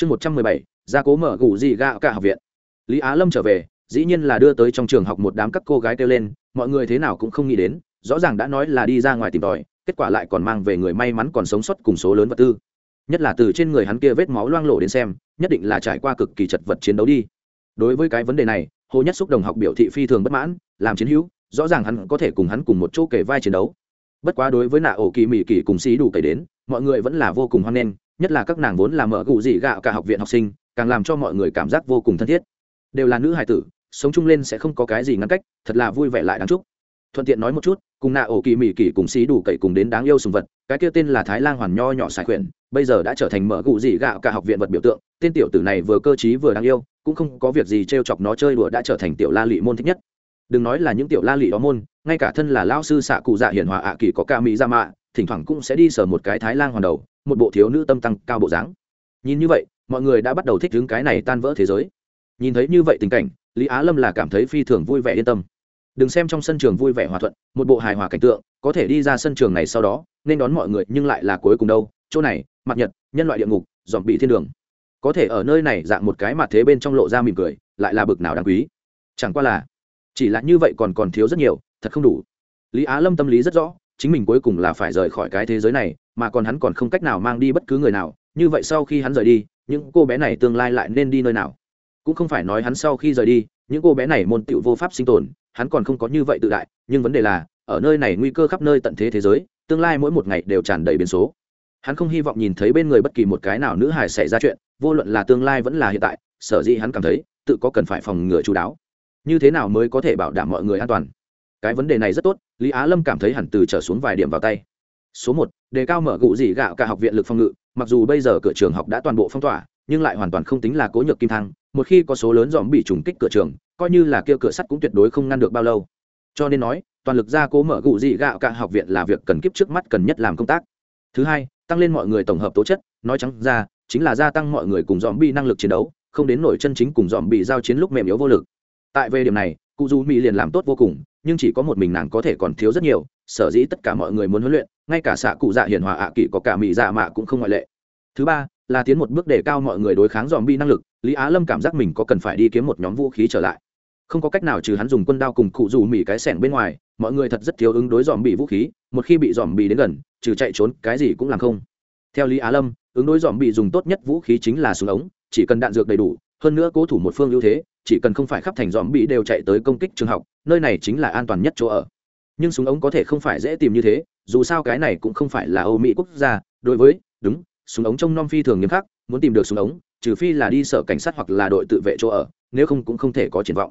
chương một trăm mười bảy, gia cố mở gù gì gạo cả học viện. Lý á lâm trở về, dĩ nhiên là đưa tới trong trường học một đám các cô gái kêu lên, mọi người thế nào cũng không nghĩ đến, rõ ràng đã nói là đi ra ngoài tìm tòi, kết quả lại còn mang về người may mắn còn sống sót cùng số lớn vật tư. Nhất là từ trên người hắn kia vết máu loang lổ đến xem, nhất định là trải qua cực kỳ chật vật chiến đấu đi. Đối với cái vấn đề này, hồ nhất xúc đồng học biểu thị phi thường bất mãn, làm chiến hữu, rõ ràng hắn có thể cùng hắn cùng một chỗ kể vai chiến đấu bất quá đối với nạ ổ kỳ mỹ kỳ cùng xí đủ kể đến, mọi người vẫn là vô cùng hoan nghênh, nhất là các nàng vốn là mở gụ dị gạo cả học viện học sinh, càng làm cho mọi người cảm giác vô cùng thân thiết. Đều là nữ hài tử, sống chung lên sẽ không có cái gì ngăn cách, thật là vui vẻ lại đáng chúc. Thuận tiện nói một chút, cùng nạ ổ kỳ mỹ kỳ cùng xí đủ cậy cùng đến đáng yêu sùng vật, cái kia tên là thái lan hoàn nho nhỏ xài khuyển bây giờ đã trở thành mở gụ dị gạo cả học viện vật biểu tượng, tên tiểu tử này vừa cơ t r í vừa đáng yêu, cũng không có việc gì t r e o chọc nó chơi đùa đã trở thành tiểu la lị môn thích nhất đừng nói là những tiểu la lị đó môn, ngay cả thân là lao sư xạ cụ dạ hiển hòa ạ kỳ có ca mỹ ra mạ, thỉnh thoảng cũng sẽ đi sờ một cái thái lan hoàn đầu, một bộ thiếu nữ tâm tăng cao bộ dáng. Nhìn như vậy, mọi người đã bắt đầu thích đứng cái này tan vỡ thế giới. Nhìn thấy như vậy tình cảnh, lý á lâm là cảm thấy phi thường vui vẻ yên tâm. Đừng xem trong sân trường vui vẻ hòa thuận, một bộ hài hòa cảnh tượng, có thể đi ra sân trường này sau đó, nên đón mọi người nhưng lại là cuối cùng đâu. Chỗ này, mặt nhật, nhân loại địa ngục dòm bị thiên đường. Có thể ở nơi này dạng một cái mặt thế bên trong lộ ra mỉm cười, lại là bực nào đáng quý. Chẳng qua là chỉ là như vậy còn còn thiếu rất nhiều, thật không đủ. Lý á lâm tâm lý rất rõ, chính mình cuối cùng là phải rời khỏi cái thế giới này, mà còn hắn còn không cách nào mang đi bất cứ người nào. Như vậy sau khi hắn rời đi, những cô bé này tương lai lại nên đi nơi nào? Cũng không phải nói hắn sau khi rời đi, những cô bé này môn tựu vô pháp sinh tồn, hắn còn không có như vậy tự đại. Nhưng vấn đề là, ở nơi này nguy cơ khắp nơi tận thế thế giới, tương lai mỗi một ngày đều tràn đầy biến số. Hắn không hy vọng nhìn thấy bên người bất kỳ một cái nào nữ hài xảy ra chuyện, vô luận là tương lai vẫn là hiện tại, sở dĩ hắn cảm thấy, tự có cần phải phòng ngừa chú đáo như thế nào mới có thể bảo đảm mọi người an toàn? Cái vấn đề này rất tốt, lý á lâm cảm thấy hẳn từ trở xuống vài điểm vào tay. Số một, đề cao mở gụ dị gạo cả học viện lực phòng ngự, mặc dù bây giờ cửa trường học đã toàn bộ phong tỏa, nhưng lại hoàn toàn không tính là cố nhược kim thăng, một khi có số lớn dòm bị trùng kích cửa trường, coi như là kia cửa sắt cũng tuyệt đối không ngăn được bao lâu. Cho nên nói, toàn lực ra cố mở gụ dị gạo cả học viện là việc cần kiếp trước mắt cần nhất làm công tác. Thứ hai, tăng lên mọi người tổng hợp tố chất, nói trắng ra, chính là gia tăng mọi người cùng dòm bị năng lực chiến đấu, không đến nổi chân chính cùng dòm bị giao chiến lúc mềm yếu vô lực tại về điểm này, cụ du mỹ liền làm tốt vô cùng, nhưng chỉ có một mình nàng có thể còn thiếu rất nhiều, sở dĩ tất cả mọi người muốn huấn luyện, ngay cả xạ cụ dạ hiền hòa ạ à kỷ có cả mỹ dạ mạ cũng không ngoại lệ. Thứ ba, là tiến một bước để cao mọi người đối kháng dòm bi năng lực, lý á lâm cảm giác mình có cần phải đi kiếm một nhóm vũ khí trở lại. Không có cách nào trừ hắn dùng quân đao cùng cụ dù mỹ cái sẻng bên ngoài, mọi người thật rất thiếu ứng đối dòm bị vũ khí, một khi bị dòm bị đến gần, trừ chạy trốn, cái gì cũng làm không. Theo lý á lâm, ứng đối dòm bị dùng tốt nhất vũ khí chính là súng ống, chỉ cần đạn dược đầy đủ hơn nữa cố thủ một phương ưu thế, chỉ cần không phải khắp thành dòm bị đều chạy tới công kích trường học, nơi này chính là an toàn nhất chỗ ở. Nhưng súng ống có thể không phải dễ tìm như thế, dù sao cái này cũng không phải là âu mỹ quốc gia, đối với, đúng, súng ống trong non phi thường nghiêm khắc, muốn tìm được súng ống, trừ phi là đi sở cảnh sát hoặc là đội tự vệ chỗ ở, nếu không cũng không thể có triển vọng.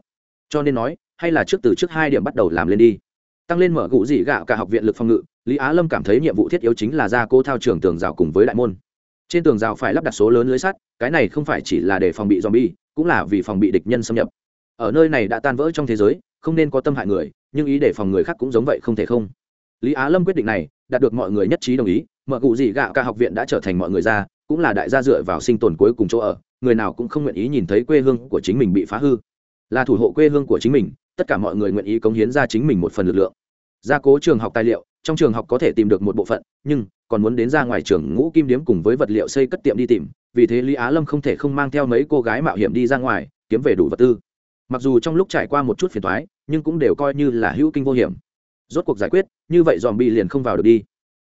Cho nên nói, hay là trước từ trước hai điểm bắt đầu làm lên đi. Tăng lên mở gũ dị gạo cả học viện lực phòng ngự, lý á lâm cảm thấy nhiệm vụ thiết yếu chính là ra cô thao trường tường rào cùng với đại môn trên tường rào phải lắp đặt số lớn lưới sắt, cái này không phải chỉ là để phòng bị zombie, cũng là vì phòng bị địch nhân xâm nhập. Ở nơi này đã tan vỡ trong thế giới, không nên có tâm hại người, nhưng ý để phòng người khác cũng giống vậy không thể không. Lý á lâm quyết định này, đạt được mọi người nhất trí đồng ý mở cụ gì gạo cả học viện đã trở thành mọi người ra, cũng là đại gia dựa vào sinh tồn cuối cùng chỗ ở, người nào cũng không nguyện ý nhìn thấy quê hương của chính mình bị phá hư. Là thủ hộ quê hương của chính mình, tất cả mọi người nguyện ý cống hiến ra chính mình một phần lực lượng. Gia cố trường học tài liệu trong trường học có thể tìm được một bộ phận, nhưng còn muốn đến ra ngoài trường ngũ kim điếm cùng với vật liệu xây cất tiệm đi tìm, vì thế lý á lâm không thể không mang theo mấy cô gái mạo hiểm đi ra ngoài, kiếm về đủ vật tư. Mặc dù trong lúc trải qua một chút phiền thoái nhưng cũng đều coi như là hữu kinh vô hiểm. Rốt cuộc giải quyết, như vậy dòm bị liền không vào được đi.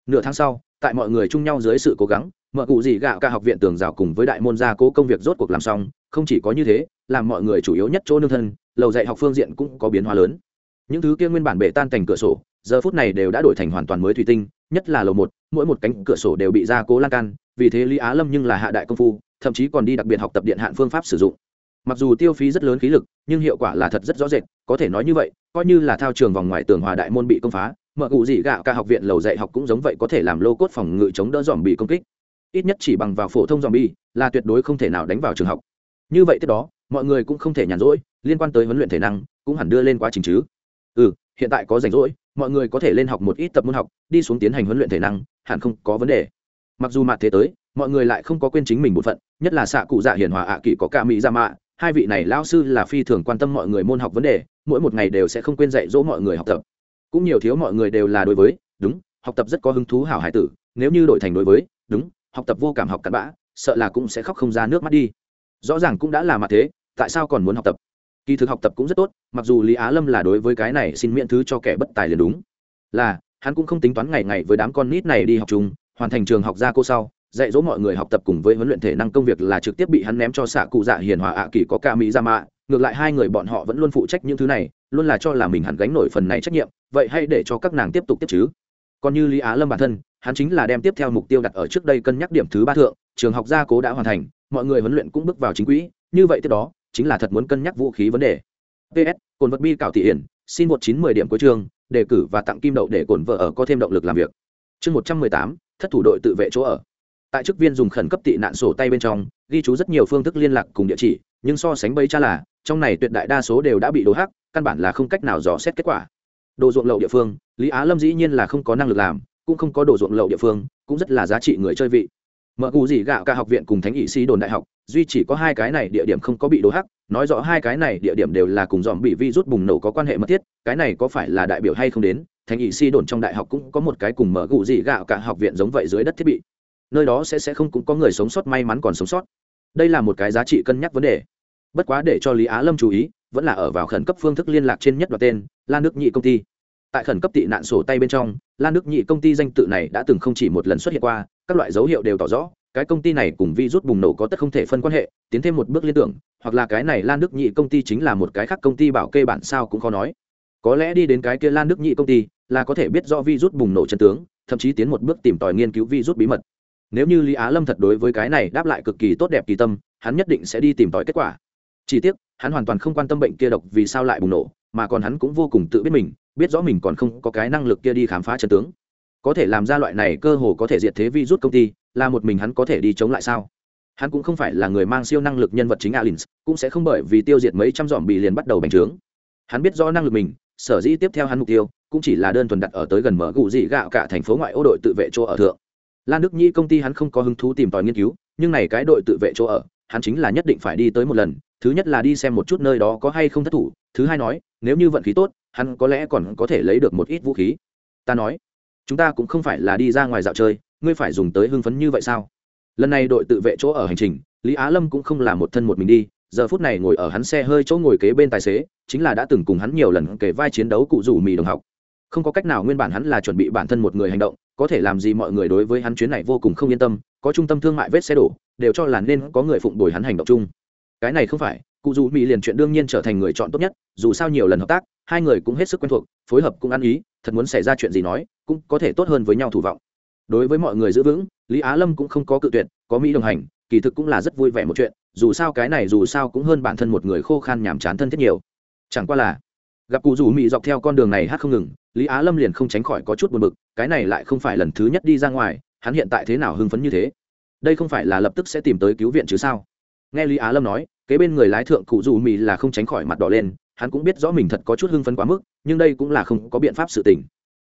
Nửa tháng sau, tại mọi người chung nhau dưới sự cố gắng, mở cụ gì gạo cả học viện tường rào cùng với đại môn gia cố công việc rốt cuộc làm xong, không chỉ có như thế, làm mọi người chủ yếu nhất chỗ nương thân, lầu dạy học phương diện cũng có biến hóa lớn. Những thứ kia nguyên bản bể tan thành cửa sổ giờ phút này đều đã đổi thành hoàn toàn mới thủy tinh, nhất là lầu một, mỗi một cánh cửa sổ đều bị gia cố lan can, vì thế lý á lâm nhưng là hạ đại công phu, thậm chí còn đi đặc biệt học tập điện hạn phương pháp sử dụng. Mặc dù tiêu phí rất lớn khí lực, nhưng hiệu quả là thật rất rõ rệt, có thể nói như vậy, coi như là thao trường vòng ngoài tường hòa đại môn bị công phá, mở cụ gì gạo cả học viện lầu dạy học cũng giống vậy có thể làm lô cốt phòng ngự chống đỡ dòm bị công kích. Ít nhất chỉ bằng vào phổ thông dòm bi là tuyệt đối không thể nào đánh vào trường học. Như vậy tiếp đó, mọi người cũng không thể nhàn rỗi, liên quan tới huấn luyện thể năng cũng hẳn đưa lên quá trình chứ. Ừ hiện tại có rảnh rỗi mọi người có thể lên học một ít tập môn học, đi xuống tiến hành huấn luyện thể năng, hẳn không có vấn đề. Mặc dù mặt thế tới, mọi người lại không có quên chính mình một phận, nhất là xạ cụ dạ hiền hòa ạ à có ca mỹ ra mạ, hai vị này lao sư là phi thường quan tâm mọi người môn học vấn đề, mỗi một ngày đều sẽ không quên dạy dỗ mọi người học tập. Cũng nhiều thiếu mọi người đều là đối với, đúng, học tập rất có hứng thú hảo hải tử, nếu như đổi thành đối với, đúng, học tập vô cảm học cặn bã, sợ là cũng sẽ khóc không ra nước mắt đi. Rõ ràng cũng đã là mặt thế, tại sao còn muốn học tập? Kỳ thực học tập cũng rất tốt, mặc dù lý á lâm là đối với cái này xin miễn thứ cho kẻ bất tài liền đúng. Là, hắn cũng không tính toán ngày ngày với đám con nít này đi học chung, hoàn thành trường học ra cô sau, dạy dỗ mọi người học tập cùng với huấn luyện thể năng công việc là trực tiếp bị hắn ném cho xạ cụ dạ hiền hòa ạ kỳ có ca mỹ ra mạ. Ngược lại hai người bọn họ vẫn luôn phụ trách những thứ này, luôn là cho là mình hẳn gánh nổi phần này trách nhiệm, vậy hay để cho các nàng tiếp tục tiếp chứ. Còn như lý á lâm bản thân, hắn chính là đem tiếp theo mục tiêu đặt ở trước đây cân nhắc điểm thứ ba thượng, trường học gia cố đã hoàn thành, mọi người huấn luyện cũng bước vào chính quỹ, như vậy tiếp đó chính là thật muốn cân nhắc vũ khí vấn đề. Ps cồn vật bi cảo thị hiển, xin một chín mười điểm cuối trường đề cử và tặng kim đậu để cồn vợ ở có thêm động lực làm việc. Chương một trăm mười tám, thất thủ đội tự vệ chỗ ở. Tại chức viên dùng khẩn cấp tị nạn sổ tay bên trong, ghi chú rất nhiều phương thức liên lạc cùng địa chỉ, nhưng so sánh bấy cha là, trong này tuyệt đại đa số đều đã bị đổ hắc, căn bản là không cách nào dò xét kết quả. Đồ ruộng lậu địa phương, lý á lâm dĩ nhiên là không có năng lực làm, cũng không có đồ ruộng lậu địa phương, cũng rất là giá trị người chơi vị mở cụ gì gạo cả học viện cùng thánh nghị sĩ đồn đại học, duy chỉ có hai cái này địa điểm không có bị đổ hắc, nói rõ hai cái này địa điểm đều là cùng dòm bị vi rút bùng nổ có quan hệ mật thiết, cái này có phải là đại biểu hay không đến, thánh nghị sĩ đồn trong đại học cũng có một cái cùng mở cụ gì gạo cả học viện giống vậy dưới đất thiết bị. Nơi đó sẽ sẽ không cũng có người sống sót, may mắn còn sống sót. Đây là một cái giá trị cân nhắc vấn đề. Bất quá để cho lý á lâm chú ý, vẫn là ở vào khẩn cấp phương thức liên lạc trên nhất đoạt tên, lan nước nhị công ty. Tại khẩn cấp tị nạn sổ tay bên trong, lan nước nhị công ty danh tự này đã từng không chỉ một lần xuất hiện qua các loại dấu hiệu đều tỏ rõ, cái công ty này cùng virus bùng nổ có tất không thể phân quan hệ, tiến thêm một bước liên tưởng, hoặc là cái này lan Đức nhị công ty chính là một cái khác công ty bảo kê bản sao cũng khó nói. Có lẽ đi đến cái kia lan Đức nhị công ty là có thể biết do virus bùng nổ chân tướng, thậm chí tiến một bước tìm tòi nghiên cứu virus bí mật. Nếu như lý á lâm thật đối với cái này đáp lại cực kỳ tốt đẹp kỳ tâm, hắn nhất định sẽ đi tìm tòi kết quả. Chỉ tiếc, hắn hoàn toàn không quan tâm bệnh kia độc vì sao lại bùng nổ, mà còn hắn cũng vô cùng tự biết mình, biết rõ mình còn không có cái năng lực kia đi khám phá chân tướng có thể làm ra loại này cơ hồ có thể diệt thế vi rút công ty, là một mình hắn có thể đi chống lại sao? Hắn cũng không phải là người mang siêu năng lực nhân vật chính alins, cũng sẽ không bởi vì tiêu diệt mấy trăm dòm bị liền bắt đầu bành trướng. Hắn biết rõ năng lực mình, sở dĩ tiếp theo hắn mục tiêu, cũng chỉ là đơn thuần đặt ở tới gần mở gù dị gạo cả thành phố ngoại ô đội tự vệ chỗ ở thượng. Lan đức nhi công ty hắn không có hứng thú tìm tòi nghiên cứu, nhưng này cái đội tự vệ chỗ ở, hắn chính là nhất định phải đi tới một lần, thứ nhất là đi xem một chút nơi đó có hay không thất thủ, thứ hai nói, nếu như vận khí tốt, hắn có lẽ còn có thể lấy được một ít vũ khí. Ta nói chúng ta cũng không phải là đi ra ngoài dạo chơi, ngươi phải dùng tới hưng phấn như vậy sao? Lần này đội tự vệ chỗ ở hành trình, lý á lâm cũng không là một thân một mình đi, giờ phút này ngồi ở hắn xe hơi chỗ ngồi kế bên tài xế, chính là đã từng cùng hắn nhiều lần kể vai chiến đấu cụ rủ mì đồng học. Không có cách nào nguyên bản hắn là chuẩn bị bản thân một người hành động, có thể làm gì mọi người đối với hắn chuyến này vô cùng không yên tâm, có trung tâm thương mại vết xe đổ, đều cho là nên có người phụng đổi hắn hành động chung. Cái này không phải, cụ dù mỹ liền chuyện đương nhiên trở thành người chọn tốt nhất, dù sao nhiều lần hợp tác hai người cũng hết sức quen thuộc, phối hợp cũng ăn ý, thật muốn xảy ra chuyện gì nói, cũng có thể tốt hơn với nhau thủ vọng. Đối với mọi người giữ vững, lý á lâm cũng không có cự tuyệt, có mỹ đồng hành, kỳ thực cũng là rất vui vẻ một chuyện, dù sao cái này dù sao cũng hơn bản thân một người khô khan nhàm chán thân thiết nhiều. Chẳng qua là, gặp cụ rủ mỹ dọc theo con đường này hát không ngừng, lý á lâm liền không tránh khỏi có chút buồn bực, cái này lại không phải lần thứ nhất đi ra ngoài, hắn hiện tại thế nào hưng phấn như thế? Đây không phải là lập tức sẽ tìm tới cứu viện chứ sao? Nghe lý á lâm nói, kế bên người lái thượng cụ rủ mì là không tránh khỏi mặt đỏ lên hắn cũng biết rõ mình thật có chút hưng phấn quá mức, nhưng đây cũng là không có biện pháp sự tình.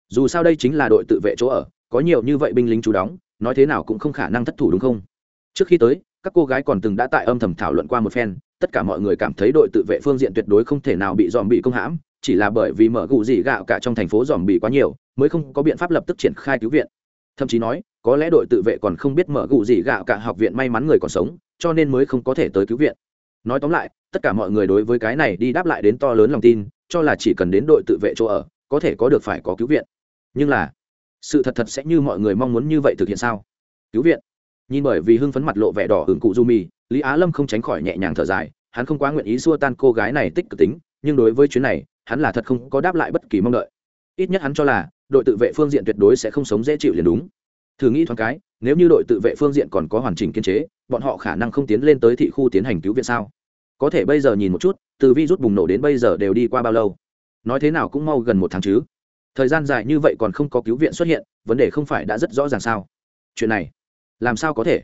Dù sao đây chính là đội tự vệ chỗ ở, có nhiều như vậy binh lính chú đóng, nói thế nào cũng không khả năng thất thủ đúng không? Trước khi tới, các cô gái còn từng đã tại âm thầm thảo luận qua một phen, tất cả mọi người cảm thấy đội tự vệ phương diện tuyệt đối không thể nào bị dòm bị công hãm, chỉ là bởi vì mở gù dị gạo cả trong thành phố dòm bị quá nhiều, mới không có biện pháp lập tức triển khai cứu viện. Thậm chí nói, có lẽ đội tự vệ còn không biết mở gù dị gạo cả học viện may mắn người còn sống, cho nên mới không có thể tới cứu viện. Nói tóm lại tất cả mọi người đối với cái này đi đáp lại đến to lớn lòng tin, cho là chỉ cần đến đội tự vệ chỗ ở, có thể có được phải có cứu viện. Nhưng là, sự thật thật sẽ như mọi người mong muốn như vậy thực hiện sao? Cứu viện. Nhìn bởi vì hưng phấn mặt lộ vẻ đỏ hưởng cụ du mì lý á lâm không tránh khỏi nhẹ nhàng thở dài, hắn không quá nguyện ý xua tan cô gái này tích cực tính, nhưng đối với chuyến này, hắn là thật không có đáp lại bất kỳ mong đợi. Ít nhất hắn cho là, đội tự vệ phương diện tuyệt đối sẽ không sống dễ chịu liền đúng. Thử nghĩ thoáng cái, nếu như đội tự vệ phương diện còn có hoàn chỉnh kiên chế, bọn họ khả năng không tiến lên tới thị khu tiến hành cứu viện sao? Có thể bây giờ nhìn một chút, từ vi rút bùng nổ đến bây giờ đều đi qua bao lâu? Nói thế nào cũng mau gần một tháng chứ? Thời gian dài như vậy còn không có cứu viện xuất hiện, vấn đề không phải đã rất rõ ràng sao? Chuyện này, làm sao có thể?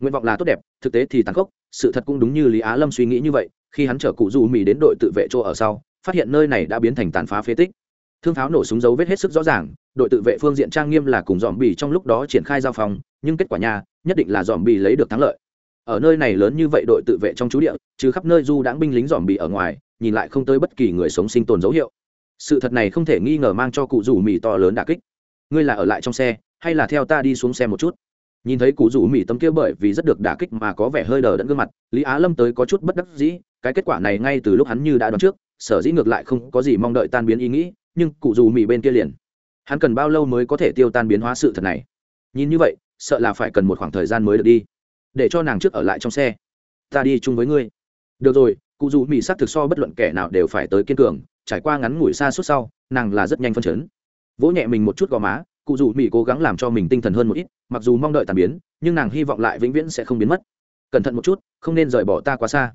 Nguyện vọng là tốt đẹp, thực tế thì tàn khốc, sự thật cũng đúng như lý á lâm suy nghĩ như vậy, khi hắn chở cụ du mì đến đội tự vệ chỗ ở sau, phát hiện nơi này đã biến thành tàn phá phế tích. Thương pháo nổ súng dấu vết hết sức rõ ràng, đội tự vệ phương diện trang nghiêm là cùng dòm bì trong lúc đó triển khai giao phòng, nhưng kết quả nhà nhất định là dòm bì lấy được thắng lợi ở nơi này lớn như vậy đội tự vệ trong chú địa chứ khắp nơi du đãng binh lính dòm bị ở ngoài, nhìn lại không tới bất kỳ người sống sinh tồn dấu hiệu. Sự thật này không thể nghi ngờ mang cho cụ rủ mì to lớn đà kích. Ngươi là ở lại trong xe, hay là theo ta đi xuống xe một chút? Nhìn thấy cụ rủ mì tấm kia bởi vì rất được đả kích mà có vẻ hơi đờ đẫn gương mặt, lý á lâm tới có chút bất đắc dĩ, cái kết quả này ngay từ lúc hắn như đã đoán trước, sở dĩ ngược lại không có gì mong đợi tan biến ý nghĩ, nhưng cụ rủ mì bên kia liền. Hắn cần bao lâu mới có thể tiêu tan biến hóa sự thật này? Nhìn như vậy, sợ là phải cần một khoảng thời gian mới được đi để cho nàng trước ở lại trong xe. Ta đi chung với ngươi. Được rồi, cụ dù mỹ s á c thực so bất luận kẻ nào đều phải tới kiên cường, trải qua ngắn ngủi xa suốt sau, nàng là rất nhanh phân chấn. Vỗ nhẹ mình một chút gò má, cụ dù mỹ cố gắng làm cho mình tinh thần hơn một ít, mặc dù mong đợi tàn biến, nhưng nàng hy vọng lại vĩnh viễn sẽ không biến mất. Cẩn thận một chút, không nên rời bỏ ta quá xa.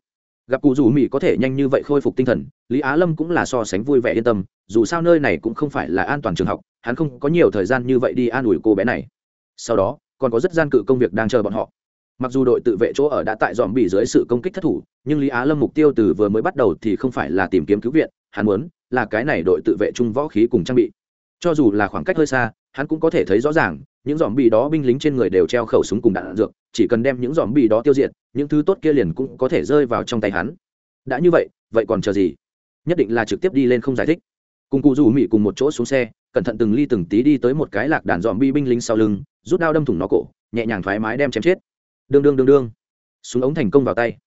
Gặp cụ dù mỹ có thể nhanh như vậy khôi phục tinh thần, lý á lâm cũng là so sánh vui vẻ yên tâm, dù sao nơi này cũng không phải là an toàn trường học, hắn không có nhiều thời gian như vậy đi an ủi cô bé này. Sau đó, còn có rất gian cự công việc đang chờ bọn họ mặc dù đội tự vệ chỗ ở đã tại dòm bị dưới sự công kích thất thủ nhưng lý á lâm mục tiêu từ vừa mới bắt đầu thì không phải là tìm kiếm cứu viện hắn muốn là cái này đội tự vệ chung võ khí cùng trang bị. Cho dù là khoảng cách hơi xa hắn cũng có thể thấy rõ ràng những dòm bị đó binh lính trên người đều treo khẩu súng cùng đạn, đạn dược chỉ cần đem những dòm bị đó tiêu diệt những thứ tốt kia liền cũng có thể rơi vào trong tay hắn. Đã như vậy vậy còn chờ gì? Nhất định là trực tiếp đi lên không giải thích. Cùng cụ rủ mỹ cùng một chỗ xuống xe cẩn thận từng ly từng tí đi tới một cái lạc đàn dòm bi binh lính sau lưng rút đao đâm thủng nó cổ nhẹ nhàng thoải mái đem chém chết đương đương đương đương. Súng ống thành công vào tay.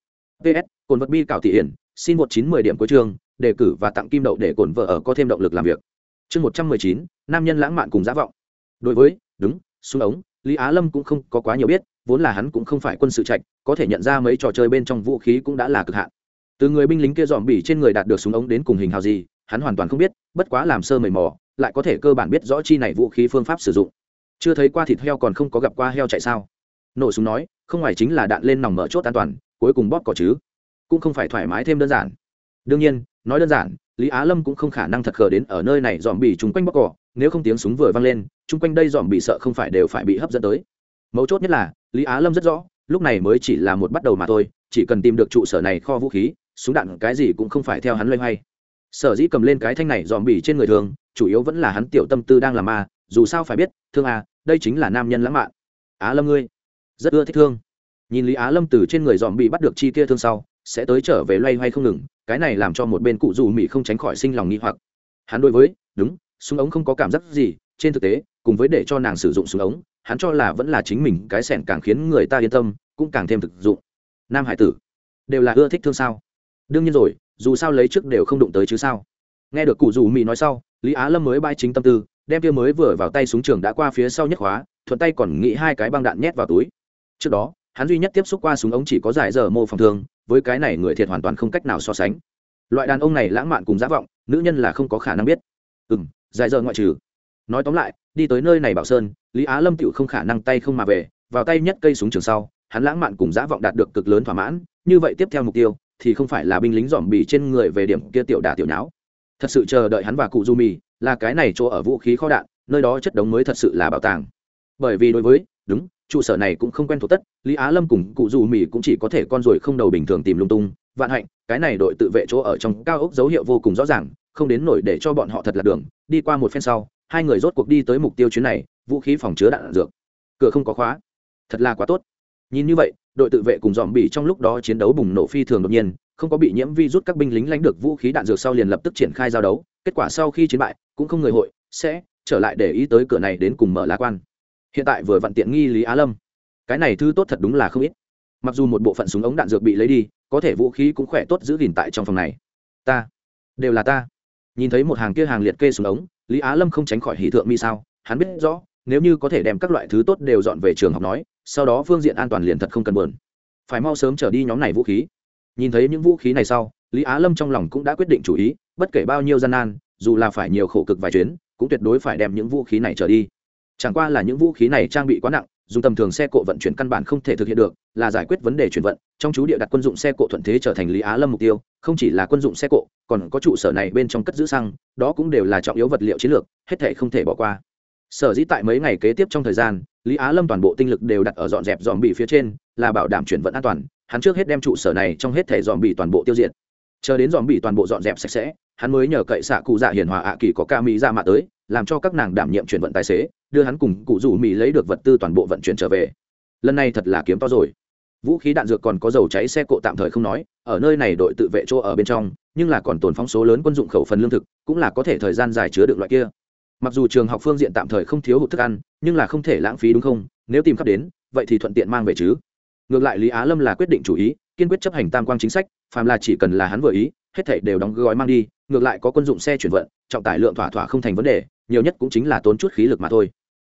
Ps cồn vật bi cảo thị hiển, xin một chín mười điểm cuối trường đề cử và tặng kim đậu để cồn vợ ở có thêm động lực làm việc. Chương một trăm mười chín, nam nhân lãng mạn cùng giả vọng. Đối với, đúng, súng ống, lý á lâm cũng không có quá nhiều biết, vốn là hắn cũng không phải quân sự trạch, có thể nhận ra mấy trò chơi bên trong vũ khí cũng đã là cực hạn. Từ người binh lính kia dòm bỉ trên người đạt được súng ống đến cùng hình hào gì, hắn hoàn toàn không biết, bất quá làm sơ mầy mò, lại có thể cơ bản biết rõ chi này vũ khí phương pháp sử dụng. Chưa thấy qua thịt heo còn không có gặp qua heo chạy sao nổ súng nói, không ngoài chính là đạn lên nòng mở chốt an toàn, cuối cùng bóp cỏ chứ. Cũng không phải thoải mái thêm đơn giản. Đương nhiên, nói đơn giản, lý á lâm cũng không khả năng thật khờ đến ở nơi này dòm bỉ chung quanh bóp cỏ, nếu không tiếng súng vừa vang lên, chung quanh đây dòm bị sợ không phải đều phải bị hấp dẫn tới. Mấu chốt nhất là, lý á lâm rất rõ, lúc này mới chỉ là một bắt đầu mà thôi, chỉ cần tìm được trụ sở này kho vũ khí, súng đạn cái gì cũng không phải theo hắn loay hoay. Sở dĩ cầm lên cái thanh này dòm bỉ trên người thường, chủ yếu vẫn là hắn tiểu tâm tư đang làm ma, dù sao phải biết, thương à đây chính là nam nhân lãng mạn. Á lâm ngươi rất ưa thích thương. Nhìn lý á lâm từ trên người dòm bị bắt được chi kia thương sau, sẽ tới trở về loay hoay không ngừng, cái này làm cho một bên cụ dù mỹ không tránh khỏi sinh lòng nghi hoặc. Hắn đối với, đúng, súng ống không có cảm giác gì, trên thực tế, cùng với để cho nàng sử dụng súng ống, hắn cho là vẫn là chính mình, cái sẻn càng khiến người ta yên tâm, cũng càng thêm thực dụng. Nam hải tử, đều là ưa thích thương sao? Đương nhiên rồi, dù sao lấy trước đều không đụng tới chứ sao? Nghe được cụ dù mỹ nói sau, lý á lâm mới bay chính tâm tư, đem kia mới vừa vào tay súng trường đã qua phía sau nhất khóa, thuận tay còn nghĩ hai cái băng đạn nhét vào túi trước đó, hắn duy nhất tiếp xúc qua súng ống chỉ có giải giờ mô phòng thương, với cái này người thiệt hoàn toàn không cách nào so sánh. Loại đàn ông này lãng mạn cùng giả vọng, nữ nhân là không có khả năng biết. Ừ m dài giờ ngoại trừ. Nói tóm lại, đi tới nơi này bảo sơn, lý á lâm tựu không khả năng tay không mà về, vào tay nhất cây súng trường sau, hắn lãng mạn cùng giả vọng đạt được cực lớn thỏa mãn, như vậy tiếp theo mục tiêu, thì không phải là binh lính dòm bì trên người về điểm kia tiểu đà tiểu nháo. Thật sự chờ đợi hắn và cụ du mì là cái này chỗ ở vũ khí kho đạn, nơi đó chất đống mới thật sự là bảo tàng. Bởi vì đối với, đúng trụ sở này cũng không quen thuộc tất lý á lâm cùng cụ dù mì cũng chỉ có thể con ruồi không đầu bình thường tìm lung tung vạn hạnh cái này đội tự vệ chỗ ở trong cao ốc dấu hiệu vô cùng rõ ràng không đến nổi để cho bọn họ thật là đường đi qua một phen sau hai người rốt cuộc đi tới mục tiêu chuyến này vũ khí phòng chứa đạn, dược. Cửa không có khóa. Thật là quá tốt. Nhìn như vậy đội tự vệ cùng dòm bỉ trong lúc đó chiến đấu bùng nổ phi thường đột nhiên không có bị nhiễm vi rút các binh lính lánh được vũ khí đạn dược sau liền lập tức triển khai giao đấu kết quả sau khi chiến bại cũng không người hội sẽ trở lại để ý tới cửa này đến cùng mở lá quan hiện tại vừa vặn tiện nghi lý á lâm. Cái này thứ tốt thật đúng là không ít. Mặc dù một bộ phận súng ống đạn dược bị lấy đi, có thể vũ khí cũng khỏe tốt giữ gìn tại trong phòng này. Ta, đều là ta. Nhìn thấy một hàng kia hàng liệt kê súng ống, lý á lâm không tránh khỏi hỷ thượng mi sao, hắn biết rõ, nếu như có thể đem các loại thứ tốt đều dọn về trường học nói, sau đó phương diện an toàn liền thật không cần buồn. Phải mau sớm trở đi nhóm này vũ khí. Nhìn thấy những vũ khí này sau, lý á lâm trong lòng cũng đã quyết định chủ ý, bất kể bao nhiêu gian nan, dù là phải nhiều khổ cực vài chuyến, cũng tuyệt đối phải đem những vũ khí này trở đi chẳng qua là những vũ khí này trang bị quá nặng, dùng tầm thường xe cộ vận chuyển căn bản không thể thực hiện được, là giải quyết vấn đề chuyển vận. Trong chú địa đặt quân dụng xe cộ thuận thế trở thành lý á lâm mục tiêu, không chỉ là quân dụng xe cộ, còn có trụ sở này bên trong cất giữ xăng, đó cũng đều là trọng yếu vật liệu chiến lược, hết thể không thể bỏ qua. Sở dĩ tại mấy ngày kế tiếp trong thời gian, lý á lâm toàn bộ tinh lực đều đặt ở dọn dẹp dòm bị phía trên, là bảo đảm chuyển vận an toàn, hắn trước hết đem trụ sở này trong hết thể dòm bị toàn bộ tiêu diệt. Chờ đến dòm bị toàn bộ dọn dẹp sạch sẽ, hắn mới nhờ cậy xạ cụ dạ hiền hòa ạ kỳ có ca mỹ ra mạ tới, làm cho các nàng đảm nhiệm chuyển vận tài xế đưa hắn cùng cụ rủ mỹ lấy được vật tư toàn bộ vận chuyển trở về. Lần này thật là kiếm to rồi. Vũ khí đạn dược còn có dầu cháy xe cộ tạm thời không nói, ở nơi này đội tự vệ chỗ ở bên trong, nhưng là còn tồn phóng số lớn quân dụng khẩu phần lương thực, cũng là có thể thời gian dài chứa được loại kia. Mặc dù trường học phương diện tạm thời không thiếu hụt thức ăn, nhưng là không thể lãng phí đúng không? Nếu tìm khắp đến, vậy thì thuận tiện mang về chứ. Ngược lại lý á lâm là quyết định chủ ý, kiên quyết chấp hành tam quang chính sách, phàm là chỉ cần là hắn vừa ý, hết thảy đều đóng gói mang đi, ngược lại có quân dụng xe chuyển vận, trọng tải lượng thỏa thỏa không thành vấn đề, nhiều nhất cũng chính là tốn chút khí lực mà thôi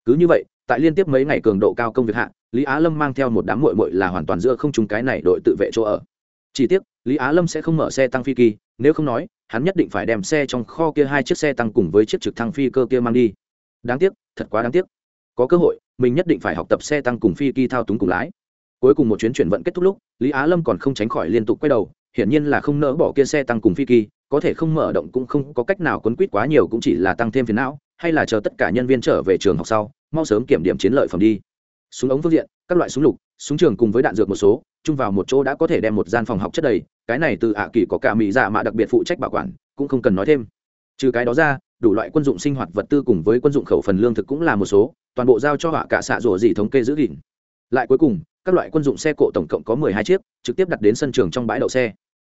cứ như vậy, tại liên tiếp mấy ngày cường độ cao công việc hạ, lý á lâm mang theo một đám mội mội là hoàn toàn giữa không chúng cái này đội tự vệ chỗ ở. Chỉ tiếc, lý á lâm sẽ không mở xe tăng phi kỳ, nếu không nói, hắn nhất định phải đem xe trong kho kia hai chiếc xe tăng cùng với chiếc trực thăng phi cơ kia mang đi. Đáng tiếc, thật quá đáng tiếc. Có cơ hội, mình nhất định phải học tập xe tăng cùng phi kỳ thao túng cùng lái. Cuối cùng một chuyến chuyển vận kết thúc lúc, lý á lâm còn không tránh khỏi liên tục quay đầu, hiển nhiên là không nỡ bỏ kia xe tăng cùng phi kỳ, có thể không mở động cũng không có cách nào quấn quýt quá nhiều cũng chỉ là tăng thêm phiền não hay là chờ tất cả nhân viên trở về trường học sau, mau sớm kiểm điểm chiến lợi phẩm đi. Súng ống phương diện, các loại súng lục, súng trường cùng với đạn dược một số, chung vào một chỗ đã có thể đem một gian phòng học chất đầy, cái này từ ạ kỳ có cả mỹ dạ mạ đặc biệt phụ trách bảo quản, cũng không cần nói thêm. Trừ cái đó ra, đủ loại quân dụng sinh hoạt vật tư cùng với quân dụng khẩu phần lương thực cũng là một số, toàn bộ giao cho họa cả xạ rổ gì thống kê giữ gìn. Lại cuối cùng, các loại quân dụng xe cộ tổng cộng có mười hai chiếc, trực tiếp đặt đến sân trường trong bãi đậu xe.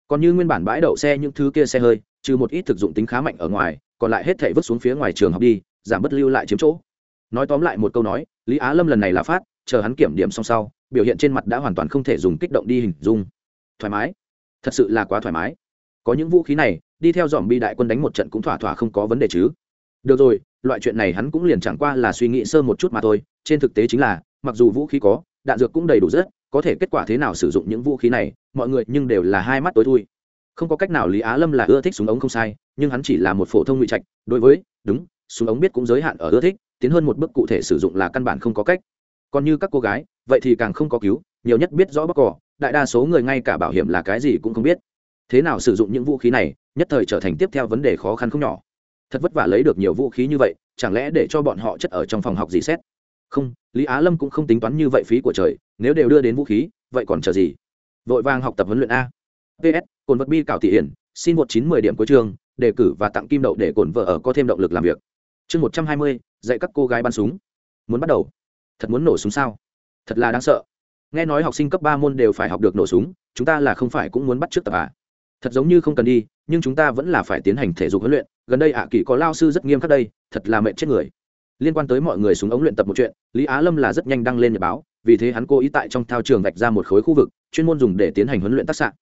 Còn như nguyên bản bãi đậu xe những thứ kia xe hơi trừ một ít thực dụng tính khá mạnh ở ngoài, còn lại hết thể vứt xuống phía ngoài trường học đi, giảm bất lưu lại chiếm chỗ. Nói tóm lại một câu nói, lý á lâm lần này là phát, chờ hắn kiểm điểm xong sau, biểu hiện trên mặt đã hoàn toàn không thể dùng kích động đi hình dung. Thoải mái. Thật sự là quá thoải mái. Có những vũ khí này, đi theo dòm bi đại quân đánh một trận cũng thỏa thỏa không có vấn đề chứ. Được rồi, loại chuyện này hắn cũng liền chẳng qua là suy nghĩ sơ một chút mà thôi, trên thực tế chính là, mặc dù vũ khí có, đạn dược cũng đầy đủ rất, có thể kết quả thế nào sử dụng những vũ khí này, mọi người nhưng đều là hai mắt tối thui không có cách nào lý á lâm là ưa thích súng ống không sai, nhưng hắn chỉ là một phổ thông ngụy trạch, đối với, đúng, súng ống biết cũng giới hạn ở ưa thích, tiến hơn một bước cụ thể sử dụng là căn bản không có cách. Còn như các cô gái, vậy thì càng không có cứu, nhiều nhất biết rõ bóc cỏ, đại đa số người ngay cả bảo hiểm là cái gì cũng không biết. Thế nào sử dụng những vũ khí này, nhất thời trở thành tiếp theo vấn đề khó khăn không nhỏ. Thật vất vả lấy được nhiều vũ khí như vậy, chẳng lẽ để cho bọn họ chất ở trong phòng học gì xét? Không, lý á lâm cũng không tính toán như vậy phí của trời, nếu đều đưa đến vũ khí, vậy còn chờ gì? Vội vàng học tập huấn luyện a. Ps cồn vật bi cảo thị hiển, xin một chín mười điểm cuối trường đề cử và tặng kim đậu để cồn vợ ở có thêm động lực làm việc. Chương một trăm hai mươi, dạy các cô gái bắn súng. Muốn bắt đầu? Thật muốn nổ súng sao? Thật là đáng sợ. Nghe nói học sinh cấp ba môn đều phải học được nổ súng, chúng ta là không phải cũng muốn bắt trước tập à? Thật giống như không cần đi, nhưng chúng ta vẫn là phải tiến hành thể dục huấn luyện. Gần đây ạ à kỳ có lao sư rất nghiêm khắc đây, thật là mệnh chết người. Liên quan tới mọi người súng ống luyện tập một chuyện, lý á lâm là rất nhanh đăng lên nhật báo, vì thế hắn cố ý tại trong thao trường vạch ra một khối khu vực, chuyên môn dùng để tiến hành huấn luyện tác xạ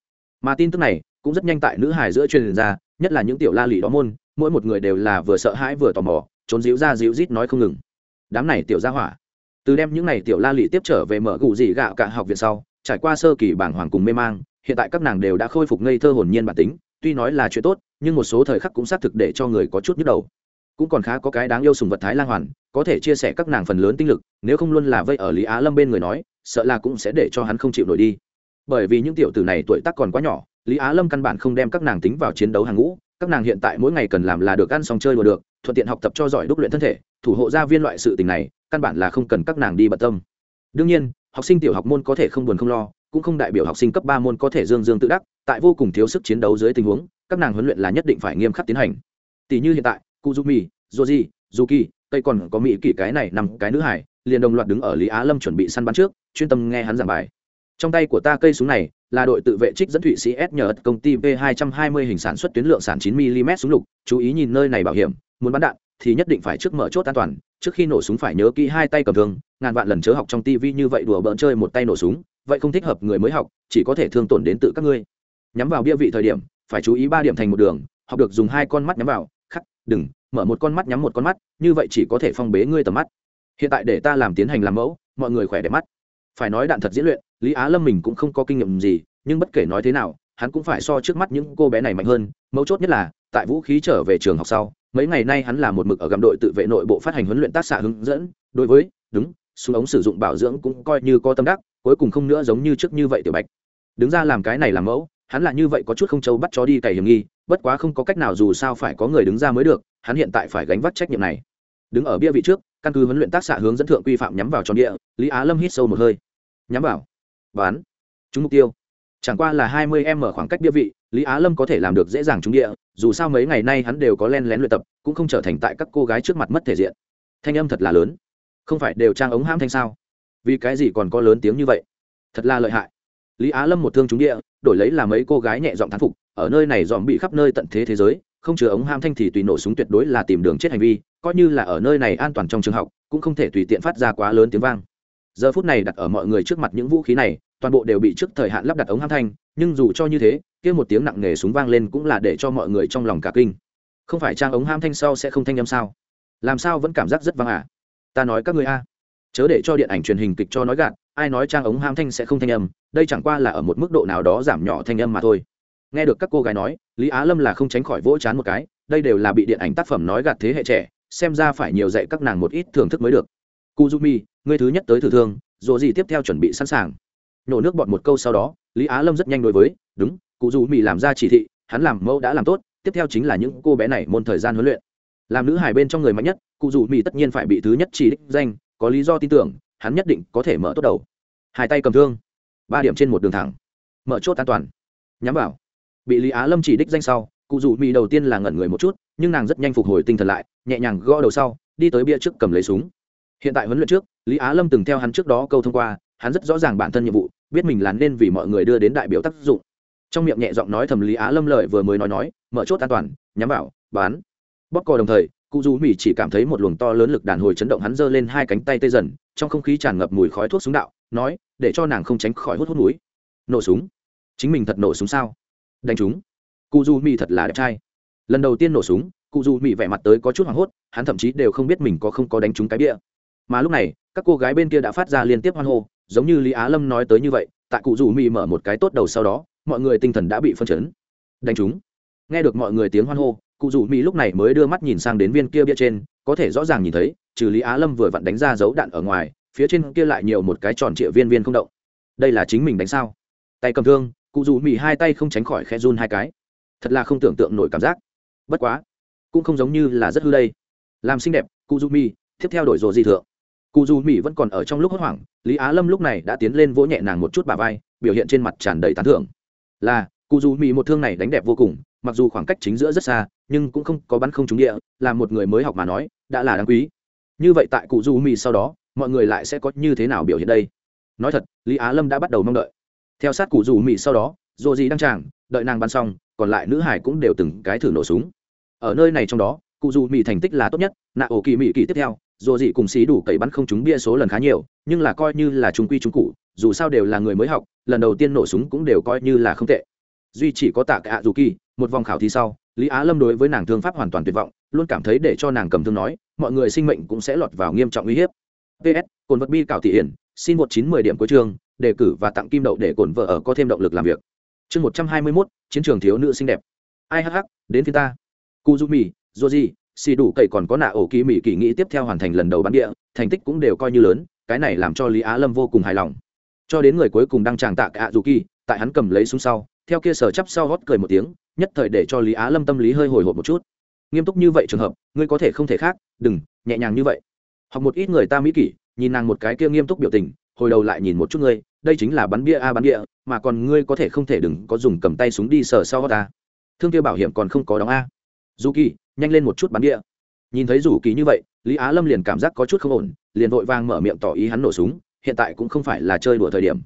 mà tin tức này cũng rất nhanh tại nữ hải giữa truyền ra, nhất là những tiểu la lì đó môn, mỗi một người đều là vừa sợ hãi vừa tò mò, trốn díu ra díu rít nói không ngừng. Đám này tiểu ra hỏa. Từ đem những này tiểu la lị tiếp trở về mở gù gì gạo cả học viện sau, trải qua sơ kỳ bảng hoàng cùng mê mang, hiện tại các nàng đều đã khôi phục ngây thơ hồn nhiên bản tính, tuy nói là chuyện tốt, nhưng một số thời khắc cũng xác thực để cho người có chút nhức đầu. Cũng còn khá có cái đáng yêu sùng vật thái lan hoàn, có thể chia sẻ các nàng phần lớn tinh lực, nếu không luôn là vây ở lý á lâm bên người nói, sợ là cũng sẽ để cho hắn không chịu nổi đi bởi vì những tiểu tử này tuổi tác còn quá nhỏ, lý á lâm căn bản không đem các nàng tính vào chiến đấu hàng ngũ, các nàng hiện tại mỗi ngày cần làm là được ăn xong chơi đùa được, thuận tiện học tập cho giỏi đúc luyện thân thể, thủ hộ gia viên loại sự tình này, căn bản là không cần các nàng đi bận tâm. Đương nhiên, học sinh tiểu học môn có thể không buồn không lo, cũng không đại biểu học sinh cấp ba môn có thể dương dương tự đắc, tại vô cùng thiếu sức chiến đấu dưới tình huống, các nàng huấn luyện là nhất định phải nghiêm khắc tiến hành. Tỷ như hiện tại, kuzumi, joji, zuki cây còn có mỹ kỷ cái này nằm cái nữ hải, liền đồng loạt đứng ở lý á lâm chuẩn bị săn bắn trước, chuyên tâm nghe hắn giảng bài trong tay của ta cây súng này là đội tự vệ trích dẫn thụy sĩ s nhờ công ty v 220 hình sản xuất tuyến lượng sản 9 mm súng lục. Chú ý nhìn nơi này bảo hiểm, muốn bắn đạn thì nhất định phải trước mở chốt an toàn. Trước khi nổ súng phải nhớ kỹ hai tay cầm thương, ngàn vạn lần chớ học trong tivi như vậy đùa bỡn chơi một tay nổ súng, vậy không thích hợp người mới học, chỉ có thể thương tổn đến tự các ngươi. Nhắm vào bia vị thời điểm, phải chú ý ba điểm thành một đường, học được dùng hai con mắt nhắm vào, khắc, đừng, mở một con mắt nhắm một con mắt, như vậy chỉ có thể phong bế ngươi tầm mắt. Hiện tại để ta làm tiến hành làm mẫu, mọi người khỏe đẹp mắt. Phải nói đạn thật diễn luyện lý á lâm mình cũng không có kinh nghiệm gì, nhưng bất kể nói thế nào, hắn cũng phải so trước mắt những cô bé này mạnh hơn. Mấu chốt nhất là, tại vũ khí trở về trường học sau, mấy ngày nay hắn là một mực ở gầm đội tự vệ nội bộ phát hành huấn luyện tác xạ hướng dẫn. Đối với, đúng, súng ống sử dụng bảo dưỡng cũng coi như có tâm đắc, cuối cùng không nữa giống như trước như vậy tiểu bạch. Đứng ra làm cái này làm mẫu, hắn là như vậy có chút không châu bắt chó đi cày hiểm nghi, bất quá không có cách nào dù sao phải có người đứng ra mới được, hắn hiện tại phải gánh vác trách nhiệm này. Đứng ở bia vị trước, căn cứ huấn luyện tác xạ hướng dẫn thượng quy phạm nhắm vào tròn địa, lý á lâm hít sâu một hơi. Nhắm vào bán. Chúng mục tiêu. Chẳng qua là hai mươi m khoảng cách bia vị, lý á lâm có thể làm được dễ dàng trúng địa, dù sao mấy ngày nay hắn đều có len lén luyện tập, cũng không trở thành tại các cô gái trước mặt mất thể diện. Thanh âm thật là lớn. Không phải đều trang ống ham thanh sao? Vì cái gì còn có lớn tiếng như vậy? Thật là lợi hại. Lý á lâm một thương trúng địa, đổi lấy là mấy cô gái nhẹ giọng thán phục, ở nơi này dòm bị khắp nơi tận thế thế giới, không chứa ống ham thanh thì tùy nổ súng tuyệt đối là tìm đường chết hành vi, coi như là ở nơi này an toàn trong trường học, cũng không thể tùy tiện phát ra quá lớn tiếng vang giờ phút này đặt ở mọi người trước mặt những vũ khí này, toàn bộ đều bị trước thời hạn lắp đặt ống hãm thanh, nhưng dù cho như thế, kia một tiếng nặng nề súng vang lên cũng là để cho mọi người trong lòng cả kinh. Không phải trang ống hãm thanh sau sẽ không thanh âm sao? Làm sao vẫn cảm giác rất vang à? Ta nói các người a. Chớ để cho điện ảnh truyền hình kịch cho nói gạt, ai nói trang ống hãm thanh sẽ không thanh âm, đây chẳng qua là ở một mức độ nào đó giảm nhỏ thanh âm mà thôi. Nghe được các cô gái nói, lý á lâm là không tránh khỏi vỗ chán một cái, đây đều là bị điện ảnh tác phẩm nói gạt thế hệ trẻ, xem ra phải nhiều dạy các nàng một ít thưởng thức mới được. Kuzumi người thứ nhất tới thử thương rồi gì tiếp theo chuẩn bị sẵn sàng. Nhổ nước bọt một câu sau đó, lý á lâm rất nhanh đối với, đúng, cụ dù mỹ làm ra chỉ thị, hắn làm mẫu đã làm tốt, tiếp theo chính là những cô bé này môn thời gian huấn luyện. Làm nữ hải bên trong người mạnh nhất, cụ dù mỹ tất nhiên phải bị thứ nhất chỉ đích danh, có lý do tin tưởng, hắn nhất định có thể mở tốt đầu. Hai tay cầm thương, ba điểm trên một đường thẳng, mở chốt an toàn. Nhắm vào. Bị lý á lâm chỉ đích danh sau, cụ dù mỹ đầu tiên là ngẩn người một chút, nhưng nàng rất nhanh phục hồi tinh thần lại, nhẹ nhàng gõ đầu sau, đi tới bia trước cầm lấy súng hiện tại huấn luyện trước, lý á lâm từng theo hắn trước đó câu thông qua, hắn rất rõ ràng bản thân nhiệm vụ, biết mình là nên vì mọi người đưa đến đại biểu tác dụng. Trong miệng nhẹ giọng nói thầm lý á lâm lợi vừa mới nói nói, mở chốt an toàn, nhắm vào, bán. Bóp cò đồng thời, cụ dù mỹ chỉ cảm thấy một luồng to lớn lực đàn hồi chấn động hắn giơ lên hai cánh tay tê dần, trong không khí tràn ngập mùi khói thuốc súng đạo, nói, để cho nàng không tránh khỏi hút hút núi. Nổ súng? Chính mình thật nổ súng sao? Đánh chúng? Cụ dù mỹ thật là đẹp trai. Lần đầu tiên nổ súng, cụ dù mỹ vẻ mặt tới có chút hoảng hốt, hắn thậm chí đều không biết mình có không có đánh trúng cái bia mà lúc này, các cô gái bên kia đã phát ra liên tiếp hoan hô, giống như lý á lâm nói tới như vậy, tại cụ rủ mỹ mở một cái tốt đầu sau đó, mọi người tinh thần đã bị phân chấn. Đánh chúng. Nghe được mọi người tiếng hoan hô, cụ rủ mỹ lúc này mới đưa mắt nhìn sang đến viên kia bia trên, có thể rõ ràng nhìn thấy, trừ lý á lâm vừa vặn đánh ra dấu đạn ở ngoài, phía trên kia lại nhiều một cái tròn trịa viên viên không động. Đây là chính mình đánh sao? Tay cầm thương, cụ rủ mỹ hai tay không tránh khỏi khe run hai cái. Thật là không tưởng tượng nổi cảm giác. Bất quá, cũng không giống như là rất hư đây. Làm xinh đẹp, cụ rủ mỹ tiếp theo đổi rồ di thượng cụ dù mỹ vẫn còn ở trong lúc hốt hoảng, lý á lâm lúc này đã tiến lên vỗ nhẹ nàng một chút bà vai, biểu hiện trên mặt tràn đầy tán thưởng. Là, cụ dù mỹ một thương này đánh đẹp vô cùng, mặc dù khoảng cách chính giữa rất xa, nhưng cũng không có bắn không trúng địa, là một người mới học mà nói, đã là đáng quý. Như vậy tại cụ dù mỹ sau đó, mọi người lại sẽ có như thế nào biểu hiện đây? Nói thật, lý á lâm đã bắt đầu mong đợi. Theo sát cụ dù mỹ sau đó dồ gì đang tràng, đợi nàng bắn xong, còn lại nữ hải cũng đều từng cái thử nổ súng. Ở nơi này trong đó cụ dù mỹ thành tích là tốt nhất, nạ ổ kỳ mỹ kỳ tiếp theo, dù gì cùng xí đủ cậy bắn không trúng bia số lần khá nhiều, nhưng là coi như là trung quy trung cụ, dù sao đều là người mới học, lần đầu tiên nổ súng cũng đều coi như là không tệ. Duy chỉ có tạ cả dù kỳ, một vòng khảo thí sau, lý á lâm đối với nàng thương pháp hoàn toàn tuyệt vọng, luôn cảm thấy để cho nàng cầm thương nói, mọi người sinh mệnh cũng sẽ lọt vào nghiêm trọng uy hiếp. Ps cồn vật bi cảo thị hiển, xin một chín mười điểm cuối chương, đề cử và tặng kim đậu để cồn vợ ở có thêm động lực làm việc. Chương một trăm hai mươi mốt, chiến trường thiếu nữ xinh đẹp. Ai hh đến phía ta. Cu Mỹ. Dù gì, xì đủ cậy còn có nạ ổ kỳ mỹ kỳ nghĩ tiếp theo hoàn thành lần đầu bán địa thành tích cũng đều coi như lớn cái này làm cho lý á lâm vô cùng hài lòng. Cho đến người cuối cùng đang tràng tạ cả dù kỳ tại hắn cầm lấy súng sau theo kia sở chắp sau hót cười một tiếng nhất thời để cho lý á lâm tâm lý hơi hồi hộp một chút. Nghiêm túc như vậy trường hợp ngươi có thể không thể khác đừng nhẹ nhàng như vậy. Hoặc một ít người ta mỹ kỷ nhìn nàng một cái kia nghiêm túc biểu tình hồi đầu lại nhìn một chút ngươi đây chính là bắn bia a bắn bia mà còn ngươi có thể không thể đừng có dùng cầm tay súng đi sờ sau ta thương kia bảo hiểm còn không có đóng a. Dù kỳ nhanh lên một chút bắn địa. nhìn thấy rủ kỳ như vậy, lý á lâm liền cảm giác có chút không ổn, liền vội vàng mở miệng tỏ ý hắn nổ súng, hiện tại cũng không phải là chơi đùa thời điểm.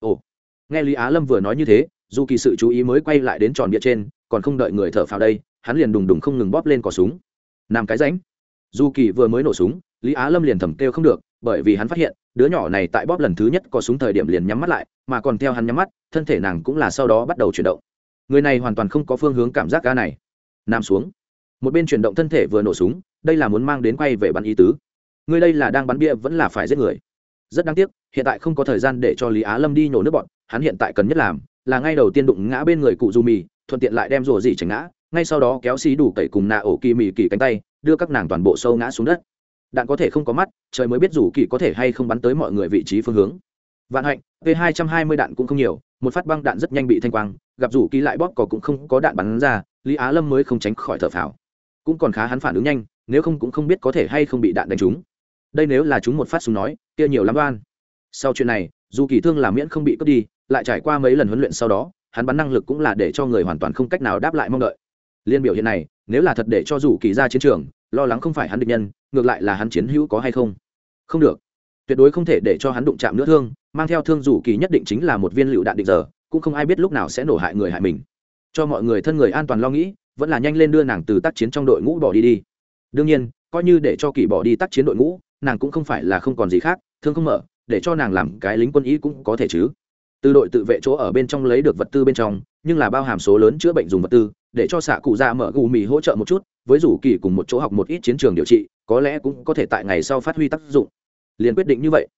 Ồ, nghe lý á lâm vừa nói như thế, dù kỳ sự chú ý mới quay lại đến tròn bia trên, còn không đợi người thở phào đây, hắn liền đùng đùng không ngừng bóp lên cò súng. Nằm cái ránh dù kỳ vừa mới nổ súng, lý á lâm liền thầm kêu không được, bởi vì hắn phát hiện, đứa nhỏ này tại bóp lần thứ nhất có súng thời điểm liền nhắm mắt lại, mà còn theo hắn nhắm mắt, thân thể nàng cũng là sau đó bắt đầu chuyển động. Người này hoàn toàn không có phương hướng cảm giác ca này. Nằm xuống một bên chuyển động thân thể vừa nổ súng, đây là muốn mang đến quay về bắn ý tứ. Người đây là đang bắn bia vẫn là phải giết người. Rất đáng tiếc, hiện tại không có thời gian để cho lý á lâm đi nhổ nước bọn, hắn hiện tại cần nhất làm là ngay đầu tiên đụng ngã bên người cụ du mì, thuận tiện lại đem rùa dỉ tránh ngã, ngay sau đó kéo xí đủ cậy cùng nạ ổ kỳ mì kỳ cánh tay, đưa các nàng toàn bộ sâu ngã xuống đất. Đạn có thể không có mắt, trời mới biết rủ kỳ có thể hay không bắn tới mọi người vị trí phương hướng. Vạn hạnh, p hai trăm hai mươi đạn cũng không nhiều, một phát băng đạn rất nhanh bị thanh quang, gặp rủ kỳ lại bóp cò cũng không có đạn bắn ra, lý á lâm mới không tránh khỏi thở phào cũng còn khá hắn phản ứng nhanh, nếu không cũng không biết có thể hay không bị đạn đánh trúng. Đây nếu là chúng một phát súng nói, kia nhiều lắm đoan sau chuyện này, dù kỳ thương làm miễn không bị cướp đi, lại trải qua mấy lần huấn luyện sau đó, hắn bắn năng lực cũng là để cho người hoàn toàn không cách nào đáp lại mong đợi. Liên biểu hiện này, nếu là thật để cho dù kỳ ra chiến trường, lo lắng không phải hắn địch nhân, ngược lại là hắn chiến hữu có hay không? Không được. Tuyệt đối không thể để cho hắn đụng chạm nữa thương, mang theo thương dù kỳ nhất định chính là một viên lựu đạn định giờ, cũng không ai biết lúc nào sẽ nổ hại người hại mình. Cho mọi người thân người an toàn lo nghĩ vẫn là nhanh lên đưa nàng từ tác chiến trong đội ngũ bỏ đi đi. Đương nhiên, coi như để cho kỳ bỏ đi tác chiến đội ngũ, nàng cũng không phải là không còn gì khác, thương không mở, để cho nàng làm cái lính quân y cũng có thể chứ. Từ đội tự vệ chỗ ở bên trong lấy được vật tư bên trong, nhưng là bao hàm số lớn chữa bệnh dùng vật tư, để cho xạ cụ ra mở gù mì hỗ trợ một chút, với rủ kỳ cùng một chỗ học một ít chiến trường điều trị, có lẽ cũng có thể tại ngày sau phát huy tác dụng. Liền quyết định như vậy.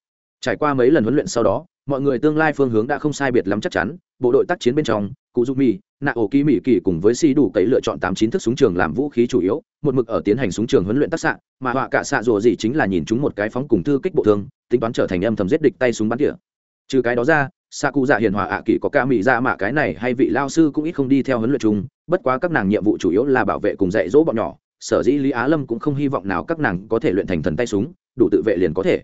Trải qua mấy lần huấn luyện sau đó, mọi người tương lai phương hướng đã không sai biệt lắm chắc chắn, bộ đội tác chiến bên trong cụ dù mi nạ ổ kỳ mỹ kỳ cùng với si đủ cấy lựa chọn tám chín thức súng trường làm vũ khí chủ yếu, một mực ở tiến hành súng trường huấn luyện tác xạ, mà họa cả xạ rùa gì chính là nhìn chúng một cái phóng cùng thư kích bộ thương, tính toán trở thành âm thầm giết địch tay súng bắn tỉa. Trừ cái đó ra xạ cụ dạ hiền hòa ạ kỳ có ca mỹ ra mạ cái này hay vị lao sư cũng ít không đi theo huấn luyện chung, bất quá các nàng nhiệm vụ chủ yếu là bảo vệ cùng dạy dỗ bọn nhỏ, sở dĩ lý á lâm cũng không hy vọng nào các nàng có thể luyện thành thần tay súng, đủ tự vệ liền có thể.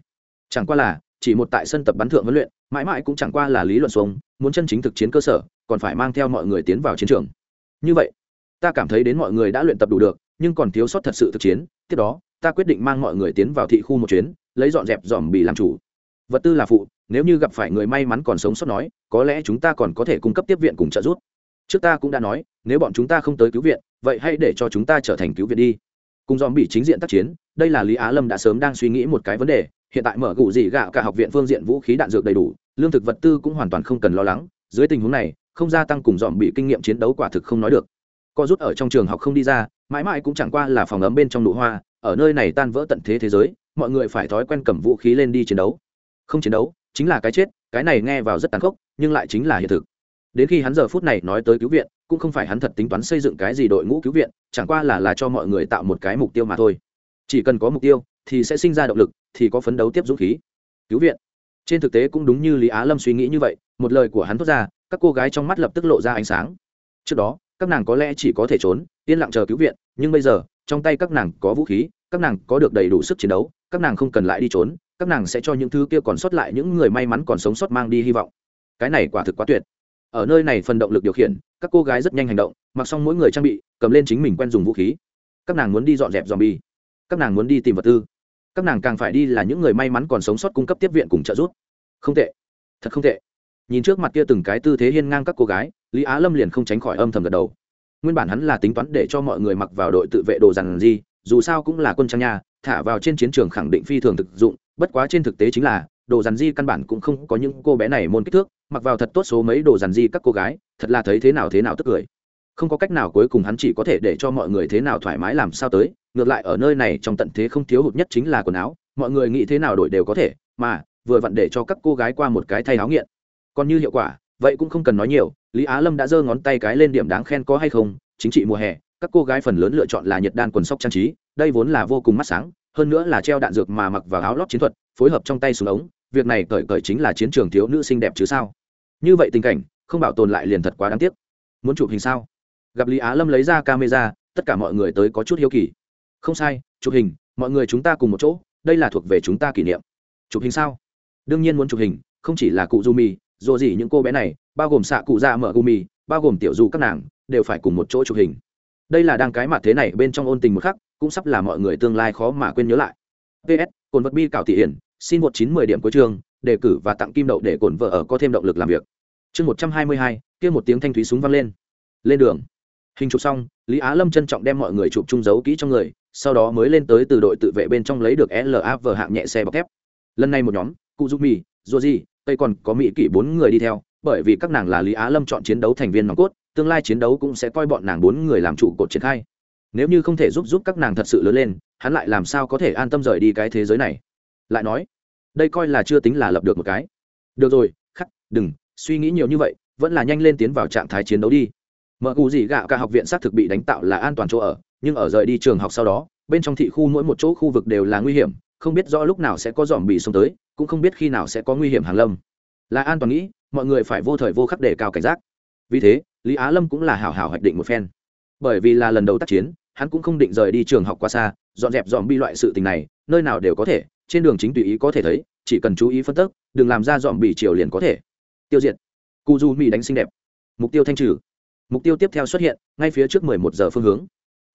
Chẳng qua là chỉ một tại sân tập bắn thượng huấn luyện, mãi mãi cũng chẳng qua là lý luận xuống muốn chân chính thực chiến cơ sở, còn phải mang theo mọi người tiến vào chiến trường. Như vậy, ta cảm thấy đến mọi người đã luyện tập đủ được, nhưng còn thiếu sót thật sự thực chiến, tiếp đó, ta quyết định mang mọi người tiến vào thị khu một chuyến, lấy dọn dẹp dòm bị làm chủ. Vật tư là phụ, nếu như gặp phải người may mắn còn sống sót nói, có lẽ chúng ta còn có thể cung cấp tiếp viện cùng trợ giúp. Trước ta cũng đã nói, nếu bọn chúng ta không tới cứu viện, vậy hãy để cho chúng ta trở thành cứu viện đi. Cùng dòm bị chính diện tác chiến, đây là lý á lâm đã sớm đang suy nghĩ một cái vấn đề hiện tại mở gụ gì gạo cả học viện phương diện vũ khí đạn dược đầy đủ, lương thực vật tư cũng hoàn toàn không cần lo lắng, dưới tình huống này, không gia tăng cùng dòm bị kinh nghiệm chiến đấu quả thực không nói được. Co rút ở trong trường học không đi ra, mãi mãi cũng chẳng qua là phòng ấm bên trong nụ hoa, ở nơi này tan vỡ tận thế thế giới, mọi người phải thói quen cầm vũ khí lên đi chiến đấu. Không chiến đấu, chính là cái chết, cái này nghe vào rất tàn khốc, nhưng lại chính là hiện thực. Đến khi hắn giờ phút này nói tới cứu viện, cũng không phải hắn thật tính toán xây dựng cái gì đội ngũ cứu viện, chẳng qua là là cho mọi người tạo một cái mục tiêu mà thôi. Chỉ cần có mục tiêu thì sẽ sinh ra động lực, thì có phấn đấu tiếp dũng khí. Cứu viện. Trên thực tế cũng đúng như lý á lâm suy nghĩ như vậy, một lời của hắn thốt ra, các cô gái trong mắt lập tức lộ ra ánh sáng. Trước đó, các nàng có lẽ chỉ có thể trốn, yên lặng chờ cứu viện, nhưng bây giờ, trong tay các nàng có vũ khí, các nàng có được đầy đủ sức chiến đấu, các nàng không cần lại đi trốn, các nàng sẽ cho những thứ kia còn sót lại những người may mắn còn sống sót mang đi hy vọng. Cái này quả thực quá tuyệt. Ở nơi này phần động lực điều khiển, các cô gái rất nhanh hành động, mặc xong mỗi người trang bị, cầm lên chính mình quen dùng vũ khí. Các nàng muốn đi dọn dẹp dòm bi các nàng muốn đi tìm vật tư các nàng càng phải đi là những người may mắn còn sống sót cung cấp tiếp viện cùng trợ giúp. Không tệ. Thật không tệ. Nhìn trước mặt kia từng cái tư thế hiên ngang các cô gái, lý á lâm liền không tránh khỏi âm thầm gật đầu. Nguyên bản hắn là tính toán để cho mọi người mặc vào đội tự vệ đồ rằng gì dù sao cũng là quân trang nhà thả vào trên chiến trường khẳng định phi thường thực dụng, bất quá trên thực tế chính là, đồ dàn di căn bản cũng không có những cô bé này môn kích thước, mặc vào thật tốt số mấy đồ dàn di các cô gái, thật là thấy thế nào thế nào tức cười không có cách nào cuối cùng hắn chỉ có thể để cho mọi người thế nào thoải mái làm sao tới, ngược lại ở nơi này trong tận thế không thiếu hụt nhất chính là quần áo, mọi người nghĩ thế nào đổi đều có thể, mà, vừa vặn để cho các cô gái qua một cái thay áo nghiện. Còn như hiệu quả, vậy cũng không cần nói nhiều, lý á lâm đã giơ ngón tay cái lên điểm đáng khen có hay không, chính trị mùa hè, các cô gái phần lớn lựa chọn là nhật đan quần sóc trang trí, đây vốn là vô cùng mắt sáng, hơn nữa là treo đạn dược mà mặc vào áo lót chiến thuật, phối hợp trong tay súng ống, việc này cởi cởi chính là chiến trường thiếu nữ xinh đẹp chứ sao? Như vậy tình cảnh, không bảo tồn lại liền thật quá đáng tiếc. Muốn chụp hình sao? Gặp lý á lâm lấy ra camera, tất cả mọi người tới có chút hiếu kỳ. Không sai, chụp hình, mọi người chúng ta cùng một chỗ, đây là thuộc về chúng ta kỷ niệm. Chụp hình sao? Đương nhiên muốn chụp hình, không chỉ là cụ du mì dù gì những cô bé này, bao gồm xạ cụ già mở gumi bao gồm tiểu du các nàng, đều phải cùng một chỗ chụp hình. Đây là đang cái mặt thế này bên trong ôn tình một khắc, cũng sắp là mọi người tương lai khó mà quên nhớ lại. Ps cồn vật bi cảo thị hiển, xin một chín mười điểm cuối trường đề cử và tặng kim đậu để cồn vợ ở có thêm động lực làm việc. Chương một trăm hai mươi hai, kia một tiếng thanh thúy súng vang lên. Lên đường hình chụp xong, lý á lâm trân trọng đem mọi người chụp chung dấu kỹ trong người, sau đó mới lên tới từ đội tự vệ bên trong lấy được lav hạng nhẹ xe bọc thép. Lần này một nhóm cụ giúp mì Dù di tây còn có mỹ kỷ bốn người đi theo, bởi vì các nàng là lý á lâm chọn chiến đấu thành viên nòng cốt, tương lai chiến đấu cũng sẽ coi bọn nàng bốn người làm trụ cột triển khai. Nếu như không thể giúp giúp các nàng thật sự lớn lên, hắn lại làm sao có thể an tâm rời đi cái thế giới này? Lại nói, đây coi là chưa tính là lập được một cái. Được rồi, khắc, đừng, suy nghĩ nhiều như vậy, vẫn là nhanh lên tiến vào trạng thái chiến đấu đi mở cụ gì gạo cả học viện xác thực bị đánh tạo là an toàn chỗ ở, nhưng ở rời đi trường học sau đó, bên trong thị khu mỗi một chỗ khu vực đều là nguy hiểm, không biết rõ lúc nào sẽ có dòm bị xông tới, cũng không biết khi nào sẽ có nguy hiểm hàng lâm. Là an toàn nghĩ, mọi người phải vô thời vô khắc đề cao cảnh giác. Vì thế, lý á lâm cũng là hảo hảo hoạch định một phen. Bởi vì là lần đầu tác chiến, hắn cũng không định rời đi trường học quá xa, dọn dẹp dòm bi loại sự tình này, nơi nào đều có thể, trên đường chính tùy ý có thể thấy, chỉ cần chú ý phân tức đừng làm ra dòm bị chiều liền có thể. Tiêu diệt. Cu du mỹ đánh xinh đẹp. Mục tiêu thanh trừ mục tiêu tiếp theo xuất hiện ngay phía trước mười một giờ phương hướng.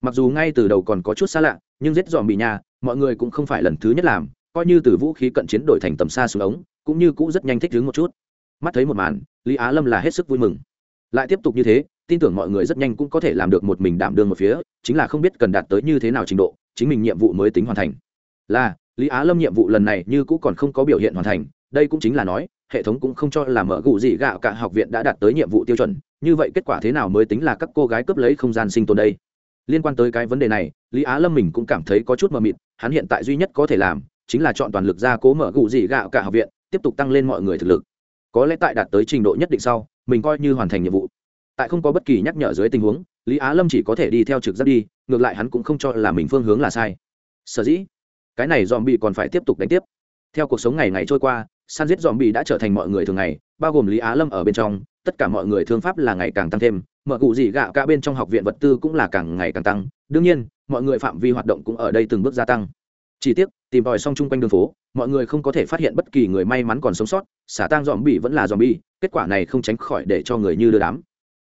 Mặc dù ngay từ đầu còn có chút xa lạ, nhưng giết dòm bị nhà, mọi người cũng không phải lần thứ nhất làm, coi như từ vũ khí cận chiến đổi thành tầm xa xuống ống, cũng như cũ rất nhanh thích đứng một chút. Mắt thấy một màn, lý á lâm là hết sức vui mừng. Lại tiếp tục như thế, tin tưởng mọi người rất nhanh cũng có thể làm được một mình đảm đương một phía, chính là không biết cần đạt tới như thế nào trình độ, chính mình nhiệm vụ mới tính hoàn thành. Là, lý á lâm nhiệm vụ lần này như cũ còn không có biểu hiện hoàn thành, đây cũng chính là nói, hệ thống cũng không cho là mở gù gì gạo cả học viện đã đạt tới nhiệm vụ tiêu chuẩn như vậy kết quả thế nào mới tính là các cô gái cướp lấy không gian sinh tồn đây? Liên quan tới cái vấn đề này, lý á lâm mình cũng cảm thấy có chút mờ mịt, hắn hiện tại duy nhất có thể làm chính là chọn toàn lực ra cố mở gù dị gạo cả học viện, tiếp tục tăng lên mọi người thực lực. Có lẽ tại đạt tới trình độ nhất định sau, mình coi như hoàn thành nhiệm vụ. Tại không có bất kỳ nhắc nhở dưới tình huống, lý á lâm chỉ có thể đi theo trực giác đi, ngược lại hắn cũng không cho là mình phương hướng là sai. Sở dĩ, cái này dòm bị còn phải tiếp tục đánh tiếp. Theo cuộc sống ngày ngày trôi qua, san giết dòm bị đã trở thành mọi người thường ngày, bao gồm lý á lâm ở bên trong tất cả mọi người thương pháp là ngày càng tăng thêm, mở cụ gì gạo cả bên trong học viện vật tư cũng là càng ngày càng tăng. Đương nhiên, mọi người phạm vi hoạt động cũng ở đây từng bước gia tăng. Chỉ tiếc, tìm tòi xong chung quanh đường phố, mọi người không có thể phát hiện bất kỳ người may mắn còn sống sót, xả tang dòm bỉ vẫn là dòm bi kết quả này không tránh khỏi để cho người như đưa đám.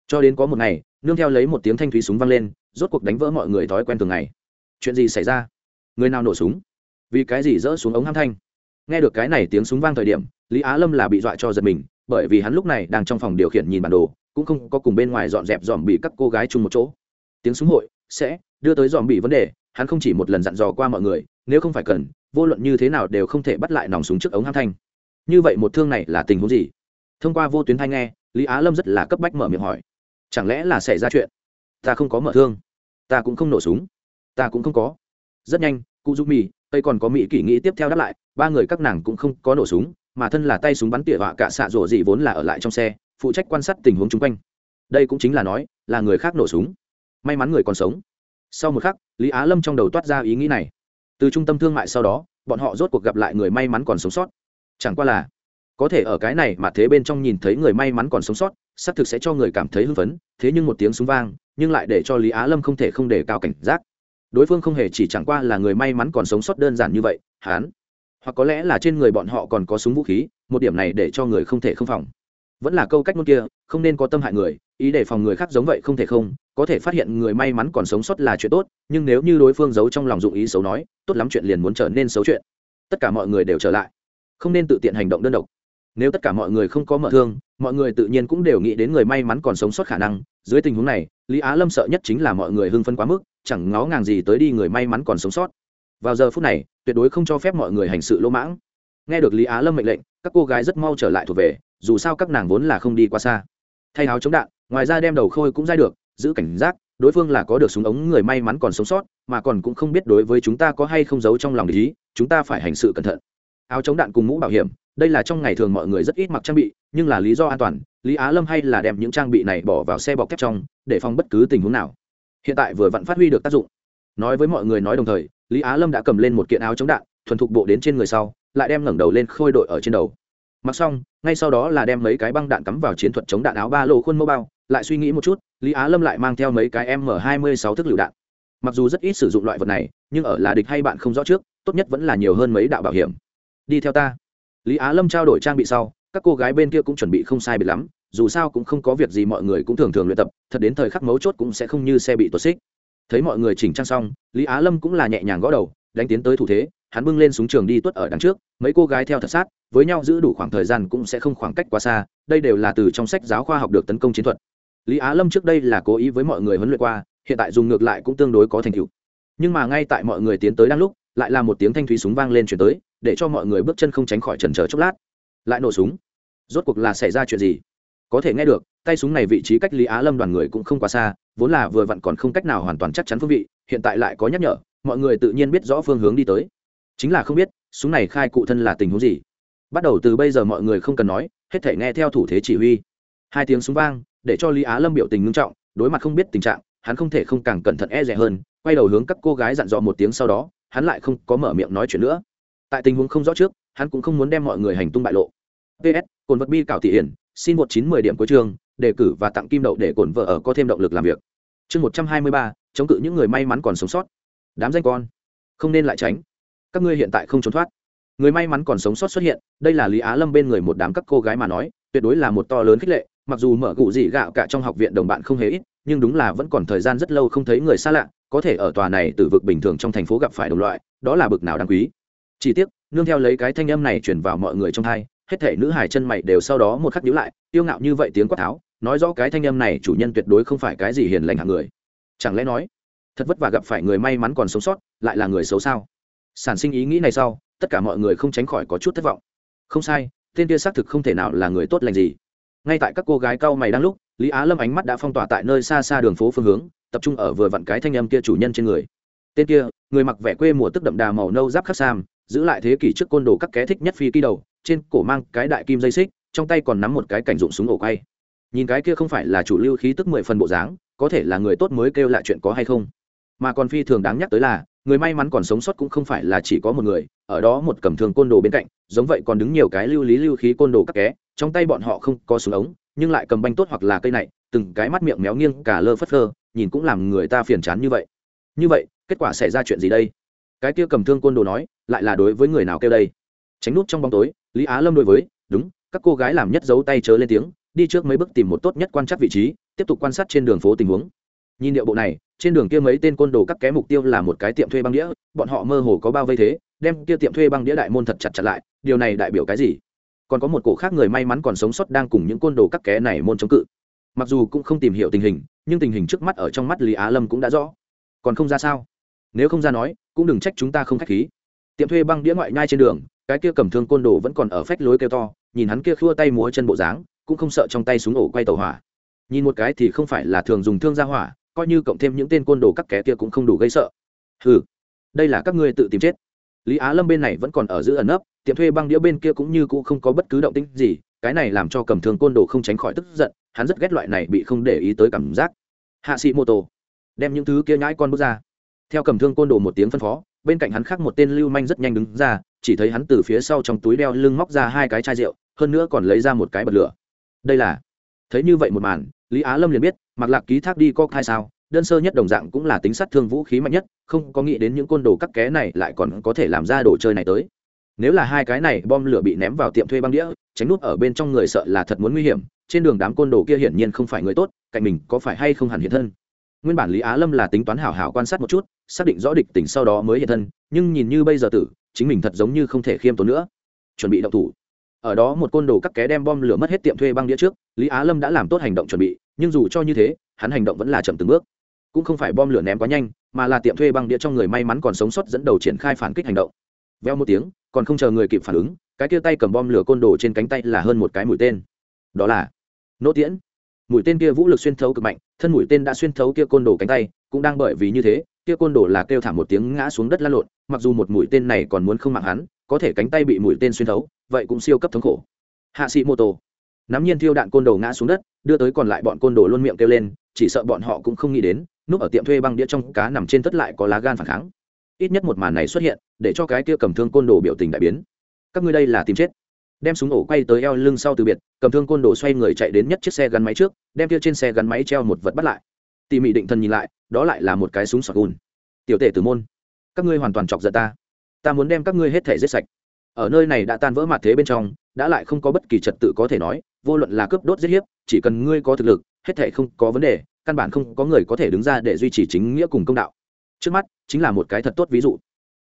Cho đến có một ngày, nương theo lấy một tiếng thanh thúy súng vang lên, rốt cuộc đánh vỡ mọi người thói quen thường ngày. Chuyện gì xảy ra? Người nào nổ súng? Vì cái gì rỡ xuống ống ham thanh? Nghe được cái này tiếng súng vang thời điểm, lý á lâm là bị dọa cho giật mình bởi vì hắn lúc này đang trong phòng điều khiển nhìn bản đồ, cũng không có cùng bên ngoài dọn dẹp dòm bị các cô gái chung một chỗ. Tiếng súng hội sẽ đưa tới dòm bị vấn đề, hắn không chỉ một lần dặn dò qua mọi người, nếu không phải cần, vô luận như thế nào đều không thể bắt lại nòng súng trước ống ham thanh. Như vậy một thương này là tình huống gì? Thông qua vô tuyến thanh nghe, lý á lâm rất là cấp bách mở miệng hỏi. Chẳng lẽ là xảy ra chuyện? Ta không có mở thương. Ta cũng không nổ súng. Ta cũng không có. Rất nhanh cụ giúp mì tây còn có mỹ kỷ nghĩ tiếp theo đáp lại, ba người các nàng cũng không có nổ súng mà thân là tay súng bắn tỉa họa cả xạ rổ gì vốn là ở lại trong xe, phụ trách quan sát tình huống chung quanh. Đây cũng chính là nói, là người khác nổ súng. May mắn người còn sống. Sau một khắc, lý á lâm trong đầu toát ra ý nghĩ này. Từ trung tâm thương mại sau đó, bọn họ rốt cuộc gặp lại người may mắn còn sống sót. Chẳng qua là, có thể ở cái này mà thế bên trong nhìn thấy người may mắn còn sống sót, xác thực sẽ cho người cảm thấy hưng phấn, thế nhưng một tiếng súng vang, nhưng lại để cho lý á lâm không thể không đề cao cảnh giác. Đối phương không hề chỉ chẳng qua là người may mắn còn sống sót đơn giản như vậy hán hoặc có lẽ là trên người bọn họ còn có súng vũ khí, một điểm này để cho người không thể không phòng. Vẫn là câu cách ngôn kia, không nên có tâm hại người, ý để phòng người khác giống vậy không thể không, có thể phát hiện người may mắn còn sống sót là chuyện tốt, nhưng nếu như đối phương giấu trong lòng dụng ý xấu nói, tốt lắm chuyện liền muốn trở nên xấu chuyện. Tất cả mọi người đều trở lại. Không nên tự tiện hành động đơn độc. Nếu tất cả mọi người không có mở thương, mọi người tự nhiên cũng đều nghĩ đến người may mắn còn sống sót khả năng. Dưới tình huống này, lý á lâm sợ nhất chính là mọi người hưng phân quá mức, chẳng ngó ngàng gì tới đi người may mắn còn sống sót vào giờ phút này, tuyệt đối không cho phép mọi người hành sự lỗ mãng. Nghe được lý á lâm mệnh lệnh, các cô gái rất mau trở lại thuộc về, dù sao các nàng vốn là không đi qua xa. Thay áo chống đạn, ngoài ra đem đầu khôi cũng dai được, giữ cảnh giác, đối phương là có được súng ống người may mắn còn sống sót, mà còn cũng không biết đối với chúng ta có hay không giấu trong lòng ý, chúng ta phải hành sự cẩn thận. Áo chống đạn cùng mũ bảo hiểm, đây là trong ngày thường mọi người rất ít mặc trang bị, nhưng là lý do an toàn, lý á lâm hay là đem những trang bị này bỏ vào xe bọc thép trong, để phòng bất cứ tình huống nào. Hiện tại vừa vặn phát huy được tác dụng. Nói với mọi người nói đồng thời lý á lâm đã cầm lên một kiện áo chống đạn, thuần thục bộ đến trên người sau, lại đem ngẩng đầu lên khôi đội ở trên đầu. Mặc xong, ngay sau đó là đem mấy cái băng đạn cắm vào chiến thuật chống đạn áo ba lô khuôn mô bao, lại suy nghĩ một chút, lý á lâm lại mang theo mấy cái m hai mươi sáu thức lựu đạn. Mặc dù rất ít sử dụng loại vật này, nhưng ở là địch hay bạn không rõ trước, tốt nhất vẫn là nhiều hơn mấy đạo bảo hiểm. Đi theo ta. Lý á lâm trao đổi trang bị sau, các cô gái bên kia cũng chuẩn bị không sai biệt lắm, dù sao cũng không có việc gì mọi người cũng thường thường luyện tập, thật đến thời khắc mấu chốt cũng sẽ không như xe bị tuột xích thấy mọi người chỉnh trang xong, lý á lâm cũng là nhẹ nhàng gõ đầu, đánh tiến tới thủ thế, hắn bưng lên súng trường đi tuất ở đằng trước, mấy cô gái theo thật sát, với nhau giữ đủ khoảng thời gian cũng sẽ không khoảng cách quá xa, đây đều là từ trong sách giáo khoa học được tấn công chiến thuật. Lý á lâm trước đây là cố ý với mọi người huấn luyện qua, hiện tại dùng ngược lại cũng tương đối có thành tựu. Nhưng mà ngay tại mọi người tiến tới đang lúc, lại là một tiếng thanh thúy súng vang lên chuyển tới, để cho mọi người bước chân không tránh khỏi trần trờ chốc lát. Lại nổ súng. Rốt cuộc là xảy ra chuyện gì? Có thể nghe được, tay súng này vị trí cách lý á lâm đoàn người cũng không quá xa vốn là vừa vặn còn không cách nào hoàn toàn chắc chắn phương vị, hiện tại lại có nhắc nhở, mọi người tự nhiên biết rõ phương hướng đi tới. Chính là không biết, súng này khai cụ thân là tình huống gì. Bắt đầu từ bây giờ mọi người không cần nói, hết thể nghe theo thủ thế chỉ huy. Hai tiếng súng vang, để cho lý á lâm biểu tình ngưng trọng, đối mặt không biết tình trạng, hắn không thể không càng cẩn thận e rẻ hơn, quay đầu hướng các cô gái dặn dò một tiếng sau đó, hắn lại không có mở miệng nói chuyện nữa. Tại tình huống không rõ trước, hắn cũng không muốn đem mọi người hành tung bại lộ. Ps cồn vật bi cảo thị hiển, xin một chín mười điểm cuối trường đề cử và tặng kim đậu để cồn vợ ở có thêm động lực làm việc chương một trăm hai mươi ba, chống cự những người may mắn còn sống sót. Đám danh con, không nên lại tránh. Các ngươi hiện tại không trốn thoát. Người may mắn còn sống sót xuất hiện, đây là lý á lâm bên người một đám các cô gái mà nói, tuyệt đối là một to lớn khích lệ, mặc dù mở cụ gì gạo cả trong học viện đồng bạn không hề ít, nhưng đúng là vẫn còn thời gian rất lâu không thấy người xa lạ, có thể ở tòa này từ vực bình thường trong thành phố gặp phải đồng loại, đó là bực nào đáng quý. Chỉ tiếc, nương theo lấy cái thanh âm này chuyển vào mọi người trong thai hết thể nữ hải chân mày đều sau đó một khắc nhíu lại, tiêu ngạo như vậy tiếng quát tháo nói rõ cái thanh âm này chủ nhân tuyệt đối không phải cái gì hiền lành hạng người. Chẳng lẽ nói, thật vất vả gặp phải người may mắn còn sống sót, lại là người xấu sao? Sản sinh ý nghĩ này sau, tất cả mọi người không tránh khỏi có chút thất vọng. Không sai, tên kia xác thực không thể nào là người tốt lành gì. Ngay tại các cô gái cau mày đang lúc, lý á lâm ánh mắt đã phong tỏa tại nơi xa xa đường phố phương hướng, tập trung ở vừa vặn cái thanh âm kia chủ nhân trên người. Tên kia, người mặc vẻ quê mùa tức đậm đà màu nâu giáp khắc sam, giữ lại thế kỷ trước côn đồ các ké thích nhất phi kỳ đầu, trên cổ mang cái đại kim dây xích, trong tay còn nắm một cái cảnh dụng súng ổ quay nhìn cái kia không phải là chủ lưu khí tức mười phần bộ dáng, có thể là người tốt mới kêu lại chuyện có hay không. Mà còn phi thường đáng nhắc tới là, người may mắn còn sống sót cũng không phải là chỉ có một người, ở đó một cầm thường côn đồ bên cạnh, giống vậy còn đứng nhiều cái lưu lý lưu khí côn đồ các ké, trong tay bọn họ không có súng ống, nhưng lại cầm banh tốt hoặc là cây này, từng cái mắt miệng méo nghiêng cả lơ phất phơ, nhìn cũng làm người ta phiền chán như vậy. Như vậy, kết quả xảy ra chuyện gì đây? Cái kia cầm thương côn đồ nói, lại là đối với người nào kêu đây? Tránh nút trong bóng tối, lý á lâm đối với, đúng, các cô gái làm nhất giấu tay chớ lên tiếng đi trước mấy bước tìm một tốt nhất quan trắc vị trí, tiếp tục quan sát trên đường phố tình huống. Nhìn điệu bộ này, trên đường kia mấy tên côn đồ các ké mục tiêu là một cái tiệm thuê băng đĩa, bọn họ mơ hồ có bao vây thế, đem kia tiệm thuê băng đĩa đại môn thật chặt chặt lại, điều này đại biểu cái gì? Còn có một cổ khác người may mắn còn sống sót đang cùng những côn đồ các ké này môn chống cự. Mặc dù cũng không tìm hiểu tình hình, nhưng tình hình trước mắt ở trong mắt lý á lâm cũng đã rõ. Còn không ra sao? Nếu không ra nói, cũng đừng trách chúng ta không k h á c h khí. Tiệm thuê băng đĩa ngoại nhai trên đường, cái kia cầm thương côn đồ vẫn còn ở phách lối kêu to, nhìn hắn kia khua tay múa chân bộ dáng cũng không sợ trong tay súng ổ quay tàu hỏa. Nhìn một cái thì không phải là thường dùng thương ra hỏa, coi như cộng thêm những tên côn đồ các kẻ kia cũng không đủ gây sợ. Ừ đây là các ngươi tự tìm chết. Lý á lâm bên này vẫn còn ở giữ ẩn nấp, tiệm thuê băng đĩa bên kia cũng như cũng không có bất cứ động tĩnh gì, cái này làm cho cầm thương côn đồ không tránh khỏi tức giận, hắn rất ghét loại này bị không để ý tới cảm giác. Hạ sĩ mô tô, đem những thứ kia nhãi con bước ra. Theo cầm thương côn đồ một tiếng phân phó, bên cạnh hắn khác một tên lưu manh rất nhanh đứng ra, chỉ thấy hắn từ phía sau trong túi đeo lưng móc ra hai cái chai rượu, hơn nữa còn lấy ra một cái bật lửa đây là? Thấy như vậy một màn, lý á lâm liền biết mặc lạc ký thác đi có hai sao, đơn sơ nhất đồng dạng cũng là tính sát thương vũ khí mạnh nhất, không có nghĩ đến những côn đồ cắt ké này lại còn có thể làm ra đồ chơi này tới. Nếu là hai cái này bom lửa bị ném vào tiệm thuê băng đĩa, tránh nút ở bên trong người sợ là thật muốn nguy hiểm, trên đường đám côn đồ kia hiển nhiên không phải người tốt, cạnh mình có phải hay không hẳn hiện thân? Nguyên bản lý á lâm là tính toán hảo hảo quan sát một chút, xác định rõ địch tình sau đó mới hiện thân, nhưng nhìn như bây giờ tử, chính mình thật giống như không thể khiêm tốn nữa. Chuẩn bị động thủ ở đó một côn đồ cắt ké đem bom lửa mất hết tiệm thuê băng đĩa trước, lý á lâm đã làm tốt hành động chuẩn bị, nhưng dù cho như thế, hắn hành động vẫn là chậm từng bước. Cũng không phải bom lửa ném quá nhanh, mà là tiệm thuê băng đĩa trong người may mắn còn sống sót dẫn đầu triển khai phản kích hành động. Veo một tiếng, còn không chờ người kịp phản ứng, cái kia tay cầm bom lửa côn đồ trên cánh tay là hơn một cái mũi tên. Đó là nỗ tiễn. Mũi tên kia vũ lực xuyên thấu cực mạnh, thân mũi tên đã xuyên thấu kia côn đồ cánh tay, cũng đang bởi vì như thế, kia côn đồ là kêu thảm một tiếng ngã xuống đất lăn lộn, mặc dù một mũi tên này còn muốn không mạng hắn, có thể cánh tay bị mũi tên xuyên thấu vậy cũng siêu cấp thống khổ. Hạ sĩ mô tô nắm nhiên thiêu đạn côn đồ ngã xuống đất, đưa tới còn lại bọn côn đồ luôn miệng kêu lên, chỉ sợ bọn họ cũng không nghĩ đến, núp ở tiệm thuê băng đĩa trong cá nằm trên tất lại có lá gan phản kháng. Ít nhất một màn này xuất hiện, để cho cái kia cầm thương côn đồ biểu tình đại biến. Các ngươi đây là tìm chết. Đem súng ổ quay tới eo lưng sau từ biệt, cầm thương côn đồ xoay người chạy đến nhất chiếc xe gắn máy trước, đem kia trên xe gắn máy treo một vật bắt lại. Tỉ mỉ định thần nhìn lại, đó lại là một cái súng sọt gùn. Tiểu tể tử môn, các ngươi hoàn toàn chọc giận ta. Ta muốn đem các ngươi hết thể giết sạch ở nơi này đã tan vỡ mặt thế bên trong, đã lại không có bất kỳ trật tự có thể nói, vô luận là cướp đốt giết hiếp, chỉ cần ngươi có thực lực, hết thể không có vấn đề, căn bản không có người có thể đứng ra để duy trì chính nghĩa cùng công đạo. Trước mắt, chính là một cái thật tốt ví dụ.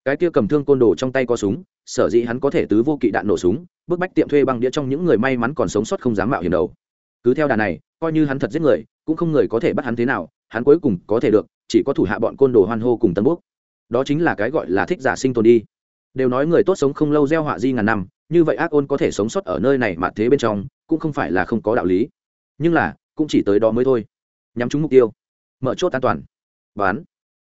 Cái kia cầm thương côn đồ trong tay có súng, sở dĩ hắn có thể tứ vô kỵ đạn nổ súng, bức bách tiệm thuê băng đĩa trong những người may mắn còn sống sót không dám mạo hiểm đầu. Cứ theo đà này, coi như hắn thật giết người, cũng không người có thể bắt hắn thế nào, hắn cuối cùng có thể được, chỉ có thủ hạ bọn côn đồ hoan hô cùng tân quốc đó chính là cái gọi là thích giả sinh tồn đi đều nói người tốt sống không lâu gieo họa di ngàn năm, như vậy ác ôn có thể sống sót ở nơi này mà thế bên trong, cũng không phải là không có đạo lý. Nhưng là, cũng chỉ tới đó mới thôi. Nhắm trúng mục tiêu. Mở chốt an toàn. Bán.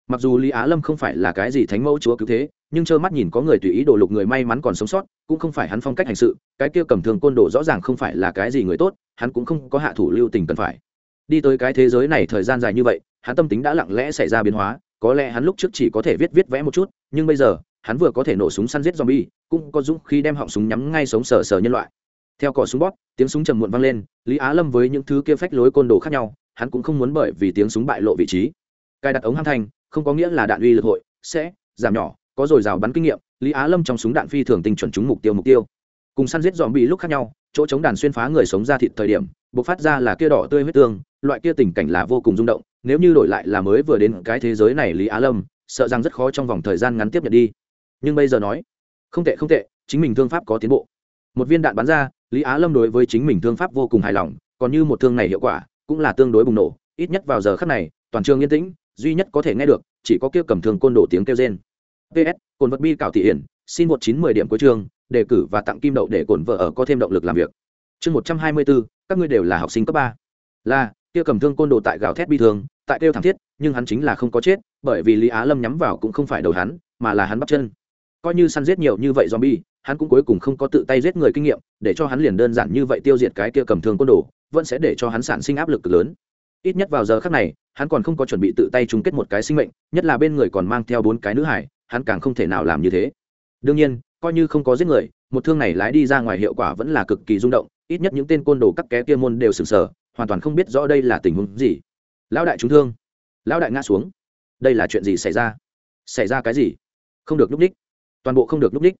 Mặc dù lý á lâm không phải là cái gì thánh mẫu chúa cứu thế, nhưng trơ mắt nhìn có người tùy ý đổ lục người may mắn còn sống sót, cũng không phải hắn phong cách hành sự, cái kia cầm thường côn đồ rõ ràng không phải là cái gì người tốt, hắn cũng không có hạ thủ lưu tình cần phải. Đi tới cái thế giới này thời gian dài như vậy, hắn tâm tính đã lặng lẽ xảy ra biến hóa, có lẽ hắn lúc trước chỉ có thể viết viết vẽ một chút, nhưng bây giờ hắn vừa có thể nổ súng săn giết zombie cũng có dũng khi đem họng súng nhắm ngay sống sờ sờ nhân loại. Theo cò súng bóp tiếng súng trầm muộn vang lên lý á lâm với những thứ kia phách lối côn đồ khác nhau hắn cũng không muốn bởi vì tiếng súng bại lộ vị trí. Cài đặt ống hăng thành, không có nghĩa là đạn uy lực hội sẽ giảm nhỏ có rồi rào bắn kinh nghiệm lý á lâm trong súng đạn phi thường tinh chuẩn trúng mục tiêu mục tiêu. Cùng săn giết zombie lúc khác nhau chỗ chống đàn xuyên phá người sống ra thịt thời điểm bộc phát ra là kia đỏ tươi huyết tương loại kia tình cảnh là vô cùng rung động nếu như đổi lại là mới vừa đến cái thế giới này lý á lâm sợ rằng rất khó trong vòng thời gian ngắn tiếp nhận đi nhưng bây giờ nói, không tệ không tệ, chính mình thương pháp có tiến bộ. Một viên đạn bắn ra, lý á lâm đối với chính mình thương pháp vô cùng hài lòng, còn như một thương này hiệu quả, cũng là tương đối bùng nổ. Ít nhất vào giờ khắc này, toàn trường yên tĩnh, duy nhất có thể nghe được, chỉ có kia cầm thương côn đổ tiếng kêu trên ps cồn vật bi cảo thị hiển, xin một chín mười điểm cuối trường đề cử và tặng kim đậu để cổn vợ ở có thêm động lực làm việc. Chương một trăm hai mươi bốn, các ngươi đều là học sinh cấp ba. Là, kia cầm thương côn đồ tại gào thét bi thương, tại kêu thảm thiết, nhưng hắn chính là không có chết, bởi vì lý á lâm nhắm vào cũng không phải đầu hắn, mà là hắn bắt chân coi như săn giết nhiều như vậy zombie hắn cũng cuối cùng không có tự tay giết người kinh nghiệm để cho hắn liền đơn giản như vậy tiêu diệt cái kia cầm thương côn đồ vẫn sẽ để cho hắn sản sinh áp lực cực lớn. Ít nhất vào giờ khắc này hắn còn không có chuẩn bị tự tay chung kết một cái sinh mệnh nhất là bên người còn mang theo bốn cái nữ hải hắn càng không thể nào làm như thế. Đương nhiên coi như không có giết người một thương này lái đi ra ngoài hiệu quả vẫn là cực kỳ rung động ít nhất những tên côn đồ các ké kia môn đều sửng sở, hoàn toàn không biết rõ đây là tình huống gì. Lão đại trúng thương. Lão đại ngã xuống. Đây là chuyện gì xảy ra? Xảy ra cái gì? Không được lúc đích toàn bộ không được núp đích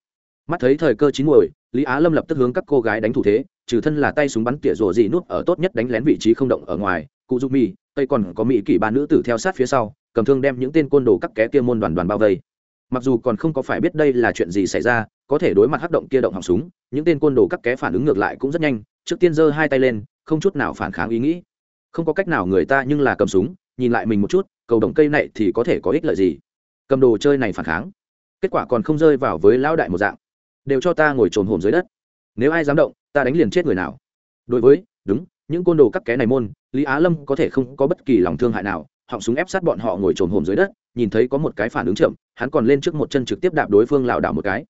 mắt thấy thời cơ chín muồi, lý á lâm lập tức hướng các cô gái đánh thủ thế, trừ thân là tay súng bắn tỉa rổ gì nút ở tốt nhất đánh lén vị trí không động ở ngoài, cụ dục mi tây còn có mỹ kỷ ba nữ tử theo sát phía sau, cầm thương đem những tên côn đồ các ké kia môn đoàn đoàn bao vây. Mặc dù còn không có phải biết đây là chuyện gì xảy ra, có thể đối mặt hắc động kia động họng súng, những tên côn đồ các ké phản ứng ngược lại cũng rất nhanh, trước tiên giơ hai tay lên, không chút nào phản kháng ý nghĩ. Không có cách nào người ta nhưng là cầm súng, nhìn lại mình một chút, cầu động cây này thì có thể có ích lợi gì? Cầm đồ chơi này phản kháng kết quả còn không rơi vào với lão đại một dạng. Đều cho ta ngồi trồn hồn dưới đất. Nếu ai dám động, ta đánh liền chết người nào. Đối với, đúng, những côn đồ cắt ké này môn, lý á lâm có thể không có bất kỳ lòng thương hại nào, họng súng ép sát bọn họ ngồi trồn hồn dưới đất, nhìn thấy có một cái phản ứng chậm, hắn còn lên trước một chân trực tiếp đạp đối phương lảo đảo một cái.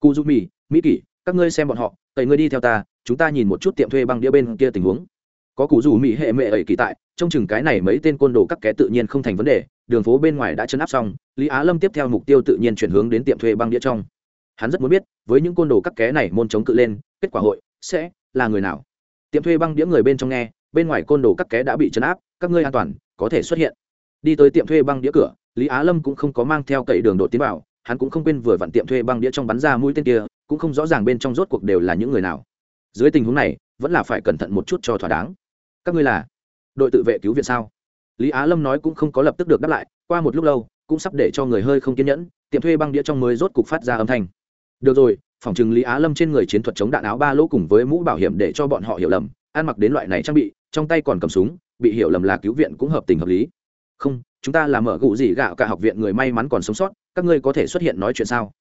Cu du mì mỹ kỷ các ngươi xem bọn họ, tẩy ngươi đi theo ta, chúng ta nhìn một chút tiệm thuê băng đĩa bên kia tình huống có cụ dù mỹ hệ mệ ấy kỳ tại trong chừng cái này mấy tên côn đồ cắt ké tự nhiên không thành vấn đề, đường phố bên ngoài đã chấn áp xong, lý á lâm tiếp theo mục tiêu tự nhiên chuyển hướng đến tiệm thuê băng đĩa trong. Hắn rất muốn biết, với những côn đồ cắt ké này môn chống cự lên, kết quả hội sẽ là người nào? Tiệm thuê băng đĩa người bên trong nghe, bên ngoài côn đồ cắt ké đã bị chấn áp, các ngươi an toàn, có thể xuất hiện. Đi tới tiệm thuê băng đĩa cửa, lý á lâm cũng không có mang theo cậy đường đột tiến vào, hắn cũng không quên vừa vặn tiệm thuê băng đĩa trong bắn ra mũi tên kia, cũng không rõ ràng bên trong rốt cuộc đều là những người nào. Dưới tình huống này, vẫn là phải cẩn thận một chút cho thỏa đáng các ngươi là đội tự vệ cứu viện sao? Lý á lâm nói cũng không có lập tức được đáp lại, qua một lúc lâu, cũng sắp để cho người hơi không kiên nhẫn, tiệm thuê băng đĩa trong mới rốt cục phát ra âm thanh. Được rồi phòng chừng lý á lâm trên người chiến thuật chống đạn áo ba lỗ cùng với mũ bảo hiểm để cho bọn họ hiểu lầm, ăn mặc đến loại này trang bị, trong tay còn cầm súng, bị hiểu lầm là cứu viện cũng hợp tình hợp lý. Không, chúng ta là mở gụ gì gạo cả học viện người may mắn còn sống sót, các ngươi có thể xuất hiện nói chuyện sao?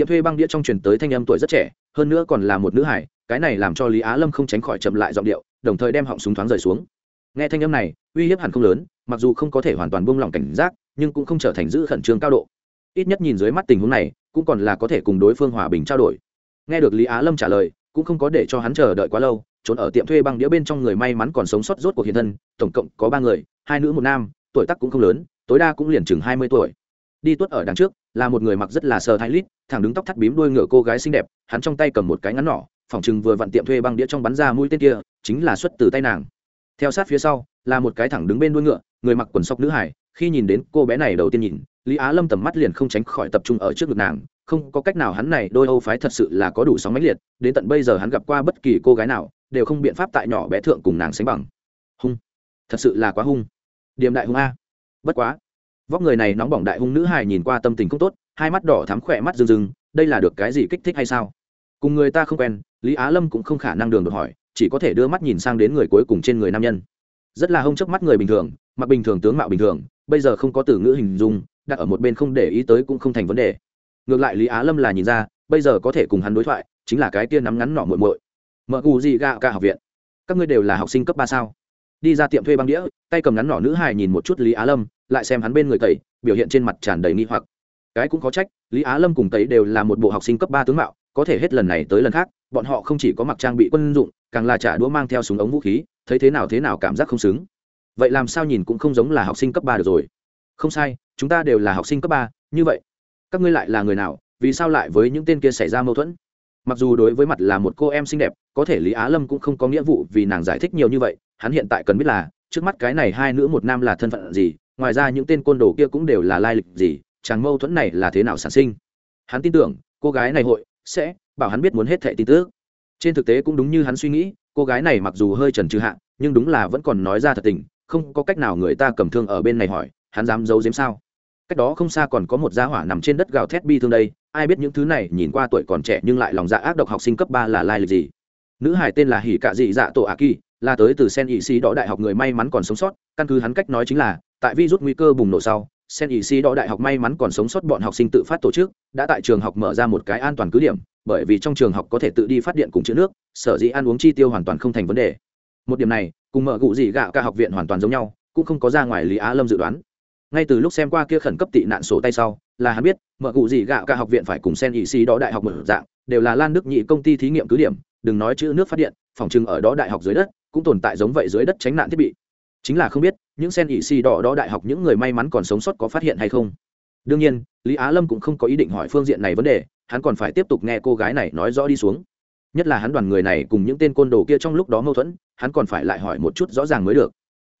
Tiệm thuê băng đĩa trong truyền tới thanh âm tuổi rất trẻ, hơn nữa còn là một nữ hải, cái này làm cho lý á lâm không tránh khỏi chậm lại giọng điệu, đồng thời đem họng súng thoáng rời xuống. Nghe thanh âm này, uy hiếp hẳn không lớn, mặc dù không có thể hoàn toàn buông lỏng cảnh giác, nhưng cũng không trở thành giữ khẩn trương cao độ. Ít nhất nhìn dưới mắt tình huống này, cũng còn là có thể cùng đối phương hòa bình trao đổi. Nghe được lý á lâm trả lời, cũng không có để cho hắn chờ đợi quá lâu, trốn ở tiệm thuê băng đĩa bên trong người may mắn còn sống sót rốt cuộc hiện thân, tổng cộng có ba người, hai nữ một nam, tuổi tác cũng không lớn, tối đa cũng liền chừng hai mươi tuổi. Đi tuất ở đằng trước là một người mặc rất là sờ thái lít, thẳng đứng tóc thắt bím đuôi ngựa cô gái xinh đẹp, hắn trong tay cầm một cái ngắn nỏ, phòng chừng vừa vặn tiệm thuê băng đĩa trong bắn ra mũi tên kia, chính là xuất từ tay nàng. Theo sát phía sau, là một cái thẳng đứng bên đuôi ngựa, người mặc quần sóc nữ hải, khi nhìn đến cô bé này đầu tiên nhìn, lý á lâm tầm mắt liền không tránh khỏi tập trung ở trước ngực nàng, không có cách nào hắn này đôi âu phái thật sự là có đủ sóng mãnh liệt, đến tận bây giờ hắn gặp qua bất kỳ cô gái nào, đều không biện pháp tại nhỏ bé thượng cùng nàng sánh bằng. Hung. Thật sự là quá hung. Điềm đại hung a. Bất quá vóc người này nóng bỏng đại hung nữ hài nhìn qua tâm tình không tốt, hai mắt đỏ thắm khỏe mắt rừng rừng đây là được cái gì kích thích hay sao? Cùng người ta không quen, lý á lâm cũng không khả năng đường được hỏi, chỉ có thể đưa mắt nhìn sang đến người cuối cùng trên người nam nhân. Rất là hông trước mắt người bình thường, mặc bình thường tướng mạo bình thường, bây giờ không có từ ngữ hình dung, đặt ở một bên không để ý tới cũng không thành vấn đề. Ngược lại lý á lâm là nhìn ra, bây giờ có thể cùng hắn đối thoại, chính là cái kia nắm ngắn nỏ muội muội. Mợ cù gì gạo cả học viện. Các ngươi đều là học sinh cấp ba sao? Đi ra tiệm thuê băng đĩa, tay cầm ngắn nỏ nữ hài nhìn một chút lý á lâm lại xem hắn bên người tẩy, biểu hiện trên mặt tràn đầy nghi hoặc. Cái cũng có trách, lý á lâm cùng tẩy đều là một bộ học sinh cấp ba tướng mạo, có thể hết lần này tới lần khác, bọn họ không chỉ có mặc trang bị quân dụng, càng là trả đũa mang theo súng ống vũ khí, thấy thế nào thế nào cảm giác không xứng. Vậy làm sao nhìn cũng không giống là học sinh cấp ba được rồi. Không sai, chúng ta đều là học sinh cấp ba, như vậy, các ngươi lại là người nào, vì sao lại với những tên kia xảy ra mâu thuẫn? Mặc dù đối với mặt là một cô em xinh đẹp, có thể lý á lâm cũng không có nghĩa vụ vì nàng giải thích nhiều như vậy, hắn hiện tại cần biết là, trước mắt cái này hai nữ một nam là thân phận gì ngoài ra những tên côn đồ kia cũng đều là lai lịch gì, chàng mâu thuẫn này là thế nào sản sinh? Hắn tin tưởng, cô gái này hội sẽ bảo hắn biết muốn hết thệ tin tức. Trên thực tế cũng đúng như hắn suy nghĩ, cô gái này mặc dù hơi trần trừ hạ, nhưng đúng là vẫn còn nói ra thật tình, không có cách nào người ta cầm thương ở bên này hỏi, hắn dám giấu giếm sao? Cách đó không xa còn có một gia hỏa nằm trên đất gào thét bi thương đây, ai biết những thứ này nhìn qua tuổi còn trẻ nhưng lại lòng dạ ác độc học sinh cấp ba là lai lịch gì? Nữ hải tên là hỉ cạ dị dạ tổ a kỳ, là tới từ sen ỵ sĩ đó đại học người may mắn còn sống sót, căn cứ hắn cách nói chính là tại virus nguy cơ bùng nổ sau, sen ý xì đỏ đại học may mắn còn sống sót bọn học sinh tự phát tổ chức, đã tại trường học mở ra một cái an toàn cứ điểm, bởi vì trong trường học có thể tự đi phát điện cùng chữ nước, sở dĩ ăn uống chi tiêu hoàn toàn không thành vấn đề. Một điểm này, cùng mở gụ gì gạo ca học viện hoàn toàn giống nhau, cũng không có ra ngoài lý á lâm dự đoán. Ngay từ lúc xem qua kia khẩn cấp tị nạn sổ tay sau, là hắn biết, mở gụ gì gạo ca học viện phải cùng sen ý xì đỏ đại học mở dạng, đều là lan đức nhị công ty thí nghiệm cứ điểm, đừng nói chữ nước phát điện, phòng trưng ở đó đại học dưới đất, cũng tồn tại giống vậy dưới đất tránh nạn thiết bị. Chính là không biết những sen ỉ xì đỏ đó đại học những người may mắn còn sống sót có phát hiện hay không? Đương nhiên, lý á lâm cũng không có ý định hỏi phương diện này vấn đề, hắn còn phải tiếp tục nghe cô gái này nói rõ đi xuống. Nhất là hắn đoàn người này cùng những tên côn đồ kia trong lúc đó mâu thuẫn, hắn còn phải lại hỏi một chút rõ ràng mới được.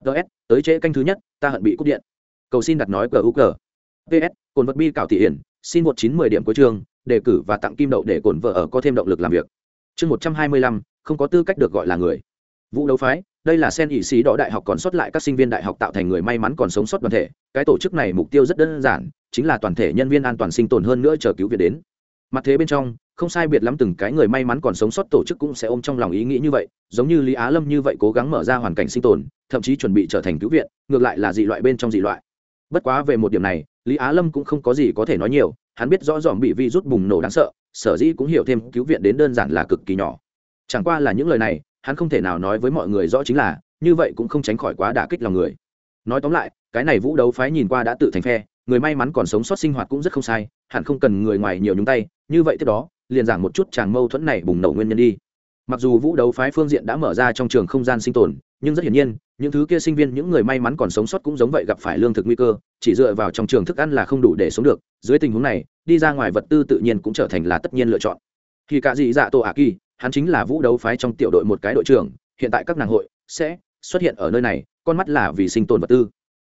Ts tới trễ canh thứ nhất, ta hận bị cúp điện. Cầu xin đặt nói cờ u cờ. Ps cồn vật bi cảo thị hiển, xin một chín mười điểm cuối trường, đề cử và tặng kim đậu để cồn vợ ở có thêm động lực làm việc. Chương một trăm hai mươi lăm, không có tư cách được gọi là người vũ đấu phái, đây là sen ỵ sĩ đỏ đại học còn sót lại các sinh viên đại học tạo thành người may mắn còn sống sót đoàn thể. Cái tổ chức này mục tiêu rất đơn giản, chính là toàn thể nhân viên an toàn sinh tồn hơn nữa chờ cứu viện đến. Mặt thế bên trong, không sai biệt lắm từng cái người may mắn còn sống sót tổ chức cũng sẽ ôm trong lòng ý nghĩ như vậy, giống như lý á lâm như vậy cố gắng mở ra hoàn cảnh sinh tồn, thậm chí chuẩn bị trở thành cứu viện, ngược lại là dị loại bên trong dị loại. Bất quá về một điểm này, lý á lâm cũng không có gì có thể nói nhiều, hắn biết rõ dòm bị vi rút bùng nổ đáng sợ, sở dĩ cũng hiểu thêm cứu viện đến đơn giản là cực kỳ nhỏ. Chẳng qua là những lời này hắn không thể nào nói với mọi người rõ chính là, như vậy cũng không tránh khỏi quá đả kích lòng người. Nói tóm lại, cái này vũ đấu phái nhìn qua đã tự thành phe, người may mắn còn sống sót sinh hoạt cũng rất không sai, hẳn không cần người ngoài nhiều nhúng tay, như vậy tiếp đó, liền giảng một chút chàng mâu thuẫn này bùng nổ nguyên nhân đi. Mặc dù vũ đấu phái phương diện đã mở ra trong trường không gian sinh tồn, nhưng rất hiển nhiên, những thứ kia sinh viên, những người may mắn còn sống sót cũng giống vậy gặp phải lương thực nguy cơ, chỉ dựa vào trong trường thức ăn là không đủ để sống được, dưới tình huống này, đi ra ngoài vật tư tự nhiên cũng trở thành là tất nhiên lựa chọn. Khi cả dị dạ tổ ả kỳ hắn chính là vũ đấu phái trong tiểu đội một cái đội trưởng, hiện tại các nàng hội sẽ xuất hiện ở nơi này, con mắt là vì sinh tồn vật tư.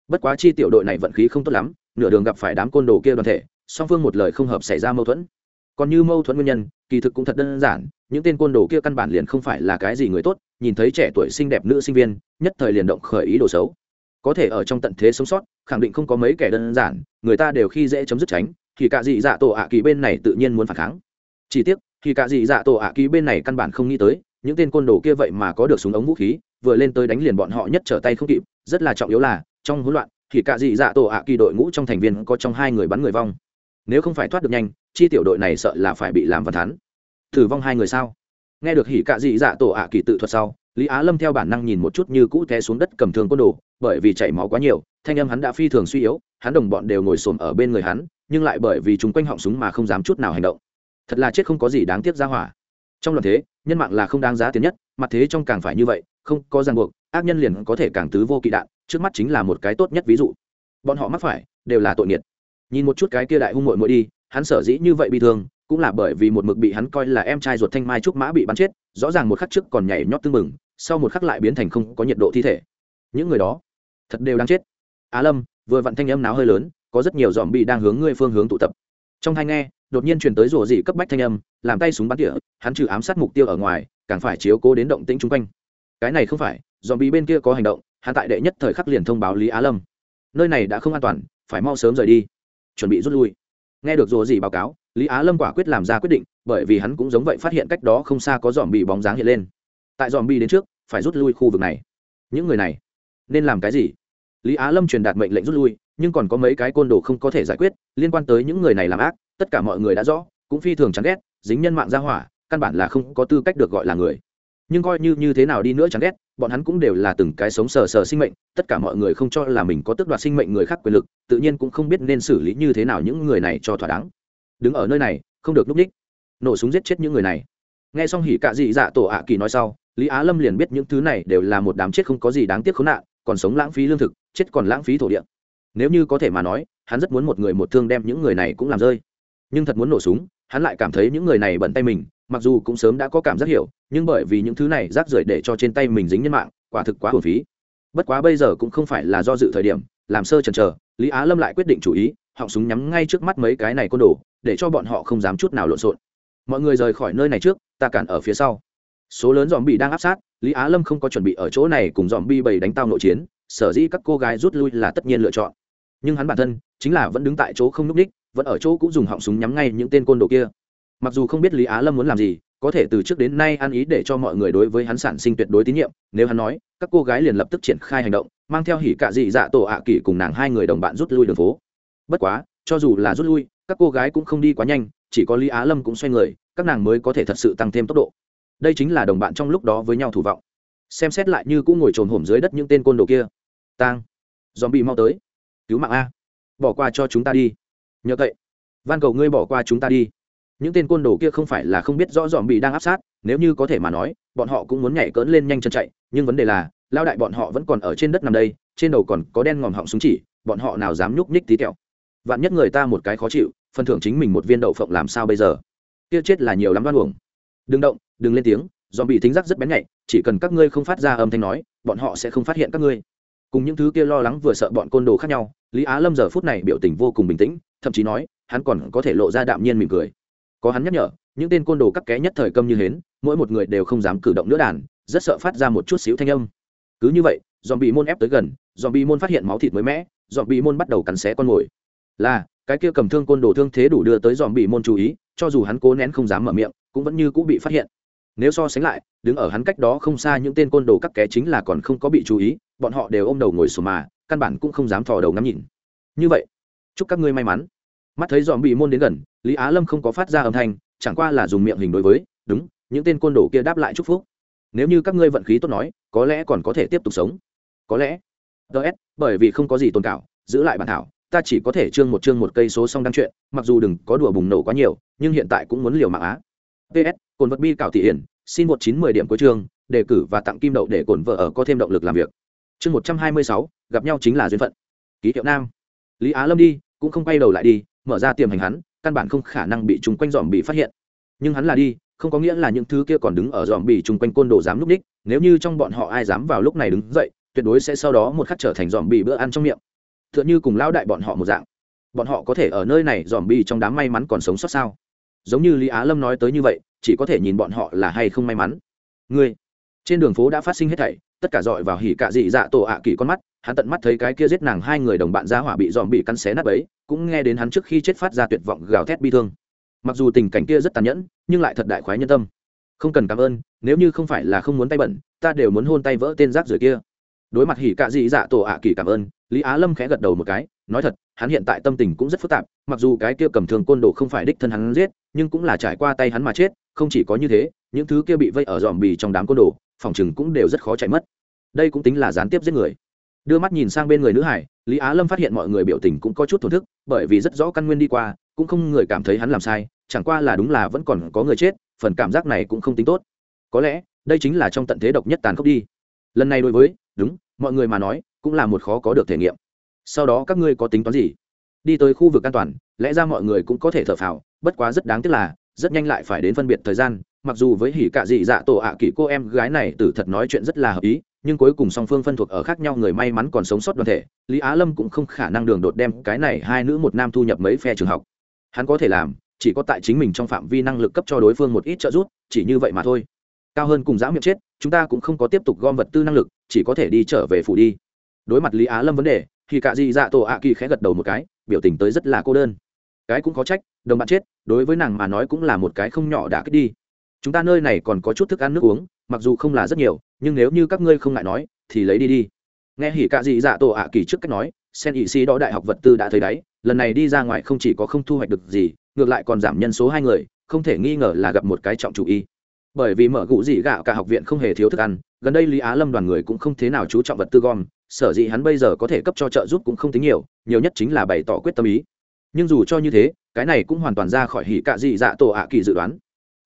Bất quá chi tiểu đội này vận khí không tốt lắm, nửa đường gặp phải đám côn đồ kia đoàn thể, song phương một lời không hợp xảy ra mâu thuẫn. Còn như mâu thuẫn nguyên nhân, kỳ thực cũng thật đơn giản, những tên côn đồ kia căn bản liền không phải là cái gì người tốt, nhìn thấy trẻ tuổi xinh đẹp nữ sinh viên, nhất thời liền động khởi ý đồ xấu. Có thể ở trong tận thế sống sót, khẳng định không có mấy kẻ đơn giản, người ta đều khi dễ chấm dứt tránh, thì cả dị dạ tổ ạ kỳ bên này tự nhiên muốn phản kháng. Chỉ tiếc thì cả dị dạ tổ ạ kỳ bên này căn bản không nghĩ tới, những tên côn đồ kia vậy mà có được súng ống vũ khí, vừa lên tới đánh liền bọn họ nhất trở tay không kịp, rất là trọng yếu là, trong hỗn loạn, thì cả dị dạ tổ ạ kỳ đội ngũ trong thành viên có trong hai người bắn người vong. Nếu không phải thoát được nhanh, chi tiểu đội này sợ là phải bị làm văn thắn thử vong hai người sao? Nghe được hỉ cạ dị dạ tổ ạ kỳ tự thuật sau, lý á lâm theo bản năng nhìn một chút như cũ té xuống đất cầm thường côn đồ, bởi vì chảy máu quá nhiều, thanh âm hắn đã phi thường suy yếu, hắn đồng bọn đều ngồi xổm ở bên người hắn, nhưng lại bởi vì chúng quanh họng súng mà không dám chút nào hành động thật là chết không có gì đáng tiếc ra hỏa. Trong loạn thế, nhân mạng là không đáng giá tiền nhất, mặt thế trong càng phải như vậy, không có ràng buộc, ác nhân liền có thể càng tứ vô kỵ đạn, trước mắt chính là một cái tốt nhất ví dụ. Bọn họ mắc phải, đều là tội nghiệt. Nhìn một chút cái kia đại hung mội mội đi, hắn sở dĩ như vậy bị thương, cũng là bởi vì một mực bị hắn coi là em trai ruột thanh mai trúc mã bị bắn chết, rõ ràng một khắc trước còn nhảy nhót tưng mừng sau một khắc lại biến thành không có nhiệt độ thi thể. Những người đó, thật đều đang chết. Á lâm, vừa vặn thanh âm náo hơi lớn, có rất nhiều dòm bị đang hướng ngươi phương hướng tụ tập. Trong hai nghe đột nhiên truyền tới rủa dị cấp bách thanh âm, làm tay súng bắn tỉa, hắn trừ ám sát mục tiêu ở ngoài, càng phải chiếu cố đến động tĩnh chung quanh. Cái này không phải dòm bị bên kia có hành động, hắn tại đệ nhất thời khắc liền thông báo lý á lâm. Nơi này đã không an toàn, phải mau sớm rời đi. Chuẩn bị rút lui. Nghe được rủa dị báo cáo, lý á lâm quả quyết làm ra quyết định, bởi vì hắn cũng giống vậy phát hiện cách đó không xa có dòm bị bóng dáng hiện lên. Tại dòm bị đến trước, phải rút lui khu vực này. Những người này, nên làm cái gì? Lý á lâm truyền đạt mệnh lệnh rút lui, nhưng còn có mấy cái côn đồ không có thể giải quyết, liên quan tới những người này làm ác tất cả mọi người đã rõ, cũng phi thường chán ghét, dính nhân mạng ra hỏa, căn bản là không có tư cách được gọi là người. Nhưng coi như như thế nào đi nữa chán ghét, bọn hắn cũng đều là từng cái sống sờ sờ sinh mệnh, tất cả mọi người không cho là mình có tước đoạt sinh mệnh người khác quyền lực, tự nhiên cũng không biết nên xử lý như thế nào những người này cho thỏa đáng. Đứng ở nơi này, không được núp ních. Nổ súng giết chết những người này. Nghe xong hỉ cạ dị dạ tổ ạ kỳ nói sau, lý á lâm liền biết những thứ này đều là một đám chết không có gì đáng tiếc khốn nạn, còn sống lãng phí lương thực, chết còn lãng phí thổ địa. Nếu như có thể mà nói, hắn rất muốn một người một thương đem những người này cũng làm rơi nhưng thật muốn nổ súng, hắn lại cảm thấy những người này bận tay mình, mặc dù cũng sớm đã có cảm giác hiểu, nhưng bởi vì những thứ này rác rưởi để cho trên tay mình dính nhân mạng, quả thực quá hồn phí. Bất quá bây giờ cũng không phải là do dự thời điểm, làm sơ chần chờ, lý á lâm lại quyết định chủ ý, họng súng nhắm ngay trước mắt mấy cái này côn đồ, để cho bọn họ không dám chút nào lộn xộn. Mọi người rời khỏi nơi này trước, ta cản ở phía sau. Số lớn dòm bị đang áp sát, lý á lâm không có chuẩn bị ở chỗ này cùng dòm bi bầy đánh tao nội chiến, sở dĩ các cô gái rút lui là tất nhiên lựa chọn. Nhưng hắn bản thân chính là vẫn đứng tại chỗ không n ú c ních vẫn ở chỗ cũng dùng họng súng nhắm ngay những tên côn đồ kia. Mặc dù không biết lý á lâm muốn làm gì, có thể từ trước đến nay ăn ý để cho mọi người đối với hắn sản sinh tuyệt đối tín nhiệm, nếu hắn nói, các cô gái liền lập tức triển khai hành động, mang theo hỉ cạ dị dạ tổ ạ à kỳ cùng nàng hai người đồng bạn rút lui đường phố. Bất quá, cho dù là rút lui, các cô gái cũng không đi quá nhanh, chỉ có lý á lâm cũng xoay người, các nàng mới có thể thật sự tăng thêm tốc độ. Đây chính là đồng bạn trong lúc đó với nhau thủ vọng. Xem xét lại như cũng ngồi trồn hổm dưới đất những tên côn đồ kia. Tang dòm bị mau tới. Cứu mạng a. Bỏ qua cho chúng ta đi nhờ vậy, van cầu ngươi bỏ qua chúng ta đi. Những tên côn đồ kia không phải là không biết rõ dòm bị đang áp sát nếu như có thể mà nói bọn họ cũng muốn nhảy cỡn lên nhanh chân chạy nhưng vấn đề là lao đại bọn họ vẫn còn ở trên đất nằm đây trên đầu còn có đen ngòm họng súng chỉ bọn họ nào dám nhúc nhích tí tẹo. Vạn nhất người ta một cái khó chịu phần thưởng chính mình một viên đậu phộng làm sao bây giờ? Kia chết là nhiều lắm đoan uổng. Đừng động đừng lên tiếng dòm bị thính giác rất bén nhạy chỉ cần các ngươi không phát ra âm thanh nói bọn họ sẽ không phát hiện các ngươi. Cùng những thứ kia lo lắng vừa sợ bọn côn đồ khác nhau lý á lâm giờ phút này biểu tình vô cùng bình tĩnh thậm chí nói, hắn còn có thể lộ ra đạm nhiên mỉm cười. Có hắn nhắc nhở, những tên côn đồ cắt ké nhất thời câm như hến, mỗi một người đều không dám cử động nữa đàn, rất sợ phát ra một chút xíu thanh âm. Cứ như vậy dòm bị môn ép tới gần dòm bị môn phát hiện máu thịt mới mẽ dòm bị môn bắt đầu cắn xé con mồi. Là, cái kia cầm thương côn đồ thương thế đủ đưa tới dòm bị môn chú ý, cho dù hắn cố nén không dám mở miệng, cũng vẫn như cũng bị phát hiện. Nếu so sánh lại, đứng ở hắn cách đó không xa những tên côn đồ cắt ké chính là còn không có bị chú ý, bọn họ đều ôm đầu ngồi sổ mà, căn bản cũng không dám thò đầu ngắm nhìn. Như vậy chúc các ngươi may mắn. Mắt thấy dòm bị môn đến gần, lý á lâm không có phát ra âm thanh, chẳng qua là dùng miệng hình đối với, đúng, những tên côn đồ kia đáp lại chúc phúc. Nếu như các ngươi vận khí tốt nói, có lẽ còn có thể tiếp tục sống. Có lẽ. Ts bởi vì không có gì tồn cảo, giữ lại bản thảo, ta chỉ có thể chương một chương một cây số xong đăng chuyện, mặc dù đừng có đùa bùng nổ quá nhiều, nhưng hiện tại cũng muốn liều mạng á. Ps cồn vật bi cảo thị hiển, xin một chín mười điểm cuối chương, đề cử và tặng kim đậu để cồn vợ ở có thêm động lực làm việc. Chương một trăm hai mươi sáu, gặp nhau chính là duyên phận. Ký hiệu nam lý á lâm đi, cũng không quay đầu lại đi, mở ra tiềm hành hắn, căn bản không khả năng bị chúng quanh dòm bị phát hiện. Nhưng hắn là đi, không có nghĩa là những thứ kia còn đứng ở dòm bị chung quanh côn đồ dám núp ních, nếu như trong bọn họ ai dám vào lúc này đứng dậy, tuyệt đối sẽ sau đó một khắc trở thành dòm bị bữa ăn trong miệng. T h ư ợ n như cùng lao đại bọn họ một dạng. Bọn họ có thể ở nơi này dòm bị trong đám may mắn còn sống sót sao? Giống như lý á lâm nói tới như vậy, chỉ có thể nhìn bọn họ là hay không may mắn. Ngươi, trên đường phố đã phát sinh hết thảy tất cả dọi vào hỉ cạ dị dạ tổ ạ kỳ con mắt, hắn tận mắt thấy cái kia giết nàng hai người đồng bạn ra hỏa bị dòm bị cắn xé nát ấy cũng nghe đến hắn trước khi chết phát ra tuyệt vọng gào thét bi thương. Mặc dù tình cảnh kia rất tàn nhẫn, nhưng lại thật đại khoái nhân tâm. Không cần cảm ơn, nếu như không phải là không muốn tay bẩn, ta đều muốn hôn tay vỡ tên rác rưởi kia. Đối mặt hỉ cạ dị dạ tổ ạ kỳ cảm ơn, lý á lâm khẽ gật đầu một cái, nói thật, hắn hiện tại tâm tình cũng rất phức tạp, mặc dù cái kia cầm thường côn đồ không phải đích thân hắn giết, nhưng cũng là trải qua tay hắn mà chết, không chỉ có như thế, những thứ kia bị vây ở dòm bì trong đám côn đồ phòng chừng cũng đều rất khó chạy mất. Đây cũng tính là gián tiếp giết người. Đưa mắt nhìn sang bên người nữ hải, lý á lâm phát hiện mọi người biểu tình cũng có chút thổn thức, bởi vì rất rõ căn nguyên đi qua, cũng không người cảm thấy hắn làm sai, chẳng qua là đúng là vẫn còn có người chết, phần cảm giác này cũng không tính tốt. Có lẽ, đây chính là trong tận thế độc nhất tàn khốc đi. Lần này đối với, đúng, mọi người mà nói, cũng là một khó có được thể nghiệm. Sau đó các ngươi có tính toán gì? Đi tới khu vực an toàn, lẽ ra mọi người cũng có thể thở phào, bất quá rất đáng tiếc là, rất nhanh lại phải đến phân biệt thời gian mặc dù với hỉ cạ dị dạ tổ ạ à kỷ cô em gái này tử thật nói chuyện rất là hợp ý, nhưng cuối cùng song phương phân thuộc ở khác nhau người may mắn còn sống sót đoàn thể, lý á lâm cũng không khả năng đường đột đem cái này hai nữ một nam thu nhập mấy phe trường học. Hắn có thể làm, chỉ có tại chính mình trong phạm vi năng lực cấp cho đối phương một ít trợ giúp, chỉ như vậy mà thôi. Cao hơn cùng giã miệng chết, chúng ta cũng không có tiếp tục gom vật tư năng lực, chỉ có thể đi trở về phủ đi. Đối mặt lý á lâm vấn đề thì cả dị dạ tổ ạ kỳ khẽ gật đầu một cái, biểu tình tới rất là cô đơn. Cái cũng có trách, đồng bạn chết, đối với nàng mà nói cũng là một cái không nhỏ đã kích đi chúng ta nơi này còn có chút thức ăn nước uống, mặc dù không là rất nhiều, nhưng nếu như các ngươi không ngại nói, thì lấy đi đi. Nghe hỉ cả dị dạ tổ ạ kỳ trước cách nói, sen ỵ sĩ đó đại học vật tư đã thấy đáy, lần này đi ra ngoài không chỉ có không thu hoạch được gì, ngược lại còn giảm nhân số hai người, không thể nghi ngờ là gặp một cái trọng chủ y. Bởi vì mở gụ dị gạo cả học viện không hề thiếu thức ăn, gần đây lý á lâm đoàn người cũng không thế nào chú trọng vật tư gom, sở dĩ hắn bây giờ có thể cấp cho trợ giúp cũng không tính nhiều nhiều nhất chính là bày tỏ quyết tâm ý. Nhưng dù cho như thế, cái này cũng hoàn toàn ra khỏi hỉ cạ dị dạ tổ ạ kỳ dự đoán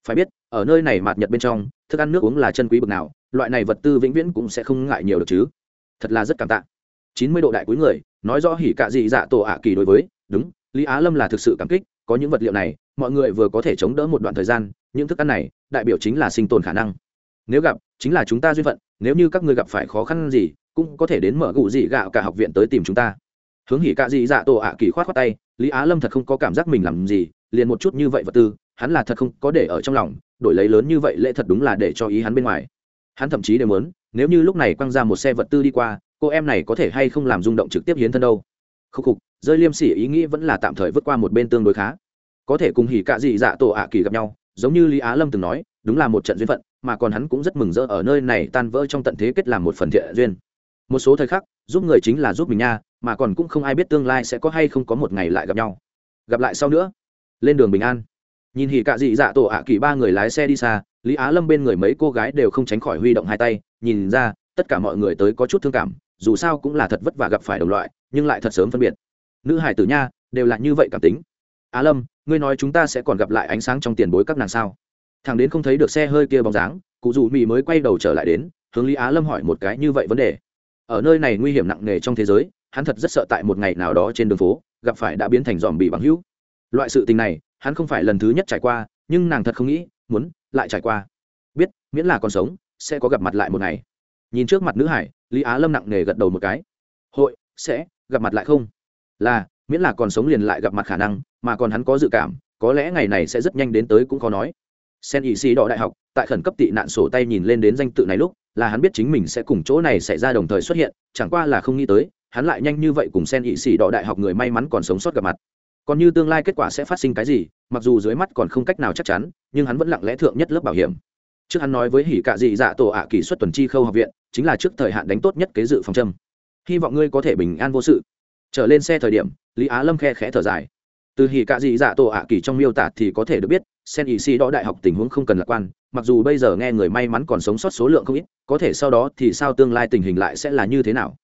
phải biết, ở nơi này mạt nhật bên trong, thức ăn nước uống là chân quý bực nào, loại này vật tư vĩnh viễn cũng sẽ không ngại nhiều được chứ. Thật là rất cảm tạ. Chín mươi độ đại cuối người, nói rõ hỉ cạ dị dạ tổ ạ kỳ đối với, đúng, lý á lâm là thực sự cảm kích, có những vật liệu này, mọi người vừa có thể chống đỡ một đoạn thời gian, những thức ăn này, đại biểu chính là sinh tồn khả năng. Nếu gặp, chính là chúng ta duyên phận, nếu như các ngươi gặp phải khó khăn gì, cũng có thể đến mở gụ dị gạo cả học viện tới tìm chúng ta. Hướng hỉ cạ dị dạ tổ ạ kỳ khoát khoát tay, lý á lâm thật không có cảm giác mình làm gì, liền một chút như vậy vật tư hắn là thật không có để ở trong lòng, đổi lấy lớn như vậy lễ thật đúng là để cho ý hắn bên ngoài. Hắn thậm chí đều muốn, nếu như lúc này quăng ra một xe vật tư đi qua, cô em này có thể hay không làm rung động trực tiếp hiến thân đâu? Khúc khục, rơi liêm sỉ ý nghĩ vẫn là tạm thời vượt qua một bên tương đối khá. Có thể cùng hỉ cạ dị dạ tổ ạ kỳ gặp nhau, giống như lý á lâm từng nói, đúng là một trận duyên phận, mà còn hắn cũng rất mừng rỡ ở nơi này tan vỡ trong tận thế kết làm một phần thiện duyên. Một số thời khắc, giúp người chính là giúp mình nha, mà còn cũng không ai biết tương lai sẽ có hay không có một ngày lại gặp nhau. Gặp lại sau nữa. Lên đường bình an nhìn hỉ cạ dị dạ tổ ạ kỳ ba người lái xe đi xa, lý á lâm bên người mấy cô gái đều không tránh khỏi huy động hai tay, nhìn ra, tất cả mọi người tới có chút thương cảm, dù sao cũng là thật vất vả gặp phải đồng loại, nhưng lại thật sớm phân biệt. Nữ hải tử nha, đều là như vậy cảm tính. Á lâm, ngươi nói chúng ta sẽ còn gặp lại ánh sáng trong tiền bối các nàng sao? Thằng đến không thấy được xe hơi kia bóng dáng, cụ dù mỹ mới quay đầu trở lại đến, hướng lý á lâm hỏi một cái như vậy vấn đề. Ở nơi này nguy hiểm nặng nề trong thế giới, hắn thật rất sợ tại một ngày nào đó trên đường phố, gặp phải đã biến thành dòm bị bằng hữu. Loại sự tình này hắn không phải lần thứ nhất trải qua, nhưng nàng thật không nghĩ, muốn lại trải qua. Biết, miễn là còn sống, sẽ có gặp mặt lại một ngày. Nhìn trước mặt nữ hải, lý á lâm nặng nề gật đầu một cái. Hội, sẽ, gặp mặt lại không? Là, miễn là còn sống liền lại gặp mặt khả năng, mà còn hắn có dự cảm, có lẽ ngày này sẽ rất nhanh đến tới cũng khó nói. Sen ý sĩ đỏ đại học, tại khẩn cấp tị nạn sổ tay nhìn lên đến danh tự này lúc, là hắn biết chính mình sẽ cùng chỗ này xảy ra đồng thời xuất hiện, chẳng qua là không nghĩ tới, hắn lại nhanh như vậy cùng sen ý sĩ đỏ đại học người may mắn còn sống sót gặp mặt còn như tương lai kết quả sẽ phát sinh cái gì, mặc dù dưới mắt còn không cách nào chắc chắn, nhưng hắn vẫn lặng lẽ thượng nhất lớp bảo hiểm. Trước hắn nói với hỉ cạ dị dạ tổ ạ à xuất tuần chi khâu học viện, chính là trước thời hạn đánh tốt nhất kế dự phòng châm. Hy vọng ngươi có thể bình an vô sự. Trở lên xe thời điểm, lý á lâm khe khẽ thở dài. Từ hỉ cạ dị dạ tổ ạ à kỳ trong miêu tả thì có thể được biết, sen ý si đó đại học tình huống không cần lạc quan, mặc dù bây giờ nghe người may mắn còn sống sót số lượng không ít, có thể sau đó thì sao tương lai tình hình lại sẽ là như thế nào?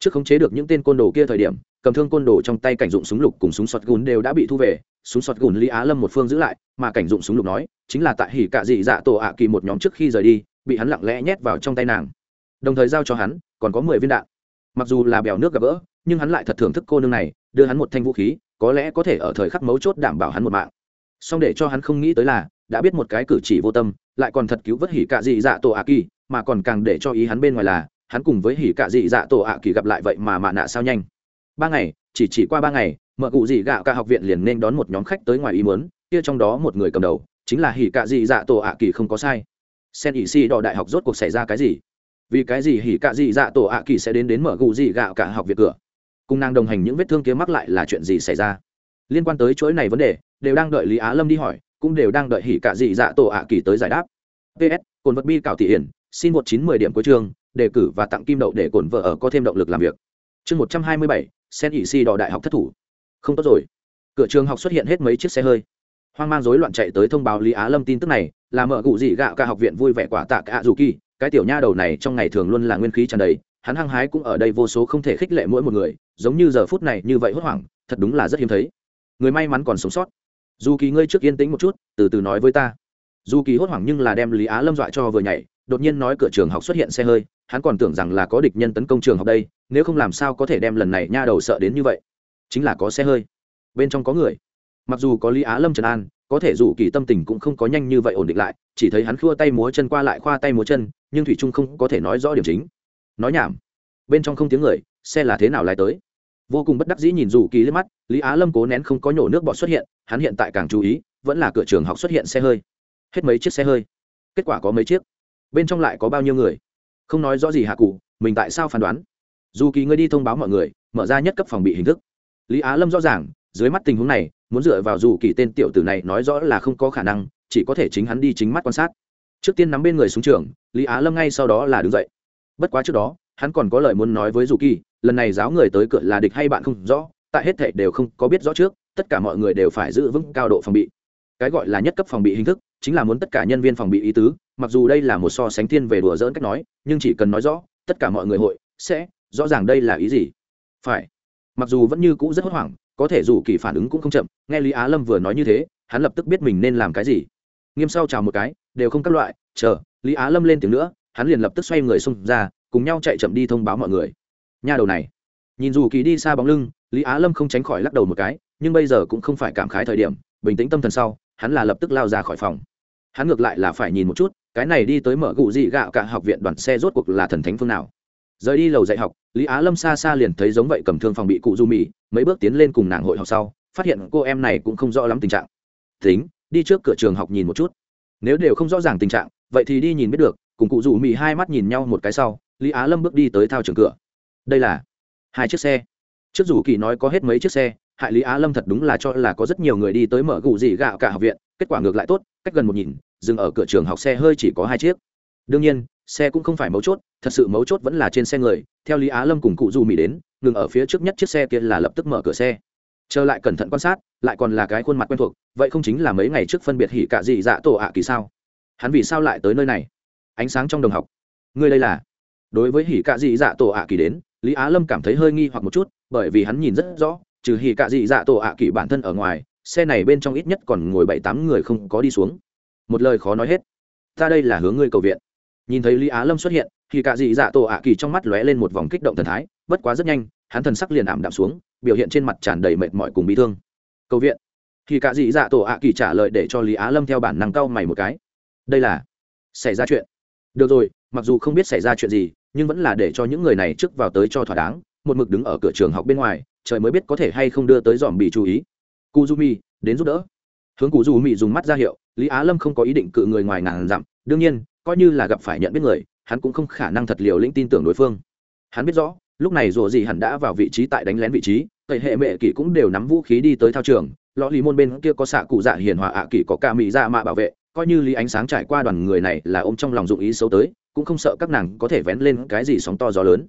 Trước khống chế được những tên côn đồ kia thời điểm, cầm thương côn đồ trong tay cảnh dụng súng lục cùng súng sọt gùn đều đã bị thu về, súng sọt gùn lý á lâm một phương giữ lại, mà cảnh dụng súng lục nói, chính là tại hỉ cạ dị dạ tổ ạ kỳ một nhóm trước khi rời đi, bị hắn lặng lẽ nhét vào trong tay nàng. Đồng thời giao cho hắn, còn có mười viên đạn. Mặc dù là bèo nước gặp gỡ, nhưng hắn lại thật thưởng thức cô nương này, đưa hắn một thanh vũ khí, có lẽ có thể ở thời khắc mấu chốt đảm bảo hắn một mạng. Song để cho hắn không nghĩ tới là, đã biết một cái cử chỉ vô tâm, lại còn thật cứu vớt hỉ cạ dị dạ tổ ạ kỳ, mà còn càng để cho ý hắn bên ngoài là hắn cùng với hỉ cạ dị dạ tổ ạ kỳ gặp lại vậy mà mạ nạ sao nhanh. Ba ngày, chỉ chỉ qua ba ngày, mợ cụ dị gạo cả học viện liền nên đón một nhóm khách tới ngoài ý muốn, kia trong đó một người cầm đầu, chính là hỉ cạ dị dạ tổ ạ kỳ không có sai. Sen ỉ si đỏ đại học rốt cuộc xảy ra cái gì? Vì cái gì hỉ cạ dị dạ tổ ạ kỳ sẽ đến đến mở cụ dị gạo cả học viện cửa? Cùng nàng đồng hành những vết thương kia mắc lại là chuyện gì xảy ra? Liên quan tới chuỗi này vấn đề, đều đang đợi lý á lâm đi hỏi, cũng đều đang đợi hỉ cạ dị dạ tổ ạ kỳ tới giải đáp. Ps cồn vật bi cảo thị hiển, xin một chín mười điểm cuối chương đề cử và tặng kim đậu để cổn vợ ở có thêm động lực làm việc. Chương một trăm hai mươi bảy, sen ỉ si đỏ đại học thất thủ. Không tốt rồi. Cửa trường học xuất hiện hết mấy chiếc xe hơi. Hoang mang rối loạn chạy tới thông báo lý á lâm tin tức này, là mở cụ dị gạo cả học viện vui vẻ quả tạ cả dù kỳ. Cái tiểu nha đầu này trong ngày thường luôn là nguyên khí tràn đầy, hắn hăng hái cũng ở đây vô số không thể khích lệ mỗi một người, giống như giờ phút này như vậy hốt hoảng, thật đúng là rất hiếm thấy. Người may mắn còn sống sót. Dù kỳ ngươi trước yên tĩnh một chút, từ từ nói với ta. Dù kỳ hốt hoảng nhưng là đem lý á lâm dọa cho vừa nhảy đột nhiên nói cửa trường học xuất hiện xe hơi, hắn còn tưởng rằng là có địch nhân tấn công trường học đây, nếu không làm sao có thể đem lần này nha đầu sợ đến như vậy. Chính là có xe hơi. Bên trong có người. Mặc dù có lý á lâm, trần an, có thể dù kỳ tâm tình cũng không có nhanh như vậy ổn định lại, chỉ thấy hắn khua tay múa chân qua lại khoa tay múa chân, nhưng thủy trung không có thể nói rõ điểm chính. Nói nhảm. Bên trong không tiếng người, xe là thế nào lại tới? Vô cùng bất đắc dĩ nhìn dù kỳ liếc mắt, lý á lâm cố nén không có nhổ nước bọt xuất hiện, hắn hiện tại càng chú ý, vẫn là cửa trường học xuất hiện xe hơi. Hết mấy chiếc xe hơi. Kết quả có mấy chiếc? Bên trong lại có bao nhiêu người? Không nói rõ gì hạ cụ, mình tại sao phán đoán? Dù kỳ ngươi đi thông báo mọi người, mở ra nhất cấp phòng bị hình thức. Lý á lâm rõ ràng, dưới mắt tình huống này, muốn dựa vào dù kỳ tên tiểu tử này nói rõ là không có khả năng, chỉ có thể chính hắn đi chính mắt quan sát. Trước tiên nắm bên người xuống trường, lý á lâm ngay sau đó là đứng dậy. Bất quá trước đó, hắn còn có lời muốn nói với dù kỳ, lần này giáo người tới cửa là địch hay bạn không rõ, tại hết thệ đều không có biết rõ trước, tất cả mọi người đều phải giữ vững cao độ phòng bị. Cái gọi là nhất cấp phòng bị hình thức, chính là muốn tất cả nhân viên phòng bị ý tứ mặc dù đây là một so sánh thiên về đùa dỡn cách nói, nhưng chỉ cần nói rõ, tất cả mọi người hội sẽ rõ ràng đây là ý gì. Phải. Mặc dù vẫn như cũ rất hốt hoảng, có thể dù kỳ phản ứng cũng không chậm, nghe lý á lâm vừa nói như thế, hắn lập tức biết mình nên làm cái gì. Nghiêm sau chào một cái, đều không các loại, chờ, lý á lâm lên tiếng nữa, hắn liền lập tức xoay người xông ra, cùng nhau chạy chậm đi thông báo mọi người. Nhà đầu này. Nhìn dù kỳ đi xa bóng lưng, lý á lâm không tránh khỏi lắc đầu một cái, nhưng bây giờ cũng không phải cảm khái thời điểm, bình tĩnh tâm thần sau, hắn là lập tức lao ra khỏi phòng. Hắn ngược lại là phải nhìn một chút cái này đi tới mở gụ dị gạo cả học viện đoàn xe rốt cuộc là thần thánh phương nào? Rời đi lầu dạy học, lý á lâm xa xa liền thấy giống vậy cầm thương phòng bị cụ du mì mấy bước tiến lên cùng nàng hội học sau, phát hiện cô em này cũng không rõ lắm tình trạng. Tính, đi trước cửa trường học nhìn một chút. Nếu đều không rõ ràng tình trạng, vậy thì đi nhìn biết được. Cùng cụ du mì hai mắt nhìn nhau một cái sau, lý á lâm bước đi tới thao trường cửa. Đây là hai chiếc xe. Trước dù kỳ nói có hết mấy chiếc xe, hại lý á lâm thật đúng là cho là có rất nhiều người đi tới mở gù dị gạo cả học viện, kết quả ngược lại tốt, cách gần một nhìn dừng ở cửa trường học xe hơi chỉ có hai chiếc. Đương nhiên, xe cũng không phải mấu chốt, thật sự mấu chốt vẫn là trên xe người. Theo lý á lâm cùng cụ du mỹ đến, ngừng ở phía trước nhất chiếc xe kia là lập tức mở cửa xe. Trở lại cẩn thận quan sát, lại còn là cái khuôn mặt quen thuộc, vậy không chính là mấy ngày trước phân biệt hỉ cả dị dạ tổ ạ kỳ sao? Hắn vì sao lại tới nơi này? Ánh sáng trong đồng học. Ngươi đây là? Đối với hỉ cả dị dạ tổ ạ kỳ đến, lý á lâm cảm thấy hơi nghi hoặc một chút, bởi vì hắn nhìn rất rõ, trừ hỉ cả dị dạ tổ ạ kỳ bản thân ở ngoài, xe này bên trong ít nhất còn ngồi bảy tám người không có đi xuống một lời khó nói hết. Ta đây là hướng ngươi cầu viện. Nhìn thấy lý á lâm xuất hiện, thì cả dị dạ tổ ạ kỳ trong mắt lóe lên một vòng kích động thần thái, bất quá rất nhanh, hắn thần sắc liền ảm đạm xuống, biểu hiện trên mặt tràn đầy mệt mỏi cùng bị thương. Cầu viện. Thì cả dị dạ tổ ạ kỳ trả lời để cho lý á lâm theo bản năng cau mày một cái. Đây là xảy ra chuyện. Được rồi, mặc dù không biết xảy ra chuyện gì, nhưng vẫn là để cho những người này trước vào tới cho thỏa đáng, một mực đứng ở cửa trường học bên ngoài, trời mới biết có thể hay không đưa tới dòm bị chú ý. Kuzumi, đến giúp đỡ hướng cụ dù mỹ dùng mắt ra hiệu, lý á lâm không có ý định cự người ngoài ngàn dặm, đương nhiên, coi như là gặp phải nhận biết người, hắn cũng không khả năng thật liều lĩnh tin tưởng đối phương. Hắn biết rõ, lúc này rùa gì hẳn đã vào vị trí tại đánh lén vị trí, tẩy hệ mệ kỷ cũng đều nắm vũ khí đi tới thao trường, lõ lì môn bên kia có xạ cụ dạ hiền hòa ạ kỷ có ca mỹ ra mạ bảo vệ, coi như lý ánh sáng trải qua đoàn người này là ôm trong lòng dụng ý xấu tới, cũng không sợ các nàng có thể vén lên cái gì sóng to gió lớn.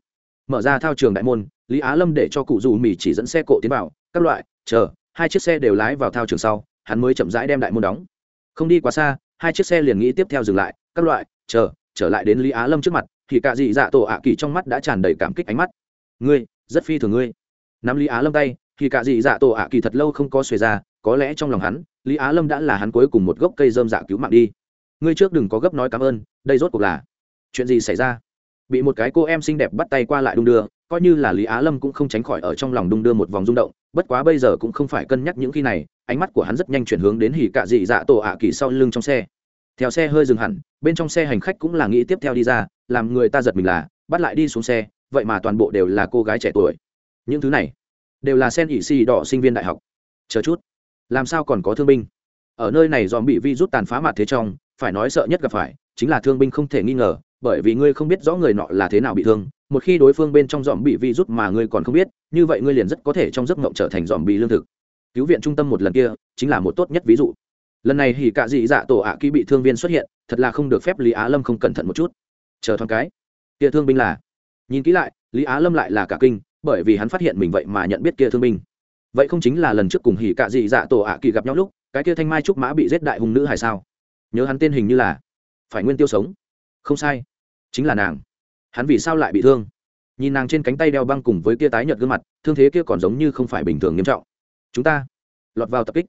Mở ra thao trường đại môn, lý á lâm để cho cụ dù mì chỉ dẫn xe cộ tiến vào, các loại, chờ, hai chiếc xe đều lái vào thao trường sau hắn mới chậm rãi đem đại môn đóng. Không đi quá xa, hai chiếc xe liền nghĩ tiếp theo dừng lại, các loại, chờ, trở lại đến lý á lâm trước mặt, thì cả dị dạ tổ ạ kỳ trong mắt đã tràn đầy cảm kích ánh mắt. Ngươi, rất phi thường ngươi. Nắm lý á lâm tay, thì cả dị dạ tổ ạ kỳ thật lâu không có xuề ra, có lẽ trong lòng hắn, lý á lâm đã là hắn cuối cùng một gốc cây dơm dạ cứu mạng đi. Ngươi trước đừng có gấp nói cảm ơn, đây rốt cuộc là chuyện gì xảy ra? Bị một cái cô em xinh đẹp bắt tay qua lại đung đưa, coi như là lý á lâm cũng không tránh khỏi ở trong lòng đung đưa một vòng rung động, bất quá bây giờ cũng không phải cân nhắc những khi này, ánh mắt của hắn rất nhanh chuyển hướng đến hỉ cạ dị dạ tổ ạ kỳ sau lưng trong xe. Theo xe hơi dừng hẳn, bên trong xe hành khách cũng là nghĩ tiếp theo đi ra, làm người ta giật mình là, bắt lại đi xuống xe, vậy mà toàn bộ đều là cô gái trẻ tuổi. Những thứ này, đều là sen ỉ xì đỏ sinh viên đại học. Chờ chút, làm sao còn có thương binh? Ở nơi này dòm bị vi rút tàn phá mặt thế trong, phải nói sợ nhất gặp phải, chính là thương binh không thể nghi ngờ bởi vì ngươi không biết rõ người nọ là thế nào bị thương, một khi đối phương bên trong dòm bị vi rút mà ngươi còn không biết, như vậy ngươi liền rất có thể trong giấc mộng trở thành dòm bị lương thực. Cứu viện trung tâm một lần kia, chính là một tốt nhất ví dụ. Lần này hỉ cạ dị dạ tổ ạ kỹ bị thương viên xuất hiện, thật là không được phép lý á lâm không cẩn thận một chút. Chờ thoáng cái, kia thương binh là, nhìn kỹ lại, lý á lâm lại là cả kinh, bởi vì hắn phát hiện mình vậy mà nhận biết kia thương binh. Vậy không chính là lần trước cùng hỉ cạ dị dạ tổ ạ kỳ gặp nhau lúc, cái kia thanh mai trúc mã bị giết đại hùng nữ hay sao? Nhớ hắn tên hình như là, phải nguyên tiêu sống. Không sai chính là nàng. Hắn vì sao lại bị thương? Nhìn nàng trên cánh tay đeo băng cùng với kia tái nhợt gương mặt, thương thế kia còn giống như không phải bình thường nghiêm trọng. Chúng ta lọt vào tập kích.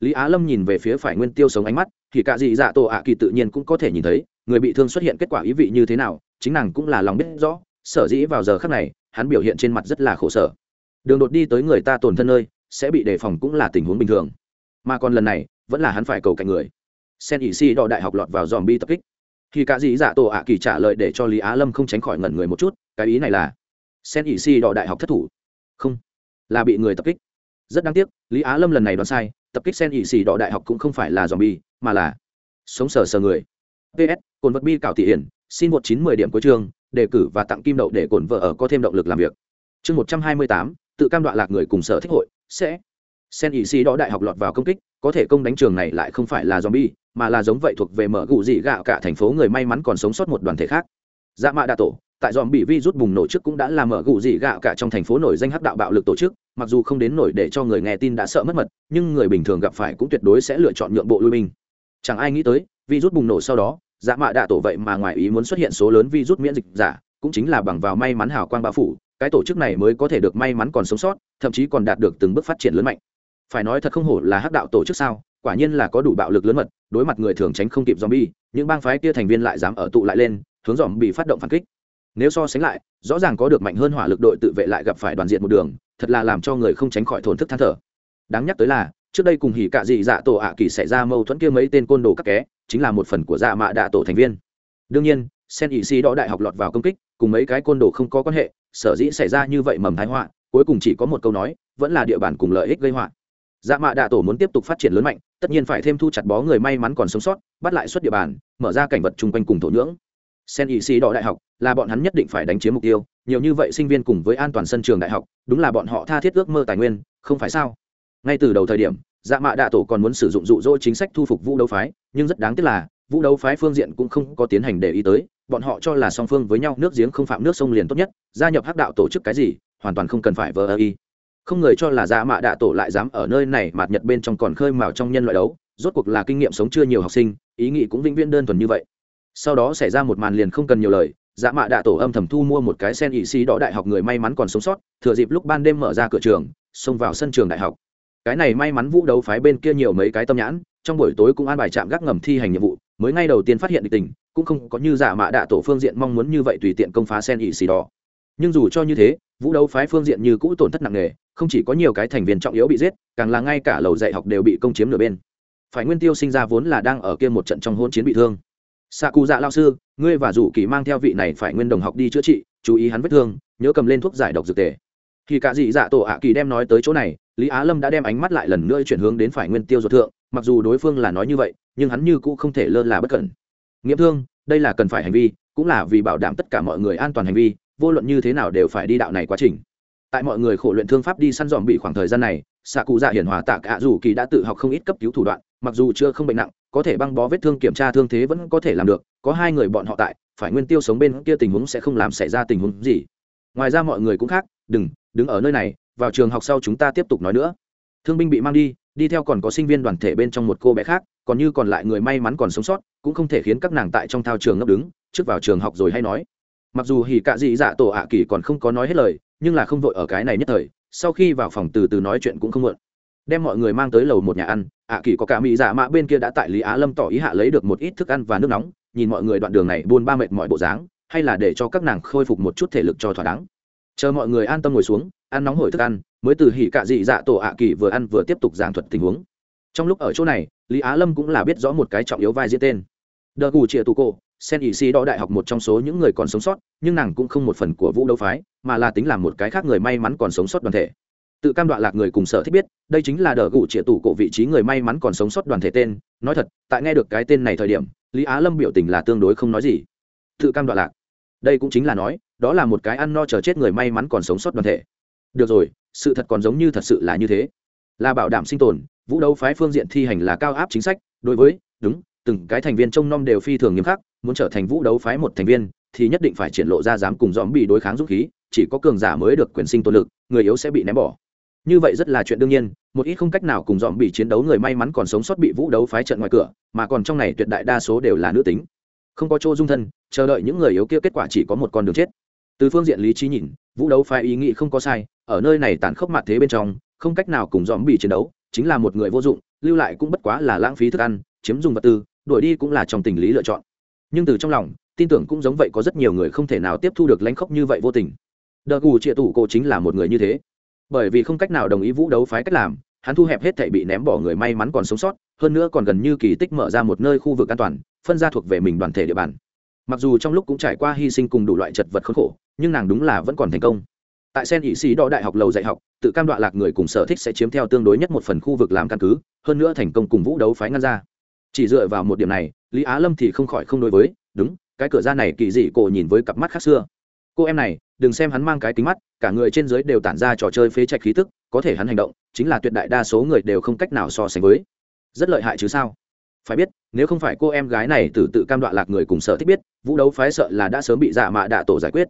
Lý á lâm nhìn về phía phải nguyên tiêu sống ánh mắt, thì cả dị dạ tổ ạ kỳ tự nhiên cũng có thể nhìn thấy, người bị thương xuất hiện kết quả ý vị như thế nào, chính nàng cũng là lòng biết rõ, sở dĩ vào giờ khắc này, hắn biểu hiện trên mặt rất là khổ sở. Đường đột đi tới người ta tổn thân nơi, sẽ bị đề phòng cũng là tình huống bình thường. Mà còn lần này, vẫn là hắn phải cầu cạnh người. Sen ỉ si đọ đại học lọt vào dòm bi tập kích khi cả dĩ dạ tổ ạ kỳ trả lời để cho lý á lâm không tránh khỏi ngẩn người một chút, cái ý này là, sen ỉ si đỏ đại học thất thủ. Không. Là bị người tập kích. Rất đáng tiếc, lý á lâm lần này đoán sai, tập kích sen ỉ xì đỏ đại học cũng không phải là dòm bi mà là sống sờ sờ người. Ps cồn vật bi cảo thị hiển, xin một chín mười điểm cuối chương, đề cử và tặng kim đậu để cồn vợ ở có thêm động lực làm việc. Chương một trăm hai mươi tám, tự cam đoạn lạc người cùng sở thích hội, sẽ sen ỉ xì đó đại học lọt vào công kích, có thể công đánh trường này lại không phải là dòm bi mà là giống vậy thuộc về mở gụ dị gạo cả thành phố người may mắn còn sống sót một đoàn thể khác. Dạ mạ đa tổ, tại dòm bị vi rút bùng nổ trước cũng đã làm mở gụ dị gạo cả trong thành phố nổi danh hắc đạo bạo lực tổ chức, mặc dù không đến nổi để cho người nghe tin đã sợ mất mật, nhưng người bình thường gặp phải cũng tuyệt đối sẽ lựa chọn nhượng bộ lui binh. Chẳng ai nghĩ tới vi rút bùng nổ sau đó dạ mạ đạ tổ vậy mà ngoài ý muốn xuất hiện số lớn vi rút miễn dịch giả, cũng chính là bằng vào may mắn hào quang bao phủ, cái tổ chức này mới có thể được may mắn còn sống sót, thậm chí còn đạt được từng bước phát triển lớn mạnh phải nói thật không hổ là hắc đạo tổ chức sao, quả nhiên là có đủ bạo lực lớn mật, đối mặt người thường tránh không kịp zombie, những bang phái kia thành viên lại dám ở tụ lại lên, hướng dòm bị phát động phản kích. Nếu so sánh lại, rõ ràng có được mạnh hơn hỏa lực đội tự vệ lại gặp phải đoàn diện một đường, thật là làm cho người không tránh khỏi thổn thức than thở. Đáng nhắc tới là, trước đây cùng hỉ cạ dị dạ tổ ạ kỳ xảy ra mâu thuẫn kia mấy tên côn đồ các ké chính là một phần của dạ mạ đạ tổ thành viên. Đương nhiên, sen ỵ sĩ đó đại học lọt vào công kích, cùng mấy cái côn đồ không có quan hệ, sở dĩ xảy ra như vậy mầm thái họa, cuối cùng chỉ có một câu nói, vẫn là địa bàn cùng lợi ích gây họa dạ mạ đạ tổ muốn tiếp tục phát triển lớn mạnh, tất nhiên phải thêm thu chặt bó người may mắn còn sống sót, bắt lại xuất địa bàn, mở ra cảnh vật chung quanh cùng thổ nhưỡng. Sen ỵ sĩ đỏ đại học là bọn hắn nhất định phải đánh chiếm mục tiêu, nhiều như vậy sinh viên cùng với an toàn sân trường đại học, đúng là bọn họ tha thiết ước mơ tài nguyên, không phải sao? Ngay từ đầu thời điểm dạ mạ đạ tổ còn muốn sử dụng dụ dỗ chính sách thu phục vũ đấu phái, nhưng rất đáng tiếc là, vũ đấu phái phương diện cũng không có tiến hành để ý tới, bọn họ cho là song phương với nhau nước giếng không phạm nước sông liền tốt nhất, gia nhập hắc đạo tổ chức cái gì, hoàn toàn không cần phải vờ ơ y không người cho là dạ mạ đạ tổ lại dám ở nơi này, mạt nhật bên trong còn khơi mào trong nhân loại đấu, rốt cuộc là kinh nghiệm sống chưa nhiều học sinh, ý nghĩ cũng vĩnh viễn đơn thuần như vậy. Sau đó xảy ra một màn liền không cần nhiều lời dạ mạ đạ tổ âm thầm thu mua một cái sen ỵ sĩ đỏ đại học người may mắn còn sống sót, thừa dịp lúc ban đêm mở ra cửa trường, xông vào sân trường đại học. Cái này may mắn vũ đấu phái bên kia nhiều mấy cái tâm nhãn, trong buổi tối cũng an bài chạm gác ngầm thi hành nhiệm vụ, mới ngay đầu tiên phát hiện địch tình, cũng không có như giả mạ đạ tổ phương diện mong muốn như vậy tùy tiện công phá sen ỵ xì đỏ nhưng dù cho như thế, vũ đấu phái phương diện như cũ tổn thất nặng nề, không chỉ có nhiều cái thành viên trọng yếu bị giết, càng là ngay cả lầu dạy học đều bị công chiếm nửa bên. Phải nguyên tiêu sinh ra vốn là đang ở kia một trận trong hôn chiến bị thương. Xạ cụ dạ lao sư, ngươi và rủ kỳ mang theo vị này phải nguyên đồng học đi chữa trị, chú ý hắn vết thương, nhớ cầm lên thuốc giải độc dược tề. Khi cả dị dạ tổ ạ kỳ đem nói tới chỗ này, lý á lâm đã đem ánh mắt lại lần nữa chuyển hướng đến phải nguyên tiêu ruột thượng, mặc dù đối phương là nói như vậy, nhưng hắn như cũ không thể lơ là bất cẩn. Nghiệm thương, đây là cần phải hành vi, cũng là vì bảo đảm tất cả mọi người an toàn hành vi vô luận như thế nào đều phải đi đạo này quá trình. Tại mọi người khổ luyện thương pháp đi săn dòm bị khoảng thời gian này xạ cụ dạ hiển hòa tạ cả dù kỳ đã tự học không ít cấp cứu thủ đoạn, mặc dù chưa không bệnh nặng, có thể băng bó vết thương kiểm tra thương thế vẫn có thể làm được, có hai người bọn họ tại, phải nguyên tiêu sống bên kia tình huống sẽ không làm xảy ra tình huống gì. Ngoài ra mọi người cũng khác, đừng, đứng ở nơi này, vào trường học sau chúng ta tiếp tục nói nữa. Thương binh bị mang đi đi theo còn có sinh viên đoàn thể bên trong một cô bé khác, còn như còn lại người may mắn còn sống sót, cũng không thể khiến các nàng tại trong thao trường ngấp đứng, trước vào trường học rồi hay nói mặc dù hỉ cạ dị dạ tổ ạ kỳ còn không có nói hết lời, nhưng là không vội ở cái này nhất thời, sau khi vào phòng từ từ nói chuyện cũng không muộn. Đem mọi người mang tới lầu một nhà ăn, ạ kỳ có cả mỹ dạ mã bên kia đã tại lý á lâm tỏ ý hạ lấy được một ít thức ăn và nước nóng, nhìn mọi người đoạn đường này buôn ba mệt mọi bộ dáng, hay là để cho các nàng khôi phục một chút thể lực cho thỏa đáng. Chờ mọi người an tâm ngồi xuống, ăn nóng hổi thức ăn, mới từ hỉ cạ dị dạ tổ ạ kỳ vừa ăn vừa tiếp tục giảng thuật tình huống. Trong lúc ở chỗ này, lý á lâm cũng là biết rõ một cái trọng yếu vai diễn tên. Đờ gù chịa tù cô sen ỵ sĩ đó đại học một trong số những người còn sống sót, nhưng nàng cũng không một phần của vũ đấu phái, mà là tính làm một cái khác người may mắn còn sống sót đoàn thể. Tự cam đoạn lạc người cùng sở thích biết, đây chính là đờ gù trịa tủ cổ vị trí người may mắn còn sống sót đoàn thể tên. Nói thật, tại nghe được cái tên này thời điểm, lý á lâm biểu tình là tương đối không nói gì. Tự cam đoạn lạc. Đây cũng chính là nói, đó là một cái ăn no chờ chết người may mắn còn sống sót đoàn thể. Được rồi, sự thật còn giống như thật sự là như thế. Là bảo đảm sinh tồn, vũ đấu phái phương diện thi hành là cao áp chính sách, đối với, đúng từng cái thành viên trông nom đều phi thường nghiêm khắc, muốn trở thành vũ đấu phái một thành viên, thì nhất định phải triển lộ ra dám cùng dòm bị đối kháng dũng khí, chỉ có cường giả mới được quyền sinh tồn lực, người yếu sẽ bị ném bỏ. Như vậy rất là chuyện đương nhiên, một ít không cách nào cùng dòm bị chiến đấu người may mắn còn sống sót bị vũ đấu phái trận ngoài cửa, mà còn trong này tuyệt đại đa số đều là nữ tính. Không có chỗ dung thân, chờ đợi những người yếu kia kết quả chỉ có một con đường chết. Từ phương diện lý trí nhìn, vũ đấu phái ý nghĩ không có sai, ở nơi này tàn khốc mặt thế bên trong, không cách nào cùng dòm bị chiến đấu, chính là một người vô dụng, lưu lại cũng bất quá là lãng phí thức ăn, chiếm dùng vật tư đuổi đi cũng là trong tình lý lựa chọn. Nhưng từ trong lòng, tin tưởng cũng giống vậy, có rất nhiều người không thể nào tiếp thu được lãnh khốc như vậy vô tình. Đờ gù trịa tủ cô chính là một người như thế. Bởi vì không cách nào đồng ý vũ đấu phái cách làm, hắn thu hẹp hết thảy bị ném bỏ người may mắn còn sống sót, hơn nữa còn gần như kỳ tích mở ra một nơi khu vực an toàn, phân ra thuộc về mình đoàn thể địa bàn. Mặc dù trong lúc cũng trải qua hy sinh cùng đủ loại chật vật khốn khổ, nhưng nàng đúng là vẫn còn thành công. Tại sen ỵ sĩ đo đại học lầu dạy học, tự cam đoạ lạc người cùng sở thích sẽ chiếm theo tương đối nhất một phần khu vực làm căn cứ, hơn nữa thành công cùng vũ đấu phái ngăn ra chỉ dựa vào một điểm này, lý á lâm thì không khỏi không đối với, đúng, cái cửa ra này kỳ dị cổ nhìn với cặp mắt khác xưa. Cô em này, đừng xem hắn mang cái kính mắt, cả người trên dưới đều tản ra trò chơi phế trạch khí tức, có thể hắn hành động, chính là tuyệt đại đa số người đều không cách nào so sánh với. Rất lợi hại chứ sao? Phải biết, nếu không phải cô em gái này từ tự cam đoạ lạc người cùng sở thích biết, vũ đấu phái sợ là đã sớm bị dạ mạ đạ tổ giải quyết.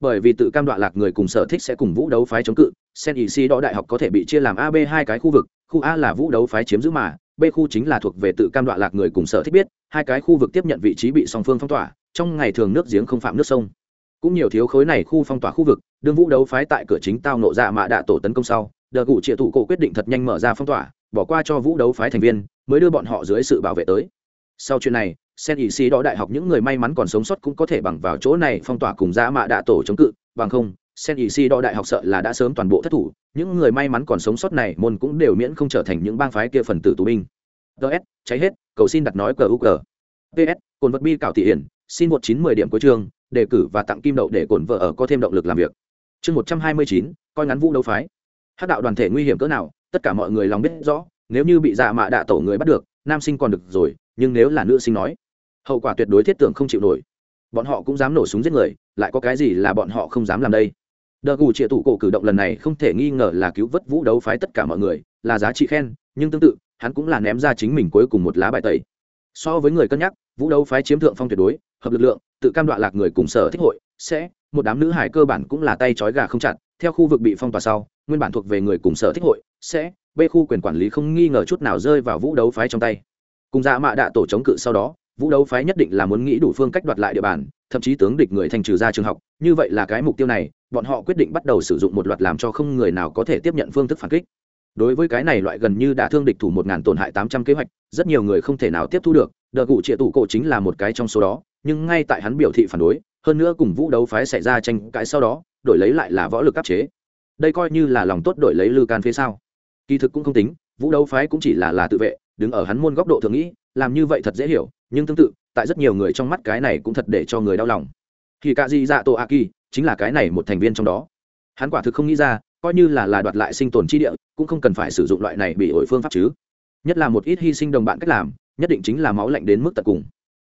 Bởi vì tự cam đoạ lạc người cùng sở thích sẽ cùng vũ đấu phái chống cự, sen ý si đó đại học có thể bị chia làm a b hai cái khu vực, khu a là vũ đấu phái chiếm giữ mà b khu chính là thuộc về tự cam đoạ lạc người cùng sở thích biết, hai cái khu vực tiếp nhận vị trí bị song phương phong tỏa, trong ngày thường nước giếng không phạm nước sông. Cũng nhiều thiếu khối này khu phong tỏa khu vực, đương vũ đấu phái tại cửa chính tao nộ dạ mạ đạ tổ tấn công sau, đờ cụ trịa thủ cổ quyết định thật nhanh mở ra phong tỏa, bỏ qua cho vũ đấu phái thành viên, mới đưa bọn họ dưới sự bảo vệ tới. Sau chuyện này, sen ỵ sĩ đó đại học những người may mắn còn sống sót cũng có thể bằng vào chỗ này phong tỏa cùng dạ mạ đạ tổ chống cự, bằng không sen ý si đo đại học sợ là đã sớm toàn bộ thất thủ, những người may mắn còn sống sót này môn cũng đều miễn không trở thành những bang phái kia phần tử tù binh. Ts cháy hết, cầu xin đặt nói cờ u cờ. Ps cồn vật bi cảo thị hiển, xin một chín mười điểm cuối chương đề cử và tặng kim đậu để cổn vợ ở có thêm động lực làm việc. Chương một trăm hai mươi chín, coi ngắn vũ đấu phái. Hát đạo đoàn thể nguy hiểm cỡ nào, tất cả mọi người lòng biết rõ, nếu như bị dạ mạ đạ tổ người bắt được, nam sinh còn được rồi, nhưng nếu là nữ sinh nói, hậu quả tuyệt đối thiết tưởng không chịu nổi. Bọn họ cũng dám nổ súng giết người, lại có cái gì là bọn họ không dám làm đây? Đờ gù trịa tụ cổ cử động lần này không thể nghi ngờ là cứu vớt vũ đấu phái tất cả mọi người, là giá trị khen, nhưng tương tự, hắn cũng là ném ra chính mình cuối cùng một lá bài tẩy. So với người cân nhắc, vũ đấu phái chiếm thượng phong tuyệt đối, hợp lực lượng, tự cam đoạ lạc người cùng sở thích hội, sẽ, một đám nữ hải cơ bản cũng là tay trói gà không chặt, theo khu vực bị phong tỏa sau, nguyên bản thuộc về người cùng sở thích hội, sẽ b khu quyền quản lý không nghi ngờ chút nào rơi vào vũ đấu phái trong tay. Cùng dạ mạ đạ tổ chống cự sau đó, vũ đấu phái nhất định là muốn nghĩ đủ phương cách đoạt lại địa bàn, thậm chí tướng địch người thành trừ ra trường học, như vậy là cái mục tiêu này bọn họ quyết định bắt đầu sử dụng một loạt làm cho không người nào có thể tiếp nhận phương thức phản kích. Đối với cái này loại gần như đã thương địch thủ một ngàn tổn hại tám trăm kế hoạch, rất nhiều người không thể nào tiếp thu được đợt cụ trịa tủ cổ chính là một cái trong số đó, nhưng ngay tại hắn biểu thị phản đối, hơn nữa cùng vũ đấu phái xảy ra tranh cãi sau đó, đổi lấy lại là võ lực áp chế. Đây coi như là lòng tốt đổi lấy lư can phía sau kỳ thực cũng không tính, vũ đấu phái cũng chỉ là là tự vệ, đứng ở hắn môn góc độ thường nghĩ, làm như vậy thật dễ hiểu, nhưng tương tự, tại rất nhiều người trong mắt cái này cũng thật để cho người đau lòng. Thì cả gì dạ tổ a kỳ chính là cái này một thành viên trong đó. Hắn quả thực không nghĩ ra, coi như là là đoạt lại sinh tồn chi địa, cũng không cần phải sử dụng loại này bị ổi phương pháp chứ. Nhất là một ít hy sinh đồng bạn cách làm, nhất định chính là máu lạnh đến mức tận cùng.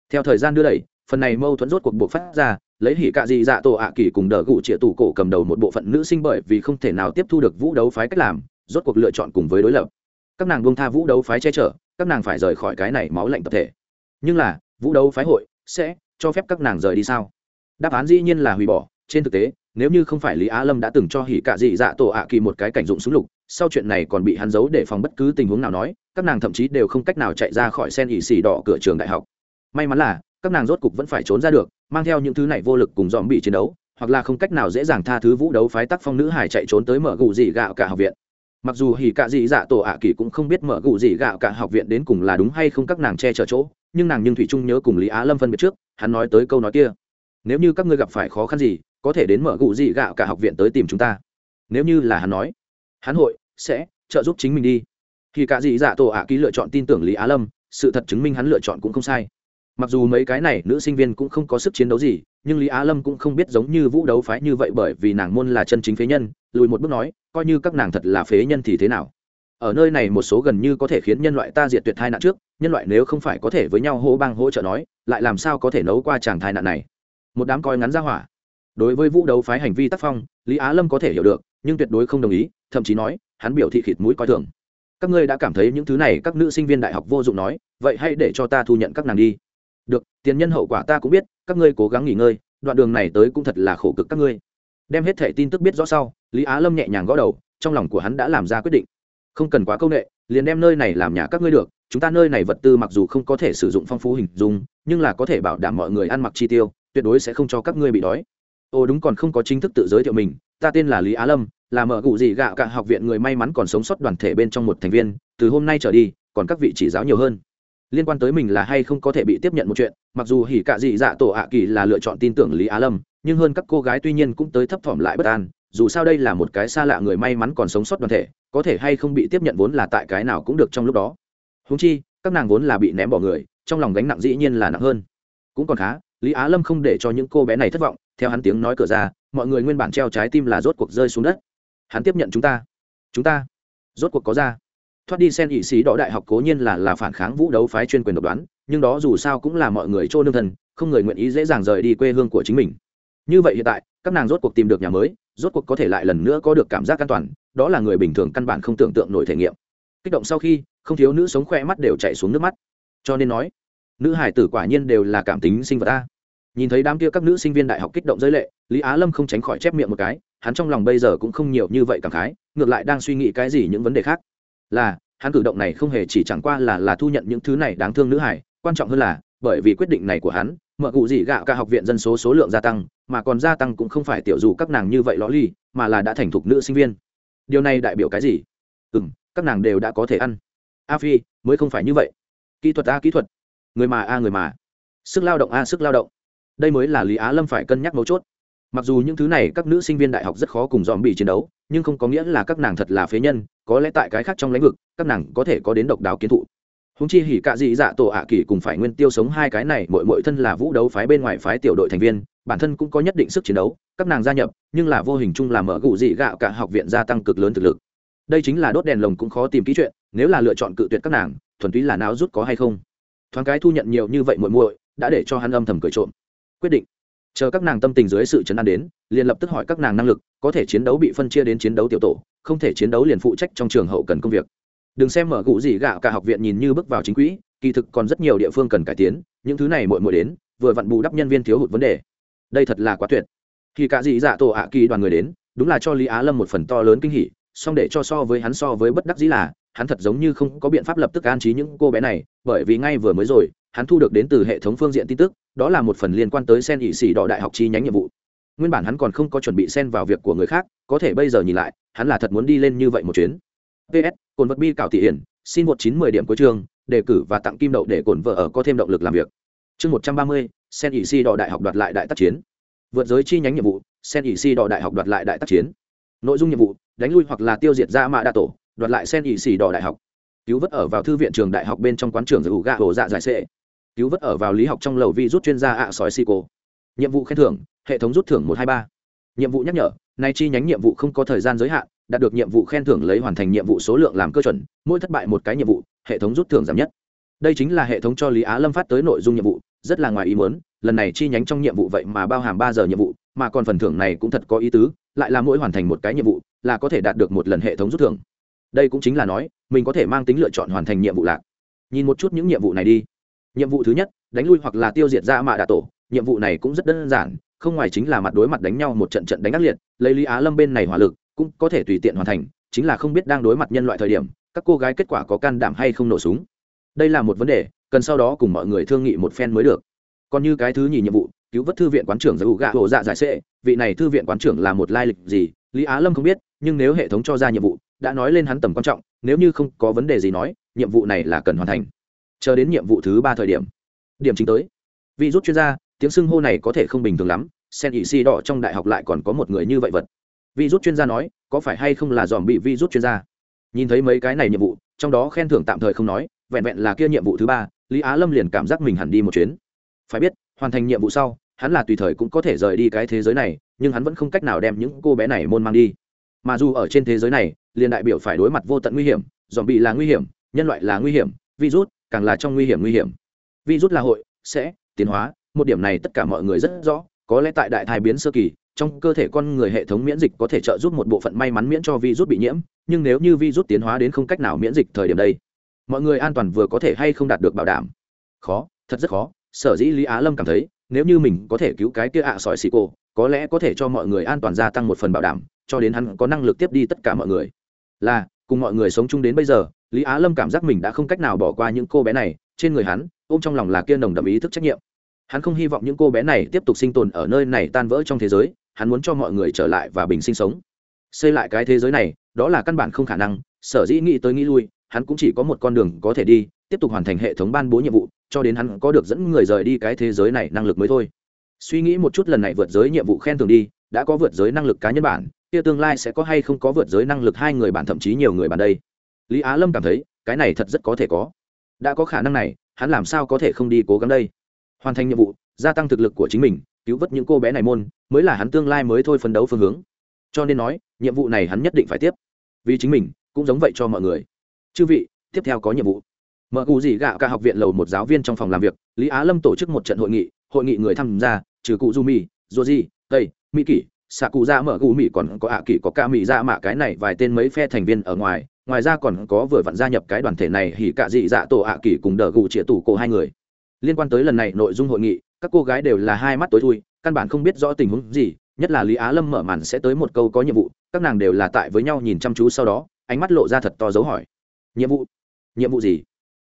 Theo thời gian đưa đẩy, phần này mâu thuẫn rốt cuộc buộc phát ra, lấy hỉ cạ dị dạ tổ ạ kỳ cùng đờ gụ trịa tủ cổ cầm đầu một bộ phận nữ sinh bởi vì không thể nào tiếp thu được vũ đấu phái cách làm, rốt cuộc lựa chọn cùng với đối lập. Các nàng buông tha vũ đấu phái che chở, các nàng phải rời khỏi cái này máu lạnh tập thể. Nhưng là, vũ đấu phái hội sẽ cho phép các nàng rời đi sao? Đáp án dĩ nhiên là hủy bỏ trên thực tế, nếu như không phải lý á lâm đã từng cho hỉ cạ dị dạ tổ ạ kỳ một cái cảnh dụng súng lục, sau chuyện này còn bị hắn giấu để phòng bất cứ tình huống nào nói, các nàng thậm chí đều không cách nào chạy ra khỏi sen ỉ xì đỏ cửa trường đại học. May mắn là, các nàng rốt cục vẫn phải trốn ra được, mang theo những thứ này vô lực cùng dòm bị chiến đấu, hoặc là không cách nào dễ dàng tha thứ vũ đấu phái tác phong nữ hải chạy trốn tới mở gù dị gạo cả học viện. Mặc dù hỉ cạ dị dạ tổ ạ kỳ cũng không biết mở gù dị gạo cả học viện đến cùng là đúng hay không các nàng che chở chỗ, nhưng nàng nhưng thủy trung nhớ cùng lý á lâm phân biệt trước, hắn nói tới câu nói kia. Nếu như các ngươi gặp phải khó khăn gì có thể đến mở gù dị gạo cả học viện tới tìm chúng ta. Nếu như là hắn nói, hắn hội sẽ trợ giúp chính mình đi. Khi cả dị dạ tổ ạ ký lựa chọn tin tưởng lý á lâm, sự thật chứng minh hắn lựa chọn cũng không sai. Mặc dù mấy cái này nữ sinh viên cũng không có sức chiến đấu gì, nhưng lý á lâm cũng không biết giống như vũ đấu phái như vậy bởi vì nàng môn là chân chính phế nhân, lùi một bước nói, coi như các nàng thật là phế nhân thì thế nào? Ở nơi này một số gần như có thể khiến nhân loại ta diệt tuyệt thai nạn trước, nhân loại nếu không phải có thể với nhau hô bang hỗ trợ nói, lại làm sao có thể nấu qua chàng thai nạn này? Một đám coi ngắn ra hỏa đối với vũ đấu phái hành vi tác phong, lý á lâm có thể hiểu được, nhưng tuyệt đối không đồng ý, thậm chí nói, hắn biểu thị khịt mũi coi thường. Các ngươi đã cảm thấy những thứ này các nữ sinh viên đại học vô dụng nói, vậy hãy để cho ta thu nhận các nàng đi. Được, tiền nhân hậu quả ta cũng biết, các ngươi cố gắng nghỉ ngơi, đoạn đường này tới cũng thật là khổ cực các ngươi. Đem hết thẻ tin tức biết rõ sau, lý á lâm nhẹ nhàng gõ đầu, trong lòng của hắn đã làm ra quyết định. Không cần quá công ệ liền đem nơi này làm nhà các ngươi được, chúng ta nơi này vật tư mặc dù không có thể sử dụng phong phú hình dung, nhưng là có thể bảo đảm mọi người ăn mặc chi tiêu, tuyệt đối sẽ không cho các ngươi bị đói ồ, đúng còn không có chính thức tự giới thiệu mình, ta tên là lý á lâm, là mở cụ gì gạo cả học viện người may mắn còn sống sót đoàn thể bên trong một thành viên, từ hôm nay trở đi, còn các vị chỉ giáo nhiều hơn. Liên quan tới mình là hay không có thể bị tiếp nhận một chuyện, mặc dù hỉ cạ dị dạ tổ ạ kỳ là lựa chọn tin tưởng lý á lâm, nhưng hơn các cô gái tuy nhiên cũng tới thấp thỏm lại bất an, dù sao đây là một cái xa lạ người may mắn còn sống sót đoàn thể, có thể hay không bị tiếp nhận vốn là tại cái nào cũng được trong lúc đó. Húng chi, các nàng vốn là bị ném bỏ người, trong lòng gánh nặng dĩ nhiên là nặng hơn. Cũng còn khá, lý á lâm không để cho những cô bé này thất vọng theo hắn tiếng nói cửa ra, mọi người nguyên bản treo trái tim là rốt cuộc rơi xuống đất. Hắn tiếp nhận chúng ta. Chúng ta. Rốt cuộc có ra. Thoát đi sen ỵ sĩ đỏ đại học cố nhiên là là phản kháng vũ đấu phái chuyên quyền độc đoán, nhưng đó dù sao cũng là mọi người trô nương thần, không người nguyện ý dễ dàng rời đi quê hương của chính mình. Như vậy hiện tại, các nàng rốt cuộc tìm được nhà mới, rốt cuộc có thể lại lần nữa có được cảm giác an toàn, đó là người bình thường căn bản không tưởng tượng nổi thể nghiệm. Kích động sau khi, không thiếu nữ sống khoe mắt đều chạy xuống nước mắt. Cho nên nói, nữ hải tử quả nhiên đều là cảm tính sinh vật ta nhìn thấy đám kia các nữ sinh viên đại học kích động giới lệ, lý á lâm không tránh khỏi chép miệng một cái, hắn trong lòng bây giờ cũng không nhiều như vậy cảm khái, ngược lại đang suy nghĩ cái gì những vấn đề khác. Là, hắn cử động này không hề chỉ chẳng qua là là thu nhận những thứ này đáng thương nữ hải quan trọng hơn là, bởi vì quyết định này của hắn mở cụ gì gạo cả học viện dân số số lượng gia tăng, mà còn gia tăng cũng không phải tiểu dù các nàng như vậy ló ly, mà là đã thành thục nữ sinh viên. Điều này đại biểu cái gì? Ừ m các nàng đều đã có thể ăn. A phi, mới không phải như vậy. Kỹ thuật a, kỹ thuật. Người mà a, người mà. Sức lao động a, sức lao động đây mới là lý á lâm phải cân nhắc mấu chốt mặc dù những thứ này các nữ sinh viên đại học rất khó cùng dòm bị chiến đấu nhưng không có nghĩa là các nàng thật là phế nhân có lẽ tại cái khác trong lĩnh vực các nàng có thể có đến độc đáo kiến thụ húng chi hỉ cạ dị dạ tổ ạ kỳ cùng phải nguyên tiêu sống hai cái này mỗi mỗi thân là vũ đấu phái bên ngoài phái tiểu đội thành viên bản thân cũng có nhất định sức chiến đấu các nàng gia nhập nhưng là vô hình chung là mở gụ dị gạo cả học viện gia tăng cực lớn thực lực đây chính là đốt đèn lồng cũng khó tìm kỹ chuyện nếu là lựa chọn cự tuyệt các nàng thuần túy là não rút có hay không thoáng cái thu nhận nhiều như vậy muội muội đã để cho hắn âm thầm cười trộm quyết định. Chờ các nàng tâm tình dưới sự chấn an đến, liền lập tức hỏi các nàng năng lực, có thể chiến đấu bị phân chia đến chiến đấu tiểu tổ, không thể chiến đấu liền phụ trách trong trường hậu cần công việc. Đừng xem mở cụ gì gạo cả học viện nhìn như bước vào chính quỹ, kỳ thực còn rất nhiều địa phương cần cải tiến, những thứ này mỗi mỗi đến, vừa vặn bù đắp nhân viên thiếu hụt vấn đề. Đây thật là quá tuyệt. Khi cả dị dạ tổ ạ kỳ đoàn người đến, đúng là cho lý á lâm một phần to lớn kinh hỉ, song để cho so với hắn so với bất đắc dĩ là, hắn thật giống như không có biện pháp lập tức an trí những cô bé này, bởi vì ngay vừa mới rồi, hắn thu được đến từ hệ thống phương diện tin tức đó là một phần liên quan tới sen ỵ sĩ đỏ đại học chi nhánh nhiệm vụ. Nguyên bản hắn còn không có chuẩn bị xen vào việc của người khác, có thể bây giờ nhìn lại, hắn là thật muốn đi lên như vậy một chuyến. Ps cồn vật bi cảo thị hiển, xin một chín mười điểm cuối trường đề cử và tặng kim đậu để cồn vợ ở có thêm động lực làm việc. Chương một trăm ba mươi, sen ỵ sĩ đỏ đại học đoạt lại đại tác chiến. Vượt giới chi nhánh nhiệm vụ, sen ỵ sĩ đỏ đại học đoạt lại đại tác chiến. Nội dung nhiệm vụ, đánh lui hoặc là tiêu diệt dạ ra mã đa tổ, đoạt lại sen ỵ sĩ đỏ đại học. Cứu vớt ở vào thư viện trường đại học bên trong quán trường dạ giải ủ gạ hồ dạ giải sệ cứu vớt ở vào lý học trong lầu vi rút chuyên gia ạ sói xì cô nhiệm vụ khen thưởng, hệ thống rút thưởng một hai ba. Nhiệm vụ nhắc nhở, nay chi nhánh nhiệm vụ không có thời gian giới hạn, đạt được nhiệm vụ khen thưởng lấy hoàn thành nhiệm vụ số lượng làm cơ chuẩn, mỗi thất bại một cái nhiệm vụ, hệ thống rút thưởng giảm nhất. Đây chính là hệ thống cho lý á lâm phát tới nội dung nhiệm vụ, rất là ngoài ý muốn, lần này chi nhánh trong nhiệm vụ vậy mà bao hàm ba giờ nhiệm vụ, mà còn phần thưởng này cũng thật có ý tứ, lại là mỗi hoàn thành một cái nhiệm vụ, là có thể đạt được một lần hệ thống rút thưởng. Đây cũng chính là nói, mình có thể mang tính lựa chọn hoàn thành nhiệm vụ lạc. Nhìn một chút những nhiệm vụ này đi nhiệm vụ thứ nhất, đánh lui hoặc là tiêu diệt ra mạ đạ tổ. Nhiệm vụ này cũng rất đơn giản, không ngoài chính là mặt đối mặt đánh nhau một trận trận đánh ác liệt, lấy lý á lâm bên này hỏa lực, cũng có thể tùy tiện hoàn thành, chính là không biết đang đối mặt nhân loại thời điểm, các cô gái kết quả có can đảm hay không nổ súng. Đây là một vấn đề, cần sau đó cùng mọi người thương nghị một phen mới được. Còn như cái thứ nhì nhiệm vụ, cứu vớt thư viện quán trưởng dạ giải gạ hồ dạ giải sệ. Vị này thư viện quán trưởng là một lai lịch gì, lý á lâm không biết, nhưng nếu hệ thống cho ra nhiệm vụ, đã nói lên hắn tầm quan trọng, nếu như không có vấn đề gì nói, nhiệm vụ này là cần hoàn thành chờ đến nhiệm vụ thứ ba thời điểm. Điểm chính tới. Vì rút chuyên gia, tiếng xưng hô này có thể không bình thường lắm, sen ỵ si đỏ trong đại học lại còn có một người như vậy vật. Vi rút chuyên gia nói, có phải hay không là dòm bị vi rút chuyên gia? Nhìn thấy mấy cái này nhiệm vụ, trong đó khen thưởng tạm thời không nói, vẹn vẹn là kia nhiệm vụ thứ ba, lý á lâm liền cảm giác mình hẳn đi một chuyến. Phải biết, hoàn thành nhiệm vụ sau, hắn là tùy thời cũng có thể rời đi cái thế giới này, nhưng hắn vẫn không cách nào đem những cô bé này môn mang đi. Mà dù ở trên thế giới này, liền đại biểu phải đối mặt vô tận nguy hiểm, dòm bị là nguy hiểm, nhân loại là nguy hiểm virus càng là trong nguy hiểm nguy hiểm. Virus là hội, sẽ tiến hóa, một điểm này tất cả mọi người rất rõ, có lẽ tại đại thai biến sơ kỳ, trong cơ thể con người hệ thống miễn dịch có thể trợ giúp một bộ phận may mắn miễn cho virus bị nhiễm, nhưng nếu như virus tiến hóa đến không cách nào miễn dịch thời điểm đây, mọi người an toàn vừa có thể hay không đạt được bảo đảm? Khó, thật rất khó. Sở dĩ lý á lâm cảm thấy, nếu như mình có thể cứu cái kia ạ à sỏi xì cô có lẽ có thể cho mọi người an toàn gia tăng một phần bảo đảm, cho đến hắn có năng lực tiếp đi tất cả mọi người. Là, cùng mọi người sống chung đến bây giờ lý á lâm cảm giác mình đã không cách nào bỏ qua những cô bé này, trên người hắn, ôm trong lòng là kia nồng đậm ý thức trách nhiệm. Hắn không hy vọng những cô bé này tiếp tục sinh tồn ở nơi này tan vỡ trong thế giới, hắn muốn cho mọi người trở lại và bình sinh sống. Xây lại cái thế giới này, đó là căn bản không khả năng, sở dĩ nghĩ tới nghĩ lui, hắn cũng chỉ có một con đường có thể đi, tiếp tục hoàn thành hệ thống ban bố nhiệm vụ, cho đến hắn có được dẫn người rời đi cái thế giới này năng lực mới thôi. Suy nghĩ một chút lần này vượt giới nhiệm vụ khen thường đi, đã có vượt giới năng lực cá nhân bản, kia tương lai sẽ có hay không có vượt giới năng lực hai người bản thậm chí nhiều người bản đây lý á lâm cảm thấy, cái này thật rất có thể có. Đã có khả năng này, hắn làm sao có thể không đi cố gắng đây? Hoàn thành nhiệm vụ, gia tăng thực lực của chính mình, cứu vớt những cô bé này môn, mới là hắn tương lai mới thôi phấn đấu phương hướng. Cho nên nói, nhiệm vụ này hắn nhất định phải tiếp. Vì chính mình, cũng giống vậy cho mọi người. Chư vị, tiếp theo có nhiệm vụ. Mở cụ gì gạo cả học viện lầu một giáo viên trong phòng làm việc, lý á lâm tổ chức một trận hội nghị hội nghị người tham gia, trừ cụ du mi du di tây mỹ kỷ xạ cụ ra mở cụ mỹ còn có ạ kỷ có ca mỹ ra mạ cái này vài tên mấy phe thành viên ở ngoài ngoài ra còn có vừa vặn gia nhập cái đoàn thể này hỉ cả dị dạ tổ ạ kỳ cùng đờ gù chĩa tủ cổ hai người. Liên quan tới lần này nội dung hội nghị, các cô gái đều là hai mắt tối thui, căn bản không biết rõ tình huống gì, nhất là lý á lâm mở màn sẽ tới một câu có nhiệm vụ, các nàng đều là tại với nhau nhìn chăm chú sau đó, ánh mắt lộ ra thật to dấu hỏi. Nhiệm vụ? Nhiệm vụ gì?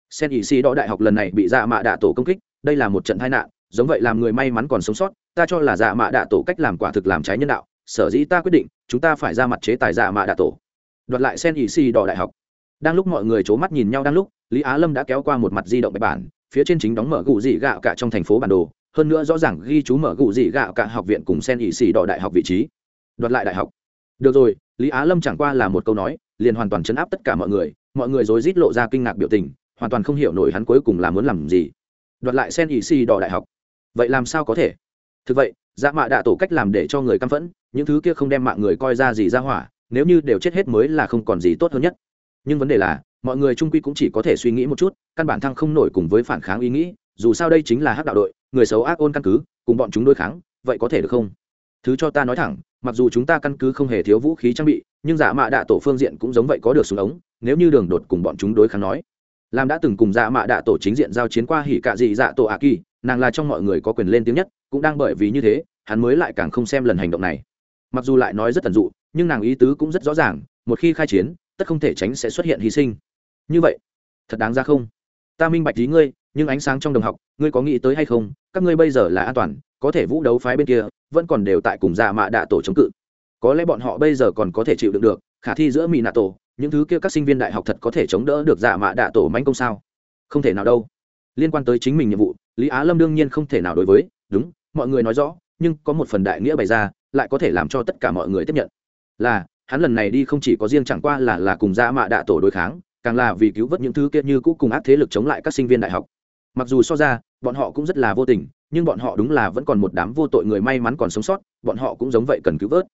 Sen ỵ sĩ đó đại học lần này bị dạ mạ đạ tổ công kích, đây là một trận tai nạn, giống vậy làm người may mắn còn sống sót, ta cho là dạ mạ đạ tổ cách làm quả thực làm trái nhân đạo, sở dĩ ta quyết định, chúng ta phải ra mặt chế tài dạ mạ đạ tổ đoạt lại sen ỵ xì đỏ đại học. Đang lúc mọi người c h ố mắt nhìn nhau đang lúc, lý á lâm đã kéo qua một mặt di động bạch bản, phía trên chính đóng mở gù dị gạo cả trong thành phố bản đồ, hơn nữa rõ ràng ghi chú mở gù dị gạo cả học viện cùng sen ỵ xì đỏ đại học vị trí. Đoạt lại đại học. Được rồi, lý á lâm chẳng qua là một câu nói, liền hoàn toàn chấn áp tất cả mọi người mọi người rối rít lộ ra kinh ngạc biểu tình, hoàn toàn không hiểu nổi hắn cuối cùng là muốn làm gì. Đoạt lại sen ỵ xì đỏ đại học. Vậy làm sao có thể? Thực vậy dạ mạ đạ tổ cách làm để cho người căm phẫn, những thứ kia không đem mạng người coi ra gì ra hỏa nếu như đều chết hết mới là không còn gì tốt hơn nhất. Nhưng vấn đề là, mọi người trung quy cũng chỉ có thể suy nghĩ một chút, căn bản thăng không nổi cùng với phản kháng ý nghĩ, dù sao đây chính là hắc đạo đội, người xấu ác ôn căn cứ, cùng bọn chúng đối kháng, vậy có thể được không? Thứ cho ta nói thẳng, mặc dù chúng ta căn cứ không hề thiếu vũ khí trang bị, nhưng giả mạ đạ tổ phương diện cũng giống vậy có được súng ống, nếu như đường đột cùng bọn chúng đối kháng nói. Làm đã từng cùng dạ mạ đạ tổ chính diện giao chiến qua hỉ cạ dị dạ tổ ạ kỳ, nàng là trong mọi người có quyền lên tiếng nhất, cũng đang bởi vì như thế, hắn mới lại càng không xem lần hành động này. Mặc dù lại nói rất tận dụ nhưng nàng ý tứ cũng rất rõ ràng, một khi khai chiến, tất không thể tránh sẽ xuất hiện hy sinh. Như vậy, thật đáng ra không? Ta minh bạch ý ngươi, nhưng ánh sáng trong đồng học, ngươi có nghĩ tới hay không? Các ngươi bây giờ là an toàn, có thể vũ đấu phái bên kia, vẫn còn đều tại cùng dạ mạ đạ tổ chống cự. Có lẽ bọn họ bây giờ còn có thể chịu đựng được, khả thi giữa mỹ nạ tổ, những thứ kia các sinh viên đại học thật có thể chống đỡ được dạ mạ đạ tổ manh công sao? Không thể nào đâu. Liên quan tới chính mình nhiệm vụ, lý á lâm đương nhiên không thể nào đối với, đúng, mọi người nói rõ, nhưng có một phần đại nghĩa bày ra, lại có thể làm cho tất cả mọi người tiếp nhận là, hắn lần này đi không chỉ có riêng chẳng qua là là cùng dạ mạ đạ tổ đối kháng, càng là vì cứu vớt những thứ kia như cũ cùng áp thế lực chống lại các sinh viên đại học. Mặc dù so ra, bọn họ cũng rất là vô tình, nhưng bọn họ đúng là vẫn còn một đám vô tội người may mắn còn sống sót, bọn họ cũng giống vậy cần cứu vớt.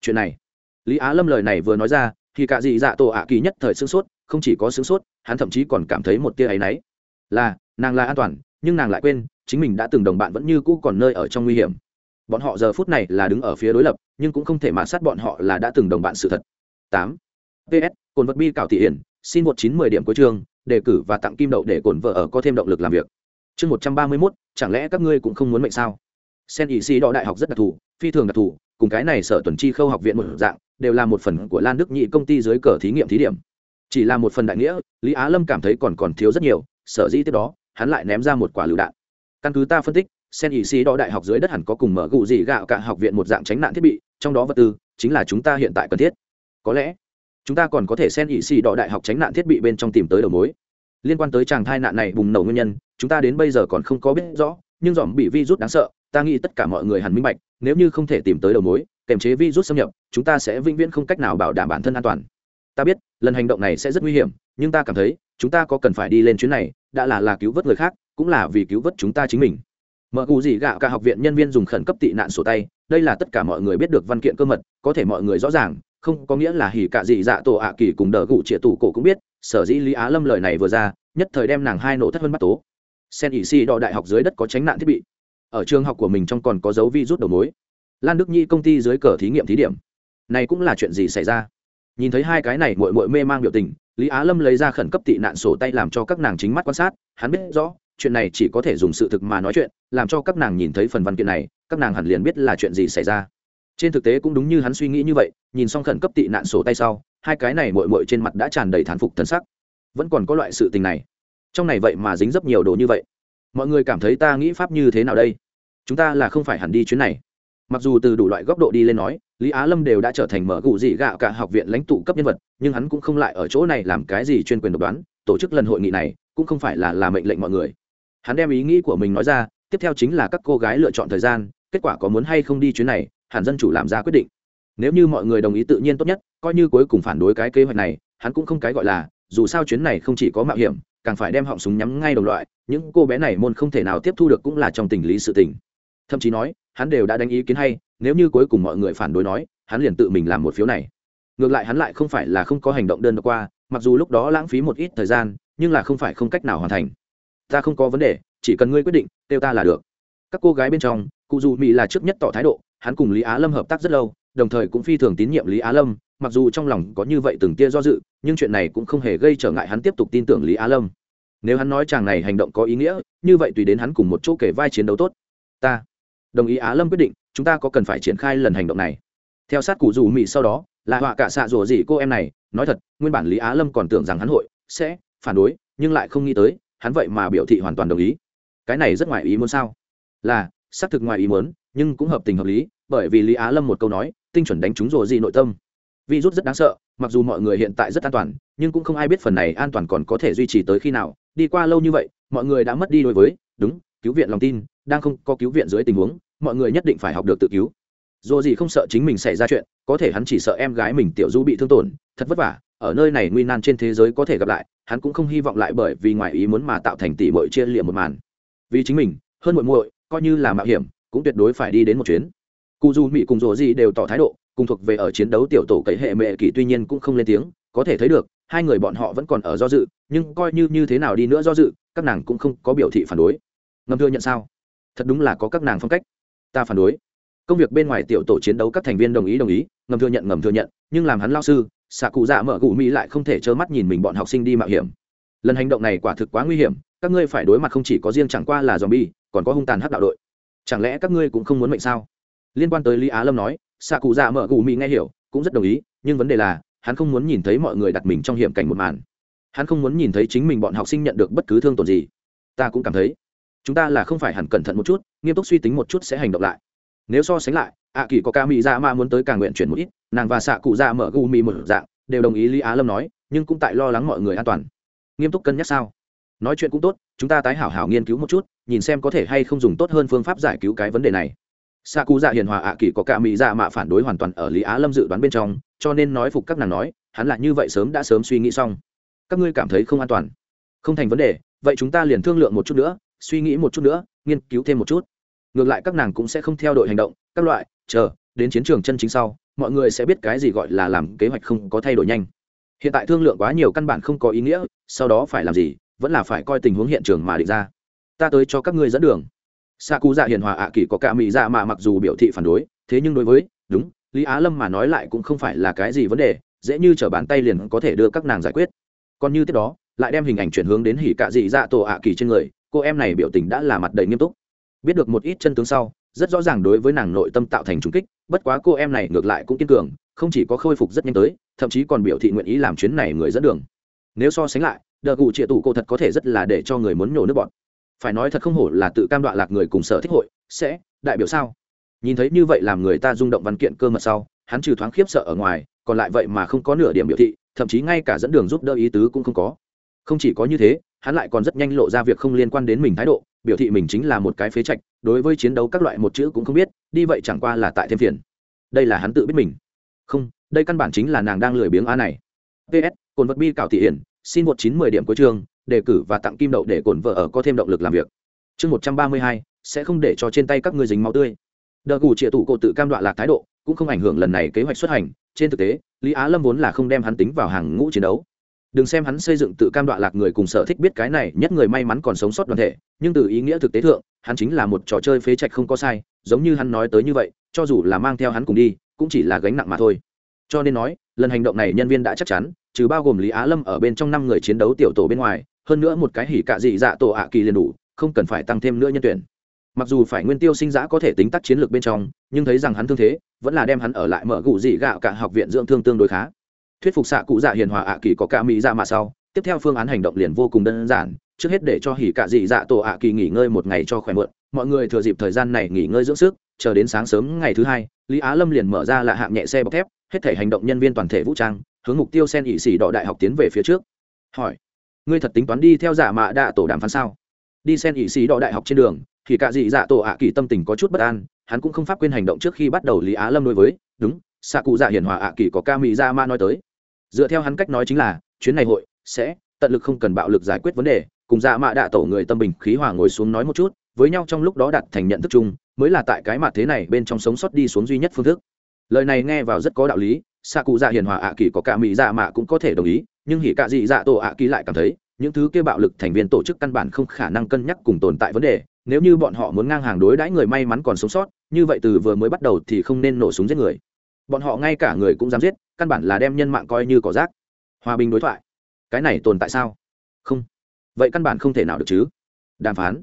Chuyện này, lý á lâm lời này vừa nói ra, thì cả dị dạ tổ ạ kỳ nhất thời sương sốt, không chỉ có sương sốt, hắn thậm chí còn cảm thấy một tia áy náy. Là, nàng là an toàn, nhưng nàng lại quên, chính mình đã từng đồng bạn vẫn như cũ còn nơi ở trong nguy hiểm bọn họ giờ phút này là đứng ở phía đối lập, nhưng cũng không thể mạt sát bọn họ là đã từng đồng bạn sự thật. Tám. Ps cồn vật bi cảo thị hiển, xin một chín mười điểm cuối chương, đề cử và tặng kim đậu để cồn vợ ở có thêm động lực làm việc. Chương một trăm ba mươi mốt, chẳng lẽ các ngươi cũng không muốn mệnh sao? Sen ý sĩ đọ đại học rất đặc thù, phi thường đặc thù, cùng cái này sở tuần chi khâu học viện một dạng, đều là một phần của lan đức nhị công ty dưới cờ thí nghiệm thí điểm. Chỉ là một phần đại nghĩa, lý á lâm cảm thấy còn còn thiếu rất nhiều, sở dĩ tiếp đó, hắn lại ném ra một quả lựu đạn. Căn cứ ta phân tích sen ý sĩ đo đại học dưới đất hẳn có cùng mở gụ gì gạo cả học viện một dạng tránh nạn thiết bị, trong đó vật tư chính là chúng ta hiện tại cần thiết. Có lẽ, chúng ta còn có thể sen ý sĩ đo đại học tránh nạn thiết bị bên trong tìm tới đầu mối. Liên quan tới chàng thai nạn này bùng nổ nguyên nhân, chúng ta đến bây giờ còn không có biết rõ, nhưng dòm bị virus đáng sợ, ta nghĩ tất cả mọi người hẳn minh bạch, nếu như không thể tìm tới đầu mối, kèm chế virus xâm nhập, chúng ta sẽ vĩnh viễn không cách nào bảo đảm bản thân an toàn. Ta biết, lần hành động này sẽ rất nguy hiểm, nhưng ta cảm thấy, chúng ta có cần phải đi lên chuyến này, đã là là cứu vớt người khác, cũng là vì cứu vớt chúng ta chính mình mở cụ gì gạo cả học viện nhân viên dùng khẩn cấp tị nạn sổ tay, đây là tất cả mọi người biết được văn kiện cơ mật, có thể mọi người rõ ràng, không có nghĩa là hỉ cả gì dạ tổ ạ kỳ cùng đỡ gụ trịa tủ cổ cũng biết, sở dĩ lý á lâm lời này vừa ra, nhất thời đem nàng hai nổ thất vân bắt tố. Sen ỉ si đo đại học dưới đất có tránh nạn thiết bị. Ở trường học của mình trong còn có dấu vi rút đầu mối. Lan đức nhi công ty dưới cờ thí nghiệm thí điểm. Này cũng là chuyện gì xảy ra? Nhìn thấy hai cái này mội mội mê mang biểu tình, lý á lâm lấy ra khẩn cấp tị nạn sổ tay làm cho các nàng chính mắt quan sát, hắn biết rõ chuyện này chỉ có thể dùng sự thực mà nói chuyện, làm cho các nàng nhìn thấy phần văn kiện này, các nàng hẳn liền biết là chuyện gì xảy ra. Trên thực tế cũng đúng như hắn suy nghĩ như vậy, nhìn xong khẩn cấp tị nạn sổ tay sau, hai cái này mội mội trên mặt đã tràn đầy thán phục thân sắc. Vẫn còn có loại sự tình này. Trong này vậy mà dính rất nhiều đồ như vậy. Mọi người cảm thấy ta nghĩ pháp như thế nào đây? Chúng ta là không phải hẳn đi chuyến này. Mặc dù từ đủ loại góc độ đi lên nói, lý á lâm đều đã trở thành mở gụ dị gạo cả học viện lãnh tụ cấp nhân vật, nhưng hắn cũng không lại ở chỗ này làm cái gì chuyên quyền độc đoán, tổ chức lần hội nghị này, cũng không phải là làm mệnh lệnh mọi người hắn đem ý nghĩ của mình nói ra, tiếp theo chính là các cô gái lựa chọn thời gian, kết quả có muốn hay không đi chuyến này, hẳn dân chủ làm ra quyết định. Nếu như mọi người đồng ý tự nhiên tốt nhất, coi như cuối cùng phản đối cái kế hoạch này, hắn cũng không cái gọi là, dù sao chuyến này không chỉ có mạo hiểm, càng phải đem họng súng nhắm ngay đồng loại, những cô bé này môn không thể nào tiếp thu được cũng là trong tình lý sự tình. Thậm chí nói, hắn đều đã đánh ý kiến hay, nếu như cuối cùng mọi người phản đối nói, hắn liền tự mình làm một phiếu này. Ngược lại hắn lại không phải là không có hành động đơn độc qua, mặc dù lúc đó lãng phí một ít thời gian, nhưng là không phải không cách nào hoàn thành ta không có vấn đề, chỉ cần ngươi quyết định, kêu ta là được. Các cô gái bên trong, cụ dù mỹ là trước nhất tỏ thái độ, hắn cùng lý á lâm hợp tác rất lâu, đồng thời cũng phi thường tín nhiệm lý á lâm, mặc dù trong lòng có như vậy từng tia do dự, nhưng chuyện này cũng không hề gây trở ngại hắn tiếp tục tin tưởng lý á lâm. Nếu hắn nói chàng này hành động có ý nghĩa, như vậy tùy đến hắn cùng một chỗ kể vai chiến đấu tốt. Ta đồng ý á lâm quyết định, chúng ta có cần phải triển khai lần hành động này. Theo sát cụ dù mỹ sau đó, là họa cả xạ rủa gì cô em này, nói thật, nguyên bản lý á lâm còn tưởng rằng hắn hội sẽ phản đối, nhưng lại không nghĩ tới hắn vậy mà biểu thị hoàn toàn đồng ý. Cái này rất ngoài ý muốn sao? Là, xác thực ngoài ý muốn, nhưng cũng hợp tình hợp lý, bởi vì lý á lâm một câu nói, tinh chuẩn đánh trúng rồ gì nội tâm. Virus rất đáng sợ, mặc dù mọi người hiện tại rất an toàn, nhưng cũng không ai biết phần này an toàn còn có thể duy trì tới khi nào. Đi qua lâu như vậy, mọi người đã mất đi đối với, đúng, cứu viện lòng tin, đang không có cứu viện dưới tình huống, mọi người nhất định phải học được tự cứu. Dù gì không sợ chính mình xảy ra chuyện, có thể hắn chỉ sợ em gái mình tiểu du bị thương tổn, thật vất vả ở nơi này nguy nan trên thế giới có thể gặp lại, hắn cũng không hy vọng lại bởi vì ngoài ý muốn mà tạo thành tỷ muội chia liệm một màn. Vì chính mình, hơn muội muội, coi như là mạo hiểm, cũng tuyệt đối phải đi đến một chuyến. Cụ dù mỹ cùng rồ gì đều tỏ thái độ, cùng thuộc về ở chiến đấu tiểu tổ cậy hệ mệ kỳ tuy nhiên cũng không lên tiếng, có thể thấy được, hai người bọn họ vẫn còn ở do dự, nhưng coi như như thế nào đi nữa do dự, các nàng cũng không có biểu thị phản đối. Ngầm thưa nhận sao? Thật đúng là có các nàng phong cách. Ta phản đối. Công việc bên ngoài tiểu tổ chiến đấu các thành viên đồng ý đồng ý ngầm thừa nhận, ngầm thừa nhận, nhưng làm hắn lao sư xạ cụ dạ mở cụ mỹ lại không thể trơ mắt nhìn mình bọn học sinh đi mạo hiểm. Lần hành động này quả thực quá nguy hiểm, các ngươi phải đối mặt không chỉ có riêng chẳng qua là dòm bi còn có hung tàn hắc đạo đội. Chẳng lẽ các ngươi cũng không muốn mệnh sao? Liên quan tới lý á lâm nói, xạ cụ dạ mở cụ mỹ nghe hiểu, cũng rất đồng ý, nhưng vấn đề là, hắn không muốn nhìn thấy mọi người đặt mình trong hiểm cảnh một màn. Hắn không muốn nhìn thấy chính mình bọn học sinh nhận được bất cứ thương tổn gì. Ta cũng cảm thấy, chúng ta là không phải hẳn cẩn thận một chút, nghiêm túc suy tính một chút sẽ hành động lại. Nếu so sánh lại, ạ kỳ có ca mỹ dạ ma muốn tới càng nguyện chuyển một ít nàng và xạ cụ dạ mở gu mì một dạng, đều đồng ý lý á lâm nói, nhưng cũng tại lo lắng mọi người an toàn. Nghiêm túc cân nhắc sao? Nói chuyện cũng tốt, chúng ta tái hảo hảo nghiên cứu một chút, nhìn xem có thể hay không dùng tốt hơn phương pháp giải cứu cái vấn đề này. Xạ cụ dạ hiền hòa ạ kỳ có cả mỹ dạ mạ phản đối hoàn toàn ở lý á lâm dự đoán bên trong, cho nên nói phục các nàng nói, hắn là như vậy sớm đã sớm suy nghĩ xong. Các ngươi cảm thấy không an toàn? Không thành vấn đề, vậy chúng ta liền thương lượng một chút nữa, suy nghĩ một chút nữa, nghiên cứu thêm một chút. Ngược lại các nàng cũng sẽ không theo đội hành động, các loại, chờ đến chiến trường chân chính sau, mọi người sẽ biết cái gì gọi là làm kế hoạch không có thay đổi nhanh. Hiện tại thương lượng quá nhiều căn bản không có ý nghĩa, sau đó phải làm gì, vẫn là phải coi tình huống hiện trường mà định ra. Ta tới cho các ngươi dẫn đường. Sa cú dạ hiền hòa ạ kỳ có cả mỹ dạ mà mặc dù biểu thị phản đối, thế nhưng đối với, đúng, lý á lâm mà nói lại cũng không phải là cái gì vấn đề, dễ như t r ở bàn tay liền có thể đưa các nàng giải quyết. Còn như tiếp đó, lại đem hình ảnh chuyển hướng đến hỉ cạ dị dạ tổ ạ kỳ trên người, cô em này biểu tình đã là mặt đầy nghiêm túc. Biết được một ít chân tướng sau rất rõ ràng đối với nàng nội tâm tạo thành trùng kích, bất quá cô em này ngược lại cũng kiên cường, không chỉ có khôi phục rất nhanh tới, thậm chí còn biểu thị nguyện ý làm chuyến này người dẫn đường. Nếu so sánh lại, đờ cụ trịa tủ cô thật có thể rất là để cho người muốn nhổ nước bọn phải nói thật không hổ là tự cam đoạ lạc người cùng sở thích hội, sẽ, đại biểu sao? Nhìn thấy như vậy làm người ta rung động văn kiện cơ mật sau, hắn trừ thoáng khiếp sợ ở ngoài, còn lại vậy mà không có nửa điểm biểu thị, thậm chí ngay cả dẫn đường giúp đỡ ý tứ cũng không có. Không chỉ có như thế hắn lại còn rất nhanh lộ ra việc không liên quan đến mình thái độ, biểu thị mình chính là một cái phế trạch, đối với chiến đấu các loại một chữ cũng không biết, đi vậy chẳng qua là tại thêm phiền. Đây là hắn tự biết mình. Không, đây căn bản chính là nàng đang lười biếng a này. Ps cồn vật bi cảo thị hiển, xin một chín mười điểm cuối chương, đề cử và tặng kim đậu để cồn vợ ở có thêm động lực làm việc. Chương một trăm ba mươi hai, sẽ không để cho trên tay các ngươi dính máu tươi. Đờ gù trịa tủ cổ tự cam đoạ lạc thái độ, cũng không ảnh hưởng lần này kế hoạch xuất hành. Trên thực tế, lý á lâm vốn là không đem hắn tính vào hàng ngũ chiến đấu đừng xem hắn xây dựng tự cam đoạ lạc người cùng sở thích biết cái này, nhất người may mắn còn sống sót đoàn thể, nhưng từ ý nghĩa thực tế thượng, hắn chính là một trò chơi phế trạch không có sai, giống như hắn nói tới như vậy, cho dù là mang theo hắn cùng đi, cũng chỉ là gánh nặng mà thôi. Cho nên nói, lần hành động này nhân viên đã chắc chắn, trừ bao gồm lý á lâm ở bên trong năm người chiến đấu tiểu tổ bên ngoài, hơn nữa một cái hỉ cạ dị dạ tổ ạ kỳ liền đủ, không cần phải tăng thêm nữa nhân tuyển. Mặc dù phải nguyên tiêu sinh giã có thể tính tác chiến lược bên trong, nhưng thấy rằng hắn thương thế, vẫn là đem hắn ở lại mở gụ dị gạo cả học viện dưỡng thương tương đối khá thuyết phục xạ cụ dạ hiền hòa ạ kỳ có ca mỹ dạ mà sau, tiếp theo phương án hành động liền vô cùng đơn giản, trước hết để cho hỉ cạ dị dạ tổ ạ kỳ nghỉ ngơi một ngày cho khỏe mượn mọi người thừa dịp thời gian này nghỉ ngơi dưỡng sức, chờ đến sáng sớm ngày thứ hai, lý á lâm liền mở ra là hạng nhẹ xe bọc thép, hết thể hành động nhân viên toàn thể vũ trang, hướng mục tiêu sen ỵ sĩ đọ đại học tiến về phía trước. Hỏi, ngươi thật tính toán đi theo giả mạ đạ tổ đàm phán sao? Đi sen ỵ sĩ đọ đại học trên đường thì cả dị dạ tổ ạ kỳ tâm tình có chút bất an, hắn cũng không pháp quên hành động trước khi bắt đầu lý á lâm đối với, đúng, xạ cụ dạ hiền hòa ạ kỳ có ca mỹ dạ ra ma nói tới dựa theo hắn cách nói chính là, chuyến này hội sẽ tận lực không cần bạo lực giải quyết vấn đề, cùng dạ mạ đạ tổ người tâm bình khí hòa ngồi xuống nói một chút, với nhau trong lúc đó đặt thành nhận thức chung, mới là tại cái mặt thế này bên trong sống sót đi xuống duy nhất phương thức. Lời này nghe vào rất có đạo lý xạ cụ dạ hiền hòa ạ kỳ có cả mỹ dạ mạ cũng có thể đồng ý, nhưng hỉ cạ dị dạ tổ ạ kỳ lại cảm thấy, những thứ kia bạo lực thành viên tổ chức căn bản không khả năng cân nhắc cùng tồn tại vấn đề, nếu như bọn họ muốn ngang hàng đối đãi người may mắn còn sống sót, như vậy từ vừa mới bắt đầu thì không nên nổ súng giết người bọn họ ngay cả người cũng dám giết, căn bản là đem nhân mạng coi như cỏ rác. Hòa bình đối thoại. Cái này tồn tại sao? Không. Vậy căn bản không thể nào được chứ. Đàm phán.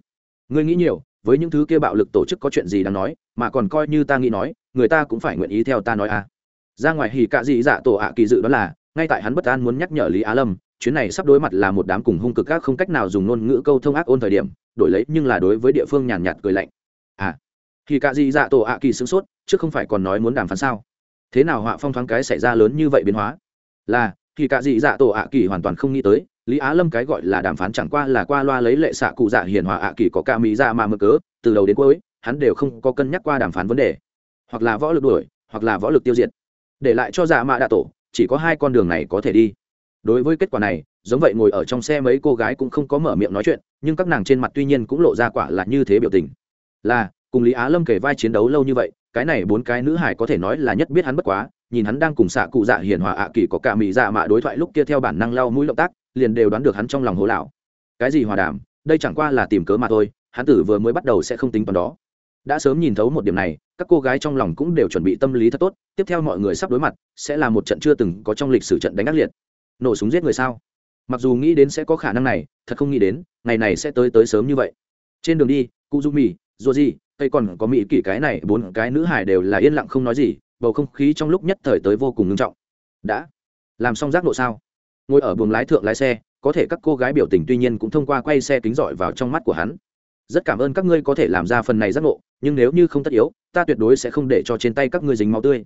Ngươi nghĩ nhiều, với những thứ kia bạo lực tổ chức có chuyện gì đáng nói, mà còn coi như ta nghĩ nói, người ta cũng phải nguyện ý theo ta nói à. Ra ngoài hì cạ dị dạ tổ ạ kỳ dự đó là, ngay tại hắn bất an muốn nhắc nhở lý á lâm, chuyến này sắp đối mặt là một đám cùng hung cực các không cách nào dùng ngôn ngữ câu thông ác ôn thời điểm, đổi lấy nhưng là đối với địa phương nhàn nhạt cười lạnh. À. Thì cạ dị dạ tổ ạ kỳ sửng sốt, chứ không phải còn nói muốn đàm phán sao? Thế nào họa phong thoáng cái xảy ra lớn như vậy biến hóa? Là thì cả dị dạ tổ ạ kỳ hoàn toàn không nghĩ tới, lý á lâm cái gọi là đàm phán chẳng qua là qua loa lấy lệ xạ cụ dạ hiền hòa ạ kỳ có ca mỹ dạ mà mơ cớ, từ đầu đến cuối, hắn đều không có cân nhắc qua đàm phán vấn đề. Hoặc là võ lực đuổi, hoặc là võ lực tiêu diệt. Để lại cho dạ mạ đạ tổ, chỉ có hai con đường này có thể đi. Đối với kết quả này, giống vậy ngồi ở trong xe mấy cô gái cũng không có mở miệng nói chuyện, nhưng các nàng trên mặt tuy nhiên cũng lộ ra quả là như thế biểu tình. Là, cùng lý á lâm kể vai chiến đấu lâu như vậy cái này bốn cái nữ hải có thể nói là nhất biết hắn bất quá, nhìn hắn đang cùng xạ cụ dạ hiền hòa ạ kỳ có cả mỹ dạ mạ đối thoại lúc kia theo bản năng lau mũi động tác, liền đều đoán được hắn trong lòng hố lão. Cái gì hòa đàm, đây chẳng qua là tìm cớ mà thôi, hắn tử vừa mới bắt đầu sẽ không tính toán đó. Đã sớm nhìn thấu một điểm này, các cô gái trong lòng cũng đều chuẩn bị tâm lý thật tốt, tiếp theo mọi người sắp đối mặt, sẽ là một trận chưa từng có trong lịch sử trận đánh ác liệt. Nổ súng giết người sao? Mặc dù nghĩ đến sẽ có khả năng này, thật không nghĩ đến, ngày này sẽ tới tới sớm như vậy. Trên đường đi cụ du mì dù gì cây còn có mỹ kỷ cái này, bốn cái nữ hải đều là yên lặng không nói gì, bầu không khí trong lúc nhất thời tới vô cùng ngưng trọng. Đã. Làm xong giác độ sao? Ngồi ở buồng lái thượng lái xe, có thể các cô gái biểu tình tuy nhiên cũng thông qua quay xe kính giỏi vào trong mắt của hắn. Rất cảm ơn các ngươi có thể làm ra phần này giác ngộ, nhưng nếu như không tất yếu, ta tuyệt đối sẽ không để cho trên tay các ngươi dính máu tươi.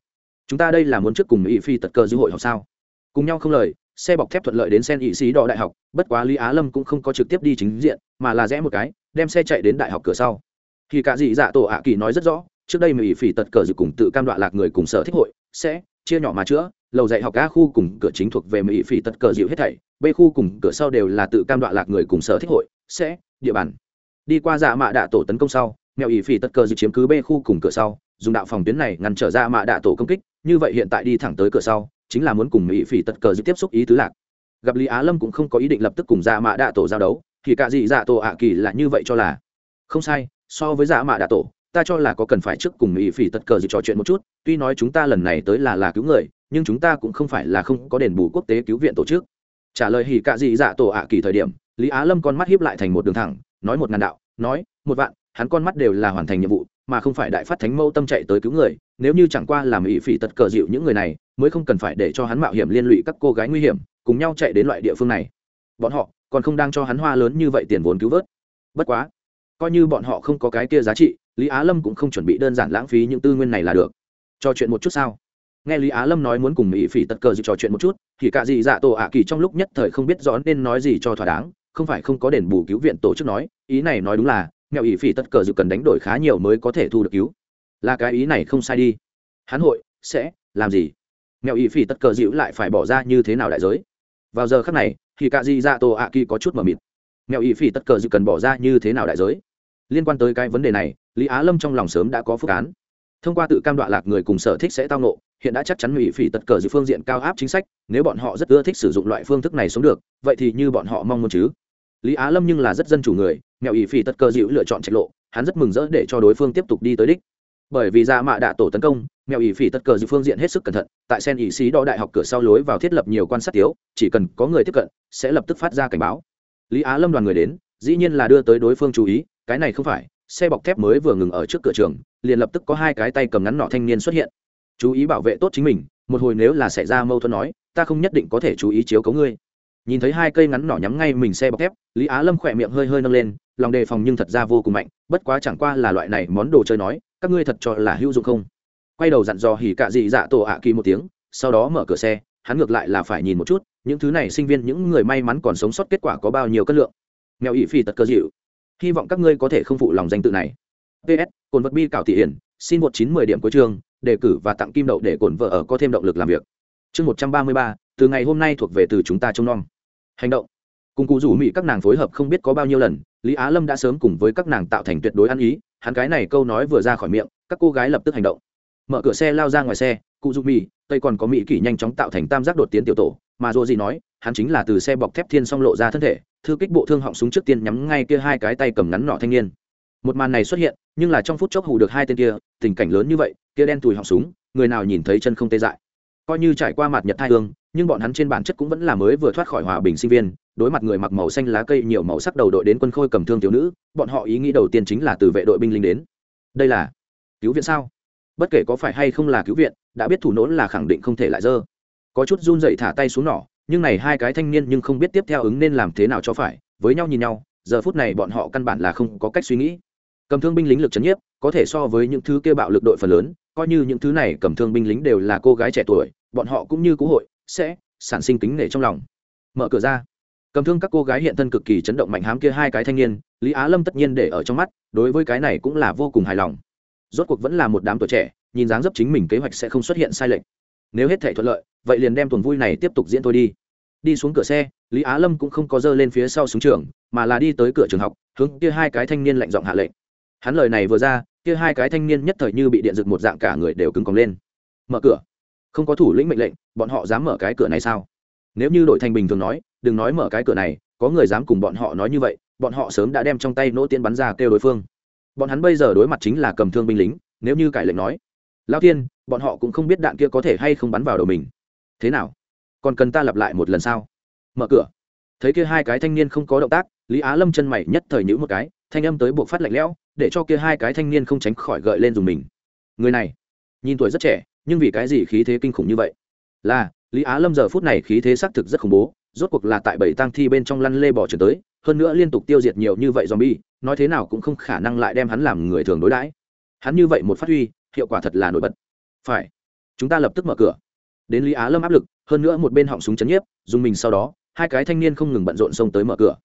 Chúng ta đây là muốn trước cùng mỹ phi tật cơ dư hội học sao? Cùng nhau không lời, xe bọc thép thuận lợi đến sen ỵ sĩ đỏ đại học, bất quá lý á lâm cũng không có trực tiếp đi chính diện, mà là rẽ một cái, đem xe chạy đến đại học cửa sau thì cả dị dạ tổ ạ kỳ nói rất rõ, trước đây mỹ phỉ tật cờ dự cùng tự cam đoạ lạc người cùng sở thích hội, sẽ chia nhỏ mà chữa, lầu dạy học a khu cùng cửa chính thuộc về mỹ phỉ tật cờ dịu hết thảy, b khu cùng cửa sau đều là tự cam đoạ lạc người cùng sở thích hội, sẽ địa bàn. Đi qua dạ mạ đạ tổ tấn công sau mèo ỷ phỉ tật cờ dự chiếm cứ b khu cùng cửa sau, dùng đạo phòng tuyến này ngăn trở ra mạ đạ tổ công kích, như vậy hiện tại đi thẳng tới cửa sau, chính là muốn cùng mỹ phỉ tật cờ dự tiếp xúc ý tứ lạc. Gặp lý á lâm cũng không có ý định lập tức cùng dạ mạ đạ tổ giao đấu, thì cả gì dạ tổ ạ kỳ là như vậy cho là không sai so với giả mạ đạ tổ, ta cho là có cần phải trước cùng mỹ phỉ tật cờ dự trò chuyện một chút, tuy nói chúng ta lần này tới là là cứu người, nhưng chúng ta cũng không phải là không có đền bù quốc tế cứu viện tổ chức. Trả lời hỉ cạ dị dạ tổ ạ kỳ thời điểm, lý á lâm con mắt hiếp lại thành một đường thẳng, nói một ngàn đạo, nói, một vạn, hắn con mắt đều là hoàn thành nhiệm vụ, mà không phải đại phát thánh mâu tâm chạy tới cứu người, nếu như chẳng qua làm ỵ phỉ tật cờ dịu những người này, mới không cần phải để cho hắn mạo hiểm liên lụy các cô gái nguy hiểm, cùng nhau chạy đến loại địa phương này. Bọn họ còn không đang cho hắn hoa lớn như vậy tiền vốn cứu vớt. Bất quá coi như bọn họ không có cái kia giá trị, lý á lâm cũng không chuẩn bị đơn giản lãng phí những tư nguyên này là được. Trò chuyện một chút sao? Nghe lý á lâm nói muốn cùng mỹ phỉ tật cờ dự trò chuyện một chút, thì cả dị dạ tổ ạ kỳ trong lúc nhất thời không biết rõ nên nói gì cho thỏa đáng, không phải không có đền bù cứu viện tổ chức nói, ý này nói đúng là, mẹo ỷ phỉ tật cờ dự cần đánh đổi khá nhiều mới có thể thu được cứu. Là cái ý này không sai đi. Hắn hội, sẽ, làm gì? Mẹo ỷ phỉ tật cờ dịu lại phải bỏ ra như thế nào đại giới? Vào giờ khắc này, thì cả Di dạ tổ ạ kỳ có chút mờ mịt. Mẹo ỷ phỉ tật cờ dự cần bỏ ra như thế nào đại giới? Liên quan tới cái vấn đề này, lý á lâm trong lòng sớm đã có phức án. Thông qua tự cam đoạ lạc người cùng sở thích sẽ tao nộ hiện đã chắc chắn mỹ phỉ tật cờ giữ phương diện cao áp chính sách, nếu bọn họ rất ưa thích sử dụng loại phương thức này sống được, vậy thì như bọn họ mong muốn chứ. Lý á lâm nhưng là rất dân chủ người, mẹo ỷ phỉ tật cờ dịu lựa chọn trạch lộ, hắn rất mừng rỡ để cho đối phương tiếp tục đi tới đích. Bởi vì ra mạ đạ tổ tấn công, mẹo ỷ phỉ tật cờ dịu phương diện hết sức cẩn thận, tại sen ỷ xí đo đại học cửa sau lối vào thiết lập nhiều quan sát tiếu chỉ cần có người tiếp cận, sẽ lập tức phát ra cảnh báo. Lý á lâm đoàn người đến, dĩ nhiên là đưa tới đối phương chú ý cái này không phải, xe bọc thép mới vừa ngừng ở trước cửa trường, liền lập tức có hai cái tay cầm ngắn nọ thanh niên xuất hiện. Chú ý bảo vệ tốt chính mình, một hồi nếu là xảy ra mâu thuẫn nói, ta không nhất định có thể chú ý chiếu cấu ngươi. Nhìn thấy hai cây ngắn nỏ nhắm ngay mình xe bọc thép, lý á lâm khỏe miệng hơi hơi nâng lên, lòng đề phòng nhưng thật ra vô cùng mạnh, bất quá chẳng qua là loại này món đồ chơi nói, các ngươi thật cho là hữu dụng không? Quay đầu dặn dò hỉ cạ dị dạ tổ ạ kỳ một tiếng, sau đó mở cửa xe, hắn ngược lại là phải nhìn một chút, những thứ này sinh viên, những người may mắn còn sống sót kết quả có bao nhiêu cân lượng. Nghèo ỵ phi tật cơ dịu hy vọng các ngươi có thể không phụ lòng danh tự này. Ps cồn vật bi cảo thị hiển, xin một chín mười điểm cuối chương, đề cử và tặng kim đậu để cổn vợ ở có thêm động lực làm việc. Chương một trăm ba mươi ba, từ ngày hôm nay thuộc về từ chúng ta trông nom. Hành động. Cùng cụ rủ mỹ các nàng phối hợp không biết có bao nhiêu lần, lý á lâm đã sớm cùng với các nàng tạo thành tuyệt đối ăn ý, hắn cái này câu nói vừa ra khỏi miệng, các cô gái lập tức hành động. Mở cửa xe lao ra ngoài xe, cụ rủ mỹ tây còn có mỹ kỷ nhanh chóng tạo thành tam giác đột tiến tiểu tổ, mà dô gì nói hắn chính là từ xe bọc thép thiên song lộ ra thân thể, thư kích bộ thương họng súng trước tiên nhắm ngay kia hai cái tay cầm ngắn nọ thanh niên. Một màn này xuất hiện, nhưng là trong phút chốc hù được hai tên kia, tình cảnh lớn như vậy, kia đen tùi họng súng, người nào nhìn thấy chân không tê dại. Coi như trải qua mặt nhật thai hương, nhưng bọn hắn trên bản chất cũng vẫn là mới vừa thoát khỏi hòa bình sinh viên, đối mặt người mặc màu xanh lá cây nhiều màu sắc đầu đội đến quân khôi cầm thương thiếu nữ, bọn họ ý nghĩ đầu tiên chính là từ vệ đội binh lính đến. Đây là cứu viện sao? Bất kể có phải hay không là cứu viện, đã biết thủ nỗ là khẳng định không thể lại dơ. Có chút run dậy thả tay xuống nỏ nhưng này hai cái thanh niên nhưng không biết tiếp theo ứng nên làm thế nào cho phải, với nhau nhìn nhau, giờ phút này bọn họ căn bản là không có cách suy nghĩ. Cầm thương binh lính lực c h ấ n nhiếp, có thể so với những thứ kêu bạo lực đội phần lớn, coi như những thứ này cầm thương binh lính đều là cô gái trẻ tuổi, bọn họ cũng như cú hội, sẽ sản sinh kính nể trong lòng. Mở cửa ra. Cầm thương các cô gái hiện thân cực kỳ chấn động mạnh hám kia hai cái thanh niên, lý á lâm tất nhiên để ở trong mắt, đối với cái này cũng là vô cùng hài lòng. Rốt cuộc vẫn là một đám tuổi trẻ, nhìn dáng dấp chính mình kế hoạch sẽ không xuất hiện sai lệch nếu hết thể thuận lợi, vậy liền đem tuần vui này tiếp tục diễn thôi đi. Đi xuống cửa xe, lý á lâm cũng không có dơ lên phía sau súng trường, mà là đi tới cửa trường học, hướng kia hai cái thanh niên lạnh giọng hạ lệnh. Hắn lời này vừa ra, kia hai cái thanh niên nhất thời như bị điện giật một dạng cả người đều cứng còng lên. Mở cửa. Không có thủ lĩnh mệnh lệnh, bọn họ dám mở cái cửa này sao? Nếu như đội thành bình thường nói, đừng nói mở cái cửa này, có người dám cùng bọn họ nói như vậy, bọn họ sớm đã đem trong tay nỗ tiên bắn ra kêu đối phương. Bọn hắn bây giờ đối mặt chính là cầm thương binh lính, nếu như cải lệnh nói lao thiên bọn họ cũng không biết đạn kia có thể hay không bắn vào đầu mình. Thế nào? Còn cần ta lặp lại một lần sao? Mở cửa. Thấy kia hai cái thanh niên không có động tác, lý á lâm chân mày nhất thời nhữ một cái, thanh âm tới buộc phát lạnh lẽo, để cho kia hai cái thanh niên không tránh khỏi gợi lên dùng mình. Người này, nhìn tuổi rất trẻ, nhưng vì cái gì khí thế kinh khủng như vậy? Là, lý á lâm giờ phút này khí thế xác thực rất khủng bố, rốt cuộc là tại bảy tang thi bên trong lăn lê bỏ trở tới, hơn nữa liên tục tiêu diệt nhiều như vậy zombie, nói thế nào cũng không khả năng lại đem hắn làm người thường đối đãi. Hắn như vậy một phát huy, hiệu quả thật là nổi bật phải. Chúng ta lập tức mở cửa. Đến lý á lâm áp lực, hơn nữa một bên họng súng chấn nhiếp, dùng mình sau đó, hai cái thanh niên không ngừng bận rộn xông tới mở cửa.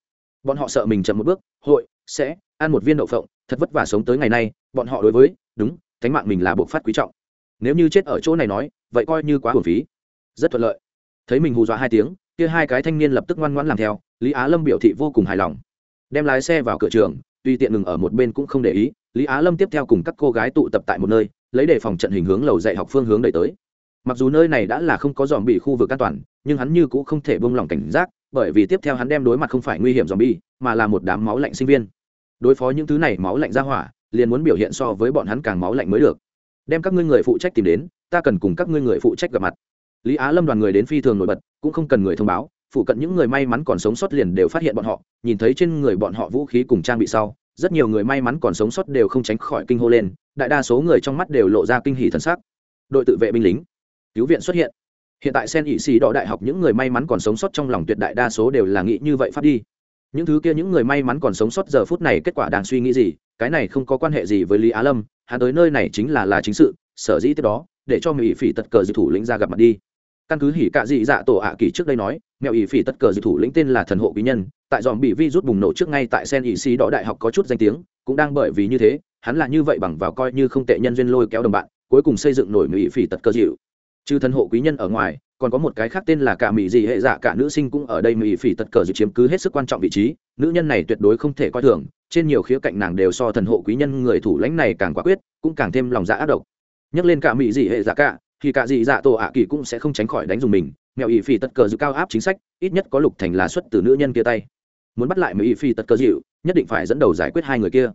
Bọn họ sợ mình chậm một bước, hội, sẽ, ăn một viên đậu phộng, thật vất vả sống tới ngày nay, bọn họ đối với, đúng thánh mạng mình là buộc phát quý trọng. Nếu như chết ở chỗ này nói, vậy coi như quá hồn phí. Rất thuận lợi. Thấy mình hù dọa hai tiếng, kia hai cái thanh niên lập tức ngoan ngoãn làm theo, lý á lâm biểu thị vô cùng hài lòng. Đem lái xe vào cửa trường tuy tiện ngừng ở một bên cũng không để ý, lý á lâm tiếp theo cùng các cô gái tụ tập tại một nơi lấy đề phòng trận hình hướng lầu dạy học phương hướng đẩy tới. Mặc dù nơi này đã là không có dòm bị khu vực an toàn, nhưng hắn như cũng không thể buông lỏng cảnh giác, bởi vì tiếp theo hắn đem đối mặt không phải nguy hiểm dòm bi mà là một đám máu lạnh sinh viên. Đối phó những thứ này máu lạnh ra hỏa, liền muốn biểu hiện so với bọn hắn càng máu lạnh mới được. Đem các ngươi người phụ trách tìm đến, ta cần cùng các ngươi người phụ trách gặp mặt. Lý á lâm đoàn người đến phi thường nổi bật, cũng không cần người thông báo, phụ cận những người may mắn còn sống sót liền đều phát hiện bọn họ, nhìn thấy trên người bọn họ vũ khí cùng trang bị sau rất nhiều người may mắn còn sống sót đều không tránh khỏi kinh hô lên, đại đa số người trong mắt đều lộ ra kinh hỉ thân xác đội tự vệ binh lính, cứu viện xuất hiện. Hiện tại sen ỵ xì đỏ đại học những người may mắn còn sống sót trong lòng tuyệt đại đa số đều là nghĩ như vậy phát đi. Những thứ kia những người may mắn còn sống sót giờ phút này kết quả đang suy nghĩ gì, cái này không có quan hệ gì với lý á lâm, hắn tới nơi này chính là là chính sự, sở dĩ tiếp đó, để cho mỹ phỉ tật cờ dự thủ lĩnh ra gặp mặt đi căn cứ hỉ cạ dị dạ tổ ạ kỳ trước đây nói, mẹo ỷ phỉ tất cờ dự thủ lĩnh tên là thần hộ quý nhân, tại dòm bị vi rút bùng nổ trước ngay tại sen ỷ xì đỏ đại học có chút danh tiếng, cũng đang bởi vì như thế, hắn là như vậy bằng vào coi như không tệ nhân duyên lôi kéo đồng bạn, cuối cùng xây dựng nổi mỹ phỉ tật cờ dịu trừ thần hộ quý nhân ở ngoài, còn có một cái khác tên là cả mỹ dị hệ dạ cả nữ sinh cũng ở đây mỹ phỉ tật cờ dịu chiếm cứ hết sức quan trọng vị trí, nữ nhân này tuyệt đối không thể coi thường, trên nhiều khía cạnh nàng đều so thần hộ quý nhân người thủ lãnh này càng quả quyết, cũng càng thêm lòng dạ ác độc. Nhắc lên cả mỹ dị hệ dạ cả thì cả dị dạ tổ ạ kỳ cũng sẽ không tránh khỏi đánh dùng mình mèo ỷ phi tật cờ dự cao áp chính sách, ít nhất có lục thành lá xuất từ nữ nhân kia tay. Muốn bắt lại mèo ỷ phi tật cờ dịu, nhất định phải dẫn đầu giải quyết hai người kia.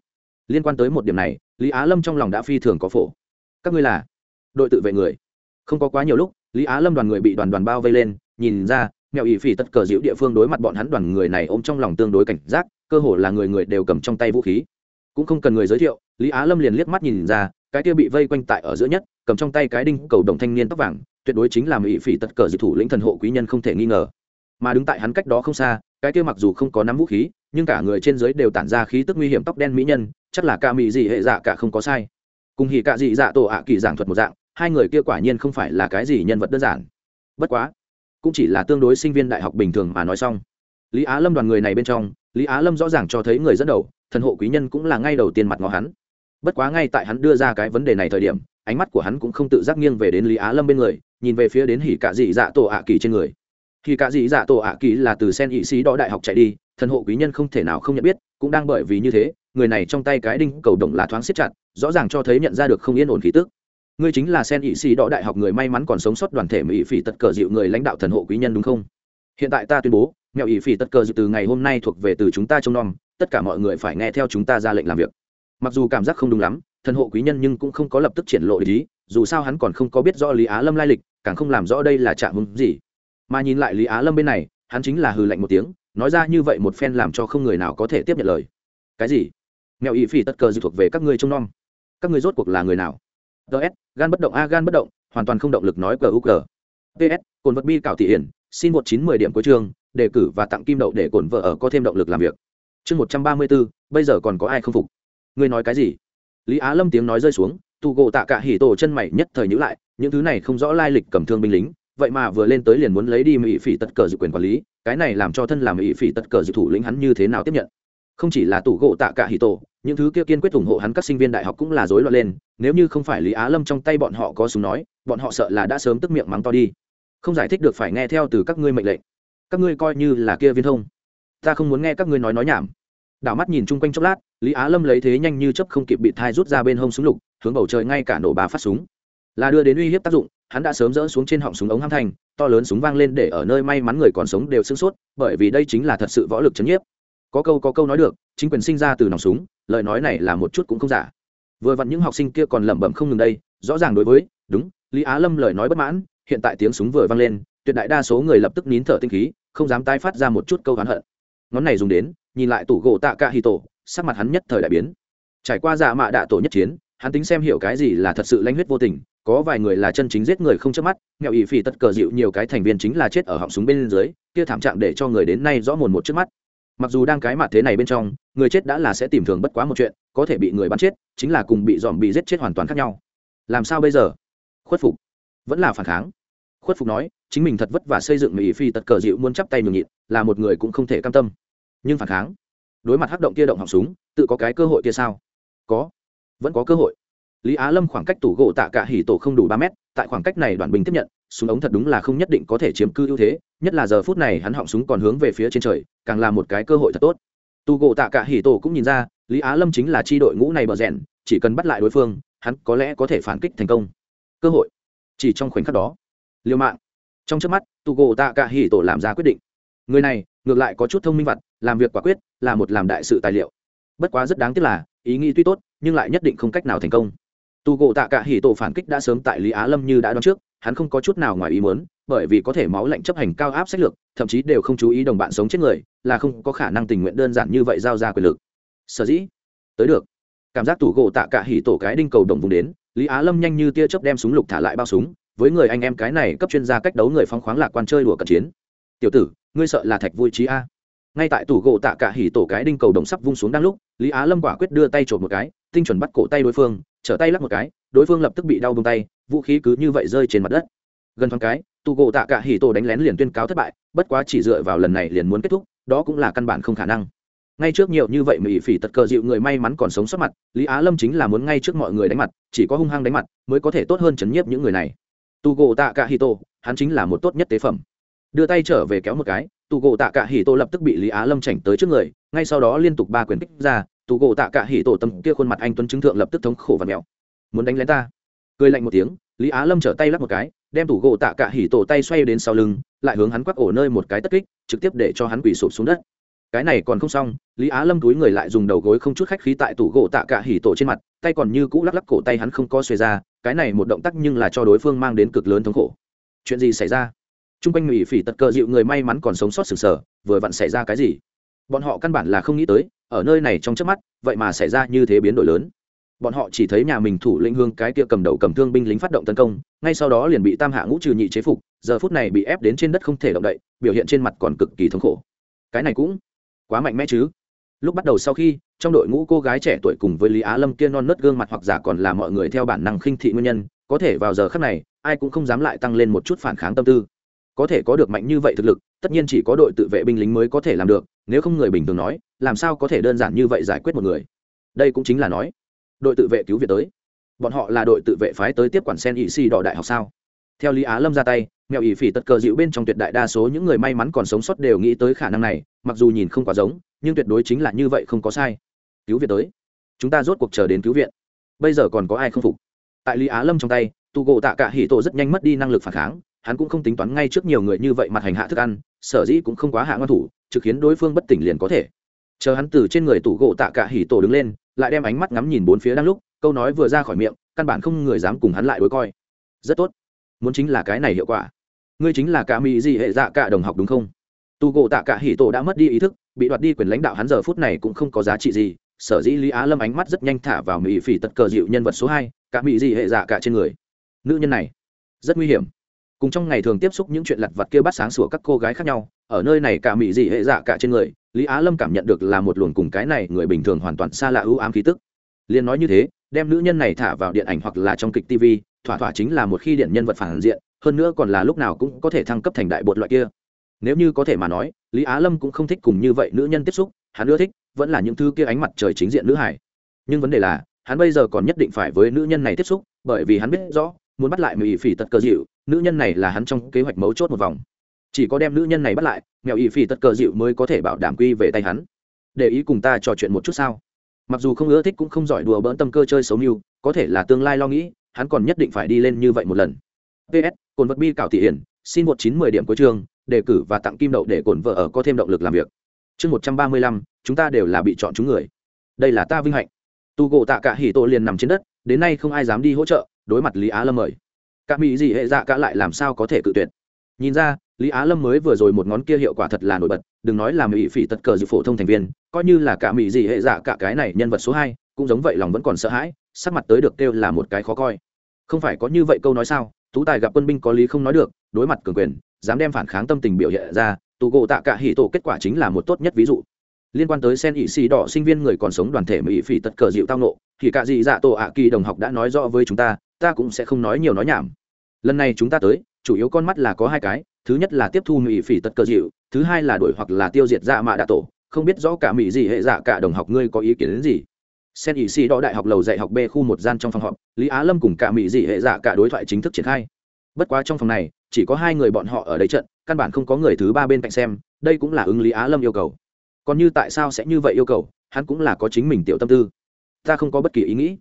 Liên quan tới một điểm này, lý á lâm trong lòng đã phi thường có phổ. Các ngươi là đội tự vệ người. Không có quá nhiều lúc, lý á lâm đoàn người bị đoàn đoàn bao vây lên, nhìn ra mèo ỷ phi tật cờ dịu địa phương đối mặt bọn hắn đoàn người này ôm trong lòng tương đối cảnh giác, cơ hồ là người người đều cầm trong tay vũ khí. Cũng không cần người giới thiệu, lý á lâm liền liếc mắt nhìn ra cái kia bị vây quanh tại ở giữa nhất, cầm trong tay cái đinh cầu đồng thanh niên tóc vàng, tuyệt đối chính là mỹ phỉ tật cờ dị thủ lĩnh thần hộ quý nhân không thể nghi ngờ. Mà đứng tại hắn cách đó không xa, cái kia mặc dù không có nắm vũ khí, nhưng cả người trên dưới đều tản ra khí tức nguy hiểm tóc đen mỹ nhân, chắc là ca mỹ dị hệ dạ cả không có sai. Cùng hỉ cả dị dạ tổ ạ kỳ giảng thuật một dạng, hai người kia quả nhiên không phải là cái gì nhân vật đơn giản. Bất quá, cũng chỉ là tương đối sinh viên đại học bình thường mà nói xong. Lý á lâm đoàn người này bên trong, lý á lâm rõ ràng cho thấy người dẫn đầu, thần hộ quý nhân cũng là ngay đầu tiên mặt ngó hắn bất quá ngay tại hắn đưa ra cái vấn đề này thời điểm, ánh mắt của hắn cũng không tự giác nghiêng về đến lý á lâm bên người, nhìn về phía đến hỉ cạ dị dạ tổ ạ kỳ trên người. Hỉ cạ dị dạ tổ ạ kỳ là từ sen ỵ sĩ đỏ đại học chạy đi, thần hộ quý nhân không thể nào không nhận biết, cũng đang bởi vì như thế, người này trong tay cái đinh cầu động là thoáng siết chặt, rõ ràng cho thấy nhận ra được không yên ổn khí tức. Ngươi chính là sen ỵ sĩ đỏ đại học người may mắn còn sống sót đoàn thể mỹ phỉ tật cờ dịu người lãnh đạo thần hộ quý nhân đúng không? Hiện tại ta tuyên bố, mẹo ỵ phỉ tật cờ dịu từ ngày hôm nay thuộc về từ chúng ta trông nom, tất cả mọi người phải nghe theo chúng ta ra lệnh làm việc mặc dù cảm giác không đúng lắm thần hộ quý nhân nhưng cũng không có lập tức triển lộ ý dù sao hắn còn không có biết rõ lý á lâm lai lịch càng không làm rõ đây là trạng hứng gì. Mà nhìn lại lý á lâm bên này hắn chính là hừ lạnh một tiếng nói ra như vậy một phen làm cho không người nào có thể tiếp nhận lời. Cái gì? Mẹo ý phỉ tất cờ dự thuộc về các ngươi trông nom. Các ngươi rốt cuộc là người nào? Ts gan bất động a gan bất động hoàn toàn không động lực nói cờ u cờ. Ps cồn vật bi cảo thị hiển xin một chín mười điểm cuối trường, đề cử và tặng kim đậu để cồn vợ ở có thêm động lực làm việc. Chương một trăm ba mươi bốn bây giờ còn có ai không phục? Ngươi nói cái gì? Lý á lâm tiếng nói rơi xuống, tụ gỗ tạ cả hỉ tổ chân mày nhất thời nhữ lại, những thứ này không rõ lai lịch cầm thương binh lính, vậy mà vừa lên tới liền muốn lấy đi mỹ phỉ tật cờ dự quyền quản lý, cái này làm cho thân làm mỹ phỉ tật cờ dự thủ lĩnh hắn như thế nào tiếp nhận? Không chỉ là tủ gỗ tạ cả hỉ tổ, những thứ kia kiên quyết ủng hộ hắn các sinh viên đại học cũng là rối loạn lên, nếu như không phải lý á lâm trong tay bọn họ có súng nói, bọn họ sợ là đã sớm tức miệng mắng to đi. Không giải thích được phải nghe theo từ các ngươi mệnh lệnh. Các ngươi coi như là kia viên thông. Ta không muốn nghe các ngươi nói nói nhảm đảo mắt nhìn chung quanh chốc lát, lý á lâm lấy thế nhanh như chấp không kịp bị thai rút ra bên hông súng lục, hướng bầu trời ngay cả nổ bà phát súng. Là đưa đến uy hiếp tác dụng, hắn đã sớm dỡ xuống trên họng súng ống ham thành, to lớn súng vang lên để ở nơi may mắn người còn sống đều sưng sốt, bởi vì đây chính là thật sự võ lực chấn nhiếp. Có câu có câu nói được, chính quyền sinh ra từ nòng súng, lời nói này là một chút cũng không giả. Vừa vặn những học sinh kia còn lẩm bẩm không ngừng đây, rõ ràng đối với, đúng, lý á lâm lời nói bất mãn, hiện tại tiếng súng vừa vang lên, tuyệt đại đa số người lập tức nín thở tinh khí, không dám tái phát ra một chút câu oán hận. Ngón này dùng đến nhìn lại tủ gỗ tạ cả hì tổ, sắc mặt hắn nhất thời đại biến. Trải qua dạ mạ đạ tổ nhất chiến, hắn tính xem hiểu cái gì là thật sự lãnh huyết vô tình, có vài người là chân chính giết người không chớp mắt, nghèo ỷ phỉ tất cờ dịu nhiều cái thành viên chính là chết ở họng súng bên dưới, kia thảm trạng để cho người đến nay rõ mồn một trước mắt. Mặc dù đang cái mặt thế này bên trong, người chết đã là sẽ tìm thường bất quá một chuyện, có thể bị người bắn chết, chính là cùng bị dòm bị giết chết hoàn toàn khác nhau. Làm sao bây giờ? Khuất phục. Vẫn là phản kháng. Khuất phục nói, chính mình thật vất vả xây dựng mỹ phi tật cờ dịu muốn chắp tay nhường nhịn, là một người cũng không thể cam tâm nhưng phản kháng. Đối mặt hắc động kia động họng súng, tự có cái cơ hội kia sao? Có. Vẫn có cơ hội. Lý á lâm khoảng cách tủ gỗ tạ cả hỉ tổ không đủ ba mét, tại khoảng cách này đoàn bình tiếp nhận, súng ống thật đúng là không nhất định có thể chiếm cư ưu thế, nhất là giờ phút này hắn họng súng còn hướng về phía trên trời, càng là một cái cơ hội thật tốt. Tu gỗ tạ cả hỉ tổ cũng nhìn ra, lý á lâm chính là chi đội ngũ này bờ rèn, chỉ cần bắt lại đối phương, hắn có lẽ có thể phản kích thành công. Cơ hội. Chỉ trong khoảnh khắc đó liêu mạng. Trong trước mắt tu gỗ tạ cả hỉ tổ làm ra quyết định người này, ngược lại có chút thông minh vặt, làm việc quả quyết là một làm đại sự tài liệu. Bất quá rất đáng tiếc là, ý nghĩ tuy tốt, nhưng lại nhất định không cách nào thành công. Tu gỗ tạ cả hỉ tổ phản kích đã sớm tại lý á lâm như đã đoán trước, hắn không có chút nào ngoài ý muốn, bởi vì có thể máu lạnh chấp hành cao áp sách lược, thậm chí đều không chú ý đồng bạn sống chết người, là không có khả năng tình nguyện đơn giản như vậy giao ra quyền lực. Sở dĩ, tới được. Cảm giác tủ gỗ tạ cả hỉ tổ cái đinh cầu đồng vùng đến, lý á lâm nhanh như tia chớp đem súng lục thả lại bao súng, với người anh em cái này cấp chuyên gia cách đấu người phóng khoáng lạc quan chơi đùa cận chiến tiểu tử ngươi sợ là thạch vui trí a. Ngay tại tủ gỗ tạ cả hỉ tổ cái đinh cầu đồng sắp vung xuống đang lúc lý á lâm quả quyết đưa tay trộm một cái tinh chuẩn bắt cổ tay đối phương trở tay lắc một cái đối phương lập tức bị đau bông tay vũ khí cứ như vậy rơi trên mặt đất. Gần thoáng cái tủ gỗ tạ cả hỉ tổ đánh lén liền tuyên cáo thất bại bất quá chỉ dựa vào lần này liền muốn kết thúc đó cũng là căn bản không khả năng. Ngay trước nhiều như vậy mỹ phỉ tật cờ dịu người may mắn còn sống sót mặt lý á lâm chính là muốn ngay trước mọi người đánh mặt chỉ có hung hăng đánh mặt mới có thể tốt hơn chấn nhiếp những người này. Tu gỗ tạ cả hì tổ, hắn chính là một tốt nhất tế phẩm đưa tay trở về kéo một cái tu gỗ tạ cả hì tô lập tức bị lý á lâm chảnh tới trước người, ngay sau đó liên tục ba quyền kích ra tu gỗ tạ cả hì tô tâm kia khuôn mặt anh tuấn chứng thượng lập tức thống khổ và mèo muốn đánh lén ta? Cười lạnh một tiếng, lý á lâm trở tay lắp một cái, đem tủ gỗ tạ cả hỉ tổ tay xoay đến sau lưng, lại hướng hắn quắc ổ nơi một cái tất kích, trực tiếp để cho hắn quỳ sụp xuống đất. Cái này còn không xong, lý á lâm túi người lại dùng đầu gối không chút khách khí tại tủ gỗ tạ cả hỉ tổ trên mặt, tay còn như cũ lắc lắc cổ tay hắn không co xuề ra, cái này một động tác nhưng là cho đối phương mang đến cực lớn thống khổ. Chuyện gì xảy ra? T r u n g quanh mỹ phỉ tật cờ dịu người may mắn còn sống sót sừng sờ, vừa vặn xảy ra cái gì? Bọn họ căn bản là không nghĩ tới, ở nơi này trong trước mắt, vậy mà xảy ra như thế biến đổi lớn. Bọn họ chỉ thấy nhà mình thủ lĩnh hương cái kia cầm đầu cầm thương binh lính phát động tấn công, ngay sau đó liền bị tam hạ ngũ trừ nhị chế phục, giờ phút này bị ép đến trên đất không thể động đậy, biểu hiện trên mặt còn cực kỳ thống khổ. Cái này cũng quá mạnh mẽ chứ. Lúc bắt đầu sau khi, trong đội ngũ cô gái trẻ tuổi cùng với lý á lâm kia non nớt gương mặt hoặc giả còn là mọi người theo bản năng khinh thị nguyên nhân, có thể vào giờ khắc này, ai cũng không dám lại tăng lên một chút phản kháng tâm tư có thể có được mạnh như vậy thực lực, tất nhiên chỉ có đội tự vệ binh lính mới có thể làm được, nếu không người bình thường nói, làm sao có thể đơn giản như vậy giải quyết một người? Đây cũng chính là nói, đội tự vệ cứu viện tới. Bọn họ là đội tự vệ phái tới tiếp quản sen ỵ xì đỏ đại học sao? Theo lý á lâm ra tay mèo ỵ phỉ tật cờ dịu bên trong tuyệt đại đa số những người may mắn còn sống sót đều nghĩ tới khả năng này, mặc dù nhìn không quá giống, nhưng tuyệt đối chính là như vậy không có sai. Cứu viện tới. Chúng ta rốt cuộc chờ đến cứu viện. Bây giờ còn có ai không phục? Tại lý á lâm trong tay tu gỗ tạ cả hỉ tổ rất nhanh mất đi năng lực phản kháng hắn cũng không tính toán ngay trước nhiều người như vậy mặt hành hạ thức ăn, sở dĩ cũng không quá hạ ngoan thủ, trực khiến đối phương bất tỉnh liền có thể. Chờ hắn từ trên người tủ gỗ tạ cả hỉ tổ đứng lên, lại đem ánh mắt ngắm nhìn bốn phía đang lúc, câu nói vừa ra khỏi miệng, căn bản không người dám cùng hắn lại đối coi. Rất tốt. Muốn chính là cái này hiệu quả. Ngươi chính là cả mỹ gì hệ dạ cả đồng học đúng không? Tu gỗ tạ cả hỉ tổ đã mất đi ý thức, bị đoạt đi quyền lãnh đạo hắn giờ phút này cũng không có giá trị gì, sở dĩ lý á lâm ánh mắt rất nhanh thả vào mỹ phỉ tật cờ dịu nhân vật số hai, cả mỹ gì hệ dạ cả trên người. Nữ nhân này, rất nguy hiểm cùng trong ngày thường tiếp xúc những chuyện lặt vặt kia bắt sáng sủa các cô gái khác nhau, ở nơi này cả mỹ dị hệ dạ cả trên người, lý á lâm cảm nhận được là một luồng cùng cái này người bình thường hoàn toàn xa lạ ưu ám khí tức. Liền nói như thế, đem nữ nhân này thả vào điện ảnh hoặc là trong kịch tv thỏa thỏa chính là một khi điện nhân vật phản diện, hơn nữa còn là lúc nào cũng có thể thăng cấp thành đại bột loại kia. Nếu như có thể mà nói, lý á lâm cũng không thích cùng như vậy nữ nhân tiếp xúc, hắn ưa thích, vẫn là những thứ kia ánh mặt trời chính diện nữ hải. Nhưng vấn đề là, hắn bây giờ còn nhất định phải với nữ nhân này tiếp xúc, bởi vì hắn biết rõ muốn bắt lại mỹ phỉ tật cờ dịu, nữ nhân này là hắn trong kế hoạch mấu chốt một vòng. Chỉ có đem nữ nhân này bắt lại, mèo ỵ phỉ tật cờ dịu mới có thể bảo đảm quy về tay hắn. Để ý cùng ta trò chuyện một chút sao. Mặc dù không ưa thích cũng không giỏi đùa bỡn tâm cơ chơi xấu mưu, có thể là tương lai lo nghĩ, hắn còn nhất định phải đi lên như vậy một lần. Ps cồn vật bi cảo thị hiển, xin một chín mười điểm cuối chương, đề cử và tặng kim đậu để cồn vợ ở có thêm động lực làm việc. Chương một trăm ba mươi lăm, chúng ta đều là bị chọn chúng người. Đây là ta vinh hạnh. Tu gộ tạ cả hỉ tổ liền nằm trên đất, đến nay không ai dám đi hỗ trợ đối mặt lý á lâm mời. Cả mỹ dị hệ dạ cả lại làm sao có thể cự tuyệt? Nhìn ra, lý á lâm mới vừa rồi một ngón kia hiệu quả thật là nổi bật, đừng nói là mỹ phỉ tật cờ dự phổ thông thành viên, coi như là cả mỹ dị hệ dạ cả cái này nhân vật số hai, cũng giống vậy lòng vẫn còn sợ hãi, sắc mặt tới được kêu là một cái khó coi. Không phải có như vậy câu nói sao? Tú tài gặp quân binh có lý không nói được, đối mặt cường quyền, dám đem phản kháng tâm tình biểu hiện ra tù gỗ tạ cả hỉ tổ kết quả chính là một tốt nhất ví dụ. Liên quan tới sen ỵ xì đỏ sinh viên người còn sống đoàn thể mỹ phỉ tật cờ dịu tao nộ thì cả dị dạ tổ ạ kỳ đồng học đã nói rõ với chúng ta ta cũng sẽ không nói nhiều nói nhảm. Lần này chúng ta tới, chủ yếu con mắt là có hai cái, thứ nhất là tiếp thu mỹ phỉ tật cờ dịu, thứ hai là đổi hoặc là tiêu diệt dạ mạ đạ tổ, không biết rõ cả mỹ gì hệ dạ cả đồng học ngươi có ý kiến đến gì. Sen ỵ xì đó đại học lầu dạy học b khu một gian trong phòng họp, lý á lâm cùng cả mỹ gì hệ dạ cả đối thoại chính thức triển khai. Bất quá trong phòng này, chỉ có hai người bọn họ ở đây trận, căn bản không có người thứ ba bên cạnh xem, đây cũng là ứng lý á lâm yêu cầu. Còn như tại sao sẽ như vậy yêu cầu, hắn cũng là có chính mình tiểu tâm tư. Ta không có bất kỳ ý nghĩ.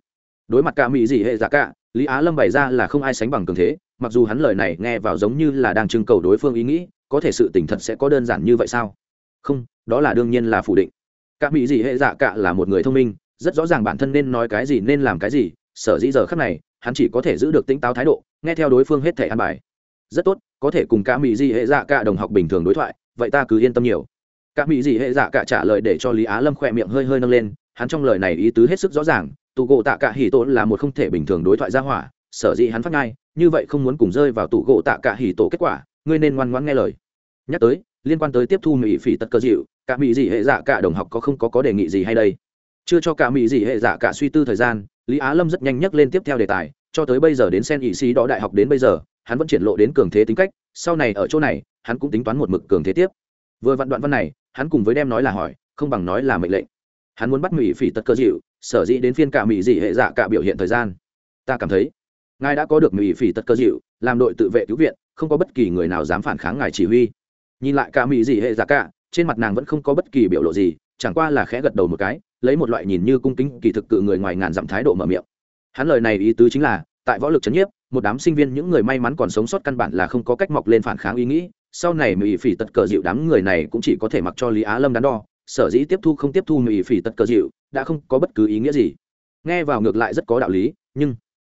Đối mặt cả mỹ gì hệ giả cả lý á lâm bày ra là không ai sánh bằng cường thế, mặc dù hắn lời này nghe vào giống như là đang trưng cầu đối phương ý nghĩ, có thể sự tỉnh thật sẽ có đơn giản như vậy sao? Không, đó là đương nhiên là phủ định. Cả mỹ gì hệ dạ cả là một người thông minh, rất rõ ràng bản thân nên nói cái gì nên làm cái gì, sở dĩ giờ khắc này, hắn chỉ có thể giữ được tỉnh táo thái độ, nghe theo đối phương hết thể ăn bài. Rất tốt, có thể cùng cả mỹ gì hệ dạ cả đồng học bình thường đối thoại, vậy ta cứ yên tâm nhiều. Cả mỹ gì hệ dạ cả trả lời để cho lý á lâm khỏe miệng hơi hơi nâng lên, hắn trong lời này ý tứ hết sức rõ ràng tụ gỗ tạ cả hỉ tổ là một không thể bình thường đối thoại ra hỏa, sở dĩ hắn phát ngay như vậy không muốn cùng rơi vào tụ gỗ tạ cả hỉ tổ kết quả, ngươi nên ngoan ngoãn nghe lời. Nhắc tới, liên quan tới tiếp thu mỹ phỉ tất cơ dịu, cả mỹ dị hệ dạ cả đồng học có không có có đề nghị gì hay đây? Chưa cho cả mỹ dị hệ dạ cả suy tư thời gian, lý á lâm rất nhanh nhắc lên tiếp theo đề tài, cho tới bây giờ đến sen ỵ sĩ đó đại học đến bây giờ, hắn vẫn triển lộ đến cường thế tính cách, sau này ở chỗ này, hắn cũng tính toán một mực cường thế tiếp. Vừa vặn đoạn văn này, hắn cùng với đem nói là hỏi, không bằng nói là mệnh lệnh. Hắn muốn bắt mỹ phỉ tật cơ dịu sở dĩ đến phiên cả mỹ dị hệ dạ cả biểu hiện thời gian. Ta cảm thấy, ngài đã có được mỹ phỉ tật cơ dịu, làm đội tự vệ cứu viện, không có bất kỳ người nào dám phản kháng ngài chỉ huy. Nhìn lại cả mỹ dị hệ dạ cả, trên mặt nàng vẫn không có bất kỳ biểu lộ gì, chẳng qua là khẽ gật đầu một cái, lấy một loại nhìn như cung kính, kỳ thực cự người ngoài ngàn dặm thái độ mở miệng. Hắn lời này ý tứ chính là, tại võ lực trấn nhiếp, một đám sinh viên những người may mắn còn sống sót căn bản là không có cách mọc lên phản kháng ý nghĩ, sau này mỹ phỉ tật cờ dịu đám người này cũng chỉ có thể mặc cho lý á lâm đắn đo sở dĩ tiếp thu không tiếp thu mỹ phỉ tật cờ dịu, đã không có bất cứ ý nghĩa gì. Nghe vào ngược lại rất có đạo lý, nhưng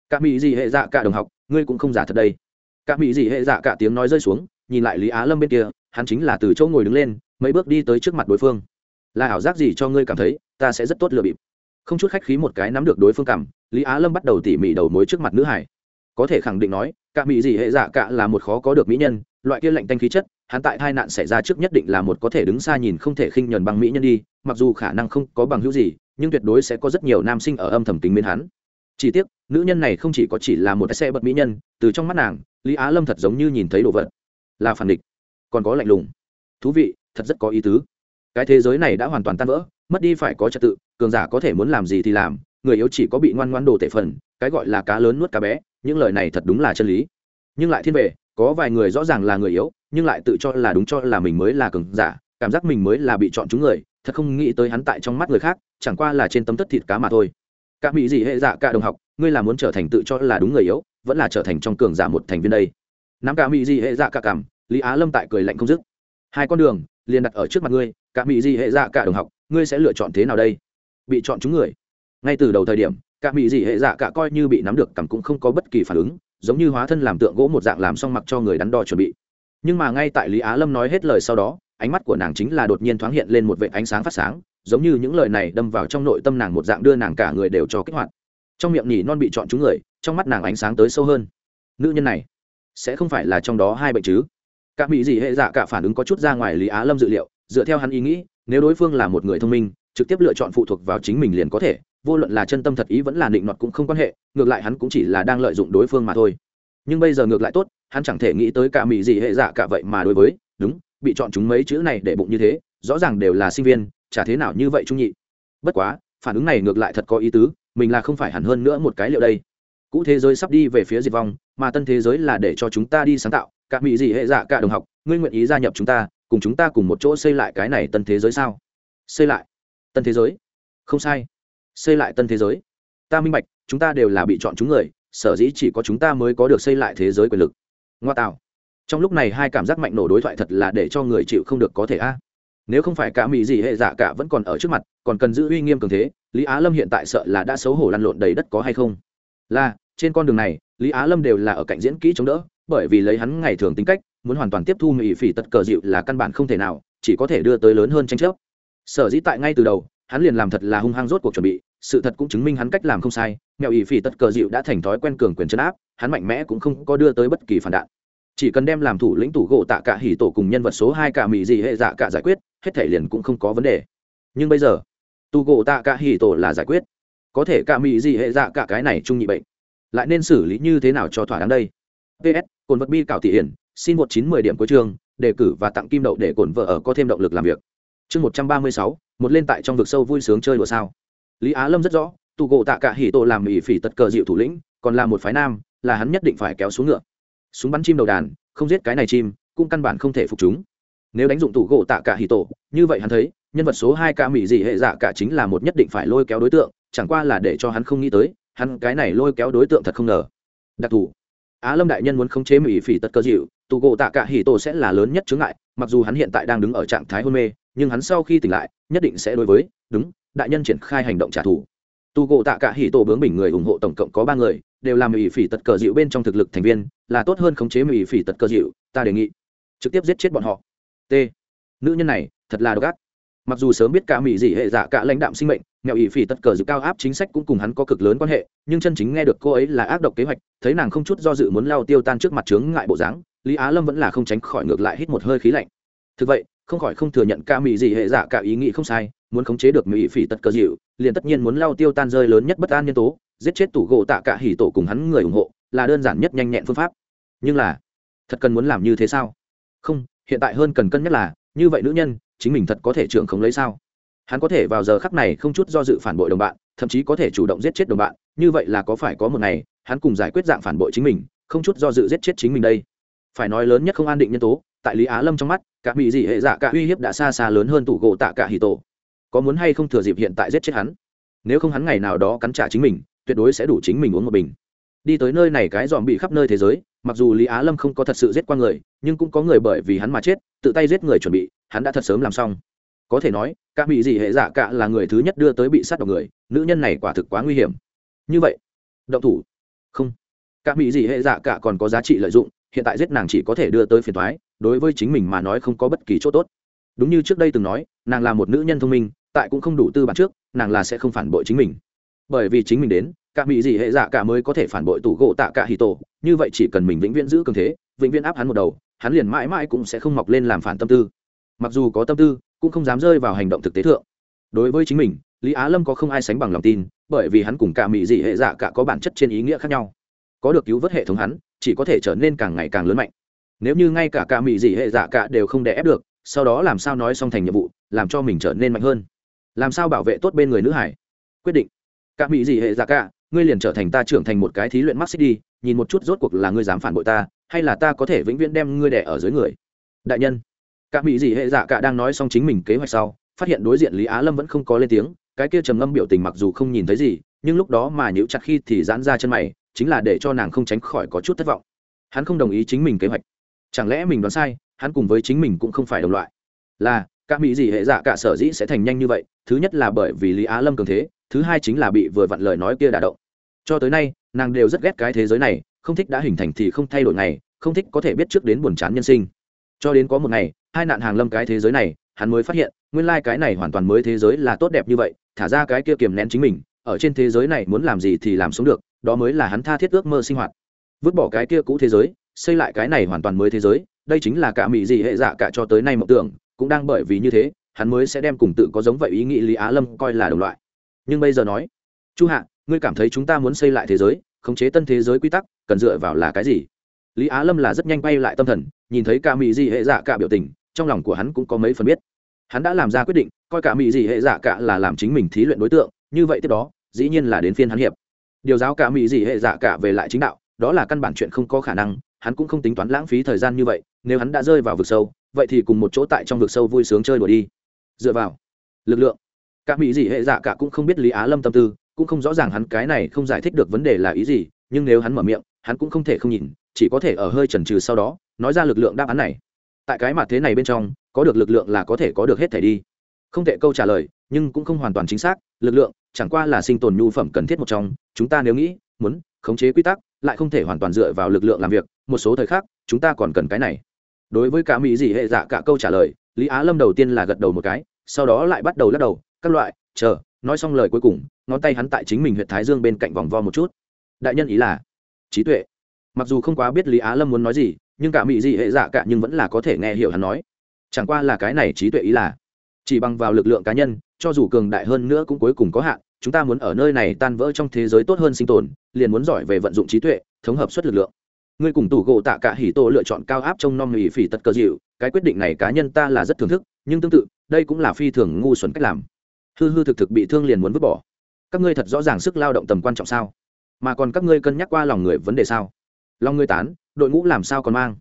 cả mỹ gì hệ dạ cả đồng học, ngươi cũng không giả thật đây. Cả mỹ gì hệ dạ cả tiếng nói rơi xuống, nhìn lại lý á lâm bên kia, hắn chính là từ chỗ ngồi đứng lên, mấy bước đi tới trước mặt đối phương. Là ảo giác gì cho ngươi cảm thấy, ta sẽ rất tốt lựa bịp. Không chút khách khí một cái nắm được đối phương cảm, lý á lâm bắt đầu tỉ mỉ đầu mối trước mặt nữ hải. Có thể khẳng định nói, cả mỹ gì hệ dạ cả là một khó có được mỹ nhân loại kia lạnh tanh khí chất, hắn tại tai nạn xảy ra trước nhất định là một có thể đứng xa nhìn không thể khinh nhuần bằng mỹ nhân đi, mặc dù khả năng không có bằng hữu gì, nhưng tuyệt đối sẽ có rất nhiều nam sinh ở âm thầm tính bên hắn. Chỉ tiếc, nữ nhân này không chỉ có chỉ là một xe bật mỹ nhân, từ trong mắt nàng, lý á lâm thật giống như nhìn thấy đồ vật. Là phản địch. Còn có lạnh lùng. Thú vị, thật rất có ý tứ. Cái thế giới này đã hoàn toàn tan vỡ, mất đi phải có trật tự, cường giả có thể muốn làm gì thì làm, người yếu chỉ có bị ngoan ngoan đồ tệ phần, cái gọi là cá lớn nuốt cá bé, những lời này thật đúng là chân lý. Nhưng lại thiên về có vài người rõ ràng là người yếu, nhưng lại tự cho là đúng cho là mình mới là cường giả, cảm giác mình mới là bị chọn chúng người, thật không nghĩ tới hắn tại trong mắt người khác, chẳng qua là trên tấm tất thịt cá mà thôi. Cả mỹ dị hệ dạ cả đồng học, ngươi là muốn trở thành tự cho là đúng người yếu, vẫn là trở thành trong cường giả một thành viên đây? Nắm cả mỹ dị hệ dạ cả cảm, lý á lâm tại cười lạnh không dứt. Hai con đường, liền đặt ở trước mặt ngươi, cả mỹ dị hệ dạ cả đồng học, ngươi sẽ lựa chọn thế nào đây? Bị chọn chúng người. Ngay từ đầu thời điểm, cả mỹ dị hệ dạ cả coi như bị nắm được cảm cũng không có bất kỳ phản ứng giống như hóa thân làm tượng gỗ một dạng làm xong mặc cho người đắn đo chuẩn bị. Nhưng mà ngay tại lý á lâm nói hết lời sau đó, ánh mắt của nàng chính là đột nhiên thoáng hiện lên một vệ ánh sáng phát sáng, giống như những lời này đâm vào trong nội tâm nàng một dạng đưa nàng cả người đều cho kích hoạt. Trong miệng nhỉ non bị chọn chúng người, trong mắt nàng ánh sáng tới sâu hơn. Nữ nhân này, sẽ không phải là trong đó hai bệnh chứ? Cả mỹ gì hệ dạ cả phản ứng có chút ra ngoài lý á lâm dự liệu, dựa theo hắn ý nghĩ, nếu đối phương là một người thông minh, trực tiếp lựa chọn phụ thuộc vào chính mình liền có thể vô luận là chân tâm thật ý vẫn là định nọt cũng không quan hệ, ngược lại hắn cũng chỉ là đang lợi dụng đối phương mà thôi. Nhưng bây giờ ngược lại tốt, hắn chẳng thể nghĩ tới cả mỹ gì hệ dạ cả vậy mà đối với, đúng, bị chọn chúng mấy chữ này để bụng như thế, rõ ràng đều là sinh viên, chả thế nào như vậy trung nhị. Bất quá, phản ứng này ngược lại thật có ý tứ, mình là không phải hẳn hơn nữa một cái liệu đây. Cũ thế giới sắp đi về phía diệt vong, mà tân thế giới là để cho chúng ta đi sáng tạo, cả mỹ gì hệ dạ cả đồng học, ngươi nguyện ý gia nhập chúng ta, cùng chúng ta cùng một chỗ xây lại cái này tân thế giới sao? Xây lại. Tân thế giới? Không sai xây lại tân thế giới. Ta minh bạch, chúng ta đều là bị chọn chúng người, sở dĩ chỉ có chúng ta mới có được xây lại thế giới quyền lực. Ngoa tạo. Trong lúc này hai cảm giác mạnh nổ đối thoại thật là để cho người chịu không được có thể a. Nếu không phải cả mỹ gì hệ giả cả vẫn còn ở trước mặt, còn cần giữ uy nghiêm cường thế, lý á lâm hiện tại sợ là đã xấu hổ lăn lộn đầy đất có hay không? Là, trên con đường này, lý á lâm đều là ở cạnh diễn kỹ chống đỡ, bởi vì lấy hắn ngày thường tính cách, muốn hoàn toàn tiếp thu mỹ phỉ tật cờ dịu là căn bản không thể nào, chỉ có thể đưa tới lớn hơn tranh chấp. Sở dĩ tại ngay từ đầu hắn liền làm thật là hung hăng rốt cuộc chuẩn bị, sự thật cũng chứng minh hắn cách làm không sai mèo ỷ phỉ tật cờ dịu đã thành thói quen cường quyền chấn áp, hắn mạnh mẽ cũng không có đưa tới bất kỳ phản đạn. Chỉ cần đem làm thủ lĩnh tủ gỗ tạ cả hỉ tổ cùng nhân vật số hai cả mỹ dị hệ dạ cả giải quyết, hết thể liền cũng không có vấn đề. Nhưng bây giờ, tủ gỗ tạ cả hỉ tổ là giải quyết. Có thể cả mỹ dị hệ dạ cả cái này chung nhị bệnh. Lại nên xử lý như thế nào cho thỏa đáng đây? Ps cồn vật bi cảo thị hiển, xin một chín mười điểm cuối chương, đề cử và tặng kim đậu để cồn vợ ở có thêm động lực làm việc. Chương một trăm ba mươi sáu một lên tại trong vực sâu vui sướng chơi đùa sao? Lý á lâm rất rõ tụ gỗ tạ cả hỉ tổ làm ỷ phỉ tật cờ dịu thủ lĩnh, còn là một phái nam, là hắn nhất định phải kéo xuống ngựa. Súng bắn chim đầu đàn, không giết cái này chim, cũng căn bản không thể phục chúng. Nếu đánh dụng tụ gỗ tạ cả hỉ tổ, như vậy hắn thấy, nhân vật số hai ca mỹ dị hệ dạ cả chính là một nhất định phải lôi kéo đối tượng, chẳng qua là để cho hắn không nghĩ tới, hắn cái này lôi kéo đối tượng thật không ngờ. Đặc thù, á lâm đại nhân muốn khống chế mỹ phỉ tật cơ dịu tụ gỗ tạ cả hỉ tổ sẽ là lớn nhất chướng ngại, mặc dù hắn hiện tại đang đứng ở trạng thái hôn mê nhưng hắn sau khi tỉnh lại, nhất định sẽ đối với, đúng, đại nhân triển khai hành động trả thù. Tu gỗ tạ cả hỉ tổ bướng bình người ủng hộ tổng cộng có ba người, đều là ủy phỉ tật cờ dịu bên trong thực lực thành viên, là tốt hơn khống chế ủy phỉ tật cờ dịu, ta đề nghị trực tiếp giết chết bọn họ. T. Nữ nhân này, thật là độc ác. Mặc dù sớm biết cả mỹ dị hệ dạ cả lãnh đạm sinh mệnh nghèo ỷ phỉ tật cờ dự cao áp chính sách cũng cùng hắn có cực lớn quan hệ, nhưng chân chính nghe được cô ấy là ác độc kế hoạch, thấy nàng không chút do dự muốn lao tiêu tan trước mặt trướng ngại bộ dáng, lý á lâm vẫn là không tránh khỏi ngược lại hít một hơi khí lạnh. Thực vậy không khỏi không thừa nhận ca mỹ dị hệ giả cả ý nghĩ không sai, muốn khống chế được mỹ phỉ tật cờ dịu, liền tất nhiên muốn lao tiêu tan rơi lớn nhất bất an nhân tố, giết chết tủ gỗ tạ cả hỉ tổ cùng hắn người ủng hộ, là đơn giản nhất nhanh nhẹn phương pháp. Nhưng là, thật cần muốn làm như thế sao? Không, hiện tại hơn cần cân nhắc là, như vậy nữ nhân, chính mình thật có thể trưởng không lấy sao? Hắn có thể vào giờ khắc này không chút do dự phản bội đồng bạn, thậm chí có thể chủ động giết chết đồng bạn, như vậy là có phải có một ngày, hắn cùng giải quyết dạng phản bội chính mình, không chút do dự giết chết chính mình đây? Phải nói lớn nhất không an định nhân tố, tại lý á lâm trong mắt cả bị dị hệ dạ cả uy hiếp đã xa xa lớn hơn tủ gỗ tạ cả hì tổ. Có muốn hay không thừa dịp hiện tại giết chết hắn? Nếu không hắn ngày nào đó cắn trả chính mình, tuyệt đối sẽ đủ chính mình uống một bình. Đi tới nơi này cái dòm bị khắp nơi thế giới, mặc dù lý á lâm không có thật sự giết qua người, nhưng cũng có người bởi vì hắn mà chết, tự tay giết người chuẩn bị, hắn đã thật sớm làm xong. Có thể nói các bị gì hệ dạ cả là người thứ nhất đưa tới bị sát độc người, nữ nhân này quả thực quá nguy hiểm. Như vậy, động thủ. Không. Các bị gì hệ dạ cả còn có giá trị lợi dụng, hiện tại giết nàng chỉ có thể đưa tới phiền thoái đối với chính mình mà nói không có bất kỳ chỗ tốt. Đúng như trước đây từng nói, nàng là một nữ nhân thông minh, tại cũng không đủ tư bản trước, nàng là sẽ không phản bội chính mình. Bởi vì chính mình đến, cả mỹ gì hệ dạ cả mới có thể phản bội tủ gỗ tạ cả hì tổ, như vậy chỉ cần mình vĩnh viễn giữ cường thế, vĩnh viễn áp hắn một đầu, hắn liền mãi mãi cũng sẽ không mọc lên làm phản tâm tư. Mặc dù có tâm tư, cũng không dám rơi vào hành động thực tế thượng. Đối với chính mình, lý á lâm có không ai sánh bằng lòng tin, bởi vì hắn cùng cả mỹ dị hệ dạ cả có bản chất trên ý nghĩa khác nhau. Có được cứu vớt hệ thống hắn, chỉ có thể trở nên càng ngày càng lớn mạnh nếu như ngay cả cả mỹ dị hệ dạ cả đều không đè ép được, sau đó làm sao nói xong thành nhiệm vụ, làm cho mình trở nên mạnh hơn? Làm sao bảo vệ tốt bên người nữ hải? Quyết định. Cả mỹ dị hệ dạ cả, ngươi liền trở thành ta trưởng thành một cái thí luyện mắc xích đi nhìn một chút rốt cuộc là ngươi dám phản bội ta, hay là ta có thể vĩnh viễn đem ngươi đẻ ở dưới người? Đại nhân. Cả mỹ dị hệ dạ cả đang nói xong chính mình kế hoạch sau, phát hiện đối diện lý á lâm vẫn không có lên tiếng, cái kia trầm ngâm biểu tình mặc dù không nhìn thấy gì, nhưng lúc đó mà nhíu chặt khi thì giãn ra chân mày, chính là để cho nàng không tránh khỏi có chút thất vọng. Hắn không đồng ý chính mình kế hoạch chẳng lẽ mình đoán sai, hắn cùng với chính mình cũng không phải đồng loại? Là, cả mỹ gì hệ dạ cả sở dĩ sẽ thành nhanh như vậy, thứ nhất là bởi vì lý á lâm cường thế, thứ hai chính là bị vừa vặn lời nói kia đả động. Cho tới nay, nàng đều rất ghét cái thế giới này, không thích đã hình thành thì không thay đổi ngày, không thích có thể biết trước đến buồn chán nhân sinh. Cho đến có một ngày, hai nạn hàng lâm cái thế giới này, hắn mới phát hiện, nguyên lai、like、cái này hoàn toàn mới thế giới là tốt đẹp như vậy, thả ra cái kia kiềm nén chính mình, ở trên thế giới này muốn làm gì thì làm sống được, đó mới là hắn tha thiết ước mơ sinh hoạt. Vứt bỏ cái kia cũ thế giới xây lại cái này hoàn toàn mới thế giới, đây chính là cả mỹ dị hệ dạ cả cho tới nay mộng tưởng, cũng đang bởi vì như thế, hắn mới sẽ đem cùng tự có giống vậy ý nghĩ lý á lâm coi là đồng loại. Nhưng bây giờ nói, chu hạ, ngươi cảm thấy chúng ta muốn xây lại thế giới, khống chế tân thế giới quy tắc, cần dựa vào là cái gì? Lý á lâm là rất nhanh bay lại tâm thần, nhìn thấy cả mỹ dị hệ dạ cả biểu tình, trong lòng của hắn cũng có mấy phần biết. Hắn đã làm ra quyết định, coi cả mỹ dị hệ dạ cả là làm chính mình thí luyện đối tượng, như vậy tiếp đó, dĩ nhiên là đến phiên hắn hiệp. Điều giáo cả mỹ dị hệ dạ cả về lại chính đạo, đó là căn bản chuyện không có khả năng hắn cũng không tính toán lãng phí thời gian như vậy, nếu hắn đã rơi vào vực sâu, vậy thì cùng một chỗ tại trong vực sâu vui sướng chơi đùa đi. Dựa vào lực lượng, cả mỹ dị hệ dạ cả cũng không biết lý á lâm tâm tư, cũng không rõ ràng hắn cái này không giải thích được vấn đề là ý gì, nhưng nếu hắn mở miệng, hắn cũng không thể không nhìn, chỉ có thể ở hơi chần chừ sau đó, nói ra lực lượng đáp án này. Tại cái mặt thế này bên trong, có được lực lượng là có thể có được hết thể đi. Không thể câu trả lời, nhưng cũng không hoàn toàn chính xác, lực lượng chẳng qua là sinh tồn nhu phẩm cần thiết một trong, chúng ta nếu nghĩ, muốn khống chế quy tắc lại không thể hoàn toàn dựa vào lực lượng làm việc, một số thời khắc, chúng ta còn cần cái này. Đối với cả mỹ dị hệ dạ cả câu trả lời, lý á lâm đầu tiên là gật đầu một cái, sau đó lại bắt đầu lắc đầu, các loại, chờ, nói xong lời cuối cùng, ngón tay hắn tại chính mình huyện thái dương bên cạnh vòng vo một chút. Đại nhân ý là, trí tuệ. Mặc dù không quá biết lý á lâm muốn nói gì, nhưng cả mỹ dị hệ dạ cả nhưng vẫn là có thể nghe hiểu hắn nói. Chẳng qua là cái này trí tuệ ý là, chỉ bằng vào lực lượng cá nhân, cho dù cường đại hơn nữa cũng cuối cùng có hạn chúng ta muốn ở nơi này tan vỡ trong thế giới tốt hơn sinh tồn, liền muốn giỏi về vận dụng trí tuệ, thống hợp suất lực lượng. Ngươi cùng tủ gỗ tạ cả hỉ tổ lựa chọn cao áp trong nom mỹ phỉ tật cơ dịu, cái quyết định này cá nhân ta là rất thưởng thức, nhưng tương tự, đây cũng là phi thường ngu xuẩn cách làm. Hư hư thực thực bị thương liền muốn vứt bỏ. Các ngươi thật rõ ràng sức lao động tầm quan trọng sao? Mà còn các ngươi cân nhắc qua lòng người vấn đề sao? Lòng ngươi tán, đội ngũ làm sao còn mang?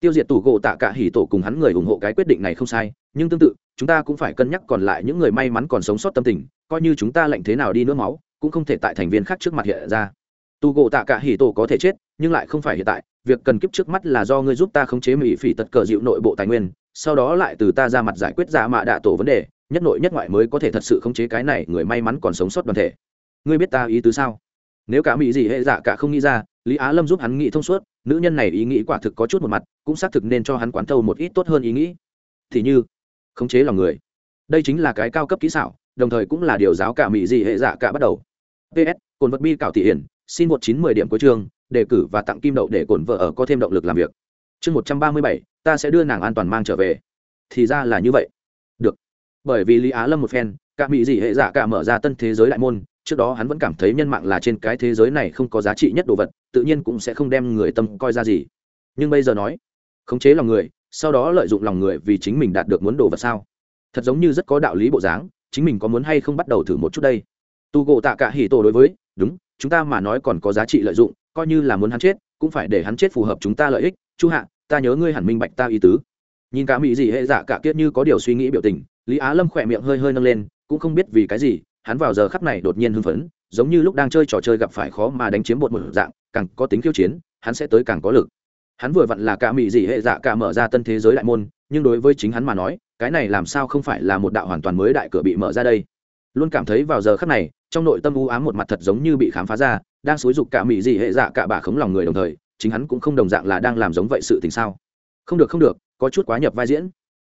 Tiêu diệt tủ gỗ tạ cả hỉ tổ cùng hắn người ủng hộ cái quyết định này không sai, nhưng tương tự chúng ta cũng phải cân nhắc còn lại những người may mắn còn sống sót tâm tình, coi như chúng ta lệnh thế nào đi nữa máu, cũng không thể tại thành viên khác trước mặt hiện ra. Tu gỗ tạ cả hỉ tổ có thể chết, nhưng lại không phải hiện tại, việc cần kiếp trước mắt là do ngươi giúp ta khống chế mỹ phỉ tật cờ dịu nội bộ tài nguyên, sau đó lại từ ta ra mặt giải quyết giả mạ đạ tổ vấn đề, nhất nội nhất ngoại mới có thể thật sự khống chế cái này người may mắn còn sống sót đoàn thể. Ngươi biết ta ý tứ sao? Nếu cả mỹ gì hệ dạ cả không nghĩ ra, lý á lâm giúp hắn nghĩ thông suốt, nữ nhân này ý nghĩ quả thực có chút một mặt, cũng xác thực nên cho hắn quán thâu một ít tốt hơn ý nghĩ. Thì như khống chế lòng người. Đây chính là cái cao cấp kỹ xảo, đồng thời cũng là điều giáo cả mỹ dị hệ dạ cả bắt đầu. Ps cồn vật bi cảo thị hiển, xin một chín mười điểm cuối chương đề cử và tặng kim đậu để cồn vợ ở có thêm động lực làm việc. Chương một trăm ba mươi bảy, ta sẽ đưa nàng an toàn mang trở về. Thì ra là như vậy. Được. Bởi vì lý á lâm một phen, cả mỹ dị hệ dạ cả mở ra tân thế giới đại môn, trước đó hắn vẫn cảm thấy nhân mạng là trên cái thế giới này không có giá trị nhất đồ vật, tự nhiên cũng sẽ không đem người tâm coi ra gì. Nhưng bây giờ nói, khống chế lòng người sau đó lợi dụng lòng người vì chính mình đạt được muốn đồ vật sao? Thật giống như rất có đạo lý bộ dáng, chính mình có muốn hay không bắt đầu thử một chút đây? Tu gộ tạ cả hỉ tổ đối với, đúng, chúng ta mà nói còn có giá trị lợi dụng, coi như là muốn hắn chết, cũng phải để hắn chết phù hợp chúng ta lợi ích. Chu hạ, ta nhớ ngươi hẳn minh bạch ta ý tứ. Nhìn cả mỹ gì hệ giả cả kiết như có điều suy nghĩ biểu tình, lý á lâm khỏe miệng hơi hơi nâng lên, cũng không biết vì cái gì, hắn vào giờ khắc này đột nhiên hưng phấn, giống như lúc đang chơi trò chơi gặp phải khó mà đánh chiếm một một dạng, càng có tính khiêu chiến, hắn sẽ tới càng có lực hắn vừa vặn là cả mỹ dị hệ dạ cả mở ra tân thế giới đại môn, nhưng đối với chính hắn mà nói, cái này làm sao không phải là một đạo hoàn toàn mới đại cửa bị mở ra đây. Luôn cảm thấy vào giờ khắc này, trong nội tâm u ám một mặt thật giống như bị khám phá ra, đang xúi dục cả mỹ dị hệ dạ cả bà khống lòng người đồng thời, chính hắn cũng không đồng dạng là đang làm giống vậy sự tình sao. Không được không được, có chút quá nhập vai diễn.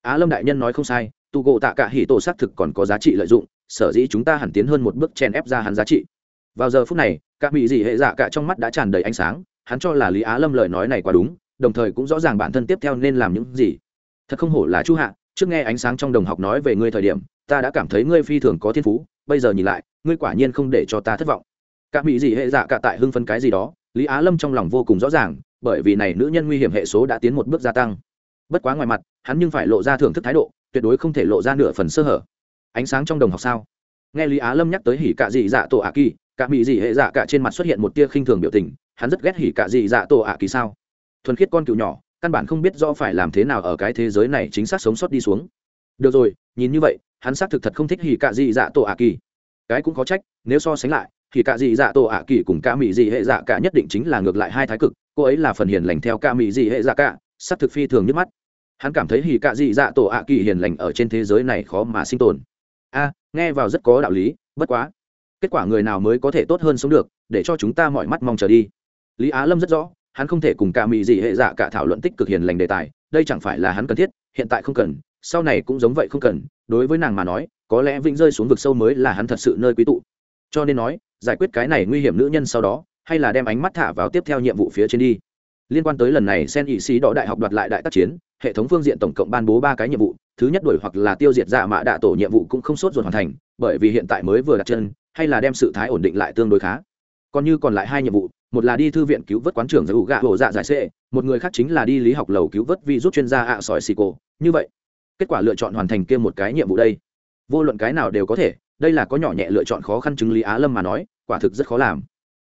Á lâm đại nhân nói không sai, tu gộ tạ cả hỉ tổ xác thực còn có giá trị lợi dụng, sở dĩ chúng ta hẳn tiến hơn một bước chen ép ra hắn giá trị. Vào giờ phút này các mỹ dị hệ dạ cả trong mắt đã tràn đầy ánh sáng hắn cho là lý á lâm lời nói này quá đúng, đồng thời cũng rõ ràng bản thân tiếp theo nên làm những gì. Thật không hổ là chu hạ, trước nghe ánh sáng trong đồng học nói về ngươi thời điểm, ta đã cảm thấy ngươi phi thường có thiên phú, bây giờ nhìn lại, ngươi quả nhiên không để cho ta thất vọng. Các mỹ dị hệ dạ cả tại hưng phấn cái gì đó, lý á lâm trong lòng vô cùng rõ ràng, bởi vì này nữ nhân nguy hiểm hệ số đã tiến một bước gia tăng. Bất quá ngoài mặt, hắn nhưng phải lộ ra thưởng thức thái độ, tuyệt đối không thể lộ ra nửa phần sơ hở. Ánh sáng trong đồng học sao? Nghe lý á lâm nhắc tới hỉ cạ dị dạ tổ ạ kỳ cạ mỹ dị hệ dạ cả trên mặt xuất hiện một tia khinh thường biểu tình hắn rất ghét hỉ cả dị dạ tổ ạ kỳ sao? Thuần khiết con cựu nhỏ, căn bản không biết rõ phải làm thế nào ở cái thế giới này chính xác sống sót đi xuống. Được rồi, nhìn như vậy, hắn xác thực thật không thích hỉ cả dị dạ tổ ạ kỳ. Cái cũng có trách, nếu so sánh lại thì cả dị dạ tổ ạ kỳ cùng ca mỹ dị hệ dạ cả nhất định chính là ngược lại hai thái cực, cô ấy là phần hiền lành theo ca mỹ dị hệ dạ cả, xác thực phi thường nhức mắt. Hắn cảm thấy hỉ cả dị dạ tổ ạ kỳ hiền lành ở trên thế giới này khó mà sinh tồn. A, nghe vào rất có đạo lý, bất quá, kết quả người nào mới có thể tốt hơn sống được, để cho chúng ta mọi mắt mong chờ đi lý á lâm rất rõ, hắn không thể cùng cả mỹ dị hệ dạ cả thảo luận tích cực hiền lành đề tài, đây chẳng phải là hắn cần thiết, hiện tại không cần, sau này cũng giống vậy không cần, đối với nàng mà nói, có lẽ vĩnh rơi xuống vực sâu mới là hắn thật sự nơi quý tụ. Cho nên nói, giải quyết cái này nguy hiểm nữ nhân sau đó, hay là đem ánh mắt thả vào tiếp theo nhiệm vụ phía trên đi. Liên quan tới lần này, sen ỵ sĩ đỏ đại học đoạt lại đại tác chiến, hệ thống phương diện tổng cộng ban bố ba cái nhiệm vụ, thứ nhất đổi hoặc là tiêu diệt dạ mạ đạ tổ nhiệm vụ cũng không sốt ruột hoàn thành, bởi vì hiện tại mới vừa đặt chân, hay là đem sự thái ổn định lại tương đối khá. Còn như còn lại hai nhiệm vụ một là đi thư viện cứu vớt quán trưởng giải ủ gạ hổ dạ giải xệ một người khác chính là đi lý học lầu cứu vớt vi rút chuyên gia ạ sỏi xì cổ. Như vậy, kết quả lựa chọn hoàn thành kia một cái nhiệm vụ đây. Vô luận cái nào đều có thể, đây là có nhỏ nhẹ lựa chọn khó khăn chứng lý á lâm mà nói, quả thực rất khó làm.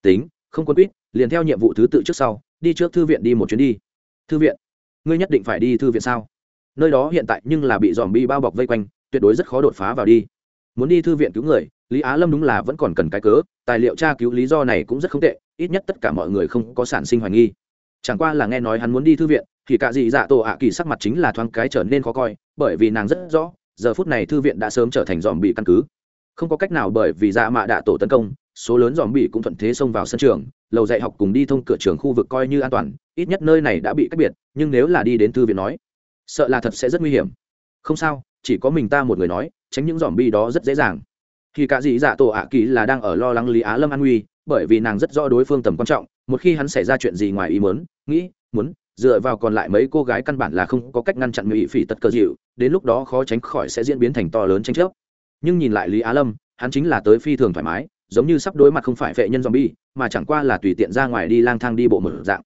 Tính, không quân quýt liền theo nhiệm vụ thứ tự trước sau, đi trước thư viện đi một chuyến đi. Thư viện, ngươi nhất định phải đi thư viện sao? Nơi đó hiện tại nhưng là bị dòm bi bao bọc vây quanh, tuyệt đối rất khó đột phá vào đi muốn đi thư viện cứu người, lý á lâm đúng là vẫn còn cần cái cớ, tài liệu tra cứu lý do này cũng rất không tệ, ít nhất tất cả mọi người không có sản sinh hoài nghi. Chẳng qua là nghe nói hắn muốn đi thư viện, thì cả dị dạ tổ ạ kỳ sắc mặt chính là thoáng cái trở nên khó coi, bởi vì nàng rất rõ, giờ phút này thư viện đã sớm trở thành dòm bị căn cứ. Không có cách nào bởi vì dạ mạ đạ tổ tấn công, số lớn dòm bị cũng thuận thế xông vào sân trường, lầu dạy học cùng đi thông cửa trường khu vực coi như an toàn, ít nhất nơi này đã bị cách biệt, nhưng nếu là đi đến thư viện nói, sợ là thật sẽ rất nguy hiểm. Không sao, chỉ có mình ta một người nói tránh những dòm bi đó rất dễ dàng. Khi cả dì dạ tổ ạ kỳ là đang ở lo lắng lý á lâm an nguy, bởi vì nàng rất rõ đối phương tầm quan trọng, một khi hắn xảy ra chuyện gì ngoài ý muốn, nghĩ, muốn, dựa vào còn lại mấy cô gái căn bản là không có cách ngăn chặn mỹ phỉ tật cơ dịu đến lúc đó khó tránh khỏi sẽ diễn biến thành to lớn tranh chấp. Nhưng nhìn lại lý á lâm, hắn chính là tới phi thường thoải mái, giống như sắp đối mặt không phải vệ nhân zombie, mà chẳng qua là tùy tiện ra ngoài đi lang thang đi bộ một dạng.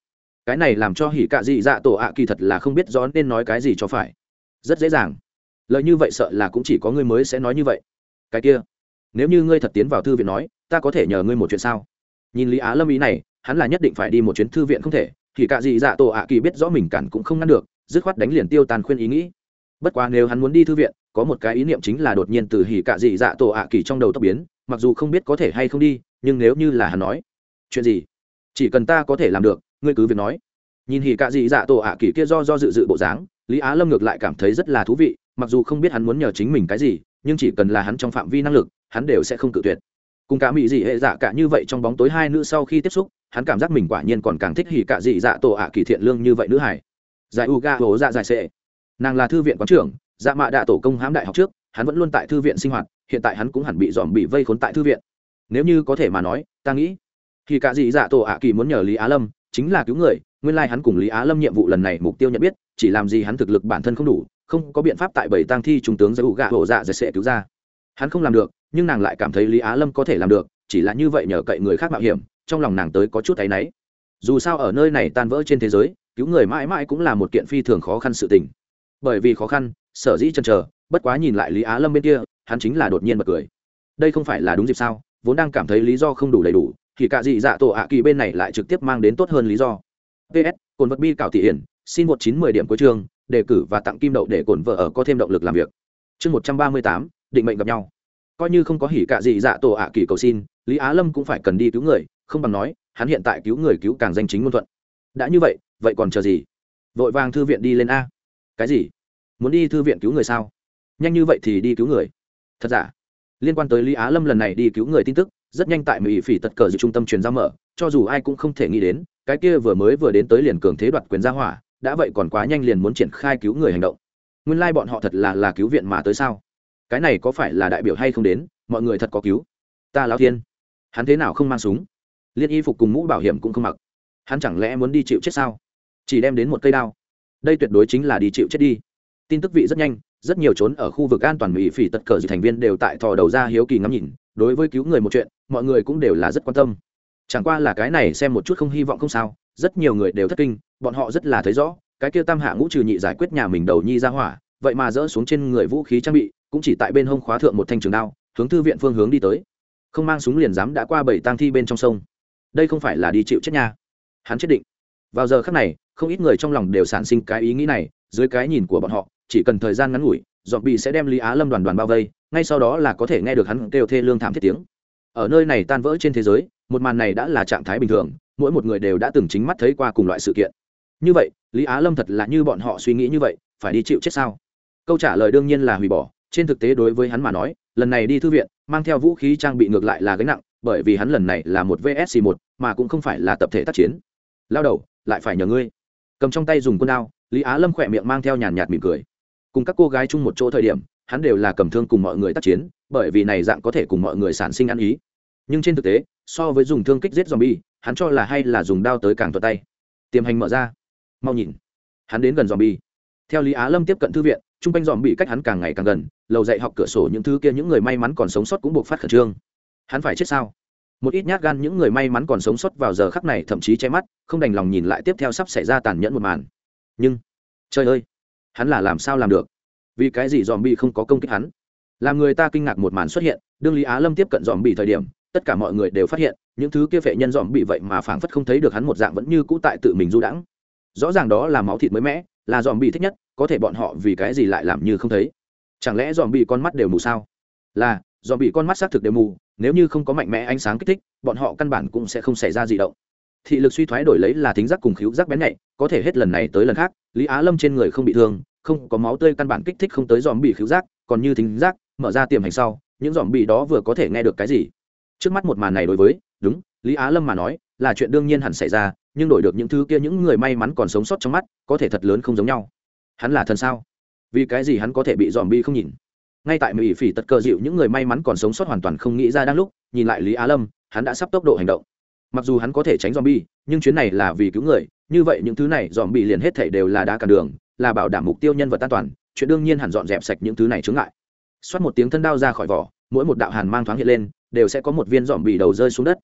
Cái này làm cho hỉ cạ dị dạ tổ ạ kỳ thật là không biết rõ nên nói cái gì cho phải. Rất dễ dàng lời như vậy sợ là cũng chỉ có ngươi mới sẽ nói như vậy. Cái kia, nếu như ngươi thật tiến vào thư viện nói, ta có thể nhờ ngươi một chuyện sao? Nhìn lý á lâm ý này, hắn là nhất định phải đi một chuyến thư viện không thể, thì cả dị dạ tổ ạ kỳ biết rõ mình cản cũng không ngăn được, dứt khoát đánh liền tiêu tàn khuyên ý nghĩ. Bất quá nếu hắn muốn đi thư viện, có một cái ý niệm chính là đột nhiên từ hỉ Cả dị dạ tổ ạ kỳ trong đầu tốc biến, mặc dù không biết có thể hay không đi, nhưng nếu như là hắn nói, chuyện gì? Chỉ cần ta có thể làm được, ngươi cứ việc nói. Nhìn hỉ Cả dị dạ tổ ạ kỳ kia do do dự dự bộ dáng, lý á lâm ngược lại cảm thấy rất là thú vị mặc dù không biết hắn muốn nhờ chính mình cái gì, nhưng chỉ cần là hắn trong phạm vi năng lực, hắn đều sẽ không cự tuyệt. Cùng cả mỹ dị hệ dạ cả như vậy trong bóng tối hai nữ sau khi tiếp xúc, hắn cảm giác mình quả nhiên còn càng thích hỉ cả dị dạ tổ ạ kỳ thiện lương như vậy nữ hải giải u ga hố dạ giải sệ. Nàng là thư viện quán trưởng dạ mạ đạ tổ công hãm đại học trước, hắn vẫn luôn tại thư viện sinh hoạt, hiện tại hắn cũng hẳn bị dòm bị vây khốn tại thư viện. Nếu như có thể mà nói, ta nghĩ thì cả dị dạ tổ ạ kỳ muốn nhờ lý á lâm, chính là cứu người, nguyên lai、like、hắn cùng lý á lâm nhiệm vụ lần này mục tiêu nhận biết, chỉ làm gì hắn thực lực bản thân không đủ không có biện pháp tại bảy tang thi trung tướng giải gạ hổ dạ giải sẽ cứu ra. Hắn không làm được, nhưng nàng lại cảm thấy lý á lâm có thể làm được, chỉ là như vậy nhờ cậy người khác mạo hiểm, trong lòng nàng tới có chút áy náy. Dù sao ở nơi này tan vỡ trên thế giới, cứu người mãi mãi cũng là một kiện phi thường khó khăn sự tình. Bởi vì khó khăn, sở dĩ chần chờ, bất quá nhìn lại lý á lâm bên kia, hắn chính là đột nhiên bật cười. Đây không phải là đúng dịp sao? Vốn đang cảm thấy lý do không đủ đầy đủ, thì cả dị dạ tổ ạ kỳ bên này lại trực tiếp mang đến tốt hơn lý do. Ps cồn vật bi cảo thị hiển, xin một chín mười điểm cuối trường đề cử và tặng kim đậu để cổn vợ ở có thêm động lực làm việc. Chương một trăm ba mươi tám, định mệnh gặp nhau. Coi như không có hỉ cả gì dạ tổ ạ kỳ cầu xin, lý á lâm cũng phải cần đi cứu người, không bằng nói, hắn hiện tại cứu người cứu càng danh chính ngôn thuận. Đã như vậy vậy còn chờ gì? Vội vàng thư viện đi lên a. Cái gì? Muốn đi thư viện cứu người sao? Nhanh như vậy thì đi cứu người. Thật giả? Liên quan tới lý á lâm lần này đi cứu người tin tức, rất nhanh tại mỹ phỉ tật cờ dự trung tâm truyền giao mở, cho dù ai cũng không thể nghĩ đến, cái kia vừa mới vừa đến tới liền cường thế đoạt quyền gia hỏa đã vậy còn quá nhanh liền muốn triển khai cứu người hành động. Nguyên lai、like、bọn họ thật là là cứu viện mà tới sao? Cái này có phải là đại biểu hay không đến? Mọi người thật có cứu. Ta Lão thiên. Hắn thế nào không mang súng? Liên y phục cùng mũ bảo hiểm cũng không mặc. Hắn chẳng lẽ muốn đi chịu chết sao? Chỉ đem đến một cây đao. Đây tuyệt đối chính là đi chịu chết đi. Tin tức vị rất nhanh, rất nhiều trốn ở khu vực an toàn mỹ phỉ tật cờ dị thành viên đều tại thò đầu ra hiếu kỳ ngắm nhìn. Đối với cứu người một chuyện, mọi người cũng đều là rất quan tâm chẳng qua là cái này xem một chút không hy vọng không sao, rất nhiều người đều thất kinh, bọn họ rất là thấy rõ, cái kia tam hạ ngũ trừ nhị giải quyết nhà mình đầu nhi ra hỏa, vậy mà dỡ xuống trên người vũ khí trang bị, cũng chỉ tại bên hông khóa thượng một thanh trường đao, hướng thư viện phương hướng đi tới. Không mang súng liền dám đã qua bảy tang thi bên trong sông. Đây không phải là đi chịu chết nha. Hắn chết định. Vào giờ khắc này, không ít người trong lòng đều sản sinh cái ý nghĩ này, dưới cái nhìn của bọn họ, chỉ cần thời gian ngắn ngủi, dọn bị sẽ đem lý á lâm đoàn đoàn bao vây, ngay sau đó là có thể nghe được hắn kêu thê lương thảm thiết tiếng. Ở nơi này tan vỡ trên thế giới một màn này đã là trạng thái bình thường, mỗi một người đều đã từng chính mắt thấy qua cùng loại sự kiện. Như vậy, lý á lâm thật là như bọn họ suy nghĩ như vậy, phải đi chịu chết sao? Câu trả lời đương nhiên là hủy bỏ, trên thực tế đối với hắn mà nói, lần này đi thư viện, mang theo vũ khí trang bị ngược lại là gánh nặng, bởi vì hắn lần này là một vsc một, mà cũng không phải là tập thể tác chiến. Lao đầu, lại phải nhờ ngươi. Cầm trong tay dùng quân đao, lý á lâm khỏe miệng mang theo nhàn nhạt mỉm cười. Cùng các cô gái chung một chỗ thời điểm, hắn đều là cầm thương cùng mọi người tác chiến, bởi vì này dạng có thể cùng mọi người sản sinh ăn ý nhưng trên thực tế, so với dùng thương kích giết zombie, hắn cho là hay là dùng đao tới càng thuật tay. Tiềm hành mở ra. Mau nhìn. Hắn đến gần zombie. Theo lý á lâm tiếp cận thư viện chung quanh dòm bị cách hắn càng ngày càng gần, lầu dạy học cửa sổ những thứ kia những người may mắn còn sống sót cũng buộc phát khẩn trương. Hắn phải chết sao? Một ít nhát gan những người may mắn còn sống sót vào giờ khắc này thậm chí che mắt, không đành lòng nhìn lại tiếp theo sắp xảy ra tàn nhẫn một màn. Nhưng, trời ơi! Hắn là làm sao làm được? Vì cái gì dòm bị không có công kích hắn? Làm người ta kinh ngạc một màn xuất hiện, đương lý á lâm tiếp cận dòm bị thời điểm tất cả mọi người đều phát hiện, những thứ kia vệ nhân dòm bị vậy mà phảng phất không thấy được hắn một dạng vẫn như cũ tại tự mình du đãng. Rõ ràng đó là máu thịt mới mẻ, là dòm bị thích nhất, có thể bọn họ vì cái gì lại làm như không thấy? Chẳng lẽ dòm bị con mắt đều mù sao? Là, dòm bị con mắt xác thực đều mù, nếu như không có mạnh mẽ ánh sáng kích thích, bọn họ căn bản cũng sẽ không xảy ra gì động. Thị lực suy thoái đổi lấy là thính giác cùng khíu giác bén nhạy, có thể hết lần này tới lần khác, lý á lâm trên người không bị thương, không có máu tươi căn bản kích thích không tới dòm bị khíu giác, còn như thính giác, mở ra tiềm hành sau, những dòm bị đó vừa có thể nghe được cái gì? Trước mắt một màn này đối với, đúng, lý á lâm mà nói, là chuyện đương nhiên hẳn xảy ra, nhưng đổi được những thứ kia những người may mắn còn sống sót trong mắt, có thể thật lớn không giống nhau. Hắn là thần sao? Vì cái gì hắn có thể bị dòm bi không nhìn? Ngay tại mỹ phỉ tật cờ dịu những người may mắn còn sống sót hoàn toàn không nghĩ ra đang lúc, nhìn lại lý á lâm, hắn đã sắp tốc độ hành động. Mặc dù hắn có thể tránh dòm bi nhưng chuyến này là vì cứu người, như vậy những thứ này dòm bi liền hết thể đều là đá cản đường, là bảo đảm mục tiêu nhân vật an toàn, chuyện đương nhiên hẳn dọn dẹp sạch những thứ này chướng ngại. Xoát một tiếng thân đao ra khỏi vỏ, mỗi một đạo hàn mang thoáng hiện lên đều sẽ có một viên dòm bị đầu rơi xuống đất.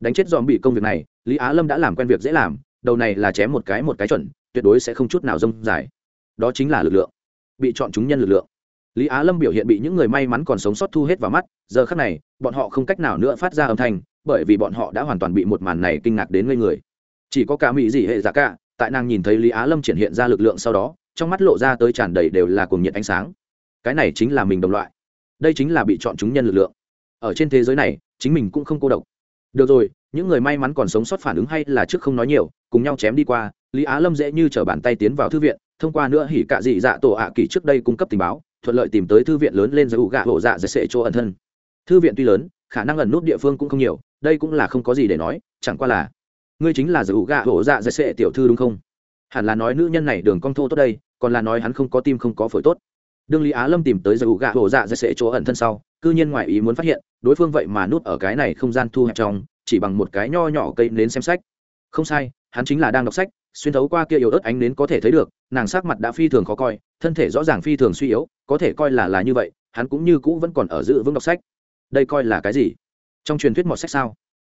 Đánh chết dòm bị công việc này, lý á lâm đã làm quen việc dễ làm, đầu này là chém một cái một cái chuẩn, tuyệt đối sẽ không chút nào rông dài. Đó chính là lực lượng. Bị chọn chúng nhân lực lượng. Lý á lâm biểu hiện bị những người may mắn còn sống sót thu hết vào mắt, giờ khác này, bọn họ không cách nào nữa phát ra âm thanh, bởi vì bọn họ đã hoàn toàn bị một màn này kinh ngạc đến ngây người. Chỉ có cả mỹ dị hệ giả cả, tại nàng nhìn thấy lý á lâm triển hiện ra lực lượng sau đó, trong mắt lộ ra tới tràn đầy đều là cuồng nhiệt ánh sáng. Cái này chính là mình đồng loại. Đây chính là bị chọn chúng nhân lực lượng ở trên thế giới này, chính mình cũng không cô độc. Được rồi, những người may mắn còn sống sót phản ứng hay là trước không nói nhiều, cùng nhau chém đi qua, lý á lâm dễ như t r ở bàn tay tiến vào thư viện, thông qua nữa hỉ cạ dị dạ tổ ạ kỳ trước đây cung cấp tình báo, thuận lợi tìm tới thư viện lớn lên giải ủ gạ hổ dạ dạy sệ chỗ ẩn thân. Thư viện tuy lớn, khả năng ẩn nút địa phương cũng không nhiều, đây cũng là không có gì để nói, chẳng qua là, ngươi chính là giải ủ gạ hổ dạ dạy sệ tiểu thư đúng không? Hẳn là nói nữ nhân này đường cong thô tốt đây, còn là nói hắn không có tim không có phổi tốt. Đương lý á lâm tìm tới giải ủ gạ hổ dạ dạy sệ chỗ ẩn thân sau cư nhiên ngoài ý muốn phát hiện, đối phương vậy mà nút ở cái này không gian thu hẹp trong, chỉ bằng một cái nho nhỏ cây nến xem sách. Không sai, hắn chính là đang đọc sách, xuyên thấu qua kia yếu ớt ánh nến có thể thấy được, nàng sắc mặt đã phi thường khó coi, thân thể rõ ràng phi thường suy yếu, có thể coi là là như vậy, hắn cũng như cũ vẫn còn ở giữ vững đọc sách. Đây coi là cái gì? Trong truyền thuyết mọt sách sao?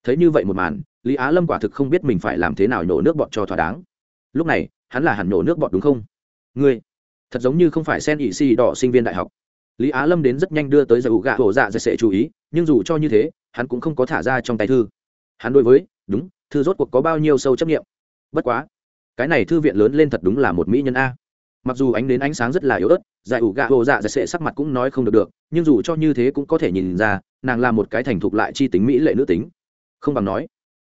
Thấy như vậy một màn, lý á lâm quả thực không biết mình phải làm thế nào nhổ nước bọt cho thỏa đáng. Lúc này, hắn là hẳn nhổ nước bọt đúng không? Ngươi, thật giống như không phải sen ỵ xì đỏ sinh viên đại học lý á lâm đến rất nhanh đưa tới giải ủ gạ hổ dạ dạy sệ chú ý, nhưng dù cho như thế, hắn cũng không có thả ra trong tay thư. Hắn đối với, đúng, thư rốt cuộc có bao nhiêu sâu chấp nghiệm? Bất quá, cái này thư viện lớn lên thật đúng là một mỹ nhân a. Mặc dù ánh đến ánh sáng rất là yếu ớt, giải ủ gạ hồ dạ dạy sệ sắc mặt cũng nói không được được, nhưng dù cho như thế cũng có thể nhìn ra, nàng là một cái thành thục lại chi tính mỹ lệ nữ tính. Không bằng nói,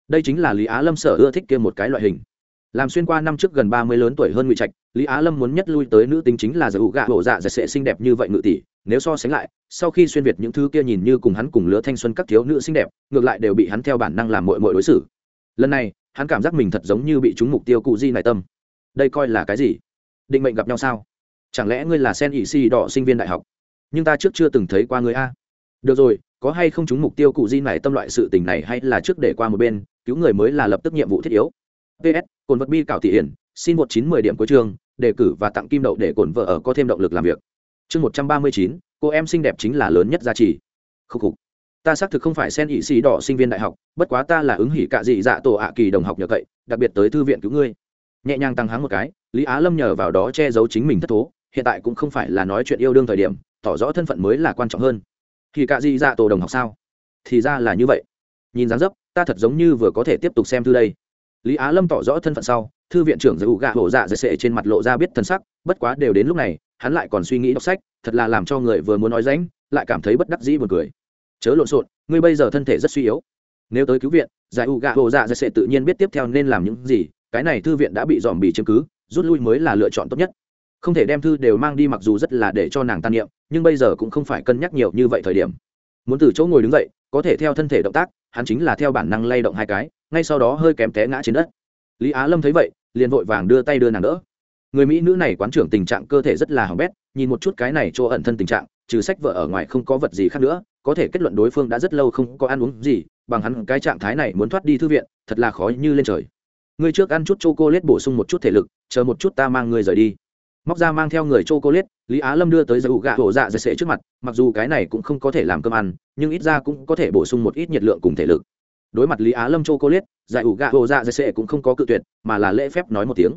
đây chính là lý á lâm sở ưa thích kia một cái loại hình. Làm xuyên qua năm trước gần ba mươi lớn tuổi hơn ngụy trạch, lý á lâm muốn nhất lui tới nữ tính chính là giải ủ gạ hồ dạ dạy sệ xinh đẹp như vậy ngự tỷ nếu so sánh lại sau khi xuyên việt những thứ kia nhìn như cùng hắn cùng lứa thanh xuân các thiếu nữ xinh đẹp ngược lại đều bị hắn theo bản năng làm mội mội đối xử. Lần này hắn cảm giác mình thật giống như bị trúng mục tiêu cụ di nại tâm. Đây coi là cái gì? Định mệnh gặp nhau sao? Chẳng lẽ ngươi là sen ỵ xì đỏ sinh viên đại học? Nhưng ta trước chưa từng thấy qua người a. Được rồi có hay không trúng mục tiêu cụ di nại tâm loại sự tình này hay là trước để qua một bên cứu người mới là lập tức nhiệm vụ thiết yếu. Ps cồn vật bi cảo thị hiển xin một chín mười điểm cuối trường, đề cử và tặng kim đậu để cổn vợ ở có thêm động lực làm việc chương một trăm ba mươi chín, cô em xinh đẹp chính là lớn nhất giá trị khúc khục. Ta xác thực không phải sen ỵ sĩ đỏ sinh viên đại học, bất quá ta là ứng hỉ cạ dị dạ tổ ạ kỳ đồng học nhờ cậy, đặc biệt tới thư viện cứu ngươi. Nhẹ nhàng tăng háng một cái, lý á lâm nhờ vào đó che giấu chính mình thất thố, hiện tại cũng không phải là nói chuyện yêu đương thời điểm, tỏ rõ thân phận mới là quan trọng hơn. Thì cạ dị dạ tổ đồng học sao? Thì ra là như vậy. Nhìn dáng dấp, ta thật giống như vừa có thể tiếp tục xem thư đây. Lý á lâm tỏ rõ thân phận sau, thư viện trưởng giữ gạ hổ dạ dạy sệ trên mặt lộ ra biết thân sắc, bất quá đều đến lúc này hắn lại còn suy nghĩ đọc sách, thật là làm cho người vừa muốn nói ránh, lại cảm thấy bất đắc dĩ buồn cười. Chớ lộn xộn, ngươi bây giờ thân thể rất suy yếu. Nếu tới cứu viện, giải u gạ hồ dạ sẽ tự nhiên biết tiếp theo nên làm những gì, cái này thư viện đã bị dòm bị chứng cứ, rút lui mới là lựa chọn tốt nhất. Không thể đem thư đều mang đi mặc dù rất là để cho nàng tan niệm, nhưng bây giờ cũng không phải cân nhắc nhiều như vậy thời điểm. Muốn từ chỗ ngồi đứng dậy, có thể theo thân thể động tác, hắn chính là theo bản năng lay động hai cái, ngay sau đó hơi kém té ngã trên đất. Lý á lâm thấy vậy, liền vội vàng đưa tay đưa nàng đỡ người mỹ nữ này quán trưởng tình trạng cơ thể rất là hỏng bét, nhìn một chút cái này cho ẩn thân tình trạng, trừ sách vợ ở ngoài không có vật gì khác nữa, có thể kết luận đối phương đã rất lâu không có ăn uống gì, bằng hắn cái trạng thái này muốn thoát đi thư viện, thật là khó như lên trời. Ngươi trước ăn chút c h o c ô l a t e bổ sung một chút thể lực, chờ một chút ta mang ngươi rời đi. Móc ra mang theo người c h o c ô l a t e lý á lâm đưa tới giải ủ gạ hổ dạ dày sệ trước mặt, mặc dù cái này cũng không có thể làm cơm ăn, nhưng ít ra cũng có thể bổ sung một ít nhiệt lượng cùng thể lực. Đối mặt lý á lâm c h o c ô l a t e giải ủ gạ hổ dạ dày sệ cũng không có cự tuyệt, mà là lễ phép nói một tiếng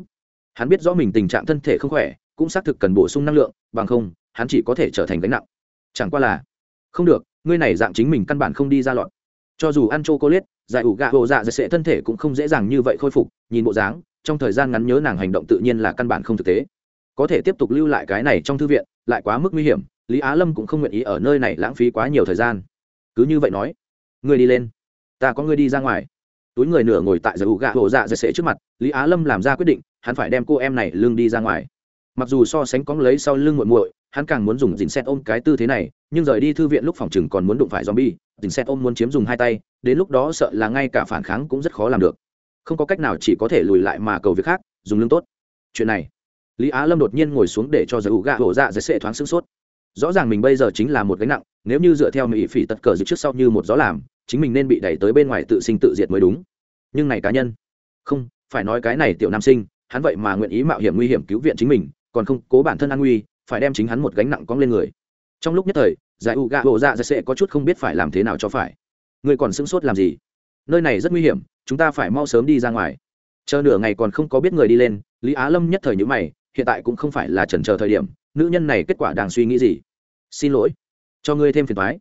hắn biết rõ mình tình trạng thân thể không khỏe, cũng xác thực cần bổ sung năng lượng, bằng không, hắn chỉ có thể trở thành gánh nặng. Chẳng qua là, không được, ngươi này dạng chính mình căn bản không đi ra lọt. Cho dù ăn c h o c l a t e giải ủ gạ hồ dạ dạy sệ thân thể cũng không dễ dàng như vậy khôi phục, nhìn bộ dáng, trong thời gian ngắn nhớ nàng hành động tự nhiên là căn bản không thực tế. Có thể tiếp tục lưu lại cái này trong thư viện, lại quá mức nguy hiểm, lý á lâm cũng không nguyện ý ở nơi này lãng phí quá nhiều thời gian. Cứ như vậy nói, ngươi đi lên, ta có người đi ra ngoài. Túi người nửa ngồi tại giải ủ gạ hồ dạ dạy sệ trước mặt, lý á lâm làm ra quyết định hắn phải đem cô em này lưng đi ra ngoài. Mặc dù so sánh cóng lấy sau lưng muội muội, hắn càng muốn dùng dình xét ôm cái tư thế này, nhưng rời đi thư viện lúc phòng chừng còn muốn đụng phải zombie dình xét ôm muốn chiếm dùng hai tay, đến lúc đó sợ là ngay cả phản kháng cũng rất khó làm được. Không có cách nào chỉ có thể lùi lại mà cầu việc khác, dùng lưng tốt. Chuyện này, lý á lâm đột nhiên ngồi xuống để cho giải ủ gạ hổ dạ dễ sệ thoáng sức sốt. Rõ ràng mình bây giờ chính là một gánh nặng, nếu như dựa theo mỹ phỉ tật cờ dự trước sau như một gió làm, chính mình nên bị đẩy tới bên ngoài tự sinh tự diệt mới đúng. Nhưng này cá nhân, không, phải nói cái này tiểu nam sinh hắn vậy mà nguyện ý mạo hiểm nguy hiểm cứu viện chính mình, còn không cố bản thân an nguy, phải đem chính hắn một gánh nặng cong lên người. Trong lúc nhất thời, giải u gạ hộ dạ sẽ có chút không biết phải làm thế nào cho phải. Người còn sững sốt làm gì? Nơi này rất nguy hiểm, chúng ta phải mau sớm đi ra ngoài. Chờ nửa ngày còn không có biết người đi lên, lý á lâm nhất thời nhữ mày, hiện tại cũng không phải là trần chờ thời điểm, nữ nhân này kết quả đang suy nghĩ gì? Xin lỗi, cho ngươi thêm phiền thoái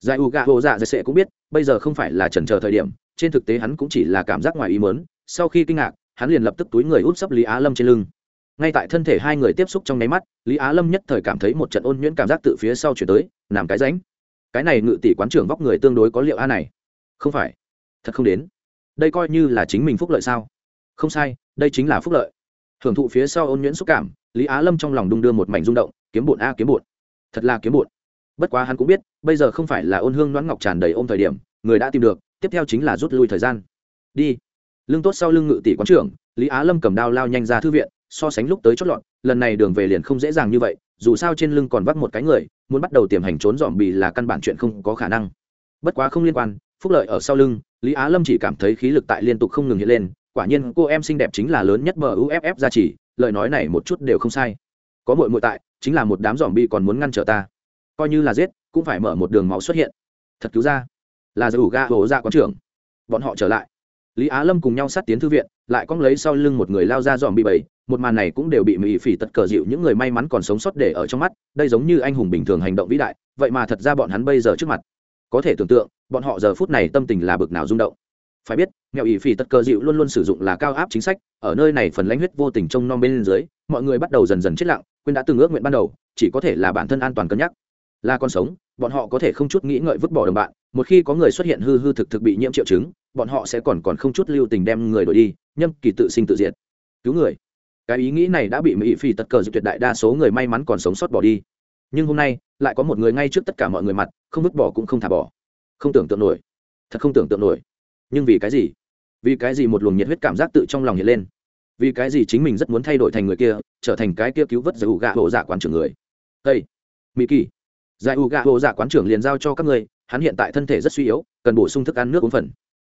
giải u gạ hộ dạ sẽ cũng biết, bây giờ không phải là trần chờ thời điểm, trên thực tế hắn cũng chỉ là cảm giác ngoài ý mớn sau khi kinh ngạc hắn liền lập tức túi người út sấp lý á lâm trên lưng. Ngay tại thân thể hai người tiếp xúc trong nháy mắt, lý á lâm nhất thời cảm thấy một trận ôn nhuyễn cảm giác từ phía sau chuyển tới làm cái ránh. Cái này ngự tỷ quán trưởng vóc người tương đối có liệu a này. Không phải. Thật không đến. Đây coi như là chính mình phúc lợi sao? Không sai, đây chính là phúc lợi. Hưởng thụ phía sau ôn nhuyễn xúc cảm, lý á lâm trong lòng đung đưa một mảnh rung động, kiếm bụn a, kiếm bụn. Thật là kiếm bụn. Bất quá hắn cũng biết, bây giờ không phải là ôn hương đoán ngọc tràn đầy ôm thời điểm, người đã tìm được, tiếp theo chính là rút lui thời gian. Đi lưng tốt sau lưng ngự tỷ quán trưởng, lý á lâm cầm đao lao nhanh ra thư viện, so sánh lúc tới chót lọt, lần này đường về liền không dễ dàng như vậy, dù sao trên lưng còn vắt một cái người, muốn bắt đầu tiềm hành trốn dòm bì là căn bản chuyện không có khả năng. Bất quá không liên quan, phúc lợi ở sau lưng, lý á lâm chỉ cảm thấy khí lực tại liên tục không ngừng hiện lên, quả nhiên cô em xinh đẹp chính là lớn nhất bờ uff ra chỉ lời nói này một chút đều không sai. Có mội mội tại, chính là một đám dòm bi còn muốn ngăn trở ta. Coi như là giết, cũng phải mở một đường máu xuất hiện. Thật cứu ra. Là giải ủ ga hổ ra dạ quán trưởng. Bọn họ trở lại lý á lâm cùng nhau sát tiến thư viện, lại cong lấy sau lưng một người lao ra dòm bị bầy, một màn này cũng đều bị mỹ phỉ tật cờ dịu những người may mắn còn sống sót để ở trong mắt, đây giống như anh hùng bình thường hành động vĩ đại, vậy mà thật ra bọn hắn bây giờ trước mặt. Có thể tưởng tượng, bọn họ giờ phút này tâm tình là bực nào rung động. Phải biết nghèo ỷ phỉ tật cờ dịu luôn luôn sử dụng là cao áp chính sách, ở nơi này phần lãnh huyết vô tình trông nom bên dưới, mọi người bắt đầu dần dần chết lặng, quên đã từng ước nguyện ban đầu, chỉ có thể là bản thân an toàn cân nhắc. Là con sống bọn họ có thể không chút nghĩ ngợi vứt bỏ đồng bạn, một khi có người xuất hiện hư hư thực thực bị nhiễm triệu chứng, bọn họ sẽ còn còn không chút lưu tình đem người đổi đi, nhâm kỳ tự sinh tự diệt. Cứu người. Cái ý nghĩ này đã bị mỹ phi tật cờ dự tuyệt đại đa số người may mắn còn sống sót bỏ đi. Nhưng hôm nay, lại có một người ngay trước tất cả mọi người mặt, không vứt bỏ cũng không thả bỏ. Không tưởng tượng nổi. Thật không tưởng tượng nổi. Nhưng vì cái gì? Vì cái gì một luồng nhiệt huyết cảm giác tự trong lòng hiện lên? Vì cái gì chính mình rất muốn thay đổi thành người kia, trở thành cái kia cứu vớt giải hữu gạ hộ giả dạ quán trưởng người? Đây mỹ kỳ giải u gạ hồ dạ quán trưởng liền giao cho các người hắn hiện tại thân thể rất suy yếu, cần bổ sung thức ăn nước uống phần.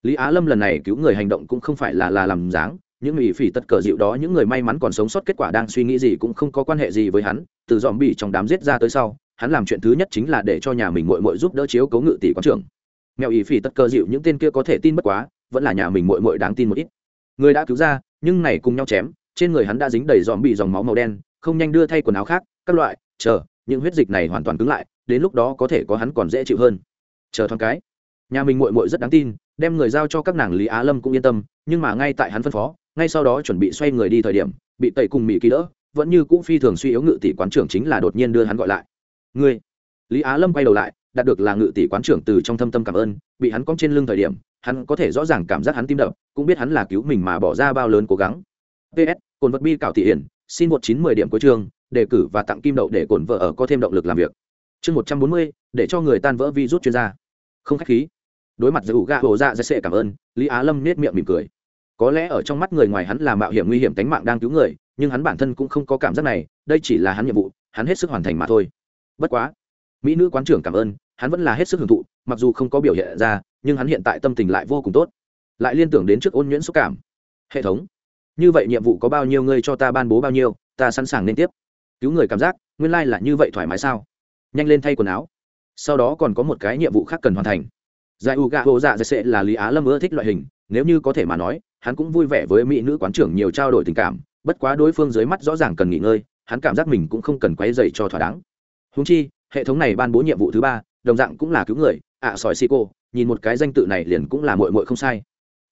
Lý á lâm lần này cứu người hành động cũng không phải là là làm dáng, những ủy phỉ tất cờ dịu đó những người may mắn còn sống sót kết quả đang suy nghĩ gì cũng không có quan hệ gì với hắn, từ dòm bị trong đám giết ra tới sau, hắn làm chuyện thứ nhất chính là để cho nhà mình mội mội giúp đỡ chiếu cấu ngự tỷ quán trưởng. Mèo ủy phỉ tất cờ dịu những tên kia có thể tin bất quá, vẫn là nhà mình mội mội đáng tin một ít. Người đã cứu ra, nhưng này cùng nhau chém, trên người hắn đã dính đầy dòm bị dòng máu màu đen, không nhanh đưa thay quần áo khác, các loại, chờ những huyết dịch này hoàn toàn cứng lại, đến lúc đó có thể có hắn còn dễ chịu hơn. Chờ thoáng cái, nhà mình muội muội rất đáng tin, đem người giao cho các nàng lý á lâm cũng yên tâm, nhưng mà ngay tại hắn phân phó, ngay sau đó chuẩn bị xoay người đi thời điểm, bị tẩy cùng mỹ ký đỡ, vẫn như cũ phi thường suy yếu ngự tỷ quán trưởng chính là đột nhiên đưa hắn gọi lại. Ngươi. Lý á lâm quay đầu lại, đạt được là ngự tỷ quán trưởng từ trong thâm tâm cảm ơn, bị hắn cong trên lưng thời điểm, hắn có thể rõ ràng cảm giác hắn tim đập, cũng biết hắn là cứu mình mà bỏ ra bao lớn cố gắng. Ps cồn vật bi cảo thị hiển, xin một chín mười điểm cuối trường đề cử và tặng kim đậu để cổn vợ ở có thêm động lực làm việc. Chương một trăm bốn mươi, để cho người tan vỡ vi rút chuyên gia. Không khách khí. Đối mặt giữ gạ hồ dạ dễ sệ cảm ơn, lý á lâm nết miệng mỉm cười. Có lẽ ở trong mắt người ngoài hắn là mạo hiểm nguy hiểm tính mạng đang cứu người, nhưng hắn bản thân cũng không có cảm giác này, đây chỉ là hắn nhiệm vụ, hắn hết sức hoàn thành mà thôi. Bất quá, mỹ nữ quán trưởng cảm ơn, hắn vẫn là hết sức hưởng thụ, mặc dù không có biểu hiện ra, nhưng hắn hiện tại tâm tình lại vô cùng tốt. Lại liên tưởng đến trước ôn nhuyễn xúc cảm. Hệ thống, như vậy nhiệm vụ có bao nhiêu, ngươi cho ta ban bố bao nhiêu, ta sẵn sàng nên tiếp cứu người cảm giác nguyên lai là như vậy thoải mái sao? Nhanh lên thay quần áo. Sau đó còn có một cái nhiệm vụ khác cần hoàn thành. Giải u gà hồ dạ dạy sệ là lý á lâm ưa thích loại hình nếu như có thể mà nói hắn cũng vui vẻ với mỹ nữ quán trưởng nhiều trao đổi tình cảm bất quá đối phương dưới mắt rõ ràng cần nghỉ ngơi hắn cảm giác mình cũng không cần quay dày cho thỏa đáng. Húng chi hệ thống này ban bố nhiệm vụ thứ ba đồng dạng cũng là cứu người ạ à, sỏi xì cô nhìn một cái danh tự này liền cũng là mội mội không sai.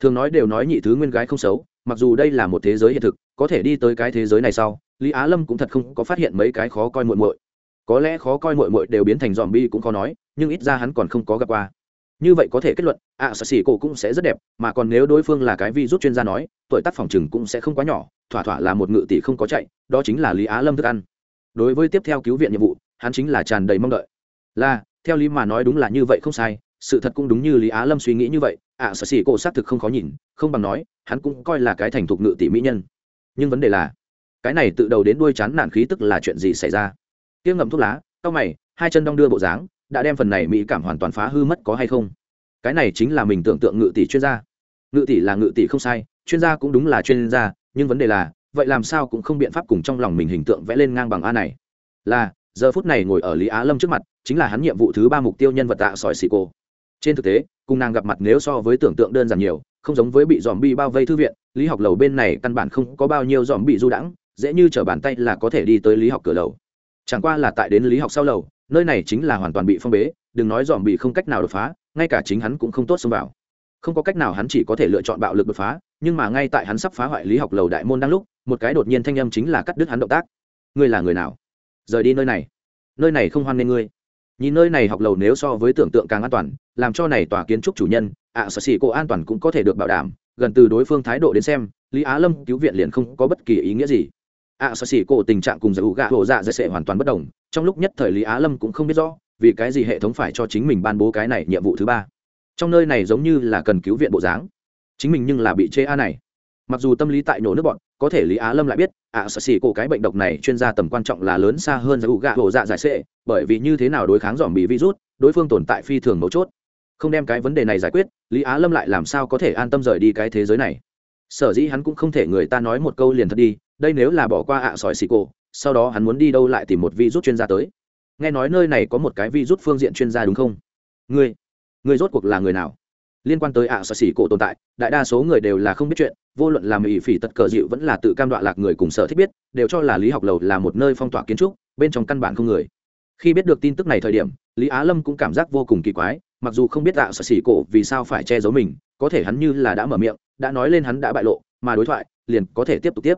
Thường nói đều nói nhị thứ nguyên gái không xấu mặc dù đây là một thế giới hiện thực có thể đi tới cái thế giới này sau lý á lâm cũng thật không có phát hiện mấy cái khó coi muội muội, có lẽ khó coi muội muội đều biến thành dòm bi cũng khó nói nhưng ít ra hắn còn không có gặp qua. Như vậy có thể kết luận ạ à, xỉ cổ cũng sẽ rất đẹp mà còn nếu đối phương là cái vi rút chuyên gia nói tuổi tác phòng chừng cũng sẽ không quá nhỏ thỏa thỏa là một ngự tỷ không có chạy đó chính là lý á lâm thức ăn. Đối với tiếp theo cứu viện nhiệm vụ hắn chính là tràn đầy mong đợi. Là theo lý mà nói đúng là như vậy không sai sự thật cũng đúng như lý á lâm suy nghĩ như vậy ạ sở xỉ cổ xác thực không khó nhìn không bằng nói hắn cũng coi là cái thành thục ngự tỷ mỹ nhân nhưng vấn đề là, cái này tự đầu đến đuôi chán nản khí tức là chuyện gì xảy ra? Tiếng ngậm thuốc lá, cau mày, hai chân đong đưa bộ dáng, đã đem phần này mỹ cảm hoàn toàn phá hư mất có hay không? Cái này chính là mình tưởng tượng ngự tỷ chuyên gia. Ngự tỷ là ngự tỷ không sai, chuyên gia cũng đúng là chuyên gia, nhưng vấn đề là, vậy làm sao cũng không biện pháp cùng trong lòng mình hình tượng vẽ lên ngang bằng a này. Là, giờ phút này ngồi ở lý á lâm trước mặt, chính là hắn nhiệm vụ thứ ba mục tiêu nhân vật tạ sỏi xì cô. Trên thực tế, cùng nàng gặp mặt nếu so với tưởng tượng đơn giản nhiều không giống với bị dòm bi bao vây thư viện, lý học lầu bên này căn bản không có bao nhiêu dòm bị du đãng, dễ như t r ở bàn tay là có thể đi tới lý học cửa lầu. Chẳng qua là tại đến lý học sau lầu, nơi này chính là hoàn toàn bị phong bế, đừng nói dòm bị không cách nào đột phá, ngay cả chính hắn cũng không tốt xông vào. Không có cách nào hắn chỉ có thể lựa chọn bạo lực đột phá, nhưng mà ngay tại hắn sắp phá hoại lý học lầu đại môn đang lúc, một cái đột nhiên thanh âm chính là cắt đứt hắn động tác. Ngươi là người nào? Rời đi nơi này. Nơi này không hoan nghê ngươi. Nhìn nơi này học lầu nếu so với tưởng tượng càng an toàn, làm cho này tòa kiến trúc chủ nhân ạ à, sở xỉ cô an toàn cũng có thể được bảo đảm gần từ đối phương thái độ đến xem lý á lâm cứu viện liền không có bất kỳ ý nghĩa gì. ạ à, sở xỉ cô tình trạng cùng giải ủ gạ hổ dạ dễ sệ hoàn toàn bất đồng trong lúc nhất thời lý á lâm cũng không biết rõ vì cái gì hệ thống phải cho chính mình ban bố cái này nhiệm vụ thứ ba. Trong nơi này giống như là cần cứu viện bộ dáng. Chính mình nhưng là bị chê a này. Mặc dù tâm lý tại nổ nước bọn có thể lý á lâm lại biết ạ à, sợ xỉ cổ cái bệnh độc này chuyên gia tầm quan trọng là lớn xa hơn giải ủ gạ hổ dạ giải sệ bởi vì như thế nào đối kháng dòm bị virus đối phương tồn tại phi thường mấu chốt không đem cái vấn đề này giải quyết, lý á lâm lại làm sao có thể an tâm rời đi cái thế giới này? Sở dĩ hắn cũng không thể người ta nói một câu liền thật đi, đây nếu là bỏ qua ạ à sỏi xì cổ, sau đó hắn muốn đi đâu lại tìm một virus chuyên gia tới. Nghe nói nơi này có một cái vi rút phương diện chuyên gia đúng không? Ngươi ngươi rốt cuộc là người nào? Liên quan tới ạ à sỏi xì cổ tồn tại, đại đa số người đều là không biết chuyện, vô luận làm ủy phỉ tật cờ dịu vẫn là tự cam đoạ lạc người cùng sở thích biết, đều cho là lý học lầu là một nơi phong tỏa kiến trúc, bên trong căn bản không người. Khi biết được tin tức này thời điểm, lý á lâm cũng cảm giác vô cùng kỳ quái mặc dù không biết ạ, sợ xỉ cổ vì sao phải che giấu mình, có thể hắn như là đã mở miệng, đã nói lên hắn đã bại lộ, mà đối thoại liền có thể tiếp tục tiếp.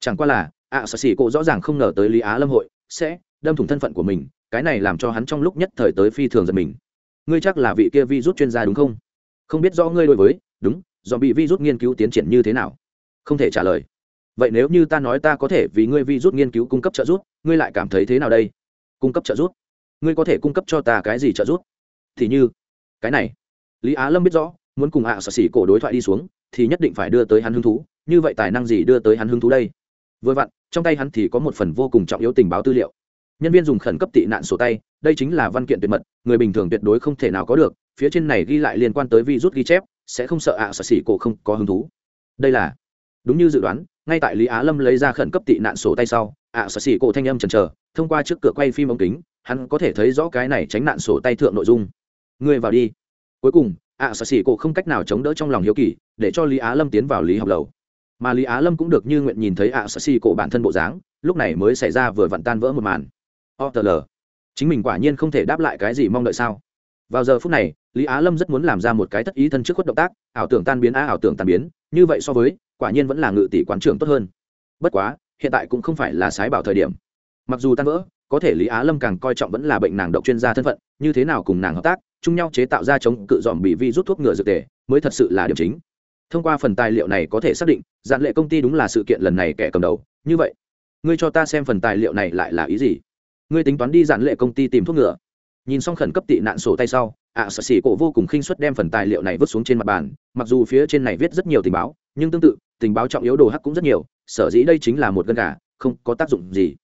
Chẳng qua là, ạ, sợ xỉ cổ rõ ràng không ngờ tới lý á lâm hội sẽ đâm thủng thân phận của mình, cái này làm cho hắn trong lúc nhất thời tới phi thường giật mình. Ngươi chắc là vị kia vi rút chuyên gia đúng không? Không biết rõ ngươi đối với, đúng, do bị vi rút nghiên cứu tiến triển như thế nào? Không thể trả lời. Vậy nếu như ta nói ta có thể vì ngươi vi rút nghiên cứu cung cấp trợ giúp, ngươi lại cảm thấy thế nào đây? Cung cấp trợ giúp? Ngươi có thể cung cấp cho ta cái gì trợ giúp? Thì như cái này. Lý á lâm biết rõ, muốn cùng ạ à sở xỉ cổ đối thoại đi xuống, thì nhất định phải đưa tới hắn hứng thú, như vậy tài năng gì đưa tới hắn hứng thú đây? Vừa vặn, trong tay hắn thì có một phần vô cùng trọng yếu tình báo tư liệu. Nhân viên dùng khẩn cấp tị nạn sổ tay, đây chính là văn kiện tuyệt mật, người bình thường tuyệt đối không thể nào có được, phía trên này ghi lại liên quan tới virus ghi chép, sẽ không sợ ạ à sở xỉ cổ không có hứng thú. Đây là, đúng như dự đoán, ngay tại lý á lâm lấy ra khẩn cấp tị nạn sổ tay sau, ạ à sở xỉ cổ thanh âm chần chờ, thông qua trước cửa quay phim ống kính, hắn có thể thấy rõ cái này tránh nạn sổ tay thượng nội dung ngươi vào đi. Cuối cùng, ạ sở xỉ cổ không cách nào chống đỡ trong lòng hiếu kỳ, để cho lý á lâm tiến vào lý học lầu. Mà lý á lâm cũng được như nguyện nhìn thấy ạ sở xỉ cổ bản thân bộ dáng, lúc này mới xảy ra vừa vặn tan vỡ một màn. Otl chính mình quả nhiên không thể đáp lại cái gì mong đợi sao? Vào giờ phút này, lý á lâm rất muốn làm ra một cái thất ý thân trước khuất động tác, ảo tưởng tan biến á, ảo tưởng tan biến, như vậy so với, quả nhiên vẫn là ngự tỷ quán trưởng tốt hơn. Bất quá, hiện tại cũng không phải là sái bảo thời điểm. Mặc dù tan vỡ, có thể lý á lâm càng coi trọng vẫn là bệnh nàng độc chuyên gia thân phận, như thế nào cùng nàng hợp tác chung nhau chế tạo ra chống cự dòm bị vi rút thuốc ngừa dược tề mới thật sự là điểm chính. Thông qua phần tài liệu này có thể xác định dạn lệ công ty đúng là sự kiện lần này kẻ cầm đầu. Như vậy ngươi cho ta xem phần tài liệu này lại là ý gì? Ngươi tính toán đi dạn lệ công ty tìm thuốc ngừa. Nhìn xong khẩn cấp tị nạn sổ tay sau ạ à, sợ xỉ cổ vô cùng khinh suất đem phần tài liệu này vứt xuống trên mặt bàn mặc dù phía trên này viết rất nhiều tình báo nhưng tương tự tình báo trọng yếu đồ hắc cũng rất nhiều sở dĩ đây chính là một gân gà không có tác dụng gì.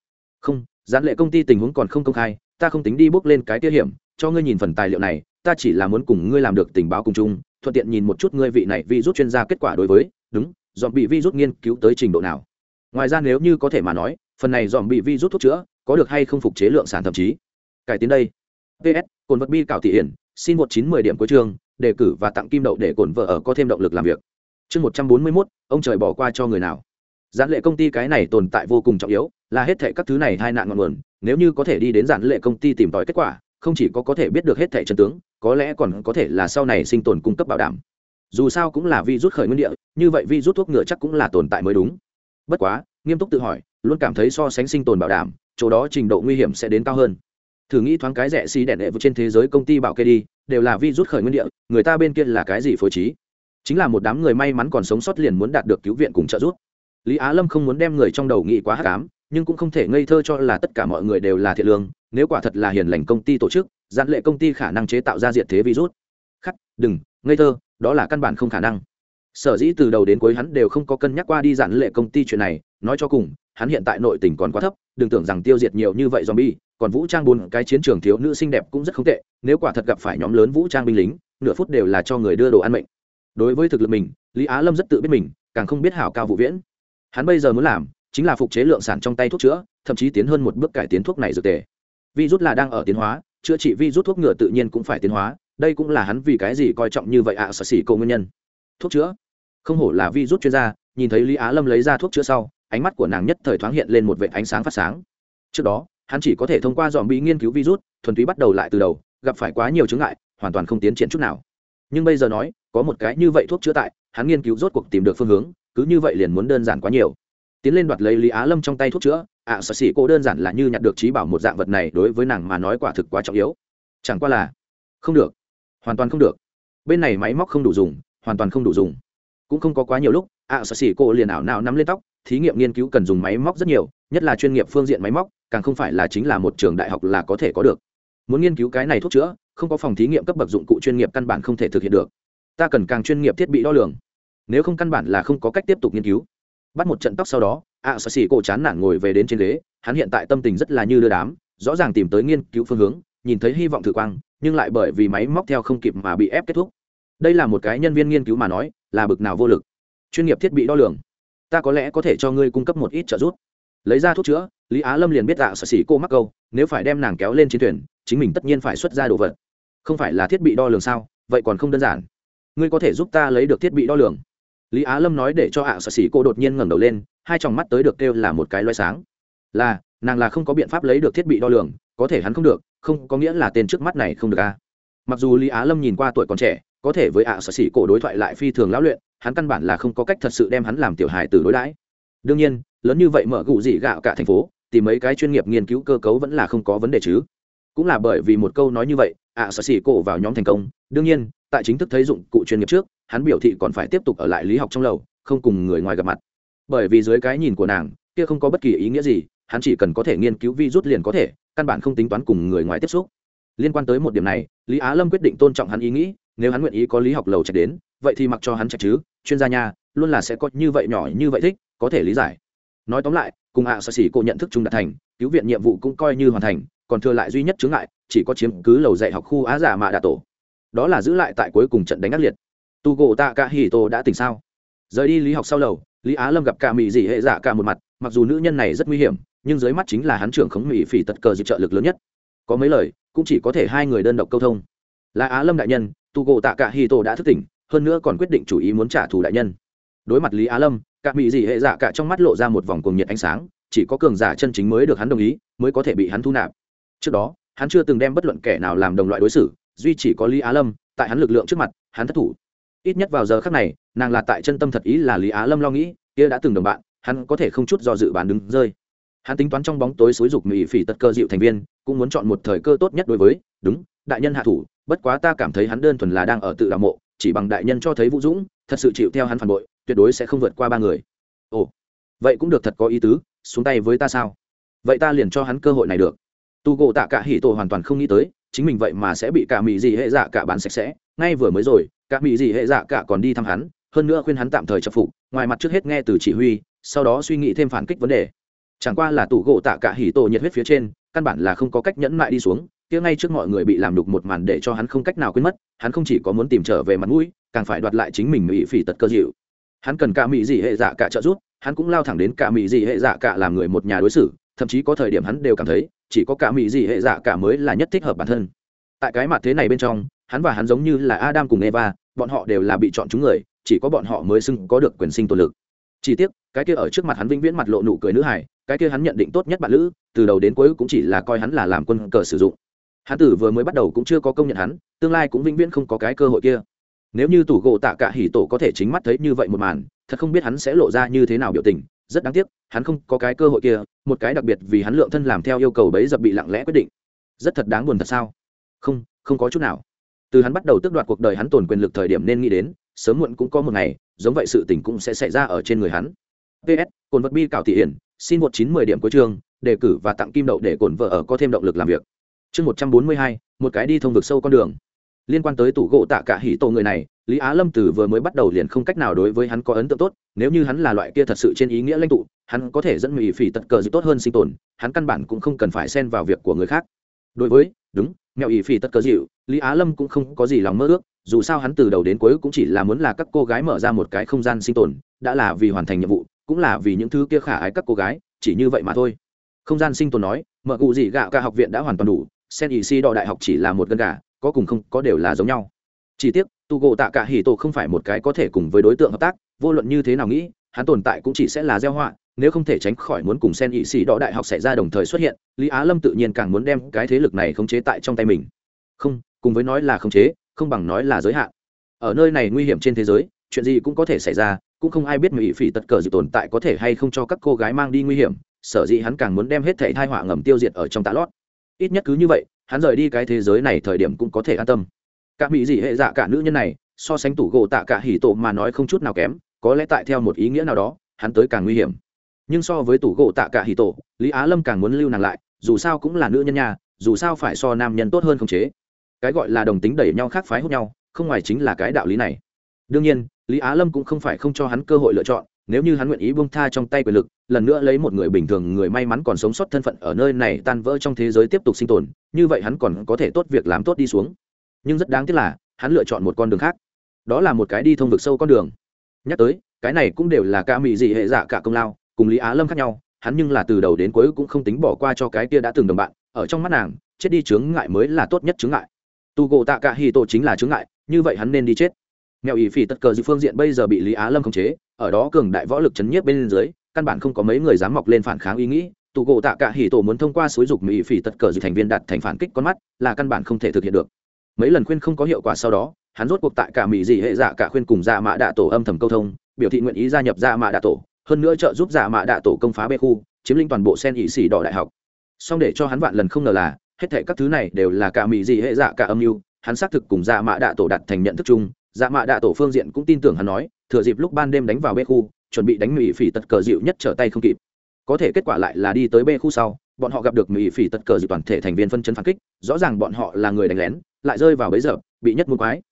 Không gián lệ công ty tình huống còn không công khai ta không tính đi bước lên cái tiêu hiểm cho ngươi nhìn phần tài liệu này, ta chỉ là muốn cùng ngươi làm được tình báo cùng chung, thuận tiện nhìn một chút ngươi vị này vi rút chuyên gia kết quả đối với, đúng, dọn bị vi rút nghiên cứu tới trình độ nào. Ngoài ra nếu như có thể mà nói, phần này dọn bị vi rút thuốc chữa, có được hay không phục chế lượng sản thậm chí. Cải tiến đây. Ps cồn vật bi cảo thị hiển, xin một chín mười điểm cuối chương, đề cử và tặng kim đậu để cồn vợ ở có thêm động lực làm việc. Chương một trăm bốn mươi mốt, ông trời bỏ qua cho người nào. Giản lệ công ty cái này tồn tại vô cùng trọng yếu, là hết thệ các thứ này hai nạn ngọn nguồn, nếu như có thể đi đến giản lệ công ty tìm tòi kết quả không chỉ có có thể biết được hết thẻ chân tướng, có lẽ còn có thể là sau này sinh tồn cung cấp bảo đảm. Dù sao cũng là vi rút khởi nguyên địa, như vậy vi rút thuốc ngựa chắc cũng là tồn tại mới đúng. Bất quá, nghiêm túc tự hỏi, luôn cảm thấy so sánh sinh tồn bảo đảm, chỗ đó trình độ nguy hiểm sẽ đến cao hơn. Thử nghĩ thoáng cái rẻ xi đèn đệ trên thế giới công ty bảo kê đi, đều là vi rút khởi nguyên địa, người ta bên kia là cái gì phối trí? Chính là một đám người may mắn còn sống sót liền muốn đạt được cứu viện cùng trợ giúp. Lý á lâm không muốn đem người trong đầu nghĩ quá hắc ám, nhưng cũng không thể ngây thơ cho là tất cả mọi người đều là thiện lương nếu quả thật là hiền lành công ty tổ chức giản lệ công ty khả năng chế tạo ra diện thế virus. Khắc, đừng, ngây thơ, đó là căn bản không khả năng. Sở dĩ từ đầu đến cuối hắn đều không có cân nhắc qua đi giản lệ công ty chuyện này, nói cho cùng, hắn hiện tại nội tình còn quá thấp, đừng tưởng rằng tiêu diệt nhiều như vậy zombie, còn vũ trang bốn cái chiến trường thiếu nữ xinh đẹp cũng rất không tệ, nếu quả thật gặp phải nhóm lớn vũ trang binh lính, nửa phút đều là cho người đưa đồ ăn mệnh. Đối với thực lực mình, lý á lâm rất tự biết mình, càng không biết hảo cao vụ viễn. Hắn bây giờ muốn làm, chính là phục chế lượng sản trong tay thuốc chữa, thậm chí tiến hơn một bước cải tiến thuốc này dược tề virus là đang ở tiến hóa chữa trị virus thuốc ngừa tự nhiên cũng phải tiến hóa đây cũng là hắn vì cái gì coi trọng như vậy ạ à, sở xỉ cầu nguyên nhân. Thuốc chữa. Không hổ là virus chuyên gia nhìn thấy lý á lâm lấy ra thuốc chữa sau ánh mắt của nàng nhất thời thoáng hiện lên một vệ ánh sáng phát sáng. Trước đó hắn chỉ có thể thông qua dòm bị nghiên cứu virus thuần túy bắt đầu lại từ đầu gặp phải quá nhiều chứng ngại hoàn toàn không tiến triển chút nào. Nhưng bây giờ nói có một cái như vậy thuốc chữa tại hắn nghiên cứu rốt cuộc tìm được phương hướng cứ như vậy liền muốn đơn giản quá nhiều. Tiến lên đoạt lấy lý á lâm trong tay thuốc chữa ạ à, sở xỉ cô đơn giản là như nhặt được trí bảo một dạng vật này đối với nàng mà nói quả thực quá trọng yếu. Chẳng qua là không được. Hoàn toàn không được. Bên này máy móc không đủ dùng hoàn toàn không đủ dùng. Cũng không có quá nhiều lúc ạ à, sở xỉ cô liền ảo nào nắm lên tóc thí nghiệm nghiên cứu cần dùng máy móc rất nhiều nhất là chuyên nghiệp phương diện máy móc càng không phải là chính là một trường đại học là có thể có được. Muốn nghiên cứu cái này thuốc chữa không có phòng thí nghiệm cấp bậc dụng cụ chuyên nghiệp căn bản không thể thực hiện được. Ta cần càng chuyên nghiệp thiết bị đo lường. Nếu không căn bản là không có cách tiếp tục nghiên cứu. Bắt một trận tóc sau đó ạ sợ xỉ cổ chán nản ngồi về đến trên ghế, hắn hiện tại tâm tình rất là như đưa đám, rõ ràng tìm tới nghiên cứu phương hướng, nhìn thấy hy vọng thử quang, nhưng lại bởi vì máy móc theo không kịp mà bị ép kết thúc. Đây là một cái nhân viên nghiên cứu mà nói, là bực nào vô lực. Chuyên nghiệp thiết bị đo lường. Ta có lẽ có thể cho ngươi cung cấp một ít trợ giúp. Lấy ra thuốc chữa, lý á lâm liền biết ạ sở xỉ cô mắc câu, nếu phải đem nàng kéo lên chiến thuyền, chính mình tất nhiên phải xuất ra đồ vật. Không phải là thiết bị đo lường sao? Vậy còn không đơn giản. Ngươi có thể giúp ta lấy được thiết bị đo lường. Lý á lâm nói để cho ạ à sở xỉ cô đột nhiên ngẩng đầu lên hai tròng mắt tới được kêu là một cái loay sáng. Là, nàng là không có biện pháp lấy được thiết bị đo lường, có thể hắn không được, không có nghĩa là tên trước mắt này không được a à. mặc dù lý á lâm nhìn qua tuổi còn trẻ, có thể với ạ à sở sĩ cổ đối thoại lại phi thường lão luyện, hắn căn bản là không có cách thật sự đem hắn làm tiểu hài từ đối đãi. Đương nhiên, lớn như vậy mở gụ dị gạo cả thành phố thì mấy cái chuyên nghiệp nghiên cứu cơ cấu vẫn là không có vấn đề chứ. Cũng là bởi vì một câu nói như vậy, ạ sở sĩ cổ vào nhóm thành công, đương nhiên, tại chính thức thấy dụng cụ chuyên nghiệp trước, hắn biểu thị còn phải tiếp tục ở lại lý học trong lầu, không cùng người ngoài gặp mặt bởi vì dưới cái nhìn của nàng, kia không có bất kỳ ý nghĩa gì, hắn chỉ cần có thể nghiên cứu vi rút liền có thể, căn bản không tính toán cùng người ngoài tiếp xúc. Liên quan tới một điểm này, lý á lâm quyết định tôn trọng hắn ý nghĩ, nếu hắn nguyện ý có lý học lầu chạy đến, vậy thì mặc cho hắn chạy chứ, chuyên gia nhà luôn là sẽ có như vậy nhỏ như vậy thích, có thể lý giải. Nói tóm lại, cùng ạ à sở xỉ cô nhận thức chung đạt thành, cứu viện nhiệm vụ cũng coi như hoàn thành, còn thừa lại duy nhất chướng ngại, chỉ có chiếm cứ lầu dạy học khu á giả mạ đà tổ. Đó là giữ lại tại cuối cùng trận đánh ác liệt. Tu gỗ tạ cả hì tô đã tỉnh sao? Rời đi lý học sau lầu lý á lâm gặp cả mỹ dị hệ dạ cả một mặt, mặc dù nữ nhân này rất nguy hiểm, nhưng dưới mắt chính là hắn trưởng khống mỹ phỉ tật cờ dịch trợ lực lớn nhất. Có mấy lời, cũng chỉ có thể hai người đơn độc câu thông. Là á lâm đại nhân, tu gộ tạ cả Hi tô đã thức tỉnh, hơn nữa còn quyết định chủ ý muốn trả thù đại nhân. Đối mặt lý á lâm, cả mỹ dị hệ dạ cả trong mắt lộ ra một vòng cuồng nhiệt ánh sáng, chỉ có cường giả chân chính mới được hắn đồng ý, mới có thể bị hắn thu nạp. Trước đó, hắn chưa từng đem bất luận kẻ nào làm đồng loại đối xử, duy chỉ có lý á lâm, tại hắn lực lượng trước mặt, hắn thất thủ ít nhất vào giờ khác này, nàng là tại chân tâm thật ý là lý á lâm lo nghĩ, kia đã từng đồng bạn, hắn có thể không chút do dự bán đứng rơi. Hắn tính toán trong bóng tối xối dục mỹ phỉ tật cơ dịu thành viên, cũng muốn chọn một thời cơ tốt nhất đối với, đúng, đại nhân hạ thủ, bất quá ta cảm thấy hắn đơn thuần là đang ở tự đạo mộ, chỉ bằng đại nhân cho thấy vũ dũng, thật sự chịu theo hắn phản bội, tuyệt đối sẽ không vượt qua ba người. Ồ, vậy cũng được thật có ý tứ, xuống tay với ta sao? Vậy ta liền cho hắn cơ hội này được. Tu gỗ tạ cả hỉ tổ hoàn toàn không nghĩ tới, chính mình vậy mà sẽ bị cả mỹ gì hệ dạ cả bán sạch sẽ ngay vừa mới rồi, cả mỹ Dị hệ dạ cả còn đi thăm hắn, hơn nữa khuyên hắn tạm thời chấp phục, ngoài mặt trước hết nghe từ chỉ huy, sau đó suy nghĩ thêm phản kích vấn đề. Chẳng qua là tủ gỗ tạ cả hỉ tổ nhiệt huyết phía trên, căn bản là không có cách nhẫn mại đi xuống, kia ngay trước mọi người bị làm đục một màn để cho hắn không cách nào quên mất, hắn không chỉ có muốn tìm trở về mặt mũi, càng phải đoạt lại chính mình mỹ phỉ tật cơ dịu. Hắn cần cả mỹ Dị hệ dạ cả trợ giúp, hắn cũng lao thẳng đến cả mỹ Dị hệ dạ cả làm người một nhà đối xử, thậm chí có thời điểm hắn đều cảm thấy, chỉ có cả mỹ Dị hệ dạ cả mới là nhất thích hợp bản thân. Tại cái mặt thế này bên trong hắn và hắn giống như là adam cùng eva, bọn họ đều là bị chọn chúng người, chỉ có bọn họ mới xưng có được quyền sinh tồn lực. Chỉ tiếc, cái kia ở trước mặt hắn vĩnh viễn mặt lộ nụ cười nữ hải cái kia hắn nhận định tốt nhất bạn lữ, từ đầu đến cuối cũng chỉ là coi hắn là làm quân cờ sử dụng. Hắn tử vừa mới bắt đầu cũng chưa có công nhận hắn, tương lai cũng vĩnh viễn không có cái cơ hội kia. Nếu như tủ gỗ tạ cả hỉ tổ có thể chính mắt thấy như vậy một màn, thật không biết hắn sẽ lộ ra như thế nào biểu tình, rất đáng tiếc, hắn không có cái cơ hội kia, một cái đặc biệt vì hắn lượng thân làm theo yêu cầu bấy dập bị lặng lẽ quyết định. Rất thật đáng buồn thật sao? Không không có chút nào từ hắn bắt đầu tước đoạt cuộc đời hắn tồn quyền lực thời điểm nên nghĩ đến, sớm muộn cũng có một ngày, giống vậy sự tình cũng sẽ xảy ra ở trên người hắn. Ps cồn vật bi cảo thị hiển, xin một chín mười điểm cuối chương, đề cử và tặng kim đậu để cồn vợ ở có thêm động lực làm việc. Chương một trăm bốn mươi hai, một cái đi thông vực sâu con đường. Liên quan tới tủ gỗ tạ cả hỉ tổ người này, lý á lâm từ vừa mới bắt đầu liền không cách nào đối với hắn có ấn tượng tốt, nếu như hắn là loại kia thật sự trên ý nghĩa lãnh tụ, hắn có thể dẫn mỹ phỉ tật cờ gì tốt hơn sinh tồn, hắn căn bản cũng không cần phải xen vào việc của người khác. Đối với, đúng mẹo ỷ phỉ tất cơ dịu, lý á lâm cũng không có gì lòng mơ ước, dù sao hắn từ đầu đến cuối cũng chỉ là muốn là các cô gái mở ra một cái không gian sinh tồn, đã là vì hoàn thành nhiệm vụ, cũng là vì những thứ kia khả ái các cô gái, chỉ như vậy mà thôi. Không gian sinh tồn nói, mở cụ gì gạo ca học viện đã hoàn toàn đủ, sen ỷ si đọ đại học chỉ là một gân gà, có cùng không, có đều là giống nhau. Chỉ tiếc tu gỗ tạ cả hì tổ không phải một cái có thể cùng với đối tượng hợp tác, vô luận như thế nào nghĩ hắn tồn tại cũng chỉ sẽ là gieo họa, nếu không thể tránh khỏi muốn cùng sen ỵ sĩ đỏ đại học xảy ra đồng thời xuất hiện, lý á lâm tự nhiên càng muốn đem cái thế lực này khống chế tại trong tay mình. Không, cùng với nói là khống chế, không bằng nói là giới hạn. Ở nơi này nguy hiểm trên thế giới, chuyện gì cũng có thể xảy ra, cũng không ai biết mỹ phỉ tật cờ dự tồn tại có thể hay không cho các cô gái mang đi nguy hiểm, sở dĩ hắn càng muốn đem hết thảy thai họa ngầm tiêu diệt ở trong tạ lót. Ít nhất cứ như vậy, hắn rời đi cái thế giới này thời điểm cũng có thể an tâm. Cả mỹ dị hệ dạ cả nữ nhân này, so sánh tủ gỗ tạ cả hỉ tổ mà nói không chút nào kém có lẽ tại theo một ý nghĩa nào đó, hắn tới càng nguy hiểm. Nhưng so với tủ gỗ tạ cả hỉ tổ, lý á lâm càng muốn lưu nàng lại, dù sao cũng là nữ nhân nhà, dù sao phải so nam nhân tốt hơn không chế. Cái gọi là đồng tính đẩy nhau khác phái hút nhau, không ngoài chính là cái đạo lý này. Đương nhiên, lý á lâm cũng không phải không cho hắn cơ hội lựa chọn, nếu như hắn nguyện ý buông tha trong tay quyền lực, lần nữa lấy một người bình thường, người may mắn còn sống sót thân phận ở nơi này tan vỡ trong thế giới tiếp tục sinh tồn, như vậy hắn còn có thể tốt việc làm tốt đi xuống. Nhưng rất đáng tiếc là, hắn lựa chọn một con đường khác. Đó là một cái đi thông vực sâu con đường nhắc tới, cái này cũng đều là ca mị dị hệ dạ cả công lao, cùng lý á lâm khác nhau, hắn nhưng là từ đầu đến cuối cũng không tính bỏ qua cho cái kia đã từng đồng bạn, ở trong mắt nàng, chết đi chướng ngại mới là tốt nhất chướng ngại. Tu gỗ tạ cả hì tổ chính là chướng ngại, như vậy hắn nên đi chết. Mèo ý phỉ tất cờ dự phương diện bây giờ bị lý á lâm khống chế, ở đó cường đại võ lực chấn nhiếp bên dưới, căn bản không có mấy người dám mọc lên phản kháng ý nghĩ. Tụ gỗ tạ cả hỉ tổ muốn thông qua xúi dục mỹ phỉ tất cờ dự thành viên đặt thành phản kích con mắt, là căn bản không thể thực hiện được. Mấy lần khuyên không có hiệu quả sau đó hắn rốt cuộc tại cả mỹ dị hệ dạ cả khuyên cùng dạ mạ đạ tổ âm thầm câu thông, biểu thị nguyện ý gia nhập dạ mạ đạ tổ, hơn nữa trợ giúp dạ mạ đạ tổ công phá bê khu, chiếm lĩnh toàn bộ sen ỵ xỉ đỏ đại học. Song để cho hắn vạn lần không ngờ là, hết thệ các thứ này đều là cả mỹ dị hệ dạ cả âm mưu, hắn xác thực cùng dạ mạ đạ tổ đặt thành nhận thức chung dạ mạ đạ tổ phương diện cũng tin tưởng hắn nói, thừa dịp lúc ban đêm đánh vào bê khu, chuẩn bị đánh mỹ phỉ tật cờ dịu nhất trở tay không kịp. Có thể kết quả lại là đi tới bê khu sau, bọn họ gặp được mỹ phỉ tật cờ dịu toàn thể thành viên phân chân phản kích, rõ ràng bọn họ là người đánh lén, lại rơi vào bấy giờ bị nhất muôn quái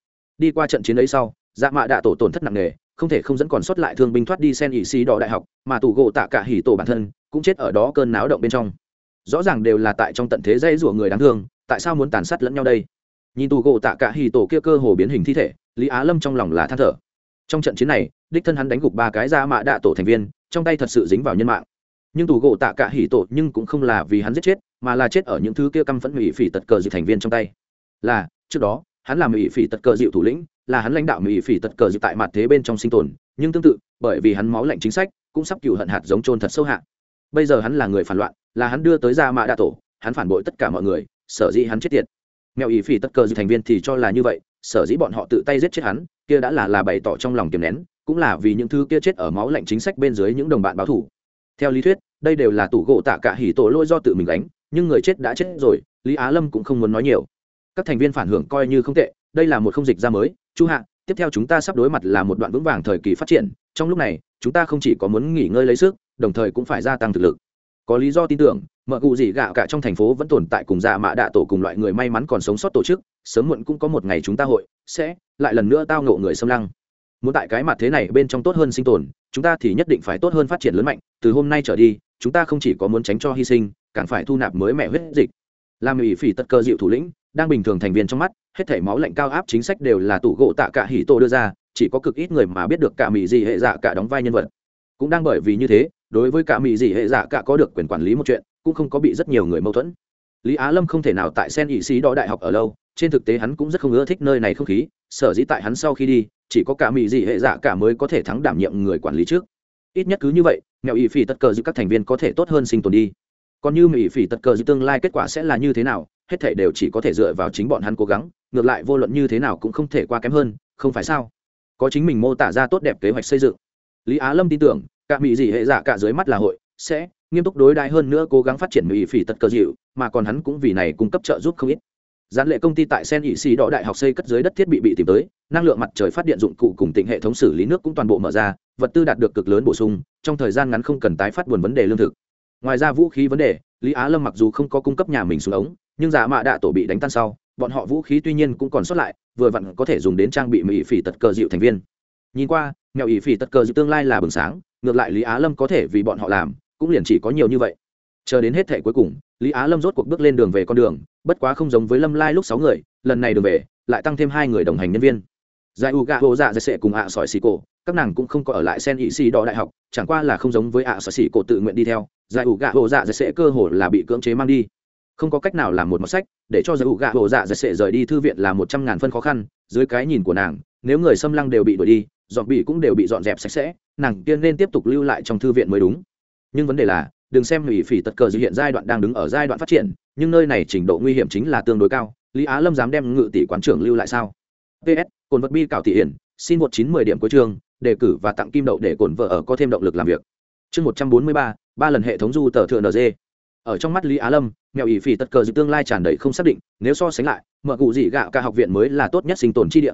đi qua trận chiến ấy sau dạ mạ đạ tổ tổn thất nặng nề, không thể không dẫn còn sót lại thương binh thoát đi sen ỉ xì đỏ đại học, mà tù gỗ tạ cả hỉ tổ bản thân cũng chết ở đó cơn náo động bên trong. Rõ ràng đều là tại trong tận thế dây rủa người đáng thương, tại sao muốn tàn sát lẫn nhau đây? Nhìn tù gỗ tạ cả hỉ tổ kia cơ hồ biến hình thi thể, lý á lâm trong lòng là than thở. Trong trận chiến này, đích thân hắn đánh gục ba cái ra mạ đạ tổ thành viên, trong tay thật sự dính vào nhân mạng. Nhưng tù gỗ tạ cả hỉ tổ nhưng cũng không là vì hắn giết chết, mà là chết ở những thứ kia căm phẫn hủy phỉ tật cờ dịu thành viên trong tay. Là, trước đó hắn là mỹ phỉ tật cờ dịu thủ lĩnh, là hắn lãnh đạo mỹ phỉ tật cờ dịu tại mặt thế bên trong sinh tồn, nhưng tương tự, bởi vì hắn máu lạnh chính sách, cũng sắp cựu hận hạt giống trôn thật sâu hạ. Bây giờ hắn là người phản loạn, là hắn đưa tới ra mạ đạ tổ, hắn phản bội tất cả mọi người, sở dĩ hắn chết tiệt. Mèo ý phỉ tất cờ dịu thành viên thì cho là như vậy, sở dĩ bọn họ tự tay giết chết hắn, kia đã là là bày tỏ trong lòng kiềm nén, cũng là vì những thứ kia chết ở máu lạnh chính sách bên dưới những đồng bạn báo thủ theo lý thuyết, đây đều là tủ gỗ tạ cả hỉ tổ lỗi do tự mình đánh nhưng người chết đã chết rồi, lý á lâm cũng không muốn nói nhiều các thành viên phản hưởng coi như không tệ, đây là một không dịch ra mới. Chu hạ, tiếp theo chúng ta sắp đối mặt là một đoạn vững vàng thời kỳ phát triển. Trong lúc này, chúng ta không chỉ có muốn nghỉ ngơi lấy sức, đồng thời cũng phải gia tăng thực lực. Có lý do tin tưởng, mợ cụ gì gạo cả trong thành phố vẫn tồn tại cùng dạ mạ đạ tổ cùng loại người may mắn còn sống sót tổ chức. Sớm muộn cũng có một ngày chúng ta hội sẽ lại lần nữa tao ngộ người xâm lăng. Muốn tại cái mặt thế này bên trong tốt hơn sinh tồn, chúng ta thì nhất định phải tốt hơn phát triển lớn mạnh. Từ hôm nay trở đi, chúng ta không chỉ có muốn tránh cho hy sinh, càng phải thu nạp mới mẹ huyết dịch. Làm ủy phỉ tất cơ dịu thủ lĩnh đang bình thường thành viên trong mắt, hết thể máu lạnh cao áp chính sách đều là tủ gỗ tạ cả hỉ tô đưa ra, chỉ có cực ít người mà biết được cả mỹ gì hệ dạ cả đóng vai nhân vật. Cũng đang bởi vì như thế, đối với cả mỹ gì hệ dạ cả có được quyền quản lý một chuyện, cũng không có bị rất nhiều người mâu thuẫn. Lý á lâm không thể nào tại sen ỵ sĩ đó đại học ở lâu, trên thực tế hắn cũng rất không ưa thích nơi này không khí, sở dĩ tại hắn sau khi đi, chỉ có cả mỹ gì hệ dạ cả mới có thể thắng đảm nhiệm người quản lý trước. Ít nhất cứ như vậy mẹo ỵ phỉ tất cờ giữ các thành viên có thể tốt hơn sinh tồn đi. Còn như mỹ phỉ tất cờ giữ tương lai kết quả sẽ là như thế nào hết thể đều chỉ có thể dựa vào chính bọn hắn cố gắng, ngược lại vô luận như thế nào cũng không thể qua kém hơn, không phải sao? Có chính mình mô tả ra tốt đẹp kế hoạch xây dựng. Lý á lâm tin tưởng, cả mỹ gì hệ dạ cả dưới mắt là hội, sẽ nghiêm túc đối đãi hơn nữa cố gắng phát triển mỹ phỉ tật cờ dịu, mà còn hắn cũng vì này cung cấp trợ giúp không ít. Gián lệ công ty tại sen ỵ xì đỏ đại học xây cất dưới đất thiết bị bị tìm tới, năng lượng mặt trời phát điện dụng cụ cùng tỉnh hệ thống xử lý nước cũng toàn bộ mở ra, vật tư đạt được cực lớn bổ sung, trong thời gian ngắn không cần tái phát buồn vấn đề lương thực. Ngoài ra vũ khí vấn đề, lý á lâm mặc dù không có cung cấp nhà mình xuống ống nhưng giả mạ đạ tổ bị đánh tan sau, bọn họ vũ khí tuy nhiên cũng còn sót lại, vừa vặn có thể dùng đến trang bị mỹ phỉ tật cờ dịu thành viên. Nhìn qua, mèo ỷ phỉ tật cờ dịu tương lai là bừng sáng, ngược lại lý á lâm có thể vì bọn họ làm, cũng liền chỉ có nhiều như vậy. Chờ đến hết thệ cuối cùng, lý á lâm rốt cuộc bước lên đường về con đường, bất quá không giống với lâm lai lúc sáu người, lần này đường về, lại tăng thêm hai người đồng hành nhân viên. Giải u gà hồ dạ dạy sệ cùng ạ sỏi xì cổ, các nàng cũng không có ở lại sen ỵ xì đỏ đại học, chẳng qua là không giống với ạ sỏi xì cổ tự nguyện đi theo. Giải u gà hồ dạ dạy sệ cơ hồ là bị cưỡng chế mang đi không có cách nào làm một mọt sách, để cho giới ủ gạ hộ dạ dạy sệ rời đi thư viện là một trăm ngàn phân khó khăn, dưới cái nhìn của nàng, nếu người xâm lăng đều bị đuổi đi dọn bị cũng đều bị dọn dẹp sạch sẽ, nàng tiên nên tiếp tục lưu lại trong thư viện mới đúng. Nhưng vấn đề là, đừng xem ủy phỉ tật cờ dự hiện giai đoạn đang đứng ở giai đoạn phát triển, nhưng nơi này trình độ nguy hiểm chính là tương đối cao, lý á lâm dám đem ngự tỷ quán trưởng lưu lại sao? Ps cồn vật bi cảo tỷ hiển, xin một chín mười điểm cuối trường đề cử và tặng kim đậu để cồn vợ ở có thêm động lực làm việc. Chương một trăm bốn mươi ba ba lần hệ thống du tờ thượng nd ở trong mắt lý á lâm nghèo ỷ phỉ tật cờ dự tương lai tràn đầy không xác định nếu so sánh lại mở cụ dị gạo cả học viện mới là tốt nhất sinh tồn chi địa.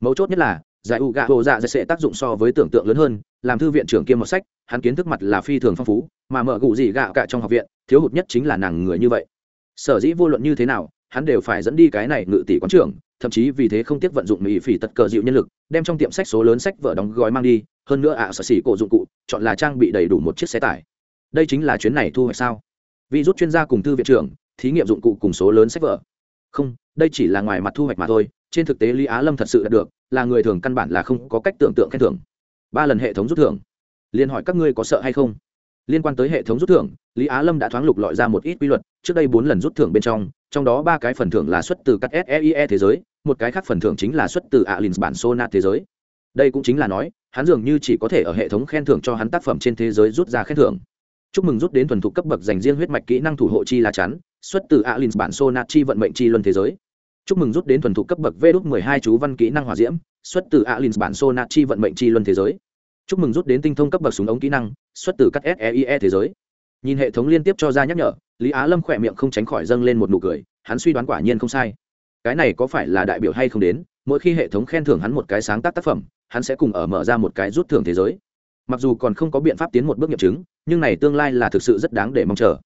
Mấu chốt nhất là giải u gạ hồ dạ sẽ tác dụng so với tưởng tượng lớn hơn làm thư viện trưởng kiêm một sách hắn kiến thức mặt là phi thường phong phú mà mở cụ gì gạo cả trong học viện thiếu hụt nhất chính là nàng người như vậy. Sở dĩ vô luận như thế nào hắn đều phải dẫn đi cái này ngự tỷ quán trưởng thậm chí vì thế không tiếc vận dụng mỹ phỉ tật cờ dịu nhân lực đem trong tiệm sách số lớn sách vở đóng gói mang đi hơn nữa ạ à, sở xỉ cổ dụng cụ chọn là trang bị đầy đủ một chiếc xe tải. Đây chính là chuyến này thu hoạch sao? Vì rút chuyên gia cùng thư viện trưởng, thí nghiệm dụng cụ cùng số lớn sách vở. Không, đây chỉ là ngoài mặt thu hoạch mà thôi, trên thực tế lý á lâm thật sự đạt được, là người thường căn bản là không có cách tưởng tượng khen thưởng. Ba lần hệ thống rút thưởng. Liên hỏi các ngươi có sợ hay không? Liên quan tới hệ thống rút thưởng, lý á lâm đã thoáng lục lọi ra một ít quy luật, trước đây bốn lần rút thưởng bên trong trong đó ba cái phần thưởng là xuất từ các seie thế giới, một cái khác phần thưởng chính là xuất từ alin bản sona thế giới. Đây cũng chính là nói, hắn dường như chỉ có thể ở hệ thống khen thưởng cho hắn tác phẩm trên thế giới rút ra khen thưởng chúc mừng rút đến thuần thục cấp bậc dành riêng huyết mạch kỹ năng thủ hộ chi lá chắn, xuất từ alin bản sonat chi vận mệnh chi luân thế giới. Chúc mừng rút đến thuần thục cấp bậc vê đúc mười hai chú văn kỹ năng hòa diễm, xuất từ alin bản sonat chi vận mệnh chi luân thế giới. Chúc mừng rút đến tinh thông cấp bậc súng ống kỹ năng, xuất từ các seie thế giới. Nhìn hệ thống liên tiếp cho ra nhắc nhở, lý á lâm khỏe miệng không tránh khỏi dâng lên một nụ cười, hắn suy đoán quả nhiên không sai. Cái này có phải là đại biểu hay không đến, mỗi khi hệ thống khen thưởng hắn một cái sáng tác tác phẩm, hắn sẽ cùng ở mở ra một cái rút thưởng thế giới mặc dù còn không có biện pháp tiến một bước nghiệm chứng, nhưng này tương lai là thực sự rất đáng để mong chờ.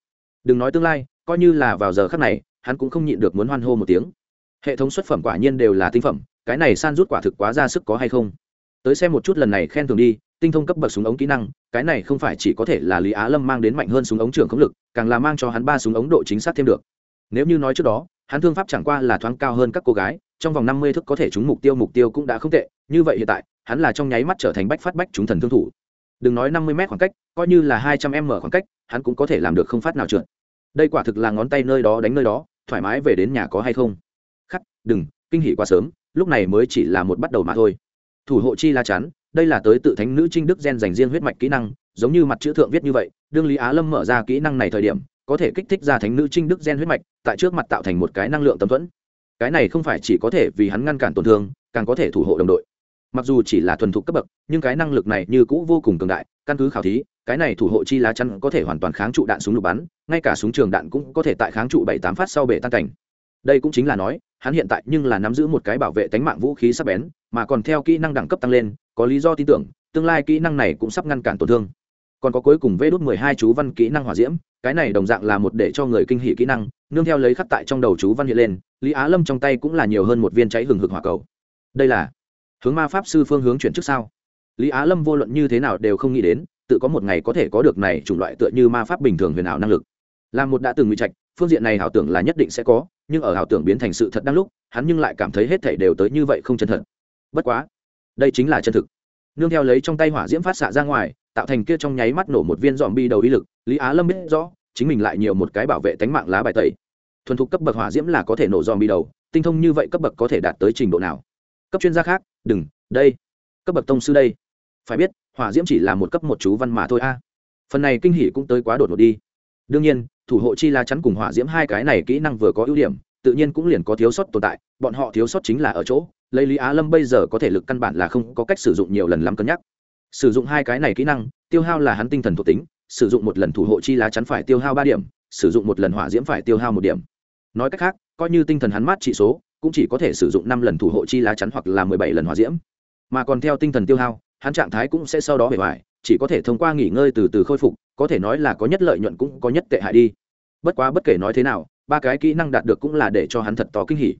Đừng nói tương lai, coi như là vào giờ khắc này, hắn cũng không nhịn được muốn hoan hô một tiếng. Hệ thống xuất phẩm quả nhiên đều là tinh phẩm, cái này san rút quả thực quá ra sức có hay không? Tới xem một chút lần này khen thường đi, tinh thông cấp bậc súng ống kỹ năng, cái này không phải chỉ có thể là lý á lâm mang đến mạnh hơn súng ống trưởng khống lực, càng là mang cho hắn ba súng ống độ chính xác thêm được. Nếu như nói trước đó, hắn thương pháp chẳng qua là thoáng cao hơn các cô gái, trong vòng năm mươi thức có thể trúng mục tiêu mục tiêu cũng đã không tệ, như vậy hiện tại, hắn là trong nháy mắt trở thành bách phát bách chúng thần thương thủ đừng nói năm mươi m khoảng cách, coi như là hai trăm m khoảng cách, hắn cũng có thể làm được không phát nào trượt. Đây quả thực là ngón tay nơi đó đánh nơi đó, thoải mái về đến nhà có hay không? Khắc, đừng, kinh hỉ quá sớm, lúc này mới chỉ là một bắt đầu mà thôi. Thủ hộ chi la chắn đây là tới tự thánh nữ trinh đức gen dành riêng huyết mạch kỹ năng, giống như mặt chữ thượng viết như vậy, đương lý á lâm mở ra kỹ năng này thời điểm, có thể kích thích ra thánh nữ trinh đức gen huyết mạch, tại trước mặt tạo thành một cái năng lượng tấm thuẫn. Cái này không phải chỉ có thể vì hắn ngăn cản tổn thương, càng có thể thủ hộ đồng đội mặc dù chỉ là thuần thục cấp bậc, nhưng cái năng lực này như cũ vô cùng cường đại, căn cứ khảo thí, cái này thủ hộ chi lá chắn có thể hoàn toàn kháng trụ đạn súng lục bắn, ngay cả súng trường đạn cũng có thể tại kháng trụ bảy tám phát sau bể tan cảnh. Đây cũng chính là nói, hắn hiện tại nhưng là nắm giữ một cái bảo vệ tánh mạng vũ khí sắc bén, mà còn theo kỹ năng đẳng cấp tăng lên, có lý do tin tưởng, tương lai kỹ năng này cũng sắp ngăn cản tổn thương. Còn có cuối cùng vê đốt mười hai chú văn kỹ năng hỏa diễm, cái này đồng dạng là một để cho người kinh hỷ kỹ năng, nương theo lấy khắc tại trong đầu chú văn hiện lên, lý á lâm trong tay cũng là nhiều hơn một viên cháy hừng hực hỏa cầu. Đây là hướng ma pháp sư phương hướng chuyển trước sao? Lý á lâm vô luận như thế nào đều không nghĩ đến, tự có một ngày có thể có được này chủng loại tựa như ma pháp bình thường huyền ảo năng lực. Là một đã từng ngụy trạch, phương diện này ảo tưởng là nhất định sẽ có, nhưng ở ảo tưởng biến thành sự thật đang lúc, hắn nhưng lại cảm thấy hết thảy đều tới như vậy không chân thật. Bất quá, đây chính là chân thực. Nương theo lấy trong tay hỏa diễm phát xạ ra ngoài, tạo thành kia trong nháy mắt nổ một viên dòm bi đầu ý lực, lý á lâm biết rõ, chính mình lại nhiều một cái bảo vệ tánh mạng lá bài tẩy. Thuần thục cấp bậc hỏa diễm là có thể nổ dòm bi đầu, tinh thông như vậy cấp bậc có thể đạt tới trình độ nào? Cấp chuyên gia khác, đừng, đây. Cấp bậc tông sư đây. Phải biết, hỏa diễm chỉ là một cấp một chú văn mà thôi a. Phần này kinh hỉ cũng tới quá đột ngột đi. Đương nhiên, thủ hộ chi la chắn cùng hỏa diễm hai cái này kỹ năng vừa có ưu điểm, tự nhiên cũng liền có thiếu sót tồn tại, bọn họ thiếu sót chính là ở chỗ, lấy lý á lâm bây giờ có thể lực căn bản là không có cách sử dụng nhiều lần lắm cân nhắc. Sử dụng hai cái này kỹ năng, tiêu hao là hắn tinh thần thuộc tính, sử dụng một lần thủ hộ chi lá chắn phải tiêu hao ba điểm, sử dụng một lần hỏa diễm phải tiêu hao một điểm. Nói cách khác, coi như tinh thần hắn mát trị số cũng chỉ có thể sử dụng năm lần thủ hộ chi lá chắn hoặc là mười bảy lần hỏa diễm. Mà còn theo tinh thần tiêu hao, hắn trạng thái cũng sẽ sau đó bề ngoài chỉ có thể thông qua nghỉ ngơi từ từ khôi phục, có thể nói là có nhất lợi nhuận cũng có nhất tệ hại đi. Bất quá bất kể nói thế nào, ba cái kỹ năng đạt được cũng là để cho hắn thật to kinh hỉ.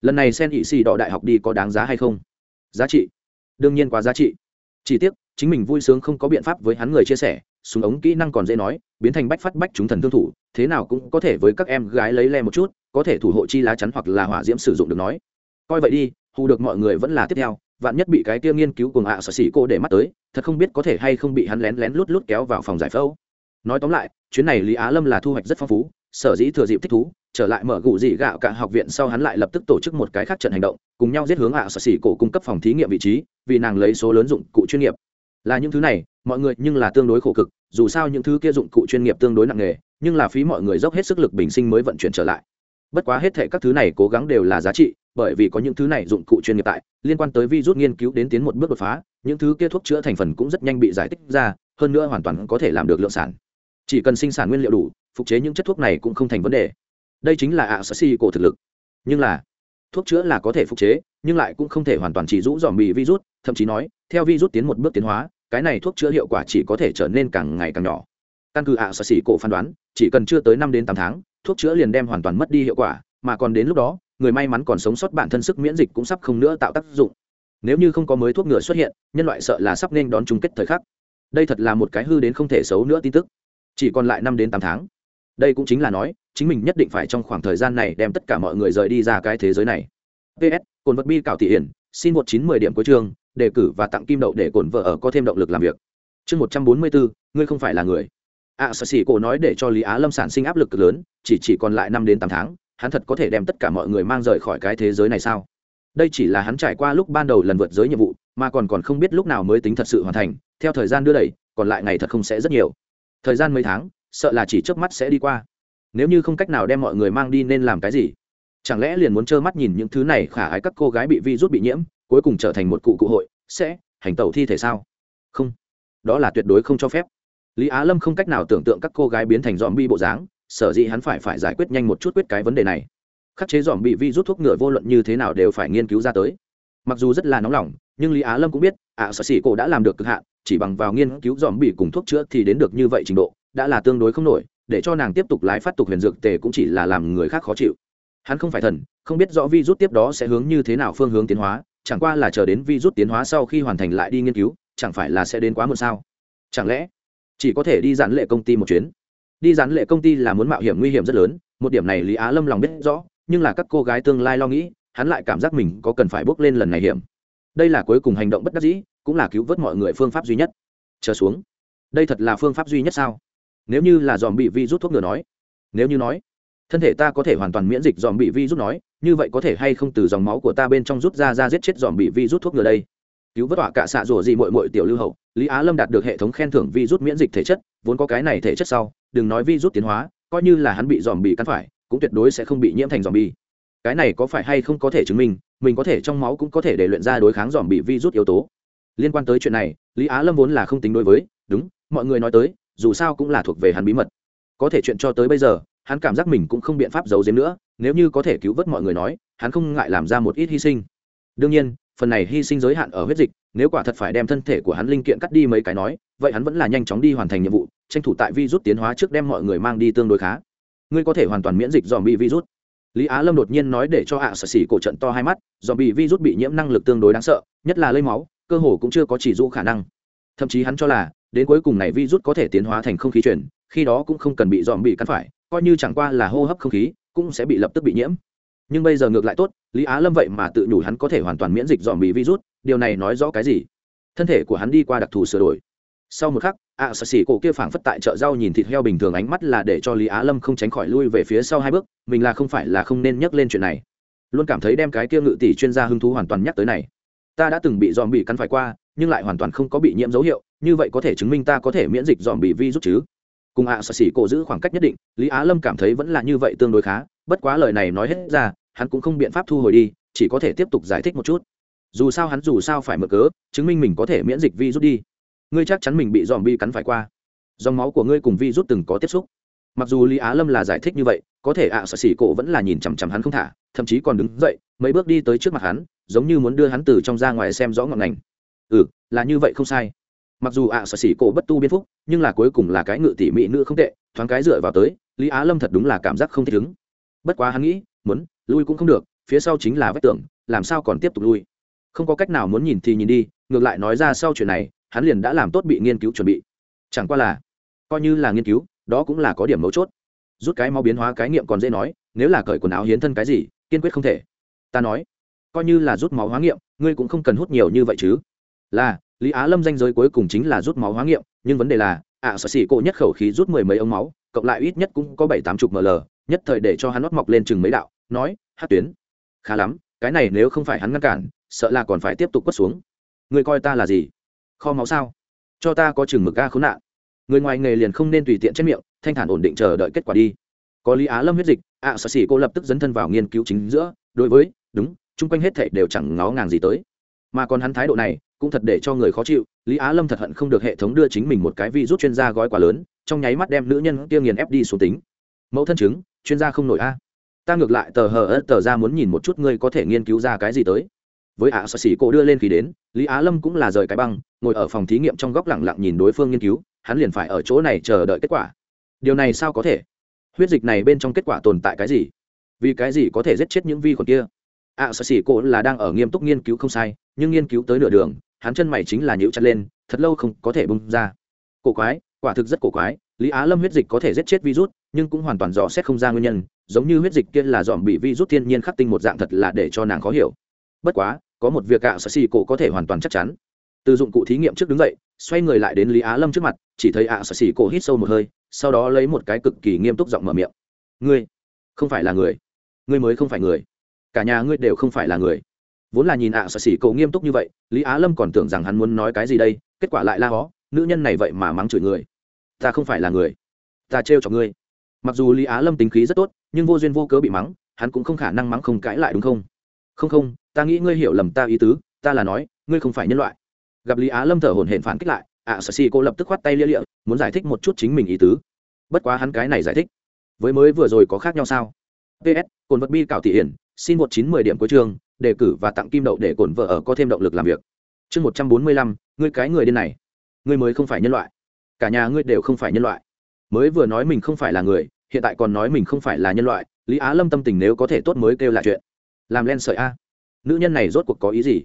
Lần này sen ỵ xì đỏ đại học đi có đáng giá hay không? Giá trị? Đương nhiên quá giá trị. Chỉ tiếc, chính mình vui sướng không có biện pháp với hắn người chia sẻ, súng ống kỹ năng còn dễ nói, biến thành bách phát bách chúng thần thương thủ, thế nào cũng có thể với các em gái lấy le một chút có thể thủ hộ chi lá chắn hoặc là hỏa diễm sử dụng được nói. Coi vậy đi, hù được mọi người vẫn là tiếp theo, vạn nhất bị cái kia nghiên cứu cùng ạ sở xỉ cô để mắt tới, thật không biết có thể hay không bị hắn lén lén lút lút kéo vào phòng giải phẫu. Nói tóm lại, chuyến này lý á lâm là thu hoạch rất phong phú, sở dĩ thừa dịp thích thú, trở lại mở gụ dị gạo cả học viện sau hắn lại lập tức tổ chức một cái khác trận hành động, cùng nhau giết hướng ạ sở xỉ cổ cung cấp phòng thí nghiệm vị trí, vì nàng lấy số lớn dụng cụ chuyên nghiệp. Là những thứ này, mọi người nhưng là tương đối khổ cực, dù sao những thứ kia dụng cụ chuyên nghiệp tương đối nặng nghề nhưng là phí mọi người dốc hết sức lực bình sinh mới vận chuyển trở lại bất quá hết thệ các thứ này cố gắng đều là giá trị, bởi vì có những thứ này dụng cụ chuyên nghiệp tại, liên quan tới virus nghiên cứu đến tiến một bước đột phá, những thứ kia thuốc chữa thành phần cũng rất nhanh bị giải tích ra, hơn nữa hoàn toàn có thể làm được lượng sản. Chỉ cần sinh sản nguyên liệu đủ, phục chế những chất thuốc này cũng không thành vấn đề. Đây chính là ạ sơ si cổ thực lực. Nhưng là, thuốc chữa là có thể phục chế, nhưng lại cũng không thể hoàn toàn chỉ rũ dòm bị virus, thậm chí nói, theo virus tiến một bước tiến hóa, cái này thuốc chữa hiệu quả chỉ có thể trở nên càng ngày càng nhỏ. Căn cứ ạ sơ si cổ phán đoán, chỉ cần chưa tới năm đến tám tháng thuốc chữa liền đem hoàn toàn mất đi hiệu quả, mà còn đến lúc đó, người may mắn còn sống sót bản thân sức miễn dịch cũng sắp không nữa tạo tác dụng. Nếu như không có mới thuốc ngừa xuất hiện, nhân loại sợ là sắp nên đón chung kết thời khắc. Đây thật là một cái hư đến không thể xấu nữa tin tức. Chỉ còn lại năm đến tám tháng. Đây cũng chính là nói, chính mình nhất định phải trong khoảng thời gian này đem tất cả mọi người rời đi ra cái thế giới này. Ps cồn vật bi cảo thị hiển, xin một chín mười điểm cuối chương, đề cử và tặng kim đậu để cồn vợ ở có thêm động lực làm việc. Chương một trăm bốn mươi bốn ngươi không phải là người ạ à, sở xỉ cổ nói để cho lý á lâm sản sinh áp lực cực lớn chỉ chỉ còn lại năm đến tám tháng hắn thật có thể đem tất cả mọi người mang rời khỏi cái thế giới này sao? Đây chỉ là hắn trải qua lúc ban đầu lần vượt giới nhiệm vụ mà còn còn không biết lúc nào mới tính thật sự hoàn thành theo thời gian đưa đẩy còn lại ngày thật không sẽ rất nhiều. Thời gian mấy tháng sợ là chỉ trước mắt sẽ đi qua. Nếu như không cách nào đem mọi người mang đi nên làm cái gì? Chẳng lẽ liền muốn trơ mắt nhìn những thứ này khả ái các cô gái bị vi rút bị nhiễm cuối cùng trở thành một cụ cụ hội sẽ hành tẩu thi thể sao? Không. Đó là tuyệt đối không cho phép lý á lâm không cách nào tưởng tượng các cô gái biến thành dòm bi bộ dáng sở dĩ hắn phải phải giải quyết nhanh một chút quyết cái vấn đề này. Khắc chế dòm bị vi rút thuốc ngựa vô luận như thế nào đều phải nghiên cứu ra tới. Mặc dù rất là nóng lòng nhưng lý á lâm cũng biết ạ à, sở sĩ cổ đã làm được cực hạn chỉ bằng vào nghiên cứu dòm bị cùng thuốc chữa thì đến được như vậy trình độ đã là tương đối không nổi để cho nàng tiếp tục lái phát tục huyền dược tề cũng chỉ là làm người khác khó chịu. Hắn không phải thần không biết rõ vi rút tiếp đó sẽ hướng như thế nào phương hướng tiến hóa chẳng qua là chờ đến vi rút tiến hóa sau khi hoàn thành lại đi nghiên cứu chẳng phải là sẽ đến quá muộn sao? Chẳng lẽ chỉ có thể đi giản lệ công ty một chuyến. Đi giản lệ công ty là muốn mạo hiểm nguy hiểm rất lớn, một điểm này lý á lâm lòng biết rõ, nhưng là các cô gái tương lai lo nghĩ, hắn lại cảm giác mình có cần phải bước lên lần này hiểm. Đây là cuối cùng hành động bất đắc dĩ, cũng là cứu vớt mọi người phương pháp duy nhất. Trở xuống. Đây thật là phương pháp duy nhất sao? Nếu như là dòm bị vi rút thuốc ngừa nói. Nếu như nói, thân thể ta có thể hoàn toàn miễn dịch dòm bị vi rút nói, như vậy có thể hay không từ dòng máu của ta bên trong rút ra ra giết chết dòm bị vi rút thuốc ngừa đây? Cứu vất tọa cả xạ rủa gì mội mội tiểu lưu hậu, lý á lâm đạt được hệ thống khen thưởng vi rút miễn dịch thể chất, vốn có cái này thể chất sau, đừng nói vi rút tiến hóa, coi như là hắn bị dòm bị cắn phải, cũng tuyệt đối sẽ không bị nhiễm thành dòm bi cái này có phải hay không có thể chứng minh, mình có thể trong máu cũng có thể để luyện ra đối kháng dòm bị vi rút yếu tố. Liên quan tới chuyện này, lý á lâm vốn là không tính đối với, đúng, mọi người nói tới, dù sao cũng là thuộc về hắn bí mật. Có thể chuyện cho tới bây giờ, hắn cảm giác mình cũng không biện pháp giấu giếm nữa, nếu như có thể cứu vớt mọi người nói, hắn không ngại làm ra một ít hy sinh. Đương nhiên phần này hy sinh giới hạn ở huyết dịch, nếu quả thật phải đem thân thể của hắn linh kiện cắt đi mấy cái nói, vậy hắn vẫn là nhanh chóng đi hoàn thành nhiệm vụ, tranh thủ tại virus tiến hóa trước đem mọi người mang đi tương đối khá. Ngươi có thể hoàn toàn miễn dịch dòm bị virus. Lý á lâm đột nhiên nói để cho ạ à sở xỉ cổ trận to hai mắt dòm bị virus bị nhiễm năng lực tương đối đáng sợ, nhất là lây máu, cơ hồ cũng chưa có chỉ dụ khả năng. Thậm chí hắn cho là, đến cuối cùng này virus có thể tiến hóa thành không khí chuyển khi đó cũng không cần bị dòm bị cắn phải, coi như chẳng qua là hô hấp không khí, cũng sẽ bị lập tức bị nhiễm nhưng bây giờ ngược lại tốt lý á lâm vậy mà tự nhủ hắn có thể hoàn toàn miễn dịch dòm bị virus điều này nói rõ cái gì? Thân thể của hắn đi qua đặc thù sửa đổi. Sau một khắc ạ à, xỉ cổ kia phảng phất tại chợ rau nhìn thịt heo bình thường ánh mắt là để cho lý á lâm không tránh khỏi lui về phía sau hai bước mình là không phải là không nên nhắc lên chuyện này. Luôn cảm thấy đem cái kia ngự tỷ chuyên gia hứng thú hoàn toàn nhắc tới này. Ta đã từng bị dòm bị cắn phải qua nhưng lại hoàn toàn không có bị nhiễm dấu hiệu như vậy có thể chứng minh ta có thể miễn dịch dòm bị vi rút chứ? Cùng ạ à, xì cổ giữ khoảng cách nhất định lý á lâm cảm thấy vẫn là như vậy tương đối khá bất quá lời này nói hết ra hắn cũng không biện pháp thu hồi đi chỉ có thể tiếp tục giải thích một chút. Dù sao hắn dù sao phải mở cớ chứng minh mình có thể miễn dịch vi rút đi. Ngươi chắc chắn mình bị dòm bi cắn phải qua. Dòng máu của ngươi cùng vi rút từng có tiếp xúc. Mặc dù lý á lâm là giải thích như vậy có thể ạ à, sợ xỉ cổ vẫn là nhìn chằm chằm hắn không thả thậm chí còn đứng dậy mấy bước đi tới trước mặt hắn giống như muốn đưa hắn từ trong ra ngoài xem rõ ngọn ngành. Ừ là như vậy không sai mặc dù ạ à, sợ xỉ cổ bất tu biên phúc nhưng là cuối cùng là cái ngự tỉ mỹ nữ không tệ thoáng cái dựa vào tới lý á lâm thật đúng là cảm giác không thích ứng. Bất quá hắn nghĩ muốn lui cũng không được phía sau chính là vách tường làm sao còn tiếp tục lui? Không có cách nào muốn nhìn thì nhìn đi ngược lại nói ra sau chuyện này hắn liền đã làm tốt bị nghiên cứu chuẩn bị. Chẳng qua là coi như là nghiên cứu đó cũng là có điểm mấu chốt. Rút cái máu biến hóa cái nghiệm còn dễ nói nếu là cởi quần áo hiến thân cái gì kiên quyết không thể. Ta nói coi như là rút máu hóa nghiệm ngươi cũng không cần hút nhiều như vậy chứ. Là lý á lâm danh giới cuối cùng chính là rút máu hóa nghiệm nhưng vấn đề là ạ à, sở xỉ cộ nhất khẩu khí rút mười mấy ống máu cộng lại ít nhất cũng có bảy tám chục ml nhất thời để cho hắn nót mọc lên chừng mấy đạo nói hát tuyến. Khá lắm cái này nếu không phải hắn ngăn cản sợ là còn phải tiếp tục quất xuống. Người coi ta là gì? Kho máu sao? Cho ta có chừng mực ga khốn nạn. Người ngoài nghề liền không nên tùy tiện chết miệng thanh thản ổn định chờ đợi kết quả đi. Có lý á lâm huyết dịch ạ à, sở xỉ cô lập tức dấn thân vào nghiên cứu chính giữa đối với đúng chung quanh hết thảy đều chẳng ngó ngàng gì tới. Mà còn hắn thái độ này cũng thật để cho người khó chịu, lý á lâm thật hận không được hệ thống đưa chính mình một cái vi rút chuyên gia gói quá lớn, trong nháy mắt đem nữ nhân kia nghiền ép đi xuống tính. Mẫu thân chứng, chuyên gia không nổi a. Ta ngược lại tờ hờ ớt tờ ra muốn nhìn một chút ngươi có thể nghiên cứu ra cái gì tới. Với ạ, sợ xỉ cổ đưa lên khi đến, lý á lâm cũng là rời cái băng, ngồi ở phòng thí nghiệm trong góc lẳng lặng nhìn đối phương nghiên cứu, hắn liền phải ở chỗ này chờ đợi kết quả. Điều này sao có thể? Huyết dịch này bên trong kết quả tồn tại cái gì? Vì cái gì có thể giết chết những vi khuẩn kia? Ạ, sợ xỉ cổ là đang ở nghiêm túc nghiên cứu không sai, nhưng nghiên cứu tới nửa đường hắn chân mày chính là nhíu chặt lên, thật lâu không có thể bung ra. Cổ quái, quả thực rất cổ quái, lý á lâm huyết dịch có thể giết chết virus, nhưng cũng hoàn toàn dò xét không ra nguyên nhân, giống như huyết dịch kia là dòm bị virus thiên nhiên khắc tinh một dạng thật là để cho nàng khó hiểu. Bất quá, có một việc cạo sợ xỉ cổ có thể hoàn toàn chắc chắn. Từ dụng cụ thí nghiệm trước đứng dậy, xoay người lại đến lý á lâm trước mặt, chỉ thấy ạ, sợ xỉ cổ hít sâu một hơi, sau đó lấy một cái cực kỳ nghiêm túc giọng mở miệng. Ngươi không phải là người. Ngươi mới không phải người. Cả nhà ngươi đều không phải là người vốn là nhìn ạ sợ xỉ cầu nghiêm túc như vậy, lý á lâm còn tưởng rằng hắn muốn nói cái gì đây, kết quả lại la hó, nữ nhân này vậy mà mắng chửi người. Ta không phải là người. Ta trêu cho ngươi. Mặc dù lý á lâm tính khí rất tốt, nhưng vô duyên vô cớ bị mắng, hắn cũng không khả năng mắng không cãi lại đúng không? Không không, ta nghĩ ngươi hiểu lầm ta ý tứ, ta là nói, ngươi không phải nhân loại. Gặp lý á lâm thở hổn hển phản kích lại, ạ sợ xỉ cô lập tức khoát tay lia lịa, muốn giải thích một chút chính mình ý tứ. Bất quá hắn cái này giải thích, với mới vừa rồi có khác nhau sao? Ps cồn vật bi cảo thị hiển, xin một chín mười điểm cuối trường đề cử và tặng kim đậu để cổn vợ ở có thêm động lực làm việc. Chương một trăm bốn mươi lăm ngươi cái người điên này. Ngươi mới không phải nhân loại. Cả nhà ngươi đều không phải nhân loại. Mới vừa nói mình không phải là người hiện tại còn nói mình không phải là nhân loại lý á lâm tâm tình nếu có thể tốt mới kêu là chuyện. Làm len sợi a. Nữ nhân này rốt cuộc có ý gì?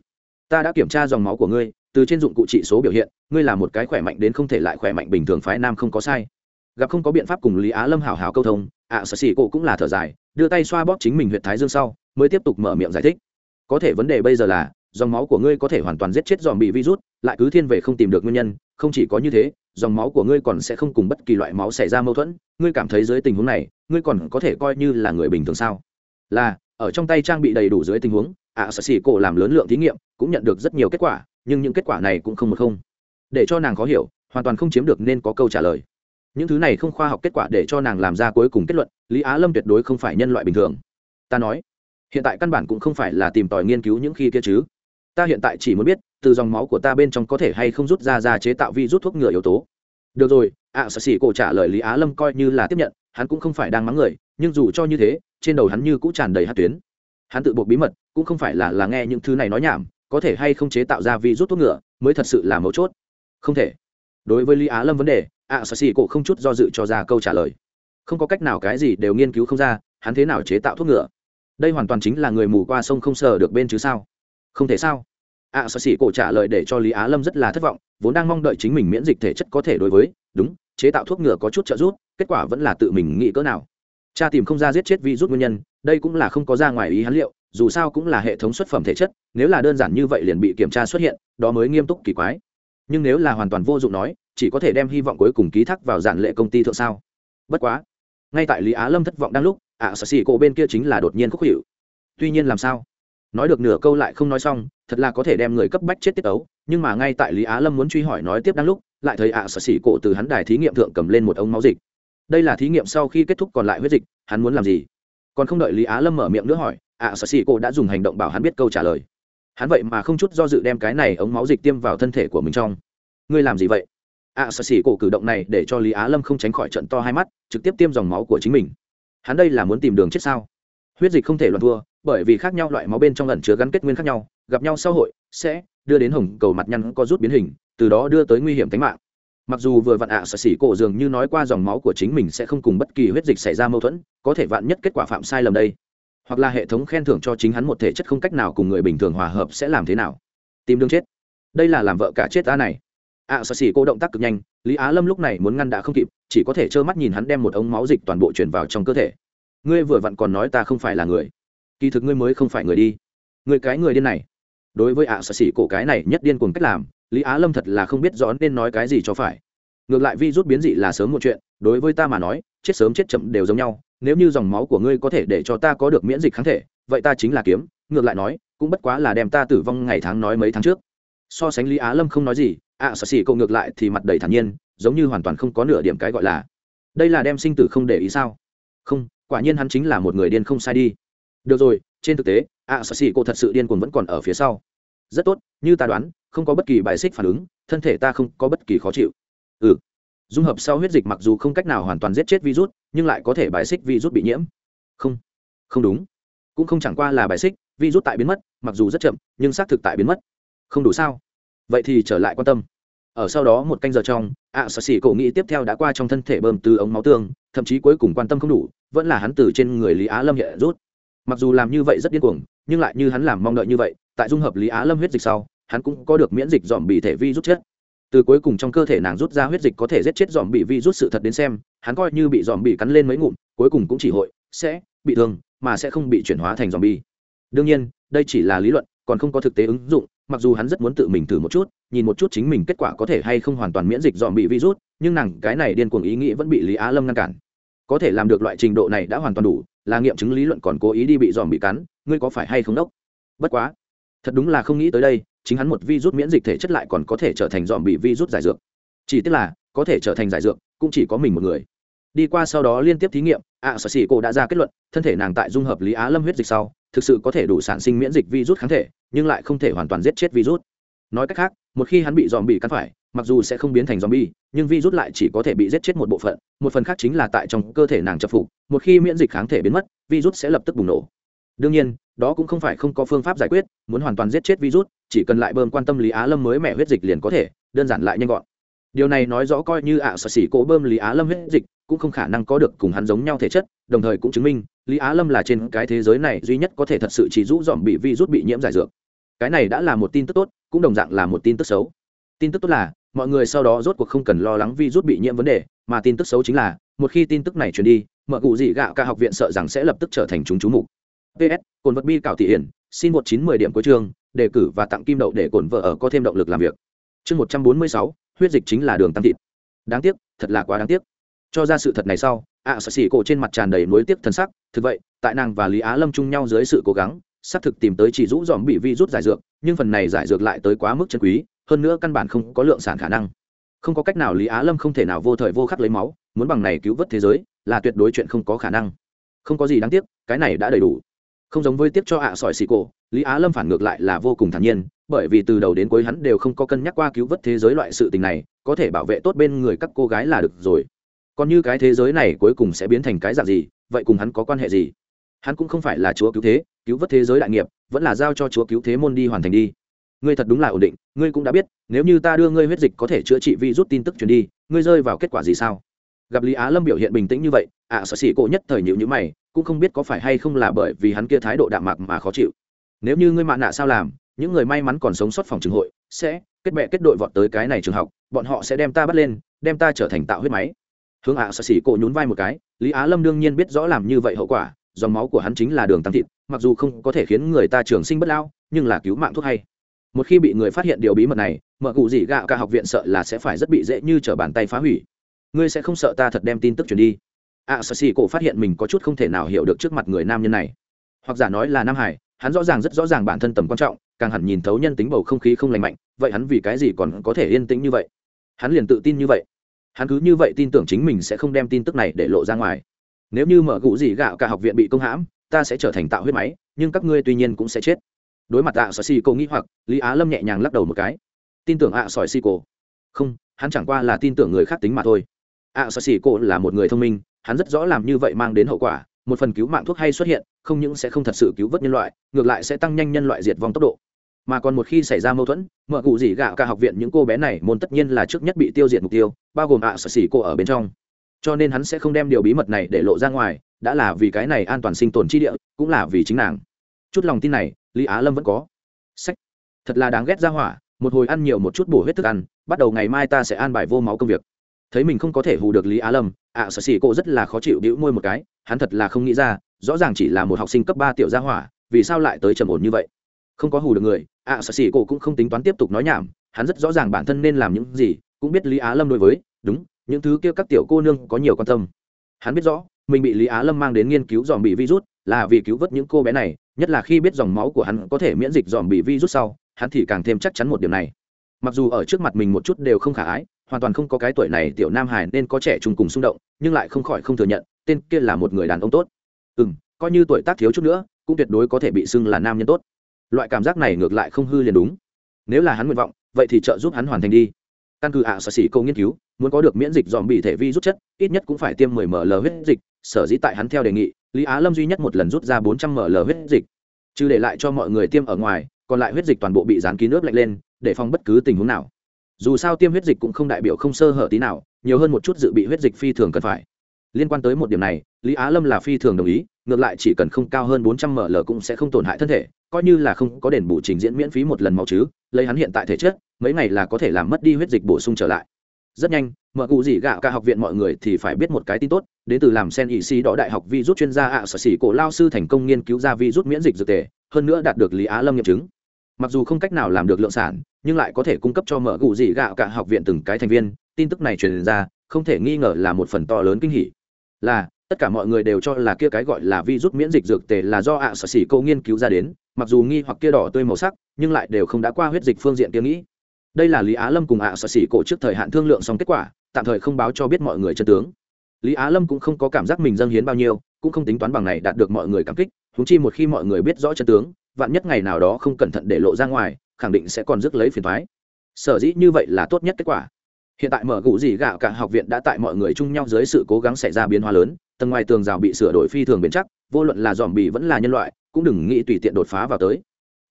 Ta đã kiểm tra dòng máu của ngươi từ trên dụng cụ trị số biểu hiện ngươi là một cái khỏe mạnh đến không thể lại khỏe mạnh bình thường phái nam không có sai. Gặp không có biện pháp cùng lý á lâm hào hào câu thông ạ à, sở xỉ cổ cũng là thở dài đưa tay xoa bóp chính mình huyện thái dương sau mới tiếp tục mở miệng giải thích có thể vấn đề bây giờ là, dòng máu của ngươi có thể hoàn toàn giết chết dòm bị virus, lại cứ thiên về không tìm được nguyên nhân, không chỉ có như thế, dòng máu của ngươi còn sẽ không cùng bất kỳ loại máu xảy ra mâu thuẫn. Ngươi cảm thấy dưới tình huống này, ngươi còn có thể coi như là người bình thường sao? Là, ở trong tay trang bị đầy đủ dưới tình huống, ạ, sợ xỉ cổ làm lớn lượng thí nghiệm, cũng nhận được rất nhiều kết quả, nhưng những kết quả này cũng không một không. Để cho nàng khó hiểu, hoàn toàn không chiếm được nên có câu trả lời. Những thứ này không khoa học kết quả để cho nàng làm ra cuối cùng kết luận, lý á lâm tuyệt đối không phải nhân loại bình thường. Ta nói hiện tại căn bản cũng không phải là tìm tòi nghiên cứu những khi kia chứ. Ta hiện tại chỉ muốn biết từ dòng máu của ta bên trong có thể hay không rút ra ra chế tạo vi rút thuốc ngừa yếu tố. Được rồi ạ à, sợ xỉ cổ trả lời lý á lâm coi như là tiếp nhận hắn cũng không phải đang mắng người nhưng dù cho như thế trên đầu hắn như cũng tràn đầy hát tuyến. Hắn tự buộc bí mật cũng không phải là là nghe những thứ này nói nhảm có thể hay không chế tạo ra vi rút thuốc ngựa mới thật sự là mấu chốt. Không thể. Đối với lý á lâm vấn đề ạ sợ xỉ cổ không chút do dự cho ra câu trả lời. Không có cách nào cái gì đều nghiên cứu không ra hắn thế nào chế tạo thuốc ngựa đây hoàn toàn chính là người mù qua sông không sờ được bên chứ sao? Không thể sao? Ạ sợ xỉ cổ trả lời để cho lý á lâm rất là thất vọng, vốn đang mong đợi chính mình miễn dịch thể chất có thể đối với, đúng, chế tạo thuốc ngừa có chút trợ giúp, kết quả vẫn là tự mình nghĩ cỡ nào. Cha tìm không ra giết chết vi rút nguyên nhân, đây cũng là không có ra ngoài ý hắn liệu, dù sao cũng là hệ thống xuất phẩm thể chất, nếu là đơn giản như vậy liền bị kiểm tra xuất hiện, đó mới nghiêm túc kỳ quái. Nhưng nếu là hoàn toàn vô dụng nói, chỉ có thể đem hy vọng cuối cùng ký thác vào giản lệ công ty thượng sao? Bất quá, ngay tại lý á lâm thất vọng đang lúc ạ sở xỉ cổ bên kia chính là đột nhiên khúc hiệu tuy nhiên làm sao? Nói được nửa câu lại không nói xong, thật là có thể đem người cấp bách chết tiết ấu nhưng mà ngay tại lý á lâm muốn truy hỏi nói tiếp đang lúc, lại thấy ạ sở xỉ cổ từ hắn đài thí nghiệm thượng cầm lên một ống máu dịch. Đây là thí nghiệm sau khi kết thúc còn lại huyết dịch, hắn muốn làm gì? Còn không đợi lý á lâm mở miệng nữa hỏi, ạ sở xỉ cổ đã dùng hành động bảo hắn biết câu trả lời. Hắn vậy mà không chút do dự đem cái này ống máu dịch tiêm vào thân thể của mình trong. Ngươi làm gì vậy? Ạ sở xỉ cổ cử động này để cho lý á lâm không tránh khỏi trận to hai mắt, trực tiếp tiêm dòng máu của chính mình hắn đây là muốn tìm đường chết sao? Huyết dịch không thể loạn thua, bởi vì khác nhau loại máu bên trong lần chứa gắn kết nguyên khác nhau, gặp nhau xã hội, sẽ đưa đến hồng cầu mặt nhăn có rút biến hình, từ đó đưa tới nguy hiểm tính mạng. Mặc dù vừa vặn ạ, sở xỉ cổ dường như nói qua dòng máu của chính mình sẽ không cùng bất kỳ huyết dịch xảy ra mâu thuẫn, có thể vạn nhất kết quả phạm sai lầm đây. Hoặc là hệ thống khen thưởng cho chính hắn một thể chất không cách nào cùng người bình thường hòa hợp sẽ làm thế nào? Tìm đường chết. Đây là làm vợ cả chết ta này ạ à, sợ xỉ cô động tác cực nhanh lý á lâm lúc này muốn ngăn đã không kịp chỉ có thể trơ mắt nhìn hắn đem một ống máu dịch toàn bộ chuyển vào trong cơ thể. Ngươi vừa vặn còn nói ta không phải là người. Kỳ thực ngươi mới không phải người đi. Người cái người điên này. Đối với ạ à, sợ xỉ cổ cái này nhất điên cuồng cách làm lý á lâm thật là không biết rõ nên nói cái gì cho phải. Ngược lại vi rút biến dị là sớm một chuyện đối với ta mà nói chết sớm chết chậm đều giống nhau nếu như dòng máu của ngươi có thể để cho ta có được miễn dịch kháng thể vậy ta chính là kiếm. Ngược lại nói cũng bất quá là đem ta tử vong ngày tháng nói mấy tháng trước so sánh lý á lâm không nói gì ạ à, sợ xỉ cậu ngược lại thì mặt đầy thản nhiên giống như hoàn toàn không có nửa điểm cái gọi là đây là đem sinh tử không để ý sao? Không quả nhiên hắn chính là một người điên không sai đi. Được rồi trên thực tế ạ à, sợ xỉ cậu thật sự điên cuồng vẫn còn ở phía sau. Rất tốt như ta đoán không có bất kỳ bài xích phản ứng thân thể ta không có bất kỳ khó chịu. Ừ. Dung hợp sau huyết dịch mặc dù không cách nào hoàn toàn giết chết virus nhưng lại có thể bài xích virus bị nhiễm. Không không đúng. Cũng không chẳng qua là bài xích virus tại biến mất mặc dù rất chậm nhưng xác thực tại biến mất không đủ sao? Vậy thì trở lại quan tâm. Ở sau đó một canh giờ trong ạ à, sợ xỉ cổ nghĩ tiếp theo đã qua trong thân thể bơm từ ống máu tương thậm chí cuối cùng quan tâm không đủ vẫn là hắn từ trên người lý á lâm hiện rút. Mặc dù làm như vậy rất điên cuồng nhưng lại như hắn làm mong đợi như vậy tại dung hợp lý á lâm huyết dịch sau hắn cũng có được miễn dịch dòm bị thể vi rút chết. Từ cuối cùng trong cơ thể nàng rút ra huyết dịch có thể giết chết dòm bị vi rút sự thật đến xem hắn coi như bị dòm bị cắn lên mấy ngụm cuối cùng cũng chỉ hội sẽ bị thương mà sẽ không bị chuyển hóa thành dòm bi đương nhiên đây chỉ là lý luận còn không có thực tế ứng dụng mặc dù hắn rất muốn tự mình thử một chút, nhìn một chút chính mình kết quả có thể hay không hoàn toàn miễn dịch dòm bị virus, nhưng nàng, cái này điên cuồng ý nghĩ vẫn bị lý á lâm ngăn cản. Có thể làm được loại trình độ này đã hoàn toàn đủ, là nghiệm chứng lý luận còn cố ý đi bị dòm bị cắn, ngươi có phải hay không đốc? Bất quá, thật đúng là không nghĩ tới đây, chính hắn một virus miễn dịch thể chất lại còn có thể trở thành dòm bị virus giải dược. Chỉ tiếc là, có thể trở thành giải dược, cũng chỉ có mình một người. Đi qua sau đó liên tiếp thí nghiệm, ạ, sở xỉ cô đã ra kết luận, thân thể nàng tại dung hợp lý á lâm huyết dịch sau, thực sự có thể đủ sản sinh miễn dịch virus kháng thể nhưng lại không thể hoàn toàn giết chết virus nói cách khác một khi hắn bị dòm bị cắn phải mặc dù sẽ không biến thành zombie, nhưng virus lại chỉ có thể bị giết chết một bộ phận, một phần khác chính là tại trong cơ thể nàng chập phục, một khi miễn dịch kháng thể biến mất, virus sẽ lập tức bùng nổ. Đương nhiên, đó cũng không phải không có phương pháp giải quyết, muốn hoàn toàn giết chết virus, chỉ cần lại bơm quan tâm Lý Á Lâm mới mẹ huyết dịch liền có thể, đơn giản lại nhanh gọn. Điều này nói rõ coi như ạ à sở sĩ cố bơm Lý Á Lâm huyết dịch, cũng không khả năng có được cùng hắn giống nhau thể chất, đồng thời cũng chứng minh, Lý Á Lâm là trên cái thế giới này duy nhất có thể thật sự chỉ rũ dòm bị virus bị nhiễm giải dược. Cái này đã là một tin tức tốt, cũng đồng dạng là một tin tức xấu. Tin tức tốt là, mọi người sau đó rốt cuộc không cần lo lắng virus bị nhiễm vấn đề, mà tin tức xấu chính là, một khi tin tức này truyền đi, mợ cụ dị gạo cả học viện sợ rằng sẽ lập tức trở thành chúng chú mục. PS, cồn vật bi cảo thị hiển, xin một chín mười điểm cuối chương, đề cử và tặng kim đậu để cồn vợ ở có thêm động lực làm việc. Chương một trăm bốn mươi sáu, huyết dịch chính là đường tăng thịt. Đáng tiếc, thật là quá đáng tiếc. Cho ra sự thật này sau, ạ sợ xỉ cổ trên mặt tràn đầy nối tiếc thần sắc, thực vậy, tại nàng và Lý Á Lâm chung nhau dưới sự cố gắng, xác thực tìm tới chỉ rũ dòm bị vi rút giải dược, nhưng phần này giải dược lại tới quá mức chân quý, hơn nữa căn bản không có lượng sản khả năng. Không có cách nào Lý Á Lâm không thể nào vô thời vô khắc lấy máu, muốn bằng này cứu vớt thế giới, là tuyệt đối chuyện không có khả năng. Không có gì đáng tiếc, cái này đã đầy đủ không giống với tiếp cho ạ sỏi xì cổ lý á lâm phản ngược lại là vô cùng thản nhiên bởi vì từ đầu đến cuối hắn đều không có cân nhắc qua cứu vớt thế giới loại sự tình này có thể bảo vệ tốt bên người các cô gái là được rồi còn như cái thế giới này cuối cùng sẽ biến thành cái dạng gì vậy cùng hắn có quan hệ gì? Hắn cũng không phải là chúa cứu thế cứu vớt thế giới đại nghiệp vẫn là giao cho chúa cứu thế môn đi hoàn thành đi. Ngươi thật đúng là ổn định ngươi cũng đã biết nếu như ta đưa ngươi huyết dịch có thể chữa trị vi rút tin tức truyền đi ngươi rơi vào kết quả gì sao? Gặp lý á lâm biểu hiện bình tĩnh như vậy ạ à, sợ xỉ cổ nhất thời nhịu nhữ mày cũng không biết có phải hay không là bởi vì hắn kia thái độ đạm mạc mà khó chịu. Nếu như ngươi mạ nạ sao làm những người may mắn còn sống sót phòng trường hội sẽ kết bệ kết đội vọt tới cái này trường học bọn họ sẽ đem ta bắt lên đem ta trở thành tạo huyết máy hướng ạ à, sợ xỉ cổ nhún vai một cái lý á lâm đương nhiên biết rõ làm như vậy hậu quả dòng máu của hắn chính là đường tăng thịt mặc dù không có thể khiến người ta trường sinh bất lao nhưng là cứu mạng thuốc hay. Một khi bị người phát hiện điều bí mật này mợ cụ gì gạo cả học viện sợ là sẽ phải rất bị dễ như t r ở bàn tay phá hủy. Ngươi sẽ không sợ ta thật đem tin tức truyền đi. Ạ sợ xì cổ phát hiện mình có chút không thể nào hiểu được trước mặt người nam nhân này. Hoặc giả nói là nam hải hắn rõ ràng rất rõ ràng bản thân tầm quan trọng càng hẳn nhìn thấu nhân tính bầu không khí không lành mạnh vậy hắn vì cái gì còn có thể yên tĩnh như vậy? Hắn liền tự tin như vậy hắn cứ như vậy tin tưởng chính mình sẽ không đem tin tức này để lộ ra ngoài. Nếu như mở cụ gì gạo cả học viện bị công hãm, ta sẽ trở thành tạo huyết máy, nhưng các ngươi tuy nhiên cũng sẽ chết. Đối mặt ạ sỏi xì cổ nghĩ hoặc, lý á lâm nhẹ nhàng lắc đầu một cái. Tin tưởng ạ sỏi xì cổ? Không, hắn chẳng qua là tin tưởng người khác tính mà thôi. Ạ sỏi xì cổ là một người thông minh, hắn rất rõ làm như vậy mang đến hậu quả, một phần cứu mạng thuốc hay xuất hiện, không những sẽ không thật sự cứu vớt nhân loại, ngược lại sẽ tăng nhanh nhân loại diệt vong tốc độ mà còn một khi xảy ra mâu thuẫn mở cụ gì gạo cả học viện những cô bé này môn tất nhiên là trước nhất bị tiêu diệt mục tiêu bao gồm ạ à sở xỉ cô ở bên trong. Cho nên hắn sẽ không đem điều bí mật này để lộ ra ngoài đã là vì cái này an toàn sinh tồn chi địa cũng là vì chính nàng. Chút lòng tin này lý á lâm vẫn có. Sách. Thật là đáng ghét ra hỏa một hồi ăn nhiều một chút bổ huyết thức ăn bắt đầu ngày mai ta sẽ an bài vô máu công việc. Thấy mình không có thể hù được lý á lâm ạ à, sở xỉ cô rất là khó chịu đĩu môi một cái hắn thật là không nghĩ ra rõ ràng chỉ là một học sinh cấp ba tiểu gia hỏa vì sao lại tới trầm ổn như vậy? Không có hù được người ạ à, sở xỉ cổ cũng không tính toán tiếp tục nói nhảm hắn rất rõ ràng bản thân nên làm những gì cũng biết lý á lâm đối với đúng những thứ kia các tiểu cô nương có nhiều quan tâm. Hắn biết rõ mình bị lý á lâm mang đến nghiên cứu dòm bị virus là vì cứu vớt những cô bé này nhất là khi biết dòng máu của hắn có thể miễn dịch dòm bị virus sau hắn thì càng thêm chắc chắn một điểm này. Mặc dù ở trước mặt mình một chút đều không khả ái hoàn toàn không có cái tuổi này tiểu nam hải nên có trẻ trung cùng xung động nhưng lại không khỏi không thừa nhận tên kia là một người đàn ông tốt. Ừ m coi như tuổi tác thiếu chút nữa cũng tuyệt đối có thể bị xưng là nam nhân tốt loại cảm giác này ngược lại không hư liền đúng. Nếu là hắn nguyện vọng, vậy thì trợ giúp hắn hoàn thành đi. Căn cứ ạ à sở xỉ câu nghiên cứu, muốn có được miễn dịch dòm bị thể vi rút chất, ít nhất cũng phải tiêm 10 ml huyết dịch, sở dĩ tại hắn theo đề nghị, lý á lâm duy nhất một lần rút ra 400 ml huyết dịch. Chứ để lại cho mọi người tiêm ở ngoài, còn lại huyết dịch toàn bộ bị dán kín nước lạnh lên, để phòng bất cứ tình huống nào. Dù sao tiêm huyết dịch cũng không đại biểu không sơ hở tí nào, nhiều hơn một chút dự bị huyết dịch phi thường cần phải. Liên quan tới một điểm này, lý á lâm là phi thường đồng ý ngược lại chỉ cần không cao hơn 400 ml cũng sẽ không tổn hại thân thể, coi như là không có đền bù trình diễn miễn phí một lần máu chứ, lấy hắn hiện tại thể chất, mấy ngày là có thể làm mất đi huyết dịch bổ sung trở lại. Rất nhanh, mở cụ gì gạo cả học viện mọi người thì phải biết một cái tin tốt, đến từ làm sen ỵ sĩ đỏ đại học vi rút chuyên gia ạ sở sĩ cổ lao sư thành công nghiên cứu ra vi rút miễn dịch dược tề, hơn nữa đạt được lý á lâm nghiệm chứng. Mặc dù không cách nào làm được lượng sản, nhưng lại có thể cung cấp cho mở cụ gì gạo cả học viện từng cái thành viên, tin tức này truyền ra, không thể nghi ngờ là một phần to lớn kinh hỉ. Là tất cả mọi người đều cho là kia cái gọi là vi rút miễn dịch dược tề là do ạ sở xỉ cô nghiên cứu ra đến, mặc dù nghi hoặc kia đỏ tươi màu sắc, nhưng lại đều không đã qua huyết dịch phương diện kia nghĩ. Đây là lý á lâm cùng ạ sở xỉ cổ trước thời hạn thương lượng xong kết quả, tạm thời không báo cho biết mọi người chân tướng. Lý á lâm cũng không có cảm giác mình dâng hiến bao nhiêu, cũng không tính toán bằng này đạt được mọi người cảm kích húng chi một khi mọi người biết rõ chân tướng, vạn nhất ngày nào đó không cẩn thận để lộ ra ngoài, khẳng định sẽ còn rước lấy phiền thoái sở dĩ như vậy là tốt nhất kết quả. Hiện tại mở gụ gì gạo cả học viện đã tại mọi người chung nhau dưới sự cố gắng xảy ra biến hóa lớn tầng ngoài tường rào bị sửa đổi phi thường bền chắc, vô luận là dòm bì vẫn là nhân loại, cũng đừng nghĩ tùy tiện đột phá vào tới.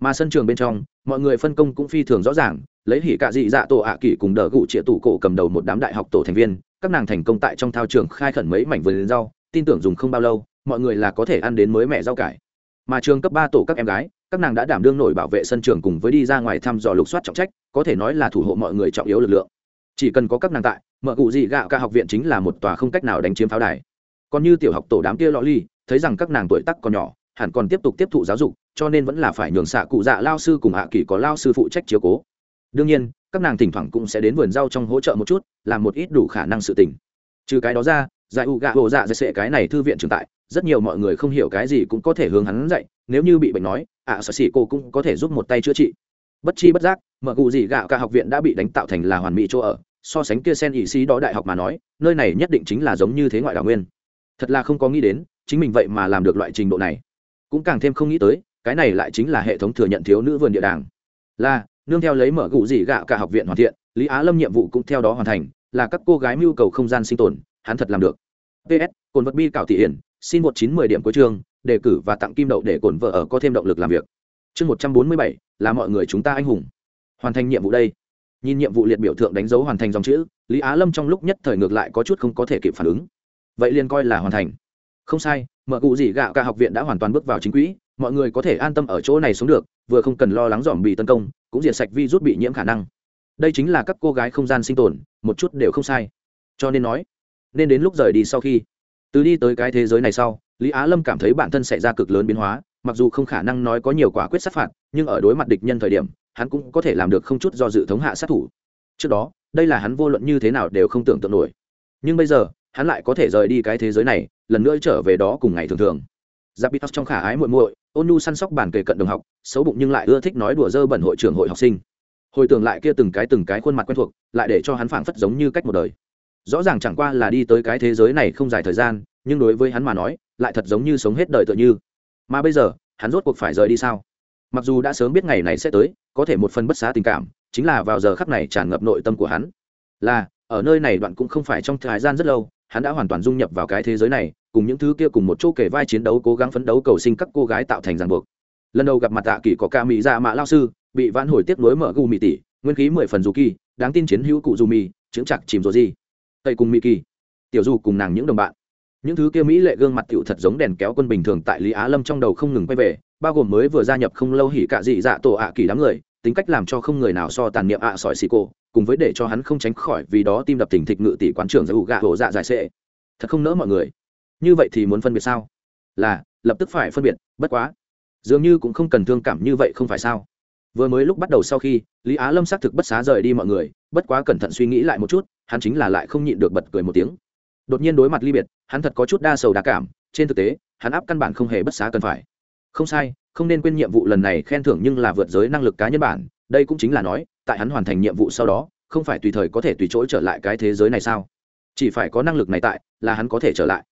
Mà sân trường bên trong, mọi người phân công cũng phi thường rõ ràng, lấy hỉ cạ dị dạ tổ ạ à kỷ cùng đờ gụ trịa tủ cổ cầm đầu một đám đại học tổ thành viên, các nàng thành công tại trong thao trường khai khẩn mấy mảnh vườn rau, tin tưởng dùng không bao lâu, mọi người là có thể ăn đến mới mẹ rau cải. Mà trường cấp ba tổ các em gái, các nàng đã đảm đương nổi bảo vệ sân trường cùng với đi ra ngoài thăm dò lục soát trọng trách, có thể nói là thủ hộ mọi người trọng yếu lực lượng. Chỉ cần có các nàng tại, mở cụ gì gạo ca học viện chính là một tòa không cách nào đánh chiếm pháo đài còn như tiểu học tổ đám kia lọ ly thấy rằng các nàng tuổi tắc còn nhỏ hẳn còn tiếp tục tiếp thụ giáo dục cho nên vẫn là phải nhường xạ cụ dạ lao sư cùng hạ kỳ có lao sư phụ trách chiếu cố. Đương nhiên các nàng thỉnh thoảng cũng sẽ đến vườn rau trong hỗ trợ một chút làm một ít đủ khả năng sự tình. Trừ cái đó ra giải u gạ hồ dạ dạy sệ cái này thư viện trường tại rất nhiều mọi người không hiểu cái gì cũng có thể hướng hắn dạy nếu như bị bệnh nói ạ à, sở xỉ cô cũng có thể giúp một tay chữa trị. Bất chi bất giác mở cụ gì gạo cả học viện đã bị đánh tạo thành là hoàn mỹ chỗ ở so sánh kia sen ỵ sĩ đó đại học mà nói nơi này nhất định chính là giống như thế ngoại đảo nguyên thật là không có nghĩ đến, chính mình vậy mà làm được loại trình độ này. Cũng càng thêm không nghĩ tới, cái này lại chính là hệ thống thừa nhận thiếu nữ vườn địa đàng. Là, nương theo lấy mở gụ gì gạo cả học viện hoàn thiện, lý á lâm nhiệm vụ cũng theo đó hoàn thành, là các cô gái mưu cầu không gian sinh tồn, hắn thật làm được. Ps cồn vật bi cạo thị hiển, xin một chín mười điểm cuối chương đề cử và tặng kim đậu để cồn vợ ở có thêm động lực làm việc. Chương một trăm bốn mươi bảy, là mọi người chúng ta anh hùng. Hoàn thành nhiệm vụ đây. Nhìn nhiệm vụ liệt biểu thượng đánh dấu hoàn thành dòng chữ, lý á lâm trong lúc nhất thời ngược lại có chút không có thể kịp phản ứng vậy liền coi là hoàn thành. Không sai, mở cụ gì gạo cả học viện đã hoàn toàn bước vào chính quỹ, mọi người có thể an tâm ở chỗ này xuống được, vừa không cần lo lắng dòm bị tấn công, cũng diệt sạch vi rút bị nhiễm khả năng. Đây chính là các cô gái không gian sinh tồn, một chút đều không sai. Cho nên nói, nên đến lúc rời đi sau khi, từ đi tới cái thế giới này sau, lý á lâm cảm thấy bản thân xảy ra cực lớn biến hóa, mặc dù không khả năng nói có nhiều quả quyết sát phạt, nhưng ở đối mặt địch nhân thời điểm, hắn cũng có thể làm được không chút do dự thống hạ sát thủ. Trước đó, đây là hắn vô luận như thế nào đều không tưởng tượng nổi. Nhưng bây giờ hắn lại có thể rời đi cái thế giới này, lần nữa trở về đó cùng ngày thường thường. Giáp bị trong khả ái muội muội, ôn nu săn sóc bản kề cận đồng học, xấu bụng nhưng lại ưa thích nói đùa dơ bẩn hội trưởng hội học sinh. Hồi tưởng lại kia từng cái từng cái khuôn mặt quen thuộc, lại để cho hắn phảng phất giống như cách một đời. Rõ ràng chẳng qua là đi tới cái thế giới này không dài thời gian, nhưng đối với hắn mà nói, lại thật giống như sống hết đời tựa như. Mà bây giờ, hắn rốt cuộc phải rời đi sao? Mặc dù đã sớm biết ngày này sẽ tới, có thể một phần bất xá tình cảm, chính là vào giờ khắc này tràn ngập nội tâm của hắn. Là, ở nơi này đoạn cũng không phải trong thời gian rất lâu hắn đã hoàn toàn dung nhập vào cái thế giới này, cùng những thứ kia cùng một chỗ kể vai chiến đấu, cố gắng phấn đấu cầu sinh các cô gái tạo thành ràng buộc. Lần đầu gặp mặt tạ kỳ có ca mỹ dạ mạ lao sư, bị vãn hồi tiếp nối mở gu mỹ tỷ, nguyên khí mười phần dù kỳ, đáng tin chiến hữu cụ dù mì chứng chặt chìm rồi gì tây cùng mỹ kỳ, tiểu du cùng nàng những đồng bạn. Những thứ kia mỹ lệ gương mặt tiểu thật giống đèn kéo quân bình thường tại lý á lâm trong đầu không ngừng quay về, bao gồm mới vừa gia nhập không lâu hỉ cả dị dạ tổ ạ kỳ đám người, tính cách làm cho không người nào so tàn niệm ạ sỏi xì cô cùng với để cho hắn không tránh khỏi vì đó tim đập thình thịch ngự tỷ quán trưởng giải ủ gạ hổ dạ dài sệ. Thật không nỡ mọi người. Như vậy thì muốn phân biệt sao? Là, lập tức phải phân biệt, bất quá. Dường như cũng không cần thương cảm như vậy không phải sao? Vừa mới lúc bắt đầu sau khi, lý á lâm xác thực bất xá rời đi mọi người, bất quá cẩn thận suy nghĩ lại một chút, hắn chính là lại không nhịn được bật cười một tiếng. Đột nhiên đối mặt ly biệt, hắn thật có chút đa sầu đa cảm, trên thực tế, hắn áp căn bản không hề bất xá cần phải. Không sai, không nên quên nhiệm vụ lần này khen thưởng nhưng là vượt giới năng lực cá nhân bản đây cũng chính là nói, tại hắn hoàn thành nhiệm vụ sau đó, không phải tùy thời có thể tùy chỗ trở lại cái thế giới này sao? Chỉ phải có năng lực này tại, là hắn có thể trở lại.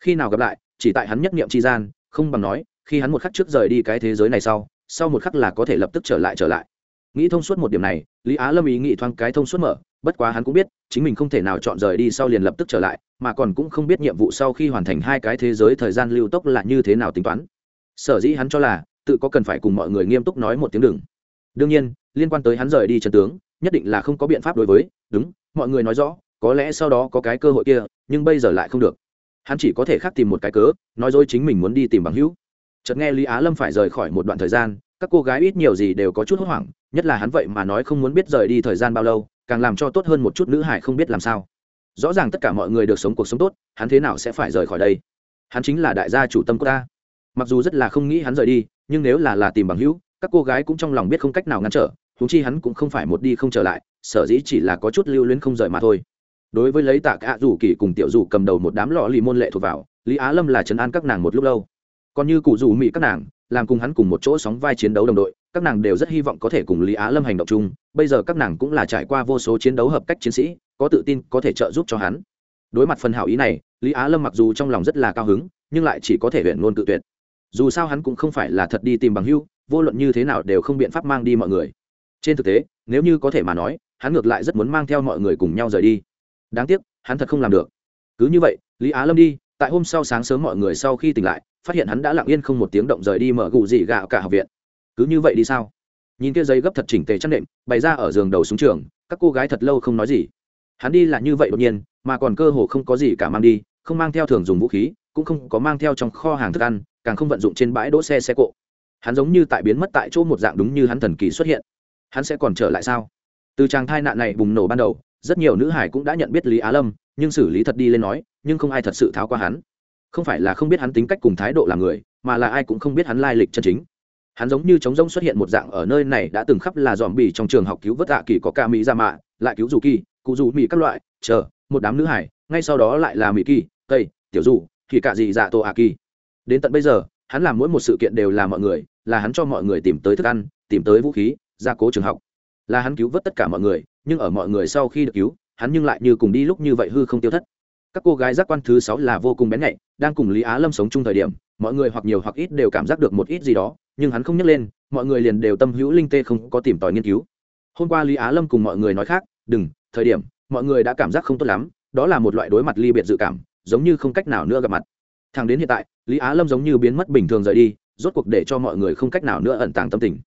Khi nào gặp lại, chỉ tại hắn nhất niệm tri gian, không bằng nói, khi hắn một khắc trước rời đi cái thế giới này sau sau một khắc là có thể lập tức trở lại trở lại. Nghĩ thông suốt một điểm này, lý á lâm ý nghĩ thoáng cái thông suốt mở, bất quá hắn cũng biết, chính mình không thể nào chọn rời đi sau liền lập tức trở lại, mà còn cũng không biết nhiệm vụ sau khi hoàn thành hai cái thế giới thời gian lưu tốc là như thế nào tính toán. Sở dĩ hắn cho là, tự có cần phải cùng mọi người nghiêm túc nói một tiếng đừng đương nhiên, liên quan tới hắn rời đi trần tướng, nhất định là không có biện pháp đối với, đúng, mọi người nói rõ, có lẽ sau đó có cái cơ hội kia, nhưng bây giờ lại không được. Hắn chỉ có thể khác tìm một cái cớ, nói dối chính mình muốn đi tìm bằng hữu. Chợt nghe lý á lâm phải rời khỏi một đoạn thời gian, các cô gái ít nhiều gì đều có chút hốt hoảng, nhất là hắn vậy mà nói không muốn biết rời đi thời gian bao lâu, càng làm cho tốt hơn một chút nữ hải không biết làm sao. Rõ ràng tất cả mọi người được sống cuộc sống tốt, hắn thế nào sẽ phải rời khỏi đây? Hắn chính là đại gia chủ tâm của ta. Mặc dù rất là không nghĩ hắn rời đi, nhưng nếu là là tìm bằng hữu các cô gái cũng trong lòng biết không cách nào ngăn trở thú chi hắn cũng không phải một đi không trở lại, sở dĩ chỉ là có chút lưu luyến không rời mà thôi. Đối với lấy tạ cả rủ kỳ cùng tiểu rủ cầm đầu một đám lọ lì môn lệ thuộc vào, lý á lâm là trấn an các nàng một lúc lâu. Còn như cụ rủ mỹ các nàng, làm cùng hắn cùng một chỗ sóng vai chiến đấu đồng đội, các nàng đều rất hy vọng có thể cùng lý á lâm hành động chung, bây giờ các nàng cũng là trải qua vô số chiến đấu hợp cách chiến sĩ, có tự tin, có thể trợ giúp cho hắn. Đối mặt phần hảo ý này, lý á lâm mặc dù trong lòng rất là cao hứng, nhưng lại chỉ có thể huyện luôn tự tuyệt. Dù sao hắn cũng không phải là thật đi tìm bằng hưu vô luận như thế nào đều không biện pháp mang đi mọi người. Trên thực tế, nếu như có thể mà nói, hắn ngược lại rất muốn mang theo mọi người cùng nhau rời đi. Đáng tiếc, hắn thật không làm được. Cứ như vậy, lý á lâm đi, tại hôm sau sáng sớm mọi người sau khi tỉnh lại, phát hiện hắn đã lặng yên không một tiếng động rời đi mở gù gì gạo cả học viện. Cứ như vậy đi sao? Nhìn kia giấy gấp thật chỉnh tề chăn nệm, bày ra ở giường đầu xuống trường, các cô gái thật lâu không nói gì. Hắn đi là như vậy đột nhiên, mà còn cơ hồ không có gì cả mang đi, không mang theo thường dùng vũ khí, cũng không có mang theo trong kho hàng thức ăn, càng không vận dụng trên bãi đỗ xe xe cộ hắn giống như tại biến mất tại chỗ một dạng đúng như hắn thần kỳ xuất hiện. Hắn sẽ còn trở lại sao? Từ tràng thai nạn này bùng nổ ban đầu, rất nhiều nữ hải cũng đã nhận biết lý á lâm, nhưng xử lý thật đi lên nói, nhưng không ai thật sự tháo qua hắn. Không phải là không biết hắn tính cách cùng thái độ làm người, mà là ai cũng không biết hắn lai lịch chân chính. Hắn giống như trống rỗng xuất hiện một dạng ở nơi này đã từng khắp là dòm bì trong trường học cứu vớt tạ kỳ có ca mỹ ra mạ, lại cứu dù kỳ, cụ dù mỹ các loại, chờ, một đám nữ hải, ngay sau đó lại là mỹ kỳ, tây, tiểu dù, thì cả gì dạ tô ạ kỳ. Đến tận bây giờ, hắn làm mỗi một sự kiện đều là mọi người là hắn cho mọi người tìm tới thức ăn, tìm tới vũ khí, gia cố trường học. Là hắn cứu vớt tất cả mọi người, nhưng ở mọi người sau khi được cứu, hắn nhưng lại như cùng đi lúc như vậy hư không tiêu thất. Các cô gái giác quan thứ sáu là vô cùng bén nhạy, đang cùng lý á lâm sống chung thời điểm, mọi người hoặc nhiều hoặc ít đều cảm giác được một ít gì đó, nhưng hắn không nhắc lên, mọi người liền đều tâm hữu linh tê không có tìm tòi nghiên cứu. Hôm qua lý á lâm cùng mọi người nói khác, đừng, thời điểm, mọi người đã cảm giác không tốt lắm, đó là một loại đối mặt ly biệt dự cảm, giống như không cách nào nữa gặp mặt. Thằng đến hiện tại, lý á lâm giống như biến mất bình thường rời đi rốt cuộc để cho mọi người không cách nào nữa ẩn tàng tâm tình.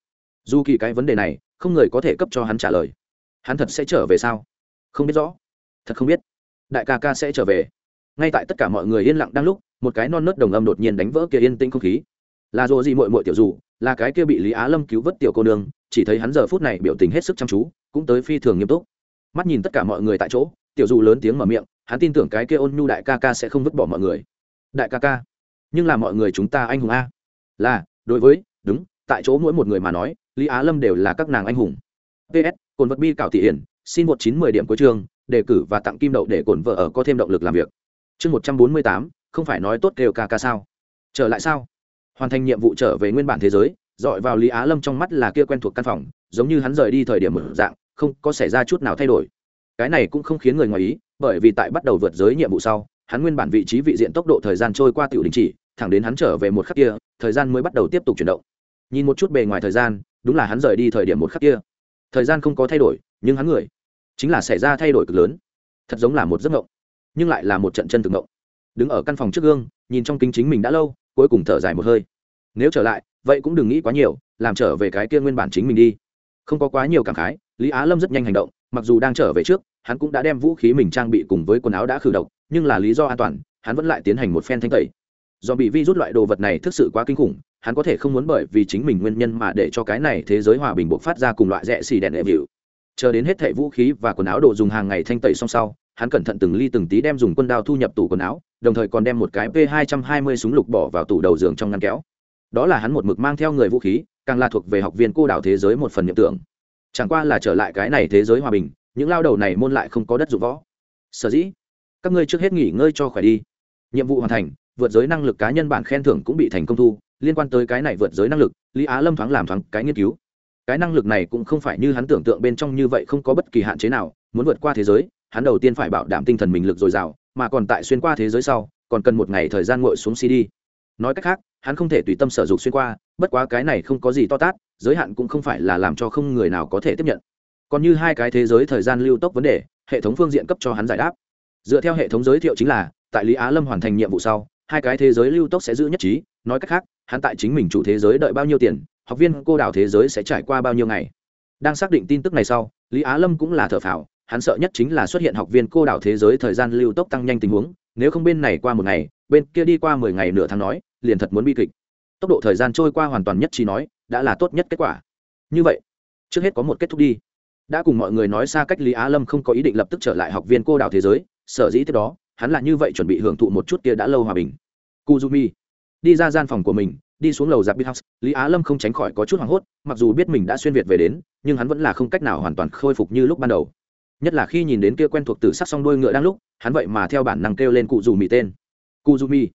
Dù kỳ cái vấn đề này, không người có thể cấp cho hắn trả lời. Hắn thật sẽ trở về sao? Không biết rõ. Thật không biết. Đại ca ca sẽ trở về. Ngay tại tất cả mọi người yên lặng đang lúc, một cái non nớt đồng âm đột nhiên đánh vỡ kia yên tĩnh không khí. Là dồ gì mội mội tiểu dù, là cái kia bị lý á lâm cứu vớt tiểu cô nương, chỉ thấy hắn giờ phút này biểu tình hết sức chăm chú, cũng tới phi thường nghiêm túc. Mắt nhìn tất cả mọi người tại chỗ, tiểu dù lớn tiếng mở miệng, hắn tin tưởng cái kia ôn nhu đại ca ca sẽ không vứt bỏ mọi người. Đại ca ca, nhưng là mọi người chúng ta anh hùng a là, đối với, đúng, tại chỗ mỗi một người mà nói, lý á lâm đều là các nàng anh hùng. Ps cồn vật bi cảo thị hiển, xin một chín mười điểm cuối chương, đề cử và tặng kim đậu để cổn vợ ở có thêm động lực làm việc. Chương một trăm bốn mươi tám, không phải nói tốt đều ca ca sao. Trở lại sao? Hoàn thành nhiệm vụ trở về nguyên bản thế giới, dọi vào lý á lâm trong mắt là kia quen thuộc căn phòng, giống như hắn rời đi thời điểm mở dạng, không có xảy ra chút nào thay đổi. Cái này cũng không khiến người ngoài ý, bởi vì tại bắt đầu vượt giới nhiệm vụ sau, hắn nguyên bản vị trí vị diện tốc độ thời gian trôi qua tiểu đình chỉ, thẳng đến hắn trở về một khắc kia thời gian mới bắt đầu tiếp tục chuyển động. Nhìn một chút bề ngoài thời gian, đúng là hắn rời đi thời điểm một khắc kia. Thời gian không có thay đổi, nhưng hắn người chính là xảy ra thay đổi cực lớn. Thật giống là một giấc ngộng nhưng lại là một trận chân thực ngộng đứng ở căn phòng trước gương, nhìn trong kính chính mình đã lâu, cuối cùng thở dài một hơi. Nếu trở lại, vậy cũng đừng nghĩ quá nhiều, làm trở về cái kia nguyên bản chính mình đi. Không có quá nhiều cảm khái, lý á lâm rất nhanh hành động, mặc dù đang trở về trước, hắn cũng đã đem vũ khí mình trang bị cùng với quần áo đã khử độc, nhưng là lý do an toàn, hắn vẫn lại tiến hành một phen thanh tẩy do bị vi rút loại đồ vật này thực sự quá kinh khủng, hắn có thể không muốn bởi vì chính mình nguyên nhân mà để cho cái này thế giới hòa bình bộc phát ra cùng loại rẽ xì đèn đệ vịu chờ đến hết thảy vũ khí và quần áo đồ dùng hàng ngày thanh tẩy xong sau, hắn cẩn thận từng ly từng tí đem dùng quân đao thu nhập tủ quần áo, đồng thời còn đem một cái p 220 súng lục bỏ vào tủ đầu giường trong ngăn kéo. Đó là hắn một mực mang theo người vũ khí, càng là thuộc về học viên cô đảo thế giới một phần niệm tưởng. Chẳng qua là trở lại cái này thế giới hòa bình, những lao đầu này môn lại không có đất dụng võ. Sở dĩ, các ngươi trước hết nghỉ ngơi cho khỏe đi. Nhiệm vụ hoàn thành vượt giới năng lực cá nhân bản khen thưởng cũng bị thành công thu, liên quan tới cái này vượt giới năng lực, lý á lâm thoáng làm thoáng cái nghiên cứu. Cái năng lực này cũng không phải như hắn tưởng tượng bên trong như vậy không có bất kỳ hạn chế nào, muốn vượt qua thế giới, hắn đầu tiên phải bảo đảm tinh thần mình lực dồi dào, mà còn tại xuyên qua thế giới sau, còn cần một ngày thời gian ngồi xuống cd nói cách khác, hắn không thể tùy tâm sở dục xuyên qua, bất quá cái này không có gì to tát, giới hạn cũng không phải là làm cho không người nào có thể tiếp nhận. Còn như hai cái thế giới thời gian lưu tốc vấn đề, hệ thống phương diện cấp cho hắn giải đáp. Dựa theo hệ thống giới thiệu chính là, tại lý á lâm hoàn thành nhiệm vụ sau hai cái thế giới lưu tốc sẽ giữ nhất trí, nói cách khác, hắn tại chính mình chủ thế giới đợi bao nhiêu tiền, học viên cô đảo thế giới sẽ trải qua bao nhiêu ngày. Đang xác định tin tức này sau, lý á lâm cũng là thở phào, hắn sợ nhất chính là xuất hiện học viên cô đảo thế giới thời gian lưu tốc tăng nhanh tình huống, nếu không bên này qua một ngày, bên kia đi qua mười ngày nửa tháng nói, liền thật muốn bi kịch. Tốc độ thời gian trôi qua hoàn toàn nhất trí nói, đã là tốt nhất kết quả. Như vậy, trước hết có một kết thúc đi. Đã cùng mọi người nói xa cách lý á lâm không có ý định lập tức trở lại học viên cô đảo thế giới, sở dĩ tiếp đó hắn là như vậy chuẩn bị hưởng thụ một chút kia đã lâu hòa bình. Kuzumi, đi ra gian phòng của mình, đi xuống lầu giặc house, lý á lâm không tránh khỏi có chút hoảng hốt, mặc dù biết mình đã xuyên việt về đến, nhưng hắn vẫn là không cách nào hoàn toàn khôi phục như lúc ban đầu. Nhất là khi nhìn đến kia quen thuộc từ sắc song đôi ngựa đang lúc, hắn vậy mà theo bản năng kêu lên cụ dù mì tên. Cụ dù mì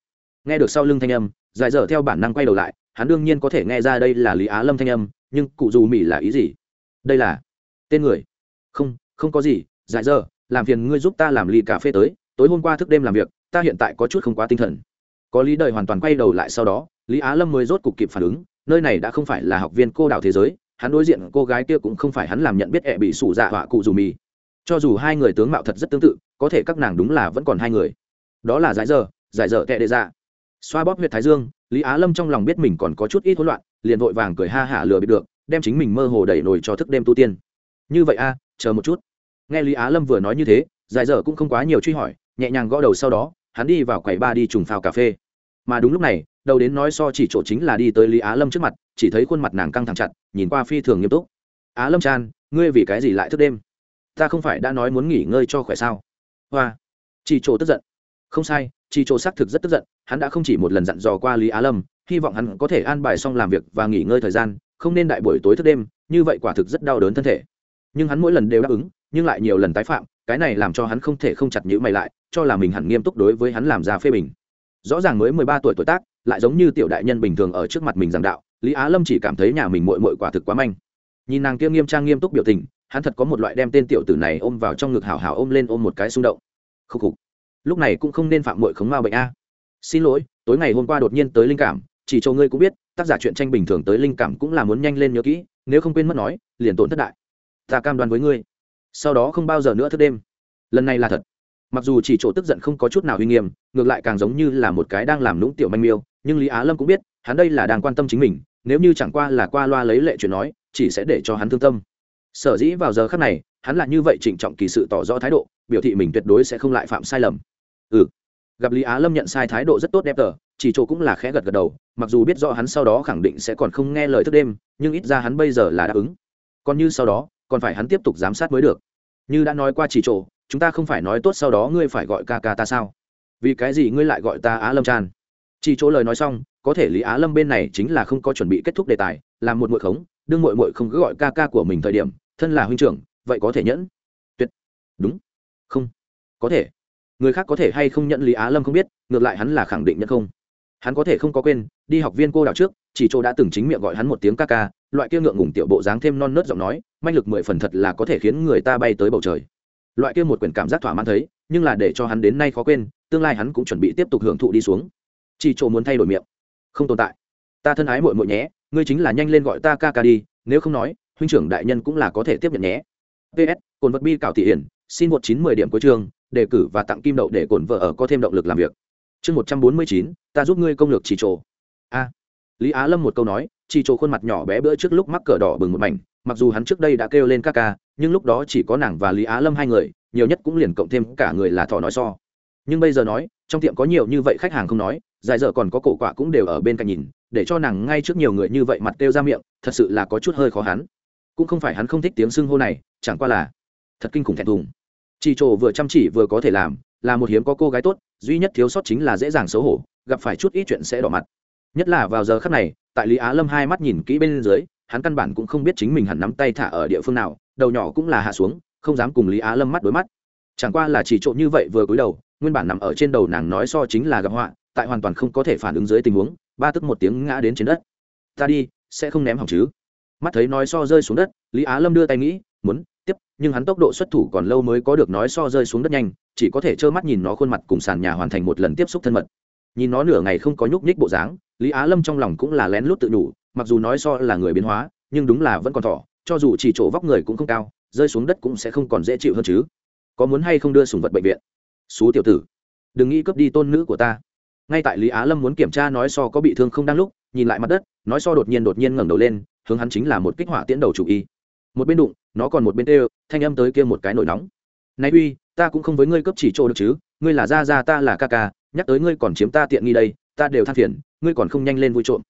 nghe được sau lưng thanh âm dài dở theo bản năng quay đầu lại, hắn đương nhiên có thể nghe ra đây là lý á lâm thanh âm, nhưng cụ dù mì là ý gì? Đây là tên người. Không không có gì dài dở, làm phiền ngươi giúp ta làm ly cà phê tới tối hôm qua thức đêm làm việc, ta hiện tại có chút không quá tinh thần. Có lý đời hoàn toàn quay đầu lại sau đó, lý á lâm mới rốt cục kịp phản ứng, nơi này đã không phải là học viên cô đảo thế giới, hắn đối diện cô gái kia cũng không phải hắn làm nhận biết ẹ bị sủ dạ họa cụ dù mì. Cho dù hai người tướng mạo thật rất tương tự, có thể các nàng đúng là vẫn còn hai người. Đó là giải dở giải dở tệ đệ dạ. Xoa bóp huyệt thái dương, lý á lâm trong lòng biết mình còn có chút ít hỗn loạn, liền vội vàng cười ha hả lừa bị được, đem chính mình mơ hồ đẩy nổi cho thức đêm tu tiên. Như vậy a, chờ một chút. Nghe lý á lâm vừa nói như thế giải dở cũng không quá nhiều truy hỏi, nhẹ nhàng gõ đầu sau đó, hắn đi vào quầy ba đi trùng phao cà phê. Mà đúng lúc này, đầu đến nói so chỉ chỗ chính là đi tới lý á lâm trước mặt, chỉ thấy khuôn mặt nàng căng thẳng chặt, nhìn qua phi thường nghiêm túc. Á lâm chan, ngươi vì cái gì lại thức đêm? Ta không phải đã nói muốn nghỉ ngơi cho khỏe sao? Hoa. Chỉ chỗ tức giận. Không sai, chỉ chỗ xác thực rất tức giận, hắn đã không chỉ một lần dặn dò qua lý á lâm, hy vọng hắn có thể an bài xong làm việc và nghỉ ngơi thời gian, không nên đại buổi tối thức đêm, như vậy quả thực rất đau đớn thân thể. Nhưng hắn mỗi lần đều đáp ứng, nhưng lại nhiều lần tái phạm cái này làm cho hắn không thể không chặt nhữ mày lại, cho là mình hẳn nghiêm túc đối với hắn làm ra phê bình. Rõ ràng mới mười ba tuổi tuổi tác, lại giống như tiểu đại nhân bình thường ở trước mặt mình giảng đạo, lý á lâm chỉ cảm thấy nhà mình mội mội quả thực quá manh. Nhìn nàng kia nghiêm trang nghiêm túc biểu tình, hắn thật có một loại đem tên tiểu tử này ôm vào trong ngực hào hào ôm lên ôm một cái xung động. Khúc khục. Lúc này cũng không nên phạm mội khống mao bệnh a. Xin lỗi, tối ngày hôm qua đột nhiên tới linh cảm, chỉ cho ngươi cũng biết, tác giả chuyện tranh bình thường tới linh cảm cũng là muốn nhanh lên nhớ kỹ, nếu không quên mất nói, liền tổn thất đại. Ta cam đoan với ngươi sau đó không bao giờ nữa thức đêm. Lần này là thật. Mặc dù chỉ chỗ tức giận không có chút nào uy nghiêm, ngược lại càng giống như là một cái đang làm lũng tiểu manh miêu, nhưng lý á lâm cũng biết, hắn đây là đang quan tâm chính mình, nếu như chẳng qua là qua loa lấy lệ chuyện nói, chỉ sẽ để cho hắn thương tâm. Sở dĩ vào giờ khắc này, hắn là như vậy trịnh trọng kỳ sự tỏ rõ thái độ, biểu thị mình tuyệt đối sẽ không lại phạm sai lầm. Ừ. Gặp lý á lâm nhận sai thái độ rất tốt đẹp tờ, chỉ chỗ cũng là khẽ gật gật đầu, mặc dù biết rõ hắn sau đó khẳng định sẽ còn không nghe lời thức đêm, nhưng ít ra hắn bây giờ là đáp ứng. Còn như sau đó còn phải hắn tiếp tục giám sát mới được. Như đã nói qua chỉ chỗ, chúng ta không phải nói tốt sau đó ngươi phải gọi ca ca ta sao? Vì cái gì ngươi lại gọi ta á lâm tràn chỉ chỗ lời nói xong, có thể lý á lâm bên này chính là không có chuẩn bị kết thúc đề tài, làm một mội khống, đương mội mội không cứ gọi ca ca của mình thời điểm, thân là huynh trưởng, vậy có thể nhẫn? Tuyệt. Đúng. Không. Có thể. Người khác có thể hay không nhận lý á lâm không biết, ngược lại hắn là khẳng định nhận không. Hắn có thể không có quên, đi học viên cô đào trước, chỉ chỗ đã từng chính miệng gọi hắn một tiếng ca ca loại kia ngượng ngùng tiểu bộ dáng thêm non nớt giọng nói, manh lực mười phần thật là có thể khiến người ta bay tới bầu trời. Loại kia một quyển cảm giác thỏa mãn thấy, nhưng là để cho hắn đến nay khó quên, tương lai hắn cũng chuẩn bị tiếp tục hưởng thụ đi xuống. Chỉ chỗ muốn thay đổi miệng. Không tồn tại. Ta thân ái mội mội nhé, ngươi chính là nhanh lên gọi ta ca ca đi, nếu không nói, huynh trưởng đại nhân cũng là có thể tiếp nhận nhé. Ps cồn vật bi cảo thị hiển, xin một chín mười điểm cuối trường đề cử và tặng kim đậu để cồn vợ ở có thêm động lực làm việc. Chương một trăm bốn mươi chín, ta giúp ngươi công lược chỉ trổ a. Lý á lâm một câu nói chỉ chỗ khuôn mặt nhỏ bé bữa trước lúc mắc cờ đỏ bừng một mảnh, mặc dù hắn trước đây đã kêu lên ca ca, nhưng lúc đó chỉ có nàng và lý á lâm hai người, nhiều nhất cũng liền cộng thêm cả người là thỏ nói so. Nhưng bây giờ nói, trong tiệm có nhiều như vậy khách hàng không nói, dài giờ còn có cổ quả cũng đều ở bên cạnh nhìn, để cho nàng ngay trước nhiều người như vậy mặt kêu ra miệng, thật sự là có chút hơi khó hắn. Cũng không phải hắn không thích tiếng xưng hô này, chẳng qua là thật kinh khủng thẹn thùng. Chị trổ vừa chăm chỉ vừa có thể làm, là một hiếm có cô gái tốt, duy nhất thiếu sót chính là dễ dàng xấu hổ, gặp phải chút ít chuyện sẽ đỏ mặt nhất là vào giờ khắc này, tại lý á lâm hai mắt nhìn kỹ bên dưới, hắn căn bản cũng không biết chính mình hẳn nắm tay thả ở địa phương nào, đầu nhỏ cũng là hạ xuống, không dám cùng lý á lâm mắt đối mắt. Chẳng qua là chỉ trộn như vậy vừa cúi đầu, nguyên bản nằm ở trên đầu nàng nói so chính là gặp họa, tại hoàn toàn không có thể phản ứng dưới tình huống, ba tức một tiếng ngã đến trên đất. Ta đi, sẽ không ném hỏng chứ? Mắt thấy nói so rơi xuống đất, lý á lâm đưa tay nghĩ, muốn tiếp, nhưng hắn tốc độ xuất thủ còn lâu mới có được nói so rơi xuống đất nhanh, chỉ có thể trơ mắt nhìn nó khuôn mặt cùng sàn nhà hoàn thành một lần tiếp xúc thân mật nhìn nó nửa ngày không có nhúc nhích bộ dáng, lý á lâm trong lòng cũng là lén lút tự nhủ, mặc dù nói so là người biến hóa, nhưng đúng là vẫn còn thỏ, cho dù chỉ chỗ vóc người cũng không cao, rơi xuống đất cũng sẽ không còn dễ chịu hơn chứ. Có muốn hay không đưa sùng vật bệnh viện? Xú tiểu tử, đừng nghĩ cướp đi tôn nữ của ta. Ngay tại lý á lâm muốn kiểm tra nói so có bị thương không đang lúc, nhìn lại mặt đất, nói so đột nhiên đột nhiên ngẩng đầu lên, hướng hắn chính là một kích hỏa tiễn đầu chủ y. Một bên đụng, nó còn một bên tê thanh âm tới kia một cái nổi nóng. Nay uy ta cũng không với ngươi cấp chỉ chỗ được chứ, ngươi là Ra Ra ta là ca ca nhắc tới ngươi còn chiếm ta tiện nghi đây, ta đều than phiền, ngươi còn không nhanh lên vui trộm.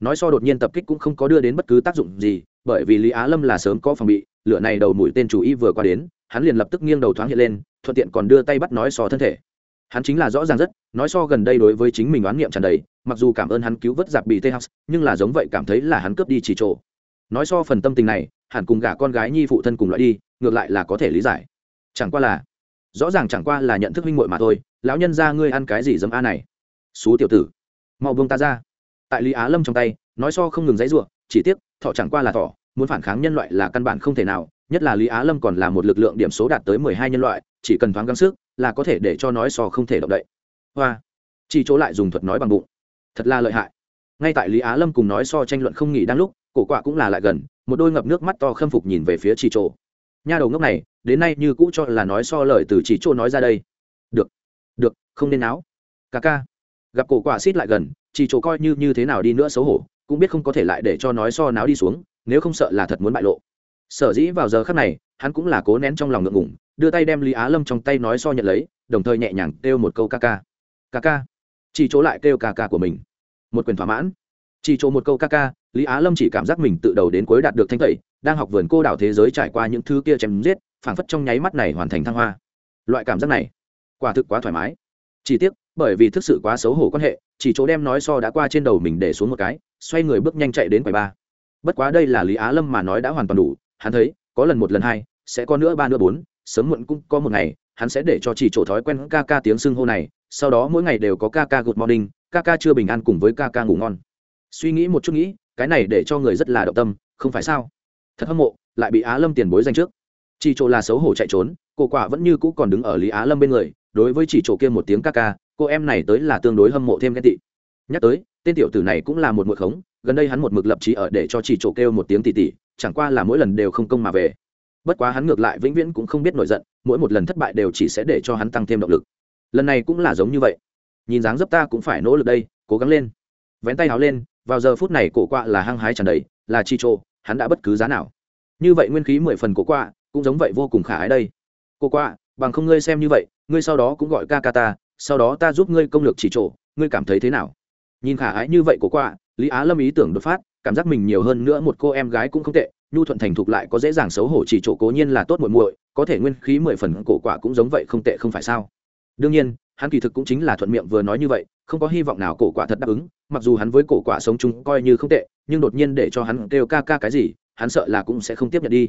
Nói so đột nhiên tập kích cũng không có đưa đến bất cứ tác dụng gì, bởi vì lý á lâm là sớm có phòng bị, lửa này đầu mũi tên chủ y vừa qua đến, hắn liền lập tức nghiêng đầu thoáng hiện lên, thuận tiện còn đưa tay bắt nói so thân thể. Hắn chính là rõ ràng rất, nói so gần đây đối với chính mình oán niệm tràn đầy, mặc dù cảm ơn hắn cứu vớt giặc bị tê hắc nhưng là giống vậy cảm thấy là hắn cướp đi chỉ trộ nói so phần tâm tình này, hẳn cùng gả con gái nhi phụ thân cùng loại đi, ngược lại là có thể lý giải. Chẳng qua là, rõ ràng chẳng qua là nhận thức huynh muội mà thôi lão nhân ra, ngươi ăn cái gì dấm a này? Xú tiểu tử, mau buông ta ra. Tại lý á lâm trong tay, nói so không ngừng dãy ruộng chỉ tiếc, thọ chẳng qua là thọ, muốn phản kháng nhân loại là căn bản không thể nào, nhất là lý á lâm còn là một lực lượng điểm số đạt tới mười hai nhân loại, chỉ cần thoáng gắng sức là có thể để cho nói so không thể động đậy. Hoa, chỉ chỗ lại dùng thuật nói bằng bụng. Thật là lợi hại. Ngay tại lý á lâm cùng nói so tranh luận không nghỉ đang lúc, cổ quạ cũng là lại gần, một đôi ngập nước mắt to khâm phục nhìn về phía chỉ chỗ. Nha đầu ngốc này, đến nay như cũ cho là nói so lời từ chỉ chỗ nói ra đây. Được được, không nên áo ca ca. Gặp cổ quả xít lại gần, chỉ chỗ coi như như thế nào đi nữa xấu hổ, cũng biết không có thể lại để cho nói so náo đi xuống, nếu không sợ là thật muốn bại lộ. Sở dĩ vào giờ khắc này, hắn cũng là cố nén trong lòng ngượng ngủng đưa tay đem lý á lâm trong tay nói so nhận lấy, đồng thời nhẹ nhàng kêu một câu ca ca. Ca ca. Chỉ chỗ lại kêu ca ca của mình. Một quyền thỏa mãn. Chỉ chỗ một câu ca ca, lý á lâm chỉ cảm giác mình tự đầu đến cuối đạt được thanh tẩy, đang học vườn cô đảo thế giới trải qua những thứ kia chém giết, phảng phất trong nháy mắt này hoàn thành thăng hoa. Loại cảm giác này quả thực quá thoải mái. Chỉ tiếc, bởi vì thực sự quá xấu hổ quan hệ, chỉ chỗ đem nói so đã qua trên đầu mình để xuống một cái, xoay người bước nhanh chạy đến quầy ba bất quá đây là lý á lâm mà nói đã hoàn toàn đủ, hắn thấy, có lần một lần hai, sẽ có nữa ba nữa bốn, sớm muộn cũng có một ngày, hắn sẽ để cho chỉ chỗ thói quen ca ca tiếng xưng hô này, sau đó mỗi ngày đều có ca ca good morning, ca ca chưa bình an cùng với ca ca ngủ ngon. Suy nghĩ một chút nghĩ, cái này để cho người rất là động tâm, không phải sao? Thật hâm mộ, lại bị á lâm tiền bối danh trước. Chỉ chỗ là xấu hổ chạy trốn, cô quả vẫn như cũ còn đứng ở lý á lâm bên người đối với chỉ chỗ kia một tiếng ca ca, cô em này tới là tương đối hâm mộ thêm ghen tị. Nhắc tới, tên tiểu tử này cũng là một mực khống, gần đây hắn một mực lập trí ở để cho chỉ chỗ kêu một tiếng tỉ tỉ, chẳng qua là mỗi lần đều không công mà về. Bất quá hắn ngược lại vĩnh viễn cũng không biết nổi giận, mỗi một lần thất bại đều chỉ sẽ để cho hắn tăng thêm động lực. Lần này cũng là giống như vậy. Nhìn dáng dấp ta cũng phải nỗ lực đây, cố gắng lên. Vén tay háo lên, vào giờ phút này cổ quạ là hăng hái tràn đầy, là chi trô hắn đã bất cứ giá nào. Như vậy nguyên khí mười phần cổ quạ, cũng giống vậy vô cùng khả ái đây. Cổ quạ bằng không ngươi xem như vậy, ngươi sau đó cũng gọi ca ca ta, sau đó ta giúp ngươi công lược chỉ trổ ngươi cảm thấy thế nào? Nhìn khả ái như vậy của quạ, lý á lâm ý tưởng đột phát, cảm giác mình nhiều hơn nữa một cô em gái cũng không tệ, nhu thuận thành thục lại có dễ dàng xấu hổ chỉ chỗ cố nhiên là tốt muội muội, có thể nguyên khí mười phần cổ quả cũng giống vậy không tệ không phải sao? Đương nhiên, hắn kỳ thực cũng chính là thuận miệng vừa nói như vậy, không có hy vọng nào cổ quả thật đáp ứng, mặc dù hắn với cổ quả sống chung coi như không tệ, nhưng đột nhiên để cho hắn kêu ca ca cái gì, hắn sợ là cũng sẽ không tiếp nhận đi.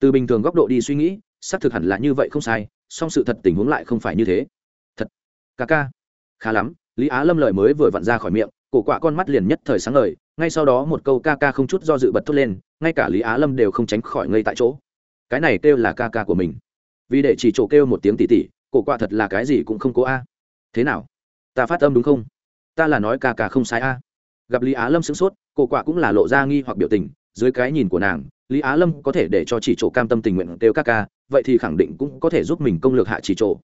Từ bình thường góc độ đi suy nghĩ, xác thực hẳn là như vậy không sai song sự thật tình huống lại không phải như thế. Thật. Ca ca. Khá lắm, lý á lâm lời mới vừa vặn ra khỏi miệng, cổ quạ con mắt liền nhất thời sáng lời ngay sau đó một câu ca ca không chút do dự bật thốt lên, ngay cả lý á lâm đều không tránh khỏi ngây tại chỗ. Cái này kêu là ca ca của mình. Vì để chỉ chỗ kêu một tiếng tỉ tỉ, cổ quạ thật là cái gì cũng không cố a. Thế nào? Ta phát âm đúng không? Ta là nói ca ca không sai a. Gặp lý á lâm sửng sốt, cổ quạ cũng là lộ ra nghi hoặc biểu tình, dưới cái nhìn của nàng lý á lâm có thể để cho chỉ chỗ cam tâm tình nguyện kêu ca ca, vậy thì khẳng định cũng có thể giúp mình công lược hạ chỉ chỗ.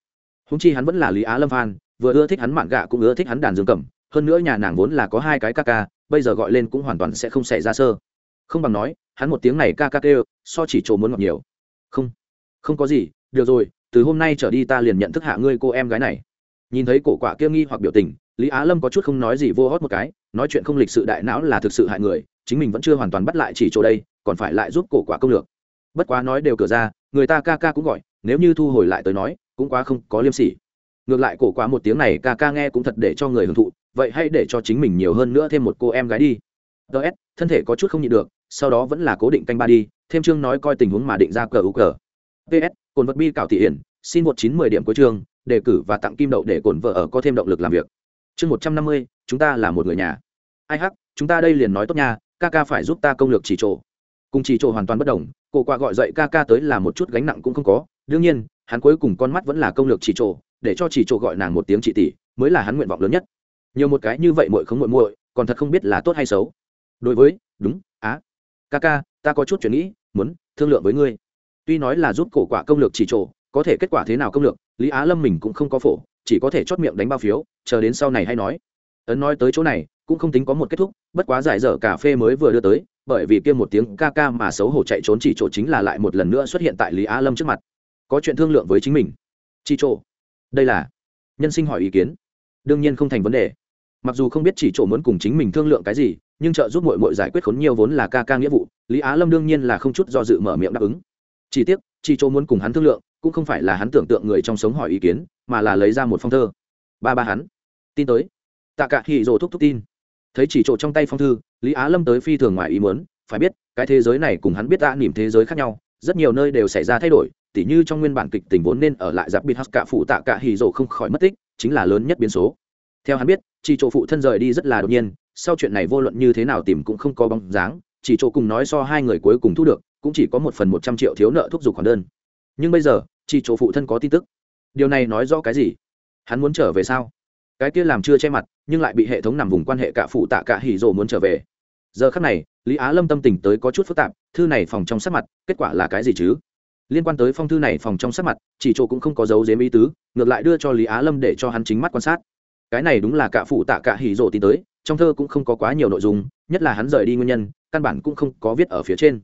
Húng chi hắn vẫn là lý á lâm phan vừa ưa thích hắn mạn gạ cũng ưa thích hắn đàn dương cầm, hơn nữa nhà nàng vốn là có hai cái ca ca, bây giờ gọi lên cũng hoàn toàn sẽ không xảy ra sơ. Không bằng nói, hắn một tiếng này ca ca kêu, so chỉ chỗ muốn ngọc nhiều. Không không có gì, được rồi, từ hôm nay trở đi ta liền nhận thức hạ ngươi cô em gái này. Nhìn thấy cổ quả kia nghi hoặc biểu tình, lý á lâm có chút không nói gì vô hót một cái, nói chuyện không lịch sự đại não là thực sự hại người, chính mình vẫn chưa hoàn toàn bắt lại chỉ chỗ đây còn phải lại giúp cổ quả công lược. Bất quá nói đều cửa ra, người ta ca ca cũng gọi, nếu như thu hồi lại tới nói, cũng quá không có liêm sỉ. Ngược lại cổ quả một tiếng này ca ca nghe cũng thật để cho người hưởng thụ, vậy hãy để cho chính mình nhiều hơn nữa thêm một cô em gái đi. Ts thân thể có chút không nhịn được, sau đó vẫn là cố định canh ba đi, thêm chương nói coi tình huống mà định ra cờ u cờ. Ps cồn vật bi cảo thị hiển, xin một chín mười điểm cuối chương, đề cử và tặng kim đậu để cồn vợ ở có thêm động lực làm việc. Chương một trăm năm mươi, chúng ta là một người nhà. Ai hắc, chúng ta đây liền nói tốt nha, ca ca phải giúp ta công lược chỉ trộ cùng chỉ chỗ hoàn toàn bất đồng cổ qua gọi dậy ca ca tới là một chút gánh nặng cũng không có. Đương nhiên, hắn cuối cùng con mắt vẫn là công lược chỉ chỗ, để cho chỉ chỗ gọi nàng một tiếng chị tỷ, mới là hắn nguyện vọng lớn nhất. Nhiều một cái như vậy muội không muội muội, còn thật không biết là tốt hay xấu. Đối với, đúng, á. Ca ca, ta có chút chuyện nghĩ, muốn thương lượng với ngươi. Tuy nói là giúp cổ quả công lược chỉ trổ có thể kết quả thế nào công lược, lý á lâm mình cũng không có phổ, chỉ có thể chót miệng đánh bao phiếu, chờ đến sau này hay nói. Ấn nói tới chỗ này, cũng không tính có một kết thúc, bất quá giải dở cà phê mới vừa đưa tới bởi vì kia một tiếng ca ca mà xấu hổ chạy trốn chỉ chỗ chính là lại một lần nữa xuất hiện tại lý á lâm trước mặt. Có chuyện thương lượng với chính mình. Chỉ chỗ. Đây là. Nhân sinh hỏi ý kiến. Đương nhiên không thành vấn đề. Mặc dù không biết chỉ chỗ muốn cùng chính mình thương lượng cái gì, nhưng trợ giúp mội mội giải quyết khốn nhiều vốn là ca ca nghĩa vụ, lý á lâm đương nhiên là không chút do dự mở miệng đáp ứng. Chỉ tiếc, chỉ chỗ muốn cùng hắn thương lượng, cũng không phải là hắn tưởng tượng người trong sống hỏi ý kiến, mà là lấy ra một phong thơ. Ba ba hắn. Tin tới. Tạ cả hì rồ thúc thúc tin thấy chỉ chỗ trong tay phong thư, lý á lâm tới phi thường ngoài ý muốn, phải biết, cái thế giới này cùng hắn biết đã nỉm thế giới khác nhau, rất nhiều nơi đều xảy ra thay đổi, tỉ như trong nguyên bản kịch tình vốn nên ở lại giáp bịt hắc cả phụ tạ cả hì rộ không khỏi mất tích, chính là lớn nhất biến số. Theo hắn biết, chỉ chỗ phụ thân rời đi rất là đột nhiên, sau chuyện này vô luận như thế nào tìm cũng không có bóng dáng, chỉ chỗ cùng nói so hai người cuối cùng thu được, cũng chỉ có một phần một trăm triệu thiếu nợ thúc giục khoản đơn. Nhưng bây giờ, chỉ chỗ phụ thân có tin tức. Điều này nói rõ cái gì? Hắn muốn trở về sao? Cái kia làm chưa che mặt, nhưng lại bị hệ thống nằm vùng quan hệ cả phụ tạ cả hỉ rồ muốn trở về. Giờ khắc này, lý á lâm tâm tình tới có chút phức tạp, thư này phòng trong sắc mặt, kết quả là cái gì chứ? Liên quan tới phong thư này phòng trong sắc mặt, chỉ chỗ cũng không có dấu dếm ý tứ, ngược lại đưa cho lý á lâm để cho hắn chính mắt quan sát. Cái này đúng là cả phụ tạ cả hỉ rồ tin tới, trong thơ cũng không có quá nhiều nội dung, nhất là hắn rời đi nguyên nhân, căn bản cũng không có viết ở phía trên.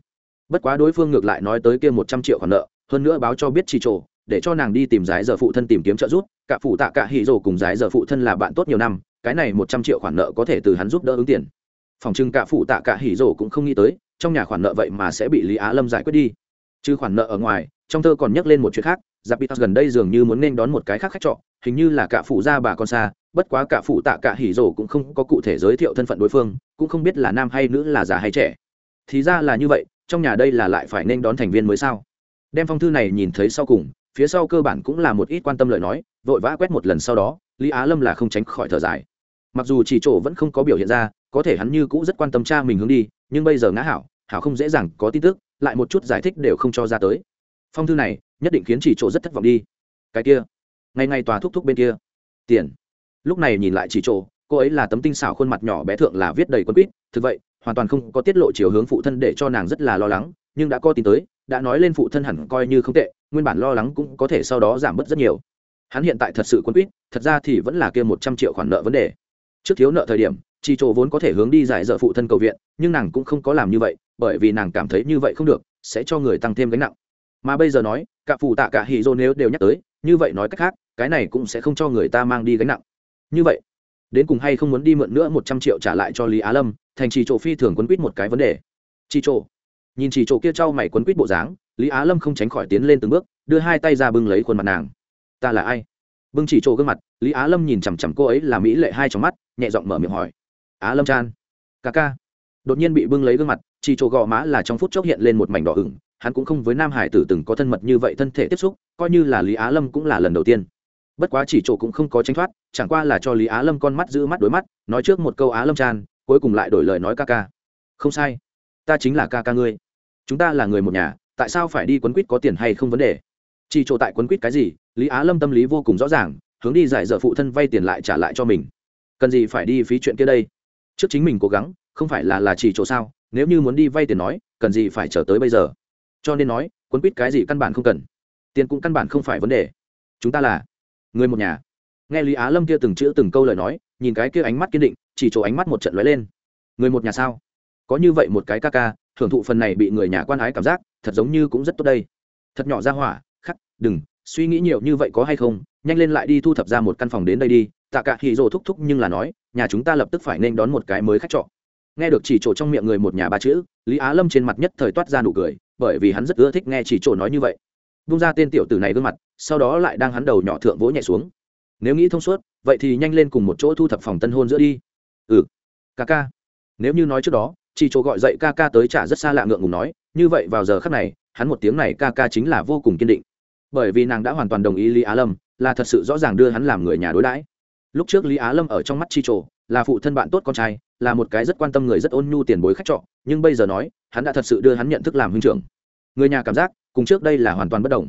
Bất quá đối phương ngược lại nói tới kia một trăm triệu khoản nợ, hơn nữa báo cho biết chỉ chỗ, để cho nàng đi tìm giải giờ phụ thân tìm kiếm trợ giúp cả phụ tạ cả hỉ rồ cùng giải giờ phụ thân là bạn tốt nhiều năm cái này một trăm triệu khoản nợ có thể từ hắn giúp đỡ ứng tiền phòng trưng cả phụ tạ cả hỉ rồ cũng không nghĩ tới trong nhà khoản nợ vậy mà sẽ bị lý á lâm giải quyết đi chứ khoản nợ ở ngoài trong thơ còn nhắc lên một chuyện khác Zapitas gần đây dường như muốn nên đón một cái khác khách trọ, hình như là cả phụ gia bà con xa, bất quá cả phụ tạ cả hỉ rồ cũng không có cụ thể giới thiệu thân phận đối phương, cũng không biết là nam hay nữ là già hay trẻ. Thì ra là như vậy, trong nhà đây là lại phải nên đón thành viên mới sao? Đem phong thư này nhìn thấy sau cùng, phía sau cơ bản cũng là một ít quan tâm lời nói, vội vã quét một lần sau đó, Lý Á Lâm là không tránh khỏi thở dài. Mặc dù chỉ chỗ vẫn không có biểu hiện ra, có thể hắn như cũ rất quan tâm cha mình hướng đi, nhưng bây giờ ngã hảo, hảo không dễ dàng có tin tức, lại một chút giải thích đều không cho ra tới. Phong thư này, nhất định khiến chỉ chỗ rất thất vọng đi cái kia ngày ngày tòa thúc thúc bên kia tiền lúc này nhìn lại chỉ chỗ cô ấy là tấm tinh xảo khuôn mặt nhỏ bé thượng là viết đầy quân quýt thực vậy hoàn toàn không có tiết lộ chiều hướng phụ thân để cho nàng rất là lo lắng nhưng đã có tin tới đã nói lên phụ thân hẳn coi như không tệ nguyên bản lo lắng cũng có thể sau đó giảm bớt rất nhiều. Hắn hiện tại thật sự quân quýt, thật ra thì vẫn là kia một trăm triệu khoản nợ vấn đề. Trước thiếu nợ thời điểm chị chỗ vốn có thể hướng đi giải dợ phụ thân cầu viện, nhưng nàng cũng không có làm như vậy, bởi vì nàng cảm thấy như vậy không được, sẽ cho người tăng thêm gánh nặng. Mà bây giờ nói, cả phụ tạ cả hì dô nếu đều nhắc tới, như vậy nói cách khác, cái này cũng sẽ không cho người ta mang đi gánh nặng. Như vậy, đến cùng hay không muốn đi mượn nữa một trăm triệu trả lại cho lý á lâm, thành trì chỗ phi thường quấn quýt một cái vấn đề. Chi chỗ nhìn chỉ chỗ kia trao mày quấn quýt bộ dáng, lý á lâm không tránh khỏi tiến lên từng bước, đưa hai tay ra bưng lấy khuôn mặt nàng. Ta là ai? Bưng chỉ chỗ gương mặt, lý á lâm nhìn chằm chằm cô ấy là mỹ lệ hai trong mắt, nhẹ giọng mở miệng hỏi. Á lâm chan. Ca ca. Đột nhiên bị bưng lấy gương mặt, chỉ chỗ gò má là trong phút chốc hiện lên một mảnh đỏ ửng, hắn cũng không với nam hải tử từng có thân mật như vậy thân thể tiếp xúc, coi như là lý á lâm cũng là lần đầu tiên. Bất quá chỉ chỗ cũng không có tránh thoát, chẳng qua là cho lý á lâm con mắt giữ mắt đối mắt, nói trước một câu á lâm tràn cuối cùng lại đổi lời nói ca ca. Không sai, ta chính là ca ca ngươi chúng ta là người một nhà, tại sao phải đi quấn quýt có tiền hay không vấn đề? Chỉ chỗ tại quấn quýt cái gì, lý á lâm tâm lý vô cùng rõ ràng, hướng đi giải dở phụ thân vay tiền lại trả lại cho mình. Cần gì phải đi phí chuyện kia đây? Trước chính mình cố gắng, không phải là là chỉ chỗ sao, nếu như muốn đi vay tiền nói, cần gì phải chờ tới bây giờ? Cho nên nói, quấn quýt cái gì căn bản không cần. Tiền cũng căn bản không phải vấn đề. Chúng ta là người một nhà. Nghe lý á lâm kia từng chữ từng câu lời nói, nhìn cái kia ánh mắt kiên định, chỉ chỗ ánh mắt một trận lóe lên. Người một nhà sao? Có như vậy một cái ca ca thưởng thụ phần này bị người nhà quan ái cảm giác, thật giống như cũng rất tốt đây. Thật nhỏ ra hỏa, khắc, đừng, suy nghĩ nhiều như vậy có hay không, nhanh lên lại đi thu thập ra một căn phòng đến đây đi, tạ cả hì rồ thúc thúc nhưng là nói, nhà chúng ta lập tức phải nên đón một cái mới khách trọ. Nghe được chỉ trổ trong miệng người một nhà ba chữ, lý á lâm trên mặt nhất thời toát ra nụ cười, bởi vì hắn rất ưa thích nghe chỉ trổ nói như vậy. Bung ra tên tiểu tử này gương mặt, sau đó lại đang hắn đầu nhỏ thượng vỗ nhẹ xuống. Nếu nghĩ thông suốt, vậy thì nhanh lên cùng một chỗ thu thập phòng tân hôn giữa đi. Ừ ca ca. Nếu như nói trước đó chỉ chỗ gọi dậy ca ca tới trả rất xa lạ ngượng ngùng nói, như vậy vào giờ khắc này, hắn một tiếng này ca ca chính là vô cùng kiên định. Bởi vì nàng đã hoàn toàn đồng ý lý á lâm, là thật sự rõ ràng đưa hắn làm người nhà đối đãi. Lúc trước lý á lâm ở trong mắt chi trổ, là phụ thân bạn tốt con trai, là một cái rất quan tâm người rất ôn nhu tiền bối khách trọ, nhưng bây giờ nói, hắn đã thật sự đưa hắn nhận thức làm huynh trưởng. Người nhà cảm giác, cùng trước đây là hoàn toàn bất đồng.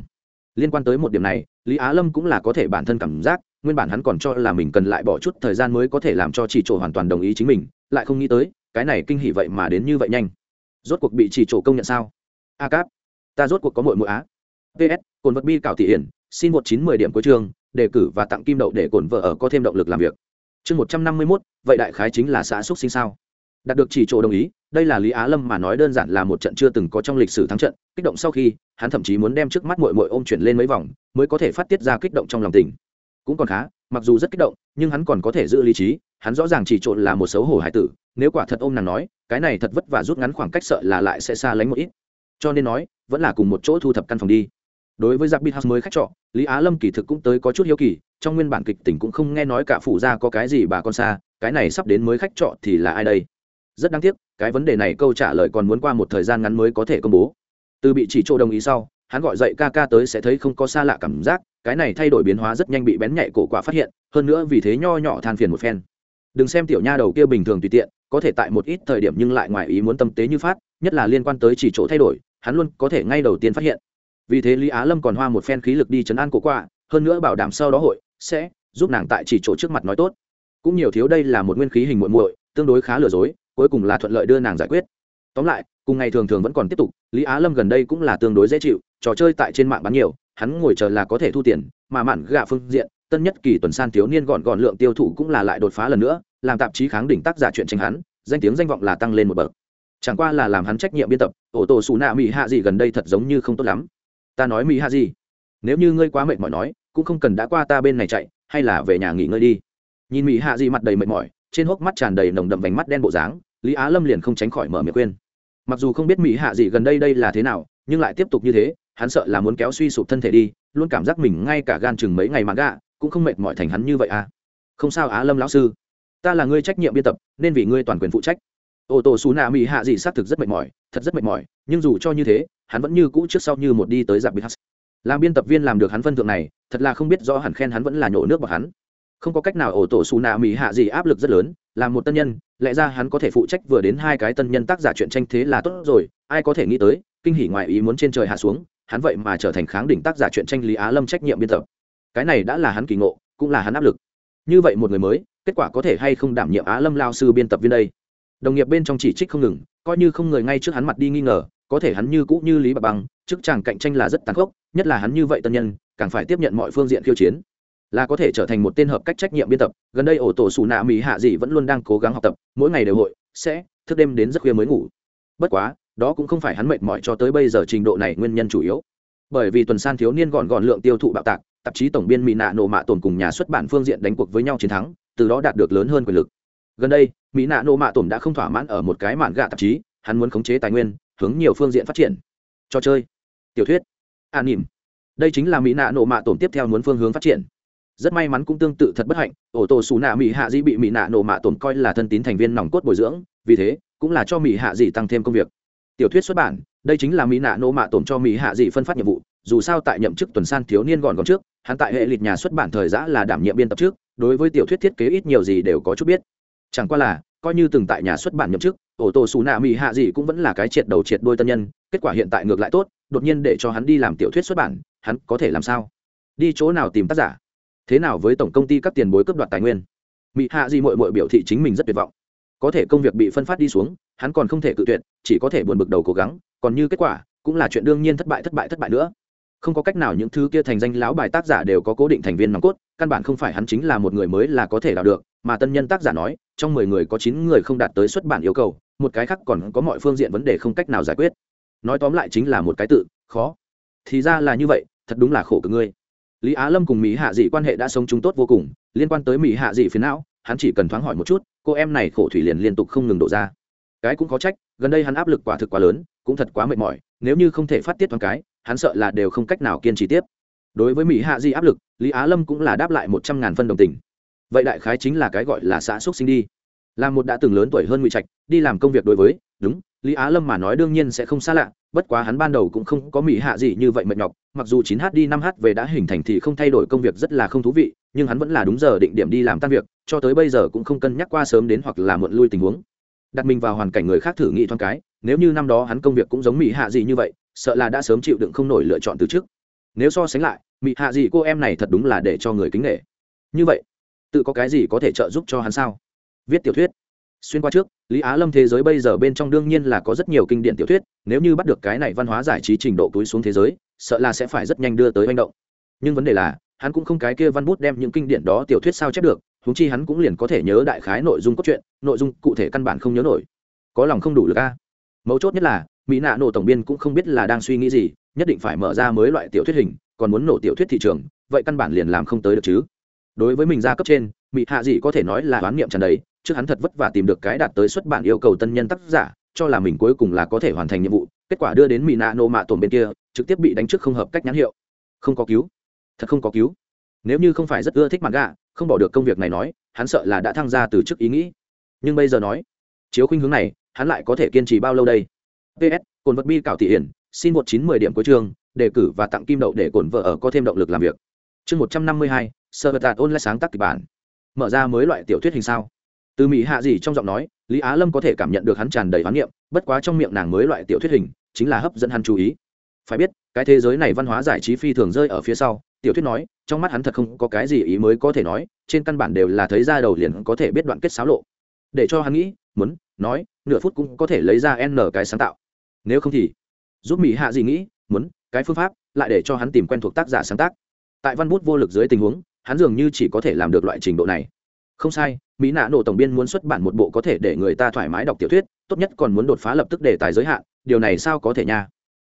Liên quan tới một điểm này, lý á lâm cũng là có thể bản thân cảm giác, nguyên bản hắn còn cho là mình cần lại bỏ chút thời gian mới có thể làm cho chỉ trổ hoàn toàn đồng ý chính mình, lại không nghĩ tới cái này kinh hỉ vậy mà đến như vậy nhanh. Rốt cuộc bị chỉ chỗ công nhận sao? A cáp, ta rốt cuộc có mội mội á. Ps cồn vật bi cảo thị hiển, xin một chín mười điểm cuối trường đề cử và tặng kim đậu để cồn vợ ở có thêm động lực làm việc. Chương một trăm năm mươi mốt, vậy đại khái chính là xã xúc sinh sao? Đạt được chỉ chỗ đồng ý, đây là lý á lâm mà nói đơn giản là một trận chưa từng có trong lịch sử thắng trận, kích động sau khi, hắn thậm chí muốn đem trước mắt mội mội ôm chuyển lên mấy vòng, mới có thể phát tiết ra kích động trong lòng tình. Cũng còn khá mặc dù rất kích động, nhưng hắn còn có thể giữ lý trí, hắn rõ ràng chỉ trộn là một xấu hổ hải tử, nếu quả thật ôm nàng nói, cái này thật vất vả rút ngắn khoảng cách sợ là lại sẽ xa lánh một ít. Cho nên nói, vẫn là cùng một chỗ thu thập căn phòng đi. Đối với giặc bít house mới khách trọ, lý á lâm kỳ thực cũng tới có chút hiếu kỳ, trong nguyên bản kịch tỉnh cũng không nghe nói cả phủ ra có cái gì bà con xa, cái này sắp đến mới khách trọ thì là ai đây? Rất đáng tiếc, cái vấn đề này câu trả lời còn muốn qua một thời gian ngắn mới có thể công bố. Từ bị chỉ chỗ đồng ý sau, hắn gọi dậy ca ca tới sẽ thấy không có xa lạ cảm giác cái này thay đổi biến hóa rất nhanh bị bén nhạy cổ quả phát hiện, hơn nữa vì thế nho nhỏ than phiền một phen. Đừng xem tiểu nha đầu kia bình thường tùy tiện, có thể tại một ít thời điểm nhưng lại ngoài ý muốn tâm tế như phát, nhất là liên quan tới chỉ chỗ thay đổi, hắn luôn có thể ngay đầu tiên phát hiện. Vì thế lý á lâm còn hoa một phen khí lực đi chấn an cổ quả, hơn nữa bảo đảm sau đó hội sẽ giúp nàng tại chỉ chỗ trước mặt nói tốt. Cũng nhiều thiếu đây là một nguyên khí hình muội muội, tương đối khá lừa dối, cuối cùng là thuận lợi đưa nàng giải quyết. Tóm lại, cùng ngày thường thường vẫn còn tiếp tục, lý á lâm gần đây cũng là tương đối dễ chịu trò chơi tại trên mạng bán nhiều, hắn ngồi chờ là có thể thu tiền, mà mạn gạ phương diện, tân nhất kỳ tuần san thiếu niên gọn gọn lượng tiêu thụ cũng là lại đột phá lần nữa, làm tạp chí kháng đỉnh tác giả chuyện tranh hắn, danh tiếng danh vọng là tăng lên một bậc. Chẳng qua là làm hắn trách nhiệm biên tập ổ tổ xù nạ mỹ hạ gì gần đây thật giống như không tốt lắm. Ta nói mỹ hạ gì? Nếu như ngươi quá mệt mỏi nói, cũng không cần đã qua ta bên này chạy, hay là về nhà nghỉ ngơi đi. Nhìn mỹ hạ gì mặt đầy mệt mỏi, trên hốc mắt tràn đầy nồng đậm vành mắt đen bộ dáng, lý á lâm liền không tránh khỏi mở miệng quên. mặc dù không biết mỹ hạ gì gần đây đây là thế nào, nhưng lại tiếp tục như thế hắn sợ là muốn kéo suy sụp thân thể đi, luôn cảm giác mình ngay cả gan chừng mấy ngày mà gạ, cũng không mệt mỏi thành hắn như vậy à. Không sao á, lâm lão sư. Ta là người trách nhiệm biên tập, nên vì ngươi toàn quyền phụ trách. Ô tô xù nạ mỹ hạ dị xác thực rất mệt mỏi, thật rất mệt mỏi, nhưng dù cho như thế, hắn vẫn như cũ trước sau như một đi tới dạp bị hắt làm biên tập viên làm được hắn phân thượng này, thật là không biết rõ hẳn khen hắn vẫn là nhổ nước vào hắn. Không có cách nào ổ tổ xù nạ mỹ hạ gì áp lực rất lớn, là một tân nhân, lẽ ra hắn có thể phụ trách vừa đến hai cái tân nhân tác giả chuyện tranh thế là tốt rồi, ai có thể nghĩ tới, kinh hỉ ngoại ý muốn trên trời hạ xuống hắn vậy mà trở thành kháng đỉnh tác giả chuyện tranh lý á lâm trách nhiệm biên tập. Cái này đã là hắn kỳ ngộ, cũng là hắn áp lực. Như vậy một người mới, kết quả có thể hay không đảm nhiệm á lâm lao sư biên tập viên đây? Đồng nghiệp bên trong chỉ trích không ngừng, coi như không người ngay trước hắn mặt đi nghi ngờ, có thể hắn như cũ như lý bạc bằng chức chàng cạnh tranh là rất tàn khốc, nhất là hắn như vậy tân nhân, càng phải tiếp nhận mọi phương diện khiêu chiến. Là có thể trở thành một tên hợp cách trách nhiệm biên tập, gần đây ổ tổ xù nạ mỹ hạ dị vẫn luôn đang cố gắng học tập, mỗi ngày đều hội, sẽ, thức đêm đến rất khuya mới ngủ. Bất quá đó cũng không phải hắn mệt mỏi cho tới bây giờ trình độ này nguyên nhân chủ yếu. Bởi vì tuần san thiếu niên gọn gọn lượng tiêu thụ bạo tạc, tạp chí tổng biên mỹ nạ nổ mạ tồn cùng nhà xuất bản phương diện đánh cuộc với nhau chiến thắng, từ đó đạt được lớn hơn quyền lực. Gần đây, mỹ nạ nổ mạ tồn đã không thỏa mãn ở một cái mạn gạ tạp chí, hắn muốn khống chế tài nguyên, hướng nhiều phương diện phát triển. Trò chơi. Tiểu thuyết. An nỉm. Đây chính là mỹ nạ nổ mạ tổn tiếp theo muốn phương hướng phát triển. Rất may mắn cũng tương tự thật bất hạnh, ổ tổ xù nạ mỹ hạ di bị mỹ nạ nổ mạ tổn coi là thân tín thành viên nòng cốt bồi dưỡng, vì thế, cũng là cho mỹ hạ dị tăng thêm công việc tiểu thuyết xuất bản, đây chính là mỹ nạ nô mạ tổn cho mỹ hạ dị phân phát nhiệm vụ, dù sao tại nhậm chức tuần san thiếu niên gọn gọn trước, hắn tại hệ lịch nhà xuất bản thời giã là đảm nhiệm biên tập trước, đối với tiểu thuyết thiết kế ít nhiều gì đều có chút biết. Chẳng qua là, coi như từng tại nhà xuất bản nhậm chức, ổ tổ xù nạ mỹ hạ dị cũng vẫn là cái triệt đầu triệt đôi tân nhân, kết quả hiện tại ngược lại tốt, đột nhiên để cho hắn đi làm tiểu thuyết xuất bản, hắn có thể làm sao? Đi chỗ nào tìm tác giả? Thế nào với tổng công ty các tiền bối cấp đoạt tài nguyên? Mỹ hạ dị mội mội biểu thị chính mình rất tuyệt vọng có thể công việc bị phân phát đi xuống, hắn còn không thể cự tuyệt, chỉ có thể buồn bực đầu cố gắng, còn như kết quả, cũng là chuyện đương nhiên thất bại thất bại thất bại nữa. Không có cách nào những thứ kia thành danh lão bài tác giả đều có cố định thành viên nòng cốt, căn bản không phải hắn chính là một người mới là có thể đào được, mà tân nhân tác giả nói, trong mười người có chín người không đạt tới xuất bản yêu cầu, một cái khác còn có mọi phương diện vấn đề không cách nào giải quyết. Nói tóm lại chính là một cái tự, khó. Thì ra là như vậy, thật đúng là khổ cực ngươi. Lý á lâm cùng mỹ hạ dị quan hệ đã sống chúng tốt vô cùng, liên quan tới mỹ hạ dị phiến não hắn chỉ cần thoáng hỏi một chút, cô em này khổ thủy liền liên tục không ngừng đổ ra. Cái cũng có trách, gần đây hắn áp lực quả thực quá lớn, cũng thật quá mệt mỏi, nếu như không thể phát tiết thoáng cái, hắn sợ là đều không cách nào kiên trì tiếp. Đối với mỹ hạ di áp lực, lý á lâm cũng là đáp lại một trăm ngàn phân đồng tình. Vậy đại khái chính là cái gọi là xã xúc sinh đi. Là một đã từng lớn tuổi hơn ngụy trạch, đi làm công việc đối với, đúng, lý á lâm mà nói đương nhiên sẽ không xa lạ bất quá hắn ban đầu cũng không có mỹ hạ gì như vậy mệt nhọc, mặc dù chín h đi năm h về đã hình thành thì không thay đổi công việc rất là không thú vị, nhưng hắn vẫn là đúng giờ định điểm đi làm tan việc, cho tới bây giờ cũng không cân nhắc qua sớm đến hoặc là muộn lui tình huống. Đặt mình vào hoàn cảnh người khác thử nghĩ thoáng cái, nếu như năm đó hắn công việc cũng giống mỹ hạ gì như vậy, sợ là đã sớm chịu đựng không nổi lựa chọn từ trước. Nếu so sánh lại mỹ hạ gì cô em này thật đúng là để cho người kính nghệ như vậy, tự có cái gì có thể trợ giúp cho hắn sao? Viết tiểu thuyết xuyên qua trước, lý á lâm thế giới bây giờ bên trong đương nhiên là có rất nhiều kinh điển tiểu thuyết, nếu như bắt được cái này văn hóa giải trí trình độ túi xuống thế giới, sợ là sẽ phải rất nhanh đưa tới manh động. Nhưng vấn đề là, hắn cũng không cái kia văn bút đem những kinh điển đó tiểu thuyết sao chép được húng chi hắn cũng liền có thể nhớ đại khái nội dung cốt truyện, nội dung cụ thể căn bản không nhớ nổi. Có lòng không đủ lực a. Mấu chốt nhất là, mỹ nạ nổ tổng biên cũng không biết là đang suy nghĩ gì, nhất định phải mở ra mới loại tiểu thuyết hình, còn muốn nổ tiểu thuyết thị trường, vậy căn bản liền làm không tới được chứ. Đối với mình ra cấp trên mỹ hạ dị có thể nói là đoán niệm tràn đầy trước hắn thật vất vả tìm được cái đạt tới xuất bản yêu cầu tân nhân tác giả, cho là mình cuối cùng là có thể hoàn thành nhiệm vụ, kết quả đưa đến mỹ nạ nổ mạ tổn bên kia, trực tiếp bị đánh trước không hợp cách nhãn hiệu. Không có cứu. Thật không có cứu. Nếu như không phải rất ưa thích mặt gạ, không bỏ được công việc này nói, hắn sợ là đã thăng ra từ trước ý nghĩ. Nhưng bây giờ nói, chiếu khuynh hướng này, hắn lại có thể kiên trì bao lâu đây? Ps cồn vật bi cảo thị hiển, xin một chín mười điểm cuối trường đề cử và tặng kim đậu để cổn vợ ở có thêm động lực làm việc. Chương một trăm năm mươi hai sơ vật tạt ôn lại sáng tác kịch bản. Mở ra mới loại tiểu thuyết hình sao từ mỹ hạ gì trong giọng nói, lý á lâm có thể cảm nhận được hắn tràn đầy hoán niệm, bất quá trong miệng nàng mới loại tiểu thuyết hình, chính là hấp dẫn hắn chú ý. Phải biết, cái thế giới này văn hóa giải trí phi thường rơi ở phía sau, tiểu thuyết nói, trong mắt hắn thật không có cái gì ý mới có thể nói, trên căn bản đều là thấy ra đầu liền có thể biết đoạn kết xáo lộ. Để cho hắn nghĩ, muốn, nói, nửa phút cũng có thể lấy ra n cái sáng tạo. Nếu không thì, giúp mỹ hạ gì nghĩ, muốn, cái phương pháp, lại để cho hắn tìm quen thuộc tác giả sáng tác. Tại văn bút vô lực dưới tình huống, hắn dường như chỉ có thể làm được loại trình độ này không sai, mỹ nạ nổ tổng biên muốn xuất bản một bộ có thể để người ta thoải mái đọc tiểu thuyết, tốt nhất còn muốn đột phá lập tức đề tài giới hạn, điều này sao có thể nha?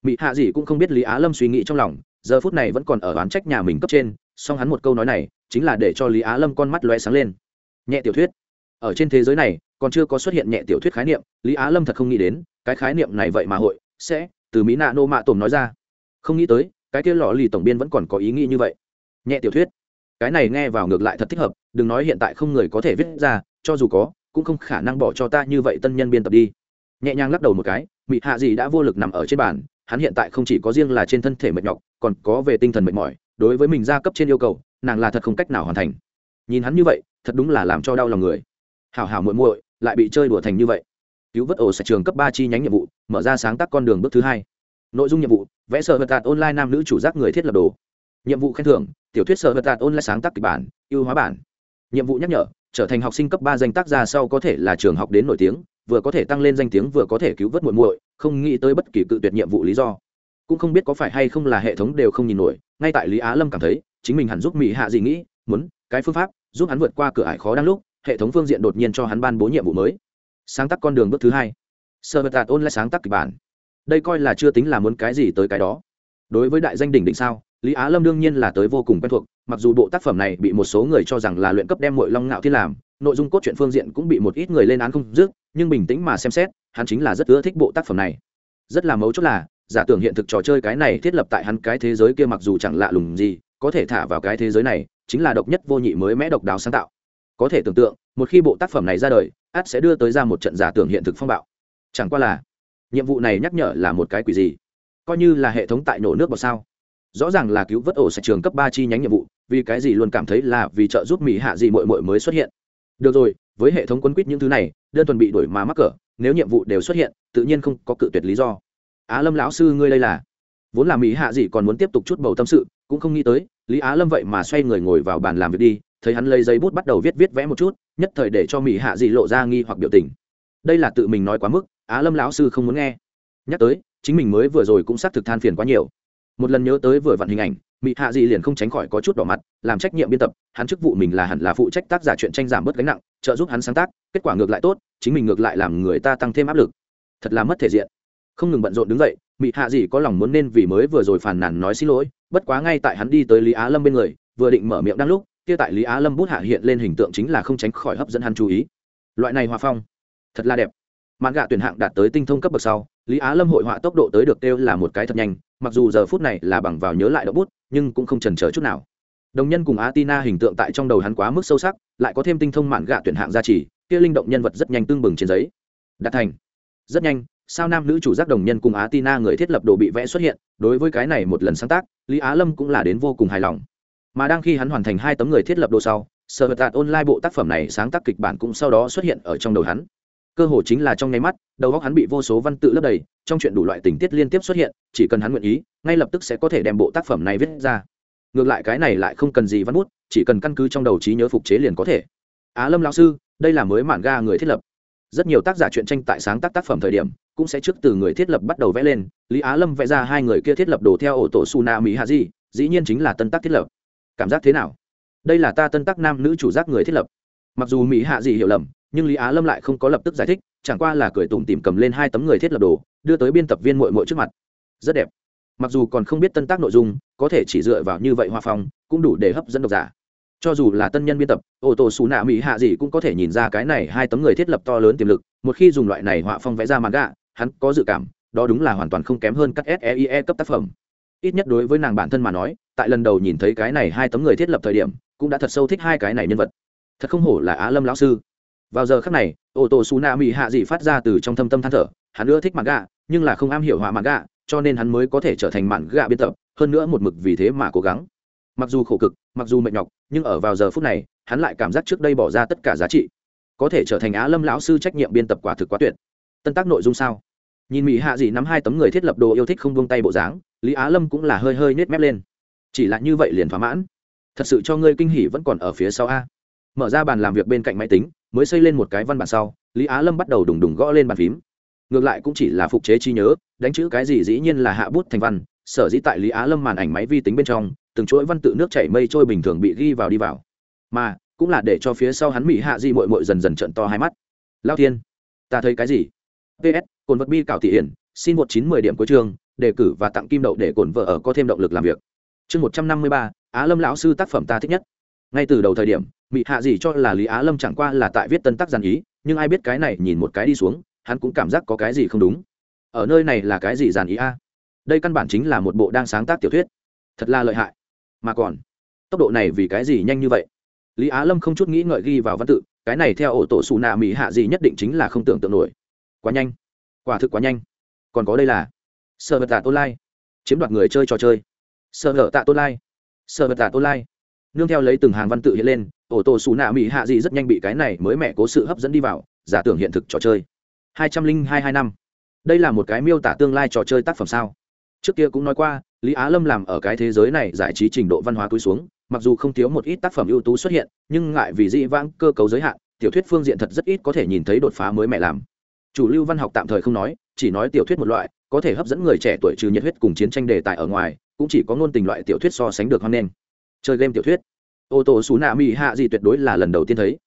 Mỹ hạ gì cũng không biết lý á lâm suy nghĩ trong lòng, giờ phút này vẫn còn ở oán trách nhà mình cấp trên, song hắn một câu nói này, chính là để cho lý á lâm con mắt loe sáng lên. Nhẹ tiểu thuyết. Ở trên thế giới này, còn chưa có xuất hiện nhẹ tiểu thuyết khái niệm, lý á lâm thật không nghĩ đến, cái khái niệm này vậy mà hội sẽ từ mỹ nạ nô mạ tổm nói ra. Không nghĩ tới, cái kia lò lì tổng biên vẫn còn có ý nghĩ như vậy. Nhẹ tiểu thuyết cái này nghe vào ngược lại thật thích hợp, đừng nói hiện tại không người có thể viết ra, cho dù có, cũng không khả năng bỏ cho ta như vậy tân nhân biên tập đi. Nhẹ nhàng lắc đầu một cái mị hạ gì đã vô lực nằm ở trên bàn, hắn hiện tại không chỉ có riêng là trên thân thể mệt nhọc, còn có về tinh thần mệt mỏi, đối với mình gia cấp trên yêu cầu, nàng là thật không cách nào hoàn thành. Nhìn hắn như vậy, thật đúng là làm cho đau lòng người. Hảo hảo muội muội, lại bị chơi đùa thành như vậy. Cứu vớt ổ sạch trường cấp ba chi nhánh nhiệm vụ, mở ra sáng tác con đường bước thứ hai. Nội dung nhiệm vụ, vẽ sở vật tạt online nam nữ chủ giác người thiết lập đồ nhiệm vụ khen thưởng, tiểu thuyết sở vật tạt online sáng tác kịch bản, ưu hóa bản. Nhiệm vụ nhắc nhở, trở thành học sinh cấp ba danh tác gia sau có thể là trường học đến nổi tiếng, vừa có thể tăng lên danh tiếng vừa có thể cứu vớt muội muội, không nghĩ tới bất kỳ cự tuyệt nhiệm vụ lý do. Cũng không biết có phải hay không là hệ thống đều không nhìn nổi, ngay tại lý á lâm cảm thấy, chính mình hẳn giúp mỹ hạ gì nghĩ, muốn, cái phương pháp, giúp hắn vượt qua cửa ải khó đang lúc, hệ thống phương diện đột nhiên cho hắn ban bố nhiệm vụ mới. Sáng tác con đường bước thứ hai. Sơ vật tạt ôn lại sáng tác kịch bản. Đây coi là chưa tính là muốn cái gì tới cái đó. Đối với đại danh đỉnh định sao? Lý á lâm đương nhiên là tới vô cùng quen thuộc, mặc dù bộ tác phẩm này bị một số người cho rằng là luyện cấp đem mội long ngạo thiên làm, nội dung cốt truyện phương diện cũng bị một ít người lên án không dứt, nhưng bình tĩnh mà xem xét, hắn chính là rất ưa thích bộ tác phẩm này. Rất là mấu chốt là, giả tưởng hiện thực trò chơi cái này thiết lập tại hắn cái thế giới kia mặc dù chẳng lạ lùng gì, có thể thả vào cái thế giới này, chính là độc nhất vô nhị mới mẽ độc đáo sáng tạo. Có thể tưởng tượng, một khi bộ tác phẩm này ra đời át sẽ đưa tới ra một trận giả tưởng hiện thực phong bạo. Chẳng qua là, nhiệm vụ này nhắc nhở là một cái quỷ gì? Coi như là hệ thống tại nổ nước vào sao? Rõ ràng là cứu vớt ổ sạch trường cấp ba chi nhánh nhiệm vụ, vì cái gì luôn cảm thấy là vì trợ giúp mỹ hạ gì mội mội mới xuất hiện. Được rồi, với hệ thống quân quýt những thứ này, đơn thuần bị đổi mà mắc cỡ, nếu nhiệm vụ đều xuất hiện, tự nhiên không có cự tuyệt lý do. Á lâm lão sư ngươi đây là? Vốn là mỹ hạ gì còn muốn tiếp tục chút bầu tâm sự, cũng không nghĩ tới, lý á lâm vậy mà xoay người ngồi vào bàn làm việc đi, thấy hắn lấy giấy bút bắt đầu viết viết vẽ một chút, nhất thời để cho mỹ hạ gì lộ ra nghi hoặc biểu tình. Đây là tự mình nói quá mức, á lâm lão sư không muốn nghe. Nhắc tới, chính mình mới vừa rồi cũng xác thực than phiền quá nhiều một lần nhớ tới vừa vặn hình ảnh mỹ hạ dị liền không tránh khỏi có chút đỏ mặt, làm trách nhiệm biên tập, hắn chức vụ mình là hẳn là phụ trách tác giả chuyện tranh giảm bớt gánh nặng, trợ giúp hắn sáng tác, kết quả ngược lại tốt, chính mình ngược lại làm người ta tăng thêm áp lực. Thật là mất thể diện. Không ngừng bận rộn đứng dậy, mị hạ dị có lòng muốn nên vì mới vừa rồi phàn nàn nói xin lỗi, bất quá ngay tại hắn đi tới lý á lâm bên người, vừa định mở miệng đang lúc, kia tại lý á lâm bút hạ hiện lên hình tượng chính là không tránh khỏi hấp dẫn hắn chú ý. Loại này hòa phong, thật là đẹp. Mạn gạ tuyển hạng đạt tới tinh thông cấp bậc sau, lý á lâm hội họa tốc độ tới được kêu là một cái thật nhanh mặc dù giờ phút này là bằng vào nhớ lại đậu bút, nhưng cũng không trần trở chút nào. Đồng nhân cùng atina hình tượng tại trong đầu hắn quá mức sâu sắc, lại có thêm tinh thông mạn gạ tuyển hạng gia trì, kia linh động nhân vật rất nhanh tương bừng trên giấy. Đạt thành. Rất nhanh, sao nam nữ chủ giác đồng nhân cùng atina người thiết lập đồ bị vẽ xuất hiện, đối với cái này một lần sáng tác, lý á lâm cũng là đến vô cùng hài lòng. Mà đang khi hắn hoàn thành hai tấm người thiết lập đồ sau, sở vật tạt online bộ tác phẩm này sáng tác kịch bản cũng sau đó xuất hiện ở trong đầu hắn cơ hồ chính là trong nháy mắt, đầu óc hắn bị vô số văn tự lấp đầy, trong chuyện đủ loại tình tiết liên tiếp xuất hiện, chỉ cần hắn nguyện ý, ngay lập tức sẽ có thể đem bộ tác phẩm này viết ra. Ngược lại cái này lại không cần gì văn bút, chỉ cần căn cứ trong đầu trí nhớ phục chế liền có thể. Á lâm lão sư, đây là mới mảng ga người thiết lập. Rất nhiều tác giả truyện tranh tại sáng tác tác phẩm thời điểm, cũng sẽ trước từ người thiết lập bắt đầu vẽ lên, lý á lâm vẽ ra hai người kia thiết lập đồ theo ổ tổ su na mỹ hạ di dĩ nhiên chính là tân tác thiết lập. Cảm giác thế nào? Đây là ta tân tác nam nữ chủ giác người thiết lập. Mặc dù mỹ hạ di hiểu lầm nhưng lý á lâm lại không có lập tức giải thích, chẳng qua là cười tủm tìm cầm lên hai tấm người thiết lập đồ, đưa tới biên tập viên mội mội trước mặt. Rất đẹp. Mặc dù còn không biết tân tác nội dung, có thể chỉ dựa vào như vậy hoa phong, cũng đủ để hấp dẫn độc giả. Cho dù là tân nhân biên tập, ô tô xù nạ mỹ hạ gì cũng có thể nhìn ra cái này hai tấm người thiết lập to lớn tiềm lực, một khi dùng loại này họa phong vẽ ra mặt gạ hắn có dự cảm, đó đúng là hoàn toàn không kém hơn các seie e cấp tác phẩm. Ít nhất đối với nàng bản thân mà nói, tại lần đầu nhìn thấy cái này hai tấm người thiết lập thời điểm, cũng đã thật sâu thích hai cái này nhân vật. Thật không hổ là á lâm lão sư vào giờ khắc này, ô tô su na mỹ hạ dị phát ra từ trong thâm tâm than thở, hắn ưa thích mặt gạ, nhưng là không am hiểu họa mặt gạ, cho nên hắn mới có thể trở thành mạn gạ biên tập, hơn nữa một mực vì thế mà cố gắng. Mặc dù khổ cực, mặc dù mệt nhọc, nhưng ở vào giờ phút này, hắn lại cảm giác trước đây bỏ ra tất cả giá trị. Có thể trở thành á lâm lão sư trách nhiệm biên tập quả thực quá tuyệt. Tân tác nội dung sao? Nhìn mỹ hạ dị nắm hai tấm người thiết lập đồ yêu thích không buông tay bộ dáng, lý á lâm cũng là hơi hơi nết mép lên. Chỉ là như vậy liền thỏa mãn. Thật sự cho ngươi kinh hỉ vẫn còn ở phía sau a. Mở ra bàn làm việc bên cạnh máy tính mới xây lên một cái văn bản sau, lý á lâm bắt đầu đùng đùng gõ lên bàn phím. Ngược lại cũng chỉ là phục chế trí nhớ, đánh chữ cái gì dĩ nhiên là hạ bút thành văn, sở dĩ tại lý á lâm màn ảnh máy vi tính bên trong, từng chuỗi văn tự nước chảy mây trôi bình thường bị ghi vào đi vào. Mà, cũng là để cho phía sau hắn mỹ hạ di mội mội dần dần trận to hai mắt. Lao thiên, ta thấy cái gì? Ps cồn vật bi cảo thị hiển, xin một chín mười điểm cuối trường đề cử và tặng kim đậu để cồn vợ ở có thêm động lực làm việc. Chương một trăm năm mươi ba, á lâm lão sư tác phẩm ta thích nhất. Ngay từ đầu thời điểm mị hạ gì cho là lý á lâm chẳng qua là tại viết tân tác giàn ý, nhưng ai biết cái này nhìn một cái đi xuống, hắn cũng cảm giác có cái gì không đúng. Ở nơi này là cái gì giàn ý a? Đây căn bản chính là một bộ đang sáng tác tiểu thuyết. Thật là lợi hại. Mà còn, tốc độ này vì cái gì nhanh như vậy? Lý á lâm không chút nghĩ ngợi ghi vào văn tự, cái này theo ổ tổ xù nạ mỹ hạ gì nhất định chính là không tưởng tượng nổi. Quá nhanh. Quả thực quá nhanh. Còn có đây là sợ vật tạ tô lai. Chiếm đoạt người chơi trò chơi. Sợ vợ tạ tô lai. Sợ vật tạ tô lai. Nương theo lấy từng hàng văn tự hiện lên ổ tổ xù nạ mỹ hạ dị rất nhanh bị cái này mới mẹ cố sự hấp dẫn đi vào, giả tưởng hiện thực trò chơi. Hai trăm linh hai hai năm. Đây là một cái miêu tả tương lai trò chơi tác phẩm sao? Trước kia cũng nói qua, lý á lâm làm ở cái thế giới này giải trí trình độ văn hóa cúi xuống, mặc dù không thiếu một ít tác phẩm ưu tú xuất hiện, nhưng ngại vì dị vãng cơ cấu giới hạn, tiểu thuyết phương diện thật rất ít có thể nhìn thấy đột phá mới mẹ làm. Chủ lưu văn học tạm thời không nói, chỉ nói tiểu thuyết một loại, có thể hấp dẫn người trẻ tuổi trừ nhiệt huyết cùng chiến tranh đề tài ở ngoài, cũng chỉ có ngôn tình loại tiểu thuyết so sánh được hoan nghênh. Chơi game tiểu thuyết ô tô xù nạ mỹ hạ gì tuyệt đối là lần đầu tiên thấy.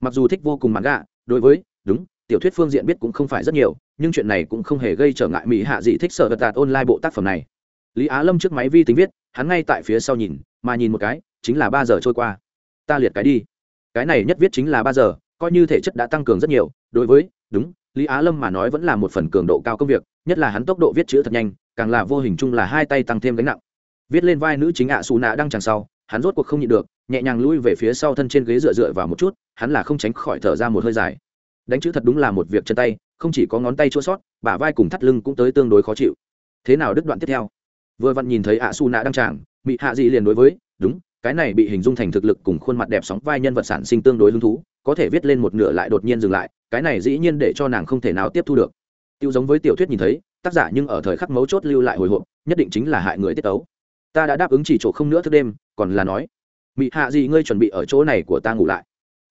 Mặc dù thích vô cùng mãn gạ đối với, đúng, tiểu thuyết phương diện biết cũng không phải rất nhiều, nhưng chuyện này cũng không hề gây trở ngại mỹ hạ gì thích sợ vật tạt online bộ tác phẩm này. Lý á lâm trước máy vi tính viết, hắn ngay tại phía sau nhìn, mà nhìn một cái, chính là ba giờ trôi qua. Ta liệt cái đi. Cái này nhất viết chính là ba giờ, coi như thể chất đã tăng cường rất nhiều, đối với, đúng, lý á lâm mà nói vẫn là một phần cường độ cao công việc, nhất là hắn tốc độ viết chữ thật nhanh, càng là vô hình chung là hai tay tăng thêm gánh nặng. Viết lên vai nữ chính ạ xù nạ đang chẳng sau, hắn rốt cuộc không nhịn được nhẹ nhàng lui về phía sau thân trên ghế dựa dựa vào một chút, hắn là không tránh khỏi thở ra một hơi dài. Đánh chữ thật đúng là một việc chân tay, không chỉ có ngón tay chua sót, bả vai cùng thắt lưng cũng tới tương đối khó chịu. Thế nào đứt đoạn tiếp theo? Vừa vặn nhìn thấy ạ su nạ đăng tràng bị hạ dị liền đối với, đúng, cái này bị hình dung thành thực lực cùng khuôn mặt đẹp sóng vai nhân vật sản sinh tương đối hứng thú, có thể viết lên một nửa lại đột nhiên dừng lại, cái này dĩ nhiên để cho nàng không thể nào tiếp thu được. Tiêu giống với tiểu thuyết nhìn thấy, tác giả nhưng ở thời khắc mấu chốt lưu lại hồi hộp, nhất định chính là hại người tiết tấu. Ta đã đáp ứng chỉ chỗ không nữa thức đêm, còn là nói mỹ hạ gì ngươi chuẩn bị ở chỗ này của ta ngủ lại.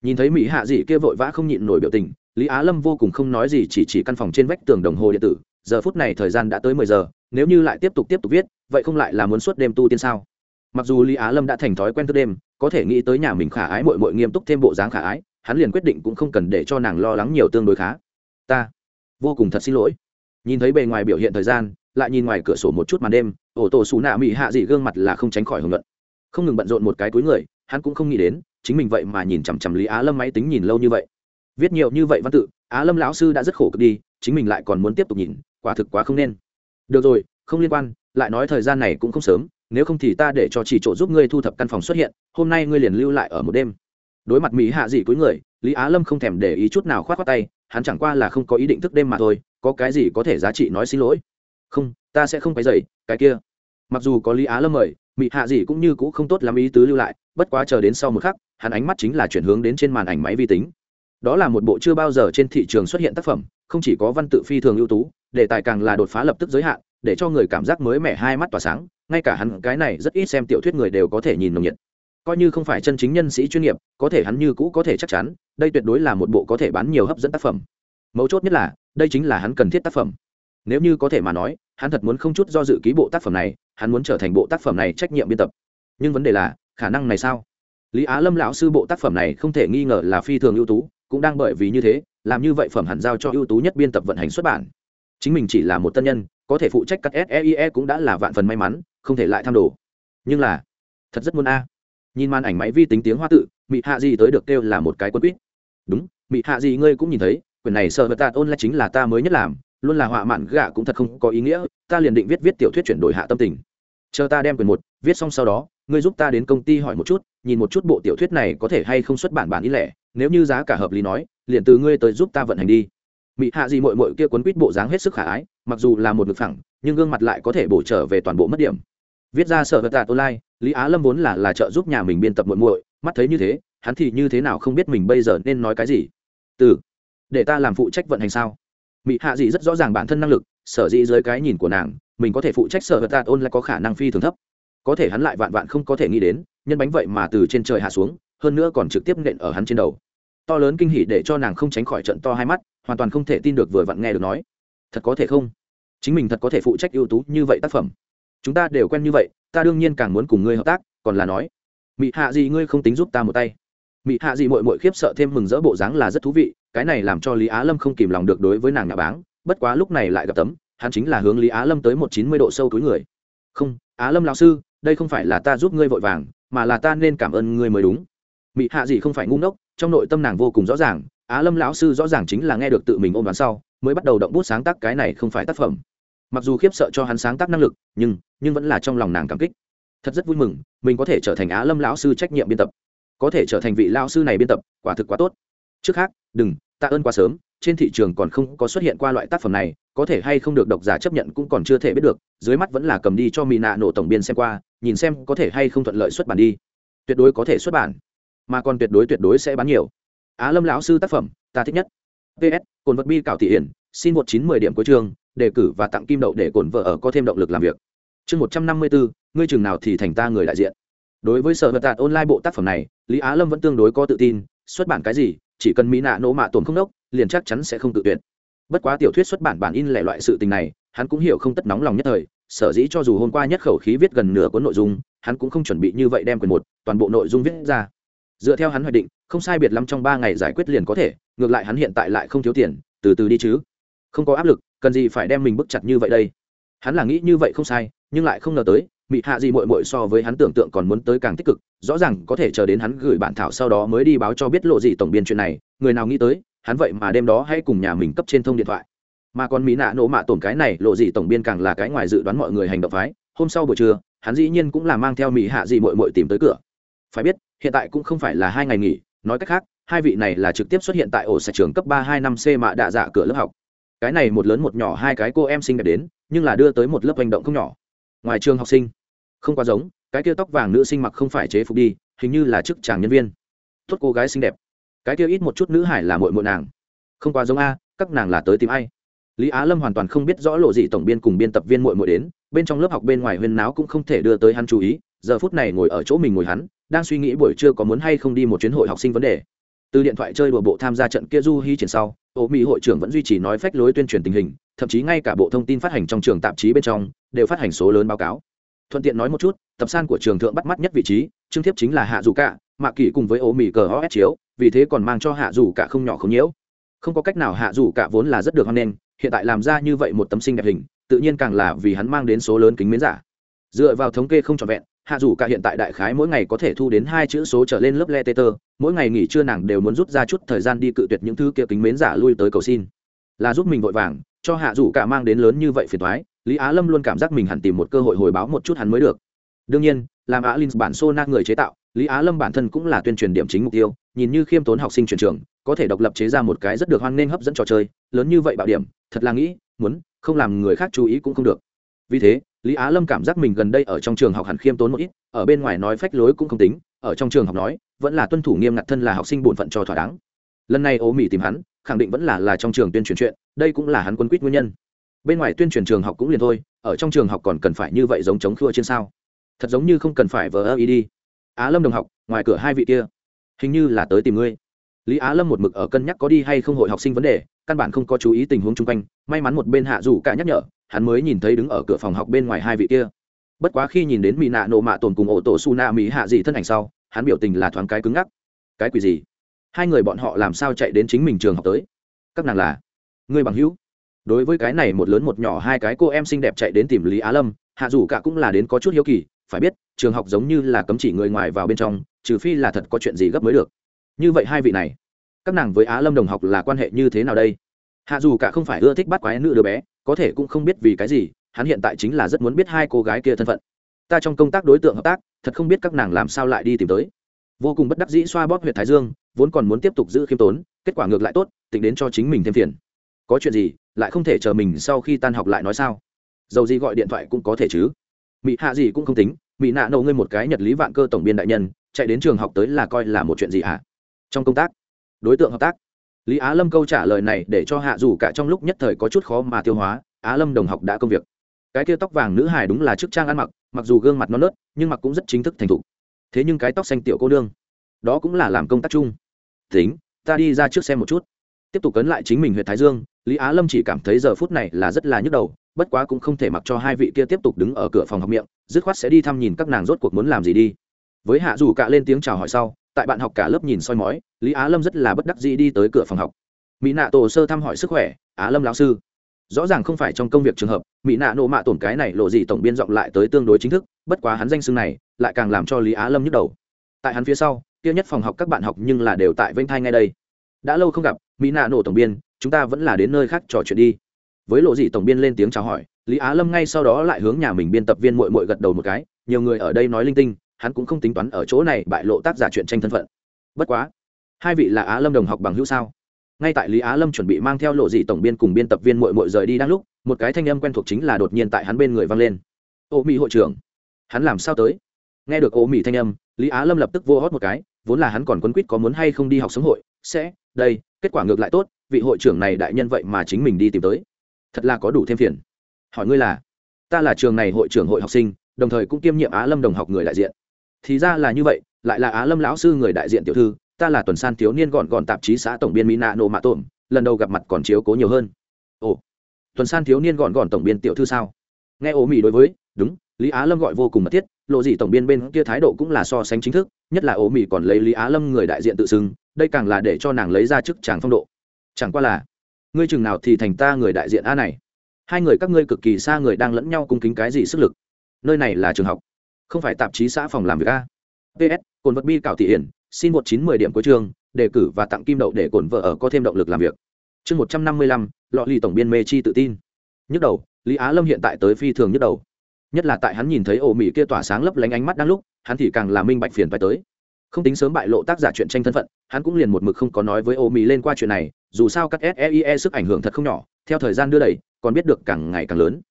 Nhìn thấy mỹ hạ gì kia vội vã không nhịn nổi biểu tình, lý á lâm vô cùng không nói gì, chỉ chỉ căn phòng trên vách tường đồng hồ điện tử. Giờ phút này thời gian đã tới mười giờ, nếu như lại tiếp tục tiếp tục viết, vậy không lại là muốn suốt đêm tu tiên sao? Mặc dù lý á lâm đã thành thói quen thức đêm, có thể nghĩ tới nhà mình khả ái mội mội nghiêm túc thêm bộ dáng khả ái, hắn liền quyết định cũng không cần để cho nàng lo lắng nhiều tương đối khá. Ta vô cùng thật xin lỗi. Nhìn thấy bề ngoài biểu hiện thời gian, lại nhìn ngoài cửa sổ một chút màn đêm, ổ tổ xù nạ mỹ hạ dị gương mặt là không tránh khỏi hưởng luận không ngừng bận rộn một cái túi người, hắn cũng không nghĩ đến, chính mình vậy mà nhìn chằm chằm lý á lâm máy tính nhìn lâu như vậy. Viết nhiều như vậy văn tự, á lâm lão sư đã rất khổ cực đi, chính mình lại còn muốn tiếp tục nhìn, quả thực quá không nên. Được rồi, không liên quan, lại nói thời gian này cũng không sớm, nếu không thì ta để cho chỉ chỗ giúp ngươi thu thập căn phòng xuất hiện, hôm nay ngươi liền lưu lại ở một đêm. Đối mặt mỹ hạ dị cuối người, lý á lâm không thèm để ý chút nào k h o á t khoác tay, hắn chẳng qua là không có ý định thức đêm mà thôi, có cái gì có thể giá trị nói xin lỗi. Không, ta sẽ không phải dậy cái kia. Mặc dù có lý á lâm mời mị hạ gì cũng như cũng không tốt lắm ý tứ lưu lại, bất quá chờ đến sau một khắc, hắn ánh mắt chính là chuyển hướng đến trên màn ảnh máy vi tính. Đó là một bộ chưa bao giờ trên thị trường xuất hiện tác phẩm, không chỉ có văn tự phi thường ưu tú, đề tài càng là đột phá lập tức giới hạn, để cho người cảm giác mới mẻ hai mắt tỏa sáng, ngay cả hắn cái này rất ít xem tiểu thuyết người đều có thể nhìn nồng nhiệt. Coi như không phải chân chính nhân sĩ chuyên nghiệp, có thể hắn như cũ có thể chắc chắn, đây tuyệt đối là một bộ có thể bán nhiều hấp dẫn tác phẩm. Mấu chốt nhất là, đây chính là hắn cần thiết tác phẩm. Nếu như có thể mà nói, hắn thật muốn không chút do dự ký bộ tác phẩm này hắn muốn trở thành bộ tác phẩm này trách nhiệm biên tập. Nhưng vấn đề là, khả năng này sao? Lý á lâm lão sư bộ tác phẩm này không thể nghi ngờ là phi thường ưu tú, cũng đang bởi vì như thế, làm như vậy phẩm hẳn giao cho ưu tú nhất biên tập vận hành xuất bản. Chính mình chỉ là một tân nhân, có thể phụ trách cắt seie e cũng đã là vạn phần may mắn, không thể lại tham đồ. Nhưng là, thật rất muốn a. Nhìn màn ảnh máy vi tính tiếng hoa tự, mị hạ gì tới được kêu là một cái quân quýt. Đúng, mị hạ gì ngươi cũng nhìn thấy, quyển này sợ vật tạt ôn là chính là ta mới nhất làm, luôn là họa mạn gạ cũng thật không có ý nghĩa, ta liền định viết viết tiểu thuyết chuyển đổi hạ tâm tình chờ ta đem quyền một, viết xong sau đó, ngươi giúp ta đến công ty hỏi một chút, nhìn một chút bộ tiểu thuyết này có thể hay không xuất bản bản ý lẻ, nếu như giá cả hợp lý nói, liền từ ngươi tới giúp ta vận hành đi. Mị hạ gì mội mội kia quấn quýt bộ dáng hết sức khả ái, mặc dù là một ngực phẳng, nhưng gương mặt lại có thể bổ trở về toàn bộ mất điểm. Viết ra sở vật tạt online, lý á lâm vốn là là trợ giúp nhà mình biên tập muội muội, mắt thấy như thế, hắn thì như thế nào không biết mình bây giờ nên nói cái gì. Từ, để ta làm phụ trách vận hành sao? Mị hạ gì rất rõ ràng bản thân năng lực sở dĩ dưới cái nhìn của nàng, mình có thể phụ trách sở vật tạt ôn lại có khả năng phi thường thấp. Có thể hắn lại vạn vạn không có thể nghĩ đến, nhân bánh vậy mà từ trên trời hạ xuống, hơn nữa còn trực tiếp nện ở hắn trên đầu. To lớn kinh hỉ để cho nàng không tránh khỏi trận to hai mắt, hoàn toàn không thể tin được vừa vặn nghe được nói, thật có thể không? Chính mình thật có thể phụ trách ưu tú như vậy tác phẩm. Chúng ta đều quen như vậy, ta đương nhiên càng muốn cùng ngươi hợp tác, còn là nói, mị hạ gì ngươi không tính giúp ta một tay. Mị hạ gì mội mội khiếp sợ thêm mừng rỡ bộ dáng là rất thú vị, cái này làm cho lý á lâm không kìm lòng được đối với nàng nhà báng bất quá lúc này lại gặp tấm, hắn chính là hướng lý á lâm tới một chín mươi độ sâu túi người. Không, á lâm lão sư, đây không phải là ta giúp ngươi vội vàng, mà là ta nên cảm ơn ngươi mới đúng. Mị hạ gì không phải ngu ngốc, trong nội tâm nàng vô cùng rõ ràng, á lâm lão sư rõ ràng chính là nghe được tự mình ôm đoán sau, mới bắt đầu động bút sáng tác cái này không phải tác phẩm. Mặc dù khiếp sợ cho hắn sáng tác năng lực, nhưng nhưng vẫn là trong lòng nàng cảm kích. Thật rất vui mừng, mình có thể trở thành á lâm lão sư trách nhiệm biên tập. Có thể trở thành vị lao sư này biên tập, quả thực quá tốt. Trước khác, đừng tạ ơn quá sớm trên thị trường còn không có xuất hiện qua loại tác phẩm này, có thể hay không được độc giả chấp nhận cũng còn chưa thể biết được, dưới mắt vẫn là cầm đi cho mỹ nạ nổ tổng biên xem qua, nhìn xem có thể hay không thuận lợi xuất bản đi. Tuyệt đối có thể xuất bản, mà còn tuyệt đối tuyệt đối sẽ bán nhiều. Á lâm lão sư tác phẩm, ta thích nhất. Ps cồn vật bi cảo thị hiển, xin một chín mười điểm cuối chương, đề cử và tặng kim đậu để cổn vợ ở có thêm động lực làm việc. Chương một trăm năm mươi bốn ngươi chừng nào thì thành ta người đại diện. Đối với sở vật tạt online bộ tác phẩm này, lý á lâm vẫn tương đối có tự tin, xuất bản cái gì chỉ cần mỹ nạ nỗ mạ tổn không đốc, liền chắc chắn sẽ không tự tuyển bất quá tiểu thuyết xuất bản bản in lẻ loại sự tình này, hắn cũng hiểu không tất nóng lòng nhất thời, sở dĩ cho dù hôm qua nhất khẩu khí viết gần nửa cuốn nội dung, hắn cũng không chuẩn bị như vậy đem quyền một, toàn bộ nội dung viết ra. Dựa theo hắn hoạch định, không sai biệt lắm trong ba ngày giải quyết liền có thể, ngược lại hắn hiện tại lại không thiếu tiền, từ từ đi chứ. Không có áp lực, cần gì phải đem mình bức chặt như vậy đây? Hắn là nghĩ như vậy không sai, nhưng lại không ngờ tới mị hạ gì mội mội so với hắn tưởng tượng còn muốn tới càng tích cực, rõ ràng có thể chờ đến hắn gửi bản thảo sau đó mới đi báo cho biết lộ gì tổng biên chuyện này, người nào nghĩ tới, hắn vậy mà đêm đó hãy cùng nhà mình cấp trên thông điện thoại. Mà còn mỹ nạ nổ mạ tổn cái này, lộ gì tổng biên càng là cái ngoài dự đoán mọi người hành động phái, hôm sau buổi trưa, hắn dĩ nhiên cũng là mang theo mỹ hạ gì mội mội tìm tới cửa. Phải biết, hiện tại cũng không phải là hai ngày nghỉ, nói cách khác, hai vị này là trực tiếp xuất hiện tại ổ sạch trường cấp ba hai năm c mạ đạ dạ cửa lớp học. Cái này một lớn một nhỏ hai cái cô em xinh đẹp đến, nhưng là đưa tới một lớp hành động không nhỏ. Ngoài trường học sinh không quá giống, cái kia tóc vàng nữ sinh mặc không phải chế phục đi, hình như là chức chàng nhân viên. Tốt cô gái xinh đẹp. Cái kia ít một chút nữ hải là mội mội nàng. Không quá giống a, các nàng là tới tìm ai? Lý á lâm hoàn toàn không biết rõ lộ gì tổng biên cùng biên tập viên mội mội đến, bên trong lớp học bên ngoài huyên náo cũng không thể đưa tới hắn chú ý, giờ phút này ngồi ở chỗ mình ngồi hắn, đang suy nghĩ buổi trưa có muốn hay không đi một chuyến hội học sinh vấn đề. Từ điện thoại chơi đùa bộ tham gia trận kia du hy triển sau, ô mỹ hội trưởng vẫn duy trì nói phách lối tuyên truyền tình hình, thậm chí ngay cả bộ thông tin phát hành trong trường tạp chí bên trong, đều phát hành số lớn báo cáo thuận tiện nói một chút, tập san của trường thượng bắt mắt nhất vị trí trương thiếp chính là hạ dù cả mạ kỷ cùng với ô mỹ cờ os chiếu, vì thế còn mang cho hạ dù cả không nhỏ không nhiễu. Không có cách nào hạ dù cả vốn là rất được hoan nghênh, hiện tại làm ra như vậy một tấm sinh đẹp hình, tự nhiên càng là vì hắn mang đến số lớn kính miến giả. Dựa vào thống kê không trọn vẹn, hạ dù cả hiện tại đại khái mỗi ngày có thể thu đến hai chữ số trở lên lớp le tê tơ mỗi ngày nghỉ trưa nàng đều muốn rút ra chút thời gian đi cự tuyệt những thứ kia kính mến giả lui tới cầu xin. Là giúp mình vội vàng, cho hạ dù cả mang đến lớn như vậy phiền thoái lý á lâm luôn cảm giác mình hẳn tìm một cơ hội hồi báo một chút hắn mới được. Đương nhiên, làm á linh bản sô na người chế tạo, lý á lâm bản thân cũng là tuyên truyền điểm chính mục tiêu, nhìn như khiêm tốn học sinh truyền trường, có thể độc lập chế ra một cái rất được hoan nghênh hấp dẫn trò chơi, lớn như vậy bảo điểm, thật là nghĩ, muốn, không làm người khác chú ý cũng không được. Vì thế, lý á lâm cảm giác mình gần đây ở trong trường học hẳn khiêm tốn một ít, ở bên ngoài nói phách lối cũng không tính, ở trong trường học nói, vẫn là tuân thủ nghiêm ngặt thân là học sinh bổn phận cho thỏa đáng. Lần này ố mỹ tìm hắn, khẳng định vẫn là là trong trường tuyên truyền chuyện, đây cũng là hắn quân quýt nguyên nhân bên ngoài tuyên truyền trường học cũng liền thôi, ở trong trường học còn cần phải như vậy giống chống khua trên sao? Thật giống như không cần phải vờ ơ ý đi. Á lâm đồng học, ngoài cửa hai vị kia, hình như là tới tìm ngươi. Lý á lâm một mực ở cân nhắc có đi hay không hội học sinh vấn đề, căn bản không có chú ý tình huống chung quanh, may mắn một bên hạ dù cả nhắc nhở, hắn mới nhìn thấy đứng ở cửa phòng học bên ngoài hai vị kia. Bất quá khi nhìn đến mỹ nạ nộ mạ tồn cùng ổ tổ su na mỹ hạ dị thân ảnh sau, hắn biểu tình là thoáng cái cứng ngắc. Cái quỷ gì? Hai người bọn họ làm sao chạy đến chính mình trường học tới? Các nàng là người bằng hữu đối với cái này một lớn một nhỏ hai cái cô em xinh đẹp chạy đến tìm lý á lâm, hạ dù cả cũng là đến có chút hiếu kỳ, phải biết, trường học giống như là cấm chỉ người ngoài vào bên trong, trừ phi là thật có chuyện gì gấp mới được. Như vậy hai vị này, các nàng với á lâm đồng học là quan hệ như thế nào đây? Hạ dù cả không phải ưa thích bắt quái nữ đứa bé, có thể cũng không biết vì cái gì, hắn hiện tại chính là rất muốn biết hai cô gái kia thân phận. Ta trong công tác đối tượng hợp tác, thật không biết các nàng làm sao lại đi tìm tới. Vô cùng bất đắc dĩ xoa bóp huyện thái dương, vốn còn muốn tiếp tục giữ khiêm tốn, kết quả ngược lại tốt, tính đến cho chính mình thêm phiền. Có chuyện gì lại không thể chờ mình sau khi tan học lại nói sao? Dầu gì gọi điện thoại cũng có thể chứ. Mỹ hạ gì cũng không tính mỹ nạ nổ ngươi một cái nhật lý vạn cơ tổng biên đại nhân chạy đến trường học tới là coi là một chuyện gì hả? Trong công tác đối tượng hợp tác. Lý á lâm câu trả lời này để cho hạ dù cả trong lúc nhất thời có chút khó mà tiêu hóa á lâm đồng học đã công việc. Cái kia tóc vàng nữ hài đúng là chức trang ăn mặc mặc dù gương mặt non nớt nhưng mặc cũng rất chính thức thành thục. Thế nhưng cái tóc xanh tiểu cô đương, đó cũng là làm công tác chung. Tính ta đi ra trước xem một chút. Tiếp tục cấn lại chính mình huyện thái dương lý á lâm chỉ cảm thấy giờ phút này là rất là nhức đầu, bất quá cũng không thể mặc cho hai vị kia tiếp tục đứng ở cửa phòng học miệng, dứt khoát sẽ đi thăm nhìn các nàng rốt cuộc muốn làm gì đi. Với hạ dù cả lên tiếng chào hỏi sau, tại bạn học cả lớp nhìn soi mói, lý á lâm rất là bất đắc dĩ đi tới cửa phòng học. Mỹ nạ tổ sơ thăm hỏi sức khỏe, á lâm lão sư, rõ ràng không phải trong công việc trường hợp mỹ nạ nộ mạ tổn cái này lộ gì tổng biên giọng lại tới tương đối chính thức, bất quá hắn danh xưng này lại càng làm cho lý á lâm nhức đầu. Tại hắn phía sau, kia nhất phòng học các bạn học nhưng là đều tại vênh thai ngay đây. Đã lâu không gặp mỹ nạ nổ tổng biên chúng ta vẫn là đến nơi khác trò chuyện đi. Với lộ dị tổng biên lên tiếng chào hỏi, lý á lâm ngay sau đó lại hướng nhà mình biên tập viên mội mội gật đầu một cái, nhiều người ở đây nói linh tinh, hắn cũng không tính toán ở chỗ này bại lộ tác giả chuyện tranh thân phận. Bất quá, hai vị là á lâm đồng học bằng hữu sao? Ngay tại lý á lâm chuẩn bị mang theo lộ dị tổng biên cùng biên tập viên mội mội rời đi đang lúc, một cái thanh âm quen thuộc chính là đột nhiên tại hắn bên người vang lên. Ô mỹ hội trưởng, hắn làm sao tới? Nghe được ô mỹ thanh âm, lý á lâm lập tức vô hót một cái, vốn là hắn còn quấn quýt có muốn hay không đi học sống hội, sẽ, đây, kết quả ngược lại tốt vị hội trưởng này đại nhân vậy mà chính mình đi tìm tới. Thật là có đủ thêm phiền. Hỏi ngươi là, ta là trường này hội trưởng hội học sinh, đồng thời cũng kiêm nhiệm á lâm đồng học người đại diện. Thì ra là như vậy, lại là á lâm lão sư người đại diện tiểu thư, ta là tuần san thiếu niên gọn gọn tạp chí xã tổng biên mỹ nạ nộ mạ tổn lần đầu gặp mặt còn chiếu cố nhiều hơn. Ồ, tuần san thiếu niên gọn gọn tổng biên tiểu thư sao? Nghe ố mỹ đối với, đúng, lý á lâm gọi vô cùng mật thiết, lộ gì tổng biên bên kia thái độ cũng là so sánh chính thức, nhất là ố mỹ còn lấy lý á lâm người đại diện tự xưng, đây càng là để cho nàng lấy ra chức tràng phong độ chẳng qua là, ngươi chừng nào thì thành ta người đại diện a này. Hai người các ngươi cực kỳ xa người đang lẫn nhau cung kính cái gì sức lực? Nơi này là trường học, không phải tạp chí xã phòng làm việc a. Ps cồn vật bi cảo thị hiển, xin một chín mười điểm cuối trường đề cử và tặng kim đậu để cồn vợ ở có thêm động lực làm việc. Chương một trăm năm mươi lăm, lọ lì tổng biên mê chi tự tin. Nhức đầu, lý á lâm hiện tại tới phi thường nhức đầu. Nhất là tại hắn nhìn thấy ổ mỹ kia tỏa sáng lấp lánh ánh mắt đang lúc, hắn thì càng là minh bạch phiền phải tới không tính sớm bại lộ tác giả chuyện tranh thân phận, hắn cũng liền một mực không có nói với ô mỹ lên qua chuyện này, dù sao các seie sức ảnh hưởng thật không nhỏ, theo thời gian đưa đẩy, còn biết được càng ngày càng lớn.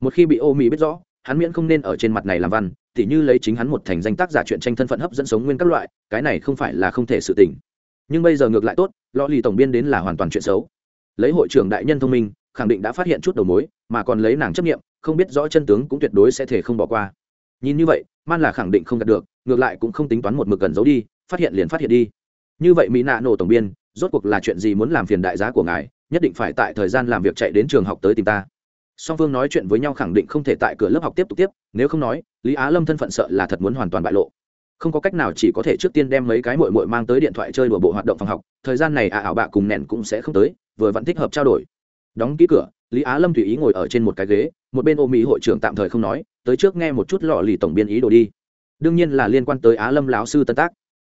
Một khi bị ô mỹ biết rõ, hắn miễn không nên ở trên mặt này làm văn, tỉ như lấy chính hắn một thành danh tác giả chuyện tranh thân phận hấp dẫn sống nguyên các loại, cái này không phải là không thể sự tình. Nhưng bây giờ ngược lại tốt lo lì tổng biên đến là hoàn toàn chuyện xấu. Lấy hội trưởng đại nhân thông minh, khẳng định đã phát hiện chút đầu mối, mà còn lấy nàng chấp nghiệm, không biết rõ chân tướng cũng tuyệt đối sẽ thể không bỏ qua nhìn như vậy, man là khẳng định không đạt được, ngược lại cũng không tính toán một mực gần giấu đi, phát hiện liền phát hiện đi. Như vậy mỹ nạ nổ tổng biên, rốt cuộc là chuyện gì muốn làm phiền đại giá của ngài, nhất định phải tại thời gian làm việc chạy đến trường học tới tìm ta. Song phương nói chuyện với nhau khẳng định không thể tại cửa lớp học tiếp tục tiếp, nếu không nói, lý á lâm thân phận sợ là thật muốn hoàn toàn bại lộ. Không có cách nào chỉ có thể trước tiên đem mấy cái mội mội mang tới điện thoại chơi đùa bộ hoạt động phòng học, thời gian này à ảo bạ cùng nẹn cũng sẽ không tới, vừa vẫn thích hợp trao đổi. Đóng ký cửa lý á lâm tùy ý ngồi ở trên một cái ghế, một bên ô mỹ hội trưởng tạm thời không nói, tới trước nghe một chút lọ lì tổng biên ý đồ đi. Đương nhiên là liên quan tới á lâm lão sư tân tác.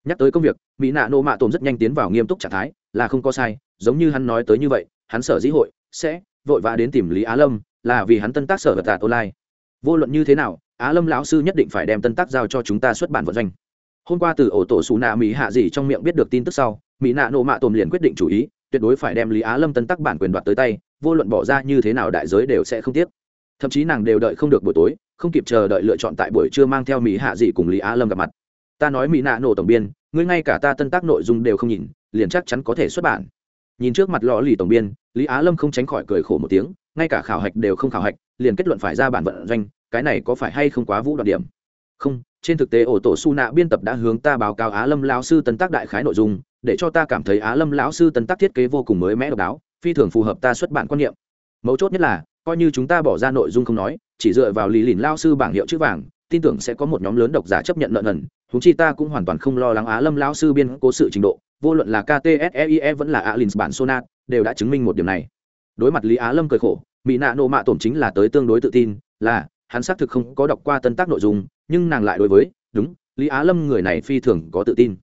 Nhắc tới công việc mỹ nạ nô mạ tồn rất nhanh tiến vào nghiêm túc trạng thái, là không có sai, giống như hắn nói tới như vậy, hắn sở dĩ hội, sẽ vội vã đến tìm lý á lâm, là vì hắn tân tác sở vật tạt online. Vô luận như thế nào, á lâm lão sư nhất định phải đem tân tác giao cho chúng ta xuất bản vận doanh. Hôm qua từ ổ tổ xù nạ mỹ hạ gì trong miệng biết được tin tức sau mỹ nạ nộ mạ tồn liền quyết định chủ ý tuyệt đối phải đem lý á lâm tân tác bản quyền đoạt tới tay, vô luận bỏ ra như thế nào đại giới đều sẽ không tiếc. Thậm chí nàng đều đợi không được buổi tối, không kịp chờ đợi lựa chọn tại buổi trưa mang theo mỹ hạ dị cùng lý á lâm gặp mặt. Ta nói mỹ nạ nổ tổng biên, ngươi ngay cả ta tân tác nội dung đều không nhìn, liền chắc chắn có thể xuất bản. Nhìn trước mặt lò lì tổng biên, lý á lâm không tránh khỏi cười khổ một tiếng, ngay cả khảo hạch đều không khảo hạch, liền kết luận phải ra bản vận doanh, cái này có phải hay không quá vũ đoạn điểm? Không, trên thực tế ổ tổ su nạ biên tập đã hướng ta báo cáo á lâm lão sư tân tác đại khái nội dung để cho ta cảm thấy á lâm lão sư tân tác thiết kế vô cùng mới mẽ độc đáo, phi thường phù hợp ta xuất bản quan niệm mấu chốt nhất là, coi như chúng ta bỏ ra nội dung không nói, chỉ dựa vào lý lìn lao sư bảng hiệu chữ vàng, tin tưởng sẽ có một nhóm lớn độc giả chấp nhận lợn ẩn. húng chi ta cũng hoàn toàn không lo lắng á lâm lao sư biên cố sự trình độ, vô luận là ktseie vẫn là alin bản sonat, đều đã chứng minh một điểm này đối mặt lý á lâm cười khổ, mỹ nạ nộ mạ tổn chính là tới tương đối tự tin, là, hắn xác thực không có đọc qua tân tác nội dung, nhưng nàng lại đối với, đúng, lý á lâm người này phi thường có tự tin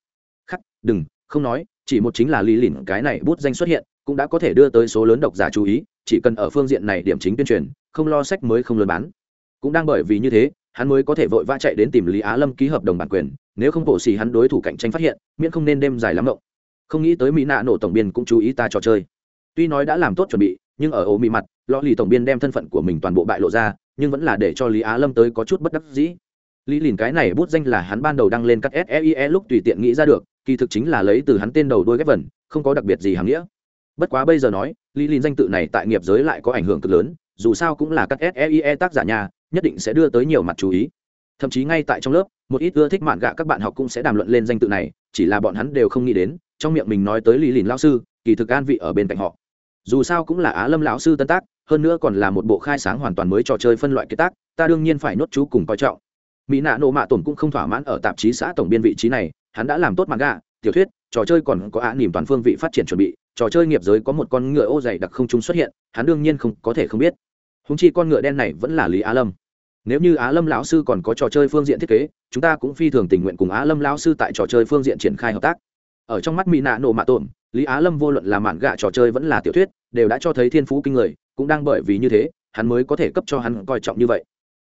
khắc, đừng không nói, chỉ một chính là lý lìn cái này bút danh xuất hiện, cũng đã có thể đưa tới số lớn độc giả chú ý, chỉ cần ở phương diện này điểm chính tuyên truyền, không lo sách mới không lớn bán. Cũng đang bởi vì như thế, hắn mới có thể vội vã chạy đến tìm lý á lâm ký hợp đồng bản quyền, nếu không bổ xì hắn đối thủ cạnh tranh phát hiện, miễn không nên đêm dài lắm động không nghĩ tới mỹ nạ nổ tổng biên cũng chú ý ta trò chơi. Tuy nói đã làm tốt chuẩn bị, nhưng ở ố mỹ mặt lò lì tổng biên đem thân phận của mình toàn bộ bại lộ ra, nhưng vẫn là để cho lý á lâm tới có chút bất đắc dĩ. Lý lìn cái này bút danh là hắn ban đầu đăng lên các seie e lúc tùy tiện nghĩ ra được kỳ thực chính là lấy từ hắn tên đầu đôi ghép vần, không có đặc biệt gì hàm nghĩa. Bất quá bây giờ nói, lý lìn danh tự này tại nghiệp giới lại có ảnh hưởng cực lớn, dù sao cũng là các seie tác giả nhà, nhất định sẽ đưa tới nhiều mặt chú ý. Thậm chí ngay tại trong lớp, một ít ưa thích mạn gạ các bạn học cũng sẽ đàm luận lên danh tự này, chỉ là bọn hắn đều không nghĩ đến, trong miệng mình nói tới lý lìn lao sư, kỳ thực an vị ở bên cạnh họ. Dù sao cũng là á lâm lão sư tân tác, hơn nữa còn là một bộ khai sáng hoàn toàn mới trò chơi phân loại kế tác, ta đương nhiên phải nốt chú cùng coi trọng. Mỹ nạ nộ mạ tổn cũng không thỏa mãn ở tạp chí xã tổng biên vị trí này hắn đã làm tốt mặt gạ tiểu thuyết, trò chơi còn có á nỉm toàn phương vị phát triển chuẩn bị, trò chơi nghiệp giới có một con ngựa ô dày đặc không trung xuất hiện, hắn đương nhiên không, có thể không biết. Húng chi con ngựa đen này vẫn là lý á lâm. Nếu như á lâm lão sư còn có trò chơi phương diện thiết kế, chúng ta cũng phi thường tình nguyện cùng á lâm lão sư tại trò chơi phương diện triển khai hợp tác. Ở trong mắt mỹ nạ nổ mạ tổn, lý á lâm vô luận là mạn gạ trò chơi vẫn là tiểu thuyết, đều đã cho thấy thiên phú kinh người, cũng đang bởi vì như thế, hắn mới có thể cấp cho hắn coi trọng như vậy.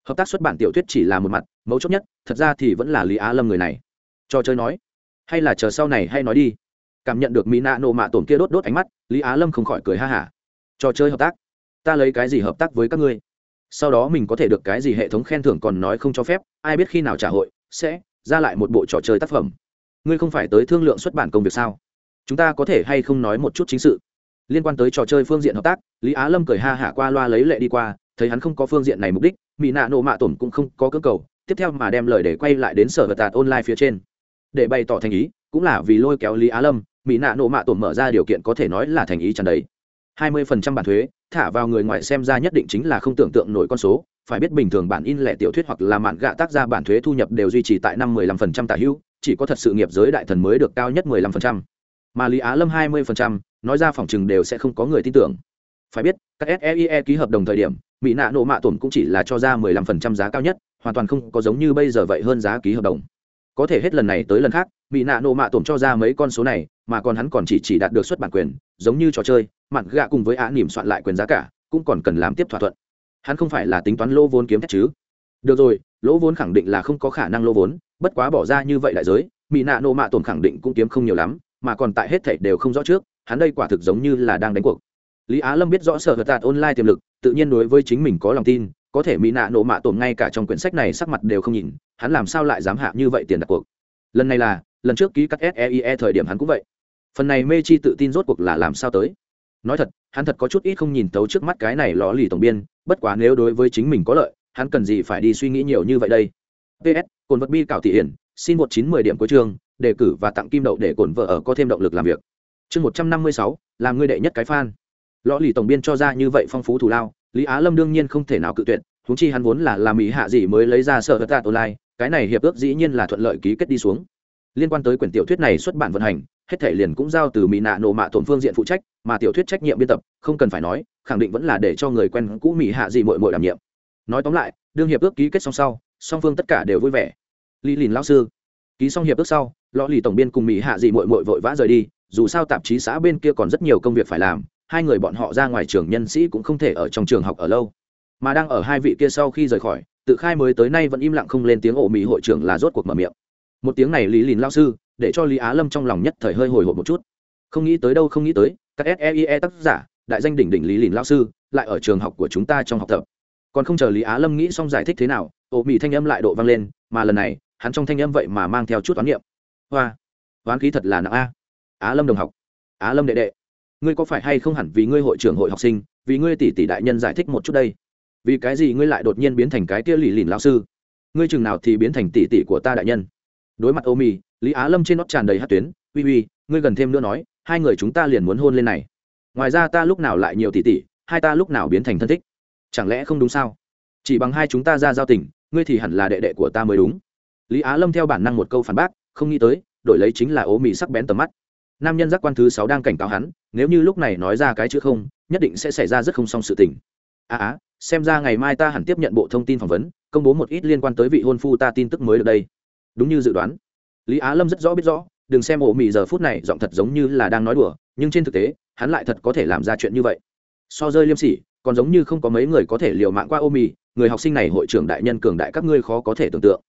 Hợp tác xuất bản tiểu thuyết chỉ là một mặt, mấu chốt nhất, thật ra thì vẫn là lý á lâm người này trò chơi nói. Hay là chờ sau này hay nói đi. Cảm nhận được mỹ nạ nộ mạ tổn kia đốt đốt ánh mắt, lý á lâm không khỏi cười ha hả. Trò chơi hợp tác. Ta lấy cái gì hợp tác với các ngươi? Sau đó mình có thể được cái gì hệ thống khen thưởng còn nói không cho phép, ai biết khi nào trả hội, sẽ ra lại một bộ trò chơi tác phẩm. Ngươi không phải tới thương lượng xuất bản công việc sao? Chúng ta có thể hay không nói một chút chính sự? Liên quan tới trò chơi phương diện hợp tác, lý á lâm cười ha hả qua loa lấy lệ đi qua, thấy hắn không có phương diện này mục đích, mỹ nạ nộ mạ tổn cũng không có cơ cầu, tiếp theo mà đem lời để quay lại đến sở vật tạt online phía trên để bày tỏ thành ý, cũng là vì lôi kéo lý á lâm, mỹ nạ nộ mạ tổn mở ra điều kiện có thể nói là thành ý tràn đầy. Hai mươi phần trăm bản thuế, thả vào người ngoài xem ra nhất định chính là không tưởng tượng nổi con số, phải biết bình thường bản in lẻ tiểu thuyết hoặc là mạn gạ tác ra bản thuế thu nhập đều duy trì tại năm mười lăm phần trăm tả hữu chỉ có thật sự nghiệp giới đại thần mới được cao nhất mười lăm phần trăm. Mà lý á lâm hai mươi phần trăm, nói ra phòng chừng đều sẽ không có người tin tưởng. Phải biết, các seie ký hợp đồng thời điểm, mỹ nạ nộ mạ tổn cũng chỉ là cho ra mười lăm phần trăm giá cao nhất, hoàn toàn không có giống như bây giờ vậy hơn giá ký hợp đồng có thể hết lần này tới lần khác mỹ nạ nộ mạ tổn cho ra mấy con số này, mà còn hắn còn chỉ chỉ đạt được xuất bản quyền, giống như trò chơi mặn gạ cùng với á nỉm soạn lại quyền giá cả, cũng còn cần làm tiếp thỏa thuận. Hắn không phải là tính toán lô vốn kiếm chứ? Được rồi, lỗ vốn khẳng định là không có khả năng lô vốn, bất quá bỏ ra như vậy đại giới mỹ nạ nộ mạ tổn khẳng định cũng kiếm không nhiều lắm, mà còn tại hết thảy đều không rõ trước, hắn đây quả thực giống như là đang đánh cuộc. Lý á lâm biết rõ sở vật tạt online tiềm lực, tự nhiên đối với chính mình có lòng tin có thể mỹ nạ nộ mạ tổn ngay cả trong quyển sách này sắc mặt đều không nhìn, hắn làm sao lại dám hạ như vậy tiền đặt cuộc? Lần này là, lần trước ký cắt seie thời điểm hắn cũng vậy. Phần này mê chi tự tin rốt cuộc là làm sao tới? Nói thật, hắn thật có chút ít không nhìn tấu trước mắt cái này ló lì tổng biên, bất quá nếu đối với chính mình có lợi, hắn cần gì phải đi suy nghĩ nhiều như vậy đây? Ps cồn vật bi cảo thị hiển, xin một chín mười điểm cuối chương, đề cử và tặng kim đậu để cồn vợ ở có thêm động lực làm việc. Chương một trăm năm mươi sáu, làm ngươi đệ nhất cái fan. Lõ lì tổng biên cho ra như vậy phong phú thù lao, lý á lâm đương nhiên không thể nào cự tuyệt húng chi hắn vốn là làm mỹ hạ gì mới lấy ra sở hữu tạt online, cái này hiệp ước dĩ nhiên là thuận lợi ký kết đi xuống. Liên quan tới quyển tiểu thuyết này xuất bản vận hành, hết thể liền cũng giao từ mỹ nạ nổ mạ tổn phương diện phụ trách, mà tiểu thuyết trách nhiệm biên tập, không cần phải nói, khẳng định vẫn là để cho người quen cũ mỹ hạ gì mội mội đảm nhiệm. Nói tóm lại, đương hiệp ước ký kết xong sau, song phương tất cả đều vui vẻ. Lý lìn lao sư, ký xong hiệp ước sau lò lì tổng biên cùng mỹ hạ dị mội mội vội vã rời đi, dù sao tạp chí xã bên kia còn rất nhiều công việc phải làm, hai người bọn họ ra ngoài trường nhân sĩ cũng không thể ở trong trường học ở lâu mà đang ở hai vị kia sau khi rời khỏi, tự khai mới tới nay vẫn im lặng không lên tiếng ổ mỹ hội trưởng là rốt cuộc mở miệng. Một tiếng này lý lìn lao sư, để cho lý á lâm trong lòng nhất thời hơi hồi hộp một chút. Không nghĩ tới đâu, không nghĩ tới, các seie tác giả, đại danh đỉnh đỉnh lý lìn lao sư, lại ở trường học của chúng ta trong học tập. Còn không chờ lý á lâm nghĩ xong giải thích thế nào, ổ mỹ thanh âm lại độ vang lên, mà lần này, hắn trong thanh âm vậy mà mang theo chút toán niệm. Hoa toán khí thật là nặng a. Á lâm đồng học. Á lâm đệ đệ, ngươi có phải hay không hẳn vì ngươi hội trưởng hội học sinh, vì ngươi tỷ tỷ đại nhân giải thích một chút đây? Vì cái gì ngươi lại đột nhiên biến thành cái kia lì lìn lao sư? Ngươi chừng nào thì biến thành tỷ tỷ của ta đại nhân? Đối mặt ô mì lý á lâm trên nót tràn đầy hát tuyến, uy uy, ngươi gần thêm nữa nói, hai người chúng ta liền muốn hôn lên này. Ngoài ra ta lúc nào lại nhiều tỷ tỷ, hai ta lúc nào biến thành thân thích? Chẳng lẽ không đúng sao? Chỉ bằng hai chúng ta ra giao tình, ngươi thì hẳn là đệ đệ của ta mới đúng. Lý á lâm theo bản năng một câu phản bác, không nghĩ tới, đổi lấy chính là ố mì sắc bén tầm mắt. Nam nhân giác quan thứ sáu đang cảnh cáo hắn, nếu như lúc này nói ra cái chữ không, nhất định sẽ xảy ra rất không xong sự tình. À á xem ra ngày mai ta hẳn tiếp nhận bộ thông tin phỏng vấn, công bố một ít liên quan tới vị hôn phu ta tin tức mới được đây. Đúng như dự đoán. Lý á lâm rất rõ biết rõ, đừng xem ổ mị giờ phút này giọng thật giống như là đang nói đùa, nhưng trên thực tế, hắn lại thật có thể làm ra chuyện như vậy. So rơi liêm sỉ, còn giống như không có mấy người có thể liều mạng qua ô mì, người học sinh này hội trưởng đại nhân cường đại các ngươi khó có thể tưởng tượng.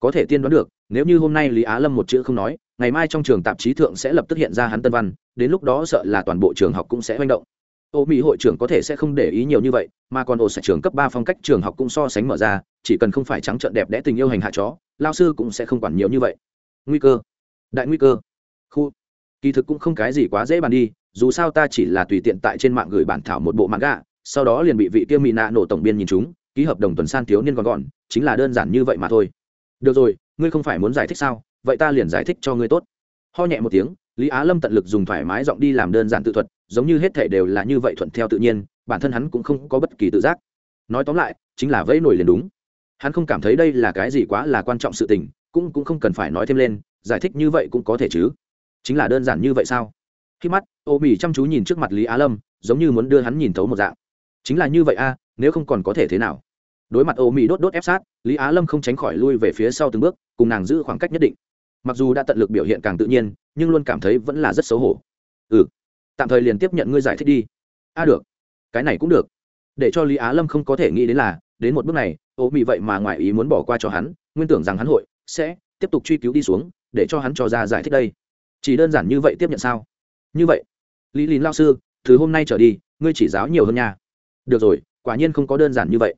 Có thể tiên đoán được, nếu như hôm nay lý á lâm một chữ không nói, ngày mai trong trường tạp chí thượng sẽ lập tức hiện ra hắn tân văn, đến lúc đó sợ là toàn bộ trường học cũng sẽ manh động ô mỹ hội trưởng có thể sẽ không để ý nhiều như vậy, mà còn ổ sạch trường cấp ba phong cách trường học cũng so sánh mở ra, chỉ cần không phải trắng trợn đẹp đẽ tình yêu hành hạ chó, lao sư cũng sẽ không quản nhiều như vậy. Nguy cơ. Đại nguy cơ. Khu. Kỳ thực cũng không cái gì quá dễ bàn đi, dù sao ta chỉ là tùy tiện tại trên mạng gửi bản thảo một bộ mạng gạ sau đó liền bị vị kia mỹ nạ nổ tổng biên nhìn chúng, ký hợp đồng tuần san thiếu niên gọn gọn, chính là đơn giản như vậy mà thôi. Được rồi, ngươi không phải muốn giải thích sao? Vậy ta liền giải thích cho ngươi tốt. Ho nhẹ một tiếng lý á lâm tận lực dùng thoải mái giọng đi làm đơn giản tự thuật, giống như hết thể đều là như vậy thuận theo tự nhiên, bản thân hắn cũng không có bất kỳ tự giác. Nói tóm lại, chính là vẫy nổi liền đúng. Hắn không cảm thấy đây là cái gì quá là quan trọng sự tình, cũng cũng không cần phải nói thêm lên, giải thích như vậy cũng có thể chứ. Chính là đơn giản như vậy sao? Khi mắt ô Mỹ chăm chú nhìn trước mặt lý á lâm, giống như muốn đưa hắn nhìn thấu một dạng. Chính là như vậy a, nếu không còn có thể thế nào? Đối mặt ô Mỹ đốt đốt ép sát, lý á lâm không tránh khỏi lui về phía sau từng bước, cùng nàng giữ khoảng cách nhất định mặc dù đã tận lực biểu hiện càng tự nhiên, nhưng luôn cảm thấy vẫn là rất xấu hổ. Ừ tạm thời liền tiếp nhận ngươi giải thích đi. A được. Cái này cũng được. Để cho lý á lâm không có thể nghĩ đến là, đến một bước này ô mị vậy mà ngoại ý muốn bỏ qua cho hắn, nguyên tưởng rằng hắn hội sẽ tiếp tục truy cứu đi xuống, để cho hắn cho ra giải thích đây. Chỉ đơn giản như vậy tiếp nhận sao? Như vậy. Lý lín lao sư, từ hôm nay trở đi, ngươi chỉ giáo nhiều hơn nha. Được rồi, quả nhiên không có đơn giản như vậy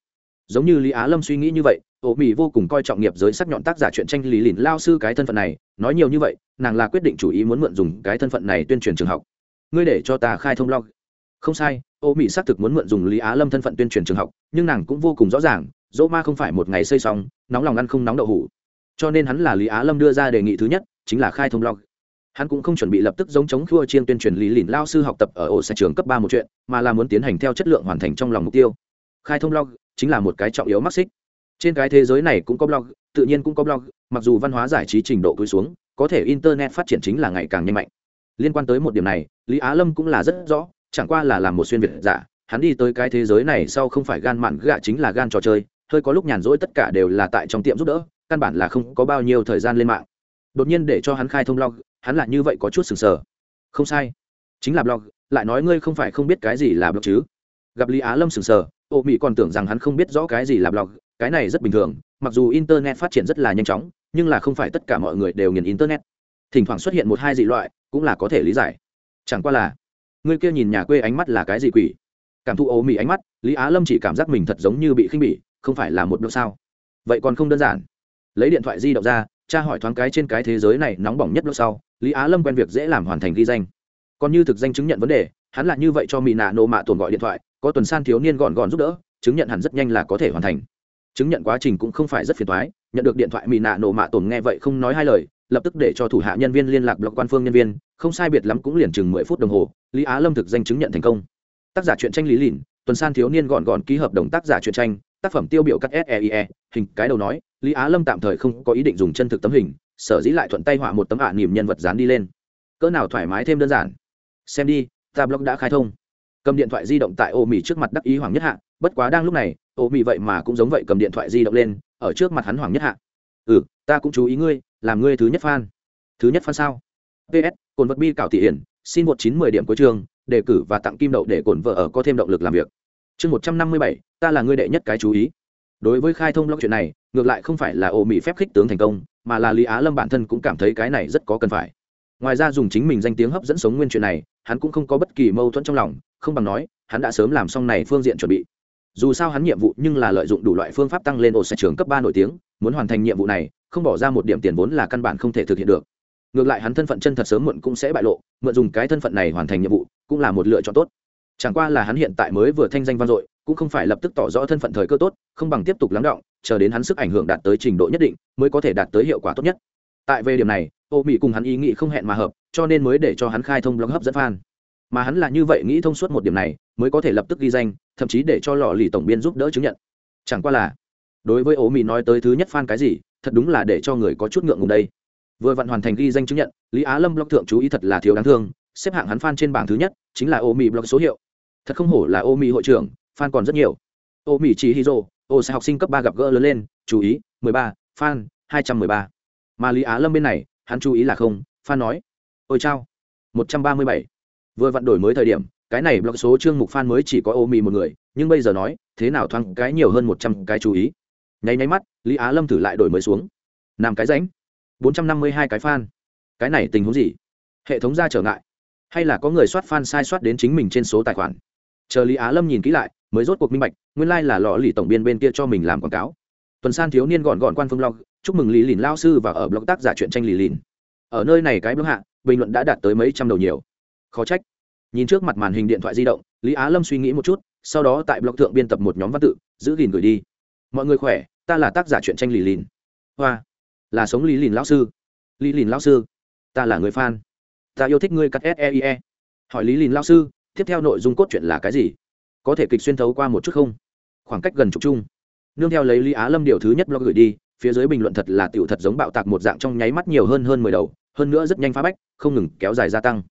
giống như lý á lâm suy nghĩ như vậy ổ mỹ vô cùng coi trọng nghiệp giới sắc nhọn tác giả chuyện tranh lý lìn lao sư cái thân phận này nói nhiều như vậy nàng là quyết định chủ ý muốn mượn dùng cái thân phận này tuyên truyền trường học ngươi để cho ta khai thông log, không sai ô mỹ xác thực muốn mượn dùng lý á lâm thân phận tuyên truyền trường học nhưng nàng cũng vô cùng rõ ràng dỗ ma không phải một ngày xây xong nóng lòng ăn không nóng đậu hủ cho nên hắn là lý á lâm đưa ra đề nghị thứ nhất chính là khai thông log. hắn cũng không chuẩn bị lập tức giống chống khua chiên tuyên truyền lý lìn lao sư học tập ở ổ xe trường cấp ba một chuyện mà là muốn tiến hành theo chất lượng hoàn thành trong lòng mục tiêu khai thông log chính là một cái trọng yếu mắc xích trên cái thế giới này cũng có blog, tự nhiên cũng có blog, mặc dù văn hóa giải trí trình độ cúi xuống, có thể internet phát triển chính là ngày càng nhanh mạnh. Liên quan tới một điểm này, lý á lâm cũng là rất rõ, chẳng qua là làm một xuyên việt giả, hắn đi tới cái thế giới này sau không phải gan mặn gạ chính là gan trò chơi, hơi có lúc nhàn rỗi tất cả đều là tại trong tiệm giúp đỡ, căn bản là không có bao nhiêu thời gian lên mạng. Đột nhiên để cho hắn khai thông blog, hắn là như vậy có chút sừng sờ. Không sai, chính là blog, lại nói ngươi không phải không biết cái gì là blog chứ. Gặp lý á lâm sừng sờ ô mỹ còn tưởng rằng hắn không biết rõ cái gì là blog, cái này rất bình thường, mặc dù internet phát triển rất là nhanh chóng, nhưng là không phải tất cả mọi người đều nghiền internet. Thỉnh thoảng xuất hiện một hai dị loại, cũng là có thể lý giải. Chẳng qua là, người kia nhìn nhà quê ánh mắt là cái gì quỷ? Cảm thụ ô mỹ ánh mắt, lý á lâm chỉ cảm giác mình thật giống như bị khinh bỉ, không phải là một bước sao? Vậy còn không đơn giản. Lấy điện thoại di động ra, tra hỏi thoáng cái trên cái thế giới này nóng bỏng nhất lúc sau, lý á lâm quen việc dễ làm hoàn thành ghi danh. Còn như thực danh chứng nhận vấn đề hắn là như vậy cho mỹ nạ nộ mạ tồn gọi điện thoại có tuần san thiếu niên gọn gọn giúp đỡ chứng nhận hẳn rất nhanh là có thể hoàn thành. Chứng nhận quá trình cũng không phải rất phiền thoái nhận được điện thoại mỹ nạ nổ mạ tồn nghe vậy không nói hai lời lập tức để cho thủ hạ nhân viên liên lạc blog quan phương nhân viên không sai biệt lắm cũng liền chừng mười phút đồng hồ lý á lâm thực danh chứng nhận thành công. Tác giả truyện tranh lý lìn tuần san thiếu niên gọn gọn ký hợp đồng tác giả truyện tranh tác phẩm tiêu biểu cắt seie e, hình cái đầu nói lý á lâm tạm thời không có ý định dùng chân thực tấm hình sở dĩ lại thuận tay họa một tấm ả à niềm nhân vật dán đi lên. Cỡ nào thoải mái thêm đơn giản. Xem đi ta blog đã khai thông. Cầm điện thoại di động tại ô mì trước mặt đắc ý hoàng nhất hạ, bất quá đang lúc này ô mì vậy mà cũng giống vậy cầm điện thoại di động lên, ở trước mặt hắn hoàng nhất hạ. Ừ ta cũng chú ý ngươi, làm ngươi thứ nhất fan. Thứ nhất fan sao? Ps cồn vật bi cảo thị hiển, xin một chín mười điểm cuối trường, đề cử và tặng kim đậu để cổn vợ ở có thêm động lực làm việc. Chương một trăm năm mươi bảy, ta là ngươi đệ nhất cái chú ý. Đối với khai thông blog chuyện này, ngược lại không phải là ô mỹ phép khích tướng thành công, mà là lý á lâm bản thân cũng cảm thấy cái này rất có cần phải ngoài ra dùng chính mình danh tiếng hấp dẫn sống nguyên chuyện này, hắn cũng không có bất kỳ mâu thuẫn trong lòng, không bằng nói, hắn đã sớm làm xong này phương diện chuẩn bị. Dù sao hắn nhiệm vụ nhưng là lợi dụng đủ loại phương pháp tăng lên ổ xe trường cấp ba nổi tiếng, muốn hoàn thành nhiệm vụ này, không bỏ ra một điểm tiền vốn là căn bản không thể thực hiện được. Ngược lại hắn thân phận chân thật sớm muộn cũng sẽ bại lộ, mượn dùng cái thân phận này hoàn thành nhiệm vụ, cũng là một lựa chọn tốt. Chẳng qua là hắn hiện tại mới vừa thanh danh vang dội, cũng không phải lập tức tỏ rõ thân phận thời cơ tốt, không bằng tiếp tục lắng động, chờ đến hắn sức ảnh hưởng đạt tới trình độ nhất định, mới có thể đạt tới hiệu quả tốt nhất. Tại về điểm này ô mỹ cùng hắn ý nghĩ không hẹn mà hợp, cho nên mới để cho hắn khai thông blog hấp dẫn fan. Mà hắn là như vậy nghĩ thông suốt một điểm này, mới có thể lập tức ghi danh, thậm chí để cho lò lì tổng biên giúp đỡ chứng nhận. Chẳng qua là, đối với Ô mỹ nói tới thứ nhất fan cái gì, thật đúng là để cho người có chút ngượng ngùng đây. Vừa vặn hoàn thành ghi danh chứng nhận, lý á lâm blog thượng chú ý thật là thiếu đáng thương, xếp hạng hắn fan trên bảng thứ nhất chính là ô mỹ blog số hiệu. Thật không hổ là ô mỹ hội trưởng, fan còn rất nhiều. Ô mỹ chỉ hiro ô sẽ học sinh cấp ba gặp gỡ lớn lên, chú ý, mười ba, fan, hai trăm mười ba. Mà lý á lâm bên này hắn chú ý là không fan nói, ôi chao, một trăm ba mươi bảy. Vừa vặn đổi mới thời điểm, cái này blog số chương mục fan mới chỉ có ô mì một người, nhưng bây giờ nói, thế nào thoáng cái nhiều hơn một trăm cái chú ý. Nháy nháy mắt, lý á lâm thử lại đổi mới xuống. Nằm cái ránh bốn trăm năm mươi hai cái fan cái này tình huống gì? Hệ thống ra trở ngại. Hay là có người soát fan sai soát đến chính mình trên số tài khoản? Chờ lý á lâm nhìn kỹ lại, mới rốt cuộc minh bạch, nguyên lai、like、là lò lì tổng biên bên kia cho mình làm quảng cáo. Tuần san thiếu niên gọn gọn quan phương log chúc mừng lý lìn lao sư và ở blog tác giả chuyện tranh lì lìn. Ở nơi này cái blog hạ, bình luận đã đạt tới mấy trăm đầu nhiều. Khó trách. Nhìn trước mặt màn hình điện thoại di động, lý á lâm suy nghĩ một chút, sau đó tại blog thượng biên tập một nhóm văn tự, giữ gìn gửi đi. Mọi người khỏe, ta là tác giả chuyện tranh lì lìn. Hoa. Là sống lý lìn lão sư. Lý lìn lão sư. Ta là người fan. Ta yêu thích ngươi cắt s e i e. Hỏi lý lìn lão sư, tiếp theo nội dung cốt truyện là cái gì? Có thể kịch xuyên thấu qua một chút không? Khoảng cách gần chục chung. Nương theo lấy lý á lâm điều thứ nhất blog gửi đi phía dưới bình luận thật là tiểu thật giống bạo tạc một dạng trong nháy mắt nhiều hơn hơn mười đầu, hơn nữa rất nhanh phá bách, không ngừng kéo dài gia tăng.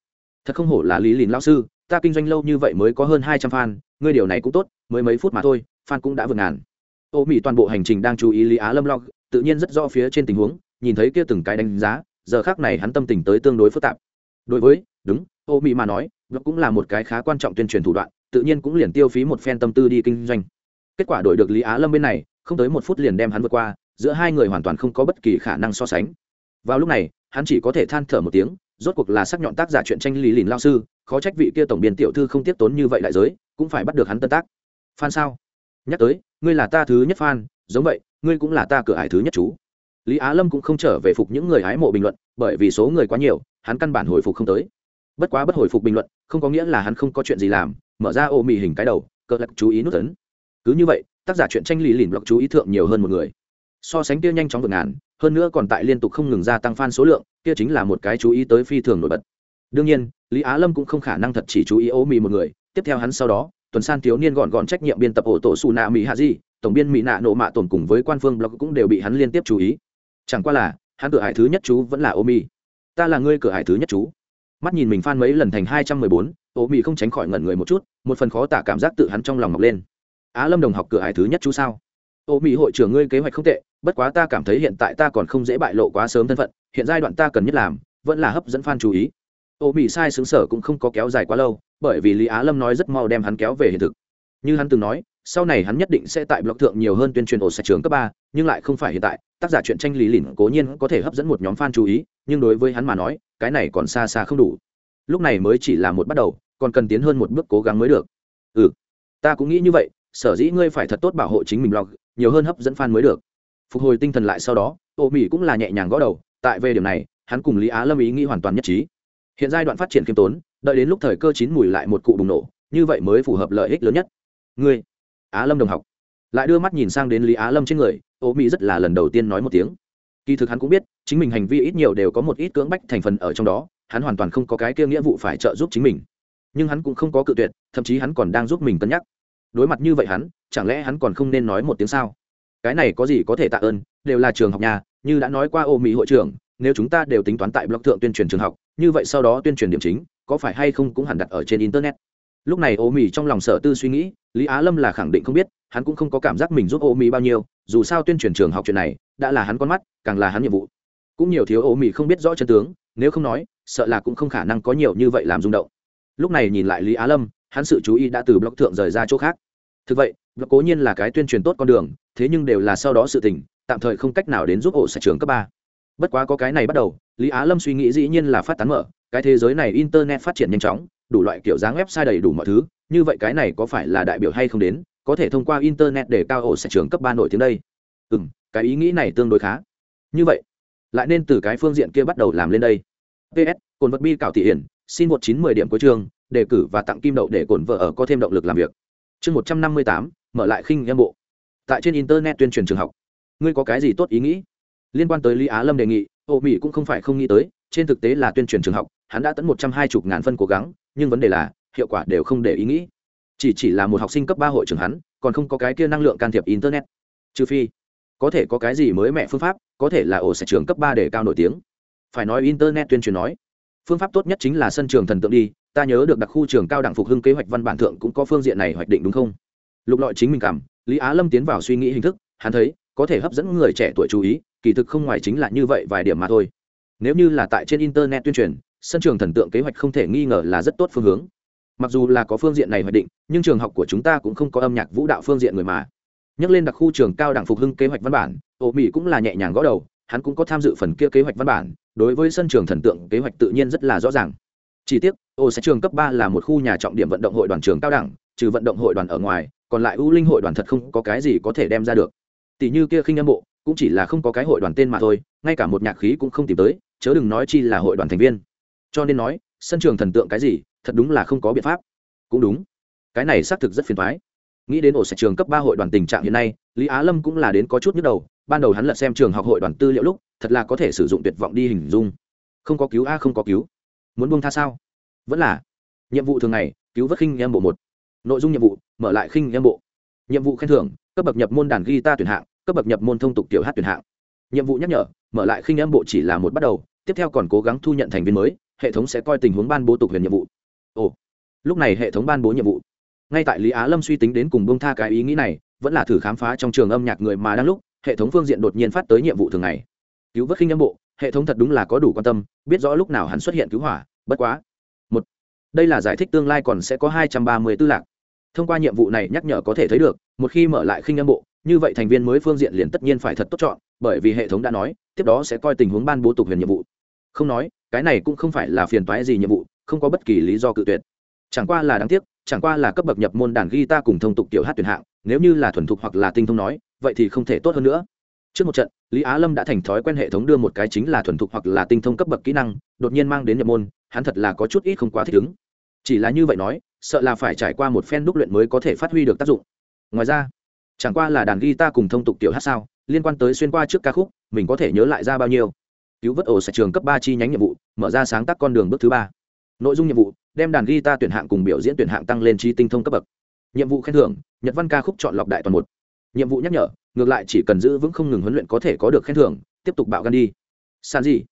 Thật không hổ là lý lìn lão sư, ta kinh doanh lâu như vậy mới có hơn hai trăm fan, ngươi điều này cũng tốt, mới mấy phút mà thôi, fan cũng đã vượt ngàn. Ô mỹ toàn bộ hành trình đang chú ý lý á lâm log, tự nhiên rất rõ phía trên tình huống, nhìn thấy kia từng cái đánh giá, giờ khác này hắn tâm tình tới tương đối phức tạp. Đối với, đúng, ô mỹ mà nói, nó cũng là một cái khá quan trọng tuyên truyền thủ đoạn, tự nhiên cũng liền tiêu phí một phen tâm tư đi kinh doanh. Kết quả đổi được lý á lâm bên này, không tới một phút liền đem hắn vượt qua giữa hai người hoàn toàn không có bất kỳ khả năng so sánh. Vào lúc này hắn chỉ có thể than thở một tiếng rốt cuộc là sắc nhọn tác giả chuyện tranh lý lìn lao sư khó trách vị kia tổng biên tiểu thư không tiếp tốn như vậy đại giới cũng phải bắt được hắn tân tác. Phan sao? Nhắc tới ngươi là ta thứ nhất phan, giống vậy ngươi cũng là ta cửa hải thứ nhất chú. Lý á lâm cũng không trở về phục những người hái mộ bình luận bởi vì số người quá nhiều hắn căn bản hồi phục không tới. Bất quá bất hồi phục bình luận không có nghĩa là hắn không có chuyện gì làm mở ra ô mì hình cái đầu cỡ lắc chú ý nút tấn cứ như vậy tác giả chuyện tranh lì lìn blog chú ý thượng nhiều hơn một người so sánh kia nhanh chóng vượt ngàn, hơn nữa còn tại liên tục không ngừng gia tăng fan số lượng, kia chính là một cái chú ý tới phi thường nổi bật. Đương nhiên, lý á lâm cũng không khả năng thật chỉ chú ý ô mì một người, tiếp theo hắn sau đó, tuần san thiếu niên gọn gọn trách nhiệm biên tập ổ tổ su nạ mỹ hạ di, tổng biên mỹ nạ nộ mạ tồn cùng với quan phương blog cũng đều bị hắn liên tiếp chú ý. Chẳng qua là, hắn cửa hải thứ nhất chú vẫn là ô mì ta là ngươi cửa hải thứ nhất chú. Mắt nhìn mình phan mấy lần thành hai trăm mười bốn ô mì không tránh khỏi ngẩn người một chút, một phần khó tả cảm giác tự hắn trong lòng mọc lên. Á lâm đồng học cửa hải thứ nhất chú sao? Ô mỹ hội trưởng ngươi kế hoạch không tệ, bất quá ta cảm thấy hiện tại ta còn không dễ bại lộ quá sớm thân phận, hiện giai đoạn ta cần nhất làm, vẫn là hấp dẫn f a n chú ý. Ô mỹ sai xứng sở cũng không có kéo dài quá lâu, bởi vì lý á lâm nói rất mau đem hắn kéo về hiện thực. Như hắn từng nói, sau này hắn nhất định sẽ tại blog thượng nhiều hơn tuyên truyền ổ sạch trường cấp ba, nhưng lại không phải hiện tại, tác giả chuyện tranh lý lìn cố nhiên có thể hấp dẫn một nhóm f a n chú ý, nhưng đối với hắn mà nói, cái này còn xa xa không đủ. Lúc này mới chỉ là một bắt đầu, còn cần tiến hơn một bước cố gắng mới được. Ừ ta cũng nghĩ như vậy, sở dĩ ngươi phải thật tốt bảo hộ chính mình blog nhiều hơn hấp dẫn fan mới được. Phục hồi tinh thần lại sau đó ô mỹ cũng là nhẹ nhàng gõ đầu, tại về điểm này, hắn cùng lý á lâm ý nghĩ hoàn toàn nhất trí. Hiện giai đoạn phát triển kiêm tốn, đợi đến lúc thời cơ chín mùi lại một cụ bùng nổ, như vậy mới phù hợp lợi ích lớn nhất. Ngươi, á lâm đồng học. Lại đưa mắt nhìn sang đến lý á lâm trên người ô mỹ rất là lần đầu tiên nói một tiếng. Kỳ thực hắn cũng biết, chính mình hành vi ít nhiều đều có một ít cưỡng bách thành phần ở trong đó, hắn hoàn toàn không có cái kia nghĩa vụ phải trợ giúp chính mình. Nhưng hắn cũng không có cự tuyệt, thậm chí hắn còn đang giúp mình cân nhắc. Đối mặt như vậy hắn chẳng lẽ hắn còn không nên nói một tiếng sao? Cái này có gì có thể tạ ơn, đều là trường học nhà, như đã nói qua ô mỹ hội trưởng, nếu chúng ta đều tính toán tại blog thượng tuyên truyền trường học, như vậy sau đó tuyên truyền điểm chính, có phải hay không cũng hẳn đặt ở trên internet? Lúc này ô mì trong lòng sở tư suy nghĩ, lý á lâm là khẳng định không biết, hắn cũng không có cảm giác mình giúp ô mì bao nhiêu, dù sao tuyên truyền trường học chuyện này, đã là hắn con mắt, càng là hắn nhiệm vụ. Cũng nhiều thiếu ô mì không biết rõ chân tướng, nếu không nói, sợ là cũng không khả năng có nhiều như vậy làm rung động. Lúc này nhìn lại lý á lâm, hắn sự chú ý đã từ blog thượng rời ra chỗ khác thực vậy cố nhiên là cái tuyên truyền tốt con đường, thế nhưng đều là sau đó sự tình, tạm thời không cách nào đến giúp ổ sạch trường cấp ba. Bất quá có cái này bắt đầu, lý á lâm suy nghĩ dĩ nhiên là phát tán mở, cái thế giới này internet phát triển nhanh chóng, đủ loại kiểu dáng website đầy đủ mọi thứ, như vậy cái này có phải là đại biểu hay không đến, có thể thông qua internet để cao ổ sạch trường cấp ba nổi tiếng đây? Ừ m cái ý nghĩ này tương đối khá. Như vậy, lại nên từ cái phương diện kia bắt đầu làm lên đây. Ps cồn vật bi cảo thị hiển, xin một chín mười điểm cuối trường đề cử và tặng kim đậu để cổn vợ ở có thêm động lực làm việc chương một trăm năm mươi tám, mở lại khinh em bộ. Tại trên internet tuyên truyền trường học, ngươi có cái gì tốt ý nghĩ? Liên quan tới lý á lâm đề nghị ô mỹ cũng không phải không nghĩ tới, trên thực tế là tuyên truyền trường học, hắn đã tận một trăm hai mươi ngàn phân cố gắng, nhưng vấn đề là, hiệu quả đều không để ý nghĩ. Chỉ chỉ là một học sinh cấp ba hội trường hắn, còn không có cái kia năng lượng can thiệp internet. Trừ phi, có thể có cái gì mới mẹ phương pháp, có thể là ổ sẽ trường cấp ba để cao nổi tiếng. Phải nói internet tuyên truyền nói, phương pháp tốt nhất chính là sân trường thần tượng đi ta nhớ được đặc khu trường cao đẳng phục hưng kế hoạch văn bản thượng cũng có phương diện này hoạch định đúng không? Lục lọi chính mình cảm, lý á lâm tiến vào suy nghĩ hình thức, hắn thấy, có thể hấp dẫn người trẻ tuổi chú ý, kỳ thực không ngoài chính là như vậy vài điểm mà thôi. Nếu như là tại trên internet tuyên truyền, sân trường thần tượng kế hoạch không thể nghi ngờ là rất tốt phương hướng. Mặc dù là có phương diện này hoạch định, nhưng trường học của chúng ta cũng không có âm nhạc vũ đạo phương diện người mà. Nhắc lên đặc khu trường cao đẳng phục hưng kế hoạch văn bản ổ mỹ cũng là nhẹ nhàng gõ đầu, hắn cũng có tham dự phần kia kế hoạch văn bản, đối với sân trường thần tượng kế hoạch tự nhiên rất là rõ ràng chi tiết ô sẽ trường cấp ba là một khu nhà trọng điểm vận động hội đoàn trường cao đẳng, trừ vận động hội đoàn ở ngoài, còn lại ưu linh hội đoàn thật không có cái gì có thể đem ra được. Tỷ như kia khinh âm bộ, cũng chỉ là không có cái hội đoàn tên mà thôi, ngay cả một nhạc khí cũng không tìm tới, chớ đừng nói chi là hội đoàn thành viên. Cho nên nói, sân trường thần tượng cái gì, thật đúng là không có biện pháp. Cũng đúng. Cái này xác thực rất phiền thoái nghĩ đến ổ sạch trường cấp ba hội đoàn tình trạng hiện nay, lý á lâm cũng là đến có chút nhức đầu, ban đầu hắn lật xem trường học hội đoàn tư liệu lúc, thật là có thể sử dụng tuyệt vọng đi hình dung. Không có cứu a, không có cứu muốn buông tha sao? Vẫn là, nhiệm vụ thường ngày, cứu vớt khinh em bộ một. Nội dung nhiệm vụ, mở lại khinh em bộ. Nhiệm vụ khen thưởng, cấp bậc nhập môn đàn guitar tuyển hạng, cấp bậc nhập môn thông tục tiểu hát tuyển hạng. Nhiệm vụ nhắc nhở, mở lại khinh em bộ chỉ là một bắt đầu, tiếp theo còn cố gắng thu nhận thành viên mới, hệ thống sẽ coi tình huống ban bố tục huyền nhiệm vụ. Ồ, lúc này hệ thống ban bố nhiệm vụ. Ngay tại lý á lâm suy tính đến cùng bông tha cái ý nghĩ này, vẫn là thử khám phá trong trường âm nhạc người mà đang lúc, hệ thống phương diện đột nhiên phát tới nhiệm vụ thường ngày. Cứu vớt khinh âm bộ, hệ thống thật đúng là có đủ quan tâm, biết rõ lúc nào hắn xuất hiện cứu hỏa bất quá. Một, đây là giải thích tương lai còn sẽ có hai trăm ba mươi tư lạc. Thông qua nhiệm vụ này nhắc nhở có thể thấy được, một khi mở lại khinh âm bộ, như vậy thành viên mới phương diện liền tất nhiên phải thật tốt chọn, bởi vì hệ thống đã nói, tiếp đó sẽ coi tình huống ban bố tục huyền nhiệm vụ. Không nói, cái này cũng không phải là phiền toái gì nhiệm vụ, không có bất kỳ lý do cự tuyệt. Chẳng qua là đáng tiếc, chẳng qua là cấp bậc nhập môn đàn guitar cùng thông tục tiểu hát tuyển hạng, nếu như là thuần thục hoặc là tinh thông nói, vậy thì không thể tốt hơn nữa. Trước một trận lý á lâm đã thành thói quen hệ thống đưa một cái chính là thuần thục hoặc là tinh thông cấp bậc kỹ năng, đột nhiên mang đến nhập môn, hắn thật là có chút ít không quá thích ứng. Chỉ là như vậy nói, sợ là phải trải qua một phen đúc luyện mới có thể phát huy được tác dụng. Ngoài ra, chẳng qua là đàn guitar cùng thông tục tiểu hát sao, liên quan tới xuyên qua trước ca khúc, mình có thể nhớ lại ra bao nhiêu. Cứu vớt ổ sạch trường cấp ba chi nhánh nhiệm vụ, mở ra sáng tác con đường bước thứ ba. Nội dung nhiệm vụ, đem đàn guitar tuyển hạng cùng biểu diễn tuyển hạng tăng lên chi tinh thông cấp bậc. Nhiệm vụ khen thưởng, nhật văn ca khúc chọn lọc đại toàn một. Nhiệm vụ nhắc nhở ngược lại chỉ cần giữ vững không ngừng huấn luyện có thể có được khen thưởng, tiếp tục bạo gan đi. San gì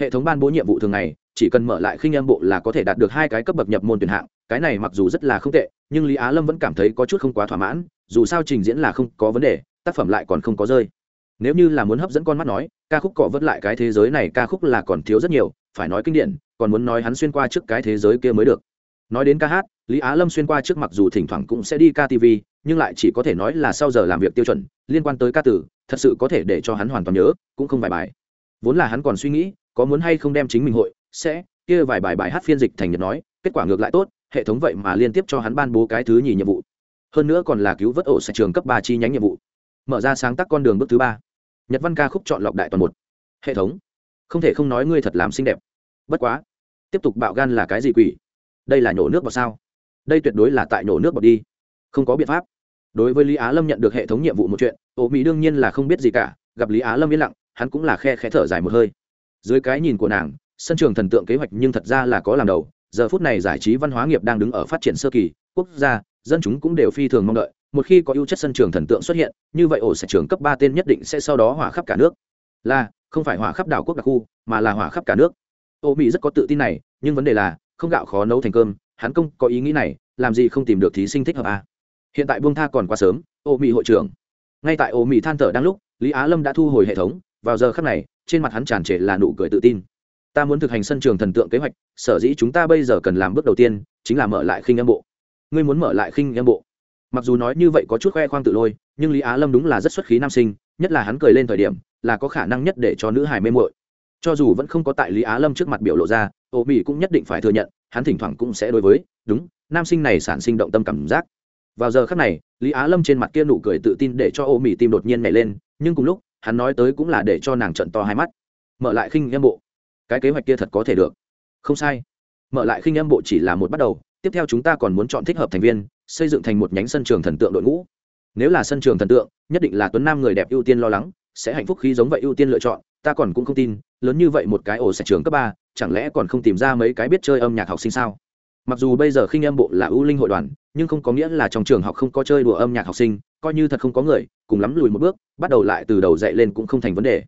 hệ thống ban bố nhiệm vụ thường ngày, chỉ cần mở lại khinh em bộ là có thể đạt được hai cái cấp bậc nhập môn tuyển hạng, cái này mặc dù rất là không tệ, nhưng lý á lâm vẫn cảm thấy có chút không quá thỏa mãn, dù sao trình diễn là không có vấn đề, tác phẩm lại còn không có rơi. Nếu như là muốn hấp dẫn con mắt nói, ca khúc cọ vất lại cái thế giới này ca khúc là còn thiếu rất nhiều, phải nói kinh điển, còn muốn nói hắn xuyên qua trước cái thế giới kia mới được. Nói đến ca hát, lý á lâm xuyên qua trước mặc dù thỉnh thoảng cũng sẽ đi ca tv nhưng lại chỉ có thể nói là sau giờ làm việc tiêu chuẩn, liên quan tới ca tử, thật sự có thể để cho hắn hoàn toàn nhớ, cũng không vài bài. Vốn là hắn còn suy nghĩ, có muốn hay không đem chính mình hội, sẽ, kia vài bài bài hát phiên dịch thành nhật nói, kết quả ngược lại tốt, hệ thống vậy mà liên tiếp cho hắn ban bố cái thứ nhì nhiệm vụ. Hơn nữa còn là cứu vớt ổ sạch trường cấp ba chi nhánh nhiệm vụ. Mở ra sáng tác con đường bước thứ ba. Nhật văn ca khúc chọn lọc đại toàn một. Hệ thống. Không thể không nói ngươi thật làm xinh đẹp. Bất quá. Tiếp tục bạo gan là cái gì quỷ? Đây là nhổ nước bọt sao? Đây tuyệt đối là tại nhổ nước bọt đi không có biện pháp. Đối với lý á lâm nhận được hệ thống nhiệm vụ một chuyện ô mỹ đương nhiên là không biết gì cả, gặp lý á lâm yên lặng, hắn cũng là khe khẽ thở dài một hơi. Dưới cái nhìn của nàng, sân trường thần tượng kế hoạch nhưng thật ra là có làm đầu, giờ phút này giải trí văn hóa nghiệp đang đứng ở phát triển sơ kỳ, quốc gia, dân chúng cũng đều phi thường mong đợi, một khi có ưu chất sân trường thần tượng xuất hiện, như vậy ổ sẽ trường cấp ba tên nhất định sẽ sau đó hỏa khắp cả nước. Là, không phải hỏa khắp đảo quốc đặc khu, mà là hỏa khắp cả nước. Ô mỹ rất có tự tin này, nhưng vấn đề là, không gạo khó nấu thành cơm, hắn công có ý nghĩ này, làm gì không tìm được thí sinh thích hợp à? Hiện tại buông tha còn quá sớm, ô mỹ hội trưởng. Ngay tại ô mỹ than thở đang lúc, lý á lâm đã thu hồi hệ thống. Vào giờ khắc này, trên mặt hắn tràn trề là nụ cười tự tin. Ta muốn thực hành sân trường thần tượng kế hoạch, sở dĩ chúng ta bây giờ cần làm bước đầu tiên, chính là mở lại khinh em bộ. Ngươi muốn mở lại khinh em bộ. Mặc dù nói như vậy có chút khoe khoang tự lôi, nhưng lý á lâm đúng là rất xuất khí nam sinh, nhất là hắn cười lên thời điểm, là có khả năng nhất để cho nữ hài mê mội cho dù vẫn không có tại lý á lâm trước mặt biểu lộ ra, ô mỹ cũng nhất định phải thừa nhận, hắn thỉnh thoảng cũng sẽ đối với, đúng, nam sinh này sản sinh động tâm cảm giác vào giờ khắc này, lý á lâm trên mặt kia nụ cười tự tin để cho ô mỹ tim đột nhiên nhảy lên, nhưng cùng lúc, hắn nói tới cũng là để cho nàng trận to hai mắt. Mở lại khinh em bộ. Cái kế hoạch kia thật có thể được. Không sai. Mở lại khinh em bộ chỉ là một bắt đầu, tiếp theo chúng ta còn muốn chọn thích hợp thành viên, xây dựng thành một nhánh sân trường thần tượng đội ngũ. Nếu là sân trường thần tượng, nhất định là tuấn nam người đẹp ưu tiên lo lắng, sẽ hạnh phúc khi giống vậy ưu tiên lựa chọn, ta còn cũng không tin, lớn như vậy một cái ổ sẽ trường cấp ba, chẳng lẽ còn không tìm ra mấy cái biết chơi âm nhạc học sinh sao? Mặc dù bây giờ khinh âm bộ là ưu linh hội đoàn, nhưng không có nghĩa là trong trường học không có chơi đùa âm nhạc học sinh, coi như thật không có người, cùng lắm lùi một bước, bắt đầu lại từ đầu dạy lên cũng không thành vấn đề.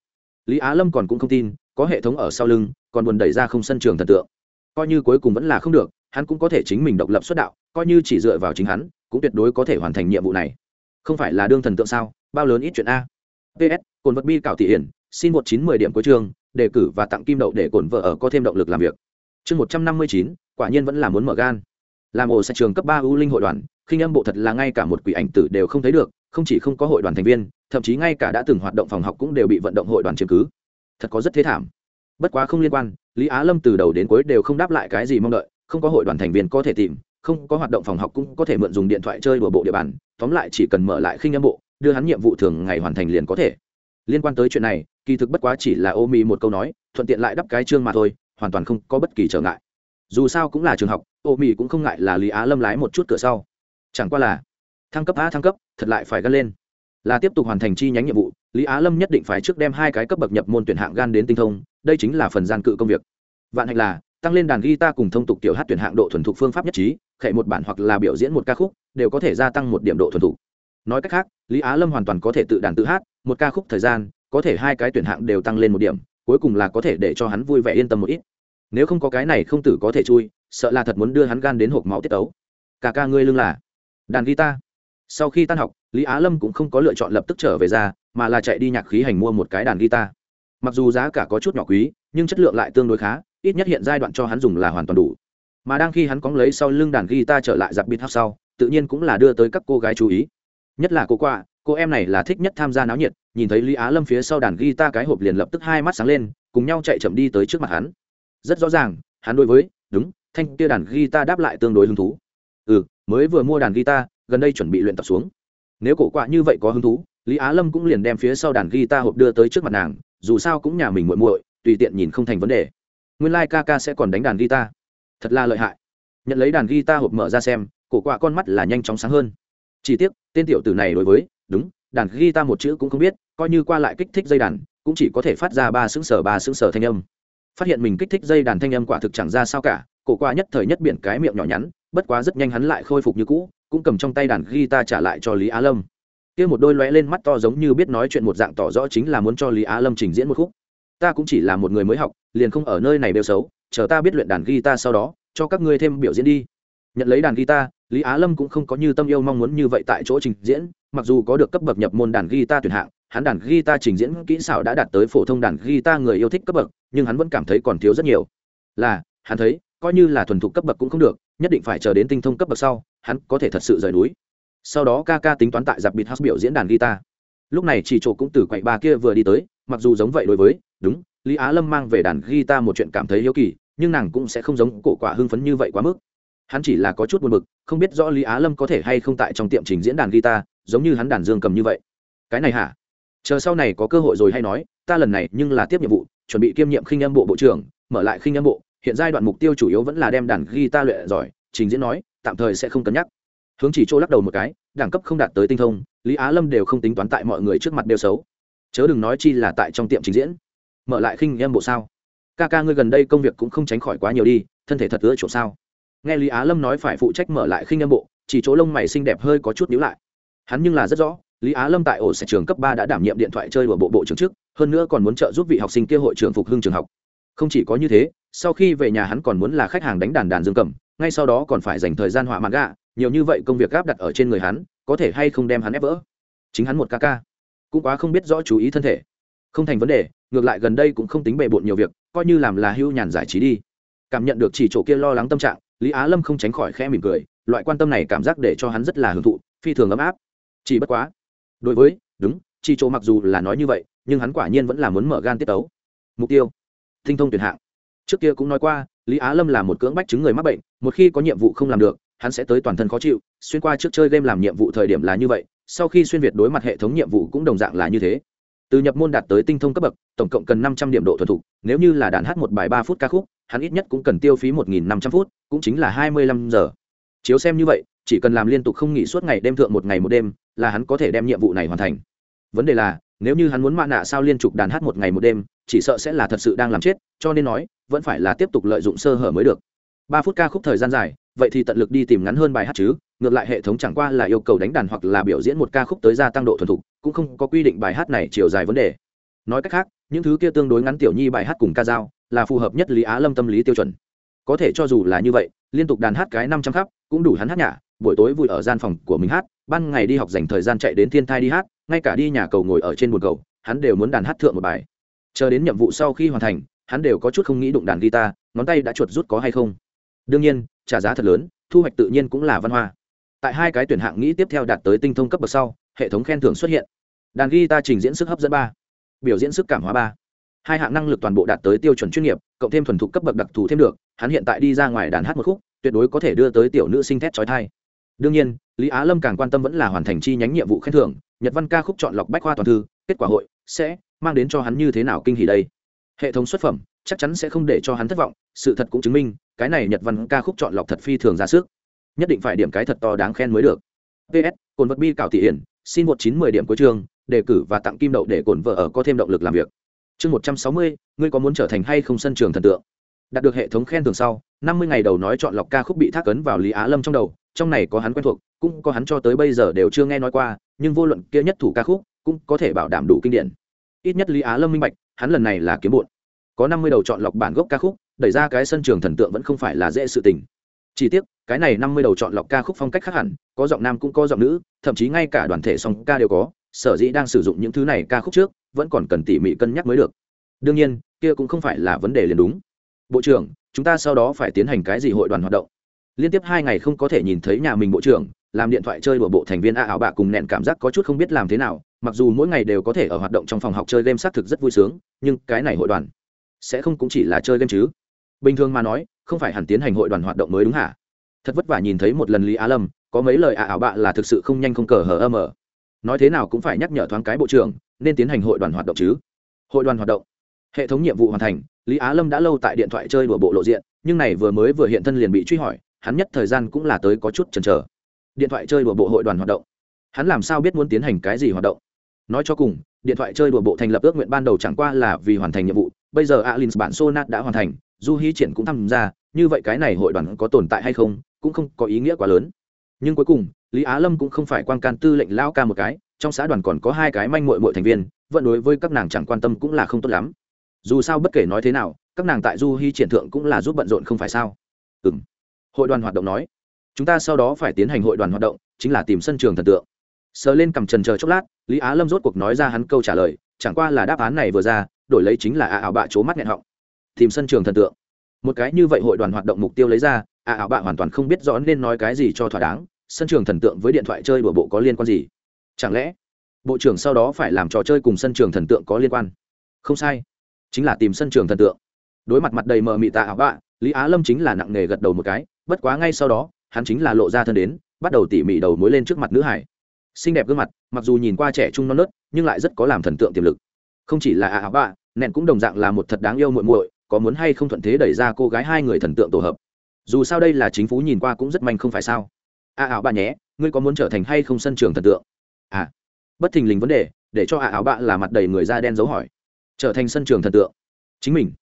Lý á lâm còn cũng không tin, có hệ thống ở sau lưng, còn buồn đẩy ra không sân trường thần tượng. Coi như cuối cùng vẫn là không được, hắn cũng có thể chính mình độc lập xuất đạo, coi như chỉ dựa vào chính hắn, cũng tuyệt đối có thể hoàn thành nhiệm vụ này. Không phải là đương thần tượng sao? Bao lớn ít chuyện a. Ps cồn vật bi cảo thị hiển, xin một chín mười điểm cuối trường đề cử và tặng kim đậu để cồn vợ ở có thêm động lực làm việc. Chương một trăm năm mươi chín quả nhiên vẫn là muốn mở gan. Làm ổ sạch trường cấp ba ưu linh hội đoàn, khinh âm bộ thật là ngay cả một quỷ ảnh tử đều không thấy được, không chỉ không có hội đoàn thành viên, thậm chí ngay cả đã từng hoạt động phòng học cũng đều bị vận động hội đoàn chiếm cứ. Thật có rất thế thảm. Bất quá không liên quan, lý á lâm từ đầu đến cuối đều không đáp lại cái gì mong đợi, không có hội đoàn thành viên có thể tìm, không có hoạt động phòng học cũng có thể mượn dùng điện thoại chơi đùa bộ địa bàn, tóm lại chỉ cần mở lại khinh âm bộ, đưa hắn nhiệm vụ thường ngày hoàn thành liền có thể. Liên quan tới chuyện này, kỳ thực bất quá chỉ là ô mi một câu nói, thuận tiện lại đắp cái chương mà thôi, hoàn toàn không có bất kỳ trở ngại dù sao cũng là trường học ô mỹ cũng không ngại là lý á lâm lái một chút cửa sau. Chẳng qua là, thăng cấp a thăng cấp, thật lại phải gắn lên. Là tiếp tục hoàn thành chi nhánh nhiệm vụ, lý á lâm nhất định phải trước đem hai cái cấp bậc nhập môn tuyển hạng gan đến tinh thông, đây chính là phần gian cự công việc. Vạn hạnh là, tăng lên đàn guitar cùng thông tục tiểu hát tuyển hạng độ thuần thục phương pháp nhất trí khệ một bản hoặc là biểu diễn một ca khúc, đều có thể gia tăng một điểm độ thuần thục. Nói cách khác, lý á lâm hoàn toàn có thể tự đàn tự hát, một ca khúc thời gian, có thể hai cái tuyển hạng đều tăng lên một điểm, cuối cùng là có thể để cho hắn vui vẻ yên tâm một ít nếu không có cái này không tử có thể chui, sợ là thật muốn đưa hắn gan đến hộp máu tiết tấu. cả ca ngươi lưng là đàn guitar. Sau khi tan học, lý á lâm cũng không có lựa chọn lập tức trở về ra, mà là chạy đi nhạc khí hành mua một cái đàn guitar. Mặc dù giá cả có chút nhỏ quý, nhưng chất lượng lại tương đối khá, ít nhất hiện giai đoạn cho hắn dùng là hoàn toàn đủ. Mà đang khi hắn cóng lấy sau lưng đàn guitar trở lại giặc bít hát sau, tự nhiên cũng là đưa tới các cô gái chú ý. Nhất là cô quạ, cô em này là thích nhất tham gia náo nhiệt, nhìn thấy lý á lâm phía sau đàn guitar cái hộp liền lập tức hai mắt sáng lên, cùng nhau chạy chậm đi tới trước mặt hắn rất rõ ràng, hắn đối với, đúng, thanh kia đàn guitar đáp lại tương đối hứng thú. Ừ mới vừa mua đàn guitar, gần đây chuẩn bị luyện tập xuống. Nếu cổ quạ như vậy có hứng thú, lý á lâm cũng liền đem phía sau đàn guitar hộp đưa tới trước mặt nàng, dù sao cũng nhà mình muội muội, tùy tiện nhìn không thành vấn đề. Nguyên lai、like、ca ca sẽ còn đánh đàn guitar. Thật là lợi hại. Nhận lấy đàn guitar hộp mở ra xem, cổ quạ con mắt là nhanh chóng sáng hơn. Chỉ tiếc, tên tiểu tử này đối với, đúng, đàn guitar một chữ cũng không biết, coi như qua lại kích thích dây đàn, cũng chỉ có thể phát ra ba xứng sở ba xứng sở thanh âm phát hiện mình kích thích dây đàn thanh âm quả thực chẳng ra sao cả, cổ qua nhất thời nhất biển cái miệng nhỏ nhắn, bất quá rất nhanh hắn lại khôi phục như cũ, cũng cầm trong tay đàn guitar trả lại cho lý á lâm. Kia một đôi lóe lên mắt to giống như biết nói chuyện một dạng tỏ rõ chính là muốn cho lý á lâm trình diễn một khúc. Ta cũng chỉ là một người mới học, liền không ở nơi này đều xấu, chờ ta biết luyện đàn guitar sau đó, cho các ngươi thêm biểu diễn đi. Nhận lấy đàn guitar, lý á lâm cũng không có như tâm yêu mong muốn như vậy tại chỗ trình diễn, mặc dù có được cấp bậc nhập môn đàn guitar tuyển hạng hắn đàn guitar trình diễn kỹ xảo đã đạt tới phổ thông đàn guitar người yêu thích cấp bậc, nhưng hắn vẫn cảm thấy còn thiếu rất nhiều. Là, hắn thấy, coi như là thuần thục cấp bậc cũng không được, nhất định phải chờ đến tinh thông cấp bậc sau, hắn có thể thật sự rời núi. Sau đó Kaka tính toán tại giặc bịt house biểu diễn đàn guitar. Lúc này chỉ chỗ cũng từ quậy ba kia vừa đi tới, mặc dù giống vậy đối với, đúng, lý á lâm mang về đàn guitar một chuyện cảm thấy hiếu kỳ, nhưng nàng cũng sẽ không giống cổ quả hưng phấn như vậy quá mức. Hắn chỉ là có chút buồn bực, không biết rõ lý á lâm có thể hay không tại trong tiệm trình diễn đàn guitar, giống như hắn đàn dương cầm như vậy. Cái này hả? Chờ sau này có cơ hội rồi hay nói, ta lần này nhưng là tiếp nhiệm vụ, chuẩn bị kiêm nhiệm khinh âm bộ bộ trưởng, mở lại khinh âm bộ. Hiện giai đoạn mục tiêu chủ yếu vẫn là đem đàn guitar luyện giỏi, trình diễn nói, tạm thời sẽ không cân nhắc. Hướng chỉ chỗ lắc đầu một cái, đẳng cấp không đạt tới tinh thông, lý á lâm đều không tính toán tại mọi người trước mặt đều xấu. Chớ đừng nói chi là tại trong tiệm trình diễn. Mở lại khinh âm bộ sao? Ca ca ngươi gần đây công việc cũng không tránh khỏi quá nhiều đi, thân thể thật ưa chỗ sao? Nghe lý á lâm nói phải phụ trách mở lại khinh âm bộ, chỉ chỗ lông mày xinh đẹp hơi có chút nhíu lại. Hắn nhưng là rất rõ lý á lâm tại ổ sẽ trường cấp ba đã đảm nhiệm điện thoại chơi của bộ bộ trưởng trước, hơn nữa còn muốn trợ giúp vị học sinh kia hội trưởng phục hưng trường học. Không chỉ có như thế, sau khi về nhà hắn còn muốn là khách hàng đánh đàn đàn dương cầm, ngay sau đó còn phải dành thời gian họa mặt gạ, nhiều như vậy công việc gáp đặt ở trên người hắn, có thể hay không đem hắn ép vỡ. Chính hắn một ca ca. Cũng quá không biết rõ chú ý thân thể. Không thành vấn đề, ngược lại gần đây cũng không tính bề bộn nhiều việc, coi như làm là hưu nhàn giải trí đi. Cảm nhận được chỉ chỗ kia lo lắng tâm trạng, lý á lâm không tránh khỏi khẽ mỉm cười, loại quan tâm này cảm giác để cho hắn rất là hưởng thụ, phi thường ấm áp. Chỉ bất quá đối với, đúng chỉ chỗ mặc dù là nói như vậy, nhưng hắn quả nhiên vẫn là muốn mở gan tiết tấu. Mục tiêu, tinh thông tuyển hạng. Trước kia cũng nói qua, lý á lâm là một cưỡng bách chứng người mắc bệnh, một khi có nhiệm vụ không làm được, hắn sẽ tới toàn thân khó chịu, xuyên qua trước chơi game làm nhiệm vụ thời điểm là như vậy, sau khi xuyên việt đối mặt hệ thống nhiệm vụ cũng đồng dạng là như thế. Từ nhập môn đạt tới tinh thông cấp bậc, tổng cộng cần năm trăm điểm độ thuần thục, nếu như là đàn hát một bài ba phút ca khúc, hắn ít nhất cũng cần tiêu phí một nghìn năm trăm phút, cũng chính là hai mươi lăm giờ. Chiếu xem như vậy, chỉ cần làm liên tục không nghỉ suốt ngày đêm thượng một ngày một đêm là hắn có thể đem nhiệm vụ này hoàn thành. Vấn đề là, nếu như hắn muốn mạ nạ sao liên tục đàn hát một ngày một đêm, chỉ sợ sẽ là thật sự đang làm chết, cho nên nói, vẫn phải là tiếp tục lợi dụng sơ hở mới được. Ba phút ca khúc thời gian dài, vậy thì tận lực đi tìm ngắn hơn bài hát chứ, ngược lại hệ thống chẳng qua là yêu cầu đánh đàn hoặc là biểu diễn một ca khúc tới gia tăng độ thuần thục, cũng không có quy định bài hát này chiều dài vấn đề. Nói cách khác, những thứ kia tương đối ngắn tiểu nhi bài hát cùng ca dao, là phù hợp nhất lý á lâm tâm lý tiêu chuẩn. Có thể cho dù là như vậy, liên tục đàn hát cái năm trăm khắp, cũng đủ hắn hát nhả buổi tối vui ở gian phòng của mình hát, ban ngày đi học dành thời gian chạy đến thiên thai đi hát, ngay cả đi nhà cầu ngồi ở trên một cầu, hắn đều muốn đàn hát thượng một bài. Chờ đến nhiệm vụ sau khi hoàn thành, hắn đều có chút không nghĩ đụng đàn guitar, ngón tay đã chuột rút có hay không. Đương nhiên, trả giá thật lớn, thu hoạch tự nhiên cũng là văn hoa. Tại hai cái tuyển hạng nghĩ tiếp theo đạt tới tinh thông cấp bậc sau, hệ thống khen thưởng xuất hiện. Đàn guitar trình diễn sức hấp dẫn ba, biểu diễn sức cảm hóa ba. Hai hạng năng lực toàn bộ đạt tới tiêu chuẩn chuyên nghiệp, cộng thêm thuần thục cấp bậc đặc thù thêm được, hắn hiện tại đi ra ngoài đàn hát một khúc, tuyệt đối có thể đưa tới tiểu nữ sinh thét trói thai đương nhiên, lý á lâm càng quan tâm vẫn là hoàn thành chi nhánh nhiệm vụ khen thưởng, nhật văn ca khúc chọn lọc bách khoa toàn thư, kết quả hội sẽ mang đến cho hắn như thế nào kinh hỉ đây? Hệ thống xuất phẩm, chắc chắn sẽ không để cho hắn thất vọng, sự thật cũng chứng minh, cái này nhật văn ca khúc chọn lọc thật phi thường ra sức. Nhất định phải điểm cái thật to đáng khen mới được. Ps cồn vật bi cảo thị hiển, xin một chín mười điểm cuối trường đề cử và tặng kim đậu để cồn vợ ở có thêm động lực làm việc. Chương một trăm sáu mươi, ngươi có muốn trở thành hay không sân trường thần tượng? Đạt được hệ thống khen thường sau, năm mươi ngày đầu nói chọn lọc ca khúc bị thác ấn vào lý á lâm trong đầu trong này có hắn quen thuộc, cũng có hắn cho tới bây giờ đều chưa nghe nói qua, nhưng vô luận kia nhất thủ ca khúc cũng có thể bảo đảm đủ kinh điển. Ít nhất lý á lâm minh bạch, hắn lần này là kiếm bụn có năm mươi đầu chọn lọc bản gốc ca khúc, đẩy ra cái sân trường thần tượng vẫn không phải là dễ sự tình. Chỉ tiếc, cái này năm mươi đầu chọn lọc ca khúc phong cách khác hẳn, có giọng nam cũng có giọng nữ, thậm chí ngay cả đoàn thể song ca đều có, sở dĩ đang sử dụng những thứ này ca khúc trước, vẫn còn cần tỉ mỉ cân nhắc mới được. Đương nhiên, kia cũng không phải là vấn đề liền đúng. Bộ trưởng, chúng ta sau đó phải tiến hành cái gì hội đoàn hoạt động? Liên tiếp hai ngày không có thể nhìn thấy nhà mình bộ trưởng, làm điện thoại chơi đùa bộ thành viên a ảo bạ cùng nẹn cảm giác có chút không biết làm thế nào, mặc dù mỗi ngày đều có thể ở hoạt động trong phòng học chơi game xác thực rất vui sướng, nhưng cái này hội đoàn sẽ không cũng chỉ là chơi game chứ. Bình thường mà nói, không phải hẳn tiến hành hội đoàn hoạt động mới đúng hả? Thật vất vả nhìn thấy một lần lý á lâm, có mấy lời ả ảo bạ là thực sự không nhanh không cờ hờ âm ở nói thế nào cũng phải nhắc nhở thoáng cái bộ trưởng, nên tiến hành hội đoàn hoạt động chứ. Hội đoàn hoạt động. Hệ thống nhiệm vụ hoàn thành, lý á lâm đã lâu tại điện thoại chơi đùa bộ lộ diện, nhưng này vừa mới vừa hiện thân liền bị truy hỏi hắn nhất thời gian cũng là tới có chút chần chờ. Điện thoại chơi đùa bộ hội đoàn hoạt động. Hắn làm sao biết muốn tiến hành cái gì hoạt động? Nói cho cùng, điện thoại chơi đùa bộ thành lập ước nguyện ban đầu chẳng qua là vì hoàn thành nhiệm vụ. Bây giờ alin bản sonat đã hoàn thành, du hí triển cũng tham gia, như vậy cái này hội đoàn có tồn tại hay không, cũng không có ý nghĩa quá lớn. Nhưng cuối cùng, lý á lâm cũng không phải quan can tư lệnh lao ca một cái, trong xã đoàn còn có hai cái manh mội mội thành viên vận đối với các nàng chẳng quan tâm cũng là không tốt lắm. Dù sao bất kể nói thế nào, các nàng tại du hy triển thượng cũng là giúp bận rộn không phải sao? Ừ m hội đoàn hoạt động nói, chúng ta sau đó phải tiến hành hội đoàn hoạt động, chính là tìm sân trường thần tượng. Sờ lên cầm trần chờ chốc lát, lý á lâm rốt cuộc nói ra hắn câu trả lời, chẳng qua là đáp án này vừa ra, đổi lấy chính là ả ảo bạ c mắt nghẹn họng. Tìm sân trường thần tượng. Một cái như vậy hội đoàn hoạt động mục tiêu lấy ra ả ảo bạ hoàn toàn không biết rõ nên nói cái gì cho thỏa đáng, sân trường thần tượng với điện thoại chơi đùa bộ có liên quan gì? Chẳng lẽ bộ trưởng sau đó phải làm trò chơi cùng sân trường thần tượng có liên quan? Không sai, chính là tìm sân trường thần tượng. Đối mặt mặt đầy mờ mị tạ ảo bạ, lý á lâm chính là nặng nề gật đầu một cái bất quá ngay sau đó, hắn chính là lộ ra thân đến, bắt đầu tỉ mỉ đầu mối lên trước mặt nữ hải. Xinh đẹp gương mặt, mặc dù nhìn qua trẻ trung non nớt, nhưng lại rất có làm thần tượng tiềm lực. Không chỉ là ảo bạ nện cũng đồng dạng là một thật đáng yêu muội muội, có muốn hay không thuận thế đẩy ra cô gái hai người thần tượng tổ hợp. Dù sao đây là chính phủ nhìn qua cũng rất manh không phải sao. À, a ảo bạ nhé, ngươi có muốn trở thành hay không sân trường thần tượng? À bất thình lình vấn đề, để cho a ảo bạ là mặt đầy người da đen dấu hỏi. Trở thành sân trường thần tượng? Chính mình.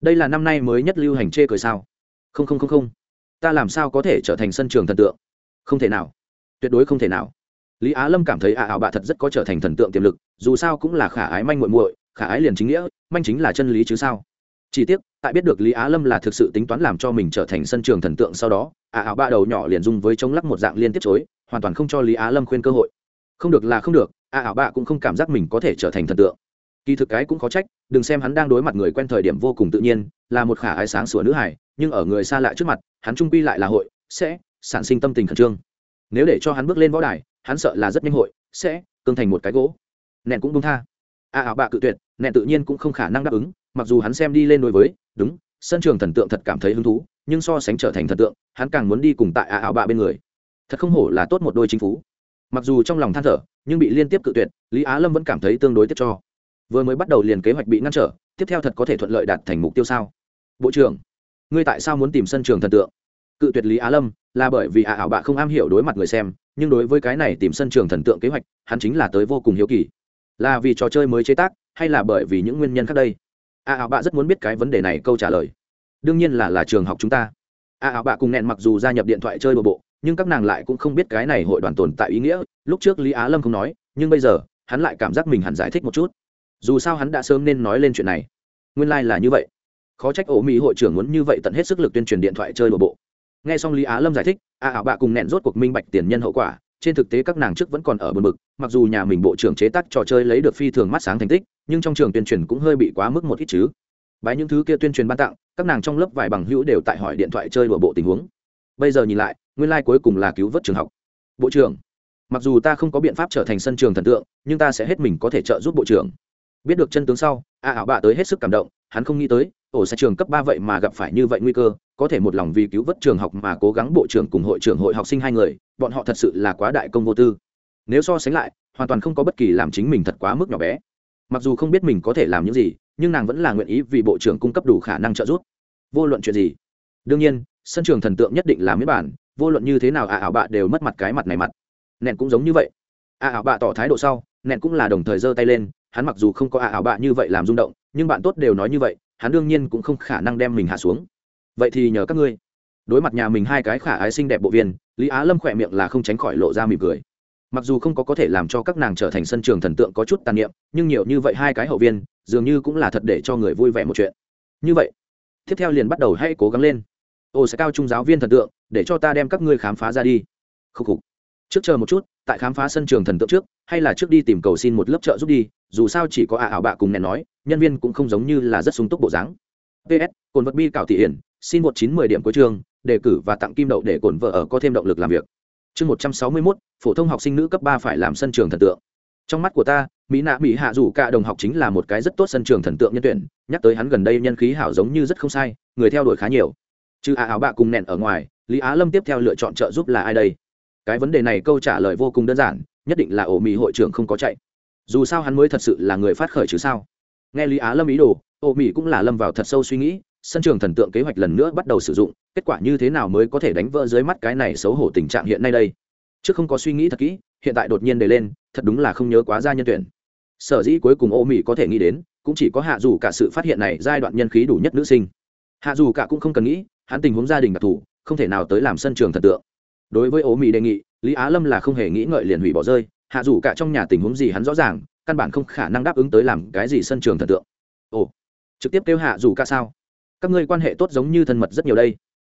Đây là năm nay mới nhất lưu hành chê cười sao? Không không không không ta làm sao có thể trở thành sân trường thần tượng? Không thể nào. Tuyệt đối không thể nào. Lý á lâm cảm thấy a ảo bạ thật rất có trở thành thần tượng tiềm lực, dù sao cũng là khả ái manh muội muội, khả ái liền chính nghĩa, manh chính là chân lý chứ sao? Chỉ tiếc, tại biết được lý á lâm là thực sự tính toán làm cho mình trở thành sân trường thần tượng sau đó ả ảo bạ đầu nhỏ liền dung với chống lắc một dạng liên tiếp chối, hoàn toàn không cho lý á lâm khuyên cơ hội. Không được là không được ả ảo bạ cũng không cảm giác mình có thể trở thành thần tượng kỳ thực cái cũng khó trách, đừng xem hắn đang đối mặt người quen thời điểm vô cùng tự nhiên, là một khả ái sáng sủa nữ hải nhưng ở người xa lạ trước mặt, hắn trung quy lại là hội, sẽ sản sinh tâm tình khẩn trương. Nếu để cho hắn bước lên võ đài, hắn sợ là rất nhanh hội, sẽ cương thành một cái gỗ. Nẹn cũng bông tha. A ảo bạ cự tuyệt, nẹn tự nhiên cũng không khả năng đáp ứng, mặc dù hắn xem đi lên đối với, đúng, sân trường thần tượng thật cảm thấy hứng thú, nhưng so sánh trở thành thần tượng, hắn càng muốn đi cùng tại a ảo bạ bên người. Thật không hổ là tốt một đôi chính phú. Mặc dù trong lòng than thở, nhưng bị liên tiếp cự tuyệt, lý á lâm vẫn cảm thấy tương đối tiếp cho vừa mới bắt đầu liền kế hoạch bị ngăn trở, tiếp theo thật có thể thuận lợi đạt thành mục tiêu sao? Bộ trưởng, ngươi tại sao muốn tìm sân trường thần tượng? Cự tuyệt lý á lâm, là bởi vì ả ảo bạ không am hiểu đối mặt người xem, nhưng đối với cái này tìm sân trường thần tượng kế hoạch, hắn chính là tới vô cùng hiếu kỳ. Là vì trò chơi mới chế tác, hay là bởi vì những nguyên nhân khác đây? Ả ảo bạ rất muốn biết cái vấn đề này câu trả lời. Đương nhiên là là trường học chúng ta. Ả ảo bạ cùng nẹn mặc dù gia nhập điện thoại chơi đồ bộ, nhưng các nàng lại cũng không biết cái này hội đoàn tồn tại ý nghĩa. Lúc trước lý á lâm không nói, nhưng bây giờ, hắn lại cảm giác mình hẳn giải thích một chút dù sao hắn đã sớm nên nói lên chuyện này. Nguyên lai、like、là như vậy. Khó trách ổ mỹ hội trưởng muốn như vậy tận hết sức lực tuyên truyền điện thoại chơi đồ bộ. Nghe xong lý á lâm giải thích, a ảo bạ cùng nẹn rốt cuộc minh bạch tiền nhân hậu quả, trên thực tế các nàng trước vẫn còn ở bờ mực mặc dù nhà mình bộ trưởng chế tác trò chơi lấy được phi thường mắt sáng thành tích, nhưng trong trường tuyên truyền cũng hơi bị quá mức một ít chứ. Bái những thứ kia tuyên truyền ban tặng, các nàng trong lớp vài bằng hữu đều tại hỏi điện thoại chơi đùa bộ tình huống. Bây giờ nhìn lại, nguyên lai、like、cuối cùng là cứu vớt trường học. Bộ trưởng, mặc dù ta không có biện pháp trở thành sân trường thần tượng, nhưng ta sẽ hết mình có thể trợ giúp bộ trưởng biết được chân tướng sau, a ảo bạ tới hết sức cảm động, hắn không nghĩ tới, ổ sẽ trường cấp ba vậy mà gặp phải như vậy nguy cơ, có thể một lòng vì cứu vớt trường học mà cố gắng bộ trưởng cùng hội trưởng hội học sinh hai người, bọn họ thật sự là quá đại công vô tư. Nếu so sánh lại, hoàn toàn không có bất kỳ làm chính mình thật quá mức nhỏ bé. Mặc dù không biết mình có thể làm những gì, nhưng nàng vẫn là nguyện ý vì bộ trưởng cung cấp đủ khả năng trợ giúp. Vô luận chuyện gì, đương nhiên, sân trường thần tượng nhất định là miết bản, vô luận như thế nào à ảo bạ đều mất mặt cái mặt này mặt. Nẹn cũng giống như vậy. À ảo bạ tỏ thái độ sau, nẹn cũng là đồng thời giơ tay lên hắn mặc dù không có à ảo bạ như vậy làm rung động, nhưng bạn tốt đều nói như vậy, hắn đương nhiên cũng không khả năng đem mình hạ xuống. Vậy thì nhờ các ngươi. Đối mặt nhà mình hai cái khả ái xinh đẹp bộ viên, lý á lâm khỏe miệng là không tránh khỏi lộ ra mỉm cười. Mặc dù không có có thể làm cho các nàng trở thành sân trường thần tượng có chút tàn niệm, nhưng nhiều như vậy hai cái hậu viên, dường như cũng là thật để cho người vui vẻ một chuyện. Như vậy, tiếp theo liền bắt đầu hãy cố gắng lên. Ô, sẽ cao trung giáo viên thần tượng, để cho ta đem các ngươi khám phá ra đi. Khúc khục trước chờ một chút, tại khám phá sân trường thần tượng trước, hay là trước đi tìm cầu xin một lớp trợ giúp đi, dù sao chỉ có ả ảo bạ cùng nèn nói, nhân viên cũng không giống như là rất sung túc bộ dáng. Ps cồn vật bi cảo thị hiển, xin một chín mười điểm cuối trường đề cử và tặng kim đậu để cồn vợ ở có thêm động lực làm việc. Chương một trăm sáu mươi mốt, phổ thông học sinh nữ cấp ba phải làm sân trường thần tượng. Trong mắt của ta, mỹ nạ mỹ hạ dù cả đồng học chính là một cái rất tốt sân trường thần tượng nhân tuyển, nhắc tới hắn gần đây nhân khí hảo giống như rất không sai, người theo đuổi khá nhiều. Chứ ả ảo bạ cùng nẹn ở ngoài, lý á lâm tiếp theo lựa chọn trợ giúp là ai đây? Cái vấn đề này câu trả lời vô cùng đơn giản, nhất định là ổ mỹ hội trưởng không có chạy. Dù sao hắn mới thật sự là người phát khởi chứ sao? Nghe lý á lâm ý đồ, ổ mỹ cũng là lâm vào thật sâu suy nghĩ, sân trường thần tượng kế hoạch lần nữa bắt đầu sử dụng, kết quả như thế nào mới có thể đánh vỡ dưới mắt cái này xấu hổ tình trạng hiện nay đây? Trước không có suy nghĩ thật kỹ, hiện tại đột nhiên đề lên, thật đúng là không nhớ quá ra nhân tuyển. Sở dĩ cuối cùng ô mỹ có thể nghĩ đến, cũng chỉ có hạ dù cả sự phát hiện này giai đoạn nhân khí đủ nhất nữ sinh. Hạ dù cả cũng không cần nghĩ, hắn tình huống gia đình đặc thù, không thể nào tới làm sân trường thần tượng đối với ố mỹ đề nghị, lý á lâm là không hề nghĩ ngợi liền hủy bỏ rơi, hạ dù cả trong nhà tình huống gì hắn rõ ràng, căn bản không khả năng đáp ứng tới làm cái gì sân trường thần tượng. Ồ, trực tiếp kêu hạ dù cả sao? Các ngươi quan hệ tốt giống như thân mật rất nhiều đây.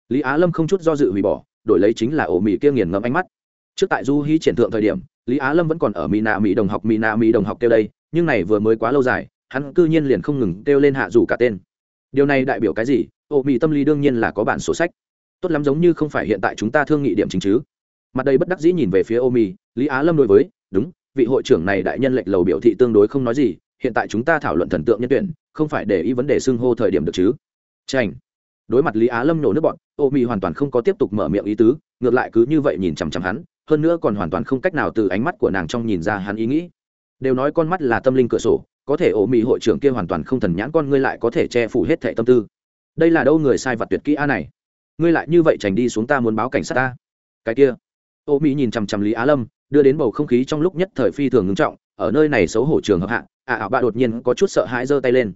Lý á lâm không chút do dự hủy bỏ, đổi lấy chính là ổ mỹ kia nghiền ngẫm ánh mắt. Trước tại du hy triển thượng thời điểm, lý á lâm vẫn còn ở mỹ nạ mỹ đồng học mỹ nạ mỹ đồng học kêu đây, nhưng này vừa mới quá lâu dài, hắn cư nhiên liền không ngừng kêu lên hạ dù cả tên. Điều này đại biểu cái gì? Ổ mỹ tâm lý đương nhiên là có bản sổ sách tốt lắm giống như không phải hiện tại chúng ta thương nghị điểm chính chứ. Mặt đây bất đắc dĩ nhìn về phía ô mi lý á lâm đối với, đúng, vị hội trưởng này đại nhân lệch lầu biểu thị tương đối không nói gì, hiện tại chúng ta thảo luận thần tượng nhân tuyển, không phải để ý vấn đề xưng hô thời điểm được chứ. Tranh đối mặt lý á lâm nổ nước bọn ô mi hoàn toàn không có tiếp tục mở miệng ý tứ, ngược lại cứ như vậy nhìn chằm chằm hắn, hơn nữa còn hoàn toàn không cách nào từ ánh mắt của nàng trong nhìn ra hắn ý nghĩ. Đều nói con mắt là tâm linh cửa sổ, có thể ổ mỹ hội trưởng kia hoàn toàn không thần nhãn con ngươi lại có thể che phủ hết thệ tâm tư. Đây là đâu người sai vật tuyệt kỹ a này? Ngươi lại như vậy tránh đi xuống ta muốn báo cảnh sát ta. Cái kia. Ô mỹ nhìn chằm chằm lý á lâm, đưa đến bầu không khí trong lúc nhất thời phi thường ngưng trọng, ở nơi này xấu hổ trường hợp hạ ạ ảo bạ đột nhiên có chút sợ hãi giơ tay lên.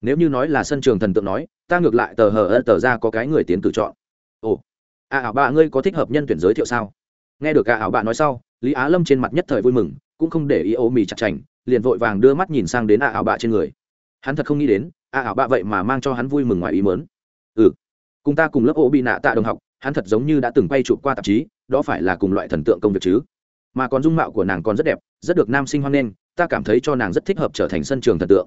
Nếu như nói là sân trường thần tượng nói, ta ngược lại tờ hờ ơ tờ ra có cái người tiến cử chọn. Ồ. Ạ ảo bạ ngươi có thích hợp nhân tuyển giới thiệu sao? Nghe được ạ ảo bạ nói sau, lý á lâm trên mặt nhất thời vui mừng, cũng không để ý ô mỹ chặt chành liền vội vàng đưa mắt nhìn sang đến ạ ảo bạ trên người. Hắn thật không nghĩ đến ạ ảo bạ vậy mà mang cho hắn vui mừng ngoài ý mớn ừ cùng ta cùng lớp ô bị nạ tạ đồng học, hắn thật giống như đã từng quay chụp qua tạp chí, đó phải là cùng loại thần tượng công việc chứ. Mà còn dung mạo của nàng còn rất đẹp, rất được nam sinh hoan nghênh, ta cảm thấy cho nàng rất thích hợp trở thành sân trường thần tượng.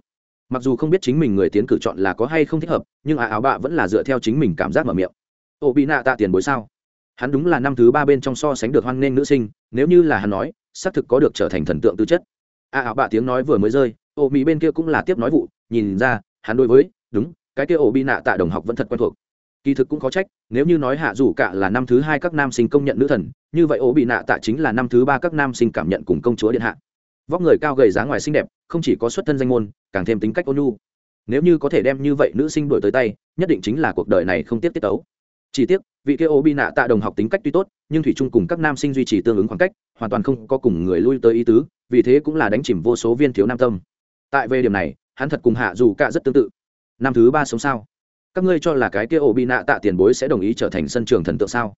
Mặc dù không biết chính mình người tiến cử chọn là có hay không thích hợp, nhưng a áo bạ vẫn là dựa theo chính mình cảm giác mở miệng. Ô bị nạ tạ tiền bối sao? Hắn đúng là năm thứ ba bên trong so sánh được hoan nghênh nữ sinh, nếu như là hắn nói, xác thực có được trở thành thần tượng tư chất. A áo bạ tiếng nói vừa mới rơi ô mỹ bên kia cũng là tiếp nói vụ, nhìn ra, hắn đối với, đúng, cái kia ô bị nạ tạ đồng học vẫn thật quen thuộc kỳ thực cũng có trách, nếu như nói hạ dù cả là năm thứ hai các nam sinh công nhận nữ thần, như vậy ố bị nạ tạ chính là năm thứ ba các nam sinh cảm nhận cùng công chúa điện hạ. Vóc người cao gầy dáng ngoài xinh đẹp, không chỉ có xuất thân danh môn, càng thêm tính cách ôn nhu. Nếu như có thể đem như vậy nữ sinh đổi tới tay, nhất định chính là cuộc đời này không tiếp tiết tấu. Chỉ tiếc, vị kia ố bị nạ tạ đồng học tính cách tuy tốt, nhưng thủy chung cùng các nam sinh duy trì tương ứng khoảng cách, hoàn toàn không có cùng người lui tới ý tứ, vì thế cũng là đánh chìm vô số viên thiếu nam tâm. Tại về điểm này, hắn thật cùng hạ dù cả rất tương tự. Năm thứ ba sống sao? Các ngươi cho là cái kia ổ bị nạ tạ tiền bối sẽ đồng ý trở thành sân trường thần tượng sao?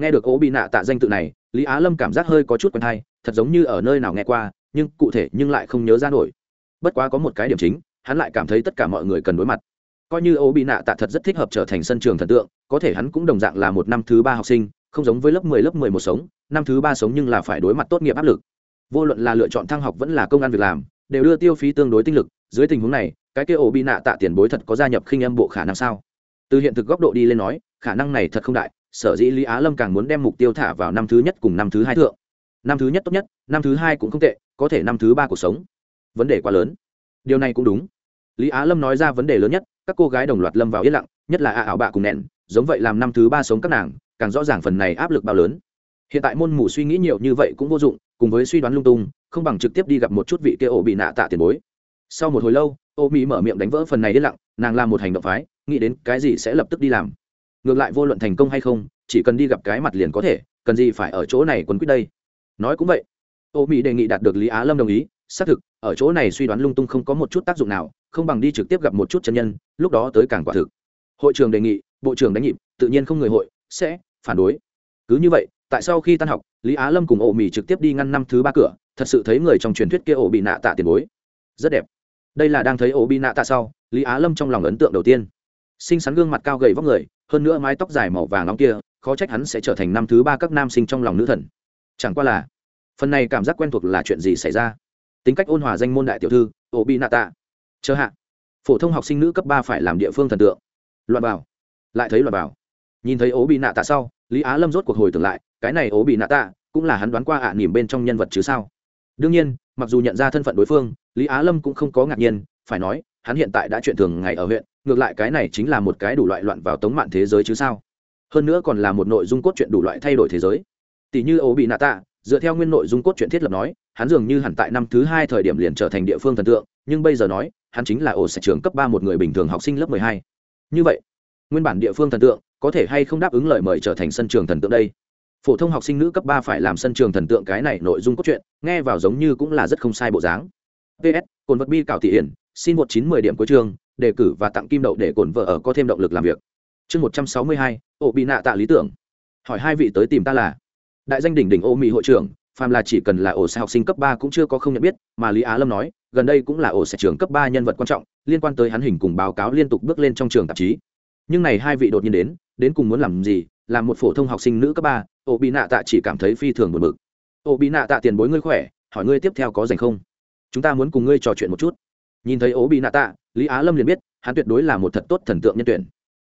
Nghe được ổ bị nạ tạ danh tự này, lý á lâm cảm giác hơi có chút quen hay thật giống như ở nơi nào nghe qua, nhưng cụ thể nhưng lại không nhớ ra nổi. Bất quá có một cái điểm chính, hắn lại cảm thấy tất cả mọi người cần đối mặt. Coi như ổ bị nạ tạ thật rất thích hợp trở thành sân trường thần tượng, có thể hắn cũng đồng dạng là một năm thứ ba học sinh, không giống với lớp mười lớp mười một sống, năm thứ ba sống nhưng là phải đối mặt tốt nghiệp áp lực. Vô luận là lựa chọn thăng học vẫn là công an việc làm, đều đưa tiêu phí tương đối tinh lực, dưới tình huống này cái kia ổ bị nạ tạ tiền bối thật có gia nhập khinh âm bộ khả năng sao? Từ hiện thực góc độ đi lên nói, khả năng này thật không đại, sở dĩ lý á lâm càng muốn đem mục tiêu thả vào năm thứ nhất cùng năm thứ hai thượng. Năm thứ nhất tốt nhất, năm thứ hai cũng không tệ, có thể năm thứ ba cuộc sống. Vấn đề quá lớn. Điều này cũng đúng. Lý á lâm nói ra vấn đề lớn nhất, các cô gái đồng loạt lâm vào yên lặng, nhất là a ảo bạ cùng nẹn, giống vậy làm năm thứ ba sống các nàng, càng rõ ràng phần này áp lực bao lớn. Hiện tại môn mù suy nghĩ nhiều như vậy cũng vô dụng, cùng với suy đoán lung tung, không bằng trực tiếp đi gặp một chút vị kia ổ bị nạ tạ tiền bối. Sau một hồi lâu ô mỹ mở miệng đánh vỡ phần này yên lặng, nàng làm một hành động phái, nghĩ đến cái gì sẽ lập tức đi làm. Ngược lại vô luận thành công hay không, chỉ cần đi gặp cái mặt liền có thể, cần gì phải ở chỗ này quấn quýt đây? Nói cũng vậy. Ô mỹ đề nghị đạt được lý á lâm đồng ý, xác thực, ở chỗ này suy đoán lung tung không có một chút tác dụng nào, không bằng đi trực tiếp gặp một chút chân nhân, lúc đó tới càng quả thực. Hội trường đề nghị, bộ trưởng đánh nhịp, tự nhiên không người hội, sẽ phản đối. Cứ như vậy, tại sau khi tan học, lý á lâm cùng ổ mì trực tiếp đi ngăn năm thứ ba cửa, thật sự thấy người trong truyền thuyết kia ổ bị nạ tạ tiền bối. Rất đẹp đây là đang thấy ổ bị nạ tạ sau, lý á lâm trong lòng ấn tượng đầu tiên. Xinh xắn gương mặt cao gầy vóc người, hơn nữa mái tóc dài màu vàng nóng kia, khó trách hắn sẽ trở thành năm thứ ba các nam sinh trong lòng nữ thần. Chẳng qua là, phần này cảm giác quen thuộc là chuyện gì xảy ra? Tính cách ôn hòa danh môn đại tiểu thư ổ bị nạ tạ chờ hạ. Phổ thông học sinh nữ cấp ba phải làm địa phương thần tượng. Loạn bảo lại thấy loạn bảo nhìn thấy ố bị nạ tạ sau, lý á lâm rốt cuộc hồi tưởng lại, cái này ố bị nạ tạ cũng là hắn đoán qua ạ à nỉm bên trong nhân vật chứ sao? Đương nhiên, mặc dù nhận ra thân phận đối phương lý á lâm cũng không có ngạc nhiên, phải nói, hắn hiện tại đã chuyện thường ngày ở huyện, ngược lại cái này chính là một cái đủ loại loạn vào tống mạng thế giới chứ sao? Hơn nữa còn là một nội dung cốt truyện đủ loại thay đổi thế giới. Tỷ như ố bị nạ tạ dựa theo nguyên nội dung cốt truyện thiết lập nói, hắn dường như hẳn tại năm thứ hai thời điểm liền trở thành địa phương thần tượng, nhưng bây giờ nói, hắn chính là ổ sạch trường cấp ba một người bình thường học sinh lớp mười hai. Như vậy, nguyên bản địa phương thần tượng, có thể hay không đáp ứng lời mời trở thành sân trường thần tượng đây? Phổ thông học sinh nữ cấp ba phải làm sân trường thần tượng cái này nội dung cốt truyện, nghe vào giống như cũng là rất không sai bộ dáng ps cồn vật bi cảo thị hiển, xin một chín mười điểm cuối trường đề cử và tặng kim đậu để cồn vợ ở có thêm động lực làm việc. Chương một trăm sáu mươi hai, ô bị nạ tạ lý tưởng. Hỏi hai vị tới tìm ta là. Đại danh đỉnh đỉnh ô mỹ hội trưởng, phàm là chỉ cần là ổ xe học sinh cấp ba cũng chưa có không nhận biết, mà lý á lâm nói, gần đây cũng là ổ xe trường cấp ba nhân vật quan trọng, liên quan tới hắn hình cùng báo cáo liên tục bước lên trong trường tạp chí. Nhưng này hai vị đột nhiên đến đến cùng muốn làm gì làm một phổ thông học sinh nữ cấp ba ổ bị nạ tạ chỉ cảm thấy phi thường buồn bực. Ổ bị nạ tạ tiền bối ngươi khỏe, hỏi ngươi tiếp theo có dành không? Chúng ta muốn cùng ngươi trò chuyện một chút. Nhìn thấy ố bị nạ tạ, lý á lâm liền biết, hắn tuyệt đối là một thật tốt thần tượng nhân tuyển.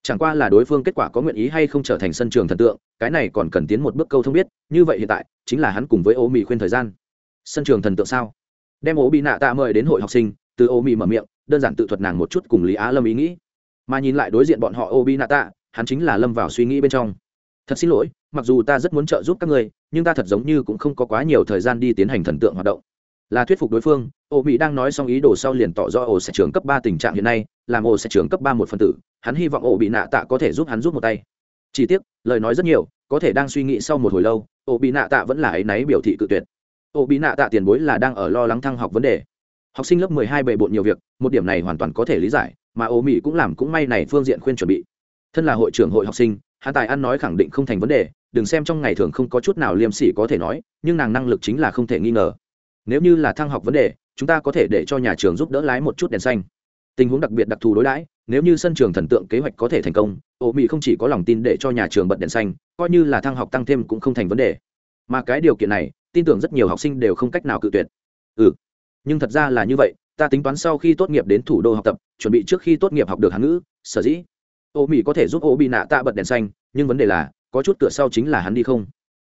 Chẳng qua là đối phương kết quả có nguyện ý hay không trở thành sân trường thần tượng, cái này còn cần tiến một bước câu thông biết, như vậy hiện tại, chính là hắn cùng với ô mỹ khuyên thời gian. Sân trường thần tượng sao? Đem ố bị nạ tạ mời đến hội học sinh, từ ô mỹ mở miệng, đơn giản tự thuật nàng một chút cùng lý á lâm ý nghĩ. Mà nhìn lại đối diện bọn họ ô bị nạ tạ, hắn chính là lâm vào suy nghĩ bên trong. Thật xin lỗi, mặc dù ta rất muốn trợ giúp các ngươi, nhưng ta thật giống như cũng không có quá nhiều thời gian đi tiến hành thần tượng hoạt động là thuyết phục đối phương, ô mỹ đang nói xong ý đồ sau liền tỏ rõ ổ sẽ trường cấp ba tình trạng hiện nay, làm ổ sẽ trường cấp ba một phần tử, hắn hy vọng ổ bị nạ tạ có thể giúp hắn giúp một tay. Chỉ tiếc, lời nói rất nhiều, có thể đang suy nghĩ sau một hồi lâu ổ bị nạ tạ vẫn là áy náy biểu thị cự tuyệt. Ổ bị nạ tạ tiền bối là đang ở lo lắng thăng học vấn đề. Học sinh lớp mười hai bề bộn nhiều việc, một điểm này hoàn toàn có thể lý giải, mà ổ mỹ cũng làm cũng may này phương diện khuyên chuẩn bị. Thân là hội trưởng hội học sinh hạ tài ăn nói khẳng định không thành vấn đề, đừng xem trong ngày thường không có chút nào liêm sỉ có thể nói, nhưng nàng năng lực chính là không thể nghi ngờ nếu như là thăng học vấn đề, chúng ta có thể để cho nhà trường giúp đỡ lái một chút đèn xanh. Tình huống đặc biệt đặc thù đối đãi, nếu như sân trường thần tượng kế hoạch có thể thành công ô mỹ không chỉ có lòng tin để cho nhà trường bật đèn xanh, coi như là thăng học tăng thêm cũng không thành vấn đề. Mà cái điều kiện này, tin tưởng rất nhiều học sinh đều không cách nào cự tuyệt. Ừ nhưng thật ra là như vậy, ta tính toán sau khi tốt nghiệp đến thủ đô học tập, chuẩn bị trước khi tốt nghiệp học được hán ngữ, sở dĩ. Ô mỹ có thể giúp ô bị nạ tạ bật đèn xanh, nhưng vấn đề là, có chút cửa sau chính là hắn đi không.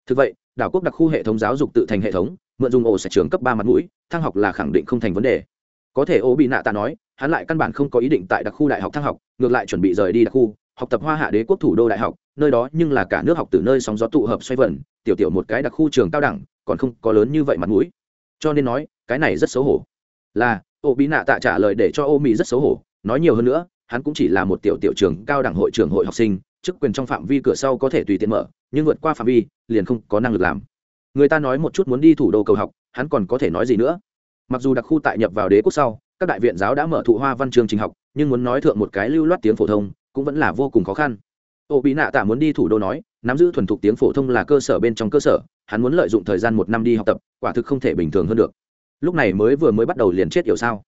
Thực vậy, đảo quốc đặc khu hệ thống giáo dục tự thành hệ thống mượn dùng ổ sẽ trường cấp ba mặt mũi, thăng học là khẳng định không thành vấn đề. Có thể ô bị nạ ta nói, hắn lại căn bản không có ý định tại đặc khu đại học thăng học, ngược lại chuẩn bị rời đi đặc khu, học tập hoa hạ đế quốc thủ đô đại học, nơi đó nhưng là cả nước học từ nơi sóng gió tụ hợp xoay vần, tiểu tiểu một cái đặc khu trường cao đẳng, còn không có lớn như vậy mặt mũi. Cho nên nói, cái này rất xấu hổ. Là, ô bị nạ tạ trả lời để cho ô mỹ rất xấu hổ, nói nhiều hơn nữa, hắn cũng chỉ là một tiểu tiểu trường cao đẳng hội trưởng hội học sinh, chức quyền trong phạm vi cửa sau có thể tùy tiện mở, nhưng vượt qua phạm vi, liền không có năng lực làm người ta nói một chút muốn đi thủ đô cầu học, hắn còn có thể nói gì nữa? Mặc dù đặc khu tại nhập vào đế quốc sau, các đại viện giáo đã mở thụ hoa văn chương trình học, nhưng muốn nói thượng một cái lưu loát tiếng phổ thông, cũng vẫn là vô cùng khó khăn. Ô bị nạ tạ muốn đi thủ đô nói, nắm giữ thuần thục tiếng phổ thông là cơ sở bên trong cơ sở, hắn muốn lợi dụng thời gian một năm đi học tập, quả thực không thể bình thường hơn được. Lúc này mới vừa mới bắt đầu liền chết hiểu sao.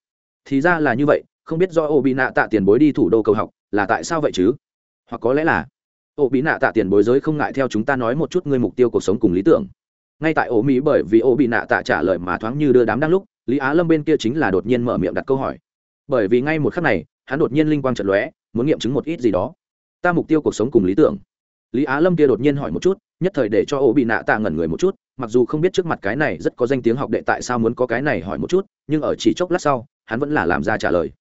Thì ra là như vậy, không biết do ô bị nạ tạ tiền bối đi thủ đô cầu học, là tại sao vậy chứ? Hoặc có lẽ là ô bị nạ tạ tiền bối giới không ngại theo chúng ta nói một chút ngươi mục tiêu cuộc sống cùng lý tưởng ngay tại ổ mỹ bởi vì ổ bị nạ tạ trả lời mà thoáng như đưa đám đang lúc, lý á lâm bên kia chính là đột nhiên mở miệng đặt câu hỏi. Bởi vì ngay một khắc này, hắn đột nhiên linh quang trận lóe, muốn nghiệm chứng một ít gì đó. Ta mục tiêu cuộc sống cùng lý tưởng. Lý á lâm kia đột nhiên hỏi một chút, nhất thời để cho ổ bị nạ tạ ngẩn người một chút, mặc dù không biết trước mặt cái này rất có danh tiếng học đệ tại sao muốn có cái này hỏi một chút, nhưng ở chỉ chốc lát sau, hắn vẫn là làm ra trả lời.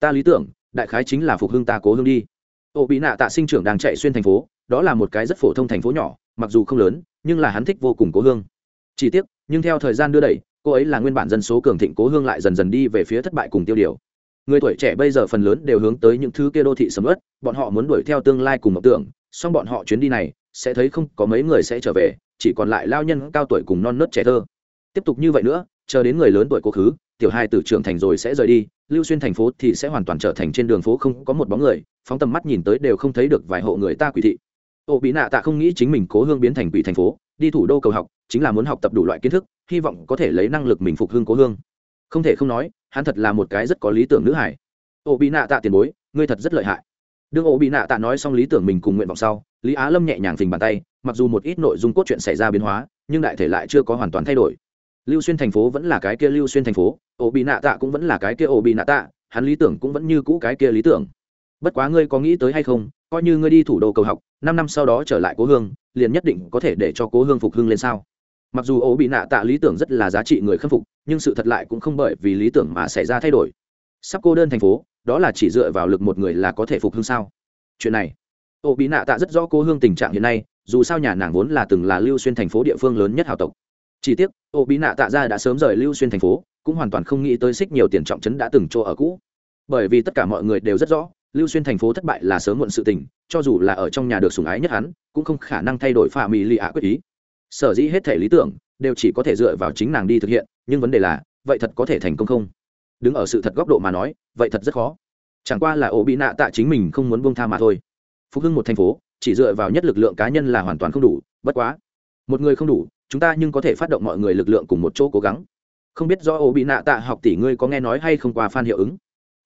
Ta lý tưởng, đại khái chính là phục hưng ta cố hương đi. Ổ bị nạ tạ sinh trưởng đang chạy xuyên thành phố, đó là một cái rất phổ thông thành phố nhỏ, mặc dù không lớn nhưng là hắn thích vô cùng cố hương. Chỉ tiếc, nhưng theo thời gian đưa đẩy, cô ấy là nguyên bản dân số cường thịnh cố hương lại dần dần đi về phía thất bại cùng tiêu điều. Người tuổi trẻ bây giờ phần lớn đều hướng tới những thứ kia đô thị sầm ớt bọn họ muốn đuổi theo tương lai cùng mộng tưởng, song bọn họ chuyến đi này, sẽ thấy không có mấy người sẽ trở về, chỉ còn lại lao nhân cao tuổi cùng non nớt trẻ thơ. Tiếp tục như vậy nữa, chờ đến người lớn tuổi cố khứ, tiểu hai tử trưởng thành rồi sẽ rời đi, lưu xuyên thành phố thì sẽ hoàn toàn trở thành trên đường phố không có một bóng người, phóng tầm mắt nhìn tới đều không thấy được vài hộ người ta quỷ thị ô bị nạ tạ không nghĩ chính mình cố hương biến thành quỷ thành phố, đi thủ đô cầu học, chính là muốn học tập đủ loại kiến thức, hy vọng có thể lấy năng lực mình phục hương cố hương. Không thể không nói, hắn thật là một cái rất có lý tưởng nữ hải ô bị nạ tạ tiền bối, ngươi thật rất lợi hại. Đương ô bị nạ tạ nói xong lý tưởng mình cùng nguyện vọng sau, lý á lâm nhẹ nhàng phình bàn tay, mặc dù một ít nội dung cốt truyện xảy ra biến hóa, nhưng đại thể lại chưa có hoàn toàn thay đổi. Lưu xuyên thành phố vẫn là cái kia lưu xuyên thành phố, ô bị nạ tạ cũng vẫn là cái kia ô bị nạ tạ, hắn lý tưởng cũng vẫn như cũ cái kia lý tưởng. Bất quá ngươi có nghĩ tới hay không coi như ngươi đi thủ đô cầu học, năm năm sau đó trở lại cố hương, liền nhất định có thể để cho cố hương phục hưng lên sao. Mặc dù ố bị nạ tạ lý tưởng rất là giá trị người khâm phục, nhưng sự thật lại cũng không bởi vì lý tưởng mà xảy ra thay đổi. Sắp cô đơn thành phố, đó là chỉ dựa vào lực một người là có thể phục hưng sao? Chuyện này ố bị nạ tạ rất rõ cố hương tình trạng hiện nay, dù sao nhà nàng vốn là từng là lưu xuyên thành phố địa phương lớn nhất hào tộc. Chỉ tiếc ố bị nạ tạ ra đã sớm rời lưu xuyên thành phố, cũng hoàn toàn không nghĩ tới xích nhiều tiền trọng trấn đã từng chỗ ở cũ. Bởi vì tất cả mọi người đều rất rõ lưu xuyên thành phố thất bại là sớm muộn sự tình, cho dù là ở trong nhà được sùng ái nhất hắn, cũng không khả năng thay đổi phạm mỹ lì ạ quyết ý. Sở dĩ hết thể lý tưởng, đều chỉ có thể dựa vào chính nàng đi thực hiện, nhưng vấn đề là, vậy thật có thể thành công không? Đứng ở sự thật góc độ mà nói, vậy thật rất khó. Chẳng qua là ổ bị nạ tạ chính mình không muốn buông tha mà thôi. Phục hưng một thành phố, chỉ dựa vào nhất lực lượng cá nhân là hoàn toàn không đủ, bất quá. Một người không đủ, chúng ta nhưng có thể phát động mọi người lực lượng cùng một chỗ cố gắng. Không biết do ổ bị nạ tạ học tỷ ngươi có nghe nói hay không qua phan hiệu ứng?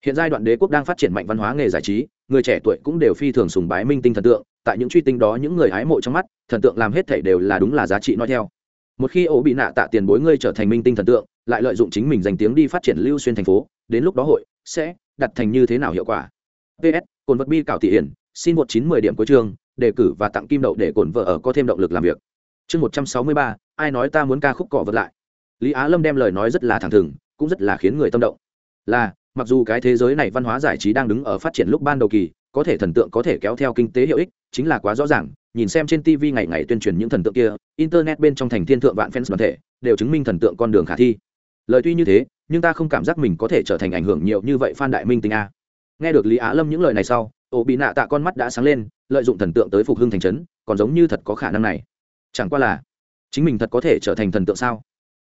Hiện giai đoạn đế quốc đang phát triển mạnh văn hóa nghề giải trí, người trẻ tuổi cũng đều phi thường sùng bái minh tinh thần tượng, tại những truy tinh đó những người hái mộ trong mắt, thần tượng làm hết thể đều là đúng là giá trị nói theo. Một khi ổ bị nạ tạ tiền bối ngươi trở thành minh tinh thần tượng, lại lợi dụng chính mình danh tiếng đi phát triển lưu xuyên thành phố, đến lúc đó hội sẽ đặt thành như thế nào hiệu quả? Ps cồn vật bi cảo thị hiển, xin một chín mười điểm cuối chương, đề cử và tặng kim đậu để cồn vợ ở có thêm động lực làm việc. Chương một trăm sáu mươi ba, ai nói ta muốn ca khúc cọ vật lại? Lý á lâm đem lời nói rất là thẳng thừng, cũng rất là khiến người tâm động. Là mặc dù cái thế giới này văn hóa giải trí đang đứng ở phát triển lúc ban đầu kỳ, có thể thần tượng có thể kéo theo kinh tế hiệu ích, chính là quá rõ ràng, nhìn xem trên tv ngày ngày tuyên truyền những thần tượng kia, internet bên trong thành thiên thượng vạn fans đoàn thể, đều chứng minh thần tượng con đường khả thi. Lời tuy như thế, nhưng ta không cảm giác mình có thể trở thành ảnh hưởng nhiều như vậy phan đại minh tinh a. Nghe được lý á lâm những lời này sau ổ bị nạ tạ con mắt đã sáng lên, lợi dụng thần tượng tới phục hưng thành trấn, còn giống như thật có khả năng này. Chẳng qua là, chính mình thật có thể trở thành thần tượng sao?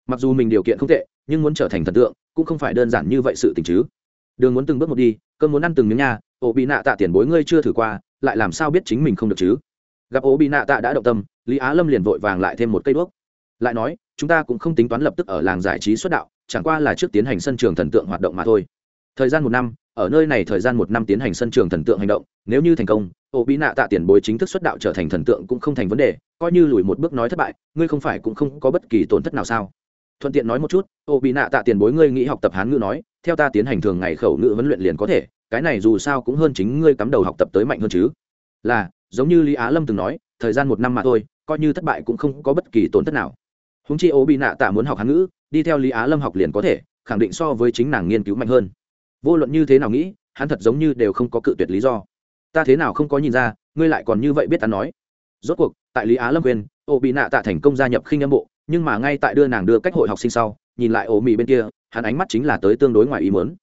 Mặc dù mình điều kiện không tệ, nhưng muốn trở thành thần tượng, cũng không phải đơn giản như vậy sự tình chứ đường muốn từng bước một đi cơn muốn ăn từng miếng nha, ổ bị nạ tạ tiền bối ngươi chưa thử qua, lại làm sao biết chính mình không được chứ? Gặp ổ bị nạ tạ đã động tâm, lý á lâm liền vội vàng lại thêm một cây đuốc. Lại nói, chúng ta cũng không tính toán lập tức ở làng giải trí xuất đạo, chẳng qua là trước tiến hành sân trường thần tượng hoạt động mà thôi. Thời gian một năm, ở nơi này thời gian một năm tiến hành sân trường thần tượng hành động, nếu như thành công, ổ bị nạ tạ tiền bối chính thức xuất đạo trở thành thần tượng cũng không thành vấn đề, coi như lùi một bước nói thất bại, ngươi không phải cũng không có bất kỳ tổn thất nào sao? Thuận tiện nói một chút, ổ bị nạ tạ tiền bối ngươi nghĩ học tập hán ngữ nói theo ta tiến hành thường ngày khẩu ngữ huấn luyện liền có thể, cái này dù sao cũng hơn chính ngươi cắm đầu học tập tới mạnh hơn chứ. Là, giống như lý á lâm từng nói, thời gian một năm mà thôi, coi như thất bại cũng không có bất kỳ tổn thất nào. Húng chi ô bị nạ tạ muốn học hán ngữ, đi theo lý á lâm học liền có thể, khẳng định so với chính nàng nghiên cứu mạnh hơn. Vô luận như thế nào nghĩ, hắn thật giống như đều không có cự tuyệt lý do. Ta thế nào không có nhìn ra, ngươi lại còn như vậy biết ta nói. Rốt cuộc, tại lý á lâm quyền ô bị nạ tạ thành công gia nhập khinh âm bộ, nhưng mà ngay tại đưa nàng đưa cách hội học sinh sau nhìn lại ổ mì bên kia, hắn ánh mắt chính là tới tương đối ngoài ý mớn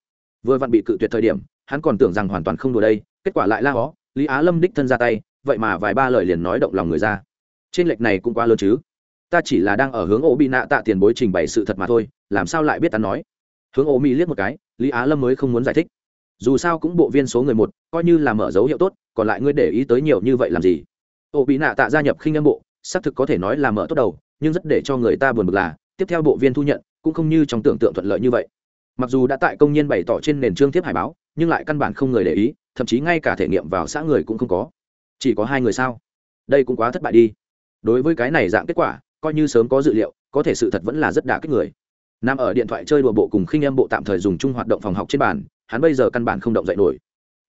vừa vặn bị cự tuyệt thời điểm, hắn còn tưởng rằng hoàn toàn không đùa đây, kết quả lại la hó, lý á lâm đích thân ra tay, vậy mà vài ba lời liền nói động lòng người ra. Trên lệch này cũng quá lớn chứ. Ta chỉ là đang ở hướng ổ bị nạ tạ tiền bối trình bày sự thật mà thôi, làm sao lại biết ta nói? Hướng ổ mỹ liếc một cái, lý á lâm mới không muốn giải thích. Dù sao cũng bộ viên số người một, coi như là mở dấu hiệu tốt, còn lại ngươi để ý tới nhiều như vậy làm gì? Ổ bị nạ tạ gia nhập khinh âm bộ, xác thực có thể nói là mở tốt đầu, nhưng rất để cho người ta buồn bực là, tiếp theo bộ viên thu nhận cũng không như trong tưởng tượng thuận lợi như vậy. Mặc dù đã tại công nhân bày tỏ trên nền trương thiếp hải báo, nhưng lại căn bản không người để ý, thậm chí ngay cả thể nghiệm vào xã người cũng không có. Chỉ có hai người sao? Đây cũng quá thất bại đi. Đối với cái này dạng kết quả, coi như sớm có dự liệu, có thể sự thật vẫn là rất đả kích người. Nằm ở điện thoại chơi đùa bộ cùng khinh em bộ tạm thời dùng chung hoạt động phòng học trên bàn, hắn bây giờ căn bản không động dậy nổi.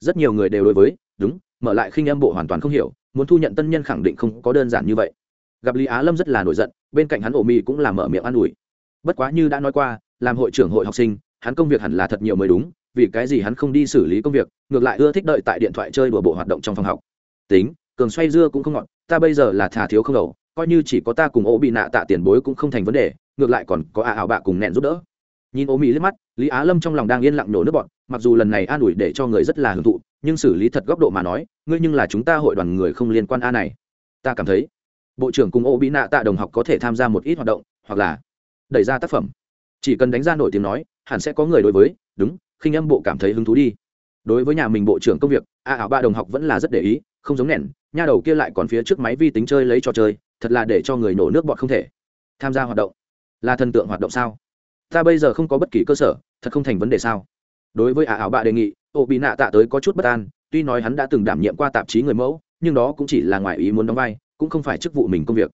Rất nhiều người đều đối với, đúng, mở lại khinh em bộ hoàn toàn không hiểu, muốn thu nhận tân nhân khẳng định không có đơn giản như vậy. Gặp lý á lâm rất là nổi giận, bên cạnh hắn ổ mi cũng là mở miệng an ủi bất quá như đã nói qua, làm hội trưởng hội học sinh, hắn công việc hẳn là thật nhiều mới đúng, vì cái gì hắn không đi xử lý công việc, ngược lại ưa thích đợi tại điện thoại chơi đùa bộ hoạt động trong phòng học. Tính, cường xoay dưa cũng không ngọt, ta bây giờ là thả thiếu không đầu, coi như chỉ có ta cùng ô bị nạ tạ tiền bối cũng không thành vấn đề, ngược lại còn có ả ảo bạ cùng nẹn giúp đỡ. Nhìn ô mỹ liếc mắt, lý á lâm trong lòng đang yên lặng nổ nước bọn mặc dù lần này an ủi để cho người rất là hưởng thụ, nhưng xử lý thật góc độ mà nói, ngươi nhưng là chúng ta hội đoàn người không liên quan a này. Ta cảm thấy, bộ trưởng cùng ô bị nạ tạ đồng học có thể tham gia một ít hoạt động, hoặc là đẩy ra tác phẩm. Chỉ cần đánh ra nổi tiếng nói, hẳn sẽ có người đối với, đúng, khinh âm bộ cảm thấy hứng thú đi. Đối với nhà mình bộ trưởng công việc, a ảo ba đồng học vẫn là rất để ý, không giống nẻn, nha đầu kia lại còn phía trước máy vi tính chơi lấy trò chơi, thật là để cho người nổ nước bọn không thể. Tham gia hoạt động, là thần tượng hoạt động sao? Ta bây giờ không có bất kỳ cơ sở, thật không thành vấn đề sao? Đối với ả ảo bạ đề nghị ô bị nạ tạ tới có chút bất an, tuy nói hắn đã từng đảm nhiệm qua tạp chí người mẫu, nhưng đó cũng chỉ là ngoài ý muốn đóng vai, cũng không phải chức vụ mình công việc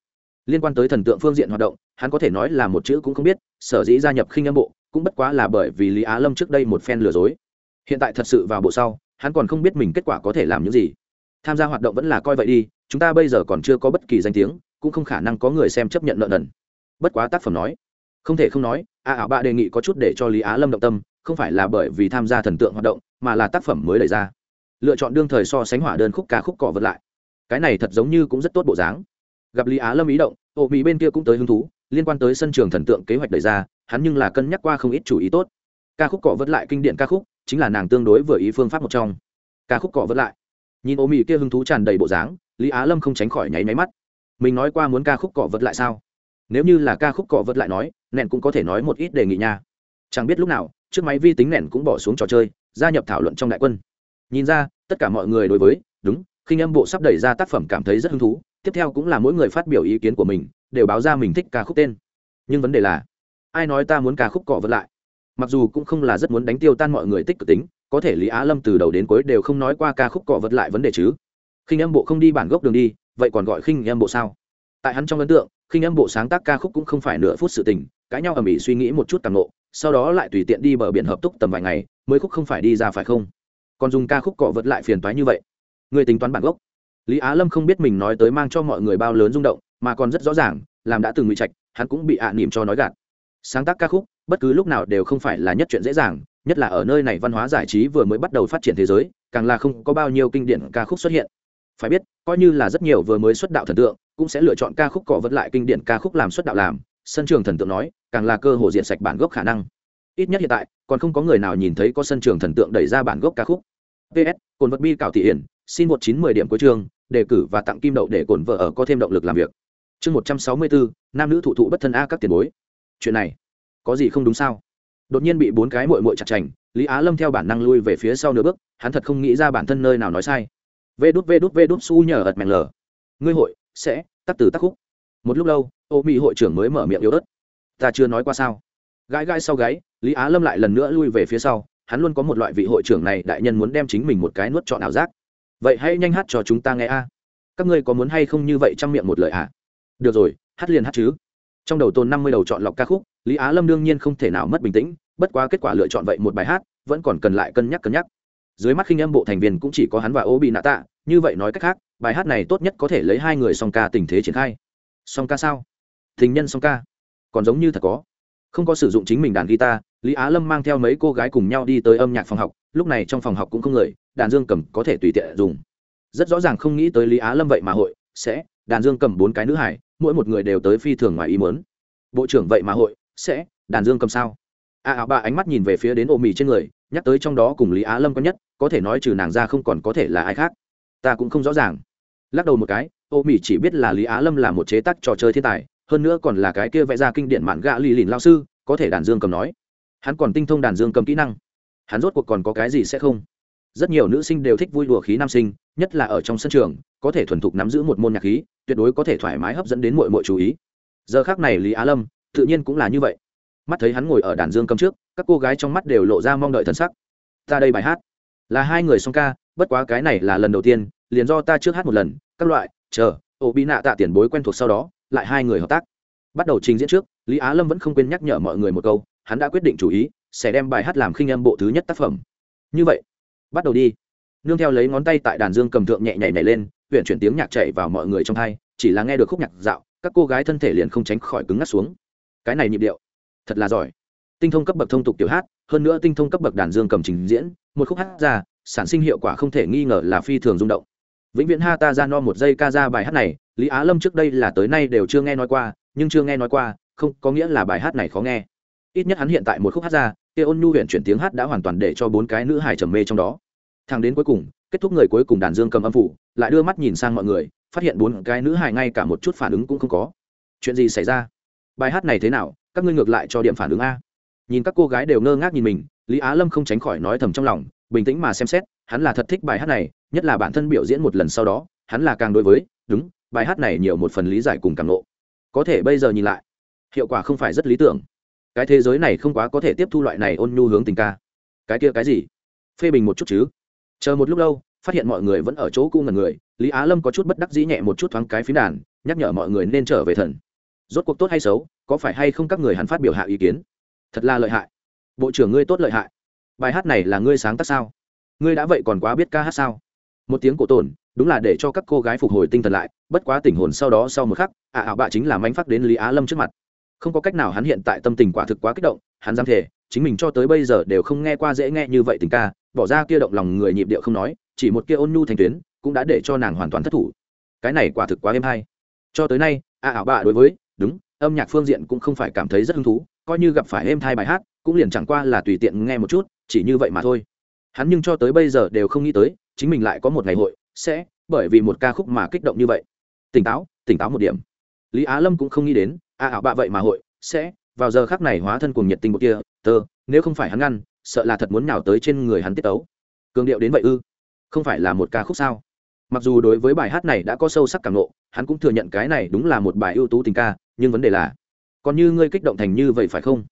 liên quan tới thần tượng phương diện hoạt động, hắn có thể nói là một chữ cũng không biết, sở dĩ gia nhập khinh âm bộ, cũng bất quá là bởi vì lý á lâm trước đây một phen lừa dối. Hiện tại thật sự vào bộ sau, hắn còn không biết mình kết quả có thể làm những gì. Tham gia hoạt động vẫn là coi vậy đi, chúng ta bây giờ còn chưa có bất kỳ danh tiếng, cũng không khả năng có người xem chấp nhận nợ nần. Bất quá tác phẩm nói. Không thể không nói, a ảo bạ đề nghị có chút để cho lý á lâm động tâm, không phải là bởi vì tham gia thần tượng hoạt động, mà là tác phẩm mới đẩy ra. Lựa chọn đương thời so sánh hỏa đơn khúc ca khúc cọ vật lại. Cái này thật giống như cũng rất tốt bộ dáng gặp lý á lâm ý động ô mỹ bên kia cũng tới hứng thú liên quan tới sân trường thần tượng kế hoạch đẩy ra hắn nhưng là cân nhắc qua không ít chủ ý tốt ca khúc cọ vật lại kinh điển ca khúc chính là nàng tương đối vừa ý phương pháp một trong ca khúc cọ vật lại nhìn ô mỹ kia hứng thú tràn đầy bộ dáng lý á lâm không tránh khỏi nháy máy mắt mình nói qua muốn ca khúc cọ vật lại sao nếu như là ca khúc cọ vật lại nói nện cũng có thể nói một ít đề nghị nha chẳng biết lúc nào chiếc máy vi tính nện cũng bỏ xuống trò chơi gia nhập thảo luận trong đại quân nhìn ra tất cả mọi người đối với đúng khi âm bộ sắp đẩy ra tác phẩm cảm thấy rất hứng thú tiếp theo cũng là mỗi người phát biểu ý kiến của mình đều báo ra mình thích ca khúc tên. Nhưng vấn đề là ai nói ta muốn ca khúc cọ vật lại? Mặc dù cũng không là rất muốn đánh tiêu tan mọi người tích cực tính có thể lý á lâm từ đầu đến cuối đều không nói qua ca khúc cọ vật lại vấn đề chứ. Khinh âm bộ không đi bản gốc đường đi vậy còn gọi khinh âm bộ sao? Tại hắn trong ấn tượng khinh âm bộ sáng tác ca khúc cũng không phải nửa phút sự tình cãi nhau ở mỹ suy nghĩ một chút càng ngộ, sau đó lại tùy tiện đi bờ biển hợp túc tầm vài ngày mới khúc không phải đi ra phải không? Còn dùng ca khúc cọ vật lại phiền toái như vậy người tính toán bản gốc lý á lâm không biết mình nói tới mang cho mọi người bao lớn rung động, mà còn rất rõ ràng, làm đã từng ngụy trạch, hắn cũng bị ạ à nỉm cho nói gạt. Sáng tác ca khúc, bất cứ lúc nào đều không phải là nhất chuyện dễ dàng, nhất là ở nơi này văn hóa giải trí vừa mới bắt đầu phát triển thế giới, càng là không có bao nhiêu kinh điển ca khúc xuất hiện. Phải biết, coi như là rất nhiều vừa mới xuất đạo thần tượng, cũng sẽ lựa chọn ca khúc cọ vật lại kinh điển ca khúc làm xuất đạo làm, sân trường thần tượng nói, càng là cơ hội diện sạch bản gốc khả năng. Ít nhất hiện tại, còn không có người nào nhìn thấy có sân trường thần tượng đẩy ra bản gốc ca khúc. Ps cồn vật bi cảo thị hiển, xin một chín mười điểm cuối trường đề cử và tặng kim đậu để cổn vợ ở có thêm động lực làm việc. Chương một trăm sáu mươi bốn nam nữ thụ thụ bất thân a các tiền bối. Chuyện này, có gì không đúng sao? Đột nhiên bị bốn cái mội mội chặt chành, lý á lâm theo bản năng lui về phía sau nửa bước, hắn thật không nghĩ ra bản thân nơi nào nói sai. Vê đút vê đút vê đút, su nhờ ật mèn lờ. Ngươi hội, sẽ tắt từ tắc khúc. Một lúc lâu, ô mỹ hội trưởng mới mở miệng yếu ớt. Ta chưa nói qua sao? Gãi gãi sau gáy, lý á lâm lại lần nữa lui về phía sau. Hắn luôn có một loại vị hội trưởng này đại nhân muốn đem chính mình một cái nuốt trọn ảo giác vậy hãy nhanh hát cho chúng ta nghe a. Các ngươi có muốn hay không như vậy trong miệng một lời ạ à? được rồi, hát liền hát chứ. Trong đầu tôn năm mươi đầu chọn lọc ca khúc, lý á lâm đương nhiên không thể nào mất bình tĩnh, bất quá kết quả lựa chọn vậy một bài hát, vẫn còn cần lại cân nhắc cân nhắc. Dưới mắt khinh âm bộ thành viên cũng chỉ có hắn và ô bị nạ tạ như vậy nói cách khác, bài hát này tốt nhất có thể lấy hai người song ca tình thế triển khai. Song ca sao? Tình nhân song ca. Còn giống như thật có. Không có sử dụng chính mình đàn guitar, lý á lâm mang theo mấy cô gái cùng nhau đi tới âm nhạc phòng học lúc này trong phòng học cũng không người, đàn dương cầm có thể tùy tiện dùng. Rất rõ ràng không nghĩ tới lý á lâm vậy mà hội, sẽ, đàn dương cầm bốn cái nữ hải, mỗi một người đều tới phi thường ngoài ý mớn bộ trưởng vậy mà hội, sẽ, đàn dương cầm sao? A áo ba ánh mắt nhìn về phía đến ô mì trên người, nhắc tới trong đó cùng lý á lâm có nhất, có thể nói trừ nàng ra không còn có thể là ai khác. Ta cũng không rõ ràng. Lắc đầu một cái ô mì chỉ biết là lý á lâm là một chế tác trò chơi thiên tài, hơn nữa còn là cái kia vẽ ra kinh điển mạn gạ lì lìn lao sư, có thể đàn dương cầm nói. Hắn còn tinh thông đàn dương cầm kỹ năng hắn rốt cuộc còn có cái gì sẽ không? Rất nhiều nữ sinh đều thích vui đùa khí nam sinh, nhất là ở trong sân trường, có thể thuần thục nắm giữ một môn nhạc khí, tuyệt đối có thể thoải mái hấp dẫn đến mọi mọi chú ý. Giờ khác này lý á lâm, tự nhiên cũng là như vậy. Mắt thấy hắn ngồi ở đàn dương cầm trước, các cô gái trong mắt đều lộ ra mong đợi thần sắc. Ta đây bài hát. Là hai người song ca, bất quá cái này là lần đầu tiên, liền do ta trước hát một lần, các loại, chờ ổ bị nạ tạ tiền bối quen thuộc sau đó, lại hai người hợp tác. Bắt đầu trình diễn trước, lý á lâm vẫn không quên nhắc nhở mọi người một câu, hắn đã quyết định chủ ý sẽ đem bài hát làm khinh âm bộ thứ nhất tác phẩm. Như vậy, bắt đầu đi. Nương theo lấy ngón tay tại đàn dương cầm thượng nhẹ nhảy nhảy lên, huyện chuyển tiếng nhạc chạy vào mọi người trong thai, chỉ là nghe được khúc nhạc dạo, các cô gái thân thể liền không tránh khỏi cứng ngắt xuống. Cái này nhịp điệu, thật là giỏi. Tinh thông cấp bậc thông tục tiểu hát, hơn nữa tinh thông cấp bậc đàn dương cầm trình diễn, một khúc hát ra, sản sinh hiệu quả không thể nghi ngờ là phi thường rung động. Vĩnh viễn ha ta ra no một giây ca ra bài hát này, lý á lâm trước đây là tới nay đều chưa nghe nói qua, nhưng chưa nghe nói qua, không có nghĩa là bài hát này khó nghe ít nhất hắn hiện tại một khúc hát ra, kia ôn nhu huyện chuyển tiếng hát đã hoàn toàn để cho bốn cái nữ hài trầm mê trong đó. Thằng đến cuối cùng, kết thúc người cuối cùng đàn dương cầm âm phủ, lại đưa mắt nhìn sang mọi người, phát hiện bốn cái nữ hài ngay cả một chút phản ứng cũng không có. Chuyện gì xảy ra? Bài hát này thế nào? Các ngươi ngược lại cho điểm phản ứng a. Nhìn các cô gái đều ngơ ngác nhìn mình, lý á lâm không tránh khỏi nói thầm trong lòng, bình tĩnh mà xem xét, hắn là thật thích bài hát này, nhất là bản thân biểu diễn một lần sau đó, hắn là càng đối với, đúng, bài hát này nhiều một phần lý giải cùng càng ngộ. có thể bây giờ nhìn lại, hiệu quả không phải rất lý tưởng cái thế giới này không quá có thể tiếp thu loại này ôn nhu hướng tình ca. Cái kia cái gì? Phê bình một chút chứ. Chờ một lúc lâu, phát hiện mọi người vẫn ở chỗ cu ngần người, lý á lâm có chút bất đắc dĩ nhẹ một chút thoáng cái phím đàn, nhắc nhở mọi người nên trở về thần. Rốt cuộc tốt hay xấu, có phải hay không các người hắn phát biểu hạ ý kiến? Thật là lợi hại. Bộ trưởng ngươi tốt lợi hại. Bài hát này là ngươi sáng tác sao? Ngươi đã vậy còn quá biết ca hát sao? Một tiếng cổ tổn đúng là để cho các cô gái phục hồi tinh thần lại, bất quá tình hồn sau đó sau một khắc ạ ảo bạ chính là mánh phát đến lý á lâm trước mặt không có cách nào hắn hiện tại tâm tình quả thực quá kích động, hắn dám thể chính mình cho tới bây giờ đều không nghe qua dễ nghe như vậy tình ca, bỏ ra kia động lòng người nhịp điệu không nói, chỉ một kia ôn nhu thành tuyến, cũng đã để cho nàng hoàn toàn thất thủ. Cái này quả thực quá êm hay. Cho tới nay, a ảo bạ đối với, đúng, âm nhạc phương diện cũng không phải cảm thấy rất hứng thú, coi như gặp phải êm thai bài hát, cũng liền chẳng qua là tùy tiện nghe một chút, chỉ như vậy mà thôi. Hắn nhưng cho tới bây giờ đều không nghĩ tới, chính mình lại có một ngày hội, sẽ, bởi vì một ca khúc mà kích động như vậy. Tỉnh táo tỉnh táo một điểm. Lý á lâm cũng không nghĩ đến a ảo bạ vậy mà hội, sẽ, vào giờ khác này hóa thân cùng nhiệt tình một kia, tơ, nếu không phải hắn ngăn, sợ là thật muốn nào tới trên người hắn tiết tấu. Cường điệu đến vậy ư? Không phải là một ca khúc sao? Mặc dù đối với bài hát này đã có sâu sắc cảm nộ hắn cũng thừa nhận cái này đúng là một bài ưu tú tình ca, nhưng vấn đề là, còn như ngươi kích động thành như vậy phải không?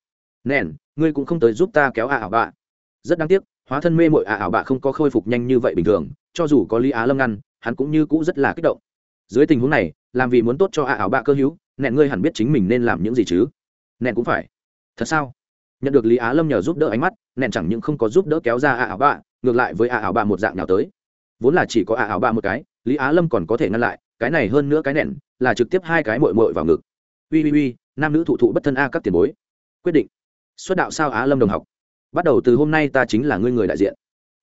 Nèn, ngươi cũng không tới giúp ta kéo a ảo bạ. Rất đáng tiếc, hóa thân mê mội a ảo bạ không có khôi phục nhanh như vậy bình thường, cho dù có lý á lâm ngăn, hắn cũng như cũ rất là kích động. Dưới tình huống này, làm vì muốn tốt cho a ảo bạ cơ hữu nẹn ngươi hẳn biết chính mình nên làm những gì chứ? Nẹn cũng phải. Thật sao? Nhận được lý á lâm nhờ giúp đỡ ánh mắt, nẹn chẳng những không có giúp đỡ kéo ra a ảo bạ, ngược lại với a ảo bạ một dạng nào tới. Vốn là chỉ có a ảo bạ một cái, lý á lâm còn có thể ngăn lại, cái này hơn nữa cái nẹn là trực tiếp hai cái mội mội vào ngực. Ui ui ui, nam nữ thụ thụ bất thân a các tiền bối. Quyết định. Xuất đạo sao á lâm đồng học? Bắt đầu từ hôm nay ta chính là ngươi người đại diện.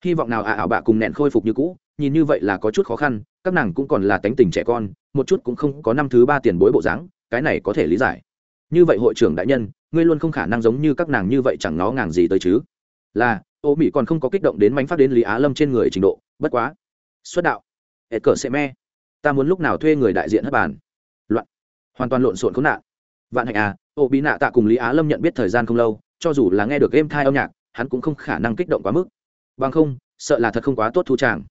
Hy vọng nào ạ ảo bạ cùng nẹn khôi phục như cũ, nhìn như vậy là có chút khó khăn, các nàng cũng còn là tánh tình trẻ con, một chút cũng không có năm thứ ba tiền bối bộ dáng cái này có thể lý giải. Như vậy hội trưởng đại nhân, ngươi luôn không khả năng giống như các nàng như vậy chẳng nó ngàng gì tới chứ. Là, ô mỹ còn không có kích động đến mánh phát đến lý á lâm trên người trình độ, bất quá. Xuất đạo. Hệ cờ sẽ me. Ta muốn lúc nào thuê người đại diện hất bàn. Loạn. Hoàn toàn lộn xộn khốn nạn. Vạn hạnh à ô bị nạ tạ cùng lý á lâm nhận biết thời gian không lâu, cho dù là nghe được game thai âm nhạc, hắn cũng không khả năng kích động quá mức. Bằng không, sợ là thật không quá tốt thu tràng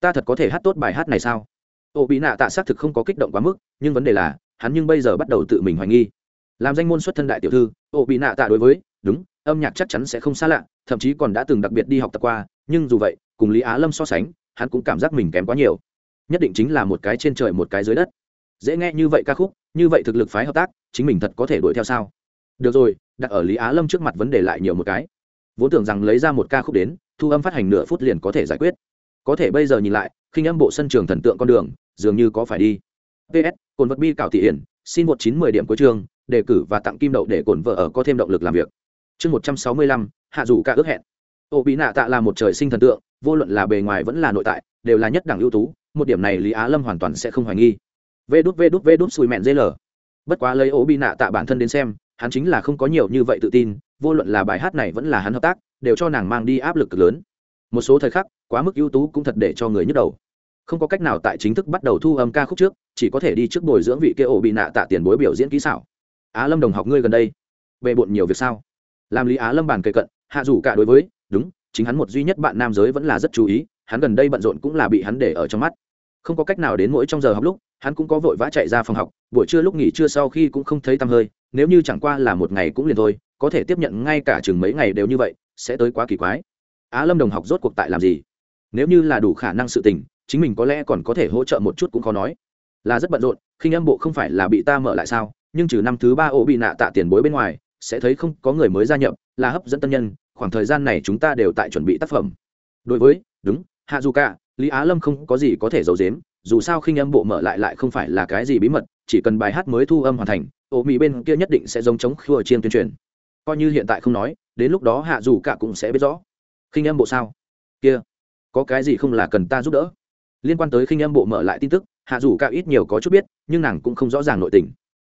ta thật có thể hát tốt bài hát này sao? Ô bị nạ tạ xác thực không có kích động quá mức, nhưng vấn đề là hắn nhưng bây giờ bắt đầu tự mình hoài nghi. Làm danh môn xuất thân đại tiểu thư, ô bị nạ tạ đối với, đúng, âm nhạc chắc chắn sẽ không xa lạ, thậm chí còn đã từng đặc biệt đi học tập qua, nhưng dù vậy, cùng lý á lâm so sánh, hắn cũng cảm giác mình kém quá nhiều. Nhất định chính là một cái trên trời một cái dưới đất. Dễ nghe như vậy ca khúc, như vậy thực lực phái hợp tác, chính mình thật có thể đuổi theo sao? Được rồi, đặt ở lý á lâm trước mặt vấn đề lại nhiều một cái. Vốn tưởng rằng lấy ra một ca khúc đến, thu âm phát hành nửa phút liền có thể giải quyết. Có thể bây giờ nhìn lại, khinh âm bộ sân trường thần tượng con đường, dường như có phải đi. Ps cồn vật bi cảo thị hiển xin một chín mười điểm cuối chương, đề cử và tặng kim đậu để cồn vợ ở có thêm động lực làm việc. Chương một trăm sáu mươi lăm hạ dù ca ước hẹn. Ô bị nạ tạ là một trời sinh thần tượng vô luận là bề ngoài vẫn là nội tại đều là nhất đẳng ưu tú một điểm này lý á lâm hoàn toàn sẽ không hoài nghi. Vê đút vê đút vê đút xùi mẹn dê lờ. Bất quá lấy ô bị nạ tạ bản thân đến xem hắn chính là không có nhiều như vậy tự tin vô luận là bài hát này vẫn là hắn hợp tác đều cho nàng mang đi áp lực cực lớn. Một số thời khắc quá mức ưu tú cũng thật để cho người nhức đầu không có cách nào tại chính thức bắt đầu thu âm ca khúc trước, chỉ có thể đi trước bồi dưỡng vị kia ổ bị nạ tạ tiền bối biểu diễn kỹ xảo. Á lâm đồng học ngươi gần đây, bề bộn nhiều việc sao? Làm lý á lâm bàn kề cận, hạ dù cả đối với, đúng, chính hắn một duy nhất bạn nam giới vẫn là rất chú ý, hắn gần đây bận rộn cũng là bị hắn để ở trong mắt. Không có cách nào đến mỗi trong giờ học lúc, hắn cũng có vội vã chạy ra phòng học, buổi trưa lúc nghỉ trưa sau khi cũng không thấy tăm hơi, nếu như chẳng qua là một ngày cũng liền thôi, có thể tiếp nhận ngay cả chừng mấy ngày đều như vậy, sẽ tới quá kỳ quái. Á lâm đồng học rốt cuộc tại làm gì? Nếu như là đủ khả năng sự tình chính mình có lẽ còn có thể hỗ trợ một chút cũng khó nói. Là rất bận rộn, khinh âm bộ không phải là bị ta mở lại sao, nhưng trừ năm thứ ba ổ bị nạ tạ tiền bối bên ngoài, sẽ thấy không có người mới gia nhập, là hấp dẫn tân nhân, khoảng thời gian này chúng ta đều tại chuẩn bị tác phẩm. Đối với, đúng hạ dù cả lý á lâm không có gì có thể giấu giếm, dù sao khinh âm bộ mở lại lại không phải là cái gì bí mật, chỉ cần bài hát mới thu âm hoàn thành, ổ mỹ bên kia nhất định sẽ giống chống khua chiên tuyên truyền. Coi như hiện tại không nói, đến lúc đó hạ dù cả cũng sẽ biết rõ. Khinh âm bộ sao? Kia, có cái gì không là cần ta giúp đỡ? Liên quan tới khinh âm bộ mở lại tin tức, hạ dù cả ít nhiều có chút biết, nhưng nàng cũng không rõ ràng nội tình.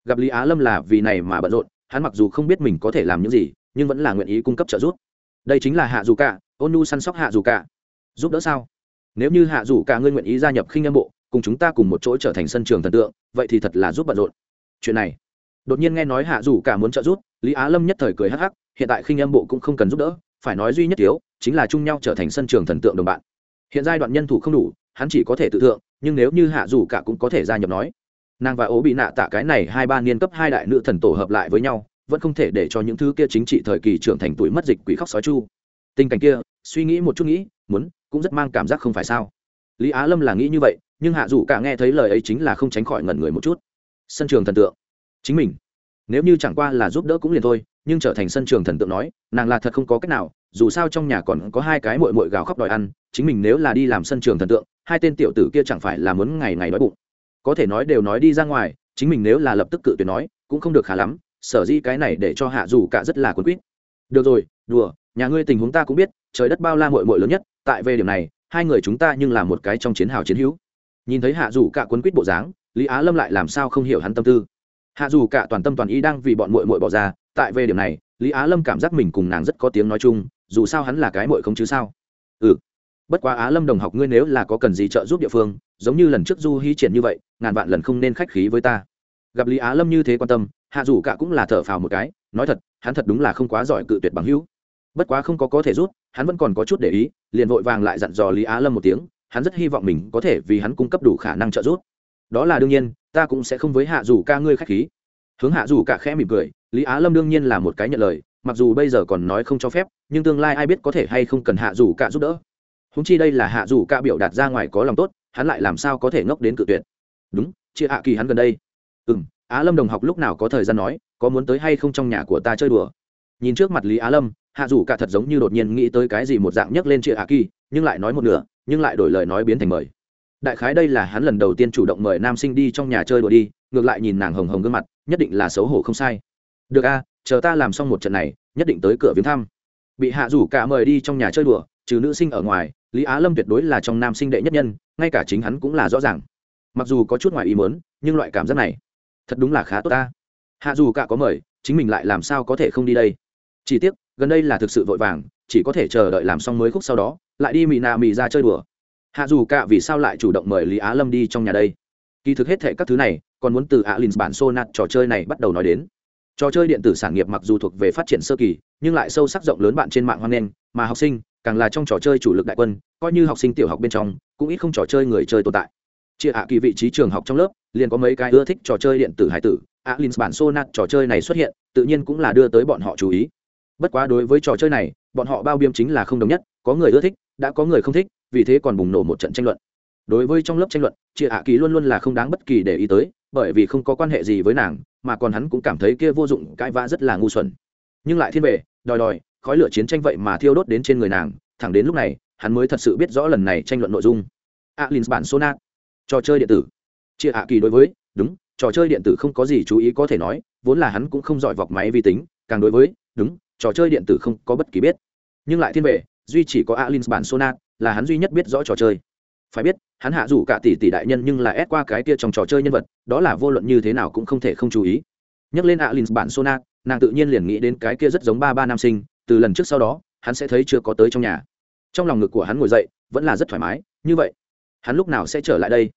Gặp lý á lâm là vì này mà bận rộn, hắn mặc dù không biết mình có thể làm những gì, nhưng vẫn là nguyện ý cung cấp trợ giúp. Đây chính là hạ dù cả ôn nu săn sóc hạ dù cả giúp đỡ sao? Nếu như hạ dù cả ngươi nguyện ý gia nhập khinh âm bộ, cùng chúng ta cùng một chỗ trở thành sân trường thần tượng, vậy thì thật là giúp bận rộn. Chuyện này, đột nhiên nghe nói hạ dù cả muốn trợ giúp, lý á lâm nhất thời cười hắc hắc, hiện tại khinh âm bộ cũng không cần giúp đỡ, phải nói duy nhất yếu, chính là chung nhau trở thành sân trường thần tượng đồng bạn. Hiện giai đoạn nhân thủ không đủ hắn chỉ có thể tự thượng, nhưng nếu như hạ dù cả cũng có thể gia nhập nói. Nàng và ố bị nạ tạ cái này hai ba niên cấp hai đại nữ thần tổ hợp lại với nhau, vẫn không thể để cho những thứ kia chính trị thời kỳ trưởng thành tuổi mất dịch quỷ khóc sói chu. Tình cảnh kia, suy nghĩ một chút nghĩ, muốn, cũng rất mang cảm giác không phải sao. Lý á lâm là nghĩ như vậy, nhưng hạ dù cả nghe thấy lời ấy chính là không tránh khỏi ngẩn người một chút. Sân trường thần tượng. Chính mình. Nếu như chẳng qua là giúp đỡ cũng liền thôi nhưng trở thành sân trường thần tượng nói, nàng là thật không có cách nào, dù sao trong nhà còn có hai cái mội mội gào khóc đòi ăn, chính mình nếu là đi làm sân trường thần tượng, hai tên tiểu tử kia chẳng phải là muốn ngày ngày đói bụng. Có thể nói đều nói đi ra ngoài, chính mình nếu là lập tức cự tuyệt nói, cũng không được khá lắm, sở dĩ cái này để cho hạ dù cả rất là quấn quýt. Được rồi, đùa, nhà ngươi tình huống ta cũng biết, trời đất bao la mội mội lớn nhất, tại về điểm này, hai người chúng ta nhưng là một cái trong chiến hào chiến hữu. Nhìn thấy hạ dù cả quấn quýt bộ dáng, lý á lâm lại làm sao không hiểu hắn tâm tư. Hạ dù cả toàn tâm toàn ý đang vì bọn mội mội bỏ ra tại về điểm này, lý á lâm cảm giác mình cùng nàng rất có tiếng nói chung, dù sao hắn là cái mội không chứ sao. Ừ. Bất quá á lâm đồng học ngươi nếu là có cần gì trợ giúp địa phương, giống như lần trước du hy triển như vậy, ngàn vạn lần không nên khách khí với ta. Gặp lý á lâm như thế quan tâm, hạ dù cả cũng là thở phào một cái, nói thật, hắn thật đúng là không quá giỏi cự tuyệt bằng hữu. Bất quá không có có thể rút hắn vẫn còn có chút để ý, liền vội vàng lại dặn dò lý á lâm một tiếng, hắn rất hy vọng mình có thể vì hắn cung cấp đủ khả năng trợ giúp. Đó là đương nhiên, ta cũng sẽ không với hạ dù ca ngươi khách khí hướng hạ dù cả khẽ mỉm cười, lý á lâm đương nhiên là một cái nhận lời, mặc dù bây giờ còn nói không cho phép, nhưng tương lai ai biết có thể hay không cần hạ dù cả giúp đỡ. Húng chi đây là hạ dù cả biểu đạt ra ngoài có lòng tốt, hắn lại làm sao có thể ngốc đến cự tuyệt. Đúng, chị hạ kỳ hắn gần đây. Ừ m á lâm đồng học lúc nào có thời gian nói, có muốn tới hay không trong nhà của ta chơi đùa. Nhìn trước mặt lý á lâm, hạ dù cả thật giống như đột nhiên nghĩ tới cái gì một dạng nhấc lên chị hạ kỳ, nhưng lại nói một nửa, nhưng lại đổi lời nói biến thành mời. Đại khái đây là hắn lần đầu tiên chủ động mời nam sinh đi trong nhà chơi đùa đi ngược lại nhìn nàng hồng hồng gương mặt, nhất định là xấu hổ không sai. Được a, chờ ta làm xong một trận này, nhất định tới cửa viếng thăm. Bị hạ rủ cả mời đi trong nhà chơi đùa, trừ nữ sinh ở ngoài, lý á lâm tuyệt đối là trong nam sinh đệ nhất nhân, ngay cả chính hắn cũng là rõ ràng. Mặc dù có chút ngoài ý mớn nhưng loại cảm giác này, thật đúng là khá tốt ta. Hạ dù cả có mời, chính mình lại làm sao có thể không đi đây? Chỉ tiếc, gần đây là thực sự vội vàng, chỉ có thể chờ đợi làm xong mới khúc sau đó, lại đi mì nà mì ra chơi đùa. Hạ dù cả vì sao lại chủ động mời lý á lâm đi trong nhà đây? Kỳ thực hết thệ các thứ này còn muốn từ alin bản sonat trò chơi này bắt đầu nói đến. Trò chơi điện tử sản nghiệp mặc dù thuộc về phát triển sơ kỳ, nhưng lại sâu sắc rộng lớn bạn trên mạng hoan nghênh mà học sinh, càng là trong trò chơi chủ lực đại quân, coi như học sinh tiểu học bên trong, cũng ít không trò chơi người chơi tồn tại. Chia hạ kỳ vị trí trường học trong lớp, liền có mấy cái ưa thích trò chơi điện tử hải tử alin bản sonat trò chơi này xuất hiện, tự nhiên cũng là đưa tới bọn họ chú ý. Bất quá đối với trò chơi này, bọn họ bao biêm chính là không đồng nhất, có người ưa thích, đã có người không thích, vì thế còn bùng nổ một trận tranh luận. Đối với trong lớp tranh luận chị hạ kỳ luôn luôn là không đáng bất kỳ để ý tới bởi vì không có quan hệ gì với nàng mà còn hắn cũng cảm thấy kia vô dụng cãi vã rất là ngu xuẩn. Nhưng lại thiên về đòi đòi khói lửa chiến tranh vậy mà thiêu đốt đến trên người nàng thẳng đến lúc này hắn mới thật sự biết rõ lần này tranh luận nội dung. Alin bản sonat trò chơi điện tử. Chị hạ kỳ đối với đúng trò chơi điện tử không có gì chú ý có thể nói vốn là hắn cũng không giỏi vọc máy vi tính càng đối với đúng trò chơi điện tử không có bất kỳ biết. Nhưng lại thiên về, duy chỉ có alin bản sonat là hắn duy nhất biết rõ trò chơi phải biết, hắn hạ rủ cả tỷ tỷ đại nhân nhưng là ép qua cái kia trong trò chơi nhân vật, đó là vô luận như thế nào cũng không thể không chú ý. Nhắc lên alin bản sona, nàng tự nhiên liền nghĩ đến cái kia rất giống ba ba nam sinh, từ lần trước sau đó, hắn sẽ thấy chưa có tới trong nhà. Trong lòng ngực của hắn ngồi dậy, vẫn là rất thoải mái, như vậy, hắn lúc nào sẽ trở lại đây?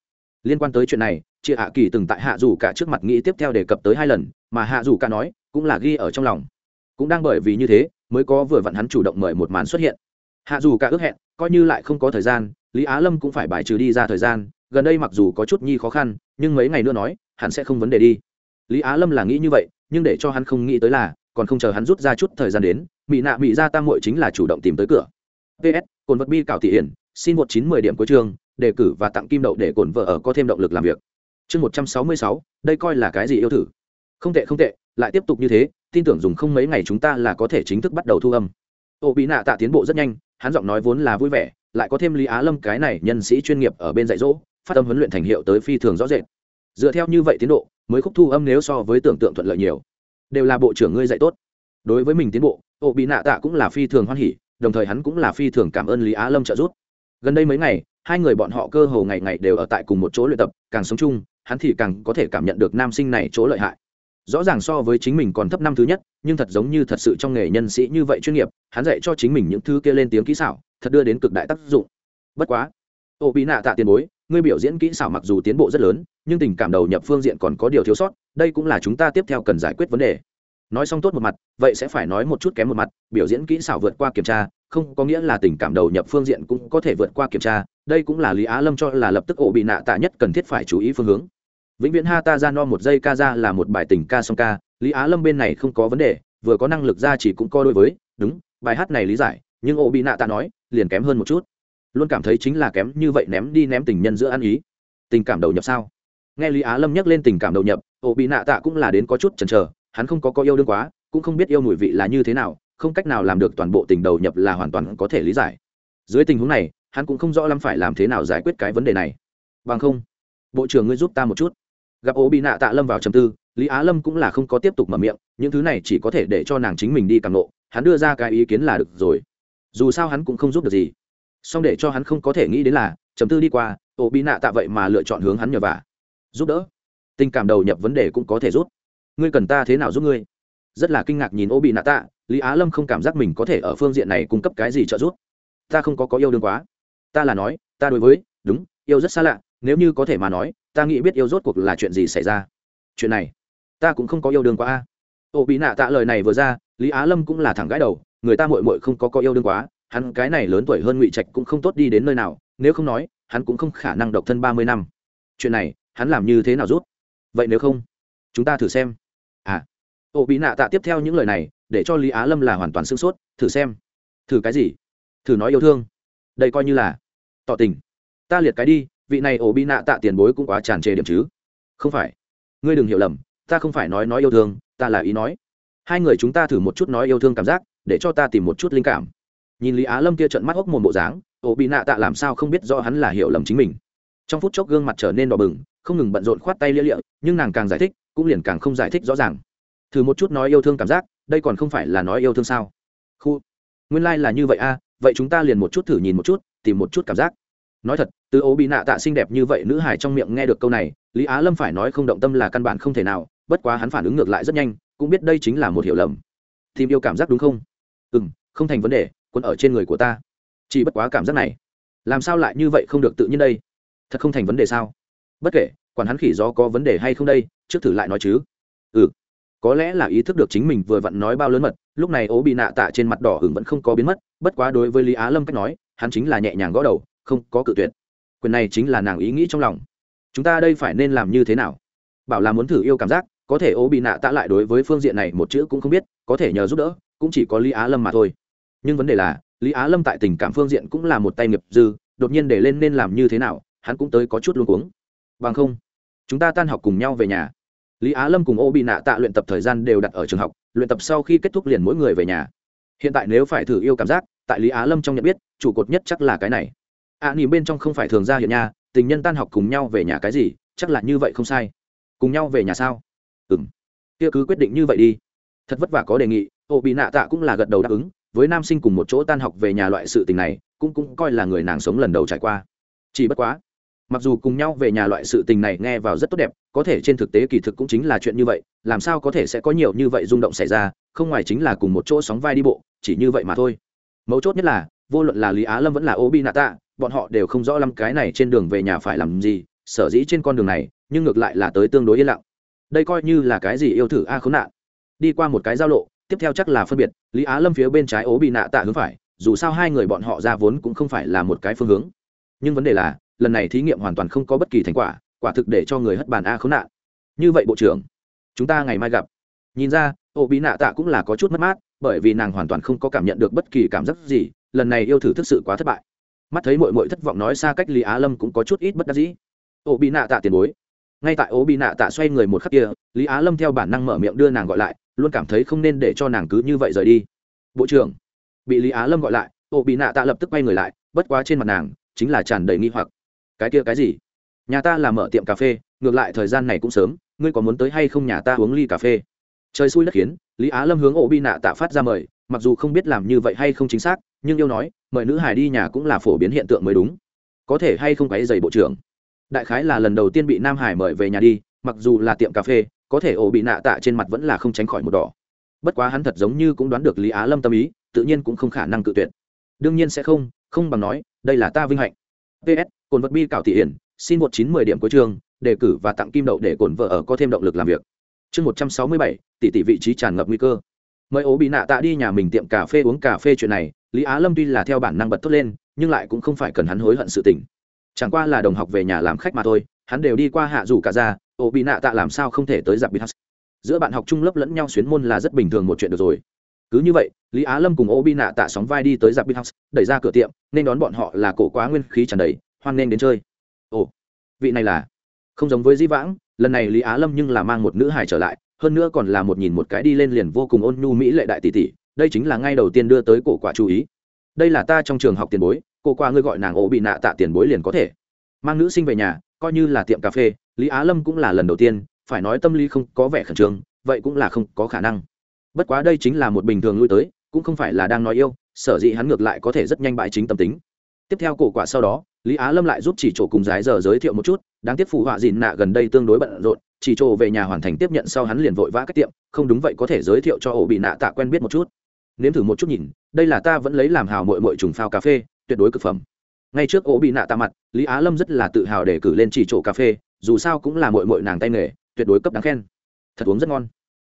Liên quan tới chuyện này, chị hạ kỳ từng tại hạ dù cả trước mặt nghĩ tiếp theo đề cập tới hai lần, mà hạ dù cả nói, cũng là ghi ở trong lòng. Cũng đang bởi vì như thế, mới có vừa vặn hắn chủ động mời một màn xuất hiện. Hạ dù cả ước hẹn, coi như lại không có thời gian lý á lâm cũng phải bài trừ đi ra thời gian, gần đây mặc dù có chút nhi khó khăn, nhưng mấy ngày nữa nói, hắn sẽ không vấn đề đi. Lý á lâm là nghĩ như vậy, nhưng để cho hắn không nghĩ tới là, còn không chờ hắn rút ra chút thời gian đến mỹ nạ mỹ ra tam hội chính là chủ động tìm tới cửa. Ps cồn vật bi cảo thị hiển, xin một chín mười điểm cuối chương, đề cử và tặng kim đậu để cồn vợ ở có thêm động lực làm việc. Chương một trăm sáu mươi sáu, đây coi là cái gì yêu thử? Không tệ không tệ, lại tiếp tục như thế, tin tưởng dùng không mấy ngày chúng ta là có thể chính thức bắt đầu thu âm. Ô bị nạ tạ tiến bộ rất nhanh, hắn giọng nói vốn là vui vẻ lại có thêm lý á lâm cái này nhân sĩ chuyên nghiệp ở bên dạy dỗ, phát âm huấn luyện thành hiệu tới phi thường rõ rệt. Dựa theo như vậy tiến độ, mới khúc thu âm nếu so với tưởng tượng thuận lợi nhiều. Đều là bộ trưởng ngươi dạy tốt. Đối với mình tiến bộ ô bị nạ tạ cũng là phi thường hoan hỉ, đồng thời hắn cũng là phi thường cảm ơn lý á lâm trợ giúp. Gần đây mấy ngày, hai người bọn họ cơ hồ ngày ngày đều ở tại cùng một chỗ luyện tập, càng sống chung, hắn thì càng có thể cảm nhận được nam sinh này chỗ lợi hại rõ ràng so với chính mình còn thấp năm thứ nhất, nhưng thật giống như thật sự trong nghề nhân sĩ như vậy chuyên nghiệp, hắn dạy cho chính mình những thứ kia lên tiếng kỹ xảo, thật đưa đến cực đại tác dụng. Bất quá, ô bị nạ tạ tiền bối, ngươi biểu diễn kỹ xảo mặc dù tiến bộ rất lớn, nhưng tình cảm đầu nhập phương diện còn có điều thiếu sót, đây cũng là chúng ta tiếp theo cần giải quyết vấn đề. Nói xong tốt một mặt, vậy sẽ phải nói một chút kém một mặt, biểu diễn kỹ xảo vượt qua kiểm tra, không có nghĩa là tình cảm đầu nhập phương diện cũng có thể vượt qua kiểm tra, đây cũng là lý á lâm cho là lập tức ổ bị nạ tạ nhất cần thiết phải chú ý phương hướng vĩnh viễn ha ta ra no một giây ca ra là một bài tình ca song ca, lý á lâm bên này không có vấn đề, vừa có năng lực ra chỉ cũng co đối với, đúng, bài hát này lý giải, nhưng ổ bị nạ tạ nói, liền kém hơn một chút. Luôn cảm thấy chính là kém như vậy ném đi ném tình nhân giữa ăn ý. Tình cảm đầu nhập sao? Nghe lý á lâm nhắc lên tình cảm đầu nhập ổ bị nạ tạ cũng là đến có chút chần chờ, hắn không có có yêu đương quá, cũng không biết yêu mùi vị là như thế nào, không cách nào làm được toàn bộ tình đầu nhập là hoàn toàn có thể lý giải. Dưới tình huống này, hắn cũng không rõ lắm phải làm thế nào giải quyết cái vấn đề này. Bằng không, bộ trưởng ngươi giúp ta một chút gặp ố bị nạ tạ lâm vào trầm tư, lý á lâm cũng là không có tiếp tục mở miệng, những thứ này chỉ có thể để cho nàng chính mình đi càng nộ hắn đưa ra cái ý kiến là được rồi. Dù sao hắn cũng không giúp được gì. Song để cho hắn không có thể nghĩ đến là, trầm tư đi qua, ố bị nạ tạ vậy mà lựa chọn hướng hắn nhờ vả. Giúp đỡ. Tình cảm đầu nhập vấn đề cũng có thể giúp. Ngươi cần ta thế nào giúp ngươi? Rất là kinh ngạc nhìn ô bị nạ tạ, lý á lâm không cảm giác mình có thể ở phương diện này cung cấp cái gì trợ giúp. Ta không có có yêu đương quá. Ta là nói, ta đối với, đúng, yêu rất xa lạ nếu như có thể mà nói, ta nghĩ biết yêu rốt cuộc là chuyện gì xảy ra. Chuyện này, ta cũng không có yêu đương quá a. Ô bị nạ tạ lời này vừa ra, lý á lâm cũng là thẳng gái đầu, người ta mội mội không có có yêu đương quá, hắn cái này lớn tuổi hơn ngụy trạch cũng không tốt đi đến nơi nào, nếu không nói, hắn cũng không khả năng độc thân ba mươi năm. Chuyện này, hắn làm như thế nào rút? Vậy nếu không, chúng ta thử xem. À ô bị nạ tạ tiếp theo những lời này, để cho lý á lâm là hoàn toàn sương sốt, thử xem. Thử cái gì? Thử nói yêu thương. Đây coi như là tỏ tình. Ta liệt cái đi vị này ổ bị nạ tạ tiền bối cũng quá tràn trề điểm chứ. Không phải. Ngươi đừng hiểu lầm ta không phải nói nói yêu thương ta là ý nói. Hai người chúng ta thử một chút nói yêu thương cảm giác để cho ta tìm một chút linh cảm. Nhìn lý á lâm kia trận mắt hốc mồm bộ dáng ổ bị nạ tạ làm sao không biết do hắn là hiểu lầm chính mình. Trong phút chốc gương mặt trở nên đỏ bừng không ngừng bận rộn khoát tay lia lịa nhưng nàng càng giải thích cũng liền càng không giải thích rõ ràng. Thử một chút nói yêu thương cảm giác đây còn không phải là nói yêu thương sao? Khu nguyên lai、like、là như vậy a à, vậy chúng ta liền một chút thử nhìn một chút tìm một chút cảm giác nói thật, từ ố bị nạ tạ xinh đẹp như vậy nữ hải trong miệng nghe được câu này, lý á lâm phải nói không động tâm là căn bản không thể nào, bất quá hắn phản ứng ngược lại rất nhanh, cũng biết đây chính là một hiểu lầm. Tìm yêu cảm giác đúng không? Ừ m không thành vấn đề quân ở trên người của ta. Chỉ bất quá cảm giác này. Làm sao lại như vậy không được tự nhiên đây? Thật không thành vấn đề sao? Bất kể, quản hắn khỉ gió có vấn đề hay không đây, trước thử lại nói chứ. Ừ có lẽ là ý thức được chính mình vừa vặn nói bao lớn mật, lúc này ố bị nạ tạ trên mặt đỏ hửng vẫn không có biến mất, bất quá đối với lý á lâm cách nói, hắn chính là nhẹ nhàng gõ đầu không có cự tuyệt. Quyền này chính là nàng ý nghĩ trong lòng. Chúng ta đây phải nên làm như thế nào? Bảo là muốn thử yêu cảm giác, có thể ố bị nạ tạ lại đối với phương diện này một chữ cũng không biết, có thể nhờ giúp đỡ, cũng chỉ có lý á lâm mà thôi. Nhưng vấn đề là, lý á lâm tại tình cảm phương diện cũng là một tay nghiệp dư, đột nhiên để lên nên làm như thế nào, hắn cũng tới có chút luôn cuống. Bằng không, chúng ta tan học cùng nhau về nhà. Lý á lâm cùng ô bị nạ tạ luyện tập thời gian đều đặt ở trường học, luyện tập sau khi kết thúc liền mỗi người về nhà. Hiện tại nếu phải thử yêu cảm giác, tại lý á lâm trong nhận biết trụ cột nhất chắc là cái này ạ à, nhìn bên trong không phải thường ra hiện nha tình nhân tan học cùng nhau về nhà cái gì chắc là như vậy không sai. Cùng nhau về nhà sao? Ừ m kia cứ quyết định như vậy đi. Thật vất vả có đề nghị ô bị nạ tạ cũng là gật đầu đáp ứng với nam sinh cùng một chỗ tan học về nhà loại sự tình này cũng cũng coi là người nàng sống lần đầu trải qua. Chỉ bất quá mặc dù cùng nhau về nhà loại sự tình này nghe vào rất tốt đẹp có thể trên thực tế kỳ thực cũng chính là chuyện như vậy làm sao có thể sẽ có nhiều như vậy rung động xảy ra không ngoài chính là cùng một chỗ sóng vai đi bộ chỉ như vậy mà thôi. Mấu chốt nhất là vô luận là lý á lâm vẫn là ô bi nạ tạ bọn họ đều không rõ lắm cái này trên đường về nhà phải làm gì, sở dĩ trên con đường này, nhưng ngược lại là tới tương đối yên lặng. Đây coi như là cái gì yêu thử a khốn nạn. Đi qua một cái giao lộ, tiếp theo chắc là phân biệt, lý á lâm phía bên trái ố bị nạ tạ hướng phải, dù sao hai người bọn họ ra vốn cũng không phải là một cái phương hướng. Nhưng vấn đề là, lần này thí nghiệm hoàn toàn không có bất kỳ thành quả quả thực để cho người hất bàn a khốn nạn. Như vậy bộ trưởng, chúng ta ngày mai gặp. Nhìn ra ổ bị nạ tạ cũng là có chút mất mát, bởi vì nàng hoàn toàn không có cảm nhận được bất kỳ cảm giác gì, lần này yêu thử thực sự quá thất bại mắt thấy mội mội thất vọng nói xa cách lý á lâm cũng có chút ít bất đắc dĩ. Ô bị nạ tạ tiền bối. Ngay tại ô bị nạ tạ xoay người một khắc kia, lý á lâm theo bản năng mở miệng đưa nàng gọi lại, luôn cảm thấy không nên để cho nàng cứ như vậy rời đi. Bộ trưởng. Bị lý á lâm gọi lại, ô bị nạ tạ lập tức quay người lại, bất quá trên mặt nàng chính là tràn đầy nghi hoặc. Cái kia cái gì? Nhà ta là mở tiệm cà phê, ngược lại thời gian này cũng sớm, ngươi có muốn tới hay không nhà ta uống ly cà phê? Trời xui đất khiến, lý á lâm hướng ô bị nạ tạ phát ra mời, mặc dù không biết làm như vậy hay không chính xác, nhưng yêu nói mời nữ hải đi nhà cũng là phổ biến hiện tượng mới đúng. Có thể hay không quấy dày bộ trưởng? Đại khái là lần đầu tiên bị nam hải mời về nhà đi, mặc dù là tiệm cà phê, có thể ổ bị nạ tạ trên mặt vẫn là không tránh khỏi một đỏ. Bất quá hắn thật giống như cũng đoán được lý á lâm tâm ý, tự nhiên cũng không khả năng cự tuyệt. Đương nhiên sẽ không không bằng nói, đây là ta vinh hạnh. Ps cồn vật bi cảo thị hiển, xin một chín mười điểm cuối chương, đề cử và tặng kim đậu để cồn vợ ở có thêm động lực làm việc. Chương một trăm sáu mươi bảy, tỷ tỷ vị trí tràn ngập nguy cơ. Mời ố bị nạ tạ đi nhà mình tiệm cà phê uống cà phê chuyện này lý á lâm tuy là theo bản năng bật tốt lên, nhưng lại cũng không phải cần hắn hối hận sự tình. Chẳng qua là đồng học về nhà làm khách mà thôi, hắn đều đi qua hạ rủ cả ra ô bị nạ tạ làm sao không thể tới giặc bị hắc. Giữa bạn học trung lớp lẫn nhau xuyến môn là rất bình thường một chuyện được rồi. Cứ như vậy, lý á lâm cùng ô bị nạ tạ sóng vai đi tới giặc bị house đẩy ra cửa tiệm, nên đón bọn họ là cổ quá nguyên khí tràn đầy, hoan nghênh đến chơi. Ồ, vị này là? Không giống với di vãng, lần này lý á lâm nhưng là mang một nữ hải trở lại, hơn nữa còn là một nhìn một cái đi lên liền vô cùng ôn nhu mỹ lệ đại tỷ tỷ đây chính là ngay đầu tiên đưa tới cổ quả chú ý. Đây là ta trong trường học tiền bối, cổ quả ngươi gọi nàng ổ bị nạ tạ tiền bối liền có thể. Mang nữ sinh về nhà, coi như là tiệm cà phê, lý á lâm cũng là lần đầu tiên, phải nói tâm lý không có vẻ khẩn trương, vậy cũng là không có khả năng. Bất quá đây chính là một bình thường lui tới, cũng không phải là đang nói yêu, sở dĩ hắn ngược lại có thể rất nhanh bại chính tâm tính. Tiếp theo cổ quả sau đó, lý á lâm lại giúp chỉ chỗ cùng giái giờ giới thiệu một chút, đáng tiếc phụ họa dìn nạ gần đây tương đối bận rộn, chỉ chỗ về nhà hoàn thành tiếp nhận sau hắn liền vội vã cách tiệm, không đúng vậy có thể giới thiệu cho ổ bị nạ tạ quen biết một chút nếm thử một chút nhìn, đây là ta vẫn lấy làm hào mội mội trùng phao cà phê, tuyệt đối cực phẩm. Ngay trước ổ bị nạ tạ mặt, lý á lâm rất là tự hào để cử lên chỉ chỗ cà phê, dù sao cũng là mội mội nàng tay nghề, tuyệt đối cấp đáng khen. Thật uống rất ngon.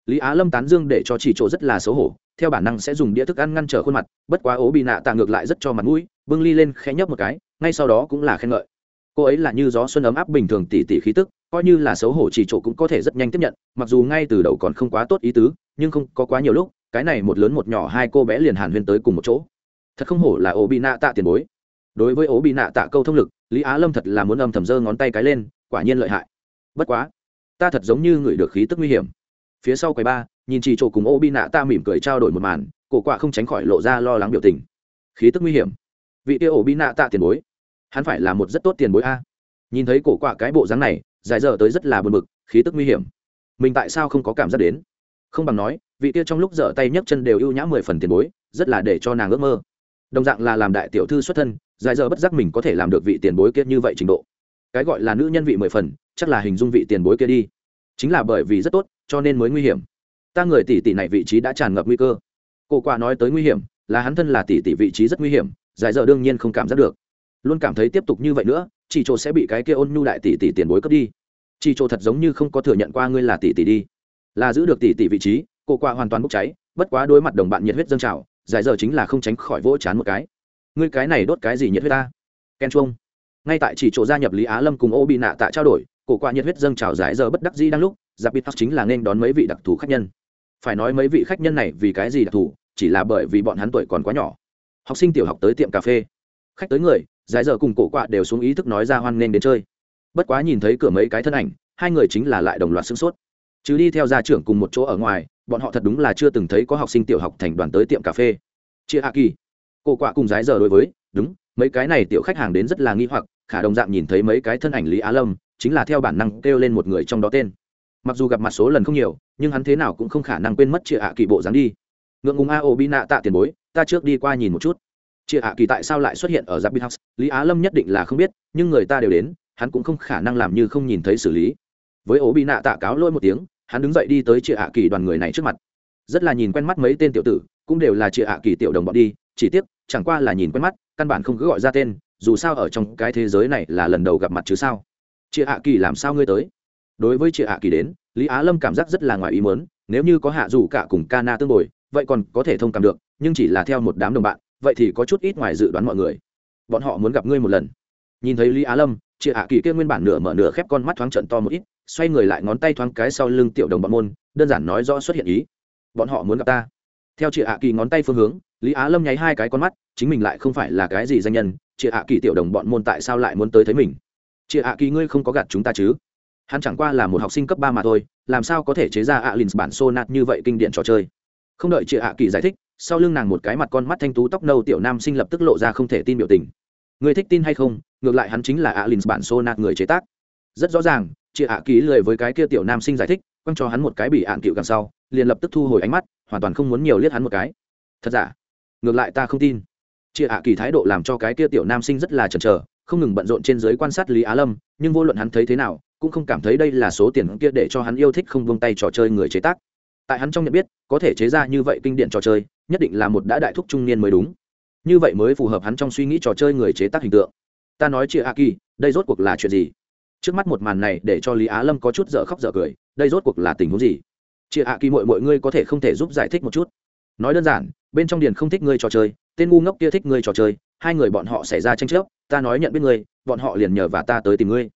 Lý á lâm tán dương để cho chỉ chỗ rất là xấu hổ, theo bản năng sẽ dùng đĩa thức ăn ngăn trở khuôn mặt, bất quá ố bị nạ tạ ngược lại rất cho mặt mũi, bưng ly lên khẽ nhấp một cái, ngay sau đó cũng là khen ngợi. Cô ấy là như gió xuân ấm áp bình thường tỉ tỉ khí tức, coi như là xấu hổ chỉ chỗ cũng có thể rất nhanh tiếp nhận, mặc dù ngay từ đầu còn không quá tốt ý tứ, nhưng không có quá nhiều lúc cái này một lớn một nhỏ hai cô bé liền hàn huyên tới cùng một chỗ. Thật không hổ là ố bị nạ tạ tiền bối. Đối với ố bị nạ tạ câu thông lực, lý á lâm thật là muốn âm thầm giơ ngón tay cái lên, quả nhiên lợi hại. Bất quá, ta thật giống như người được khí tức nguy hiểm. Phía sau quầy ba, nhìn chỉ chỗ cùng ô bi nạ ta mỉm cười trao đổi một màn, cổ quạ không tránh khỏi lộ ra lo lắng biểu tình. Khí tức nguy hiểm. Vị kia ổ bi nạ tạ tiền bối, hắn phải là một rất tốt tiền bối a. Nhìn thấy cổ quạ cái bộ dáng này dài giờ tới rất là buồn bực, khí tức nguy hiểm. Mình tại sao không có cảm giác đến? Không bằng nói vị kia trong lúc dở tay nhấc chân đều ưu nhã mười phần tiền bối, rất là để cho nàng ước mơ. Đồng dạng là làm đại tiểu thư xuất thân, dài giờ bất giác mình có thể làm được vị tiền bối kia như vậy trình độ. Cái gọi là nữ nhân vị mười phần, chắc là hình dung vị tiền bối kia đi. Chính là bởi vì rất tốt, cho nên mới nguy hiểm. Ta người tỷ tỷ này vị trí đã tràn ngập nguy cơ. Cô qua nói tới nguy hiểm, là hắn thân là tỷ tỷ vị trí rất nguy hiểm, dài dở đương nhiên không cảm giác được. Luôn cảm thấy tiếp tục như vậy nữa chị chỗ sẽ bị cái kia ôn nhu đại tỷ tỷ tiền bối cướp đi. Chị chỗ thật giống như không có thừa nhận qua ngươi là tỷ tỷ đi. Là giữ được tỷ tỷ vị trí Cổ qua hoàn toàn bốc cháy, bất quá đối mặt đồng bạn nhiệt huyết dâng trào, giải dở chính là không tránh khỏi vỗ chán một cái. Ngươi cái này đốt cái gì nhiệt huyết ta? Ken chuông. Ngay tại chỉ chỗ gia nhập lý á lâm cùng ô bị nạ tạ trao đổi, cổ qua nhiệt huyết dâng trào giải giờ bất đắc dĩ đang lúc giặc bít chính là nên đón mấy vị đặc thù khách nhân. Phải nói mấy vị khách nhân này vì cái gì đặc thù? Chỉ là bởi vì bọn hắn tuổi còn quá nhỏ. Học sinh tiểu học tới tiệm cà phê. Khách tới người, giải giờ cùng cổ quạ đều xuống ý thức nói ra hoan nghênh đến chơi. Bất quá nhìn thấy cửa mấy cái thân ảnh, hai người chính là lại đồng loạt sửng sốt chứ đi theo gia trưởng cùng một chỗ ở ngoài, bọn họ thật đúng là chưa từng thấy có học sinh tiểu học thành đoàn tới tiệm cà phê. Chia hạ kỳ, cô quạ cùng dái giờ đối với, đúng, mấy cái này tiểu khách hàng đến rất là nghi hoặc, khả đồng dạng nhìn thấy mấy cái thân ảnh lý á lâm, chính là theo bản năng kêu lên một người trong đó tên. Mặc dù gặp mặt số lần không nhiều, nhưng hắn thế nào cũng không khả năng quên mất chị hạ kỳ bộ dáng đi. Ngượng ngùng a ô bi nạ tạ tiền bối, ta trước đi qua nhìn một chút. Chị hạ kỳ tại sao lại xuất hiện ở giáp bít house lý á lâm nhất định là không biết, nhưng người ta đều đến, hắn cũng không khả năng làm như không nhìn thấy xử lý với ố bị nạ tạ cáo lôi một tiếng, hắn đứng dậy đi tới chị hạ kỳ đoàn người này trước mặt. Rất là nhìn quen mắt mấy tên tiểu tử, cũng đều là chị hạ kỳ tiểu đồng bọn đi, chỉ tiếc, chẳng qua là nhìn quen mắt, căn bản không cứ gọi ra tên, dù sao ở trong cái thế giới này là lần đầu gặp mặt chứ sao. Chị hạ kỳ làm sao ngươi tới? Đối với chị hạ kỳ đến, lý á lâm cảm giác rất là ngoài ý mớn nếu như có hạ dù cả cùng ca na tương bồi, vậy còn có thể thông cảm được, nhưng chỉ là theo một đám đồng bạn, vậy thì có chút ít ngoài dự đoán mọi người. Bọn họ muốn gặp ngươi một lần. Nhìn thấy lý á lâm chị hạ kỳ kia nguyên bản nửa mở nửa khép con mắt thoáng trận to một ít xoay người lại ngón tay thoáng cái sau lưng tiểu đồng bọn môn, đơn giản nói rõ xuất hiện ý. Bọn họ muốn gặp ta. Theo chị hạ kỳ ngón tay phương hướng, lý á lâm nháy hai cái con mắt, chính mình lại không phải là cái gì danh nhân, chị hạ kỳ tiểu đồng bọn môn tại sao lại muốn tới thấy mình? Chị hạ kỳ ngươi không có gạt chúng ta chứ? Hắn chẳng qua là một học sinh cấp ba mà thôi, làm sao có thể chế ra ạ à bản sonat như vậy kinh điển trò chơi? Không đợi chị hạ kỳ giải thích, sau lưng nàng một cái mặt con mắt thanh tú tóc nâu tiểu nam sinh lập tức lộ ra không thể tin biểu tình. Người thích tin hay không? Ngược lại hắn chính là ạ à bản nạt người chế tác. Rất rõ ràng chị hạ kỳ lười với cái kia tiểu nam sinh giải thích, quăng cho hắn một cái bị ạn cựu càng sau, liền lập tức thu hồi ánh mắt, hoàn toàn không muốn nhiều liếc hắn một cái. Thật giả? Ngược lại ta không tin. Chị hạ kỳ thái độ làm cho cái kia tiểu nam sinh rất là chần chờ, không ngừng bận rộn trên giới quan sát lý á lâm, nhưng vô luận hắn thấy thế nào, cũng không cảm thấy đây là số tiền kia để cho hắn yêu thích không vung tay trò chơi người chế tác. Tại hắn trong nhận biết, có thể chế ra như vậy kinh điển trò chơi, nhất định là một đã đại thúc trung niên mới đúng. Như vậy mới phù hợp hắn trong suy nghĩ trò chơi người chế tác hình tượng. Ta nói chị a kỳ đây rốt cuộc là chuyện gì? Trước mắt một màn này để cho lý á lâm có chút dở khóc dở cười, đây rốt cuộc là tình huống gì? Chị hạ kỳ mọi mọi ngươi có thể không thể giúp giải thích một chút? Nói đơn giản, bên trong điền không thích ngươi trò chơi, tên ngu ngốc kia thích ngươi trò chơi, hai người bọn họ xảy ra tranh chấp, ta nói nhận biết ngươi, bọn họ liền nhờ và ta tới tìm ngươi.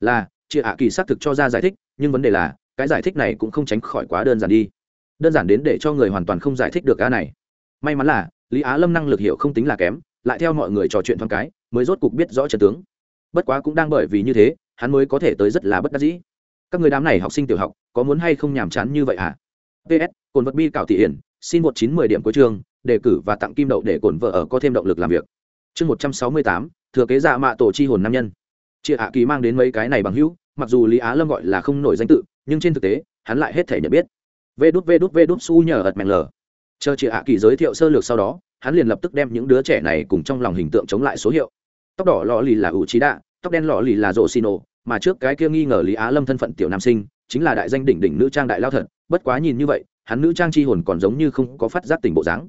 Là chị ạ kỳ xác thực cho ra giải thích, nhưng vấn đề là, cái giải thích này cũng không tránh khỏi quá đơn giản đi. Đơn giản đến để cho người hoàn toàn không giải thích được cá này. May mắn là, lý á lâm năng lực hiểu không tính là kém, lại theo mọi người trò chuyện thoáng cái, mới rốt cục biết rõ trận tướng. Bất quá cũng đang bởi vì như thế hắn mới có thể tới rất là bất đắc dĩ. Các người đám này học sinh tiểu học, có muốn hay không nhàm chán như vậy hả? Ps cồn vật bi cảo thị hiển xin một chín mười điểm cuối trường đề cử và tặng kim đậu để cổn vợ ở có thêm động lực làm việc. Chương một trăm sáu mươi tám, thừa kế dạ mạ tổ chi hồn nam nhân. Chị hạ kỳ mang đến mấy cái này bằng hữu, mặc dù lý á lâm gọi là không nổi danh tự, nhưng trên thực tế, hắn lại hết thể nhận biết. Vê đút vê đút vê đút, su nhờ ật mẹn lờ. Chờ chị hạ kỳ giới thiệu sơ lược sau đó, hắn liền lập tức đem những đứa trẻ này cùng trong lòng hình tượng chống lại số hiệu. Tóc đỏ lò lì là ủ trí đạ tóc đen lọ lì là rộ xì nổ, mà trước cái kia nghi ngờ lý á lâm thân phận tiểu nam sinh, chính là đại danh đỉnh đỉnh nữ trang đại lao thật, bất quá nhìn như vậy, hắn nữ trang chi hồn còn giống như không có phát giác tình bộ dáng.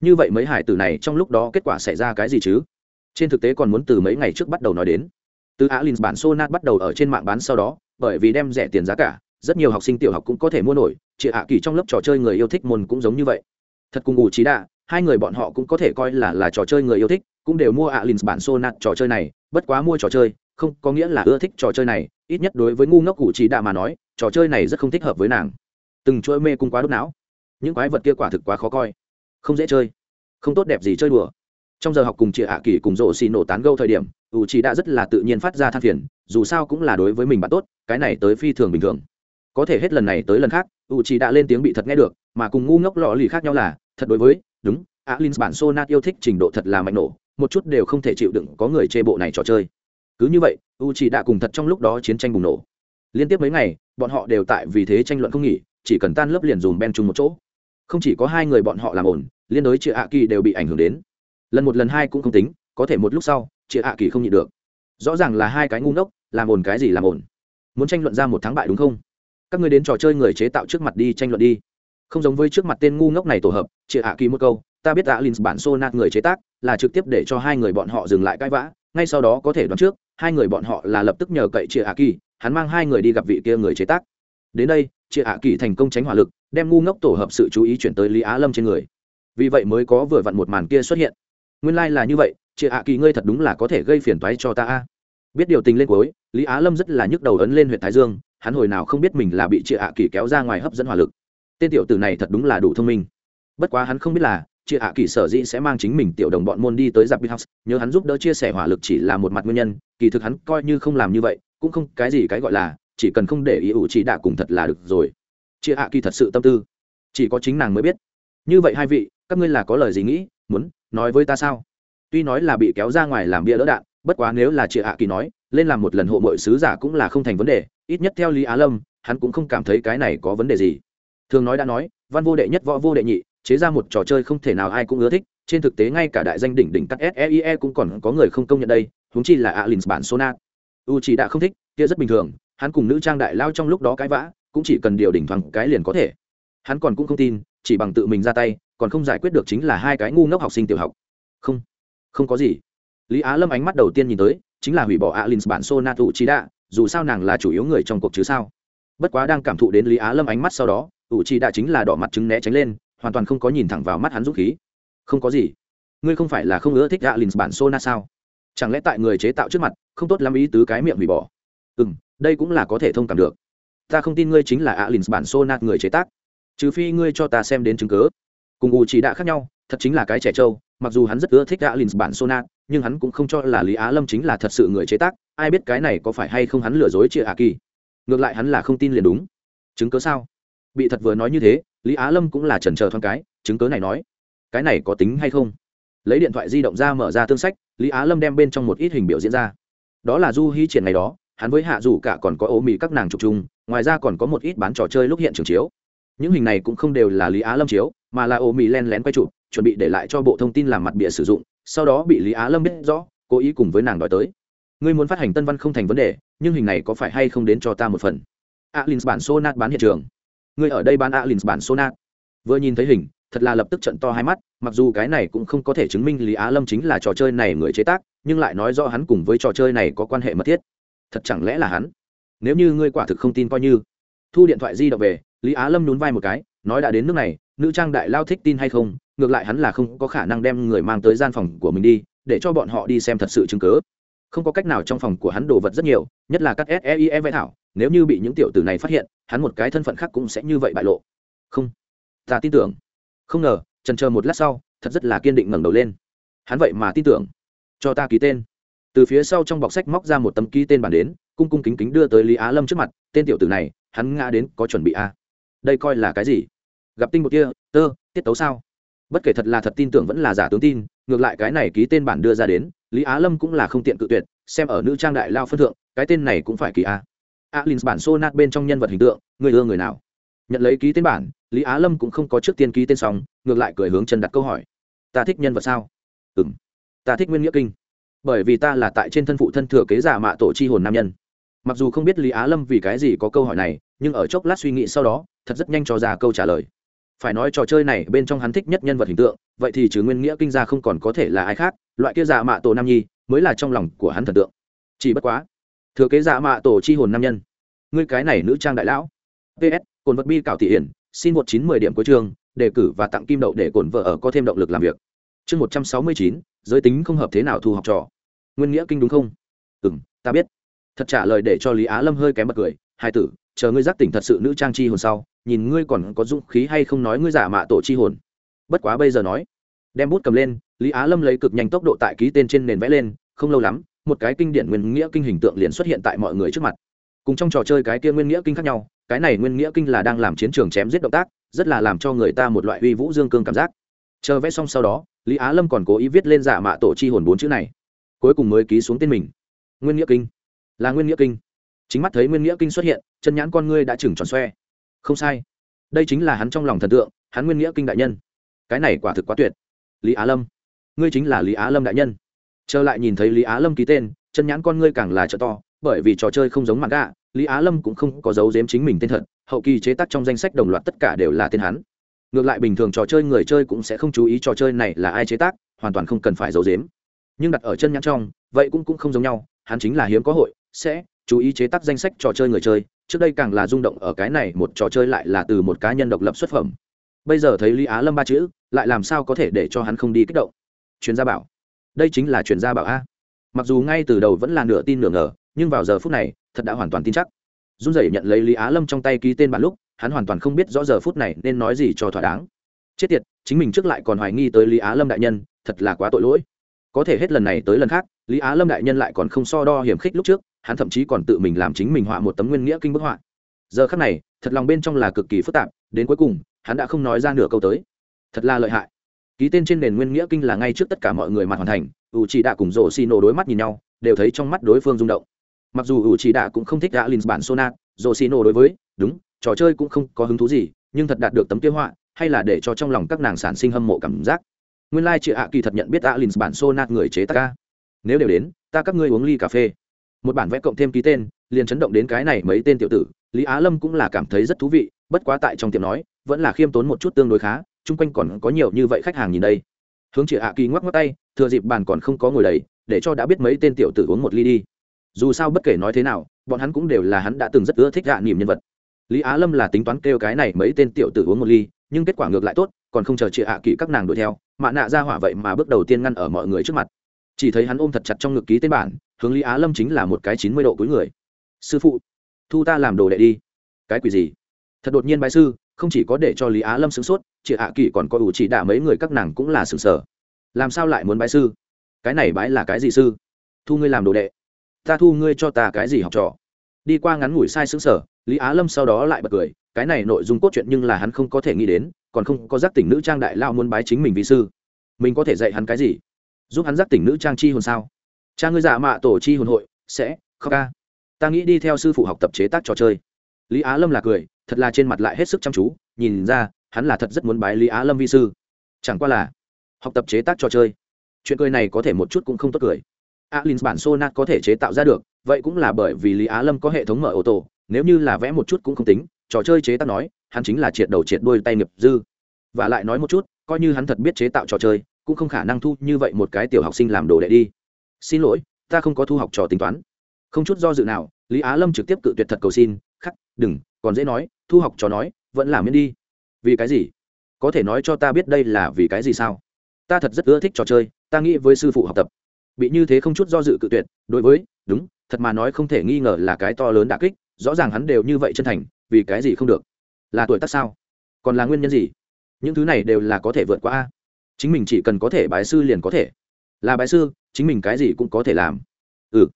Như vậy mấy hải tử này trong lúc đó kết quả xảy ra cái gì chứ? Trên thực tế còn muốn từ mấy ngày trước bắt đầu nói đến. Từ Á alin bản sonat bắt đầu ở trên mạng bán sau đó, bởi vì đem rẻ tiền giá cả, rất nhiều học sinh tiểu học cũng có thể mua nổi, chị ạ kỳ trong lớp trò chơi người yêu thích môn cũng giống như vậy. Thật cùng ủ trí đạ hai người bọn họ cũng có thể coi là là trò chơi người yêu thích, cũng đều mua alin bản sonat trò chơi này, bất quá mua trò chơi, không có nghĩa là ưa thích trò chơi này, ít nhất đối với ngu ngốc cụ trí đạ mà nói, trò chơi này rất không thích hợp với nàng. Từng chuỗi mê cung quá đốt não. Những quái vật kia quả thực quá khó coi. Không dễ chơi. Không tốt đẹp gì chơi đùa. Trong giờ học cùng chị hạ kỳ cùng rổ xì nổ tán gâu thời điểm u chị đã rất là tự nhiên phát ra than phiền, dù sao cũng là đối với mình bạn tốt, cái này tới phi thường bình thường. Có thể hết lần này tới lần khác u chị đã lên tiếng bị thật nghe được, mà cùng ngu ngốc lọ lì khác nhau là, thật đối với đúng Á Linh bản sonat yêu thích trình độ thật là mạnh nổ, một chút đều không thể chịu đựng có người chê bộ này trò chơi. Cứ như vậy u Chỉ đã cùng thật trong lúc đó chiến tranh bùng nổ. Liên tiếp mấy ngày, bọn họ đều tại vì thế tranh luận không nghỉ, chỉ cần tan lớp liền dùm ben chung một chỗ. Không chỉ có hai người bọn họ làm ổn liên đối chị hạ kỳ đều bị ảnh hưởng đến. Lần một lần hai cũng không tính, có thể một lúc sau chị hạ kỳ không nhịn được. Rõ ràng là hai cái ngu ngốc, làm ổn cái gì làm ổn muốn tranh luận ra một thắng bại đúng không? Các người đến trò chơi người chế tạo trước mặt đi tranh luận đi không giống với trước mặt tên ngu ngốc này tổ hợp chị hạ kỳ một câu, ta biết đã linh bản xô nát người chế tác, là trực tiếp để cho hai người bọn họ dừng lại cãi vã, ngay sau đó có thể đoán trước, hai người bọn họ là lập tức nhờ cậy chị hạ kỳ, hắn mang hai người đi gặp vị kia người chế tác. Đến đây chị hạ kỳ thành công tránh hỏa lực, đem ngu ngốc tổ hợp sự chú ý chuyển tới lý á lâm trên người. Vì vậy mới có vừa vặn một màn kia xuất hiện. Nguyên lai、like、là như vậy chị hạ kỳ ngươi thật đúng là có thể gây phiền toái cho ta a. Biết điều tình lên cuối, lý á lâm rất là nhức đầu ấn lên huyện thái dương, hắn hồi nào không biết mình là bị chị hạ kỳ kéo ra ngoài hấp dẫn hỏa lực tên tiểu tử này thật đúng là đủ thông minh. Bất quá hắn không biết là, chị hạ kỳ sở dĩ sẽ mang chính mình tiểu đồng bọn môn đi tới giặc big house nhớ hắn giúp đỡ chia sẻ hỏa lực chỉ là một mặt nguyên nhân, kỳ thực hắn coi như không làm như vậy, cũng không cái gì cái gọi là, chỉ cần không để ý ủ chỉ đạ cùng thật là được rồi. Chị hạ kỳ thật sự tâm tư, chỉ có chính nàng mới biết. Như vậy hai vị, các ngươi là có lời gì nghĩ, muốn nói với ta sao? Tuy nói là bị kéo ra ngoài làm bia đỡ đạn, bất quá nếu là chị hạ kỳ nói, lên làm một lần hộ mội sứ giả cũng là không thành vấn đề, ít nhất theo lý á lâm, hắn cũng không cảm thấy cái này có vấn đề gì thường nói đã nói, văn vô đệ nhất, võ vô đệ nhị, chế ra một trò chơi không thể nào ai cũng ưa thích, trên thực tế ngay cả đại danh đỉnh đỉnh cắt seie cũng còn có người không công nhận đây húng chi là alin bản sona. U chỉ đã không thích, kia rất bình thường, hắn cùng nữ trang đại lao trong lúc đó cãi vã, cũng chỉ cần điều đỉnh thoáng cái liền có thể. Hắn còn cũng không tin, chỉ bằng tự mình ra tay, còn không giải quyết được chính là hai cái ngu ngốc học sinh tiểu học. Không không có gì. Lý á lâm ánh mắt đầu tiên nhìn tới, chính là hủy bỏ alin bản sona u chỉ đã dù sao nàng là chủ yếu người trong cuộc chứ sao. Bất quá đang cảm thụ đến lý á lâm ánh mắt sau đó u chỉ đã chính là đỏ mặt chứng né tránh lên hoàn toàn không có nhìn thẳng vào mắt hắn dũng khí. Không có gì. Ngươi không phải là không ưa thích alin bản Sona sao? Chẳng lẽ tại người chế tạo trước mặt không tốt lắm ý tứ cái miệng hủy bỏ? Ừ m đây cũng là có thể thông cảm được. Ta không tin ngươi chính là alin bản Sona người chế tác. Trừ phi ngươi cho ta xem đến chứng cớ cùng u chỉ đã khác nhau thật chính là cái trẻ trâu mặc dù hắn rất ưa thích alin bản Sona, nhưng hắn cũng không cho là lý á lâm chính là thật sự người chế tác ai biết cái này có phải hay không hắn lừa dối chị a kỳ ngược lại hắn là không tin liền đúng. Chứng cớ sao? Bị thật vừa nói như thế, lý á lâm cũng là trần trờ thoáng cái, chứng cớ này nói, cái này có tính hay không? Lấy điện thoại di động ra mở ra tương sách, lý á lâm đem bên trong một ít hình biểu diễn ra. Đó là du hy triển ngày đó, hắn với hạ dù cả còn có ố mì các nàng chụp chung, ngoài ra còn có một ít bán trò chơi lúc hiện trường chiếu. Những hình này cũng không đều là lý á lâm chiếu, mà là ố mì len lén quay chụp, chuẩn bị để lại cho bộ thông tin làm mặt bịa sử dụng, sau đó bị lý á lâm biết rõ, cố ý cùng với nàng đòi tới. Ngươi muốn phát hành tân văn không thành vấn đề, nhưng hình này có phải hay không đến cho ta một phần? Alin bản sonat bán hiện trường ngươi ở đây bán alin bản sonat vừa nhìn thấy hình, thật là lập tức trận to hai mắt, mặc dù cái này cũng không có thể chứng minh lý á lâm chính là trò chơi này người chế tác, nhưng lại nói rõ hắn cùng với trò chơi này có quan hệ mật thiết. Thật chẳng lẽ là hắn? Nếu như ngươi quả thực không tin coi như. Thu điện thoại di động về, lý á lâm nhún vai một cái, nói đã đến nước này, nữ trang đại lao thích tin hay không, ngược lại hắn là không có khả năng đem người mang tới gian phòng của mình đi, để cho bọn họ đi xem thật sự chứng cớ không có cách nào trong phòng của hắn đồ vật rất nhiều, nhất là các seie vẽ thảo nếu như bị những tiểu tử này phát hiện, hắn một cái thân phận khác cũng sẽ như vậy bại lộ. Không. Ta tin tưởng. Không ngờ, trần chờ một lát sau, thật rất là kiên định ngẩng đầu lên. Hắn vậy mà tin tưởng. Cho ta ký tên. Từ phía sau trong bọc sách móc ra một tấm ký tên bản đến, cung cung kính kính đưa tới lý á lâm trước mặt, tên tiểu tử này, hắn ngã đến có chuẩn bị a à? đây coi là cái gì? Gặp tinh một kia tơ, tiết tấu sao? Bất kể thật là thật tin tưởng vẫn là giả tướng tin, ngược lại cái này ký tên bản đưa ra đến, lý á lâm cũng là không tiện cự tuyệt, xem ở nữ trang đại lao phân thượng, cái tên này cũng phải kỳ a alin bản xô nát bên trong nhân vật hình tượng, người ưa người nào? Nhận lấy ký tên bản, lý á lâm cũng không có trước tiên ký tên xong, ngược lại cười hướng trần đặt câu hỏi. Ta thích nhân vật sao? Ừ m ta thích nguyên nghĩa kinh. Bởi vì ta là tại trên thân phụ thân thừa kế giả mạ tổ chi hồn nam nhân. Mặc dù không biết lý á lâm vì cái gì có câu hỏi này, nhưng ở chốc lát suy nghĩ sau đó, thật rất nhanh cho ra câu trả lời. Phải nói trò chơi này bên trong hắn thích nhất nhân vật hình tượng, vậy thì chứ nguyên nghĩa kinh ra không còn có thể là ai khác, loại kia giả mạ tổ nam nhi mới là trong lòng của hắn thần tượng. Chỉ bất quá thừa kế dạ mạ tổ chi hồn nam nhân. Ngươi cái này nữ trang đại lão. Ps cồn vật bi cảo thị hiển, xin một chín mười điểm cuối trường đề cử và tặng kim đậu để cồn vợ ở có thêm động lực làm việc. Chương một trăm sáu mươi chín, giới tính không hợp thế nào thu học trò. Nguyên nghĩa kinh đúng không? Ừ m ta biết. Thật trả lời để cho lý á lâm hơi kém bật cười. Hai tử, chờ ngươi giác tỉnh thật sự nữ trang chi hồn sau, nhìn ngươi còn có dũng khí hay không nói ngươi giả mạ tổ chi hồn. Bất quá bây giờ nói. Đem bút cầm lên, lý á lâm lấy cực nhanh tốc độ tại ký tên trên nền vẽ lên, không lâu lắm một cái kinh điển nguyên nghĩa kinh hình tượng liền xuất hiện tại mọi người trước mặt. Cùng trong trò chơi cái kia nguyên nghĩa kinh khác nhau, cái này nguyên nghĩa kinh là đang làm chiến trường chém giết động tác, rất là làm cho người ta một loại uy vũ dương cương cảm giác. Chờ vẽ xong sau đó, lý á lâm còn cố ý viết lên giả mạ tổ chi hồn bốn chữ này. Cuối cùng mới ký xuống tên mình. Nguyên nghĩa kinh. Là nguyên nghĩa kinh. Chính mắt thấy nguyên nghĩa kinh xuất hiện, chân nhãn con ngươi đã chừng tròn xoe. Không sai. Đây chính là hắn trong lòng thần tượng, hắn nguyên nghĩa kinh đại nhân. Cái này quả thực quá tuyệt. Lý á lâm. Ngươi chính là lý á lâm đại nhân trở lại nhìn thấy lý á lâm ký tên, chân nhãn con ngươi càng là trợ to, bởi vì trò chơi không giống mặt gạ lý á lâm cũng không có dấu giếm chính mình tên thật, hậu kỳ chế tác trong danh sách đồng loạt tất cả đều là tên hắn. Ngược lại bình thường trò chơi người chơi cũng sẽ không chú ý trò chơi này là ai chế tác, hoàn toàn không cần phải giấu giếm. Nhưng đặt ở chân nhãn trong, vậy cũng cũng không giống nhau, hắn chính là hiếm có hội, sẽ chú ý chế tác danh sách trò chơi người chơi. Trước đây càng là rung động ở cái này, một trò chơi lại là từ một cá nhân độc lập xuất phẩm. Bây giờ thấy lý á lâm ba chữ, lại làm sao có thể để cho hắn không đi kích động? Chuyên gia bảo đây chính là chuyển gia bảo a. Mặc dù ngay từ đầu vẫn là nửa tin nửa ngờ, nhưng vào giờ phút này, thật đã hoàn toàn tin chắc. Run rẩy nhận lấy lý á lâm trong tay ký tên bản lúc, hắn hoàn toàn không biết rõ giờ phút này nên nói gì cho thỏa đáng. Chết tiệt, chính mình trước lại còn hoài nghi tới lý á lâm đại nhân, thật là quá tội lỗi. Có thể hết lần này tới lần khác, lý á lâm đại nhân lại còn không so đo hiểm khích lúc trước, hắn thậm chí còn tự mình làm chính mình họa một tấm nguyên nghĩa kinh bức họa. Giờ khắc này, thật lòng bên trong là cực kỳ phức tạp, đến cuối cùng, hắn đã không nói ra nửa câu tới. Thật là lợi hại ký tên trên nền nguyên nghĩa kinh là ngay trước tất cả mọi người mặt hoàn thành u chỉ đạ cùng rổ xì nổ đối mắt nhìn nhau, đều thấy trong mắt đối phương rung động. Mặc dù u chỉ đạ cũng không thích gã lin bản sonat rổ xì nổ đối với, đúng, trò chơi cũng không có hứng thú gì, nhưng thật đạt được tấm kế họa, hay là để cho trong lòng các nàng sản sinh hâm mộ cảm giác. Nguyên lai chị ạ kỳ thật nhận biết alin bản sonat người chế tác ca. Nếu đều đến, ta các ngươi uống ly cà phê. Một bản vẽ cộng thêm ký tên, liền chấn động đến cái này mấy tên tiểu tử. Lý á lâm cũng là cảm thấy rất thú vị, bất quá tại trong tiệm nói, vẫn là khiêm tốn một chút tương đối khá chung quanh còn có nhiều như vậy khách hàng nhìn đây. Hướng chị ạ kỳ ngoắc ngoắc tay, thừa dịp bàn còn không có ngồi đầy, để cho đã biết mấy tên tiểu tử uống một ly đi. Dù sao bất kể nói thế nào, bọn hắn cũng đều là hắn đã từng rất ưa thích gạ niềm nhân vật. Lý á lâm là tính toán kêu cái này mấy tên tiểu tử uống một ly, nhưng kết quả ngược lại tốt, còn không chờ chị ạ kỳ các nàng đuổi theo mạ nạ ra hỏa vậy mà bước đầu tiên ngăn ở mọi người trước mặt. Chỉ thấy hắn ôm thật chặt trong ngực ký tên bản, hướng lý á lâm chính là một cái chín mươi độ cuối người. Sư phụ, thu ta làm đồ đệ đi. Cái quỷ gì? Thật đột nhiên bái sư không chỉ có để cho lý á lâm sửng sốt chị hạ kỳ còn có ủ chỉ đả mấy người các nàng cũng là sửng sở làm sao lại muốn bái sư? Cái này bái là cái gì sư? Thu ngươi làm đồ đệ. Ta thu ngươi cho ta cái gì học trò? Đi qua ngắn ngủi sai xứng sở lý á lâm sau đó lại bật cười, cái này nội dung cốt truyện nhưng là hắn không có thể nghĩ đến, còn không có giác tỉnh nữ trang đại lao muốn bái chính mình vì sư. Mình có thể dạy hắn cái gì? Giúp hắn giác tỉnh nữ trang chi hồn sao? Cha ngươi giả mạ tổ chi hồn hội, sẽ, khóc ca. Ta nghĩ đi theo sư phụ học tập chế tác trò chơi lý á lâm là cười, thật là trên mặt lại hết sức chăm chú, nhìn ra, hắn là thật rất muốn bái lý á lâm vi sư. Chẳng qua là, học tập chế tác trò chơi, chuyện cười này có thể một chút cũng không tốt cười. Alin bản sonat có thể chế tạo ra được, vậy cũng là bởi vì lý á lâm có hệ thống mở ô tô, nếu như là vẽ một chút cũng không tính, trò chơi chế tác nói, hắn chính là triệt đầu triệt đuôi tay nghiệp dư. Và lại nói một chút, coi như hắn thật biết chế tạo trò chơi, cũng không khả năng thu như vậy một cái tiểu học sinh làm đồ đệ đi. Xin lỗi, ta không có thu học trò tính toán. Không chút do dự nào, lý á lâm trực tiếp cự tuyệt thật cầu xin khắc, đừng, còn dễ nói, thu học trò nói, vẫn làm miễn đi. Vì cái gì? Có thể nói cho ta biết đây là vì cái gì sao? Ta thật rất ưa thích trò chơi, ta nghĩ với sư phụ học tập. Bị như thế không chút do dự cự tuyệt, đối với, đúng, thật mà nói không thể nghi ngờ là cái to lớn đả kích, rõ ràng hắn đều như vậy chân thành, vì cái gì không được? Là tuổi tác sao? Còn là nguyên nhân gì? Những thứ này đều là có thể vượt qua chính mình chỉ cần có thể bái sư liền có thể. Là bái sư, chính mình cái gì cũng có thể làm. Ừ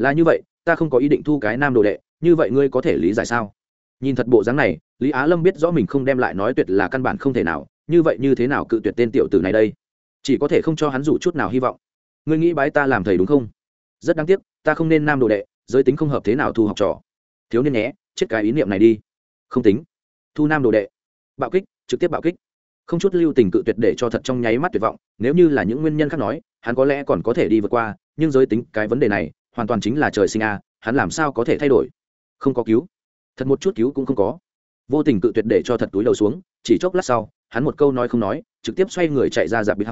là như vậy, ta không có ý định thu cái nam đồ đệ như vậy ngươi có thể lý giải sao? Nhìn thật bộ dáng này, lý á lâm biết rõ mình không đem lại nói tuyệt là căn bản không thể nào, như vậy như thế nào cự tuyệt tên tiểu tử này đây? Chỉ có thể không cho hắn dù chút nào hy vọng. Ngươi nghĩ bái ta làm thầy đúng không? Rất đáng tiếc, ta không nên nam đồ đệ, giới tính không hợp thế nào thu học trò. Thiếu niên nhé, chết cái ý niệm này đi. Không tính. Thu nam đồ đệ. Bạo kích, trực tiếp bạo kích. Không chút lưu tình cự tuyệt để cho thật trong nháy mắt tuyệt vọng, nếu như là những nguyên nhân khác nói, hắn có lẽ còn có thể đi vượt qua, nhưng giới tính cái vấn đề này, hoàn toàn chính là trời sinh a, hắn làm sao có thể thay đổi? Không có cứu. Thật một chút cứu cũng không có. Vô tình cự tuyệt để cho thật túi đầu xuống, chỉ chốc lát sau, hắn một câu nói không nói, trực tiếp xoay người chạy ra dạp bít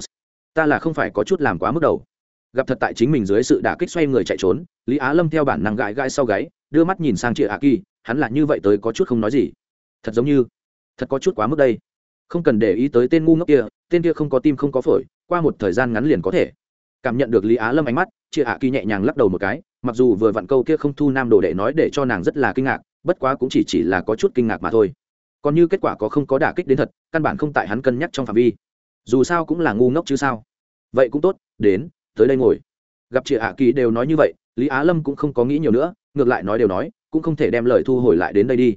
ta là không phải có chút làm quá mức đầu. Gặp thật tại chính mình dưới sự đả kích xoay người chạy trốn, lý á lâm theo bản năng gãi gãi sau gáy, đưa mắt nhìn sang chị hạ kỳ, hắn là như vậy tới có chút không nói gì. Thật giống như, thật có chút quá mức đây. Không cần để ý tới tên ngu ngốc kia, tên kia không có tim không có phổi, qua một thời gian ngắn liền có thể. Cảm nhận được lý á lâm ánh mắt chị hạ kỳ nhẹ nhàng lắc đầu một cái, mặc dù vừa vặn câu kia không thu nam đồ đệ nói để cho nàng rất là kinh ngạc, bất quá cũng chỉ chỉ là có chút kinh ngạc mà thôi. Còn như kết quả có không có đả kích đến thật, căn bản không tại hắn cân nhắc trong phạm vi. Dù sao cũng là ngu ngốc chứ sao. Vậy cũng tốt, đến, tới đây ngồi. Gặp chị hạ kỳ đều nói như vậy, lý á lâm cũng không có nghĩ nhiều nữa, ngược lại nói đều nói, cũng không thể đem lời thu hồi lại đến đây đi.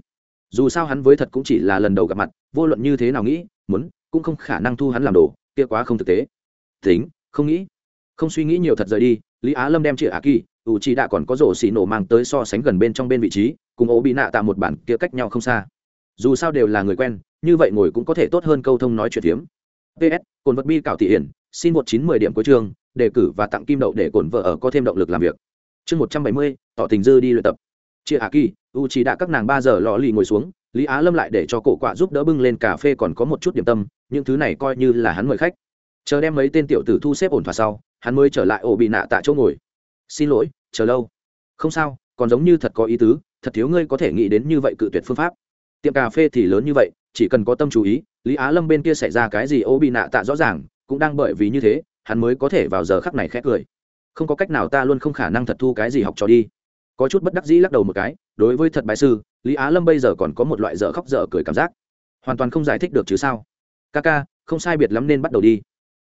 Dù sao hắn với thật cũng chỉ là lần đầu gặp mặt, vô luận như thế nào nghĩ, muốn, cũng không khả năng thu hắn làm đồ, kia quá không thực tế. Tính, không nghĩ không suy nghĩ nhiều thật rời đi, lý á lâm đem chị hạ kỳ ủ chị đã còn có rổ xì nổ mang tới so sánh gần bên trong bên vị trí, cùng ố bị nạ tạo một bản kia cách nhau không xa. Dù sao đều là người quen, như vậy ngồi cũng có thể tốt hơn câu thông nói chuyện phiếm. Ps cồn vật bi cảo thị hiển, xin một chín mười điểm cuối trường đề cử và tặng kim đậu để cồn vợ ở có thêm động lực làm việc. Chương một trăm bảy mươi, tỏ tình dư đi luyện tập. Chia hạ kỳ u chỉ đã các nàng ba giờ lò lì ngồi xuống, lý á lâm lại để cho cổ quạ giúp đỡ bưng lên cà phê còn có một chút điểm tâm, những thứ này coi như là hắn mời khách. Chờ đem mấy tên tiểu tử thu xếp ổn thỏa sau hắn mới trở lại ổ bị nạ tại chỗ ngồi. Xin lỗi, chờ lâu. Không sao, còn giống như thật có ý tứ, thật thiếu ngươi có thể nghĩ đến như vậy cự tuyệt phương pháp. Tiệm cà phê thì lớn như vậy, chỉ cần có tâm chú ý, lý á lâm bên kia xảy ra cái gì ô bị nạ tạ rõ ràng, cũng đang bởi vì như thế, hắn mới có thể vào giờ khắc này khét cười. Không có cách nào ta luôn không khả năng thật thu cái gì học trò đi. Có chút bất đắc dĩ lắc đầu một cái, đối với thật bài sư, lý á lâm bây giờ còn có một loại dở khóc dở cười cảm giác. Hoàn toàn không giải thích được chứ sao. Ca ca không sai biệt lắm nên bắt đầu đi.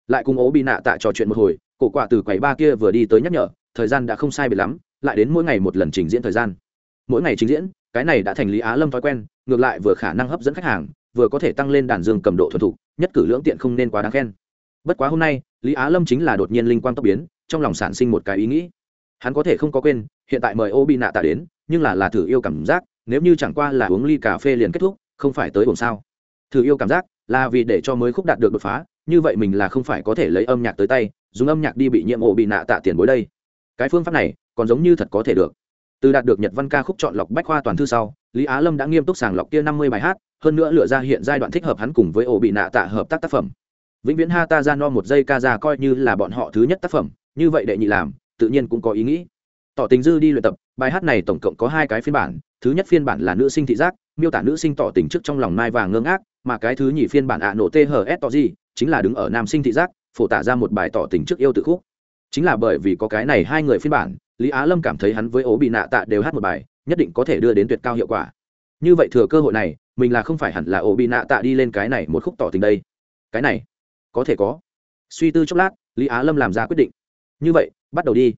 Lại cùng ố bị nạ tạ trò chuyện một hồi cổ quả từ quầy ba kia vừa đi tới nhắc nhở, thời gian đã không sai biệt lắm, lại đến mỗi ngày một lần trình diễn thời gian. Mỗi ngày trình diễn, cái này đã thành lý á lâm thói quen, ngược lại vừa khả năng hấp dẫn khách hàng, vừa có thể tăng lên đàn dương cầm độ thuần thục, nhất cử lưỡng tiện không nên quá đáng khen. Bất quá hôm nay, lý á lâm chính là đột nhiên linh quang tốc biến, trong lòng sản sinh một cái ý nghĩ. Hắn có thể không có quên, hiện tại mời ô bị nạ tạ đến, nhưng là là thử yêu cảm giác, nếu như chẳng qua là uống ly cà phê liền kết thúc, không phải tới buồng sao. Thử yêu cảm giác là vì để cho mới khúc đạt được đột phá, như vậy mình là không phải có thể lấy âm nhạc tới tay dùng âm nhạc đi bị nhiễm ổ bị nạ tạ tiền bối đây. Cái phương pháp này còn giống như thật có thể được. Từ đạt được nhật văn ca khúc chọn lọc bách khoa toàn thư sau, lý á lâm đã nghiêm túc sàng lọc kia năm mươi bài hát, hơn nữa lựa ra hiện giai đoạn thích hợp hắn cùng với ổ bị nạ tạ hợp tác tác phẩm. Vĩnh viễn ha ta ra no một giây ca ra coi như là bọn họ thứ nhất tác phẩm, như vậy đệ nhị làm, tự nhiên cũng có ý nghĩ. Tỏ tình dư đi luyện tập, bài hát này tổng cộng có hai cái phiên bản, thứ nhất phiên bản là nữ sinh thị giác, miêu tả nữ sinh tỏ tình trước trong lòng mai vàng ngưng ác mà cái thứ nhì phiên bản ạ nổ ths tỏ gì chính là đứng ở nam sinh thị giác phổ tả ra một bài tỏ tình trước yêu tự khúc. Chính là bởi vì có cái này hai người phiên bản, lý á lâm cảm thấy hắn với ố bị nạ tạ đều hát một bài, nhất định có thể đưa đến tuyệt cao hiệu quả. Như vậy thừa cơ hội này, mình là không phải hẳn là ố bị nạ tạ đi lên cái này một khúc tỏ tình đây. Cái này, có thể có. Suy tư chốc lát, lý á lâm làm ra quyết định. Như vậy, bắt đầu đi.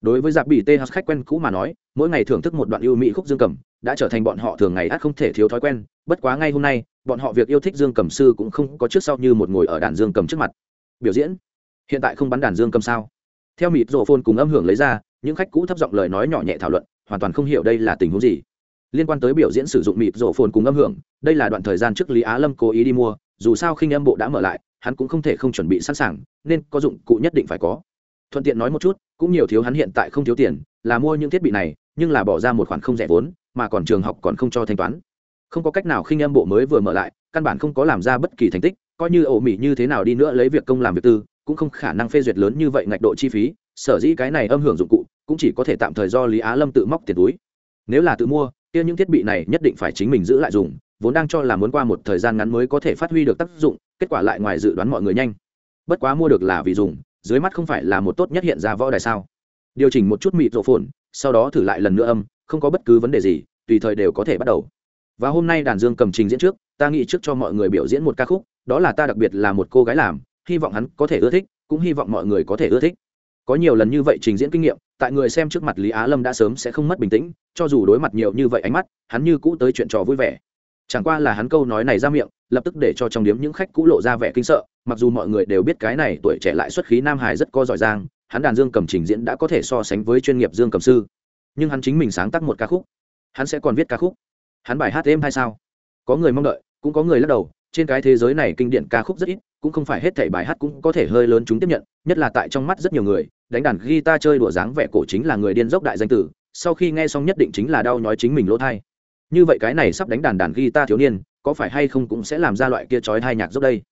Đối với giặc bị th khách quen cũ mà nói, mỗi ngày thưởng thức một đoạn yêu mỹ khúc dương cầm, đã trở thành bọn họ thường ngày ắt không thể thiếu thói quen. Bất quá ngay hôm nay, bọn họ việc yêu thích dương cầm sư cũng không có trước sau như một ngồi ở đàn dương cầm trước mặt biểu diễn. Hiện tại không bắn đàn dương cầm sao? Theo mịt rổ phôn cùng âm hưởng lấy ra, những khách cũ thấp giọng lời nói nhỏ nhẹ thảo luận, hoàn toàn không hiểu đây là tình huống gì. Liên quan tới biểu diễn sử dụng mịt rổ phồn cùng âm hưởng, đây là đoạn thời gian trước lý á lâm cố ý đi mua, dù sao khinh âm bộ đã mở lại, hắn cũng không thể không chuẩn bị sẵn sàng, nên có dụng cụ nhất định phải có. Thuận tiện nói một chút, cũng nhiều thiếu hắn hiện tại không thiếu tiền, là mua những thiết bị này, nhưng là bỏ ra một khoản không rẻ vốn, mà còn trường học còn không cho thanh toán. Không có cách nào khinh âm bộ mới vừa mở lại, căn bản không có làm ra bất kỳ thành tích coi như ổ mỹ như thế nào đi nữa lấy việc công làm việc tư, cũng không khả năng phê duyệt lớn như vậy ngạch độ chi phí, sở dĩ cái này âm hưởng dụng cụ cũng chỉ có thể tạm thời do lý á lâm tự móc tiền túi. Nếu là tự mua, kia những thiết bị này nhất định phải chính mình giữ lại dùng, vốn đang cho là muốn qua một thời gian ngắn mới có thể phát huy được tác dụng, kết quả lại ngoài dự đoán mọi người nhanh. Bất quá mua được là vì dùng, dưới mắt không phải là một tốt nhất hiện ra võ đài sao. Điều chỉnh một chút mịt rộ phồn, sau đó thử lại lần nữa âm, không có bất cứ vấn đề gì, tùy thời đều có thể bắt đầu. Và hôm nay đàn dương cầm trình diễn trước, ta nghĩ trước cho mọi người biểu diễn một ca khúc đó là ta đặc biệt là một cô gái làm, hy vọng hắn có thể ưa thích, cũng hy vọng mọi người có thể ưa thích. Có nhiều lần như vậy trình diễn kinh nghiệm, tại người xem trước mặt lý á lâm đã sớm sẽ không mất bình tĩnh, cho dù đối mặt nhiều như vậy ánh mắt, hắn như cũ tới chuyện trò vui vẻ. Chẳng qua là hắn câu nói này ra miệng, lập tức để cho trong điếm những khách cũ lộ ra vẻ kinh sợ, mặc dù mọi người đều biết cái này tuổi trẻ lại xuất khí nam hải rất có giỏi giang, hắn đàn dương cầm trình diễn đã có thể so sánh với chuyên nghiệp dương cầm sư. Nhưng hắn chính mình sáng tác một ca khúc. Hắn sẽ còn viết ca khúc. Hắn bài hát êm hay sao? Có người mong đợi, cũng có người lắc đầu trên cái thế giới này kinh điển ca khúc rất ít, cũng không phải hết thảy bài hát cũng có thể hơi lớn chúng tiếp nhận, nhất là tại trong mắt rất nhiều người, đánh đàn guitar chơi đùa dáng vẻ cổ chính là người điên dốc đại danh tử, sau khi nghe xong nhất định chính là đau nhói chính mình lỗ thai. Như vậy cái này sắp đánh đàn đàn guitar thiếu niên, có phải hay không cũng sẽ làm ra loại kia chói hai nhạc dốc đây?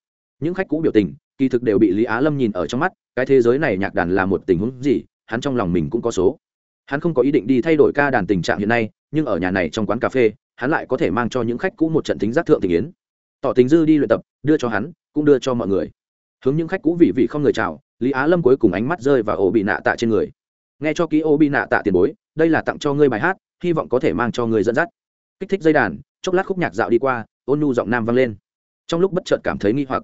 Những khách cũ biểu tình, kỳ thực đều bị lý á lâm nhìn ở trong mắt, cái thế giới này nhạc đàn là một tình huống gì, hắn trong lòng mình cũng có số. Hắn không có ý định đi thay đổi ca đàn tình trạng hiện nay, nhưng ở nhà này trong quán cà phê, hắn lại có thể mang cho những khách cũ một trận tính giác thượng tình yến tỏ tình dư đi luyện tập đưa cho hắn cũng đưa cho mọi người. Hướng những khách cũ vị vị không người chào lý á lâm cuối cùng ánh mắt rơi vào ổ bị nạ tạ trên người. Nghe cho ký ổ bị nạ tạ tiền bối đây là tặng cho ngươi bài hát hy vọng có thể mang cho ngươi dẫn dắt. Kích thích dây đàn chốc lát khúc nhạc dạo đi qua ôn nhu giọng nam vang lên. Trong lúc bất chợt cảm thấy nghi hoặc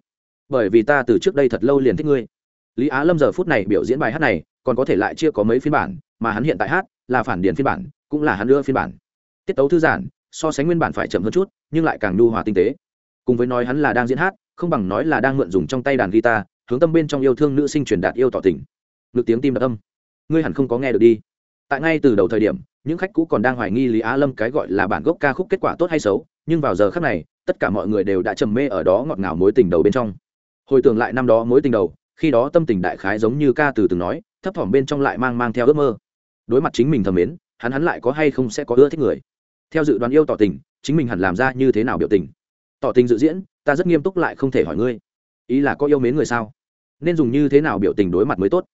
bởi vì ta từ trước đây thật lâu liền thích ngươi. Lý á lâm giờ phút này biểu diễn bài hát này còn có thể lại chưa có mấy phiên bản mà hắn hiện tại hát là phản điển phiên bản cũng là hắn đưa phiên bản. Tiết tấu thư giản, so sánh nguyên bản phải chậm hơn chút nhưng lại càng nhu hòa tinh tế cùng với nói hắn là đang diễn hát, không bằng nói là đang mượn dùng trong tay đàn guitar, hướng tâm bên trong yêu thương nữ sinh truyền đạt yêu tỏ tình. Ngược tiếng tim đặc âm. Ngươi hẳn không có nghe được đi. Tại ngay từ đầu thời điểm, những khách cũ còn đang hoài nghi lý á lâm cái gọi là bản gốc ca khúc kết quả tốt hay xấu, nhưng vào giờ khác này, tất cả mọi người đều đã trầm mê ở đó ngọt ngào mối tình đầu bên trong. Hồi tưởng lại năm đó mối tình đầu, khi đó tâm tình đại khái giống như ca từ từng nói, thấp thỏm bên trong lại mang mang theo ước mơ. Đối mặt chính mình thầm mến, hắn hắn lại có hay không sẽ có ưa thích người. Theo dự đoán yêu tỏ tình, chính mình hẳn làm ra như thế nào biểu tình tỏ tình dự diễn, ta rất nghiêm túc lại không thể hỏi ngươi. Ý là có yêu mến người sao? Nên dùng như thế nào biểu tình đối mặt mới tốt?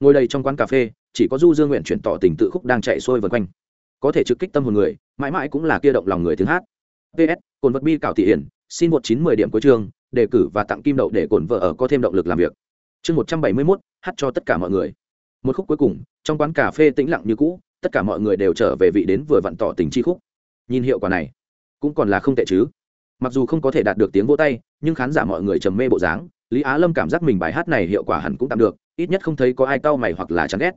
Ngồi đây trong quán cà phê, chỉ có du dương nguyện chuyển tỏ tình tự khúc đang chạy xuôi vân quanh. Có thể trực kích tâm hồn người, mãi mãi cũng là kia động lòng người tiếng hát. Ps cồn vật bi cảo thị hiển, xin một chín mười điểm cuối chương, đề cử và tặng kim đậu để cồn vợ ở có thêm động lực làm việc. Chương một trăm bảy mươi mốt, hát cho tất cả mọi người. Một khúc cuối cùng, trong quán cà phê tĩnh lặng như cũ, tất cả mọi người đều trở về vị đến vừa vặn tỏ tình chi khúc. Nhìn hiệu quả này, cũng còn là không tệ chứ mặc dù không có thể đạt được tiếng vỗ tay, nhưng khán giả mọi người trầm mê bộ dáng. Lý á lâm cảm giác mình bài hát này hiệu quả hẳn cũng tạm được, ít nhất không thấy có ai cau mày hoặc là chán ghét.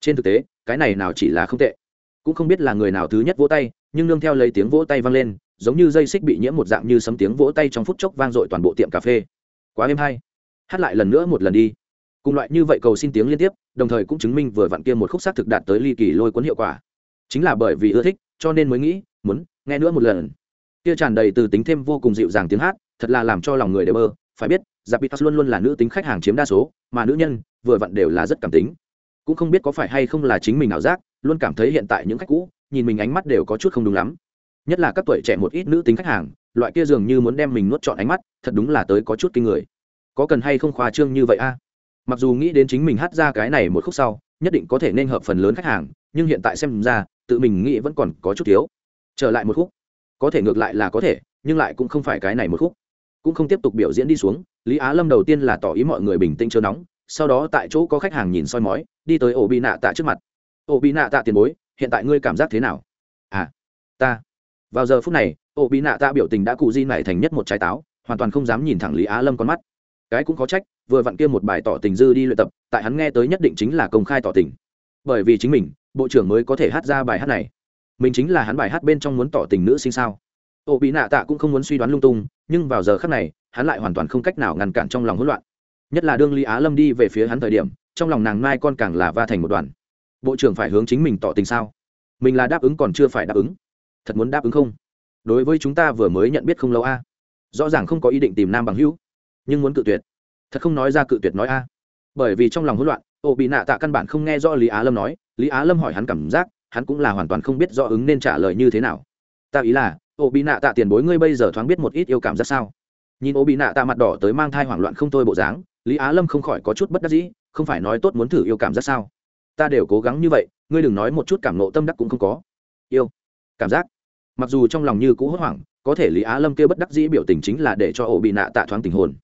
Trên thực tế, cái này nào chỉ là không tệ. Cũng không biết là người nào thứ nhất vỗ tay, nhưng nương theo lấy tiếng vỗ tay vang lên, giống như dây xích bị nhiễm một dạng như sấm tiếng vỗ tay trong phút chốc vang dội toàn bộ tiệm cà phê. Quá êm hay. Hát lại lần nữa một lần đi. Cùng loại như vậy cầu xin tiếng liên tiếp, đồng thời cũng chứng minh vừa vặn kia một khúc xác thực đạt tới ly kỳ lôi cuốn hiệu quả. Chính là bởi vì ưa thích, cho nên mới nghĩ, muốn nghe nữa một lần kia tràn đầy từ tính thêm vô cùng dịu dàng tiếng hát, thật là làm cho lòng người đều mơ. Phải biết Zapitas luôn luôn là nữ tính khách hàng chiếm đa số, mà nữ nhân, vừa vặn đều là rất cảm tính. Cũng không biết có phải hay không là chính mình ảo giác, luôn cảm thấy hiện tại những khách cũ, nhìn mình ánh mắt đều có chút không đúng lắm. Nhất là các tuổi trẻ một ít nữ tính khách hàng, loại kia dường như muốn đem mình nuốt trọn ánh mắt, thật đúng là tới có chút kinh người. Có cần hay không khoa trương như vậy a? Mặc dù nghĩ đến chính mình hát ra cái này một khúc sau, nhất định có thể nên hợp phần lớn khách hàng, nhưng hiện tại xem ra, tự mình nghĩ vẫn còn có chút thiếu. Trở lại một khúc có thể ngược lại là có thể, nhưng lại cũng không phải cái này một khúc. Cũng không tiếp tục biểu diễn đi xuống, lý á lâm đầu tiên là tỏ ý mọi người bình tĩnh chớ nóng, sau đó tại chỗ có khách hàng nhìn soi mói, đi tới ổ bị nạ tạ trước mặt. Ổ bị nạ tạ tiền bối, hiện tại ngươi cảm giác thế nào? À ta. Vào giờ phút này, ổ bị nạ tạ biểu tình đã cụ di này thành nhất một trái táo, hoàn toàn không dám nhìn thẳng lý á lâm con mắt. Cái cũng có trách, vừa vặn kia một bài tỏ tình dư đi luyện tập, tại hắn nghe tới nhất định chính là công khai tỏ tình. Bởi vì chính mình, bộ trưởng mới có thể hát ra bài hát này mình chính là hắn bài hát bên trong muốn tỏ tình nữ sinh sao? Ô bị nạ tạ cũng không muốn suy đoán lung tung, nhưng vào giờ khác này, hắn lại hoàn toàn không cách nào ngăn cản trong lòng hỗn loạn. Nhất là đương lý á lâm đi về phía hắn thời điểm, trong lòng nàng mai con càng là va thành một đoàn. Bộ trưởng phải hướng chính mình tỏ tình sao? Mình là đáp ứng còn chưa phải đáp ứng. Thật muốn đáp ứng không? Đối với chúng ta vừa mới nhận biết không lâu a. Rõ ràng không có ý định tìm nam bằng hữu, nhưng muốn cự tuyệt. Thật không nói ra cự tuyệt nói a. Bởi vì trong lòng hỗn loạn, ô bị nạ tạ căn bản không nghe rõ lý á lâm nói. Lý á lâm hỏi hắn cảm giác hắn cũng là hoàn toàn không biết do ứng nên trả lời như thế nào. Ta ý là ô bị nạ tạ tiền bối ngươi bây giờ thoáng biết một ít yêu cảm ra sao? Nhìn ô bị nạ tạ mặt đỏ tới mang thai hoảng loạn không thôi bộ dáng, lý á lâm không khỏi có chút bất đắc dĩ, không phải nói tốt muốn thử yêu cảm ra sao? Ta đều cố gắng như vậy, ngươi đừng nói một chút cảm nộ tâm đắc cũng không có. Yêu, cảm giác. Mặc dù trong lòng như cũ hốt hoảng, có thể lý á lâm kia bất đắc dĩ biểu tình chính là để cho ổ bị nạ tạ thoáng tình hồn.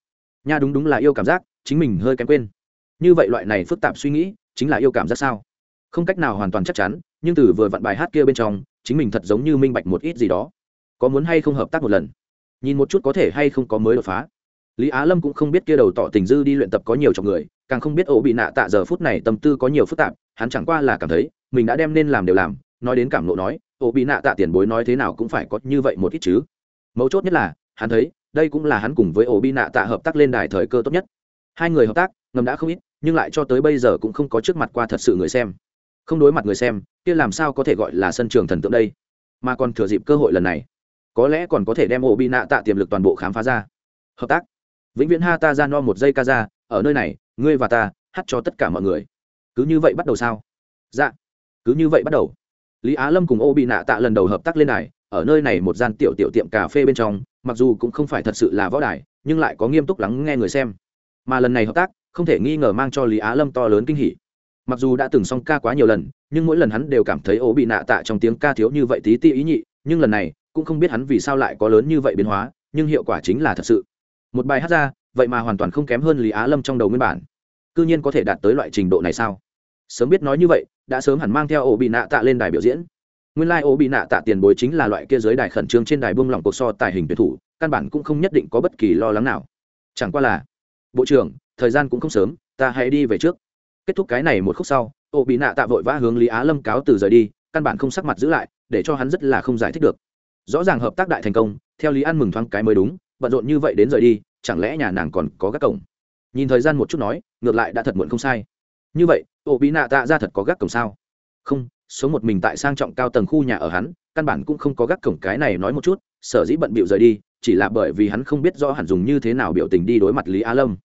Nha đúng đúng là yêu cảm giác, chính mình hơi kém quên. Như vậy loại này phức tạp suy nghĩ, chính là yêu cảm giác sao? Không cách nào hoàn toàn chắc chắn nhưng từ vừa vặn bài hát kia bên trong, chính mình thật giống như minh bạch một ít gì đó. Có muốn hay không hợp tác một lần? Nhìn một chút có thể hay không có mới đột phá. Lý á lâm cũng không biết kia đầu tỏ tình dư đi luyện tập có nhiều trong người, càng không biết ổ bị nạ tạ giờ phút này tâm tư có nhiều phức tạp, hắn chẳng qua là cảm thấy, mình đã đem nên làm đều làm, nói đến cảm lộ nói, ổ bị nạ tạ tiền bối nói thế nào cũng phải có như vậy một ít chứ. Mấu chốt nhất là, hắn thấy, đây cũng là hắn cùng với ổ bị nạ tạ hợp tác lên đài thời cơ tốt nhất. Hai người hợp tác, ngầm đã không ít, nhưng lại cho tới bây giờ cũng không có trước mặt qua thật sự người xem không đối mặt người xem, kia làm sao có thể gọi là sân trường thần tượng đây? Mà còn thừa dịp cơ hội lần này, có lẽ còn có thể đem ổ bị nạ tạ tiềm lực toàn bộ khám phá ra. Hợp tác. Vĩnh viễn ha ta ra no một giây ca ra, ở nơi này, ngươi và ta, hát cho tất cả mọi người. Cứ như vậy bắt đầu sao? Dạ. Cứ như vậy bắt đầu. Lý á lâm cùng ô bị nạ tạ lần đầu hợp tác lên đài, ở nơi này một gian tiểu tiểu tiệm cà phê bên trong, mặc dù cũng không phải thật sự là võ đài, nhưng lại có nghiêm túc lắng nghe người xem. Mà lần này hợp tác, không thể nghi ngờ mang cho lý á lâm to lớn kinh hỉ mặc dù đã từng xong ca quá nhiều lần, nhưng mỗi lần hắn đều cảm thấy ố bị nạ tạ trong tiếng ca thiếu như vậy tí ti ý nhị, nhưng lần này, cũng không biết hắn vì sao lại có lớn như vậy biến hóa, nhưng hiệu quả chính là thật sự. Một bài hát ra, vậy mà hoàn toàn không kém hơn lý á lâm trong đầu nguyên bản. C ư nhiên có thể đạt tới loại trình độ này sao? Sớm biết nói như vậy, đã sớm hẳn mang theo ổ bị nạ tạ lên đài biểu diễn. Nguyên lai、like、ổ bị nạ tạ tiền bối chính là loại kia giới đài khẩn trương trên đài buông lỏng cuộc so tài hình tuyển thủ, căn bản cũng không nhất định có bất kỳ lo lắng nào. Chẳng qua là, bộ trưởng, thời gian cũng không sớm, ta hãy đi về trước kết thúc cái này một khúc sau, ô bị nạ tạ vội vã hướng lý á lâm cáo từ rời đi, căn bản không sắc mặt giữ lại, để cho hắn rất là không giải thích được. Rõ ràng hợp tác đại thành công, theo lý An mừng thoáng cái mới đúng, bận rộn như vậy đến rời đi, chẳng lẽ nhà nàng còn có gác cổng? Nhìn thời gian một chút nói, ngược lại đã thật muộn không sai. Như vậy, ô bị nạ tạ ra thật có gác cổng sao? Không số một mình tại sang trọng cao tầng khu nhà ở hắn, căn bản cũng không có gác cổng cái này nói một chút, sở dĩ bận bịu rời đi, chỉ là bởi vì hắn không biết rõ hẳn dùng như thế nào biểu tình đi đối mặt lý á lâm.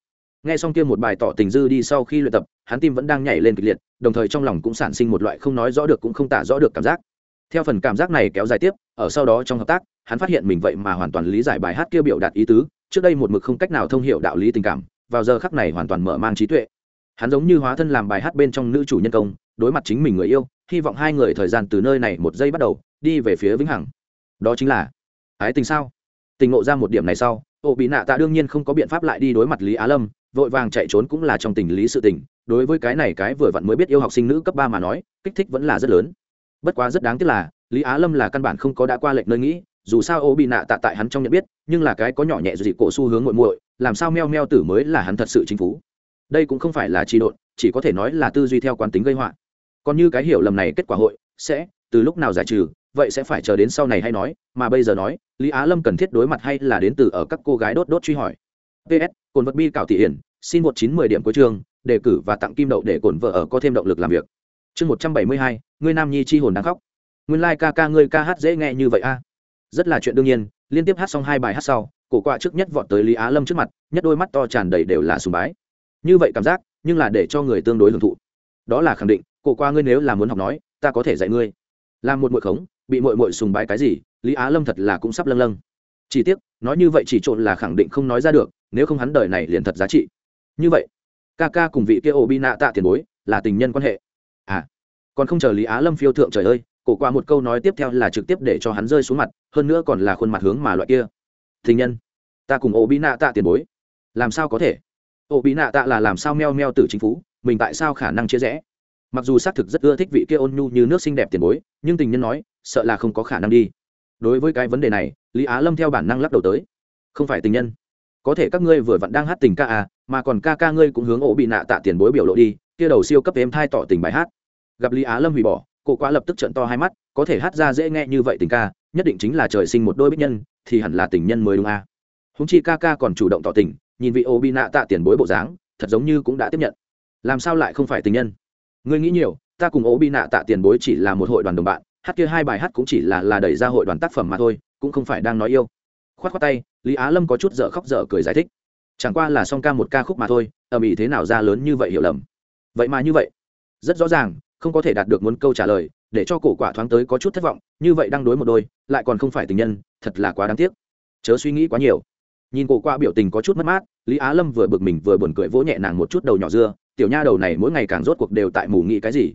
Nghe xong kia một bài tỏ tình dư đi sau khi luyện tập hắn tim vẫn đang nhảy lên kịch liệt, đồng thời trong lòng cũng sản sinh một loại không nói rõ được cũng không tả rõ được cảm giác. Theo phần cảm giác này kéo dài tiếp, ở sau đó trong hợp tác, hắn phát hiện mình vậy mà hoàn toàn lý giải bài hát kia biểu đạt ý tứ, trước đây một mực không cách nào thông hiểu đạo lý tình cảm, vào giờ khắc này hoàn toàn mở mang trí tuệ. Hắn giống như hóa thân làm bài hát bên trong nữ chủ nhân công, đối mặt chính mình người yêu, hy vọng hai người thời gian từ nơi này một giây bắt đầu, đi về phía vĩnh hằng. Đó chính là, ái tình sao? Tình ngộ ra một điểm này sau ô bị nạ tạ đương nhiên không có biện pháp lại đi đối mặt lý á lâm, vội vàng chạy trốn cũng là trong tình lý sự tình đối với cái này cái vừa vặn mới biết yêu học sinh nữ cấp ba mà nói, kích thích vẫn là rất lớn. Bất quá rất đáng tiếc là, lý á lâm là căn bản không có đã qua lệnh nơi nghĩ, dù sao ô bị nạ tạ tại hắn trong nhận biết, nhưng là cái có nhỏ nhẹ dị cổ xu hướng muội muội, làm sao meo meo tử mới là hắn thật sự chính phú. Đây cũng không phải là trì độn, chỉ có thể nói là tư duy theo quán tính gây họa. Còn như cái hiểu lầm này kết quả hội, sẽ từ lúc nào giải trừ, vậy sẽ phải chờ đến sau này hay nói, mà bây giờ nói, lý á lâm cần thiết đối mặt hay là đến từ ở các cô gái đốt đốt truy hỏi. Ps cồn vật bi cảo thị hiển, xin một chín mười điểm cuối trường đề cử và tặng kim đậu để cổn vợ ở có thêm động lực làm việc. Chương một trăm bảy mươi hai, ngươi nam nhi chi hồn đang khóc. Nguyên lai、like、ca ca ngươi ca hát dễ nghe như vậy a. À? Rất là chuyện đương nhiên, liên tiếp hát xong hai bài hát sau, cổ quạ trước nhất vọt tới lý á lâm trước mặt, nhất đôi mắt to tràn đầy đều là sùng bái. Như vậy cảm giác, nhưng là để cho người tương đối hưởng thụ. Đó là khẳng định, cổ qua ngươi nếu là muốn học nói, ta có thể dạy ngươi. Làm một mội khống, bị mội mội sùng bái cái gì, lý á lâm thật là cũng sắp lâng lâng. Chỉ tiếc, nói như vậy chỉ trộn là khẳng định không nói ra được, nếu không hắn đời này liền thật giá trị. Như vậy ca ca cùng vị kia ổ bi nạ tạ tiền bối, là tình nhân quan hệ. À còn không chờ lý á lâm phiêu thượng trời ơi, cổ qua một câu nói tiếp theo là trực tiếp để cho hắn rơi xuống mặt, hơn nữa còn là khuôn mặt hướng mà loại kia. Tình nhân, ta cùng ổ bi nạ tạ tiền bối. Làm sao có thể? Ổ bị nạ tạ là làm sao meo meo từ chính phủ mình tại sao khả năng chia rẽ? Mặc dù xác thực rất ưa thích vị kia ôn nhu như nước xinh đẹp tiền bối, nhưng tình nhân nói, sợ là không có khả năng đi. Đối với cái vấn đề này, lý á lâm theo bản năng lắc đầu tới. Không phải tình nhân có thể các ngươi vừa vặn đang hát tình ca à mà còn ca ca ngươi cũng hướng ổ bị nạ tạ tiền bối biểu lộ đi, kia đầu siêu cấp em thai tỏ tình bài hát. Gặp lý á lâm hủy bỏ cô quá lập tức trận to hai mắt, có thể hát ra dễ nghe như vậy tình ca, nhất định chính là trời sinh một đôi bích nhân, thì hẳn là tình nhân mới đúng à. húng chi ca ca còn chủ động tỏ tình, nhìn vị ô bị nạ tạ tiền bối bộ dáng, thật giống như cũng đã tiếp nhận. Làm sao lại không phải tình nhân? Ngươi nghĩ nhiều, ta cùng ô bị nạ tạ tiền bối chỉ là một hội đoàn đồng bạn, hát kia hai bài hát cũng chỉ là là đẩy ra hội đoàn tác phẩm mà thôi, cũng không phải đang nói yêu khoát khoát tay, lý á lâm có chút dở khóc dở cười giải thích. Chẳng qua là song ca một ca khúc mà thôi, ầm ĩ thế nào ra lớn như vậy hiểu lầm. Vậy mà như vậy, rất rõ ràng, không có thể đạt được muốn câu trả lời, để cho cổ quả thoáng tới có chút thất vọng, như vậy đang đối một đôi, lại còn không phải tình nhân, thật là quá đáng tiếc. Chớ suy nghĩ quá nhiều. Nhìn cổ qua biểu tình có chút mất mát, lý á lâm vừa bực mình vừa buồn cười vỗ nhẹ nàng một chút đầu nhỏ dưa, tiểu nha đầu này mỗi ngày càng rốt cuộc đều tại mù nghĩ cái gì?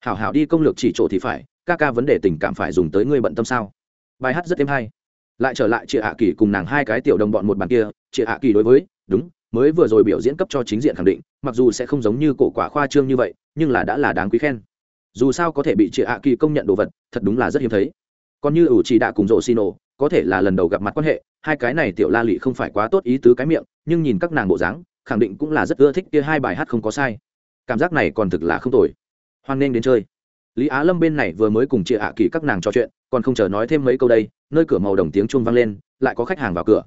Hảo hảo đi công lược chỉ chỗ thì phải, ca ca vấn đề tình cảm phải dùng tới ngươi bận tâm sao? Bài hát rất êm hay lại trở lại chị hạ kỳ cùng nàng hai cái tiểu đồng bọn một bàn kia chị hạ kỳ đối với, đúng, mới vừa rồi biểu diễn cấp cho chính diện khẳng định, mặc dù sẽ không giống như cổ quả khoa trương như vậy, nhưng là đã là đáng quý khen. Dù sao có thể bị chị hạ kỳ công nhận đồ vật, thật đúng là rất hiếm thấy. Còn như ủ chỉ đạ cùng rộ xin ồ có thể là lần đầu gặp mặt quan hệ, hai cái này tiểu la lị không phải quá tốt ý tứ cái miệng, nhưng nhìn các nàng bộ dáng, khẳng định cũng là rất ưa thích kia hai bài hát không có sai. Cảm giác này còn thực là không tồi. Hoan nghênh đến chơi lý á lâm bên này vừa mới cùng chị hạ kỳ các nàng trò chuyện, còn không chờ nói thêm mấy câu đây, nơi cửa màu đồng tiếng chuông vang lên, lại có khách hàng vào cửa.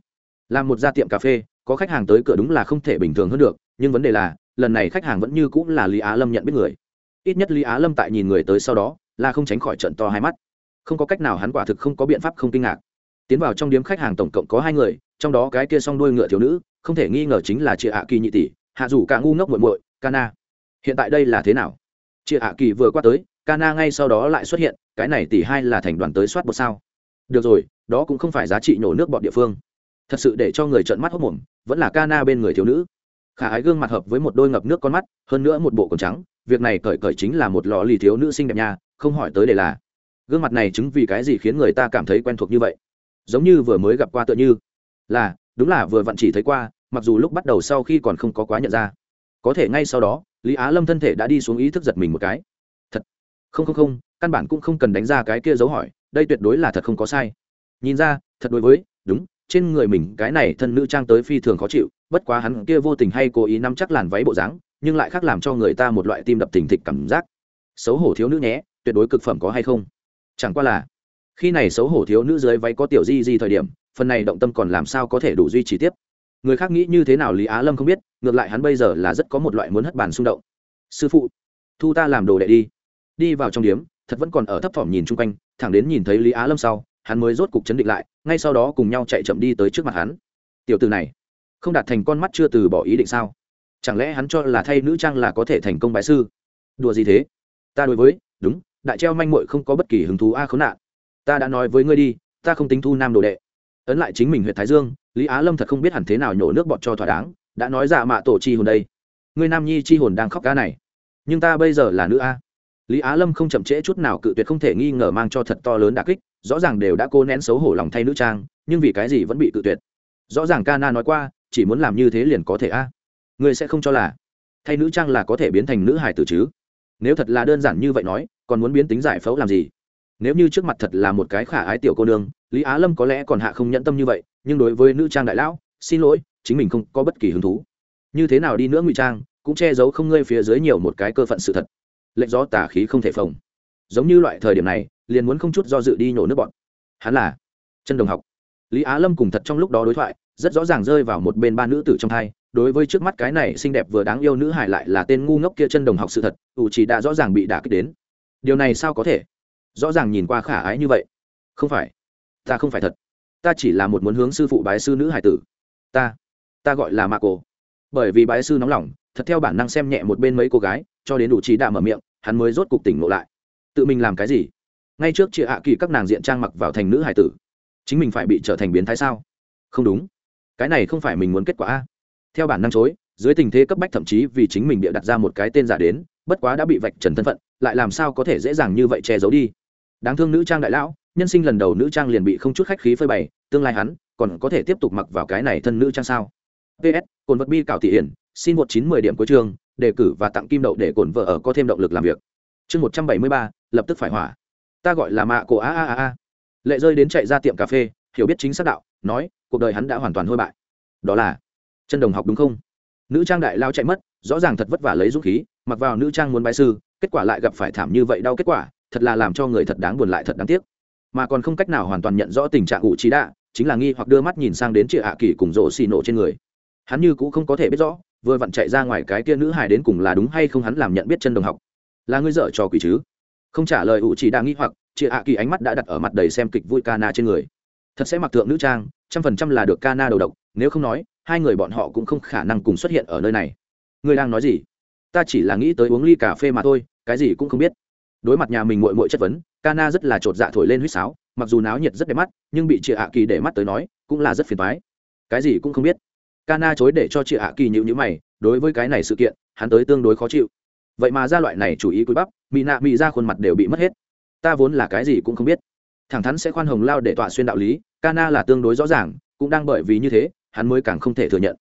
Làm một gia tiệm cà phê, có khách hàng tới cửa đúng là không thể bình thường hơn được, nhưng vấn đề là, lần này khách hàng vẫn như cũng là lý á lâm nhận biết người. Ít nhất lý á lâm tại nhìn người tới sau đó, là không tránh khỏi trận to hai mắt. Không có cách nào hắn quả thực không có biện pháp không kinh ngạc. Tiến vào trong điếm khách hàng tổng cộng có hai người, trong đó cái kia s o n g đuôi ngựa thiếu nữ, không thể nghi ngờ chính là chị hạ kỳ nhị tỷ, hạ dù cả ngu ngốc muội muội, Kana. hiện tại đây là thế nào? Chị hạ kỳ vừa qua tới Kana ngay sau đó lại xuất hiện, cái này tỷ hai là thành đoàn tới soát một sao. Được rồi, đó cũng không phải giá trị nhổ nước bọn địa phương. Thật sự để cho người trợn mắt hốt mồm vẫn là Kana bên người thiếu nữ. Khả ái gương mặt hợp với một đôi ngập nước con mắt, hơn nữa một bộ quần trắng, việc này cởi cởi chính là một lọ lì thiếu nữ xinh đẹp nha, không hỏi tới để là. Gương mặt này chứng vì cái gì khiến người ta cảm thấy quen thuộc như vậy? Giống như vừa mới gặp qua tựa như. Là, đúng là vừa vặn chỉ thấy qua, mặc dù lúc bắt đầu sau khi còn không có quá nhận ra. Có thể ngay sau đó, lý á lâm thân thể đã đi xuống ý thức giật mình một cái không không không, căn bản cũng không cần đánh ra cái kia dấu hỏi, đây tuyệt đối là thật không có sai. Nhìn ra, thật đối với, đúng, trên người mình cái này thân nữ trang tới phi thường khó chịu, bất quá hắn kia vô tình hay cố ý nắm chắc làn váy bộ dáng, nhưng lại khác làm cho người ta một loại tim đập thình thịch cảm giác. Xấu hổ thiếu nữ nhé, tuyệt đối cực phẩm có hay không? Chẳng qua là, khi này xấu hổ thiếu nữ dưới váy có tiểu di di thời điểm, phần này động tâm còn làm sao có thể đủ duy trì tiếp? Người khác nghĩ như thế nào lý á lâm không biết, ngược lại hắn bây giờ là rất có một loại muốn hất bàn xung động. Sư phụ, thu ta làm đồ đệ đi đi vào trong điếm, thật vẫn còn ở thấp thỏm nhìn chung quanh, thẳng đến nhìn thấy lý á lâm sau, hắn mới rốt cục chấn định lại, ngay sau đó cùng nhau chạy chậm đi tới trước mặt hắn. Tiểu từ này, không đạt thành con mắt chưa từ bỏ ý định sao? Chẳng lẽ hắn cho là thay nữ trang là có thể thành công bái sư? Đùa gì thế? Ta đối với, đúng, đại treo manh muội không có bất kỳ hứng thú a à khốn nạn. Ta đã nói với ngươi đi, ta không tính thu nam đồ đệ. Ấn lại chính mình huyện thái dương, lý á lâm thật không biết hẳn thế nào nhổ nước bọt cho thỏa đáng, đã nói giả mạ tổ chi hồn đây. Ngươi nam nhi chi hồn đang khóc cá này. Nhưng ta bây giờ là nữ a lý á lâm không chậm trễ chút nào cự tuyệt không thể nghi ngờ mang cho thật to lớn đà kích, rõ ràng đều đã cố nén xấu hổ lòng thay nữ trang, nhưng vì cái gì vẫn bị cự tuyệt? Rõ ràng ca na nói qua, chỉ muốn làm như thế liền có thể a. Người sẽ không cho là thay nữ trang là có thể biến thành nữ hài tử chứ? Nếu thật là đơn giản như vậy nói, còn muốn biến tính giải phẫu làm gì? Nếu như trước mặt thật là một cái khả ái tiểu cô nương, lý á lâm có lẽ còn hạ không nhẫn tâm như vậy, nhưng đối với nữ trang đại lão, xin lỗi, chính mình không có bất kỳ hứng thú. Như thế nào đi nữa ngụy trang, cũng che giấu không ngơi phía dưới nhiều một cái cơ phận sự thật lệnh gió tả khí không thể phồng. Giống như loại thời điểm này, liền muốn không chút do dự đi nhổ nước bọn. Hắn là chân đồng học. Lý á lâm cùng thật trong lúc đó đối thoại, rất rõ ràng rơi vào một bên ba nữ tử trong thai, đối với trước mắt cái này xinh đẹp vừa đáng yêu nữ hải lại là tên ngu ngốc kia chân đồng học sự thật, ủ chỉ đã rõ ràng bị đả kích đến. Điều này sao có thể? Rõ ràng nhìn qua khả ái như vậy. Không phải. Ta không phải thật. Ta chỉ là một muốn hướng sư phụ bái sư nữ hải tử. Ta. Ta gọi là ma cổ bởi vì bái sư nóng lòng, thật theo bản năng xem nhẹ một bên mấy cô gái, cho đến đủ trí đạ mở miệng, hắn mới rốt cục tỉnh ngộ lại. Tự mình làm cái gì? Ngay trước chị hạ kỳ các nàng diện trang mặc vào thành nữ hải tử. Chính mình phải bị trở thành biến thái sao? Không đúng. Cái này không phải mình muốn kết quả a. Theo bản năng chối, dưới tình thế cấp bách thậm chí vì chính mình bịa đặt ra một cái tên giả đến, bất quá đã bị vạch trần thân phận, lại làm sao có thể dễ dàng như vậy che giấu đi. Đáng thương nữ trang đại lão, nhân sinh lần đầu nữ trang liền bị không chút khách khí phơi bày, tương lai hắn còn có thể tiếp tục mặc vào cái này thân nữ trang sao? Ps cồn vật bi cảo thị hiển, xin một chín mười điểm cuối chương, đề cử và tặng kim đậu để cồn vợ ở có thêm động lực làm việc. Chương một trăm bảy mươi ba, lập tức phải hỏa. Ta gọi là mạ cổ a a a a. Lệ rơi đến chạy ra tiệm cà phê, hiểu biết chính xác đạo, nói, cuộc đời hắn đã hoàn toàn hôi bại. Đó là, chân đồng học đúng không? Nữ trang đại lao chạy mất, rõ ràng thật vất vả lấy dũng khí, mặc vào nữ trang muốn bái sư, kết quả lại gặp phải thảm như vậy đau kết quả, thật là làm cho người thật đáng buồn lại thật đáng tiếc. Mà còn không cách nào hoàn toàn nhận rõ tình trạng ủ trí đạ, chính là nghi hoặc đưa mắt nhìn sang đến chị hạ kỳ cùng rổ xì nổ trên người hắn như cũng không có thể biết rõ, vừa vặn chạy ra ngoài cái kia nữ hải đến cùng là đúng hay không hắn làm nhận biết chân đồng học. Là ngươi dở trò quỷ chứ? Không trả lời ủ chỉ đang nghĩ hoặc, chị hạ kỳ ánh mắt đã đặt ở mặt đầy xem kịch vui cana trên người. Thật sẽ mặc thượng nữ trang, trăm phần trăm là được cana đầu độc, nếu không nói, hai người bọn họ cũng không khả năng cùng xuất hiện ở nơi này. Ngươi đang nói gì? Ta chỉ là nghĩ tới uống ly cà phê mà thôi, cái gì cũng không biết. Đối mặt nhà mình mội mội chất vấn cana rất là chột dạ thổi lên huýt sáo, mặc dù náo nhiệt rất đẹp mắt, nhưng bị chị hạ kỳ để mắt tới nói, cũng là rất phiền toái. Cái gì cũng không biết. Kana chối để cho chị hạ kỳ nhịu nhữ mày, đối với cái này sự kiện, hắn tới tương đối khó chịu. Vậy mà ra loại này chủ ý cúi bắp mỹ nạ mỹ ra khuôn mặt đều bị mất hết. Ta vốn là cái gì cũng không biết. Thẳng thắn sẽ khoan hồng lao để tọa xuyên đạo lý, Kana là tương đối rõ ràng, cũng đang bởi vì như thế, hắn mới càng không thể thừa nhận.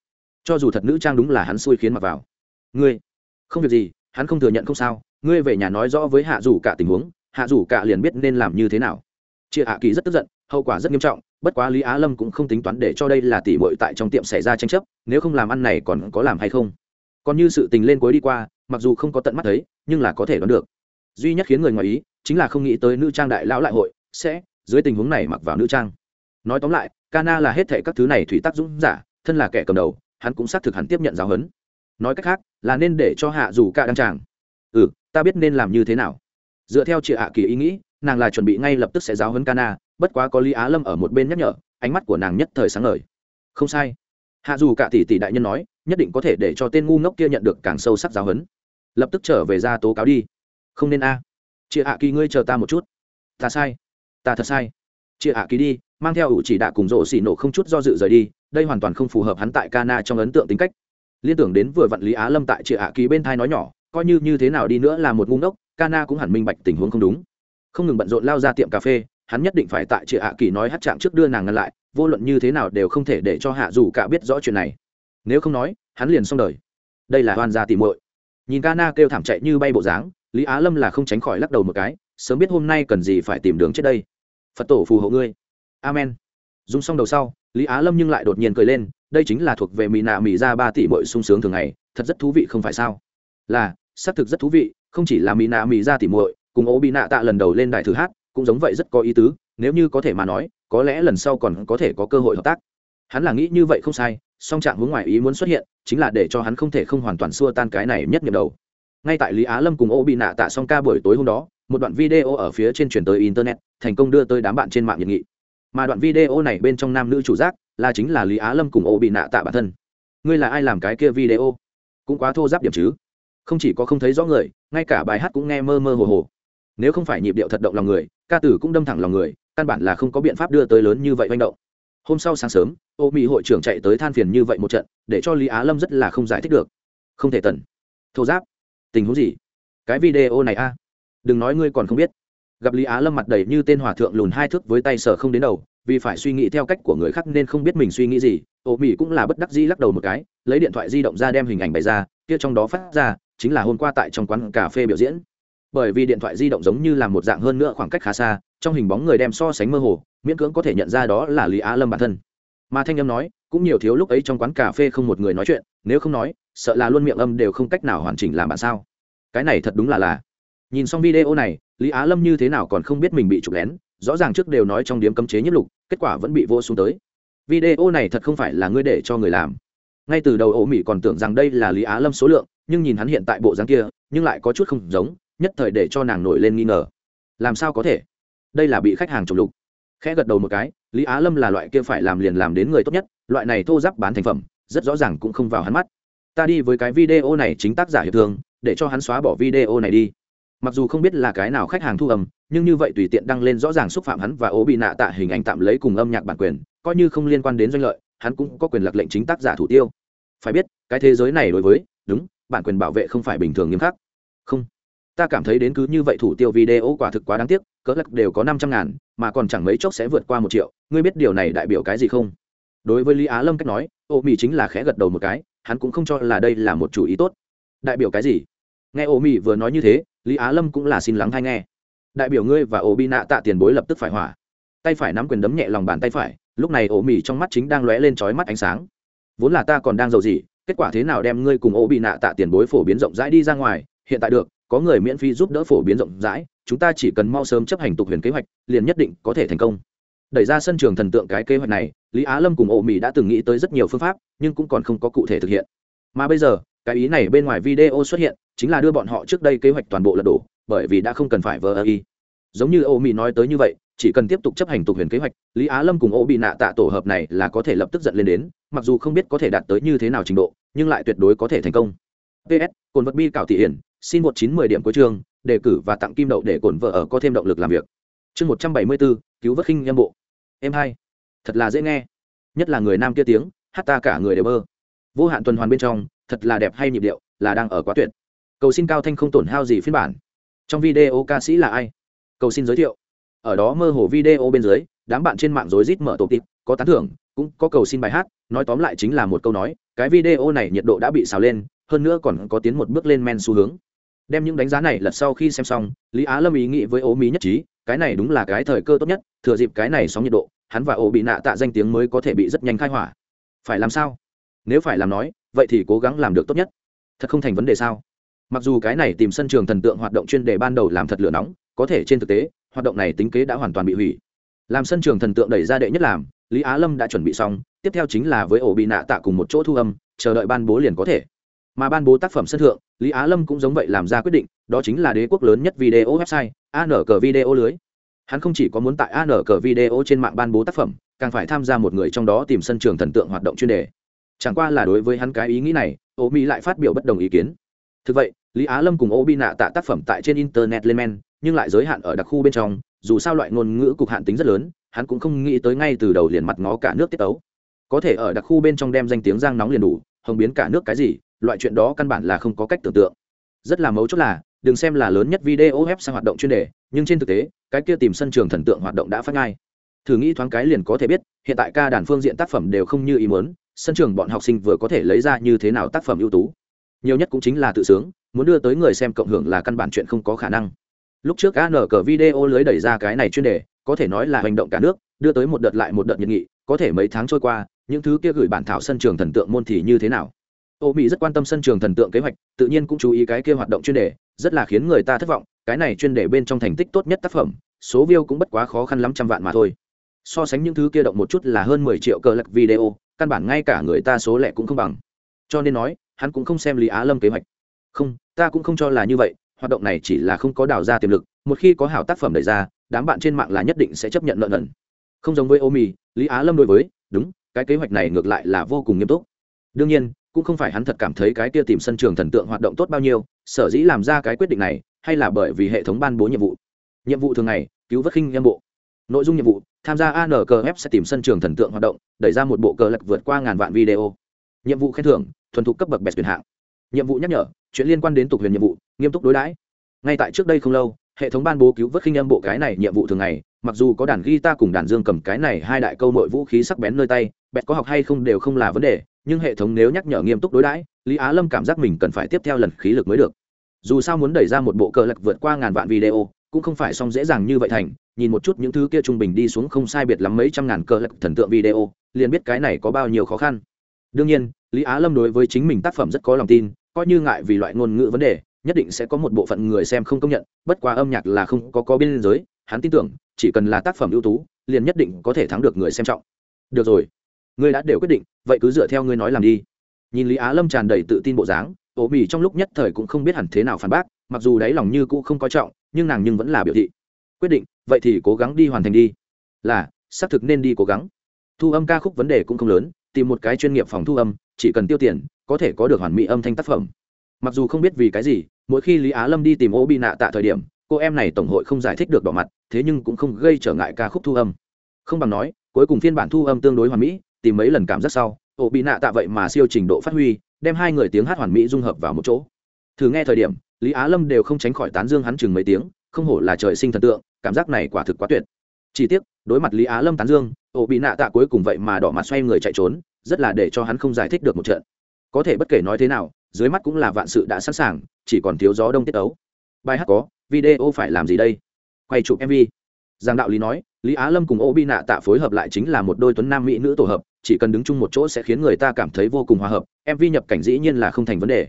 Cho dù thật nữ trang đúng là hắn xui khiến mặc vào. Ngươi, không việc gì, hắn không thừa nhận không sao, ngươi về nhà nói rõ với hạ dù cả tình huống, hạ dù cả liền biết nên làm như thế nào. Chị hạ kỳ rất tức giận, hậu quả rất nghiêm trọng bất quá lý á lâm cũng không tính toán để cho đây là tỉ mội tại trong tiệm xảy ra tranh chấp, nếu không làm ăn này còn có làm hay không? Còn như sự tình lên cuối đi qua, mặc dù không có tận mắt thấy, nhưng là có thể đoán được. Duy nhất khiến người ngoài ý, chính là không nghĩ tới nữ trang đại lão lại hội, sẽ, dưới tình huống này mặc vào nữ trang. Nói tóm lại Cana là hết thệ các thứ này thủy tác dũng giả, thân là kẻ cầm đầu, hắn cũng xác thực hắn tiếp nhận giáo huấn. Nói cách khác, là nên để cho hạ dù cả đăng tràng. Ừ ta biết nên làm như thế nào. Dựa theo chị hạ kỳ ý nghĩ, nàng là chuẩn bị ngay lập tức sẽ giáo huấn Cana bất quá có lý á lâm ở một bên nhắc nhở, ánh mắt của nàng nhất thời sáng lời. không sai. Hạ dù cả tỷ tỷ đại nhân nói, nhất định có thể để cho tên ngu ngốc kia nhận được càng sâu sắc giáo huấn. Lập tức trở về ra tố cáo đi. Không nên a. Chị hạ kỳ ngươi chờ ta một chút. Ta sai. Ta thật sai. Chị hạ kỳ đi, mang theo ủ chỉ đạ cùng rộ xỉ nổ không chút do dự rời đi, đây hoàn toàn không phù hợp hắn tại cana trong ấn tượng tính cách. Liên tưởng đến vừa vặn lý á lâm tại chị hạ kỳ bên thai nói nhỏ, coi như như thế nào đi nữa là một ngu ngốc cana cũng hẳn minh bạch tình huống không đúng. Không ngừng bận rộn lao ra tiệm cà phê hắn nhất định phải tại chị hạ kỳ nói hát chạm trước đưa nàng ngăn lại, vô luận như thế nào đều không thể để cho hạ dù cả biết rõ chuyện này. Nếu không nói, hắn liền xong đời. Đây là hoan gia tìm muội. Nhìn ca na kêu thảm chạy như bay bộ dáng, lý á lâm là không tránh khỏi lắc đầu một cái, sớm biết hôm nay cần gì phải tìm đường chết đây. Phật tổ phù hộ ngươi. Amen. Dùng xong đầu sau, lý á lâm nhưng lại đột nhiên cười lên, đây chính là thuộc về mỹ nạ mỹ ra ba tỷ muội sung sướng thường ngày, thật rất thú vị không phải sao? Là, xác thực rất thú vị, không chỉ là mỹ nạ mỹ ra tỷ muội, cùng ố bị nạ tạ lần đầu lên đài thử hát cũng giống vậy rất có ý tứ, nếu như có thể mà nói, có lẽ lần sau còn có thể có cơ hội hợp tác. Hắn là nghĩ như vậy không sai, song trạng hướng ngoài ý muốn xuất hiện, chính là để cho hắn không thể không hoàn toàn xua tan cái này nhất nhầm đầu. Ngay tại lý á lâm cùng ô bị nạ tạ song ca buổi tối hôm đó, một đoạn video ở phía trên truyền tới internet, thành công đưa tới đám bạn trên mạng nhiệt nghị. Mà đoạn video này bên trong nam nữ chủ giác, là chính là lý á lâm cùng ô bị nạ tạ bản thân. Ngươi là ai làm cái kia video? Cũng quá thô giáp điểm chứ. Không chỉ có không thấy rõ người, ngay cả bài hát cũng nghe mơ mơ hồ hồ nếu không phải nhịp điệu thật động lòng người, ca tử cũng đâm thẳng lòng người, căn bản là không có biện pháp đưa tới lớn như vậy manh động. Hôm sau sáng sớm, ô mỹ hội trưởng chạy tới than phiền như vậy một trận, để cho lý á lâm rất là không giải thích được. Không thể tần. Thô giáp. Tình huống gì? Cái video này a. Đừng nói ngươi còn không biết. Gặp lý á lâm mặt đầy như tên hòa thượng lùn hai thước với tay sở không đến đầu, vì phải suy nghĩ theo cách của người khác nên không biết mình suy nghĩ gì, ô mỹ cũng là bất đắc dĩ lắc đầu một cái, lấy điện thoại di động ra đem hình ảnh bày ra, kia trong đó phát ra, chính là hôm qua tại trong quán cà phê biểu diễn bởi vì điện thoại di động giống như là một dạng hơn nữa khoảng cách khá xa, trong hình bóng người đem so sánh mơ hồ, miễn cưỡng có thể nhận ra đó là lý á lâm bản thân. Mà thanh âm nói, cũng nhiều thiếu lúc ấy trong quán cà phê không một người nói chuyện, nếu không nói, sợ là luôn miệng âm đều không cách nào hoàn chỉnh làm bạn sao. Cái này thật đúng là là. Nhìn xong video này, lý á lâm như thế nào còn không biết mình bị trục lén, rõ ràng trước đều nói trong điếm cấm chế nhất lục, kết quả vẫn bị vô xuống tới. Video này thật không phải là ngươi để cho người làm. Ngay từ đầu ổ mỹ còn tưởng rằng đây là lý á lâm số lượng, nhưng nhìn hắn hiện tại bộ dáng kia, nhưng lại có chút không giống nhất thời để cho nàng nổi lên nghi ngờ. Làm sao có thể? Đây là bị khách hàng trục lục. Khẽ gật đầu một cái, lý á lâm là loại kia phải làm liền làm đến người tốt nhất, loại này thô giáp bán thành phẩm, rất rõ ràng cũng không vào hắn mắt. Ta đi với cái video này chính tác giả hiệp thương, để cho hắn xóa bỏ video này đi. Mặc dù không biết là cái nào khách hàng thu âm, nhưng như vậy tùy tiện đăng lên rõ ràng xúc phạm hắn và ố bị nạ tạ hình ảnh tạm lấy cùng âm nhạc bản quyền, coi như không liên quan đến doanh lợi, hắn cũng có quyền lạc lệnh chính tác giả thủ tiêu. Phải biết, cái thế giới này đối với, đúng, bản quyền bảo vệ không phải bình thường nghiêm khắc. Không ta cảm thấy đến cứ như vậy thủ tiêu video quả thực quá đáng tiếc, cỡ lắc đều có năm trăm ngàn, mà còn chẳng mấy chốc sẽ vượt qua một triệu, ngươi biết điều này đại biểu cái gì không? Đối với lý á lâm cách nói, ô mỹ chính là khẽ gật đầu một cái, hắn cũng không cho là đây là một chủ ý tốt. Đại biểu cái gì? Nghe ô mỹ vừa nói như thế, lý á lâm cũng là xin lắng hay nghe. Đại biểu ngươi và ô bi nạ tạ tiền bối lập tức phải hỏa tay phải nắm quyền đấm nhẹ lòng bàn tay phải, lúc này ô mỹ trong mắt chính đang lóe lên trói mắt ánh sáng. Vốn là ta còn đang giàu gì, kết quả thế nào đem ngươi cùng ô bị nạ tạ tiền bối phổ biến rộng rãi đi ra ngoài, hiện tại được có người miễn phí giúp đỡ phổ biến rộng rãi, chúng ta chỉ cần mau sớm chấp hành tục huyền kế hoạch, liền nhất định có thể thành công. Đẩy ra sân trường thần tượng cái kế hoạch này, lý á lâm cùng ổ mỹ đã từng nghĩ tới rất nhiều phương pháp, nhưng cũng còn không có cụ thể thực hiện. Mà bây giờ, cái ý này bên ngoài video xuất hiện, chính là đưa bọn họ trước đây kế hoạch toàn bộ lật đổ, bởi vì đã không cần phải vờ ơ y. Giống như ổ mỹ nói tới như vậy, chỉ cần tiếp tục chấp hành tục huyền kế hoạch, lý á lâm cùng ổ bị nạ tạ tổ hợp này là có thể lập tức giận lên đến, mặc dù không biết có thể đạt tới như thế nào trình độ, nhưng lại tuyệt đối có thể thành công. Ps cồn vật bi cảo thị hiển xin một chín mười điểm cuối trường, đề cử và tặng kim đậu để cổn vợ ở có thêm động lực làm việc. Chương một trăm bảy mươi bốn cứu vớt khinh em bộ. Em hai thật là dễ nghe. Nhất là người nam kia tiếng hát ta cả người đều mơ. Vô hạn tuần hoàn bên trong thật là đẹp hay nhịp điệu là đang ở quá tuyệt. Cầu xin cao thanh không tổn hao gì phiên bản. Trong video ca sĩ là ai? Cầu xin giới thiệu. Ở đó mơ hồ video bên dưới đám bạn trên mạng rối rít mở tổ tịp có tán thưởng cũng có cầu xin bài hát nói tóm lại chính là một câu nói cái video này nhiệt độ đã bị xào lên hơn nữa còn có tiến một bước lên men xu hướng đem những đánh giá này lật sau khi xem xong, lý á lâm ý nghĩ với ố mỹ nhất trí, cái này đúng là cái thời cơ tốt nhất, thừa dịp cái này sóng nhiệt độ, hắn và ố bị nạ tạ danh tiếng mới có thể bị rất nhanh khai hỏa. Phải làm sao? Nếu phải làm nói, vậy thì cố gắng làm được tốt nhất. Thật không thành vấn đề sao? Mặc dù cái này tìm sân trường thần tượng hoạt động chuyên đề ban đầu làm thật lửa nóng, có thể trên thực tế, hoạt động này tính kế đã hoàn toàn bị hủy. Làm sân trường thần tượng đẩy ra đệ nhất làm, lý á lâm đã chuẩn bị xong, tiếp theo chính là với ổ bị nạ tạ cùng một chỗ thu âm, chờ đợi ban bố liền có thể mà ban bố tác phẩm sân thượng, lý á lâm cũng giống vậy làm ra quyết định, đó chính là đế quốc lớn nhất video website an video lưới. Hắn không chỉ có muốn tại an video trên mạng ban bố tác phẩm, càng phải tham gia một người trong đó tìm sân trường thần tượng hoạt động chuyên đề. Chẳng qua là đối với hắn cái ý nghĩ này ô mỹ lại phát biểu bất đồng ý kiến. Thực vậy, lý á lâm cùng ô bi nạ tạ tác phẩm tại trên internet lên men, nhưng lại giới hạn ở đặc khu bên trong, dù sao loại ngôn ngữ cục hạn tính rất lớn, hắn cũng không nghĩ tới ngay từ đầu liền mặt ngó cả nước tiết ấu có thể ở đặc khu bên trong đem danh tiếng giang nóng liền đủ, hồng biến cả nước cái gì loại chuyện đó căn bản là không có cách tưởng tượng. Rất là mấu chốt là, đừng xem là lớn nhất video web sang hoạt động chuyên đề, nhưng trên thực tế, cái kia tìm sân trường thần tượng hoạt động đã phát ngay. Thử nghĩ thoáng cái liền có thể biết, hiện tại ca đàn phương diện tác phẩm đều không như ý muốn, sân trường bọn học sinh vừa có thể lấy ra như thế nào tác phẩm ưu tú. Nhiều nhất cũng chính là tự sướng, muốn đưa tới người xem cộng hưởng là căn bản chuyện không có khả năng. Lúc trước an cờ video lưới đẩy ra cái này chuyên đề, có thể nói là hành động cả nước, đưa tới một đợt lại một đợt nhiệt nghị, có thể mấy tháng trôi qua, những thứ kia gửi bản thảo sân trường thần tượng môn thì như thế nào? Ô mỹ rất quan tâm sân trường thần tượng kế hoạch, tự nhiên cũng chú ý cái kia hoạt động chuyên đề, rất là khiến người ta thất vọng, cái này chuyên đề bên trong thành tích tốt nhất tác phẩm, số view cũng bất quá khó khăn lắm trăm vạn mà thôi. So sánh những thứ kia động một chút là hơn mười triệu cờ lạc video, căn bản ngay cả người ta số lẻ cũng không bằng. Cho nên nói, hắn cũng không xem lý á lâm kế hoạch. Không, ta cũng không cho là như vậy, hoạt động này chỉ là không có đào ra tiềm lực, một khi có hảo tác phẩm đẩy ra, đám bạn trên mạng là nhất định sẽ chấp nhận lợn ẩn. Không giống với ô mì lý á lâm đối với, đúng, cái kế hoạch này ngược lại là vô cùng nghiêm túc. Đương nhiên cũng không phải hắn thật cảm thấy cái kia tìm sân trường thần tượng hoạt động tốt bao nhiêu, sở dĩ làm ra cái quyết định này, hay là bởi vì hệ thống ban bố nhiệm vụ. Nhiệm vụ thường ngày, cứu vớt khinh em bộ. Nội dung nhiệm vụ, tham gia ankf sẽ tìm sân trường thần tượng hoạt động, đẩy ra một bộ cờ lật vượt qua ngàn vạn video. Nhiệm vụ khen thưởng, thuần thục cấp bậc bẹt tuyển hạng. Nhiệm vụ nhắc nhở, chuyện liên quan đến tục huyền nhiệm vụ, nghiêm túc đối đãi. Ngay tại trước đây không lâu, hệ thống ban bố cứu vớt khinh âm bộ cái này nhiệm vụ thường ngày mặc dù có đàn guitar cùng đàn dương cầm cái này hai đại câu mọi vũ khí sắc bén nơi tay, bẹt có học hay không đều không là vấn đề, nhưng hệ thống nếu nhắc nhở nghiêm túc đối đãi, lý á lâm cảm giác mình cần phải tiếp theo lần khí lực mới được. Dù sao muốn đẩy ra một bộ cờ lật vượt qua ngàn vạn video, cũng không phải xong dễ dàng như vậy thành, nhìn một chút những thứ kia trung bình đi xuống không sai biệt lắm mấy trăm ngàn cờ lật thần tượng video, liền biết cái này có bao nhiêu khó khăn. Đương nhiên, lý á lâm đối với chính mình tác phẩm rất có lòng tin, coi như ngại vì loại ngôn ngữ vấn đề, nhất định sẽ có một bộ phận người xem không công nhận, bất quá âm nhạc là không có có biên giới, hắn tin tưởng chỉ cần là tác phẩm ưu tú, liền nhất định có thể thắng được người xem trọng. Được rồi, ngươi đã đều quyết định, vậy cứ dựa theo ngươi nói làm đi. Nhìn lý á lâm tràn đầy tự tin bộ dáng, ố mì trong lúc nhất thời cũng không biết hẳn thế nào phản bác, mặc dù đáy lòng như cũ không coi trọng, nhưng nàng nhưng vẫn là biểu thị. Quyết định, vậy thì cố gắng đi hoàn thành đi. Là, xác thực nên đi cố gắng. Thu âm ca khúc vấn đề cũng không lớn, tìm một cái chuyên nghiệp phòng thu âm, chỉ cần tiêu tiền, có thể có được hoàn mỹ âm thanh tác phẩm. Mặc dù không biết vì cái gì, mỗi khi lý á lâm đi tìm ô bị nạ tạ thời điểm cô em này tổng hội không giải thích được đỏ mặt, thế nhưng cũng không gây trở ngại ca khúc thu âm. Không bằng nói, cuối cùng phiên bản thu âm tương đối hoàn mỹ, tìm mấy lần cảm giác sau, ổ bị nạ tạ vậy mà siêu trình độ phát huy, đem hai người tiếng hát hoàn mỹ dung hợp vào một chỗ. Thử nghe thời điểm, lý á lâm đều không tránh khỏi tán dương hắn chừng mấy tiếng, không hổ là trời sinh thần tượng, cảm giác này quả thực quá tuyệt. Chỉ tiếc, đối mặt lý á lâm tán dương, ổ bị nạ tạ cuối cùng vậy mà đỏ mặt xoay người chạy trốn, rất là để cho hắn không giải thích được một trận. Có thể bất kể nói thế nào, dưới mắt cũng là vạn sự đã sẵn sàng, chỉ còn thiếu gió đông tiết ấu bài hát có video phải làm gì đây? Quay chụp mv giang đạo lý nói, lý á lâm cùng ô bi nạ tạ phối hợp lại chính là một đôi tuấn nam mỹ nữ tổ hợp, chỉ cần đứng chung một chỗ sẽ khiến người ta cảm thấy vô cùng hòa hợp mv nhập cảnh dĩ nhiên là không thành vấn đề.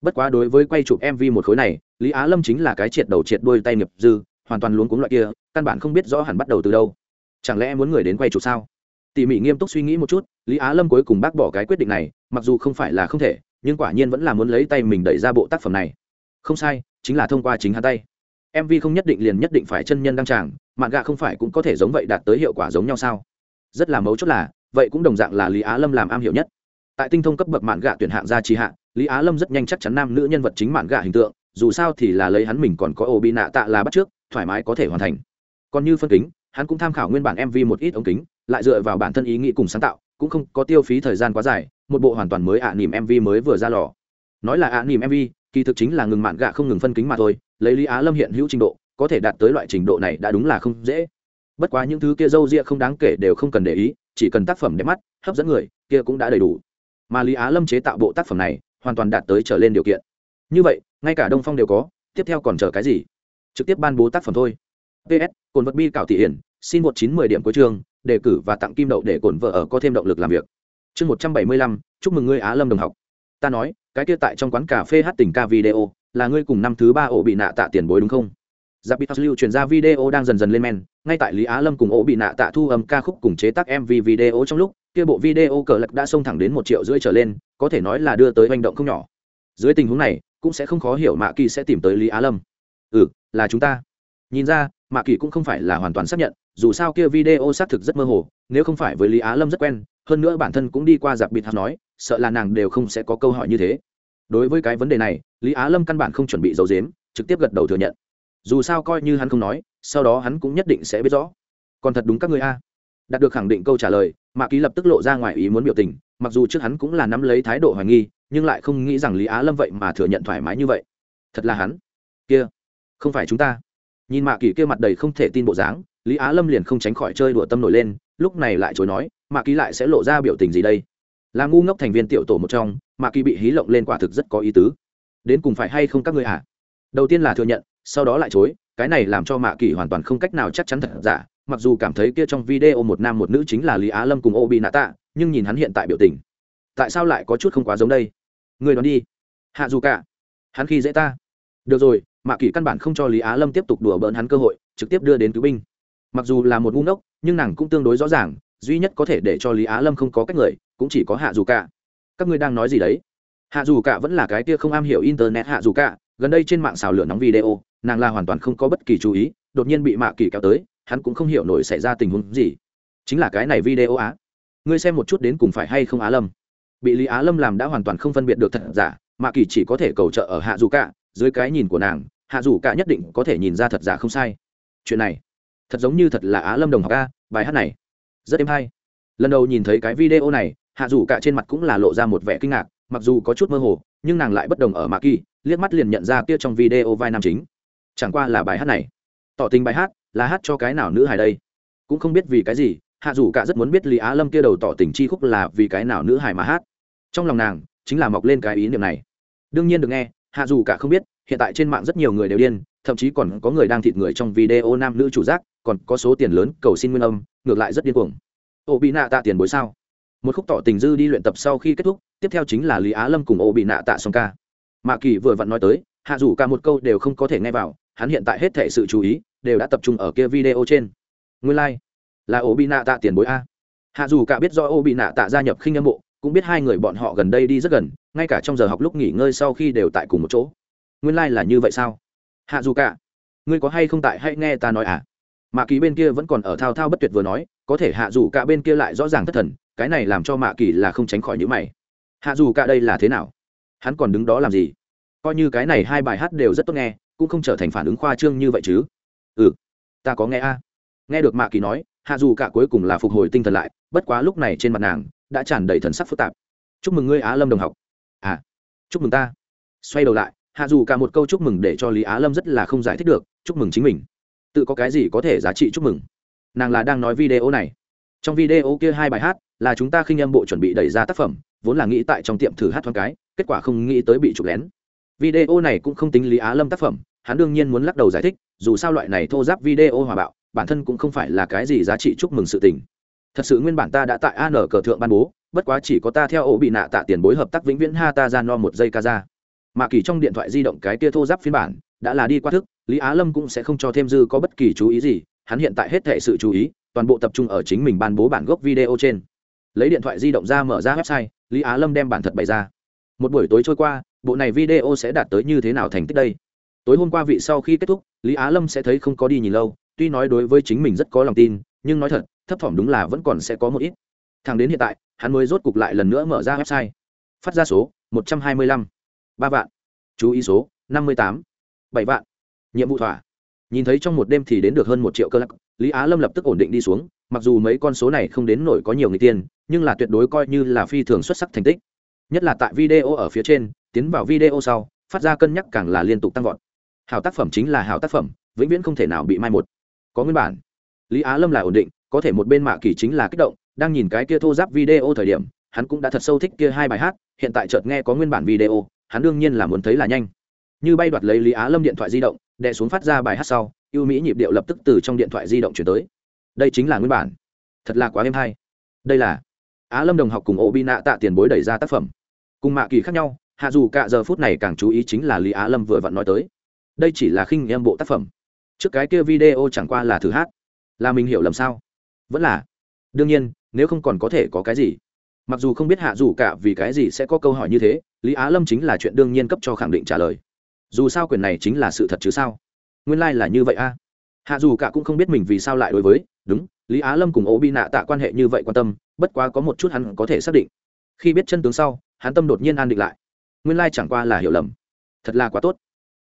Bất quá đối với quay chụp mv một khối này, lý á lâm chính là cái triệt đầu triệt đôi tay nghiệp dư, hoàn toàn luống cuống loại kia, căn bản không biết rõ hẳn bắt đầu từ đâu. Chẳng lẽ muốn người đến quay chụp sao? Tỉ mỉ nghiêm túc suy nghĩ một chút, lý á lâm cuối cùng bác bỏ cái quyết định này, mặc dù không phải là không thể, nhưng quả nhiên vẫn là muốn lấy tay mình đẩy ra bộ tác phẩm này. Không sai, chính là thông qua chính hắn tay mv không nhất định liền nhất định phải chân nhân đăng tràng mạn gạ không phải cũng có thể giống vậy đạt tới hiệu quả giống nhau sao? Rất là mấu chốt là, vậy cũng đồng dạng là lý á lâm làm am hiểu nhất. Tại tinh thông cấp bậc mạn gạ tuyển hạng gia trì hạ, lý á lâm rất nhanh chắc chắn nam nữ nhân vật chính mạn gạ hình tượng, dù sao thì là lấy hắn mình còn có ổ bị nạ tạ là bắt trước, thoải mái có thể hoàn thành. Còn như phân kính, hắn cũng tham khảo nguyên bản mv một ít ống kính, lại dựa vào bản thân ý nghĩ cùng sáng tạo, cũng không có tiêu phí thời gian quá dài, một bộ hoàn toàn mới ạ à nỉm mv mới vừa ra lò. Nói là ạ à nỉm mv kỳ thực chính là ngừng mạn gạ không ngừng phân kính mà thôi lấy lý á lâm hiện hữu trình độ, có thể đạt tới loại trình độ này đã đúng là không dễ. Bất quá những thứ kia dâu ria không đáng kể đều không cần để ý, chỉ cần tác phẩm đẹp mắt, hấp dẫn người, kia cũng đã đầy đủ. Mà lý á lâm chế tạo bộ tác phẩm này, hoàn toàn đạt tới trở lên điều kiện. Như vậy, ngay cả đông phong đều có, tiếp theo còn chờ cái gì? Trực tiếp ban bố tác phẩm thôi. Ps cồn vật bi cảo thị hiển, xin một chín mười điểm cuối trường đề cử và tặng kim đậu để cổn vợ ở có thêm động lực làm việc. Chương một trăm bảy mươi lăm, chúc mừng ngươi á lâm đồng học. Ta nói, cái kia tại trong quán cà phê hát tình ca video là ngươi cùng năm thứ ba ổ bị nạ tạ tiền bối đúng không? Giáp bị lưu truyền ra video đang dần dần lên men, ngay tại lý á lâm cùng ổ bị nạ tạ thu âm ca khúc cùng chế tác mv video trong lúc, kia bộ video cờ lật đã xông thẳng đến một triệu rưỡi trở lên, có thể nói là đưa tới hành động không nhỏ. Dưới tình huống này, cũng sẽ không khó hiểu mạ kỳ sẽ tìm tới lý á lâm. Ừ là chúng ta. Nhìn ra, mạ kỳ cũng không phải là hoàn toàn xác nhận, dù sao kia video xác thực rất mơ hồ, nếu không phải với lý á lâm rất quen, hơn nữa bản thân cũng đi qua giặc bịt hát nói, sợ là nàng đều không sẽ có câu hỏi như thế đối với cái vấn đề này, lý á lâm căn bản không chuẩn bị giấu dếm trực tiếp gật đầu thừa nhận. Dù sao coi như hắn không nói, sau đó hắn cũng nhất định sẽ biết rõ. Còn thật đúng các người a. Đạt được khẳng định câu trả lời, mạ ký lập tức lộ ra ngoài ý muốn biểu tình, mặc dù trước hắn cũng là nắm lấy thái độ hoài nghi, nhưng lại không nghĩ rằng lý á lâm vậy mà thừa nhận thoải mái như vậy. Thật là hắn. Kia, không phải chúng ta. Nhìn mạ kỳ kia mặt đầy không thể tin bộ dáng, lý á lâm liền không tránh khỏi chơi đùa tâm nổi lên, lúc này lại chối nói, mạ kỳ lại sẽ lộ ra biểu tình gì đây? Là ngu ngốc thành viên tiểu tổ một trong, mà kỳ bị hí lộng lên quả thực rất có ý tứ. Đến cùng phải hay không các ngươi hả? đầu tiên là thừa nhận, sau đó lại chối, cái này làm cho mạ kỳ hoàn toàn không cách nào chắc chắn thật giả, mặc dù cảm thấy kia trong video một nam một nữ chính là lý á lâm cùng ô bị nạ tạ nhưng nhìn hắn hiện tại biểu tình, tại sao lại có chút không quá giống đây? Người đoán đi. Hạ dù cả. Hắn khi dễ ta. Được rồi, mạ kỳ căn bản không cho lý á lâm tiếp tục đùa bỡn hắn cơ hội, trực tiếp đưa đến cứu binh. Mặc dù là một ngu ngốc, nhưng nàng cũng tương đối rõ ràng, duy nhất có thể để cho lý á lâm không có cách người cũng chỉ có hạ dù cả. Các ngươi đang nói gì đấy? Hạ dù cả vẫn là cái kia không am hiểu internet hạ dù cả, gần đây trên mạng xào lửa nóng video, nàng là hoàn toàn không có bất kỳ chú ý, đột nhiên bị mạ kỳ kéo tới, hắn cũng không hiểu nổi xảy ra tình huống gì. Chính là cái này video á. Ngươi xem một chút đến cùng phải hay không á lâm. Bị lý á lâm làm đã hoàn toàn không phân biệt được thật giả, mạ kỳ chỉ có thể cầu trợ ở hạ dù cả, dưới cái nhìn của nàng, hạ dù cả nhất định có thể nhìn ra thật giả không sai. Chuyện này, thật giống như thật là á lâm đồng học ca bài hát này. Rất êm hay. Lần đầu nhìn thấy cái video này hạ dù cả trên mặt cũng là lộ ra một vẻ kinh ngạc, mặc dù có chút mơ hồ, nhưng nàng lại bất đồng ở mạ kỳ liếc mắt liền nhận ra kia trong video vai nam chính. Chẳng qua là bài hát này. Tỏ tình bài hát, là hát cho cái nào nữ hài đây? Cũng không biết vì cái gì, hạ dù cả rất muốn biết lý á lâm kia đầu tỏ tình chi khúc là vì cái nào nữ hài mà hát. Trong lòng nàng, chính là mọc lên cái ý niệm này. Đương nhiên được nghe, hạ dù cả không biết, hiện tại trên mạng rất nhiều người đều điên, thậm chí còn có người đang thịt người trong video nam nữ chủ giác, còn có số tiền lớn cầu xin nguyên âm, ngược lại rất điên cuồng. Ô bị nạ tạ tiền bối sao? Một khúc tỏ tình dư đi luyện tập sau khi kết thúc tiếp theo chính là lý á lâm cùng ô bị nạ tạ song ca. Mạ kỳ vừa vặn nói tới hạ dù cả một câu đều không có thể nghe vào hắn hiện tại hết thể sự chú ý đều đã tập trung ở kia video trên. Nguyên lai、like, là ô bị nạ tạ tiền bối a. Hạ dù cả biết do ô bị nạ tạ gia nhập khinh âm bộ cũng biết hai người bọn họ gần đây đi rất gần ngay cả trong giờ học lúc nghỉ ngơi sau khi đều tại cùng một chỗ. Nguyên lai、like、là như vậy sao? Hạ dù cả ngươi có hay không tại hãy nghe ta nói à? Mạ kỳ bên kia vẫn còn ở thao thao bất tuyệt vừa nói có thể hạ dù cả bên kia lại rõ ràng thất thần cái này làm cho mạ kỳ là không tránh khỏi những mày. Hạ dù cả đây là thế nào? Hắn còn đứng đó làm gì? Coi như cái này hai bài hát đều rất tốt nghe, cũng không trở thành phản ứng khoa trương như vậy chứ. Ừ ta có nghe a. Nghe được mạ kỳ nói, hạ dù cả cuối cùng là phục hồi tinh thần lại, bất quá lúc này trên mặt nàng đã tràn đầy thần sắc phức tạp. Chúc mừng ngươi, á lâm đồng học. À chúc mừng ta. Xoay đầu lại, hạ dù cả một câu chúc mừng để cho lý á lâm rất là không giải thích được, chúc mừng chính mình. Tự có cái gì có thể giá trị chúc mừng? Nàng là đang nói video này. Trong video kia hai bài hát là chúng ta khinh âm bộ chuẩn bị đẩy ra tác phẩm, vốn là nghĩ tại trong tiệm thử hát thoáng cái, kết quả không nghĩ tới bị trục lén. Video này cũng không tính lý á lâm tác phẩm, hắn đương nhiên muốn lắc đầu giải thích, dù sao loại này thô giáp video hòa bạo, bản thân cũng không phải là cái gì giá trị chúc mừng sự tình. Thật sự nguyên bản ta đã tại an cờ thượng ban bố, bất quá chỉ có ta theo ổ bị nạ tạ tiền bối hợp tác vĩnh viễn ha ta ra no một giây ca ra. Mà kỳ trong điện thoại di động cái kia thô giáp phiên bản, đã là đi qua thức, lý á lâm cũng sẽ không cho thêm dư có bất kỳ chú ý gì, hắn hiện tại hết thệ sự chú ý, toàn bộ tập trung ở chính mình ban bố bản gốc video trên lấy điện thoại di động ra mở ra website, lý á lâm đem bản thật bày ra. Một buổi tối trôi qua, bộ này video sẽ đạt tới như thế nào thành tích đây? Tối hôm qua vị sau khi kết thúc, lý á lâm sẽ thấy không có đi nhìn lâu, tuy nói đối với chính mình rất có lòng tin, nhưng nói thật, thấp thỏm đúng là vẫn còn sẽ có một ít. Thằng đến hiện tại, hắn mới rốt cục lại lần nữa mở ra website. Phát ra số, một trăm hai mươi lăm. Ba vạn. Chú ý số, năm mươi tám. Bảy vạn. Nhiệm vụ thỏa. Nhìn thấy trong một đêm thì đến được hơn một triệu cơ lắc, lý á lâm lập tức ổn định đi xuống mặc dù mấy con số này không đến nổi có nhiều người tiền nhưng là tuyệt đối coi như là phi thường xuất sắc thành tích. Nhất là tại video ở phía trên, tiến vào video sau, phát ra cân nhắc càng là liên tục tăng vọt. Hảo tác phẩm chính là hảo tác phẩm, vĩnh viễn không thể nào bị mai một. Có nguyên bản. Lý á lâm là ổn định, có thể một bên mạ kỳ chính là kích động, đang nhìn cái kia thô giáp video thời điểm, hắn cũng đã thật sâu thích kia hai bài hát, hiện tại chợt nghe có nguyên bản video, hắn đương nhiên là muốn thấy là nhanh. Như bay đoạt lấy lý á lâm điện thoại di động, đè xuống phát ra bài hát sau, ưu mỹ nhịp điệu lập tức từ trong điện thoại di động chuyển tới đây chính là nguyên bản. Thật là quá êm hay. Đây là á lâm đồng học cùng ô bi nạ tạ tiền bối đẩy ra tác phẩm. Cùng mạ kỳ khác nhau, hạ dù cả giờ phút này càng chú ý chính là lý á lâm vừa vặn nói tới. Đây chỉ là khinh em bộ tác phẩm. Trước cái kia video chẳng qua là thử hát. Là mình hiểu lầm sao? Vẫn là. Đương nhiên, nếu không còn có thể có cái gì. Mặc dù không biết hạ dù cả vì cái gì sẽ có câu hỏi như thế, lý á lâm chính là chuyện đương nhiên cấp cho khẳng định trả lời. Dù sao quyền này chính là sự thật chứ sao? Nguyên lai、like、là như vậy a. Hạ dù cả cũng không biết mình vì sao lại đối với đúng, lý á lâm cùng ô bi nạ tạ quan hệ như vậy quan tâm, bất quá có một chút hắn có thể xác định. Khi biết chân tướng sau, hắn tâm đột nhiên an định lại. Nguyên lai chẳng qua là hiểu lầm. Thật là quá tốt.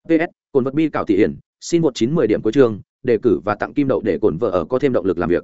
Ps cồn vật bi cảo thị hiển, xin một chín mười điểm cuối trường đề cử và tặng kim đậu để cổn vợ ở có thêm động lực làm việc.